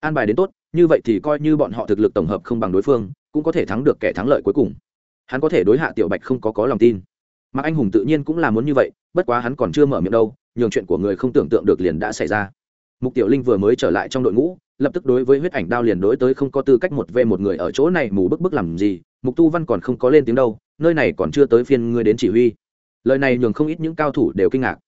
An bài đến tốt, như vậy thì coi như bọn họ thực lực tổng hợp không bằng đối phương, cũng có thể thắng được kẻ thắng lợi cuối cùng. Hắn có thể đối hạ tiểu bạch không có có lòng tin mạc anh hùng tự nhiên cũng là muốn như vậy, bất quá hắn còn chưa mở miệng đâu, nhường chuyện của người không tưởng tượng được liền đã xảy ra. Mục tiểu linh vừa mới trở lại trong đội ngũ, lập tức đối với huyết ảnh đao liền đối tới không có tư cách một v một người ở chỗ này mù bức bức làm gì, mục tu văn còn không có lên tiếng đâu, nơi này còn chưa tới phiên ngươi đến chỉ huy. Lời này nhường không ít những cao thủ đều kinh ngạc.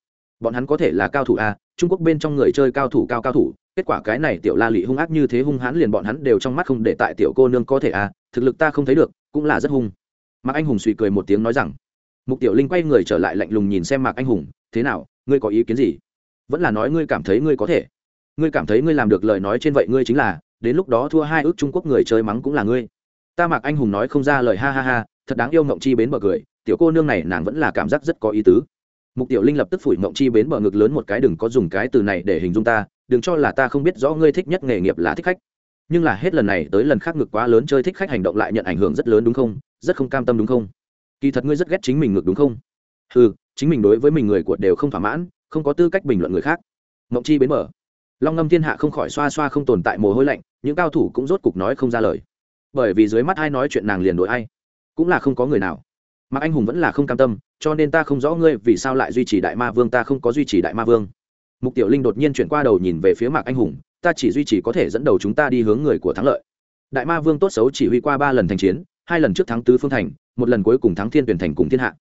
Bọn hắn có thể là cao thủ a, trung quốc bên trong người chơi cao thủ cao cao thủ, kết quả cái này tiểu la lị hung ác như thế hung hãn liền bọn hắn đều trong mắt không để tại tiểu cô nương có thể a, thực lực ta không thấy được, cũng là rất hung. Mạc anh hùng suy cười một tiếng nói rằng mục tiểu linh quay người trở lại lạnh lùng nhìn xem mạc anh hùng, thế nào, ngươi có ý kiến gì? Vẫn là nói ngươi cảm thấy ngươi có thể. Ngươi cảm thấy ngươi làm được lời nói trên vậy ngươi chính là, đến lúc đó thua hai ước trung quốc người chơi mắng cũng là ngươi. Ta mạc anh hùng nói không ra lời, ha ha ha, thật đáng yêu mộng chi bến bờ cười, tiểu cô nương này nàng vẫn là cảm giác rất có ý tứ. Mục tiểu linh lập tức phủi mộng chi bến bờ ngực lớn một cái, đừng có dùng cái từ này để hình dung ta, đừng cho là ta không biết rõ ngươi thích nhất nghề nghiệp là thích khách. Nhưng là hết lần này tới lần khác ngực quá lớn chơi thích khách hành động lại nhận ảnh hưởng rất lớn đúng không? Rất không cam tâm đúng không? Kỳ thật ngươi rất ghét chính mình ngược đúng không? Ừ chính mình đối với mình người của đều không thỏa mãn, không có tư cách bình luận người khác. Mộng chi bến mở long ngâm thiên hạ không khỏi xoa xoa không tồn tại mồ hôi lạnh, những cao thủ cũng rốt cục nói không ra lời. Bởi vì dưới mắt ai nói chuyện nàng liền đổi ai, cũng là không có người nào. Mà anh hùng vẫn là không cam tâm, cho nên ta không rõ ngươi vì sao lại duy trì đại ma vương, ta không có duy trì đại ma vương. Mục tiểu linh đột nhiên chuyển qua đầu nhìn về phía mạc anh hùng, ta chỉ duy trì có thể dẫn đầu chúng ta đi hướng người của thắng lợi. Đại ma vương tốt xấu chỉ huy qua ba lần thành chiến, hai lần trước thắng tứ phương thành một lần cuối cùng thắng thiên tuyển thành cùng thiên hạ.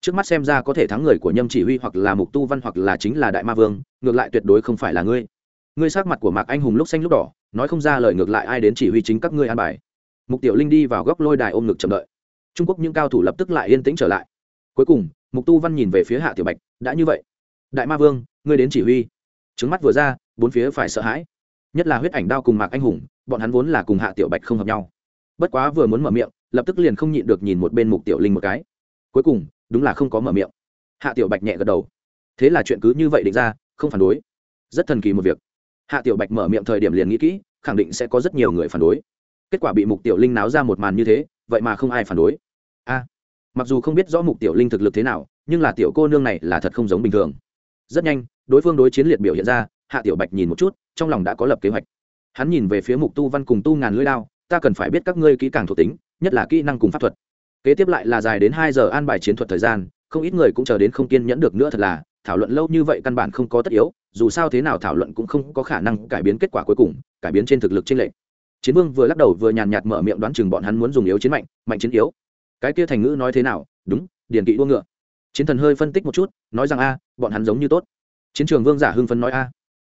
Trước mắt xem ra có thể thắng người của nhâm chỉ huy hoặc là mục tu văn hoặc là chính là đại ma vương, ngược lại tuyệt đối không phải là ngươi. Ngươi sát mặt của mạc anh hùng lúc xanh lúc đỏ, nói không ra lời ngược lại ai đến chỉ huy chính các ngươi an bài. Mục tiểu linh đi vào góc lôi đài ôm ngực chậm đợi. Trung quốc những cao thủ lập tức lại yên tĩnh trở lại. Cuối cùng, mục tu văn nhìn về phía hạ tiểu bạch, đã như vậy, đại ma vương, ngươi đến chỉ huy. Trứng mắt vừa ra, bốn phía phải sợ hãi. Nhất là huyết ảnh đao cùng mạc anh hùng, bọn hắn vốn là cùng hạ tiểu bạch không hợp nhau. Bất quá vừa muốn mở miệng lập tức liền không nhịn được nhìn một bên mục tiểu linh một cái. Cuối cùng, đúng là không có mở miệng. Hạ tiểu bạch nhẹ gật đầu. Thế là chuyện cứ như vậy định ra, không phản đối. Rất thần kỳ một việc. Hạ tiểu bạch mở miệng thời điểm liền nghĩ kỹ, khẳng định sẽ có rất nhiều người phản đối. Kết quả bị mục tiểu linh náo ra một màn như thế, vậy mà không ai phản đối. A, mặc dù không biết rõ mục tiểu linh thực lực thế nào, nhưng là tiểu cô nương này là thật không giống bình thường. Rất nhanh, đối phương đối chiến liệt biểu hiện ra, hạ tiểu bạch nhìn một chút, trong lòng đã có lập kế hoạch. Hắn nhìn về phía mục tu văn cùng tu ngàn lưỡi đao ta cần phải biết các ngươi kỹ càng thuộc tính, nhất là kỹ năng cùng pháp thuật. Kế tiếp lại là dài đến hai giờ an bài chiến thuật thời gian, không ít người cũng chờ đến không kiên nhẫn được nữa thật là, thảo luận lâu như vậy căn bản không có tất yếu, dù sao thế nào thảo luận cũng không có khả năng cải biến kết quả cuối cùng, cải biến trên thực lực trên lệnh chiến vương vừa lắc đầu vừa nhàn nhạt mở miệng đoán chừng bọn hắn muốn dùng yếu chiến mạnh mạnh chiến yếu. Cái kia thành ngữ nói thế nào? Đúng, điển kỵ đua ngựa. Chiến thần hơi phân tích một chút, nói rằng a, bọn hắn giống như tốt. Chiến trường vương giả hưng phấn nói a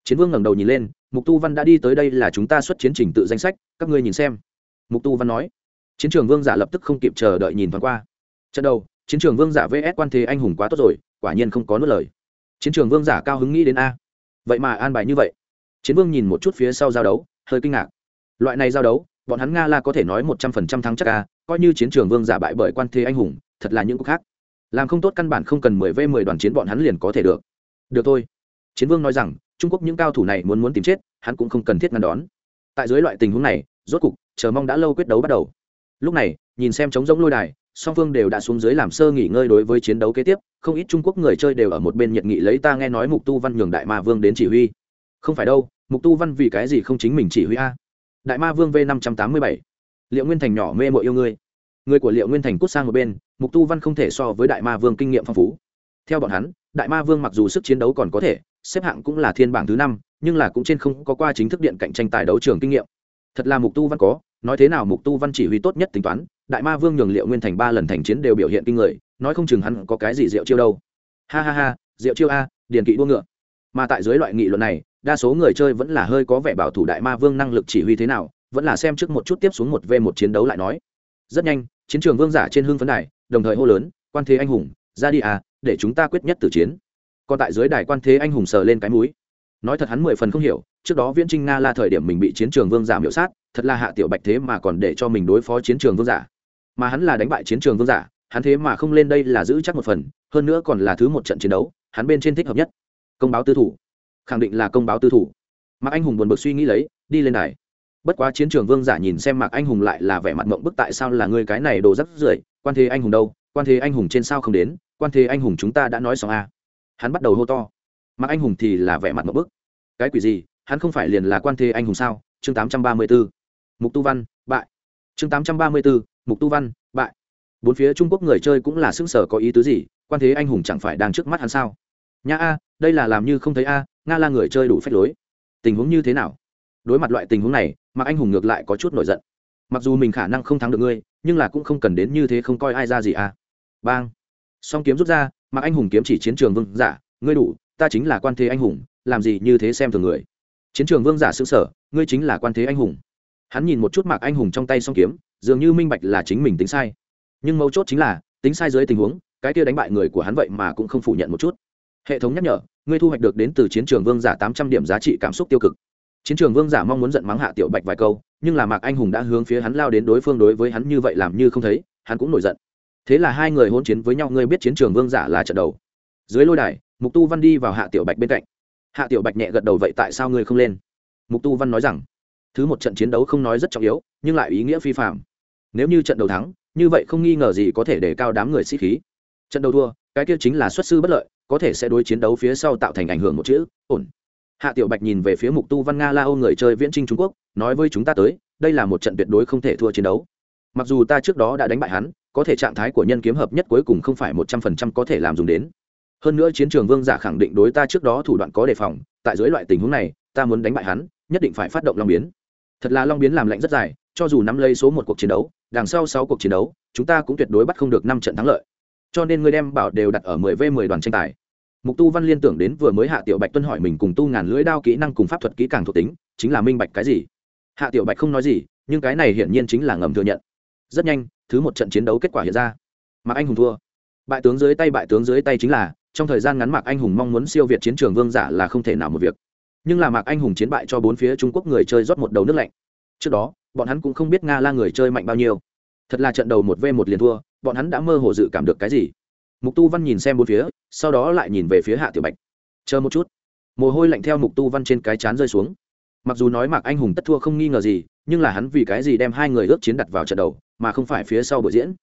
chiến vương ngẩng đầu nhìn lên, mục tu văn đã đi tới đây là chúng ta xuất chiến trình tự danh sách, các ngươi nhìn xem. Mục tu văn nói. Chiến trường vương giả lập tức không kịp chờ đợi nhìn thoáng qua. Trận đầu, chiến trường vương giả vs quan thế anh hùng quá tốt rồi, quả nhiên không có nốt lời. Chiến trường vương giả cao hứng nghĩ đến a. Vậy mà an bài như vậy. Chiến vương nhìn một chút phía sau giao đấu, hơi kinh ngạc. Loại này giao đấu, bọn hắn nga la có thể nói một trăm phần trăm thắng chắc a, coi như chiến trường vương giả bại bởi quan thế anh hùng, thật là những cuộc khác. Làm không tốt căn bản không cần mười v mười đoàn chiến bọn hắn liền có thể được. Được thôi. Chiến vương nói rằng trung quốc những cao thủ này muốn muốn tìm chết, hắn cũng không cần thiết ngăn đón. Tại dưới loại tình huống này, rốt cục, chờ mong đã lâu quyết đấu bắt đầu. Lúc này, nhìn xem trống rỗng lôi đài, song phương đều đã xuống dưới làm sơ nghỉ ngơi đối với chiến đấu kế tiếp, không ít trung quốc người chơi đều ở một bên nhiệt nghị lấy ta nghe nói mục tu văn nhường đại ma vương đến chỉ huy. Không phải đâu, mục tu văn vì cái gì không chính mình chỉ huy a? Đại ma vương v năm trăm tám mươi bảy. Liệu nguyên thành nhỏ mê mộ yêu ngươi. Người của liệu nguyên thành cút sang một bên, mục tu văn không thể so với đại ma vương kinh nghiệm phong phú. Theo bọn hắn, đại ma vương mặc dù sức chiến đấu còn có thể xếp hạng cũng là thiên bảng thứ năm, nhưng là cũng trên không có qua chính thức điện cạnh tranh tài đấu trường kinh nghiệm. Thật là mục tu văn có, nói thế nào mục tu văn chỉ huy tốt nhất tính toán, đại ma vương nhường liệu nguyên thành ba lần thành chiến đều biểu hiện kinh người, nói không chừng hắn có cái gì rượu chiêu đâu. Ha ha ha rượu chiêu a, điền kỵ đua ngựa. Mà tại dưới loại nghị luận này, đa số người chơi vẫn là hơi có vẻ bảo thủ đại ma vương năng lực chỉ huy thế nào, vẫn là xem trước một chút tiếp xuống một v một chiến đấu lại nói. Rất nhanh, chiến trường vương giả trên hương phấn đài, đồng thời hô lớn, quan thế anh hùng, ra đi à để chúng ta quyết nhất tử chiến còn tại dưới đài quan thế anh hùng sờ lên cái mũi. Nói thật hắn mười phần không hiểu, trước đó viễn trinh nga là thời điểm mình bị chiến trường vương giả miểu sát, thật là hạ tiểu bạch thế mà còn để cho mình đối phó chiến trường vương giả. Mà hắn là đánh bại chiến trường vương giả, hắn thế mà không lên đây là giữ chắc một phần, hơn nữa còn là thứ một trận chiến đấu, hắn bên trên thích hợp nhất. Công báo tư thủ. Khẳng định là công báo tư thủ. Mạc anh hùng buồn bực suy nghĩ lấy, đi lên đài. Bất quá chiến trường vương giả nhìn xem mạc anh hùng lại là vẻ mặt mộng bức tại sao là người cái này đồ rắc rưởi, quan thế anh hùng đâu, quan thế anh hùng trên sao không đến, quan thế anh hùng chúng ta đã nói xong a à hắn bắt đầu hô to. Mạc anh hùng thì là vẻ mặt một bức. Cái quỷ gì? Hắn không phải liền là quan thế anh hùng sao? Chương tám trăm ba mươi 834. mục tu văn bại. Chương tám trăm ba mươi 834, mục tu văn bại. Bốn phía trung quốc người chơi cũng là xứng sở có ý tứ gì? Quan thế anh hùng chẳng phải đang trước mắt hắn sao? Nha a đây là làm như không thấy a nga là người chơi đủ phép lối. Tình huống như thế nào? Đối mặt loại tình huống này mà anh hùng ngược lại có chút nổi giận. Mặc dù mình khả năng không thắng được ngươi nhưng là cũng không cần đến như thế không coi ai ra gì a. bang. Song kiếm rút ra mà anh hùng kiếm chỉ chiến trường vương giả, ngươi đủ, ta chính là quan thế anh hùng, làm gì như thế xem thường người. Chiến trường vương giả xứ sở, ngươi chính là quan thế anh hùng. Hắn nhìn một chút mạc anh hùng trong tay song kiếm, dường như minh bạch là chính mình tính sai. Nhưng mấu chốt chính là, tính sai dưới tình huống, cái kia đánh bại người của hắn vậy mà cũng không phủ nhận một chút. Hệ thống nhắc nhở, ngươi thu hoạch được đến từ chiến trường vương giả tám trăm điểm giá trị cảm xúc tiêu cực. Chiến trường vương giả mong muốn giận mắng hạ tiểu bạch vài câu, nhưng là mạc anh hùng đã hướng phía hắn lao đến đối phương đối với hắn như vậy làm như không thấy, hắn cũng nổi giận thế là hai người hôn chiến với nhau, ngươi biết chiến trường vương giả là trận đầu. Dưới lôi đài, mục tu văn đi vào hạ tiểu bạch bên cạnh. Hạ tiểu bạch nhẹ gật đầu, vậy tại sao ngươi không lên? Mục tu văn nói rằng, thứ một trận chiến đấu không nói rất trọng yếu, nhưng lại ý nghĩa phi phạm nếu như trận đầu thắng, như vậy không nghi ngờ gì có thể để cao đám người sĩ khí. Trận đầu thua, cái kia chính là xuất sư bất lợi, có thể sẽ đối chiến đấu phía sau tạo thành ảnh hưởng một chữ, ổn. Hạ tiểu bạch nhìn về phía mục tu văn nga la ô người chơi viễn trinh trung quốc, nói với chúng ta tới, đây là một trận tuyệt đối không thể thua chiến đấu. Mặc dù ta trước đó đã đánh bại hắn có thể trạng thái của nhân kiếm hợp nhất cuối cùng không phải một trăm phần trăm có thể làm dùng đến. Hơn nữa chiến trường vương giả khẳng định đối ta trước đó thủ đoạn có đề phòng, tại dưới loại tình huống này, ta muốn đánh bại hắn, nhất định phải phát động long biến. Thật là long biến làm lạnh rất dài, cho dù nắm lấy số một cuộc chiến đấu, đằng sau sáu cuộc chiến đấu, chúng ta cũng tuyệt đối bắt không được năm trận thắng lợi. Cho nên ngươi đem bảo đều đặt ở mười v mười đoàn tranh tài. Mục tu văn liên tưởng đến vừa mới hạ tiểu bạch tuân hỏi mình cùng tu ngàn lưỡi đao kỹ năng cùng pháp thuật kỹ càng thuộc tính, chính là minh bạch cái gì? Hạ tiểu bạch không nói gì, nhưng cái này hiển nhiên chính là ngầm thừa nhận rất nhanh, thứ một trận chiến đấu kết quả hiện ra. Mạc anh hùng thua. Bại tướng dưới tay bại tướng dưới tay chính là, trong thời gian ngắn mạc anh hùng mong muốn siêu việt chiến trường vương giả là không thể nào một việc. Nhưng là mạc anh hùng chiến bại cho bốn phía trung quốc người chơi rót một đầu nước lạnh. Trước đó, bọn hắn cũng không biết nga la người chơi mạnh bao nhiêu. Thật là trận đầu một v một liền thua, bọn hắn đã mơ hồ dự cảm được cái gì. Mục tu văn nhìn xem bốn phía, sau đó lại nhìn về phía hạ tiểu bạch. Chờ một chút. Mồ hôi lạnh theo mục tu văn trên cái chán rơi xuống. Mặc dù nói mạc anh hùng tất thua không nghi ngờ gì nhưng là hắn vì cái gì đem hai người ước chiến đặt vào trận đầu, mà không phải phía sau buổi diễn?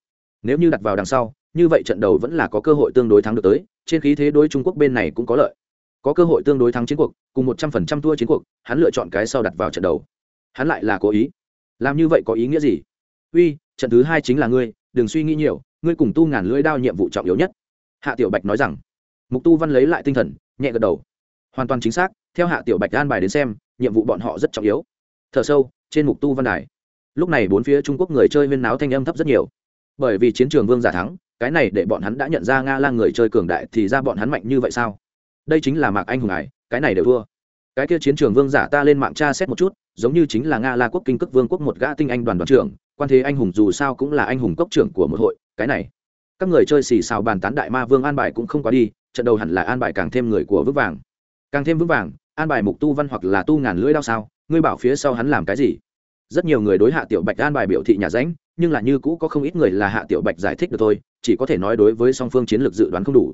Nếu như đặt vào đằng sau, như vậy trận đầu vẫn là có cơ hội tương đối thắng được tới, trên khí thế đối trung quốc bên này cũng có lợi. Có cơ hội tương đối thắng chiến cuộc, cùng một trăm phần trăm thua chiến cuộc, hắn lựa chọn cái sau đặt vào trận đầu. Hắn lại là cố ý. Làm như vậy có ý nghĩa gì? Uy, trận thứ hai chính là ngươi, đừng suy nghĩ nhiều, ngươi cùng tu ngàn lưỡi đao nhiệm vụ trọng yếu nhất. Hạ tiểu bạch nói rằng. Mục tu văn lấy lại tinh thần, nhẹ gật đầu. Hoàn toàn chính xác, theo hạ tiểu bạch an bài đến xem, nhiệm vụ bọn họ rất trọng yếu thở sâu, trên mục tu văn đài. Lúc này bốn phía trung quốc người chơi huyên náo thanh âm thấp rất nhiều. Bởi vì chiến trường vương giả thắng, cái này để bọn hắn đã nhận ra nga lang người chơi cường đại thì ra bọn hắn mạnh như vậy sao? Đây chính là mạc anh hùng ải cái này đều thua. Cái kia chiến trường vương giả ta lên mạng tra xét một chút, giống như chính là nga la quốc kinh cước vương quốc một gã tinh anh đoàn đoàn trưởng, quan thế anh hùng dù sao cũng là anh hùng cốc trưởng của một hội, cái này. Các người chơi xì xào bàn tán đại ma vương an bài cũng không quá đi, trận đầu hẳn là an bài càng thêm người của vững vàng. Càng thêm vững vàng, an bài mục tu văn hoặc là tu ngàn lưỡi đao sao? Ngươi bảo phía sau hắn làm cái gì? Rất nhiều người đối hạ tiểu bạch an bài biểu thị nhà ránh, nhưng là như cũ có không ít người là hạ tiểu bạch giải thích được thôi, chỉ có thể nói đối với song phương chiến lược dự đoán không đủ.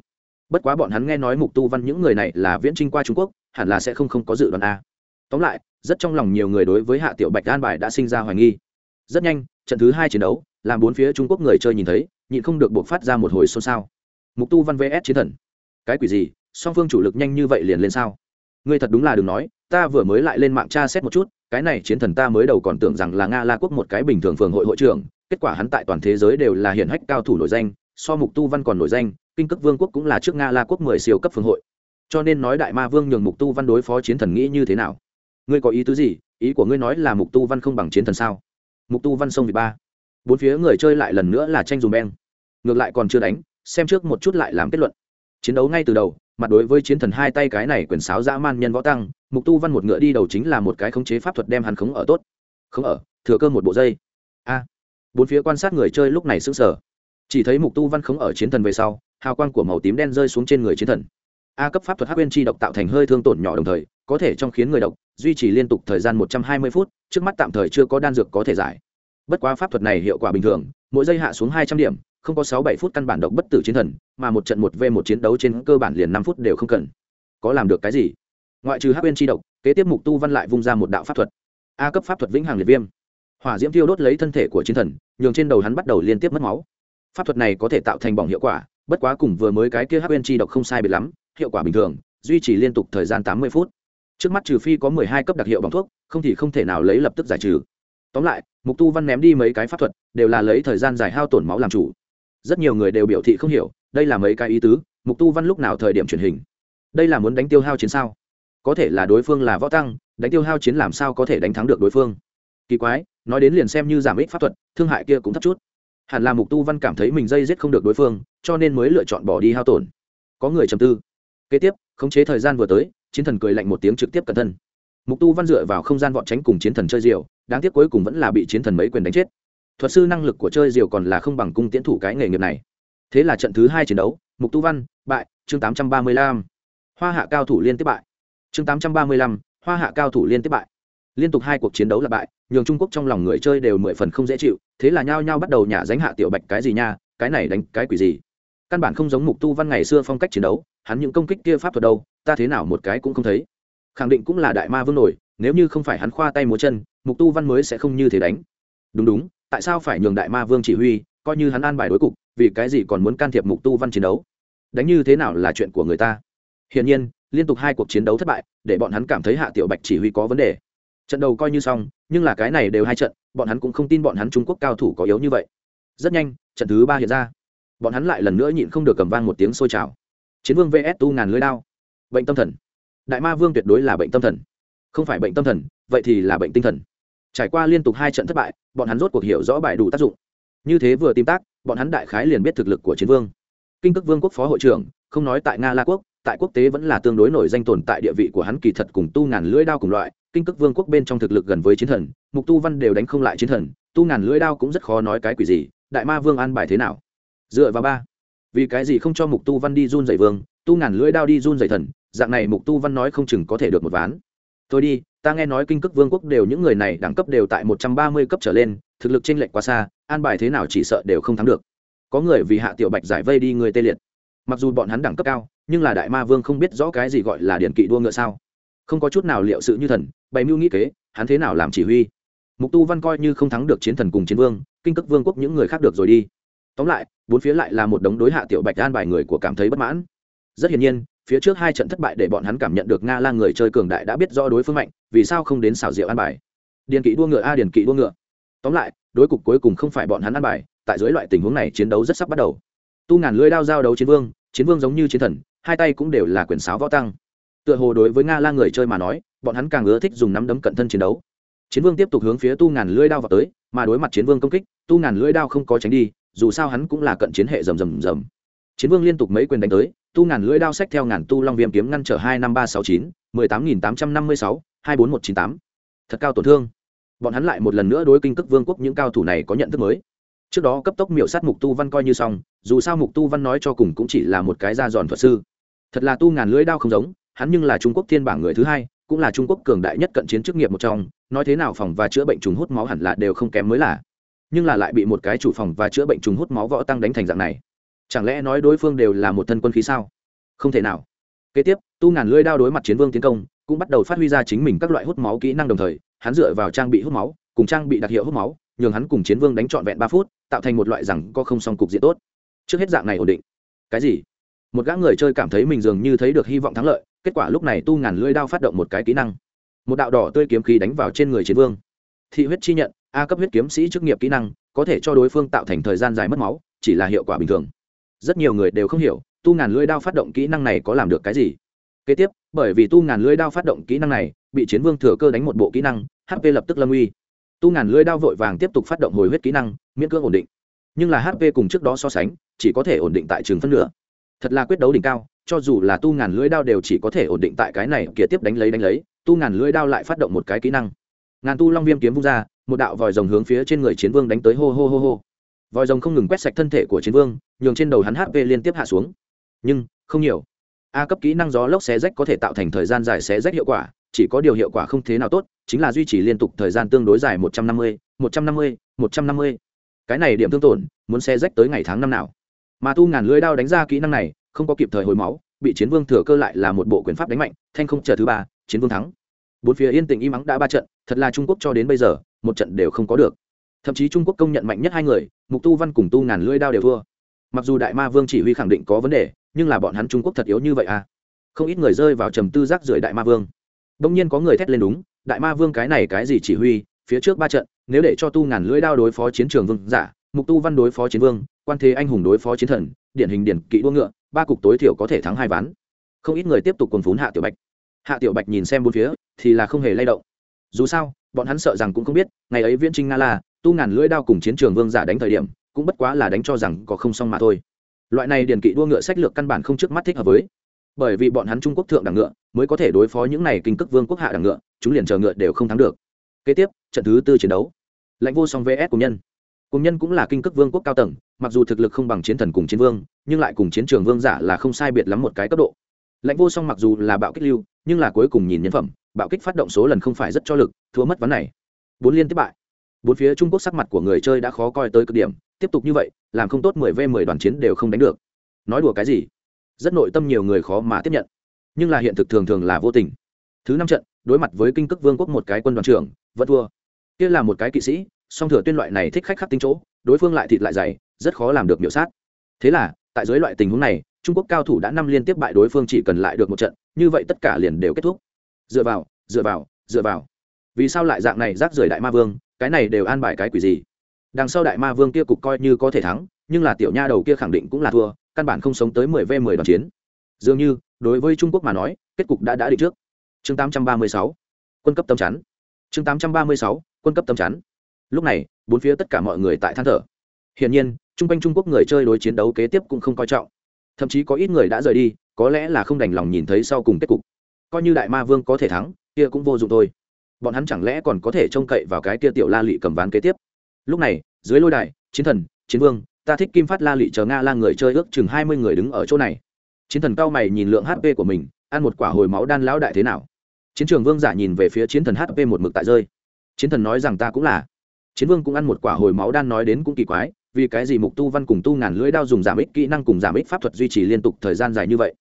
Bất quá bọn hắn nghe nói mục tu văn những người này là viễn trinh qua trung quốc, hẳn là sẽ không không có dự đoán a. Tóm lại, rất trong lòng nhiều người đối với hạ tiểu bạch an bài đã sinh ra hoài nghi. Rất nhanh, trận thứ hai chiến đấu, làm bốn phía trung quốc người chơi nhìn thấy, nhịn không được buộc phát ra một hồi xôn xao. Mục tu văn vs chiến thần. Cái quỷ gì? Song phương chủ lực nhanh như vậy liền lên sao? Ngươi thật đúng là đừng nói ta vừa mới lại lên mạng tra xét một chút, cái này chiến thần ta mới đầu còn tưởng rằng là nga la quốc một cái bình thường phường hội hội trưởng, kết quả hắn tại toàn thế giới đều là hiển hách cao thủ nổi danh, so mục tu văn còn nổi danh, kinh cước vương quốc cũng là trước nga la quốc mười siêu cấp phường hội. Cho nên nói đại ma vương nhường mục tu văn đối phó chiến thần nghĩ như thế nào? Ngươi có ý tứ gì? Ý của ngươi nói là mục tu văn không bằng chiến thần sao? Mục tu văn sông vị ba. Bốn phía người chơi lại lần nữa là tranh dùm beng. Ngược lại còn chưa đánh, xem trước một chút lại làm kết luận chiến đấu ngay từ đầu, mặt đối với chiến thần hai tay cái này quyền sáo dã man nhân võ tăng, mục tu văn một ngựa đi đầu chính là một cái khống chế pháp thuật đem hắn khống ở tốt. Không ở, thừa cơ một bộ dây. A. Bốn phía quan sát người chơi lúc này sững sờ. Chỉ thấy mục tu văn khống ở chiến thần về sau, hào quang của màu tím đen rơi xuống trên người chiến thần. A cấp pháp thuật hắc quên chi độc tạo thành hơi thương tổn nhỏ đồng thời, có thể trong khiến người độc, duy trì liên tục thời gian một trăm hai mươi phút, trước mắt tạm thời chưa có đan dược có thể giải. Bất quá pháp thuật này hiệu quả bình thường, mỗi giây hạ xuống hai trăm điểm không có sáu bảy phút căn bản độc bất tử chiến thần, mà một trận một v một chiến đấu trên cơ bản liền năm phút đều không cần. Có làm được cái gì? Ngoại trừ hắc bên chi độc, kế tiếp mục tu văn lại vung ra một đạo pháp thuật. A cấp pháp thuật vĩnh hằng liệt viêm. Hỏa diễm tiêu đốt lấy thân thể của chiến thần, nhường trên đầu hắn bắt đầu liên tiếp mất máu. Pháp thuật này có thể tạo thành bỏng hiệu quả, bất quá cùng vừa mới cái kia hắc bên chi độc không sai biệt lắm, hiệu quả bình thường, duy trì liên tục thời gian tám mươi phút. Trước mắt trừ phi có mười hai cấp đặc hiệu bằng thuốc, không thì không thể nào lấy lập tức giải trừ. Tóm lại, mục tu văn ném đi mấy cái pháp thuật, đều là lấy thời gian giải hao tổn máu làm chủ rất nhiều người đều biểu thị không hiểu, đây là mấy cái ý tứ, mục tu văn lúc nào thời điểm truyền hình? Đây là muốn đánh tiêu hao chiến sao? Có thể là đối phương là võ tăng, đánh tiêu hao chiến làm sao có thể đánh thắng được đối phương? Kỳ quái, nói đến liền xem như giảm ít pháp thuật, thương hại kia cũng thấp chút. Hẳn là mục tu văn cảm thấy mình dây giết không được đối phương, cho nên mới lựa chọn bỏ đi hao tổn. Có người trầm tư. Kế tiếp, khống chế thời gian vừa tới, chiến thần cười lạnh một tiếng trực tiếp cẩn thân. Mục tu văn dựa vào không gian vọt tránh cùng chiến thần chơi diều, đáng tiếc cuối cùng vẫn là bị chiến thần mấy quyền đánh chết thuật sư năng lực của chơi diều còn là không bằng cung tiến thủ cái nghề nghiệp này. Thế là trận thứ hai chiến đấu, mục tu văn, bại, chương tám trăm ba mươi lăm. Hoa hạ cao thủ liên tiếp bại. Chương tám trăm ba mươi lăm, hoa hạ cao thủ liên tiếp bại. Liên tục hai cuộc chiến đấu là bại, nhường trung quốc trong lòng người chơi đều mười phần không dễ chịu, thế là nhao nhao bắt đầu nhả dánh hạ tiểu bạch cái gì nha, cái này đánh cái quỷ gì? Căn bản không giống mục tu văn ngày xưa phong cách chiến đấu, hắn những công kích kia pháp thuật đâu, ta thế nào một cái cũng không thấy. Khẳng định cũng là đại ma vương nổi, nếu như không phải hắn khoa tay múa chân, mục tu văn mới sẽ không như thế đánh. Đúng đúng tại sao phải nhường đại ma vương chỉ huy, coi như hắn an bài đối cục, vì cái gì còn muốn can thiệp mục tu văn chiến đấu? Đánh như thế nào là chuyện của người ta? Hiển nhiên, liên tục hai cuộc chiến đấu thất bại, để bọn hắn cảm thấy hạ tiểu bạch chỉ huy có vấn đề. Trận đầu coi như xong, nhưng là cái này đều hai trận, bọn hắn cũng không tin bọn hắn trung quốc cao thủ có yếu như vậy. Rất nhanh, trận thứ ba hiện ra. Bọn hắn lại lần nữa nhịn không được cầm vang một tiếng sôi trào. Chiến vương vs tu ngàn lưới đao. Bệnh tâm thần. Đại ma vương tuyệt đối là bệnh tâm thần. Không phải bệnh tâm thần, vậy thì là bệnh tinh thần trải qua liên tục hai trận thất bại, bọn hắn rốt cuộc hiểu rõ bài đủ tác dụng. Như thế vừa tìm tác, bọn hắn đại khái liền biết thực lực của chiến vương. Kinh tức vương quốc phó hội trưởng, không nói tại nga la quốc, tại quốc tế vẫn là tương đối nổi danh tồn tại địa vị của hắn kỳ thật cùng tu ngàn lưỡi đao cùng loại, kinh tức vương quốc bên trong thực lực gần với chiến thần, mục tu văn đều đánh không lại chiến thần, tu ngàn lưỡi đao cũng rất khó nói cái quỷ gì, đại ma vương an bài thế nào? Dựa vào ba. Vì cái gì không cho mục tu văn đi run dày vương, tu ngàn lưỡi đao đi run dày thần, dạng này mục tu văn nói không chừng có thể được một ván tôi đi, ta nghe nói kinh cước vương quốc đều những người này đẳng cấp đều tại một trăm ba mươi cấp trở lên, thực lực chênh lệch quá xa, an bài thế nào chỉ sợ đều không thắng được. Có người vì hạ tiểu bạch giải vây đi người tê liệt. Mặc dù bọn hắn đẳng cấp cao, nhưng là đại ma vương không biết rõ cái gì gọi là điển kỵ đua ngựa sao. Không có chút nào liệu sự như thần, bày mưu nghĩ kế, hắn thế nào làm chỉ huy. Mục tu văn coi như không thắng được chiến thần cùng chiến vương, kinh cước vương quốc những người khác được rồi đi. Tóm lại, bốn phía lại là một đống đối hạ tiểu bạch an bài người của cảm thấy bất mãn. Rất hiển nhiên phía trước hai trận thất bại để bọn hắn cảm nhận được nga la người chơi cường đại đã biết rõ đối phương mạnh, vì sao không đến xảo diệu an bài. Điền kỵ đua ngựa a, điền kỵ đua ngựa. Tóm lại, đối cục cuối cùng không phải bọn hắn an bài, tại dưới loại tình huống này chiến đấu rất sắp bắt đầu. Tu ngàn lưỡi đao giao đấu chiến vương chiến vương giống như chiến thần, hai tay cũng đều là quyền sáo võ tăng. Tựa hồ đối với nga la người chơi mà nói, bọn hắn càng ưa thích dùng nắm đấm cận thân chiến đấu. Chiến vương tiếp tục hướng phía tu ngàn lưỡi đao vào tới, mà đối mặt chiến vương công kích, tu ngàn lưỡi đao không có tránh đi, dù sao hắn cũng là cận chiến hệ rầm rầm rầm. Chiến vương liên tục mấy quyền đánh tới tu ngàn lưỡi đao sách theo ngàn tu long viêm kiếm ngăn trở hai năm ba sáu chín, mười tám nghìn tám trăm năm mươi sáu, hai bốn một chín tám. Thật cao tổn thương. Bọn hắn lại một lần nữa đối kinh cước vương quốc những cao thủ này có nhận thức mới. Trước đó cấp tốc miểu sát mục tu văn coi như xong, dù sao mục tu văn nói cho cùng cũng chỉ là một cái da giòn thuật sư. Thật là tu ngàn lưỡi đao không giống, hắn nhưng là trung quốc thiên bảng người thứ hai, cũng là trung quốc cường đại nhất cận chiến chức nghiệp một trong, nói thế nào phòng và chữa bệnh trùng hút máu hẳn là đều không kém mới là. Nhưng là lại bị một cái chủ phòng và chữa bệnh trùng hút máu võ tăng đánh thành dạng này chẳng lẽ nói đối phương đều là một thân quân khí sao? Không thể nào. Kế tiếp, tu ngàn lưỡi đao đối mặt chiến vương tiến công, cũng bắt đầu phát huy ra chính mình các loại hút máu kỹ năng đồng thời, hắn dựa vào trang bị hút máu, cùng trang bị đặc hiệu hút máu, nhường hắn cùng chiến vương đánh trọn vẹn ba phút, tạo thành một loại rằng có không song cục diện tốt. Trước hết dạng này ổn định. Cái gì? Một gã người chơi cảm thấy mình dường như thấy được hy vọng thắng lợi, kết quả lúc này tu ngàn lưỡi đao phát động một cái kỹ năng. Một đạo đỏ tươi kiếm khí đánh vào trên người chiến vương. Thị huyết chi nhận, a cấp huyết kiếm sĩ chức nghiệp kỹ năng, có thể cho đối phương tạo thành thời gian dài mất máu, chỉ là hiệu quả bình thường rất nhiều người đều không hiểu, tu ngàn lưỡi đao phát động kỹ năng này có làm được cái gì. Kế tiếp, bởi vì tu ngàn lưỡi đao phát động kỹ năng này, bị chiến vương thừa cơ đánh một bộ kỹ năng hp lập tức lâm uy. Tu ngàn lưỡi đao vội vàng tiếp tục phát động hồi huyết kỹ năng, miễn cưỡng ổn định. Nhưng là hp cùng trước đó so sánh, chỉ có thể ổn định tại trường phân nửa. Thật là quyết đấu đỉnh cao, cho dù là tu ngàn lưỡi đao đều chỉ có thể ổn định tại cái này, kia tiếp đánh lấy đánh lấy, tu ngàn lưỡi đao lại phát động một cái kỹ năng. Ngàn tu long viêm kiếm vung ra, một đạo vòi rồng hướng phía trên người chiến vương đánh tới hô hô hô hô vòi rồng không ngừng quét sạch thân thể của chiến vương, nhường trên đầu hắn hp liên tiếp hạ xuống. Nhưng, không nhiều. A cấp kỹ năng gió lốc xé rách có thể tạo thành thời gian dài xé rách hiệu quả, chỉ có điều hiệu quả không thế nào tốt, chính là duy trì liên tục thời gian tương đối dài một trăm năm mươi, một trăm năm mươi, một trăm năm mươi. Cái này điểm thương tổn, muốn xé rách tới ngày tháng năm nào. Mà tu ngàn lưới đao đánh ra kỹ năng này, không có kịp thời hồi máu, bị chiến vương thừa cơ lại là một bộ quyền pháp đánh mạnh, thanh không chờ thứ ba, chiến vương thắng. Bốn phía yên tĩnh im ắng đã ba trận, thật là trung quốc cho đến bây giờ, một trận đều không có được thậm chí trung quốc công nhận mạnh nhất hai người, mục tu văn cùng tu ngàn lưỡi đao đều thua. Mặc dù đại ma vương chỉ huy khẳng định có vấn đề, nhưng là bọn hắn trung quốc thật yếu như vậy à? Không ít người rơi vào trầm tư rác rưởi đại ma vương. Đông nhiên có người thét lên đúng, đại ma vương cái này cái gì chỉ huy, phía trước ba trận, nếu để cho tu ngàn lưỡi đao đối phó chiến trường vương giả, mục tu văn đối phó chiến vương, quan thế anh hùng đối phó chiến thần, điển hình điển kỵ đua ngựa, ba cục tối thiểu có thể thắng hai ván. Không ít người tiếp tục cùng phún hạ tiểu bạch. Hạ tiểu bạch nhìn xem bốn phía, thì là không hề lay động. Dù sao, bọn hắn sợ rằng cũng không biết, ngày ấy viễn trinh nga la tu ngàn lưỡi đao cùng chiến trường vương giả đánh thời điểm, cũng bất quá là đánh cho rằng có không xong mà thôi. Loại này điền kỵ đua ngựa sách lược căn bản không trước mắt thích hợp với. Bởi vì bọn hắn trung quốc thượng đẳng ngựa, mới có thể đối phó những này kinh cước vương quốc hạ đẳng ngựa, chúng liền chờ ngựa đều không thắng được. Kế tiếp, trận thứ tư chiến đấu. Lãnh vô song vs cùng nhân. Cùng nhân cũng là kinh cước vương quốc cao tầng, mặc dù thực lực không bằng chiến thần cùng chiến vương, nhưng lại cùng chiến trường vương giả là không sai biệt lắm một cái cấp độ. Lãnh vô song mặc dù là bạo kích lưu, nhưng là cuối cùng nhìn nhân phẩm, bạo kích phát động số lần không phải rất cho lực, thua mất ván này. Bốn liên tiếp bại bốn phía trung quốc sắc mặt của người chơi đã khó coi tới cực điểm, tiếp tục như vậy, làm không tốt mười v mười đoàn chiến đều không đánh được. Nói đùa cái gì? Rất nội tâm nhiều người khó mà tiếp nhận. Nhưng là hiện thực thường thường là vô tình. Thứ năm trận, đối mặt với kinh cước vương quốc một cái quân đoàn trưởng, vẫn thua. Kia là một cái kỵ sĩ, song thừa tuyên loại này thích khách khắc tính chỗ, đối phương lại thịt lại dày, rất khó làm được miểu sát. Thế là, tại dưới loại tình huống này, trung quốc cao thủ đã năm liên tiếp bại đối phương chỉ cần lại được một trận, như vậy tất cả liền đều kết thúc. Dựa vào dựa vào dựa vào. Vì sao lại dạng này rác rưởi đại ma vương cái này đều an bài cái quỷ gì? Đằng sau đại ma vương kia cục coi như có thể thắng, nhưng là tiểu nha đầu kia khẳng định cũng là thua, căn bản không sống tới mười v mười đoàn chiến. Dường như, đối với trung quốc mà nói, kết cục đã đã định trước. Chương tám trăm ba mươi sáu, quân cấp tâm chắn. Chương tám trăm ba mươi sáu, quân cấp tâm chắn. Lúc này, bốn phía tất cả mọi người tại than thở. Hiển nhiên trung quanh trung quốc người chơi đối chiến đấu kế tiếp cũng không coi trọng. Thậm chí có ít người đã rời đi, có lẽ là không đành lòng nhìn thấy sau cùng kết cục. Coi như đại ma vương có thể thắng, kia cũng vô dụng thôi bọn hắn chẳng lẽ còn có thể trông cậy vào cái kia tiểu la lị cầm ván kế tiếp? Lúc này, dưới lôi đài, chiến thần, chiến vương, ta thích kim phát la lị chờ nga la người chơi ước chừng hai mươi người đứng ở chỗ này. Chiến thần cao mày nhìn lượng hp của mình, ăn một quả hồi máu đan lão đại thế nào? Chiến trường vương giả nhìn về phía chiến thần hp một mực tại rơi. Chiến thần nói rằng ta cũng là. Chiến vương cũng ăn một quả hồi máu đan nói đến cũng kỳ quái, vì cái gì mục tu văn cùng tu ngàn lưỡi đao dùng giảm ích kỹ năng cùng giảm ích pháp thuật duy trì liên tục thời gian dài như vậy?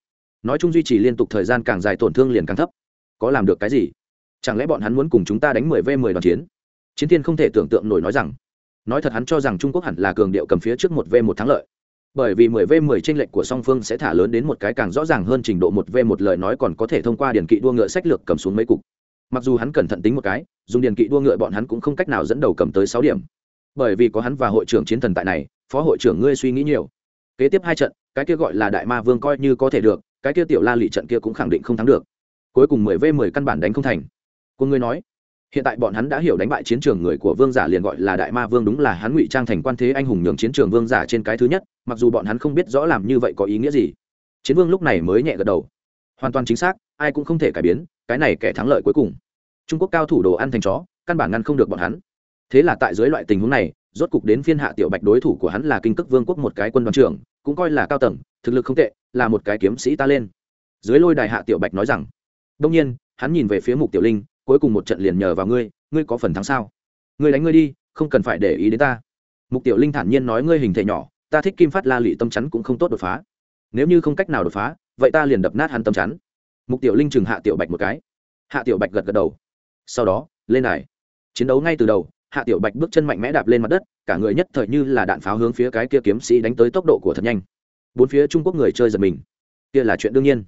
Nói chung duy trì liên tục thời gian càng dài tổn thương liền càng thấp. Có làm được cái gì? Chẳng lẽ bọn hắn muốn cùng chúng ta đánh mười v mười đoàn chiến? Chiến thiên không thể tưởng tượng nổi nói rằng, nói thật hắn cho rằng trung quốc hẳn là cường điệu cầm phía trước một v một thắng lợi. Bởi vì 10 v 10 tranh lệch của song phương sẽ thả lớn đến một cái càng rõ ràng hơn trình độ 1 v một lời nói còn có thể thông qua điển kỵ đua ngựa sách lược cầm xuống mấy cục. Mặc dù hắn cẩn thận tính một cái, dùng điển kỵ đua ngựa bọn hắn cũng không cách nào dẫn đầu cầm tới 6 điểm. Bởi vì có hắn và hội trưởng chiến thần tại này, phó hội trưởng ngươi suy nghĩ nhiều. Kế tiếp hai trận, cái kia gọi là đại ma vương coi như có thể được, cái kia tiểu la lị trận kia cũng khẳng định không thắng được. Cuối cùng 10 v 10 căn bản đánh không thành quân ngươi nói, hiện tại bọn hắn đã hiểu đánh bại chiến trường người của vương giả liền gọi là đại ma vương đúng là hắn ngụy trang thành quan thế anh hùng nhường chiến trường vương giả trên cái thứ nhất, mặc dù bọn hắn không biết rõ làm như vậy có ý nghĩa gì. Chiến vương lúc này mới nhẹ gật đầu. Hoàn toàn chính xác, ai cũng không thể cải biến, cái này kẻ thắng lợi cuối cùng. Trung quốc cao thủ đồ ăn thành chó, căn bản ngăn không được bọn hắn. Thế là tại dưới loại tình huống này, rốt cục đến phiên hạ tiểu bạch đối thủ của hắn là kinh cước vương quốc một cái quân đoàn trưởng, cũng coi là cao tầng, thực lực không tệ, là một cái kiếm sĩ ta lên. Dưới lôi đài hạ tiểu bạch nói rằng đông nhiên, hắn nhìn về phía mục tiểu linh cuối cùng một trận liền nhờ vào ngươi ngươi có phần thắng sao? Ngươi đánh ngươi đi, không cần phải để ý đến ta. Mục tiểu linh thản nhiên nói ngươi hình thể nhỏ, ta thích kim phát la lị tâm chắn cũng không tốt đột phá. Nếu như không cách nào đột phá, vậy ta liền đập nát hắn tâm chắn. Mục tiểu linh chừng hạ tiểu bạch một cái. Hạ tiểu bạch gật gật đầu. Sau đó, lên đài chiến đấu ngay từ đầu, hạ tiểu bạch bước chân mạnh mẽ đạp lên mặt đất, cả người nhất thời như là đạn pháo hướng phía cái kia kiếm sĩ đánh tới tốc độ của thật nhanh. Bốn phía trung quốc người chơi giật mình. Kia là chuyện đương nhiên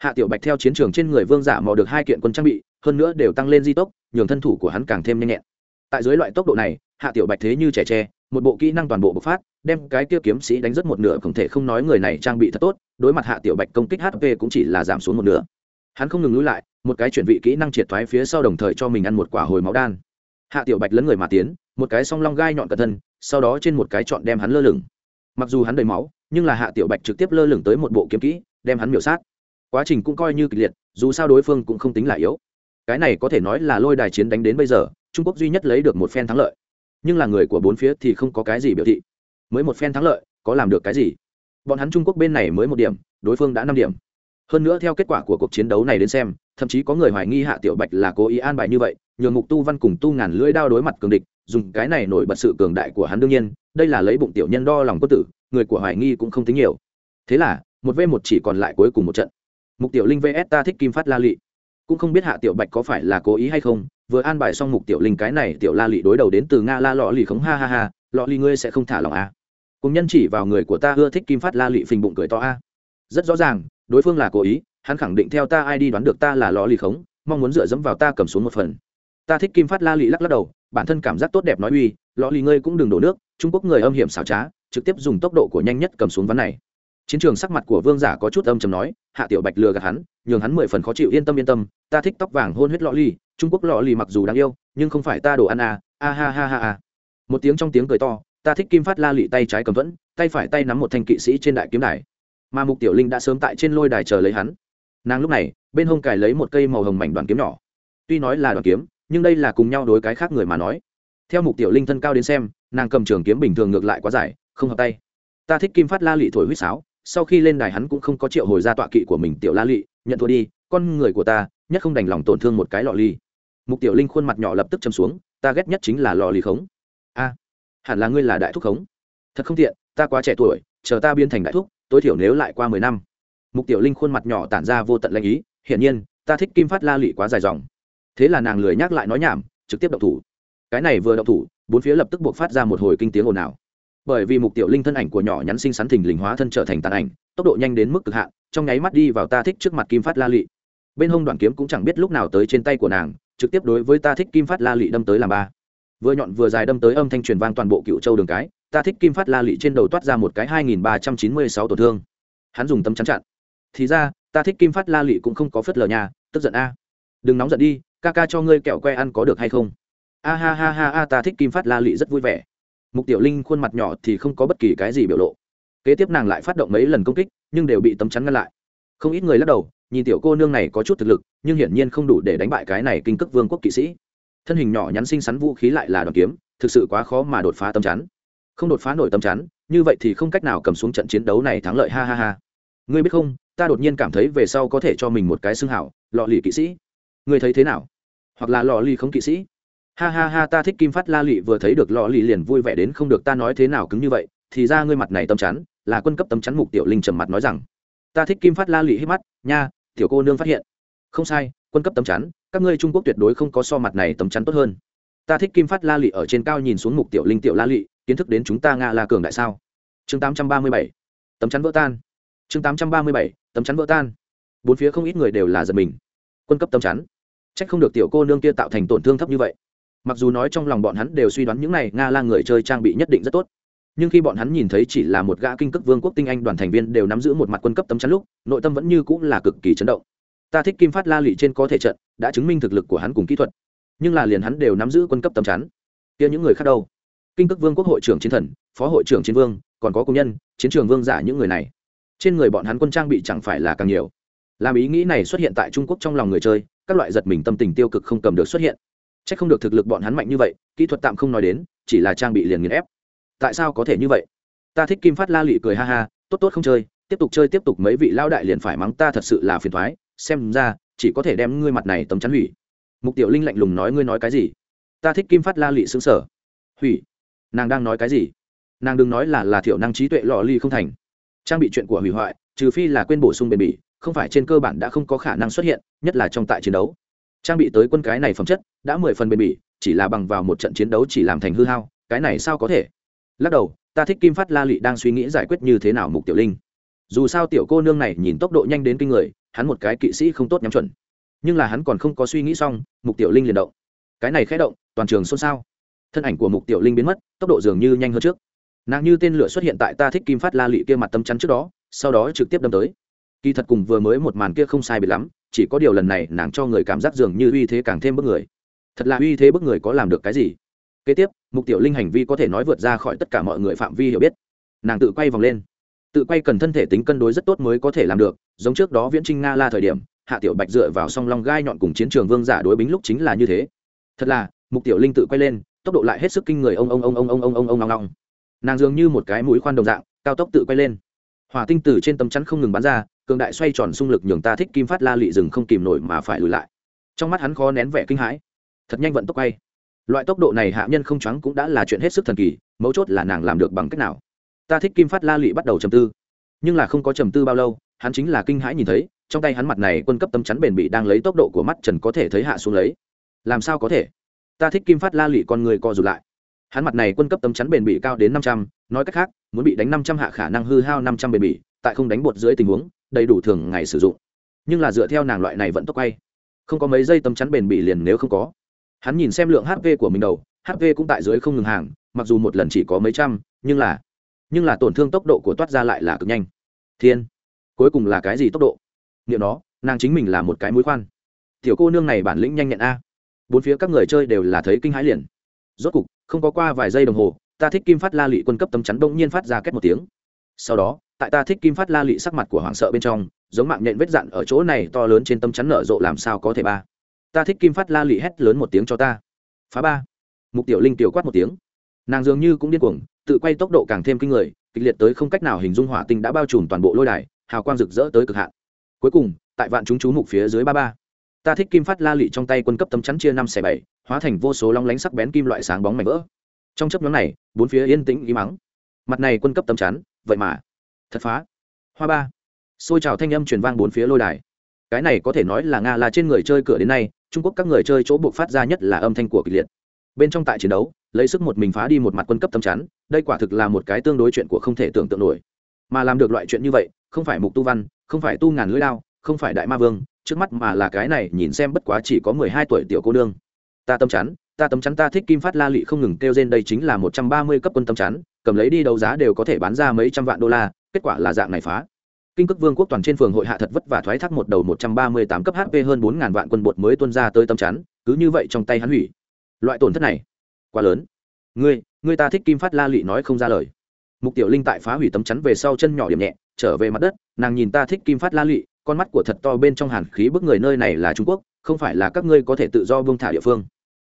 hạ tiểu bạch theo chiến trường trên người vương giả mò được hai kiện quân trang bị, hơn nữa đều tăng lên di tốc, nhường thân thủ của hắn càng thêm nhanh nhẹn. Tại dưới loại tốc độ này, hạ tiểu bạch thế như trẻ tre, một bộ kỹ năng toàn bộ bộc phát, đem cái kia kiếm sĩ đánh rất một nửa, không thể không nói người này trang bị thật tốt, đối mặt hạ tiểu bạch công kích hp cũng chỉ là giảm xuống một nửa. Hắn không ngừng lui lại, một cái chuyển vị kỹ năng triệt thoái phía sau đồng thời cho mình ăn một quả hồi máu đan. Hạ tiểu bạch lấn người mà tiến, một cái song long gai nhọn cẩn thân, sau đó trên một cái chọn đem hắn lơ lửng. Mặc dù hắn đầy máu, nhưng là hạ tiểu bạch trực tiếp lơ lửng tới một bộ kiếm kỹ, đem hắn miểu sát quá trình cũng coi như kịch liệt, dù sao đối phương cũng không tính là yếu. Cái này có thể nói là lôi đài chiến đánh đến bây giờ, trung quốc duy nhất lấy được một phen thắng lợi. Nhưng là người của bốn phía thì không có cái gì biểu thị. Mới một phen thắng lợi, có làm được cái gì? Bọn hắn trung quốc bên này mới một điểm, đối phương đã năm điểm. Hơn nữa theo kết quả của cuộc chiến đấu này đến xem, thậm chí có người hoài nghi hạ tiểu bạch là cố ý an bài như vậy, nhường mục tu văn cùng tu ngàn lưỡi đao đối mặt cường địch, dùng cái này nổi bật sự cường đại của hắn đương nhiên, đây là lấy bụng tiểu nhân đo lòng quân tử, người của hoài nghi cũng không tính nhiều. Thế là, một v một chỉ còn lại cuối cùng một trận mục tiểu linh vs ta thích kim phát la lị. Cũng không biết hạ tiểu bạch có phải là cố ý hay không, vừa an bài xong mục tiểu linh cái này, tiểu la lị đối đầu đến từ nga la lọ lì khống, ha ha ha, lọ lì ngươi sẽ không thả lòng à. cùng nhân chỉ vào người của ta ưa thích kim phát la lị phình bụng cười to a. Rất rõ ràng, đối phương là cố ý, hắn khẳng định theo ta ai đi đoán được ta là lọ lì khống, mong muốn dựa dẫm vào ta cầm xuống một phần. Ta thích kim phát la lị lắc lắc đầu, bản thân cảm giác tốt đẹp nói uy, lọ lì ngươi cũng đừng đổ nước, trung quốc người âm hiểm xảo trá, trực tiếp dùng tốc độ của nhanh nhất cầm xuống ván này chiến trường sắc mặt của vương giả có chút âm chầm nói, hạ tiểu bạch lừa gạt hắn, nhường hắn mười phần khó chịu, yên tâm yên tâm, ta thích tóc vàng hôn huyết lọ ly trung quốc lọ ly mặc dù đáng yêu, nhưng không phải ta đồ ăn à a ha ha ha ha. Một tiếng trong tiếng cười to, ta thích kim phát la lị tay trái cầm vẫn tay phải tay nắm một thanh kỵ sĩ trên đại kiếm đài. Mà mục tiểu linh đã sớm tại trên lôi đài chờ lấy hắn. Nàng lúc này, bên hông cài lấy một cây màu hồng mảnh đoàn kiếm nhỏ. Tuy nói là đoàn kiếm, nhưng đây là cùng nhau đối cái khác người mà nói. Theo mục tiểu linh thân cao đến xem, nàng cầm trường kiếm bình thường ngược lại quá dài, không hợp tay. Ta thích kim phát la lị thổi huýt sáo sau khi lên đài hắn cũng không có triệu hồi ra tọa kỵ của mình tiểu la lị, nhận thua đi, con người của ta nhất không đành lòng tổn thương một cái lọ ly. Mục tiểu linh khuôn mặt nhỏ lập tức châm xuống, ta ghét nhất chính là lò lì khống. A, hẳn là ngươi là đại thúc khống. Thật không tiện, ta quá trẻ tuổi, chờ ta biến thành đại thúc, tối thiểu nếu lại qua mười năm. Mục tiểu linh khuôn mặt nhỏ tản ra vô tận lanh ý, hiển nhiên, ta thích kim phát la lị quá dài dòng. Thế là nàng lười nhắc lại nói nhảm, trực tiếp động thủ. Cái này vừa động thủ, bốn phía lập tức buộc phát ra một hồi kinh tiếng ồn ào bởi vì mục tiểu linh thân ảnh của nhỏ nhắn xinh xắn thình lình hóa thân trở thành tàn ảnh, tốc độ nhanh đến mức cực hạn, trong nháy mắt đi vào ta thích trước mặt kim phát la lị. Bên hông đoạn kiếm cũng chẳng biết lúc nào tới trên tay của nàng, trực tiếp đối với ta thích kim phát la lị đâm tới làm ba. Vừa nhọn vừa dài đâm tới âm thanh truyền vang toàn bộ cựu châu đường cái, ta thích kim phát la lị trên đầu toát ra một cái hai nghìn ba trăm chín mươi sáu tổn thương. Hắn dùng tấm chắn chặn. Thì ra, ta thích kim phát la lị cũng không có phớt lờ nhà, tức giận a. Đừng nóng giận đi, ca ca cho ngươi kẹo que ăn có được hay không? A ha ha ha a, ta thích kim phát la lị rất vui vẻ mục tiểu linh khuôn mặt nhỏ thì không có bất kỳ cái gì biểu lộ. Kế tiếp nàng lại phát động mấy lần công kích, nhưng đều bị tấm chắn ngăn lại. Không ít người lắc đầu, nhìn tiểu cô nương này có chút thực lực, nhưng hiển nhiên không đủ để đánh bại cái này kinh cước vương quốc kỵ sĩ. Thân hình nhỏ nhắn xinh xắn vũ khí lại là đoàn kiếm, thực sự quá khó mà đột phá tấm chắn. Không đột phá nổi tấm chắn, như vậy thì không cách nào cầm xuống trận chiến đấu này thắng lợi, ha ha ha. Ngươi biết không, ta đột nhiên cảm thấy về sau có thể cho mình một cái xương hảo, lọ lì kỵ sĩ. Ngươi thấy thế nào? Hoặc là lọ lì không kỵ sĩ? Ha ha ha ta thích kim phát la lị vừa thấy được lọ lì liền vui vẻ đến không được ta nói thế nào cứng như vậy? Thì ra ngươi mặt này tâm chắn là quân cấp tâm chắn mục tiểu linh trầm mặt nói rằng ta thích kim phát la lị hít mắt nha tiểu cô nương phát hiện. Không sai quân cấp tấm chắn các ngươi trung quốc tuyệt đối không có so mặt này tấm chắn tốt hơn. Ta thích kim phát la lị ở trên cao nhìn xuống mục tiểu linh tiểu la lị kiến thức đến chúng ta nga là cường đại sao? Chương 837, tấm chắn vỡ tan. Chương 837, tấm chắn vỡ tan. Bốn phía không ít người đều là giật mình. Quân cấp tấm chắn. Trách không được tiểu cô nương kia tạo thành tổn thương thấp như vậy mặc dù nói trong lòng bọn hắn đều suy đoán những này nga la người chơi trang bị nhất định rất tốt. Nhưng khi bọn hắn nhìn thấy chỉ là một gã kinh cấp vương quốc tinh anh đoàn thành viên đều nắm giữ một mặt quân cấp tấm chắn lúc, nội tâm vẫn như cũng là cực kỳ chấn động. Ta thích kim phát la lụy trên có thể trận, đã chứng minh thực lực của hắn cùng kỹ thuật. Nhưng là liền hắn đều nắm giữ quân cấp tấm chắn. Kia những người khác đâu? Kinh cấp vương quốc hội trưởng chiến thần, phó hội trưởng chiến vương, còn có công nhân, chiến trường vương giả những người này. Trên người bọn hắn quân trang bị chẳng phải là càng nhiều. Làm ý nghĩ này xuất hiện tại trung quốc trong lòng người chơi, các loại giật mình tâm tình tiêu cực không cầm được xuất hiện c h ắ c không được thực lực bọn hắn mạnh như vậy, kỹ thuật tạm không nói đến, chỉ là trang bị liền nghiền ép. Tại sao có thể như vậy? Ta thích kim phát la lị cười ha ha, tốt tốt không chơi, tiếp tục chơi tiếp tục mấy vị lao đại liền phải mắng ta thật sự là phiền thoái xem ra, chỉ có thể đem ngươi mặt này tấm chắn hủy. Mục tiểu linh lạnh lùng nói ngươi nói cái gì? Ta thích kim phát la lị xứng sở. Hủy? Nàng đang nói cái gì? Nàng đừng nói là là thiểu năng trí tuệ lò ly không thành. Trang bị chuyện của hủy hoại, trừ phi là quên bổ sung bền bỉ, không phải trên cơ bản đã không có khả năng xuất hiện, nhất là trong tại chiến đấu trang bị tới quân cái này phẩm chất, đã mười phần bền bỉ, chỉ là bằng vào một trận chiến đấu chỉ làm thành hư hao, cái này sao có thể? Lắc đầu, ta thích kim phát la lị đang suy nghĩ giải quyết như thế nào mục tiểu linh. Dù sao tiểu cô nương này nhìn tốc độ nhanh đến kinh người, hắn một cái kỵ sĩ không tốt nhắm chuẩn. Nhưng là hắn còn không có suy nghĩ xong, mục tiểu linh liền động. Cái này khé động, toàn trường xôn xao. Thân ảnh của mục tiểu linh biến mất, tốc độ dường như nhanh hơn trước. Nàng như tên lửa xuất hiện tại ta thích kim phát la lị kia mặt tâm chắn trước đó, sau đó trực tiếp đâm tới. Kỳ thật cùng vừa mới một màn kia không sai bị lắm chỉ có điều lần này nàng cho người cảm giác dường như uy thế càng thêm bức người. Thật là uy thế bức người có làm được cái gì? Kế tiếp, mục tiểu linh hành vi có thể nói vượt ra khỏi tất cả mọi người phạm vi hiểu biết. Nàng tự quay vòng lên. Tự quay cần thân thể tính cân đối rất tốt mới có thể làm được, giống trước đó viễn trinh nga la thời điểm, hạ tiểu bạch dựa vào song long gai nhọn cùng chiến trường vương giả đối bính lúc chính là như thế. Thật là, mục tiểu linh tự quay lên, tốc độ lại hết sức kinh người, ông ông ông ông ông ông ông ông ông ông. Nàng dường như một cái mũi khoan đồng dạng, cao tốc tự quay lên. Hỏa tinh tử trên tấm chắn không ngừng bắn ra cường đại xoay tròn xung lực nhường ta thích kim phát la lị rừng không kìm nổi mà phải lùi lại. Trong mắt hắn khó nén vẻ kinh hãi. Thật nhanh vận tốc quay. Loại tốc độ này hạ nhân không trắng cũng đã là chuyện hết sức thần kỳ, mấu chốt là nàng làm được bằng cách nào. Ta thích kim phát la lị bắt đầu trầm tư. Nhưng là không có trầm tư bao lâu, hắn chính là kinh hãi nhìn thấy, trong tay hắn mặt này quân cấp tấm chắn bền bị đang lấy tốc độ của mắt trần có thể thấy hạ xuống lấy. Làm sao có thể? Ta thích kim phát la lị con người co rụt lại. Hắn mặt này quân cấp tấm chắn bền bị cao đến năm trăm, nói cách khác, muốn bị đánh năm trăm hạ khả năng hư hao năm trăm bền bị tại không đánh bột dưới tình huống đầy đủ thường ngày sử dụng. Nhưng là dựa theo nàng loại này vẫn tốc quay, không có mấy giây tấm chắn bền bị liền nếu không có. Hắn nhìn xem lượng hp của mình đầu hp cũng tại dưới không ngừng hàng, mặc dù một lần chỉ có mấy trăm, nhưng là nhưng là tổn thương tốc độ của toát ra lại là cực nhanh. Thiên, cuối cùng là cái gì tốc độ? Nghiệm nó, nàng chính mình là một cái mũi khoan. Tiểu cô nương này bản lĩnh nhanh nhẹn a. Bốn phía các người chơi đều là thấy kinh hãi liền. Rốt cục, không có qua vài giây đồng hồ, ta thích kim phát la lị quân cấp tấm chắn bỗng nhiên phát ra két một tiếng. Sau đó tại ta thích kim phát la lị sắc mặt của hoàng sợ bên trong, giống mạng nhện vết dạn ở chỗ này to lớn trên tâm chắn nở rộ làm sao có thể ba. Ta thích kim phát la lị hét lớn một tiếng cho ta. Phá ba. Mục tiểu linh tiểu quát một tiếng. Nàng dường như cũng điên cuồng, tự quay tốc độ càng thêm kinh người, kịch liệt tới không cách nào hình dung hỏa tinh đã bao trùm toàn bộ lôi đài, hào quang rực rỡ tới cực hạn. Cuối cùng, tại vạn chúng chú mục phía dưới ba ba. Ta thích kim phát la lị trong tay quân cấp tấm chắn chia năm xẻ bảy, hóa thành vô số long lánh sắc bén kim loại sáng bóng mảnh vỡ. Trong chấp nhóm này, bốn phía yên tĩnh ý mắng mặt này quân cấp tấm chắn, vậy mà thật phá. Hoa ba. Xôi trào thanh âm truyền vang bốn phía lôi đài. Cái này có thể nói là nga là trên người chơi cửa đến nay, trung quốc các người chơi chỗ buộc phát ra nhất là âm thanh của kịch liệt. Bên trong tại chiến đấu, lấy sức một mình phá đi một mặt quân cấp tấm chắn, đây quả thực là một cái tương đối chuyện của không thể tưởng tượng nổi. Mà làm được loại chuyện như vậy, không phải mục tu văn, không phải tu ngàn lưỡi lao không phải đại ma vương, trước mắt mà là cái này, nhìn xem bất quá chỉ có mười hai tuổi tiểu cô nương. Ta tâm chắn, ta tâm chắn ta thích kim phát la lị không ngừng kêu trên đây chính là một trăm ba mươi cấp quân tâm chắn, cầm lấy đi đấu giá đều có thể bán ra mấy trăm vạn đô la kết quả là dạng này phá. Kinh cực vương quốc toàn trên phường hội hạ thật vất vả thoái thác một đầu một trăm ba mươi tám cấp hp hơn bốn ngàn vạn quân bột mới tuân ra tới tâm chắn, cứ như vậy trong tay hắn hủy. Loại tổn thất này, quá lớn. Ngươi ngươi ta thích kim phát la lụy nói không ra lời. Mục tiểu linh tại phá hủy tấm chắn về sau chân nhỏ điểm nhẹ, trở về mặt đất, nàng nhìn ta thích kim phát la lụy con mắt của thật to bên trong hàn khí bức người nơi này là trung quốc, không phải là các ngươi có thể tự do buông thả địa phương.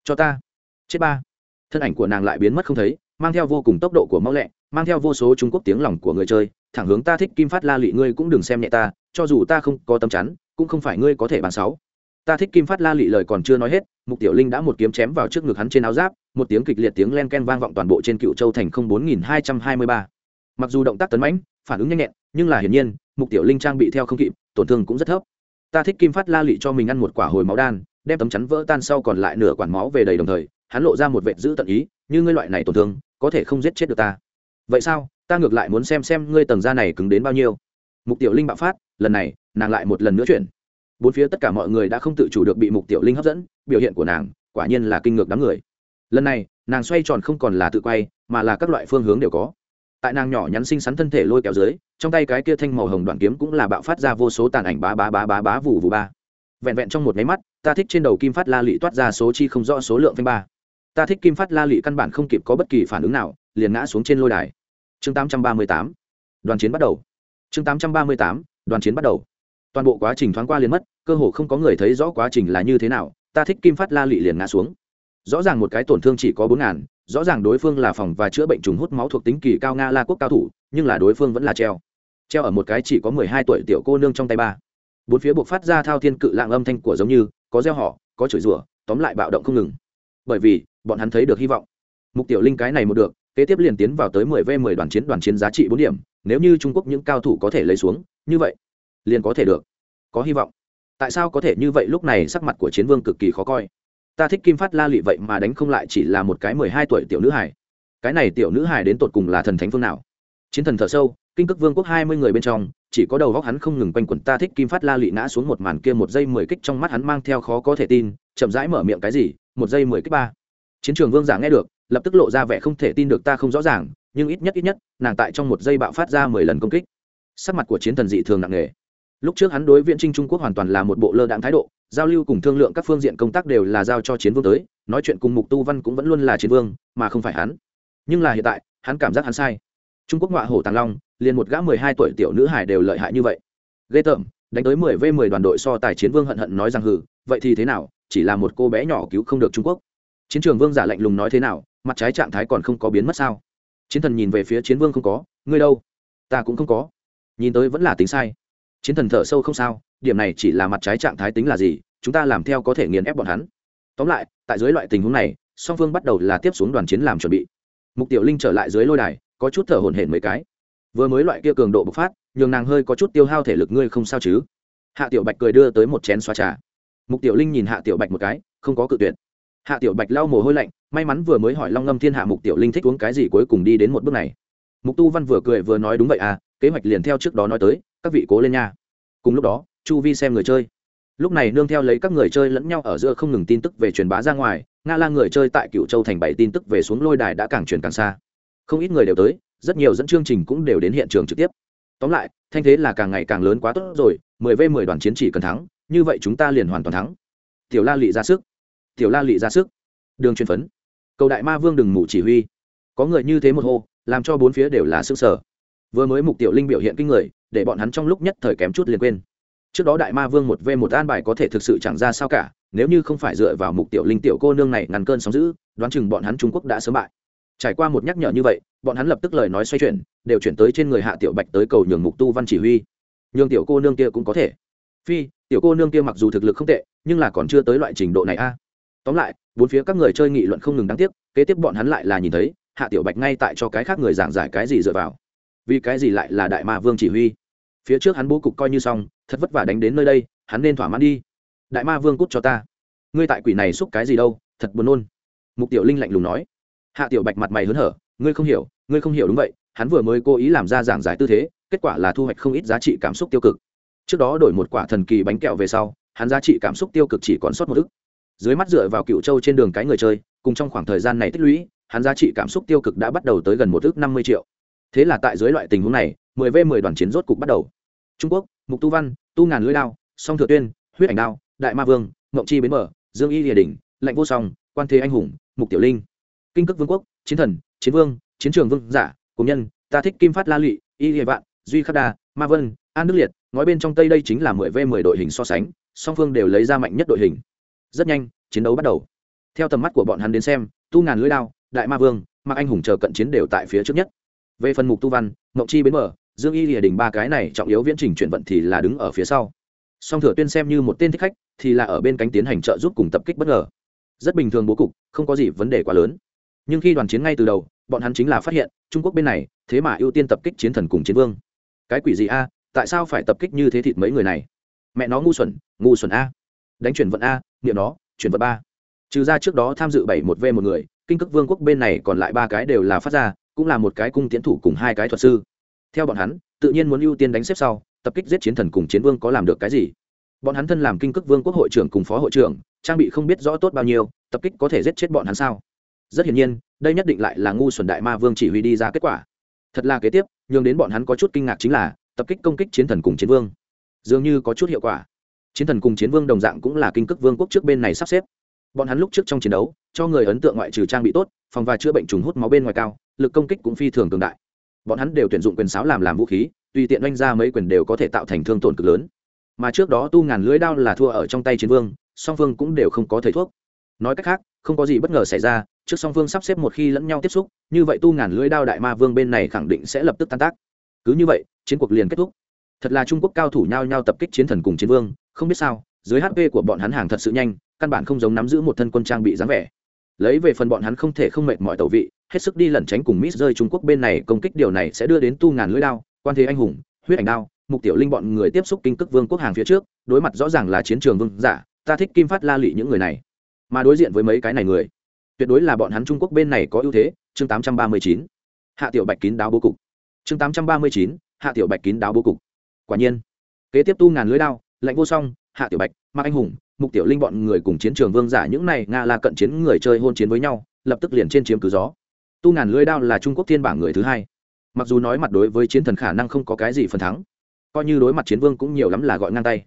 Cho ta. Chết ba. Thân ảnh của nàng lại biến mất không thấy, mang theo vô cùng tốc độ của mau lẹ, mang theo vô số trung quốc tiếng lòng của người chơi thẳng hướng ta thích kim phát la lị, ngươi cũng đừng xem nhẹ ta, cho dù ta không có tấm chắn, cũng không phải ngươi có thể bàn sáu. Ta thích kim phát la lị lời còn chưa nói hết, mục tiểu linh đã một kiếm chém vào trước ngực hắn trên áo giáp, một tiếng kịch liệt tiếng len ken vang vọng toàn bộ trên cựu châu thành không bốn nghìn hai trăm hai mươi ba. Mặc dù động tác tấn mãnh, phản ứng nhanh nhẹn, nhưng là hiển nhiên, mục tiểu linh trang bị theo không kịp, tổn thương cũng rất thấp. Ta thích kim phát la lị cho mình ăn một quả hồi máu đan, đem tấm chắn vỡ tan sau còn lại nửa quản máu về đầy đồng thời, hắn lộ ra một vệ giữ tận ý, như ngươi loại này tổn thương, có thể không giết chết được ta. Vậy sao? Ta ngược lại muốn xem xem ngươi tầng da này cứng đến bao nhiêu. Mục tiểu linh bạo phát, lần này, nàng lại một lần nữa chuyển. Bốn phía tất cả mọi người đã không tự chủ được bị mục tiểu linh hấp dẫn, biểu hiện của nàng, quả nhiên là kinh ngược đám người. Lần này, nàng xoay tròn không còn là tự quay, mà là các loại phương hướng đều có. Tại nàng nhỏ nhắn xinh xắn thân thể lôi kéo dưới, trong tay cái kia thanh màu hồng đoạn kiếm cũng là bạo phát ra vô số tàn ảnh bá bá bá bá bá vù vù ba. Vẹn vẹn trong một máy mắt, ta thích trên đầu kim phát la lị toát ra số chi không rõ số lượng phanh ba. Ta thích kim phát la lị căn bản không kịp có bất kỳ phản ứng nào, liền ngã xuống trên lôi đài chương 838 đoàn chiến bắt đầu. Chương 838 đoàn chiến bắt đầu. Toàn bộ quá trình thoáng qua liền mất, cơ hồ không có người thấy rõ quá trình là như thế nào, ta thích kim phát la lị liền ngã xuống. Rõ ràng một cái tổn thương chỉ có bốn ngàn, rõ ràng đối phương là phòng và chữa bệnh trùng hút máu thuộc tính kỳ cao nga la quốc cao thủ, nhưng là đối phương vẫn là treo. Treo ở một cái chỉ có mười hai tuổi tiểu cô nương trong tay ba. Bốn phía buộc phát ra thao thiên cự lạng âm thanh của giống như, có gieo họ có chửi rủa, tóm lại bạo động không ngừng. Bởi vì, bọn hắn thấy được hy vọng. Mục tiểu linh cái này một được kế tiếp liền tiến vào tới mười v mười đoàn chiến đoàn chiến giá trị bốn điểm, nếu như trung quốc những cao thủ có thể lấy xuống, như vậy, liền có thể được. Có hy vọng. Tại sao có thể như vậy? Lúc này sắc mặt của chiến vương cực kỳ khó coi. Ta thích kim phát la lị vậy mà đánh không lại chỉ là một cái mười hai tuổi tiểu nữ hải cái này tiểu nữ hải đến tột cùng là thần thánh phương nào? Chiến thần thở sâu, kinh cước vương quốc hai mươi người bên trong, chỉ có đầu góc hắn không ngừng quanh quẩn. Ta thích kim phát la lị ngã xuống một màn kia một giây mười kích trong mắt hắn mang theo khó có thể tin, chậm rãi mở miệng cái gì? Một giây mười kích ba. Chiến trường vương giả nghe được lập tức lộ ra vẻ không thể tin được ta không rõ ràng, nhưng ít nhất ít nhất, nàng tại trong một giây bạo phát ra mười lần công kích. Sắc mặt của chiến thần dị thường nặng nề. Lúc trước hắn đối viễn trinh trung quốc hoàn toàn là một bộ lơ đạn thái độ, giao lưu cùng thương lượng các phương diện công tác đều là giao cho chiến vương tới, nói chuyện cùng mục tu văn cũng vẫn luôn là chiến vương, mà không phải hắn. Nhưng là hiện tại, hắn cảm giác hắn sai. Trung quốc ngoại hổ tàng long, liền một gã mười hai tuổi tiểu nữ hải đều lợi hại như vậy. Ghê tởm, đánh tới mười v mười đoàn đội so tài chiến vương hận hận nói rằng hừ, vậy thì thế nào, chỉ là một cô bé nhỏ cứu không được trung quốc. Chiến trường vương giả lạnh lùng nói thế nào mặt trái trạng thái còn không có biến mất sao? Chiến thần nhìn về phía chiến vương không có, ngươi đâu? Ta cũng không có. Nhìn tới vẫn là tính sai. Chiến thần thở sâu không sao, điểm này chỉ là mặt trái trạng thái tính là gì? Chúng ta làm theo có thể nghiền ép bọn hắn. Tóm lại, tại dưới loại tình huống này, song phương bắt đầu là tiếp xuống đoàn chiến làm chuẩn bị. Mục tiểu linh trở lại dưới lôi đài, có chút thở hổn hển mấy cái. Vừa mới loại kia cường độ bộc phát, nhường nàng hơi có chút tiêu hao thể lực ngươi không sao chứ? Hạ tiểu bạch cười đưa tới một chén xoa trà. Mục tiểu linh nhìn hạ tiểu bạch một cái, không có cự tuyệt hạ tiểu bạch lau mồ hôi lạnh, may mắn vừa mới hỏi long ngâm thiên hạ mục tiểu linh thích uống cái gì cuối cùng đi đến một bước này. Mục tu văn vừa cười vừa nói đúng vậy à kế hoạch liền theo trước đó nói tới, các vị cố lên nha. Cùng lúc đó, chu vi xem người chơi. Lúc này nương theo lấy các người chơi lẫn nhau ở giữa không ngừng tin tức về truyền bá ra ngoài, nga la người chơi tại cựu châu thành bảy tin tức về xuống lôi đài đã càng truyền càng xa. Không ít người đều tới, rất nhiều dẫn chương trình cũng đều đến hiện trường trực tiếp. Tóm lại, thanh thế là càng ngày càng lớn quá tốt rồi, mười v mười đoàn chiến chỉ cần thắng, như vậy chúng ta liền hoàn toàn thắng. Tiểu la lị ra sức tiểu la lị ra sức. Đường truyền phấn. Cầu đại ma vương đừng ngủ chỉ huy. Có người như thế một hô, làm cho bốn phía đều là sức sở. Vừa mới mục tiểu linh biểu hiện kinh người, để bọn hắn trong lúc nhất thời kém chút liền quên. Trước đó đại ma vương một v một an bài có thể thực sự chẳng ra sao cả, nếu như không phải dựa vào mục tiểu linh tiểu cô nương này ngăn cơn sóng giữ đoán chừng bọn hắn trung quốc đã sớm bại. Trải qua một nhắc nhở như vậy, bọn hắn lập tức lời nói xoay chuyển, đều chuyển tới trên người hạ tiểu bạch tới cầu nhường mục tu văn chỉ huy. Nhường tiểu cô nương kia cũng có thể. Phi, tiểu cô nương kia mặc dù thực lực không tệ, nhưng là còn chưa tới loại trình độ này a tóm lại, bốn phía các người chơi nghị luận không ngừng đáng tiếc, kế tiếp bọn hắn lại là nhìn thấy, hạ tiểu bạch ngay tại cho cái khác người giảng giải cái gì dựa vào. Vì cái gì lại là đại ma vương chỉ huy? Phía trước hắn bố cục coi như xong, thật vất vả đánh đến nơi đây, hắn nên thỏa mãn đi. Đại ma vương cút cho ta. Ngươi tại quỷ này xúc cái gì đâu, thật buồn nôn. Mục tiểu linh lạnh lùng nói. Hạ tiểu bạch mặt mày hớn hở, ngươi không hiểu, ngươi không hiểu đúng vậy, hắn vừa mới cố ý làm ra giảng giải tư thế, kết quả là thu hoạch không ít giá trị cảm xúc tiêu cực. Trước đó đổi một quả thần kỳ bánh kẹo về sau, hắn giá trị cảm xúc tiêu cực chỉ còn sót một ức dưới mắt dựa vào cựu châu trên đường cái người chơi, cùng trong khoảng thời gian này tích lũy, hắn giá trị cảm xúc tiêu cực đã bắt đầu tới gần một ước năm mươi triệu. Thế là tại dưới loại tình huống này, mười v mười đoàn chiến rốt cục bắt đầu. Trung quốc, mục tu văn, tu ngàn lưỡi đao, song thừa tuyên, huyết ảnh đao, đại ma vương, ngộng chi bến mở dương y địa đình lạnh vô song, quan thế anh hùng, mục tiểu linh. Kinh cực vương quốc, chiến thần, chiến vương, chiến trường vương giả cùng nhân, ta thích kim phát la lụy, y địa vạn, duy khắc đà ma vân, an đức liệt, nói bên trong tây đây chính là mười v mười đội hình so sánh, song phương đều lấy ra mạnh nhất đội hình rất nhanh, chiến đấu bắt đầu. Theo tầm mắt của bọn hắn đến xem, tu ngàn lưỡi đao, đại ma vương, mạc anh hùng chờ cận chiến đều tại phía trước nhất. Về phần mục tu văn, mộng chi bến mở dương y lìa đình ba cái này trọng yếu viễn trình chuyển vận thì là đứng ở phía sau. Song thừa tuyên xem như một tên thích khách, thì là ở bên cánh tiến hành trợ giúp cùng tập kích bất ngờ. Rất bình thường bố cục, không có gì vấn đề quá lớn. Nhưng khi đoàn chiến ngay từ đầu, bọn hắn chính là phát hiện, trung quốc bên này, thế mà ưu tiên tập kích chiến thần cùng chiến vương. Cái quỷ gì a, tại sao phải tập kích như thế thịt mấy người này? Mẹ nó ngu xuẩn ngu xuẩn a. Đánh chuyển vận a nghiệm nó, chuyển vật ba. Trừ ra trước đó tham dự bảy một v một người, kinh cước vương quốc bên này còn lại ba cái đều là phát ra cũng là một cái cung tiến thủ cùng hai cái thuật sư. Theo bọn hắn, tự nhiên muốn ưu tiên đánh xếp sau, tập kích giết chiến thần cùng chiến vương có làm được cái gì. Bọn hắn thân làm kinh cước vương quốc hội trưởng cùng phó hội trưởng, trang bị không biết rõ tốt bao nhiêu, tập kích có thể giết chết bọn hắn sao? Rất hiển nhiên, đây nhất định lại là ngu xuẩn đại ma vương chỉ huy đi ra kết quả. Thật là kế tiếp, nhường đến bọn hắn có chút kinh ngạc chính là, tập kích công kích chiến thần cùng chiến vương. Dường như có chút hiệu quả chiến thần cùng chiến vương đồng dạng cũng là kinh cước vương quốc trước bên này sắp xếp. Bọn hắn lúc trước trong chiến đấu, cho người ấn tượng ngoại trừ trang bị tốt, phòng và chữa bệnh trùng hút máu bên ngoài cao, lực công kích cũng phi thường cường đại. Bọn hắn đều tuyển dụng quyền sáo làm làm vũ khí, tùy tiện oanh ra mấy quyền đều có thể tạo thành thương tổn cực lớn. Mà trước đó tu ngàn lưới đao là thua ở trong tay chiến vương, song phương cũng đều không có thầy thuốc. Nói cách khác, không có gì bất ngờ xảy ra, trước song phương sắp xếp một khi lẫn nhau tiếp xúc, như vậy tu ngàn lưới đao đại ma vương bên này khẳng định sẽ lập tức tan tác. Cứ như vậy, chiến cuộc liền kết thúc. Thật là trung quốc cao thủ nhau nhau tập kích chiến thần cùng chiến vương không biết sao dưới hp của bọn hắn hàng thật sự nhanh căn bản không giống nắm giữ một thân quân trang bị dáng vẻ. Lấy về phần bọn hắn không thể không mệt mọi tẩu vị hết sức đi lẩn tránh cùng miss rơi trung quốc bên này công kích điều này sẽ đưa đến tu ngàn lưỡi đao quan thế anh hùng huyết ảnh đao mục tiểu linh bọn người tiếp xúc kinh cước vương quốc hàng phía trước đối mặt rõ ràng là chiến trường vương giả ta thích kim phát la lị những người này. Mà đối diện với mấy cái này người tuyệt đối là bọn hắn trung quốc bên này có ưu thế chương 839. hạ tiểu bạch kín đáo bố cục. Chương 839, hạ tiểu bạch kín đáo bố cục. Quả nhiên kế tiếp tu ngàn lưới đao lạnh vô song, hạ tiểu bạch, mạc anh hùng, mục tiểu linh bọn người cùng chiến trường vương giả những này nga là cận chiến người chơi hôn chiến với nhau, lập tức liền trên chiếm cứ gió. Tu ngàn lưới đao là trung quốc thiên bảng người thứ hai. Mặc dù nói mặt đối với chiến thần khả năng không có cái gì phần thắng, coi như đối mặt chiến vương cũng nhiều lắm là gọi ngang tay.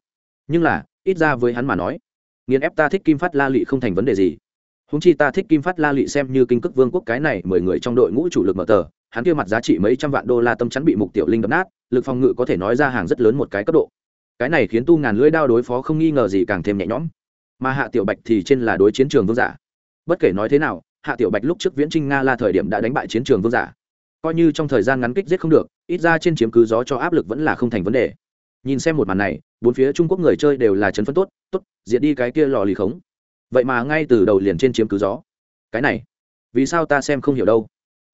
Nhưng là, ít ra với hắn mà nói, nghiền ép ta thích kim phát la lị không thành vấn đề gì. Húng chi ta thích kim phát la lị xem như kinh cước vương quốc cái này mười người trong đội ngũ chủ lực mở tờ, hắn kia mặt giá trị mấy trăm vạn đô la tâm chắn bị mục tiểu linh đập nát, lực phòng ngự có thể nói ra hàng rất lớn một cái cấp độ cái này khiến tu ngàn lưỡi đao đối phó không nghi ngờ gì càng thêm nhẹ nhõm. Mà hạ tiểu bạch thì trên là đối chiến trường vương giả. Bất kể nói thế nào, hạ tiểu bạch lúc trước viễn trinh nga là thời điểm đã đánh bại chiến trường vương giả. Coi như trong thời gian ngắn kích giết không được, ít ra trên chiếm cứ gió cho áp lực vẫn là không thành vấn đề. Nhìn xem một màn này, bốn phía trung quốc người chơi đều là chấn phân tốt tốt, diệt đi cái kia lò lì khống. Vậy mà ngay từ đầu liền trên chiếm cứ gió. Cái này, vì sao ta xem không hiểu đâu?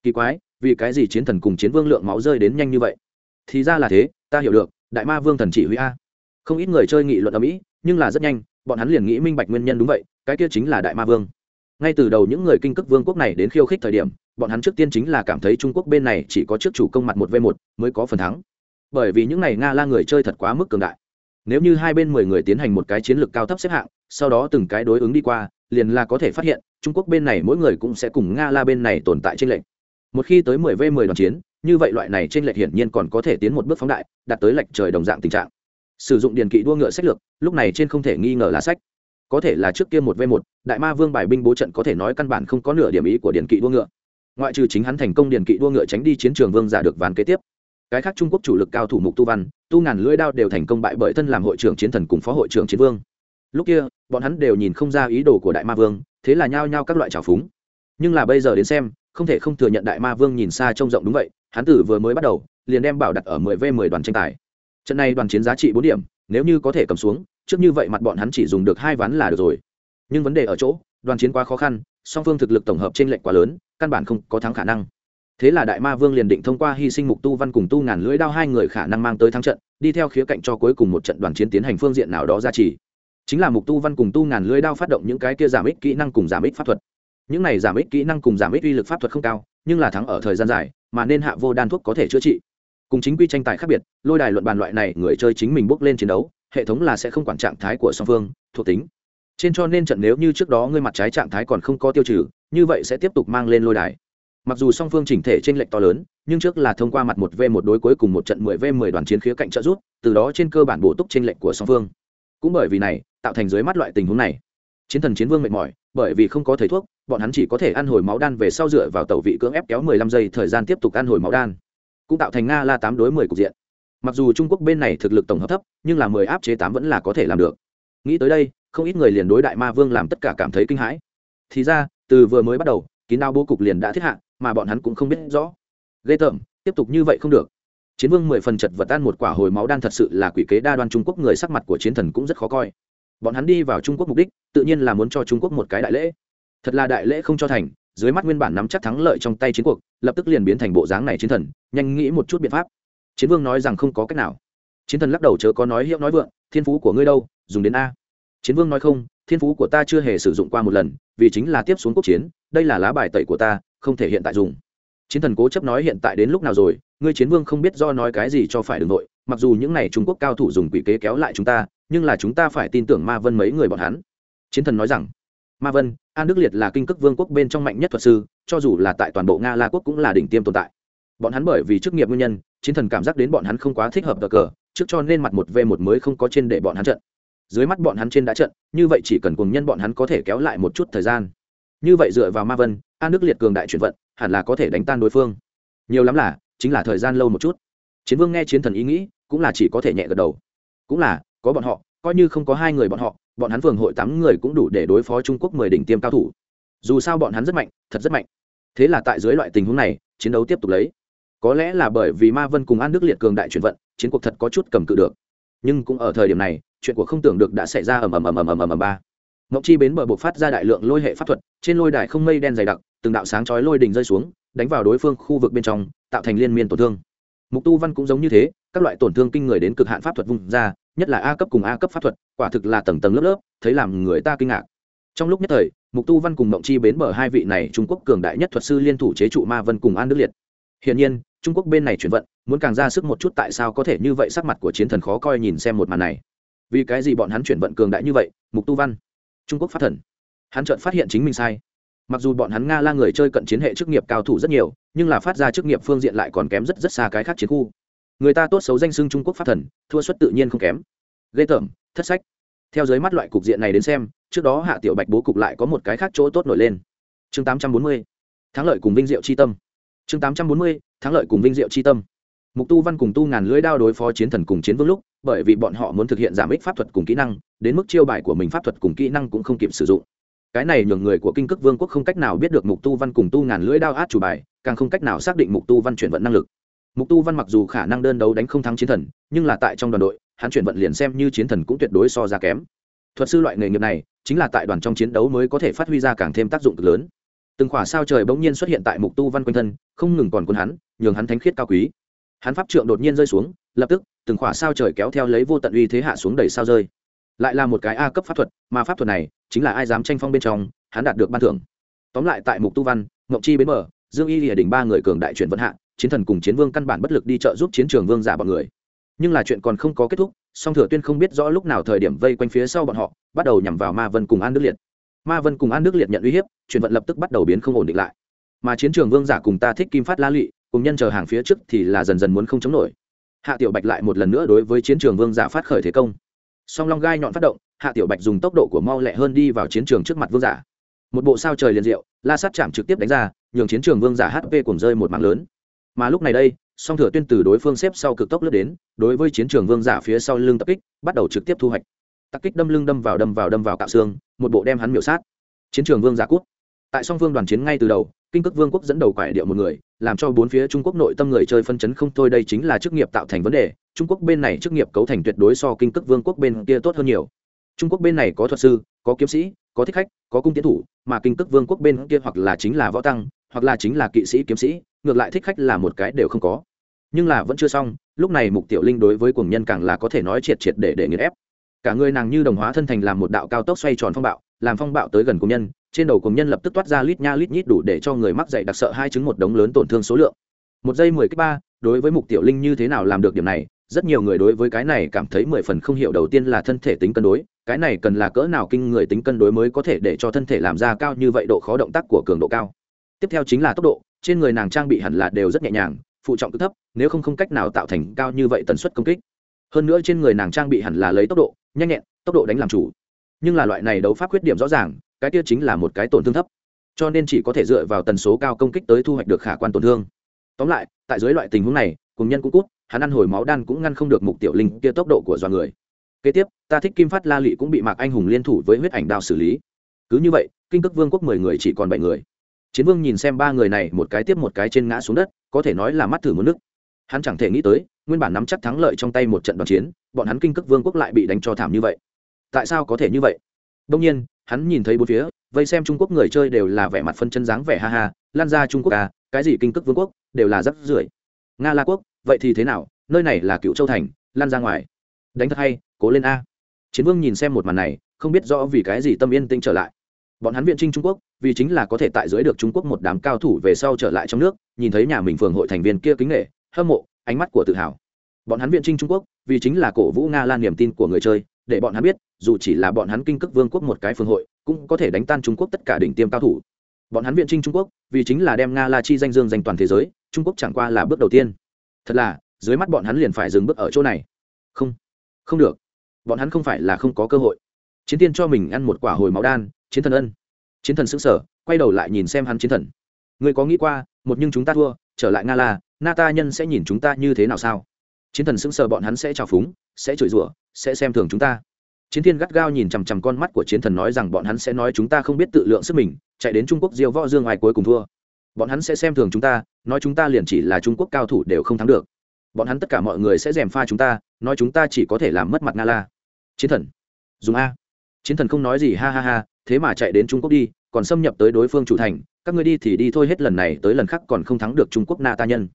Kỳ quái, vì cái gì chiến thần cùng chiến vương lượng máu rơi đến nhanh như vậy? Thì ra là thế, ta hiểu được, đại ma vương thần chỉ huy a không ít người chơi nghị luận ở mỹ, nhưng là rất nhanh, bọn hắn liền nghĩ minh bạch nguyên nhân đúng vậy, cái kia chính là đại ma vương. Ngay từ đầu những người kinh c vương quốc này đến khiêu khích thời điểm, bọn hắn trước tiên chính là cảm thấy trung quốc bên này chỉ có trước chủ công mặt một v một mới có phần thắng. Bởi vì những n à y nga la người chơi thật quá mức cường đại. Nếu như hai bên mười người tiến hành một cái chiến lược cao thấp xếp hạng, sau đó từng cái đối ứng đi qua, liền là có thể phát hiện, trung quốc bên này mỗi người cũng sẽ cùng nga la bên này tồn tại trên lệnh một khi tới mười v mười đoàn chiến, như vậy loại này trên lệch hiển nhiên còn có thể tiến một bước phóng đại, đạt tới lệch trời đồng dạng tình trạng sử dụng điền kỵ đua ngựa sách lược, lúc này trên không thể nghi ngờ là sách. Có thể là trước kia một v một, đại ma vương bài binh bố trận có thể nói căn bản không có nửa điểm ý của điền kỵ đua ngựa. Ngoại trừ chính hắn thành công điền kỵ đua ngựa tránh đi chiến trường vương giả được ván kế tiếp. Cái khác trung quốc chủ lực cao thủ mục tu văn, tu ngàn lưỡi đao đều thành công bại bởi thân làm hội trưởng chiến thần cùng phó hội trưởng chiến vương. Lúc kia, bọn hắn đều nhìn không ra ý đồ của đại ma vương, thế là nhao nhao các loại trào phúng. Nhưng là bây giờ đến xem, không thể không thừa nhận đại ma vương nhìn xa trông rộng đúng vậy, hắn tử vừa mới bắt đầu, liền đem bảo đặt ở 10 v 10 đoàn tranh tài trận này đoàn chiến giá trị bốn điểm, nếu như có thể cầm xuống, trước như vậy mặt bọn hắn chỉ dùng được hai ván là được rồi. Nhưng vấn đề ở chỗ, đoàn chiến quá khó khăn, song phương thực lực tổng hợp trên lệnh quá lớn, căn bản không có thắng khả năng. Thế là đại ma vương liền định thông qua hy sinh mục tu văn cùng tu ngàn lưỡi đao hai người khả năng mang tới thắng trận, đi theo khía cạnh cho cuối cùng một trận đoàn chiến tiến hành phương diện nào đó ra chỉ chính là mục tu văn cùng tu ngàn lưỡi đao phát động những cái kia giảm ích kỹ năng cùng giảm ích pháp thuật. Những này giảm ích kỹ năng cùng giảm ích uy lực pháp thuật không cao, nhưng là thắng ở thời gian dài, mà nên hạ vô đan thuốc có thể chữa trị cùng chính quy tranh tài khác biệt, lôi đài luận bàn loại này người chơi chính mình bước lên chiến đấu, hệ thống là sẽ không quản trạng thái của song phương, thuộc tính. Trên cho nên trận nếu như trước đó ngươi mặt trái trạng thái còn không có tiêu trừ, như vậy sẽ tiếp tục mang lên lôi đài. Mặc dù song phương chỉnh thể trên lệch to lớn, nhưng trước là thông qua mặt một v một đối cuối cùng một trận 10 v 10 đoàn chiến khía cạnh trợ rút từ đó trên cơ bản bổ túc trên lệch của song phương. Cũng bởi vì này, tạo thành dưới mắt loại tình huống này. Chiến thần chiến vương mệt mỏi, bởi vì không có thầy thuốc, bọn hắn chỉ có thể ăn hồi máu đan về sau dựa vào tàu vị cưỡng ép kéo 15 giây thời gian tiếp tục ăn hồi máu đan cũng tạo thành nga la tám đối 10 cục diện. Mặc dù trung quốc bên này thực lực tổng hợp thấp, nhưng là 10 áp chế tám vẫn là có thể làm được. Nghĩ tới đây, không ít người liền đối đại ma vương làm tất cả cảm thấy kinh hãi. Thì ra, từ vừa mới bắt đầu, kín đao bố cục liền đã thiết hạ, mà bọn hắn cũng không biết rõ. Ghê tởm, tiếp tục như vậy không được. Chiến vương mười phần chật vật tan một quả hồi máu đan thật sự là quỷ kế đa đoan trung quốc người sắc mặt của chiến thần cũng rất khó coi. Bọn hắn đi vào trung quốc mục đích, tự nhiên là muốn cho trung quốc một cái đại lễ. Thật là đại lễ không cho thành dưới mắt nguyên bản nắm chắc thắng lợi trong tay chiến cuộc, lập tức liền biến thành bộ dáng này chiến thần, nhanh nghĩ một chút biện pháp. Chiến vương nói rằng không có cách nào. Chiến thần lắc đầu chớ có nói hiệu nói vượng, thiên phú của ngươi đâu, dùng đến a. Chiến vương nói không, thiên phú của ta chưa hề sử dụng qua một lần, vì chính là tiếp xuống quốc chiến, đây là lá bài tẩy của ta, không thể hiện tại dùng. Chiến thần cố chấp nói hiện tại đến lúc nào rồi, ngươi chiến vương không biết do nói cái gì cho phải đ ư n g nội, mặc dù những n à y trung quốc cao thủ dùng quỷ kế kéo lại chúng ta, nhưng là chúng ta phải tin tưởng ma vân mấy người bọn hắn. Chiến thần nói rằng ma vân, an đức liệt là kinh c vương quốc bên trong mạnh nhất thuật sư, cho dù là tại toàn bộ nga la quốc cũng là đỉnh tiêm tồn tại. Bọn hắn bởi vì chức nghiệp nguyên nhân, chiến thần cảm giác đến bọn hắn không quá thích hợp cờ cờ, trước cho nên mặt một v một mới không có trên để bọn hắn trận. Dưới mắt bọn hắn trên đã trận, như vậy chỉ cần cùng nhân bọn hắn có thể kéo lại một chút thời gian. Như vậy dựa vào ma vân, an đức liệt cường đại chuyển vận, hẳn là có thể đánh tan đối phương. Nhiều lắm là, chính là thời gian lâu một chút. Chiến vương nghe chiến thần ý nghĩ, cũng là chỉ có thể nhẹ gật đầu. Cũng là, có bọn họ, coi như không có hai người bọn họ bọn hắn phường hội tám người cũng đủ để đối phó trung quốc mười đỉnh tiêm cao thủ. Dù sao bọn hắn rất mạnh, thật rất mạnh. Thế là tại dưới loại tình huống này, chiến đấu tiếp tục lấy. Có lẽ là bởi vì ma vân cùng an đức liệt cường đại chuyển vận, chiến cuộc thật có chút cầm cự được. Nhưng cũng ở thời điểm này, chuyện của không tưởng được đã xảy ra ầm ầm ầm ầm ầm ầm ầm ba. Ngọc chi bến bờ buộc phát ra đại lượng lôi hệ pháp thuật, trên lôi đài không mây đen dày đặc, từng đạo sáng chói lôi đình rơi xuống, đánh vào đối phương khu vực bên trong, tạo thành liên miên tổn thương. Mục tu văn cũng giống như thế, các loại tổn thương kinh người đến cực hạn pháp thuật vùng ra nhất là a cấp cùng a cấp pháp thuật, quả thực là tầng tầng lớp lớp, thấy làm người ta kinh ngạc. Trong lúc nhất thời, mục tu văn cùng mộng chi bến bờ hai vị này trung quốc cường đại nhất thuật sư liên thủ chế trụ ma vân cùng an đức liệt. Hiển nhiên, trung quốc bên này chuyển vận, muốn càng ra sức một chút tại sao có thể như vậy sắc mặt của chiến thần khó coi nhìn xem một màn này. Vì cái gì bọn hắn chuyển vận cường đại như vậy, mục tu văn? Trung quốc phát thần. Hắn chợt phát hiện chính mình sai. Mặc dù bọn hắn nga la người chơi cận chiến hệ chức nghiệp cao thủ rất nhiều, nhưng là phát ra chức nghiệp phương diện lại còn kém rất rất xa cái khác chiến khu người ta tốt xấu danh xưng trung quốc pháp thần thua suất tự nhiên không kém. Ghê tởm thất sách. Theo dưới mắt loại cục diện này đến xem trước đó hạ tiểu bạch bố cục lại có một cái khác chỗ tốt nổi lên. Chương 840, thắng lợi cùng vinh diệu chi tâm. Chương 840, thắng lợi cùng vinh diệu chi tâm. Mục tu văn cùng tu ngàn lưỡi đao đối phó chiến thần cùng chiến vương lúc bởi vì bọn họ muốn thực hiện giảm ích pháp thuật cùng kỹ năng đến mức chiêu bài của mình pháp thuật cùng kỹ năng cũng không kịp sử dụng. Cái này nhường người của kinh cước vương quốc không cách nào biết được mục tu văn cùng tu ngàn lưỡi đao át chủ bài càng không cách nào xác định mục tu văn chuyển vận năng lực mục tu văn mặc dù khả năng đơn đấu đánh không thắng chiến thần, nhưng là tại trong đoàn đội, hắn chuyển vận liền xem như chiến thần cũng tuyệt đối so ra kém. Thuật sư loại nghề nghiệp này, chính là tại đoàn trong chiến đấu mới có thể phát huy ra càng thêm tác dụng cực lớn. Từng khỏa sao trời bỗng nhiên xuất hiện tại mục tu văn quanh thân, không ngừng còn quân hắn, nhường hắn thánh khiết cao quý. Hắn pháp trượng đột nhiên rơi xuống, lập tức, từng khỏa sao trời kéo theo lấy vô tận uy thế hạ xuống đầy sao rơi. Lại là một cái a cấp pháp thuật, mà pháp thuật này, chính là ai dám tranh phong bên trong, hắn đạt được ban thưởng. Tóm lại tại mục tu văn, ngọc chi bến mở dương y lìa đỉnh ba người cường đại chuyển vận hạ chiến thần cùng chiến vương căn bản bất lực đi trợ giúp chiến trường vương giả bọn người. Nhưng là chuyện còn không có kết thúc, song thừa tuyên không biết rõ lúc nào thời điểm vây quanh phía sau bọn họ, bắt đầu nhằm vào ma vân cùng an đức liệt. Ma vân cùng an đức liệt nhận uy hiếp, chuyển vận lập tức bắt đầu biến không ổn định lại. Mà chiến trường vương giả cùng ta thích kim phát la lụy, cùng nhân chờ hàng phía trước thì là dần dần muốn không chống nổi. Hạ tiểu bạch lại một lần nữa đối với chiến trường vương giả phát khởi thế công. Song long gai nhọn phát động, hạ tiểu bạch dùng tốc độ của mau lẹ hơn đi vào chiến trường trước mặt vương giả. Một bộ sao trời liền diệu, la sát chạm trực tiếp đánh ra, nhường chiến trường vương giả hp cùng rơi một mạng lớn mà lúc này đây, song thừa tuyên từ đối phương xếp sau cực tốc lướt đến, đối với chiến trường vương giả phía sau lưng tập kích, bắt đầu trực tiếp thu hoạch. Tập kích đâm lưng đâm vào đâm vào đâm vào cạo xương, một bộ đem hắn miểu sát. Chiến trường vương giả cút. Tại song phương đoàn chiến ngay từ đầu, kinh cước vương quốc dẫn đầu quải điệu một người, làm cho bốn phía trung quốc nội tâm người chơi phân chấn không thôi, đây chính là chức nghiệp tạo thành vấn đề. Trung quốc bên này chức nghiệp cấu thành tuyệt đối so kinh cước vương quốc bên kia tốt hơn nhiều. Trung quốc bên này có thuật sư, có kiếm sĩ, có thích khách, có cung tiến thủ, mà kinh cước vương quốc bên kia hoặc là chính là võ tăng hoặc là chính là kỵ sĩ kiếm sĩ, ngược lại thích khách là một cái đều không có. Nhưng là vẫn chưa xong, lúc này mục tiểu linh đối với cuồng nhân càng là có thể nói triệt triệt để để nghiền ép. Cả người nàng như đồng hóa thân thành làm một đạo cao tốc xoay tròn phong bạo, làm phong bạo tới gần cuồng nhân, trên đầu cuồng nhân lập tức toát ra lít nha lít nhít đủ để cho người mắc dậy đặc sợ hai chứng một đống lớn tổn thương số lượng. Một giây mười kích ba, đối với mục tiểu linh như thế nào làm được điểm này, rất nhiều người đối với cái này cảm thấy mười phần không hiểu. Đầu tiên là thân thể tính cân đối, cái này cần là cỡ nào kinh người tính cân đối mới có thể để cho thân thể làm ra cao như vậy độ khó động tác của cường độ cao tiếp theo chính là tốc độ, trên người nàng trang bị hẳn là đều rất nhẹ nhàng, phụ trọng cứ thấp, nếu không không cách nào tạo thành cao như vậy tần suất công kích. Hơn nữa trên người nàng trang bị hẳn là lấy tốc độ, nhanh nhẹn, tốc độ đánh làm chủ. Nhưng là loại này đấu pháp khuyết điểm rõ ràng, cái kia chính là một cái tổn thương thấp. Cho nên chỉ có thể dựa vào tần số cao công kích tới thu hoạch được khả quan tổn thương. Tóm lại, tại dưới loại tình huống này, cùng nhân cũng cút, hắn ăn hồi máu đan cũng ngăn không được mục tiểu linh kia tốc độ của dọa người. Kế tiếp, ta thích kim phát la lị cũng bị mạc anh hùng liên thủ với huyết ảnh đao xử lý. Cứ như vậy, kinh cước vương quốc mười người chỉ còn bảy người chiến vương nhìn xem ba người này một cái tiếp một cái trên ngã xuống đất, có thể nói là mắt thử một nước. Hắn chẳng thể nghĩ tới, nguyên bản nắm chắc thắng lợi trong tay một trận đoàn chiến, bọn hắn kinh cước vương quốc lại bị đánh cho thảm như vậy. Tại sao có thể như vậy? Đông nhiên, hắn nhìn thấy bốn phía, vây xem trung quốc người chơi đều là vẻ mặt phân chân dáng vẻ ha ha, lan ra trung quốc à cái gì kinh cước vương quốc, đều là rắc rưởi. Nga la quốc, vậy thì thế nào? Nơi này là cựu châu thành, lan ra ngoài. Đánh thật hay, cố lên a. Chiến vương nhìn xem một màn này, không biết rõ vì cái gì tâm yên tĩnh trở lại bọn hắn viện trinh trung quốc, vì chính là có thể tại dưới được trung quốc một đám cao thủ về sau trở lại trong nước, nhìn thấy nhà mình phường hội thành viên kia kính nghệ hâm mộ, ánh mắt của tự hào. Bọn hắn viện trinh trung quốc, vì chính là cổ vũ nga lan niềm tin của người chơi, để bọn hắn biết, dù chỉ là bọn hắn kinh cước vương quốc một cái phường hội, cũng có thể đánh tan trung quốc tất cả đỉnh tiêm cao thủ. Bọn hắn viện trinh trung quốc, vì chính là đem nga la chi danh dương danh toàn thế giới, trung quốc chẳng qua là bước đầu tiên. Thật là, dưới mắt bọn hắn liền phải dừng bước ở chỗ này. Không không được. Bọn hắn không phải là không có cơ hội. Chiến tiên cho mình ăn một quả hồi máu đan chiến thần ân. Chiến thần xứng sở quay đầu lại nhìn xem hắn chiến thần. Người có nghĩ qua, một nhưng chúng ta thua, trở lại nga la, na ta nhân sẽ nhìn chúng ta như thế nào sao? Chiến thần xứng sở bọn hắn sẽ trào phúng, sẽ chửi rủa, sẽ xem thường chúng ta. Chiến thiên gắt gao nhìn chằm chằm con mắt của chiến thần nói rằng bọn hắn sẽ nói chúng ta không biết tự lượng sức mình, chạy đến trung quốc diêu võ dương ngoài cuối cùng thua. Bọn hắn sẽ xem thường chúng ta, nói chúng ta liền chỉ là trung quốc cao thủ đều không thắng được. Bọn hắn tất cả mọi người sẽ dèm pha chúng ta, nói chúng ta chỉ có thể làm mất mặt nga la. Chiến thần. Dùng a. Chiến thần không nói gì, ha ha ha thế mà chạy đến trung quốc đi, còn xâm nhập tới đối phương chủ thành, các ngươi đi thì đi thôi, hết lần này tới lần khác còn không thắng được trung quốc na ta nhân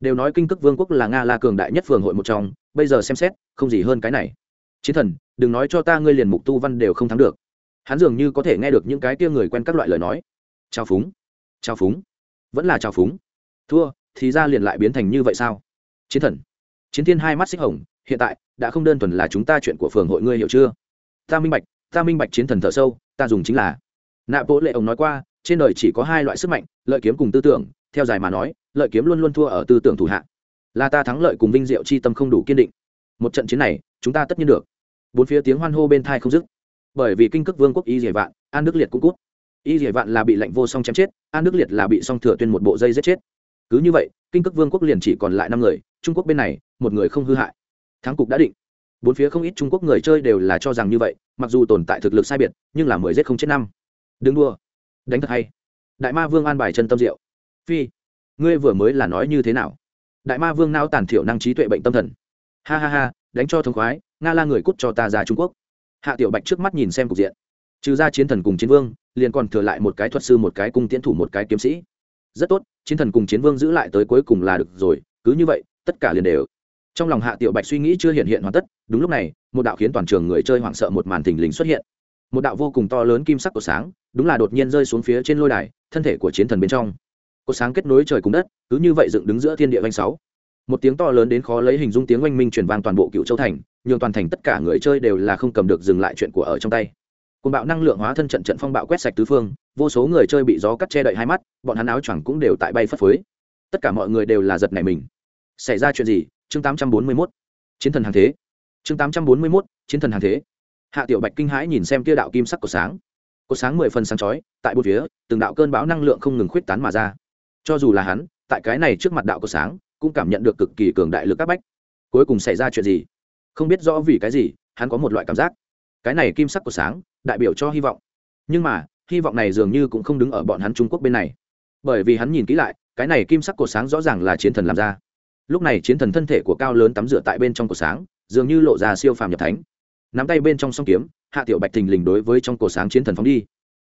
đều nói kinh cước vương quốc là nga la cường đại nhất phường hội một trong, bây giờ xem xét, không gì hơn cái này. Chiến thần, đừng nói cho ta ngươi liền mục tu văn đều không thắng được. Hắn dường như có thể nghe được những cái tia người quen các loại lời nói. Chào phúng chào phúng, vẫn là chào phúng. Thua, thì ra liền lại biến thành như vậy sao? Chiến thần, chiến thiên hai mắt xích hồng, hiện tại, đã không đơn thuần là chúng ta chuyện của phường hội, ngươi hiểu chưa? Ta minh bạch, ta minh bạch chiến thần thở sâu ta dùng chính là. Nạ bộ lệ ông nói qua, trên đời chỉ có hai loại sức mạnh, lợi kiếm cùng tư tưởng. Theo dài mà nói, lợi kiếm luôn luôn thua ở tư tưởng thủ hạ. Là ta thắng lợi cùng vinh diệu chi tâm không đủ kiên định. Một trận chiến này, chúng ta tất nhiên được. Bốn phía tiếng hoan hô bên thai không dứt. Bởi vì kinh cước vương quốc y dỉa vạn, an đức liệt cũng cút. Y dỉa vạn là bị lệnh vô song chém chết, an đức liệt là bị song thừa tuyên một bộ dây giết chết. Cứ như vậy, kinh cước vương quốc liền chỉ còn lại năm người, trung quốc bên này, một người không hư hại. Thắng cục đã định bốn phía không ít trung quốc người chơi đều là cho rằng như vậy, mặc dù tồn tại thực lực sai biệt, nhưng là mười giết không chết năm. Đừng đua đánh thật hay. Đại ma vương an bài chân tâm diệu. Phi, ngươi vừa mới là nói như thế nào? Đại ma vương nao tàn thiểu năng trí tuệ bệnh tâm thần. Ha ha ha, đánh cho thống khoái, nga la người cút cho ta ra trung quốc. Hạ tiểu bạch trước mắt nhìn xem cục diện. Trừ ra chiến thần cùng chiến vương, liền còn thừa lại một cái thuật sư, một cái cung tiến thủ, một cái kiếm sĩ. Rất tốt, chiến thần cùng chiến vương giữ lại tới cuối cùng là được rồi, cứ như vậy, tất cả liền đều trong lòng hạ tiểu bạch suy nghĩ chưa hiện hiện hoàn tất, đúng lúc này, một đạo khiến toàn trường người chơi hoảng sợ một màn thình lình xuất hiện. Một đạo vô cùng to lớn kim sắc của sáng, đúng là đột nhiên rơi xuống phía trên lôi đài, thân thể của chiến thần bên trong. Có sáng kết nối trời cùng đất, cứ như vậy dựng đứng giữa thiên địa vanh sáu. Một tiếng to lớn đến khó lấy hình dung tiếng oanh minh truyền vang toàn bộ cựu châu thành, nhường toàn thành tất cả người chơi đều là không cầm được dừng lại chuyện của ở trong tay. Côn bạo năng lượng hóa thân trận trận phong bạo quét sạch tứ phương, vô số người chơi bị gió cắt che đậy hai mắt, bọn hắn áo choàng cũng đều tại bay phất phới. Tất cả mọi người đều là giật này mình. Xảy ra chuyện gì? Chương 841. chiến thần hàng thế. chương 841, chiến thần hàng thế. Hạ tiểu bạch kinh hãi nhìn xem kia đạo kim sắc của sáng. Có sáng mười phần sáng chói tại bốn phía từng đạo cơn bão năng lượng không ngừng khuyết tán mà ra. Cho dù là hắn tại cái này trước mặt đạo có sáng cũng cảm nhận được cực kỳ cường đại lực các bách. Cuối cùng xảy ra chuyện gì? Không biết rõ vì cái gì hắn có một loại cảm giác. Cái này kim sắc của sáng đại biểu cho hy vọng. Nhưng mà hy vọng này dường như cũng không đứng ở bọn hắn trung quốc bên này. Bởi vì hắn nhìn kỹ lại cái này kim sắc của sáng rõ ràng là chiến thần làm ra lúc này chiến thần thân thể của cao lớn tắm rửa tại bên trong cổ sáng, dường như lộ ra siêu phàm nhập thánh. Nắm tay bên trong song kiếm, hạ tiểu bạch thình lình đối với trong cổ sáng chiến thần phóng đi.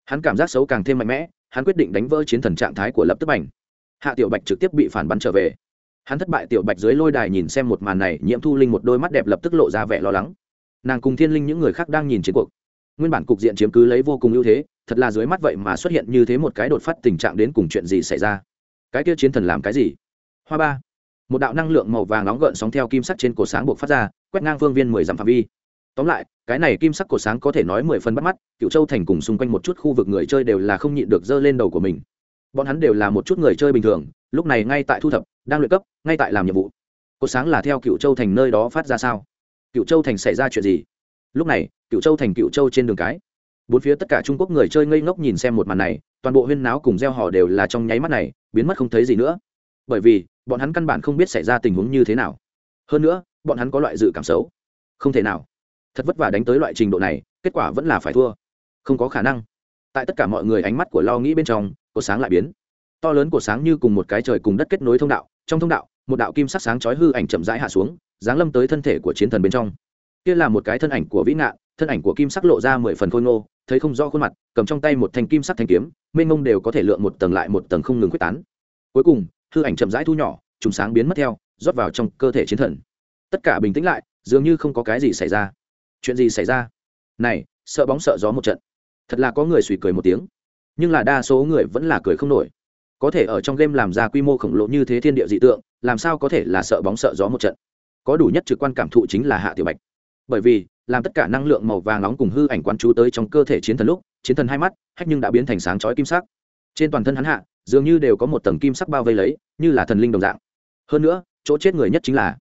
Hắn cảm giác xấu càng thêm mạnh mẽ, hắn quyết định đánh vỡ chiến thần trạng thái của lập tức ảnh hạ tiểu bạch trực tiếp bị phản bắn trở về. Hắn thất bại, tiểu bạch dưới lôi đài nhìn xem một màn này, nhiễm thu linh một đôi mắt đẹp lập tức lộ ra vẻ lo lắng. Nàng cùng thiên linh những người khác đang nhìn chiến cuộc. Nguyên bản cục diện chiếm cứ lấy vô cùng ưu thế, thật là dưới mắt vậy mà xuất hiện như thế một cái đột phát tình trạng đến cùng chuyện gì xảy ra? Cái kia chiến thần làm cái gì? Hoa ba một đạo năng lượng màu vàng nóng gợn sóng theo kim sắc trên cổ sáng buộc phát ra, quét ngang phương viên mười dặm phạm vi. Tóm lại, cái này kim sắc cổ sáng có thể nói mười phần bắt mắt cựu châu thành cùng xung quanh một chút khu vực người chơi đều là không nhịn được dơ lên đầu của mình. Bọn hắn đều là một chút người chơi bình thường, lúc này ngay tại thu thập, đang luyện cấp, ngay tại làm nhiệm vụ. Cổ sáng là theo cựu châu thành nơi đó phát ra sao? Cựu châu thành xảy ra chuyện gì? Lúc này cựu châu thành cựu châu trên đường cái, bốn phía tất cả trung quốc người chơi ngây ngốc nhìn xem một màn này, toàn bộ huyên náo cùng gieo họ đều là trong nháy mắt này, biến mất không thấy gì nữa bởi vì bọn hắn căn bản không biết xảy ra tình huống như thế nào. Hơn nữa, bọn hắn có loại dự cảm xấu. Không thể nào. Thật vất vả đánh tới loại trình độ này, kết quả vẫn là phải thua. Không có khả năng. Tại tất cả mọi người ánh mắt của lo nghĩ bên trong cột sáng lại biến. To lớn của sáng như cùng một cái trời cùng đất kết nối thông đạo. Trong thông đạo, một đạo kim sắc sáng chói hư ảnh chậm rãi hạ xuống, giáng lâm tới thân thể của chiến thần bên trong. Kia là một cái thân ảnh của vĩ ngạn, thân ảnh của kim sắc lộ ra mười phần khôi ngô, thấy không rõ khuôn mặt, cầm trong tay một thanh kim sắc thanh kiếm, mênh mông đều có thể lượn một tầng lại một tầng không ngừng quyết tán. Cuối cùng hư ảnh chậm rãi thu nhỏ, trùng sáng biến mất theo, rót vào trong cơ thể chiến thần. Tất cả bình tĩnh lại, dường như không có cái gì xảy ra. Chuyện gì xảy ra? Này, sợ bóng sợ gió một trận. Thật là có người suy cười một tiếng. Nhưng là đa số người vẫn là cười không nổi. Có thể ở trong game làm ra quy mô khổng lồ như thế thiên địa dị tượng, làm sao có thể là sợ bóng sợ gió một trận? Có đủ nhất trực quan cảm thụ chính là hạ tiểu bạch. Bởi vì, làm tất cả năng lượng màu vàng nóng cùng hư ảnh quán chú tới trong cơ thể chiến thần lúc, chiến thần hai mắt, hách nhưng đã biến thành sáng chói kim sắc. Trên toàn thân hắn hạ dường như đều có một tầng kim sắc bao vây lấy, như là thần linh đồng dạng. Hơn nữa, chỗ chết người nhất chính là,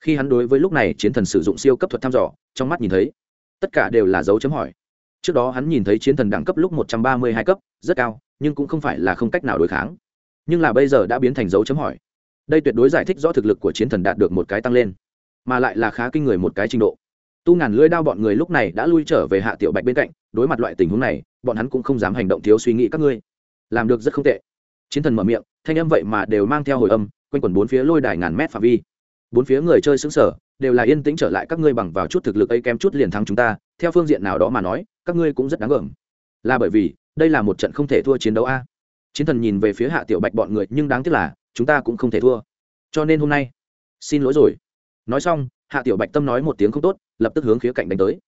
khi hắn đối với lúc này chiến thần sử dụng siêu cấp thuật thăm dò, trong mắt nhìn thấy, tất cả đều là dấu chấm hỏi. Trước đó hắn nhìn thấy chiến thần đẳng cấp lúc một trăm ba mươi hai cấp, rất cao, nhưng cũng không phải là không cách nào đối kháng. Nhưng là bây giờ đã biến thành dấu chấm hỏi. Đây tuyệt đối giải thích rõ thực lực của chiến thần đạt được một cái tăng lên, mà lại là khá kinh người một cái trình độ. Tu ngàn lưỡi đao bọn người lúc này đã lui trở về hạ tiểu bạch bên cạnh, đối mặt loại tình huống này, bọn hắn cũng không dám hành động thiếu suy nghĩ các ngươi. Làm được rất không tệ chiến thần mở miệng, thanh âm vậy mà đều mang theo hồi âm, quanh quẩn bốn phía lôi đài ngàn mét phạm vi. Bốn phía người chơi xứng sở đều là yên tĩnh trở lại, các ngươi bằng vào chút thực lực ấy kém chút liền thắng chúng ta, theo phương diện nào đó mà nói, các ngươi cũng rất đáng gờm là bởi vì, đây là một trận không thể thua chiến đấu a. Chiến thần nhìn về phía hạ tiểu bạch bọn người, nhưng đáng tiếc là, chúng ta cũng không thể thua. Cho nên hôm nay, xin lỗi rồi. Nói xong, hạ tiểu bạch tâm nói một tiếng không tốt, lập tức hướng khía cạnh đánh tới.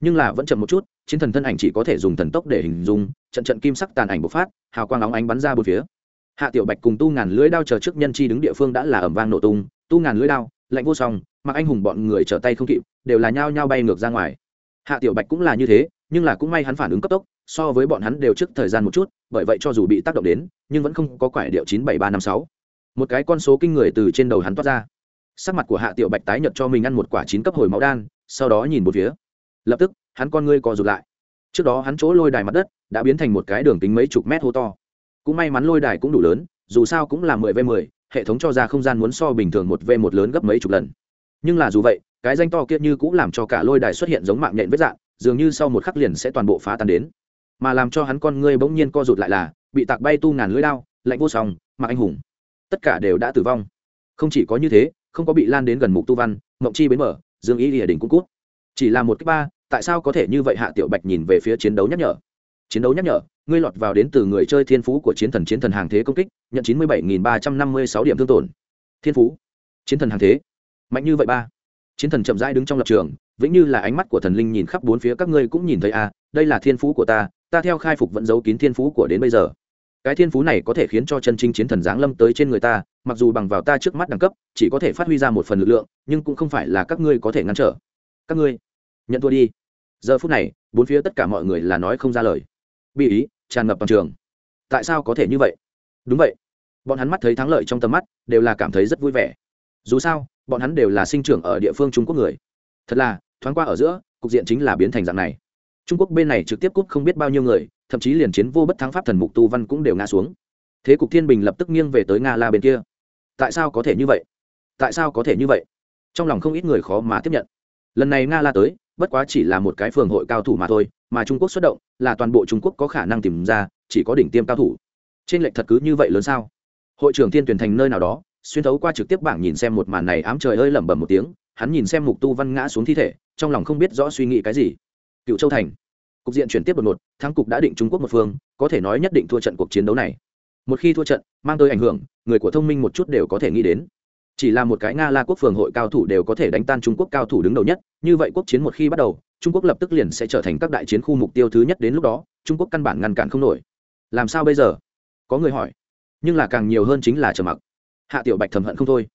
Nhưng là vẫn chậm một chút, chiến thần thân ảnh chỉ có thể dùng thần tốc để hình dung, trận trận kim sắc tàn ảnh bộc phát, hào quang óng ánh bắn ra bốn phía hạ tiểu bạch cùng tu ngàn lưỡi đao chờ trước nhân chi đứng địa phương đã là ẩm vang nổ tung. Tu ngàn lưỡi đao, lạnh vô song, mặc anh hùng bọn người trở tay không kịp, đều là nhao nhao bay ngược ra ngoài. Hạ tiểu bạch cũng là như thế, nhưng là cũng may hắn phản ứng cấp tốc, so với bọn hắn đều trước thời gian một chút, bởi vậy cho dù bị tác động đến, nhưng vẫn không có quải điệu chín bảy ba năm sáu. Một cái con số kinh người từ trên đầu hắn toát ra. Sắc mặt của hạ tiểu bạch tái nhợt cho mình ăn một quả chín cấp hồi máu đan, sau đó nhìn một phía. Lập tức, hắn con ngươi co rụt lại. Trước đó hắn chỗ lôi đài mặt đất đã biến thành một cái đường kính mấy chục mét hô to cũng may mắn lôi đài cũng đủ lớn, dù sao cũng là mười v mười, hệ thống cho ra không gian muốn so bình thường một v một lớn gấp mấy chục lần. Nhưng là dù vậy, cái danh to kia như cũng làm cho cả lôi đài xuất hiện giống mạng nhện vết dạng, dường như sau một khắc liền sẽ toàn bộ phá tan đến. Mà làm cho hắn con ngươi bỗng nhiên co rụt lại là, bị tạc bay tu ngàn lưỡi đao, lạnh vô song, mặc anh hùng. Tất cả đều đã tử vong. Không chỉ có như thế, không có bị lan đến gần mục tu văn, mộng chi bến mở dương ý địa đình cũng cút. Chỉ là một cách ba, tại sao có thể như vậy hạ tiểu bạch nhìn về phía chiến đấu nhắc nhở? Chiến đấu nhắc nhở? Ngươi lọt vào đến từ người chơi thiên phú của chiến thần chiến thần hàng thế công kích, nhận chín mươi bảy ba trăm năm mươi sáu điểm thương tổn. Thiên phú. Chiến thần hàng thế. Mạnh như vậy ba. Chiến thần chậm rãi đứng trong lập trường, vĩnh như là ánh mắt của thần linh nhìn khắp bốn phía, các ngươi cũng nhìn thấy à đây là thiên phú của ta ta theo khai phục vẫn giấu kín thiên phú của đến bây giờ. Cái thiên phú này có thể khiến cho chân chính chiến thần giáng lâm tới trên người ta, mặc dù bằng vào ta trước mắt đẳng cấp, chỉ có thể phát huy ra một phần lực lượng, nhưng cũng không phải là các ngươi có thể ngăn trở. Các ngươi, nhận thua đi. Giờ phút này, bốn phía tất cả mọi người là nói không ra lời. Bị ý tràn ngập toàn trường. Tại sao có thể như vậy? Đúng vậy. Bọn hắn mắt thấy thắng lợi trong tầm mắt, đều là cảm thấy rất vui vẻ. Dù sao, bọn hắn đều là sinh trưởng ở địa phương trung quốc người. Thật là, thoáng qua ở giữa, cục diện chính là biến thành dạng này. Trung quốc bên này trực tiếp cút không biết bao nhiêu người, thậm chí liền chiến vô bất thắng pháp thần mục tu văn cũng đều ngã xuống. Thế cục thiên bình lập tức nghiêng về tới nga la bên kia. Tại sao có thể như vậy? Tại sao có thể như vậy? Trong lòng không ít người khó mà tiếp nhận. Lần này nga la tới bất quá chỉ là một cái phường hội cao thủ mà thôi, mà trung quốc xuất động, là toàn bộ trung quốc có khả năng tìm ra, chỉ có đỉnh tiêm cao thủ. Trên lệch thật cứ như vậy lớn sao? Hội trưởng thiên tuyển thành nơi nào đó, xuyên thấu qua trực tiếp bảng nhìn xem một màn này ám trời ơi lẩm bẩm một tiếng, hắn nhìn xem mục tu văn ngã xuống thi thể, trong lòng không biết rõ suy nghĩ cái gì. Cựu châu thành. Cục diện chuyển tiếp đột ngột, thắng cục đã định trung quốc một phương, có thể nói nhất định thua trận cuộc chiến đấu này. Một khi thua trận, mang tới ảnh hưởng, người của thông minh một chút đều có thể nghĩ đến chỉ là một cái nga la quốc phường hội cao thủ đều có thể đánh tan trung quốc cao thủ đứng đầu nhất, như vậy quốc chiến một khi bắt đầu, trung quốc lập tức liền sẽ trở thành các đại chiến khu mục tiêu thứ nhất đến lúc đó, trung quốc căn bản ngăn cản không nổi. Làm sao bây giờ? Có người hỏi. Nhưng là càng nhiều hơn chính là trầm mặc. Hạ tiểu bạch thầm hận không thôi.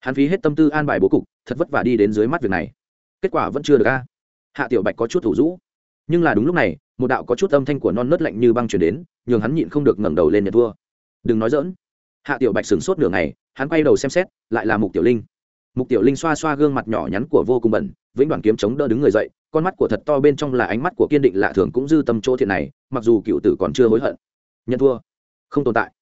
Hắn phí hết tâm tư an bài bố cục, thật vất vả đi đến dưới mắt việc này. Kết quả vẫn chưa được a. Hạ tiểu bạch có chút thủ rũ nhưng là đúng lúc này, một đạo có chút âm thanh của non nớt lạnh như băng chuyển đến, nhường hắn nhịn không được ngẩng đầu lên nhận thua đừng nói dỡn hạ tiểu bạch sửng sốt nửa ngày, hắn quay đầu xem xét, lại là mục tiểu linh. Mục tiểu linh xoa xoa gương mặt nhỏ nhắn của vô cùng bẩn, vĩnh đoàn kiếm chống đỡ đứng người dậy, con mắt của thật to bên trong là ánh mắt của kiên định lạ thường cũng dư tâm chỗ thiện này, mặc dù cựu tử còn chưa hối hận. Nhận thua. Không tồn tại.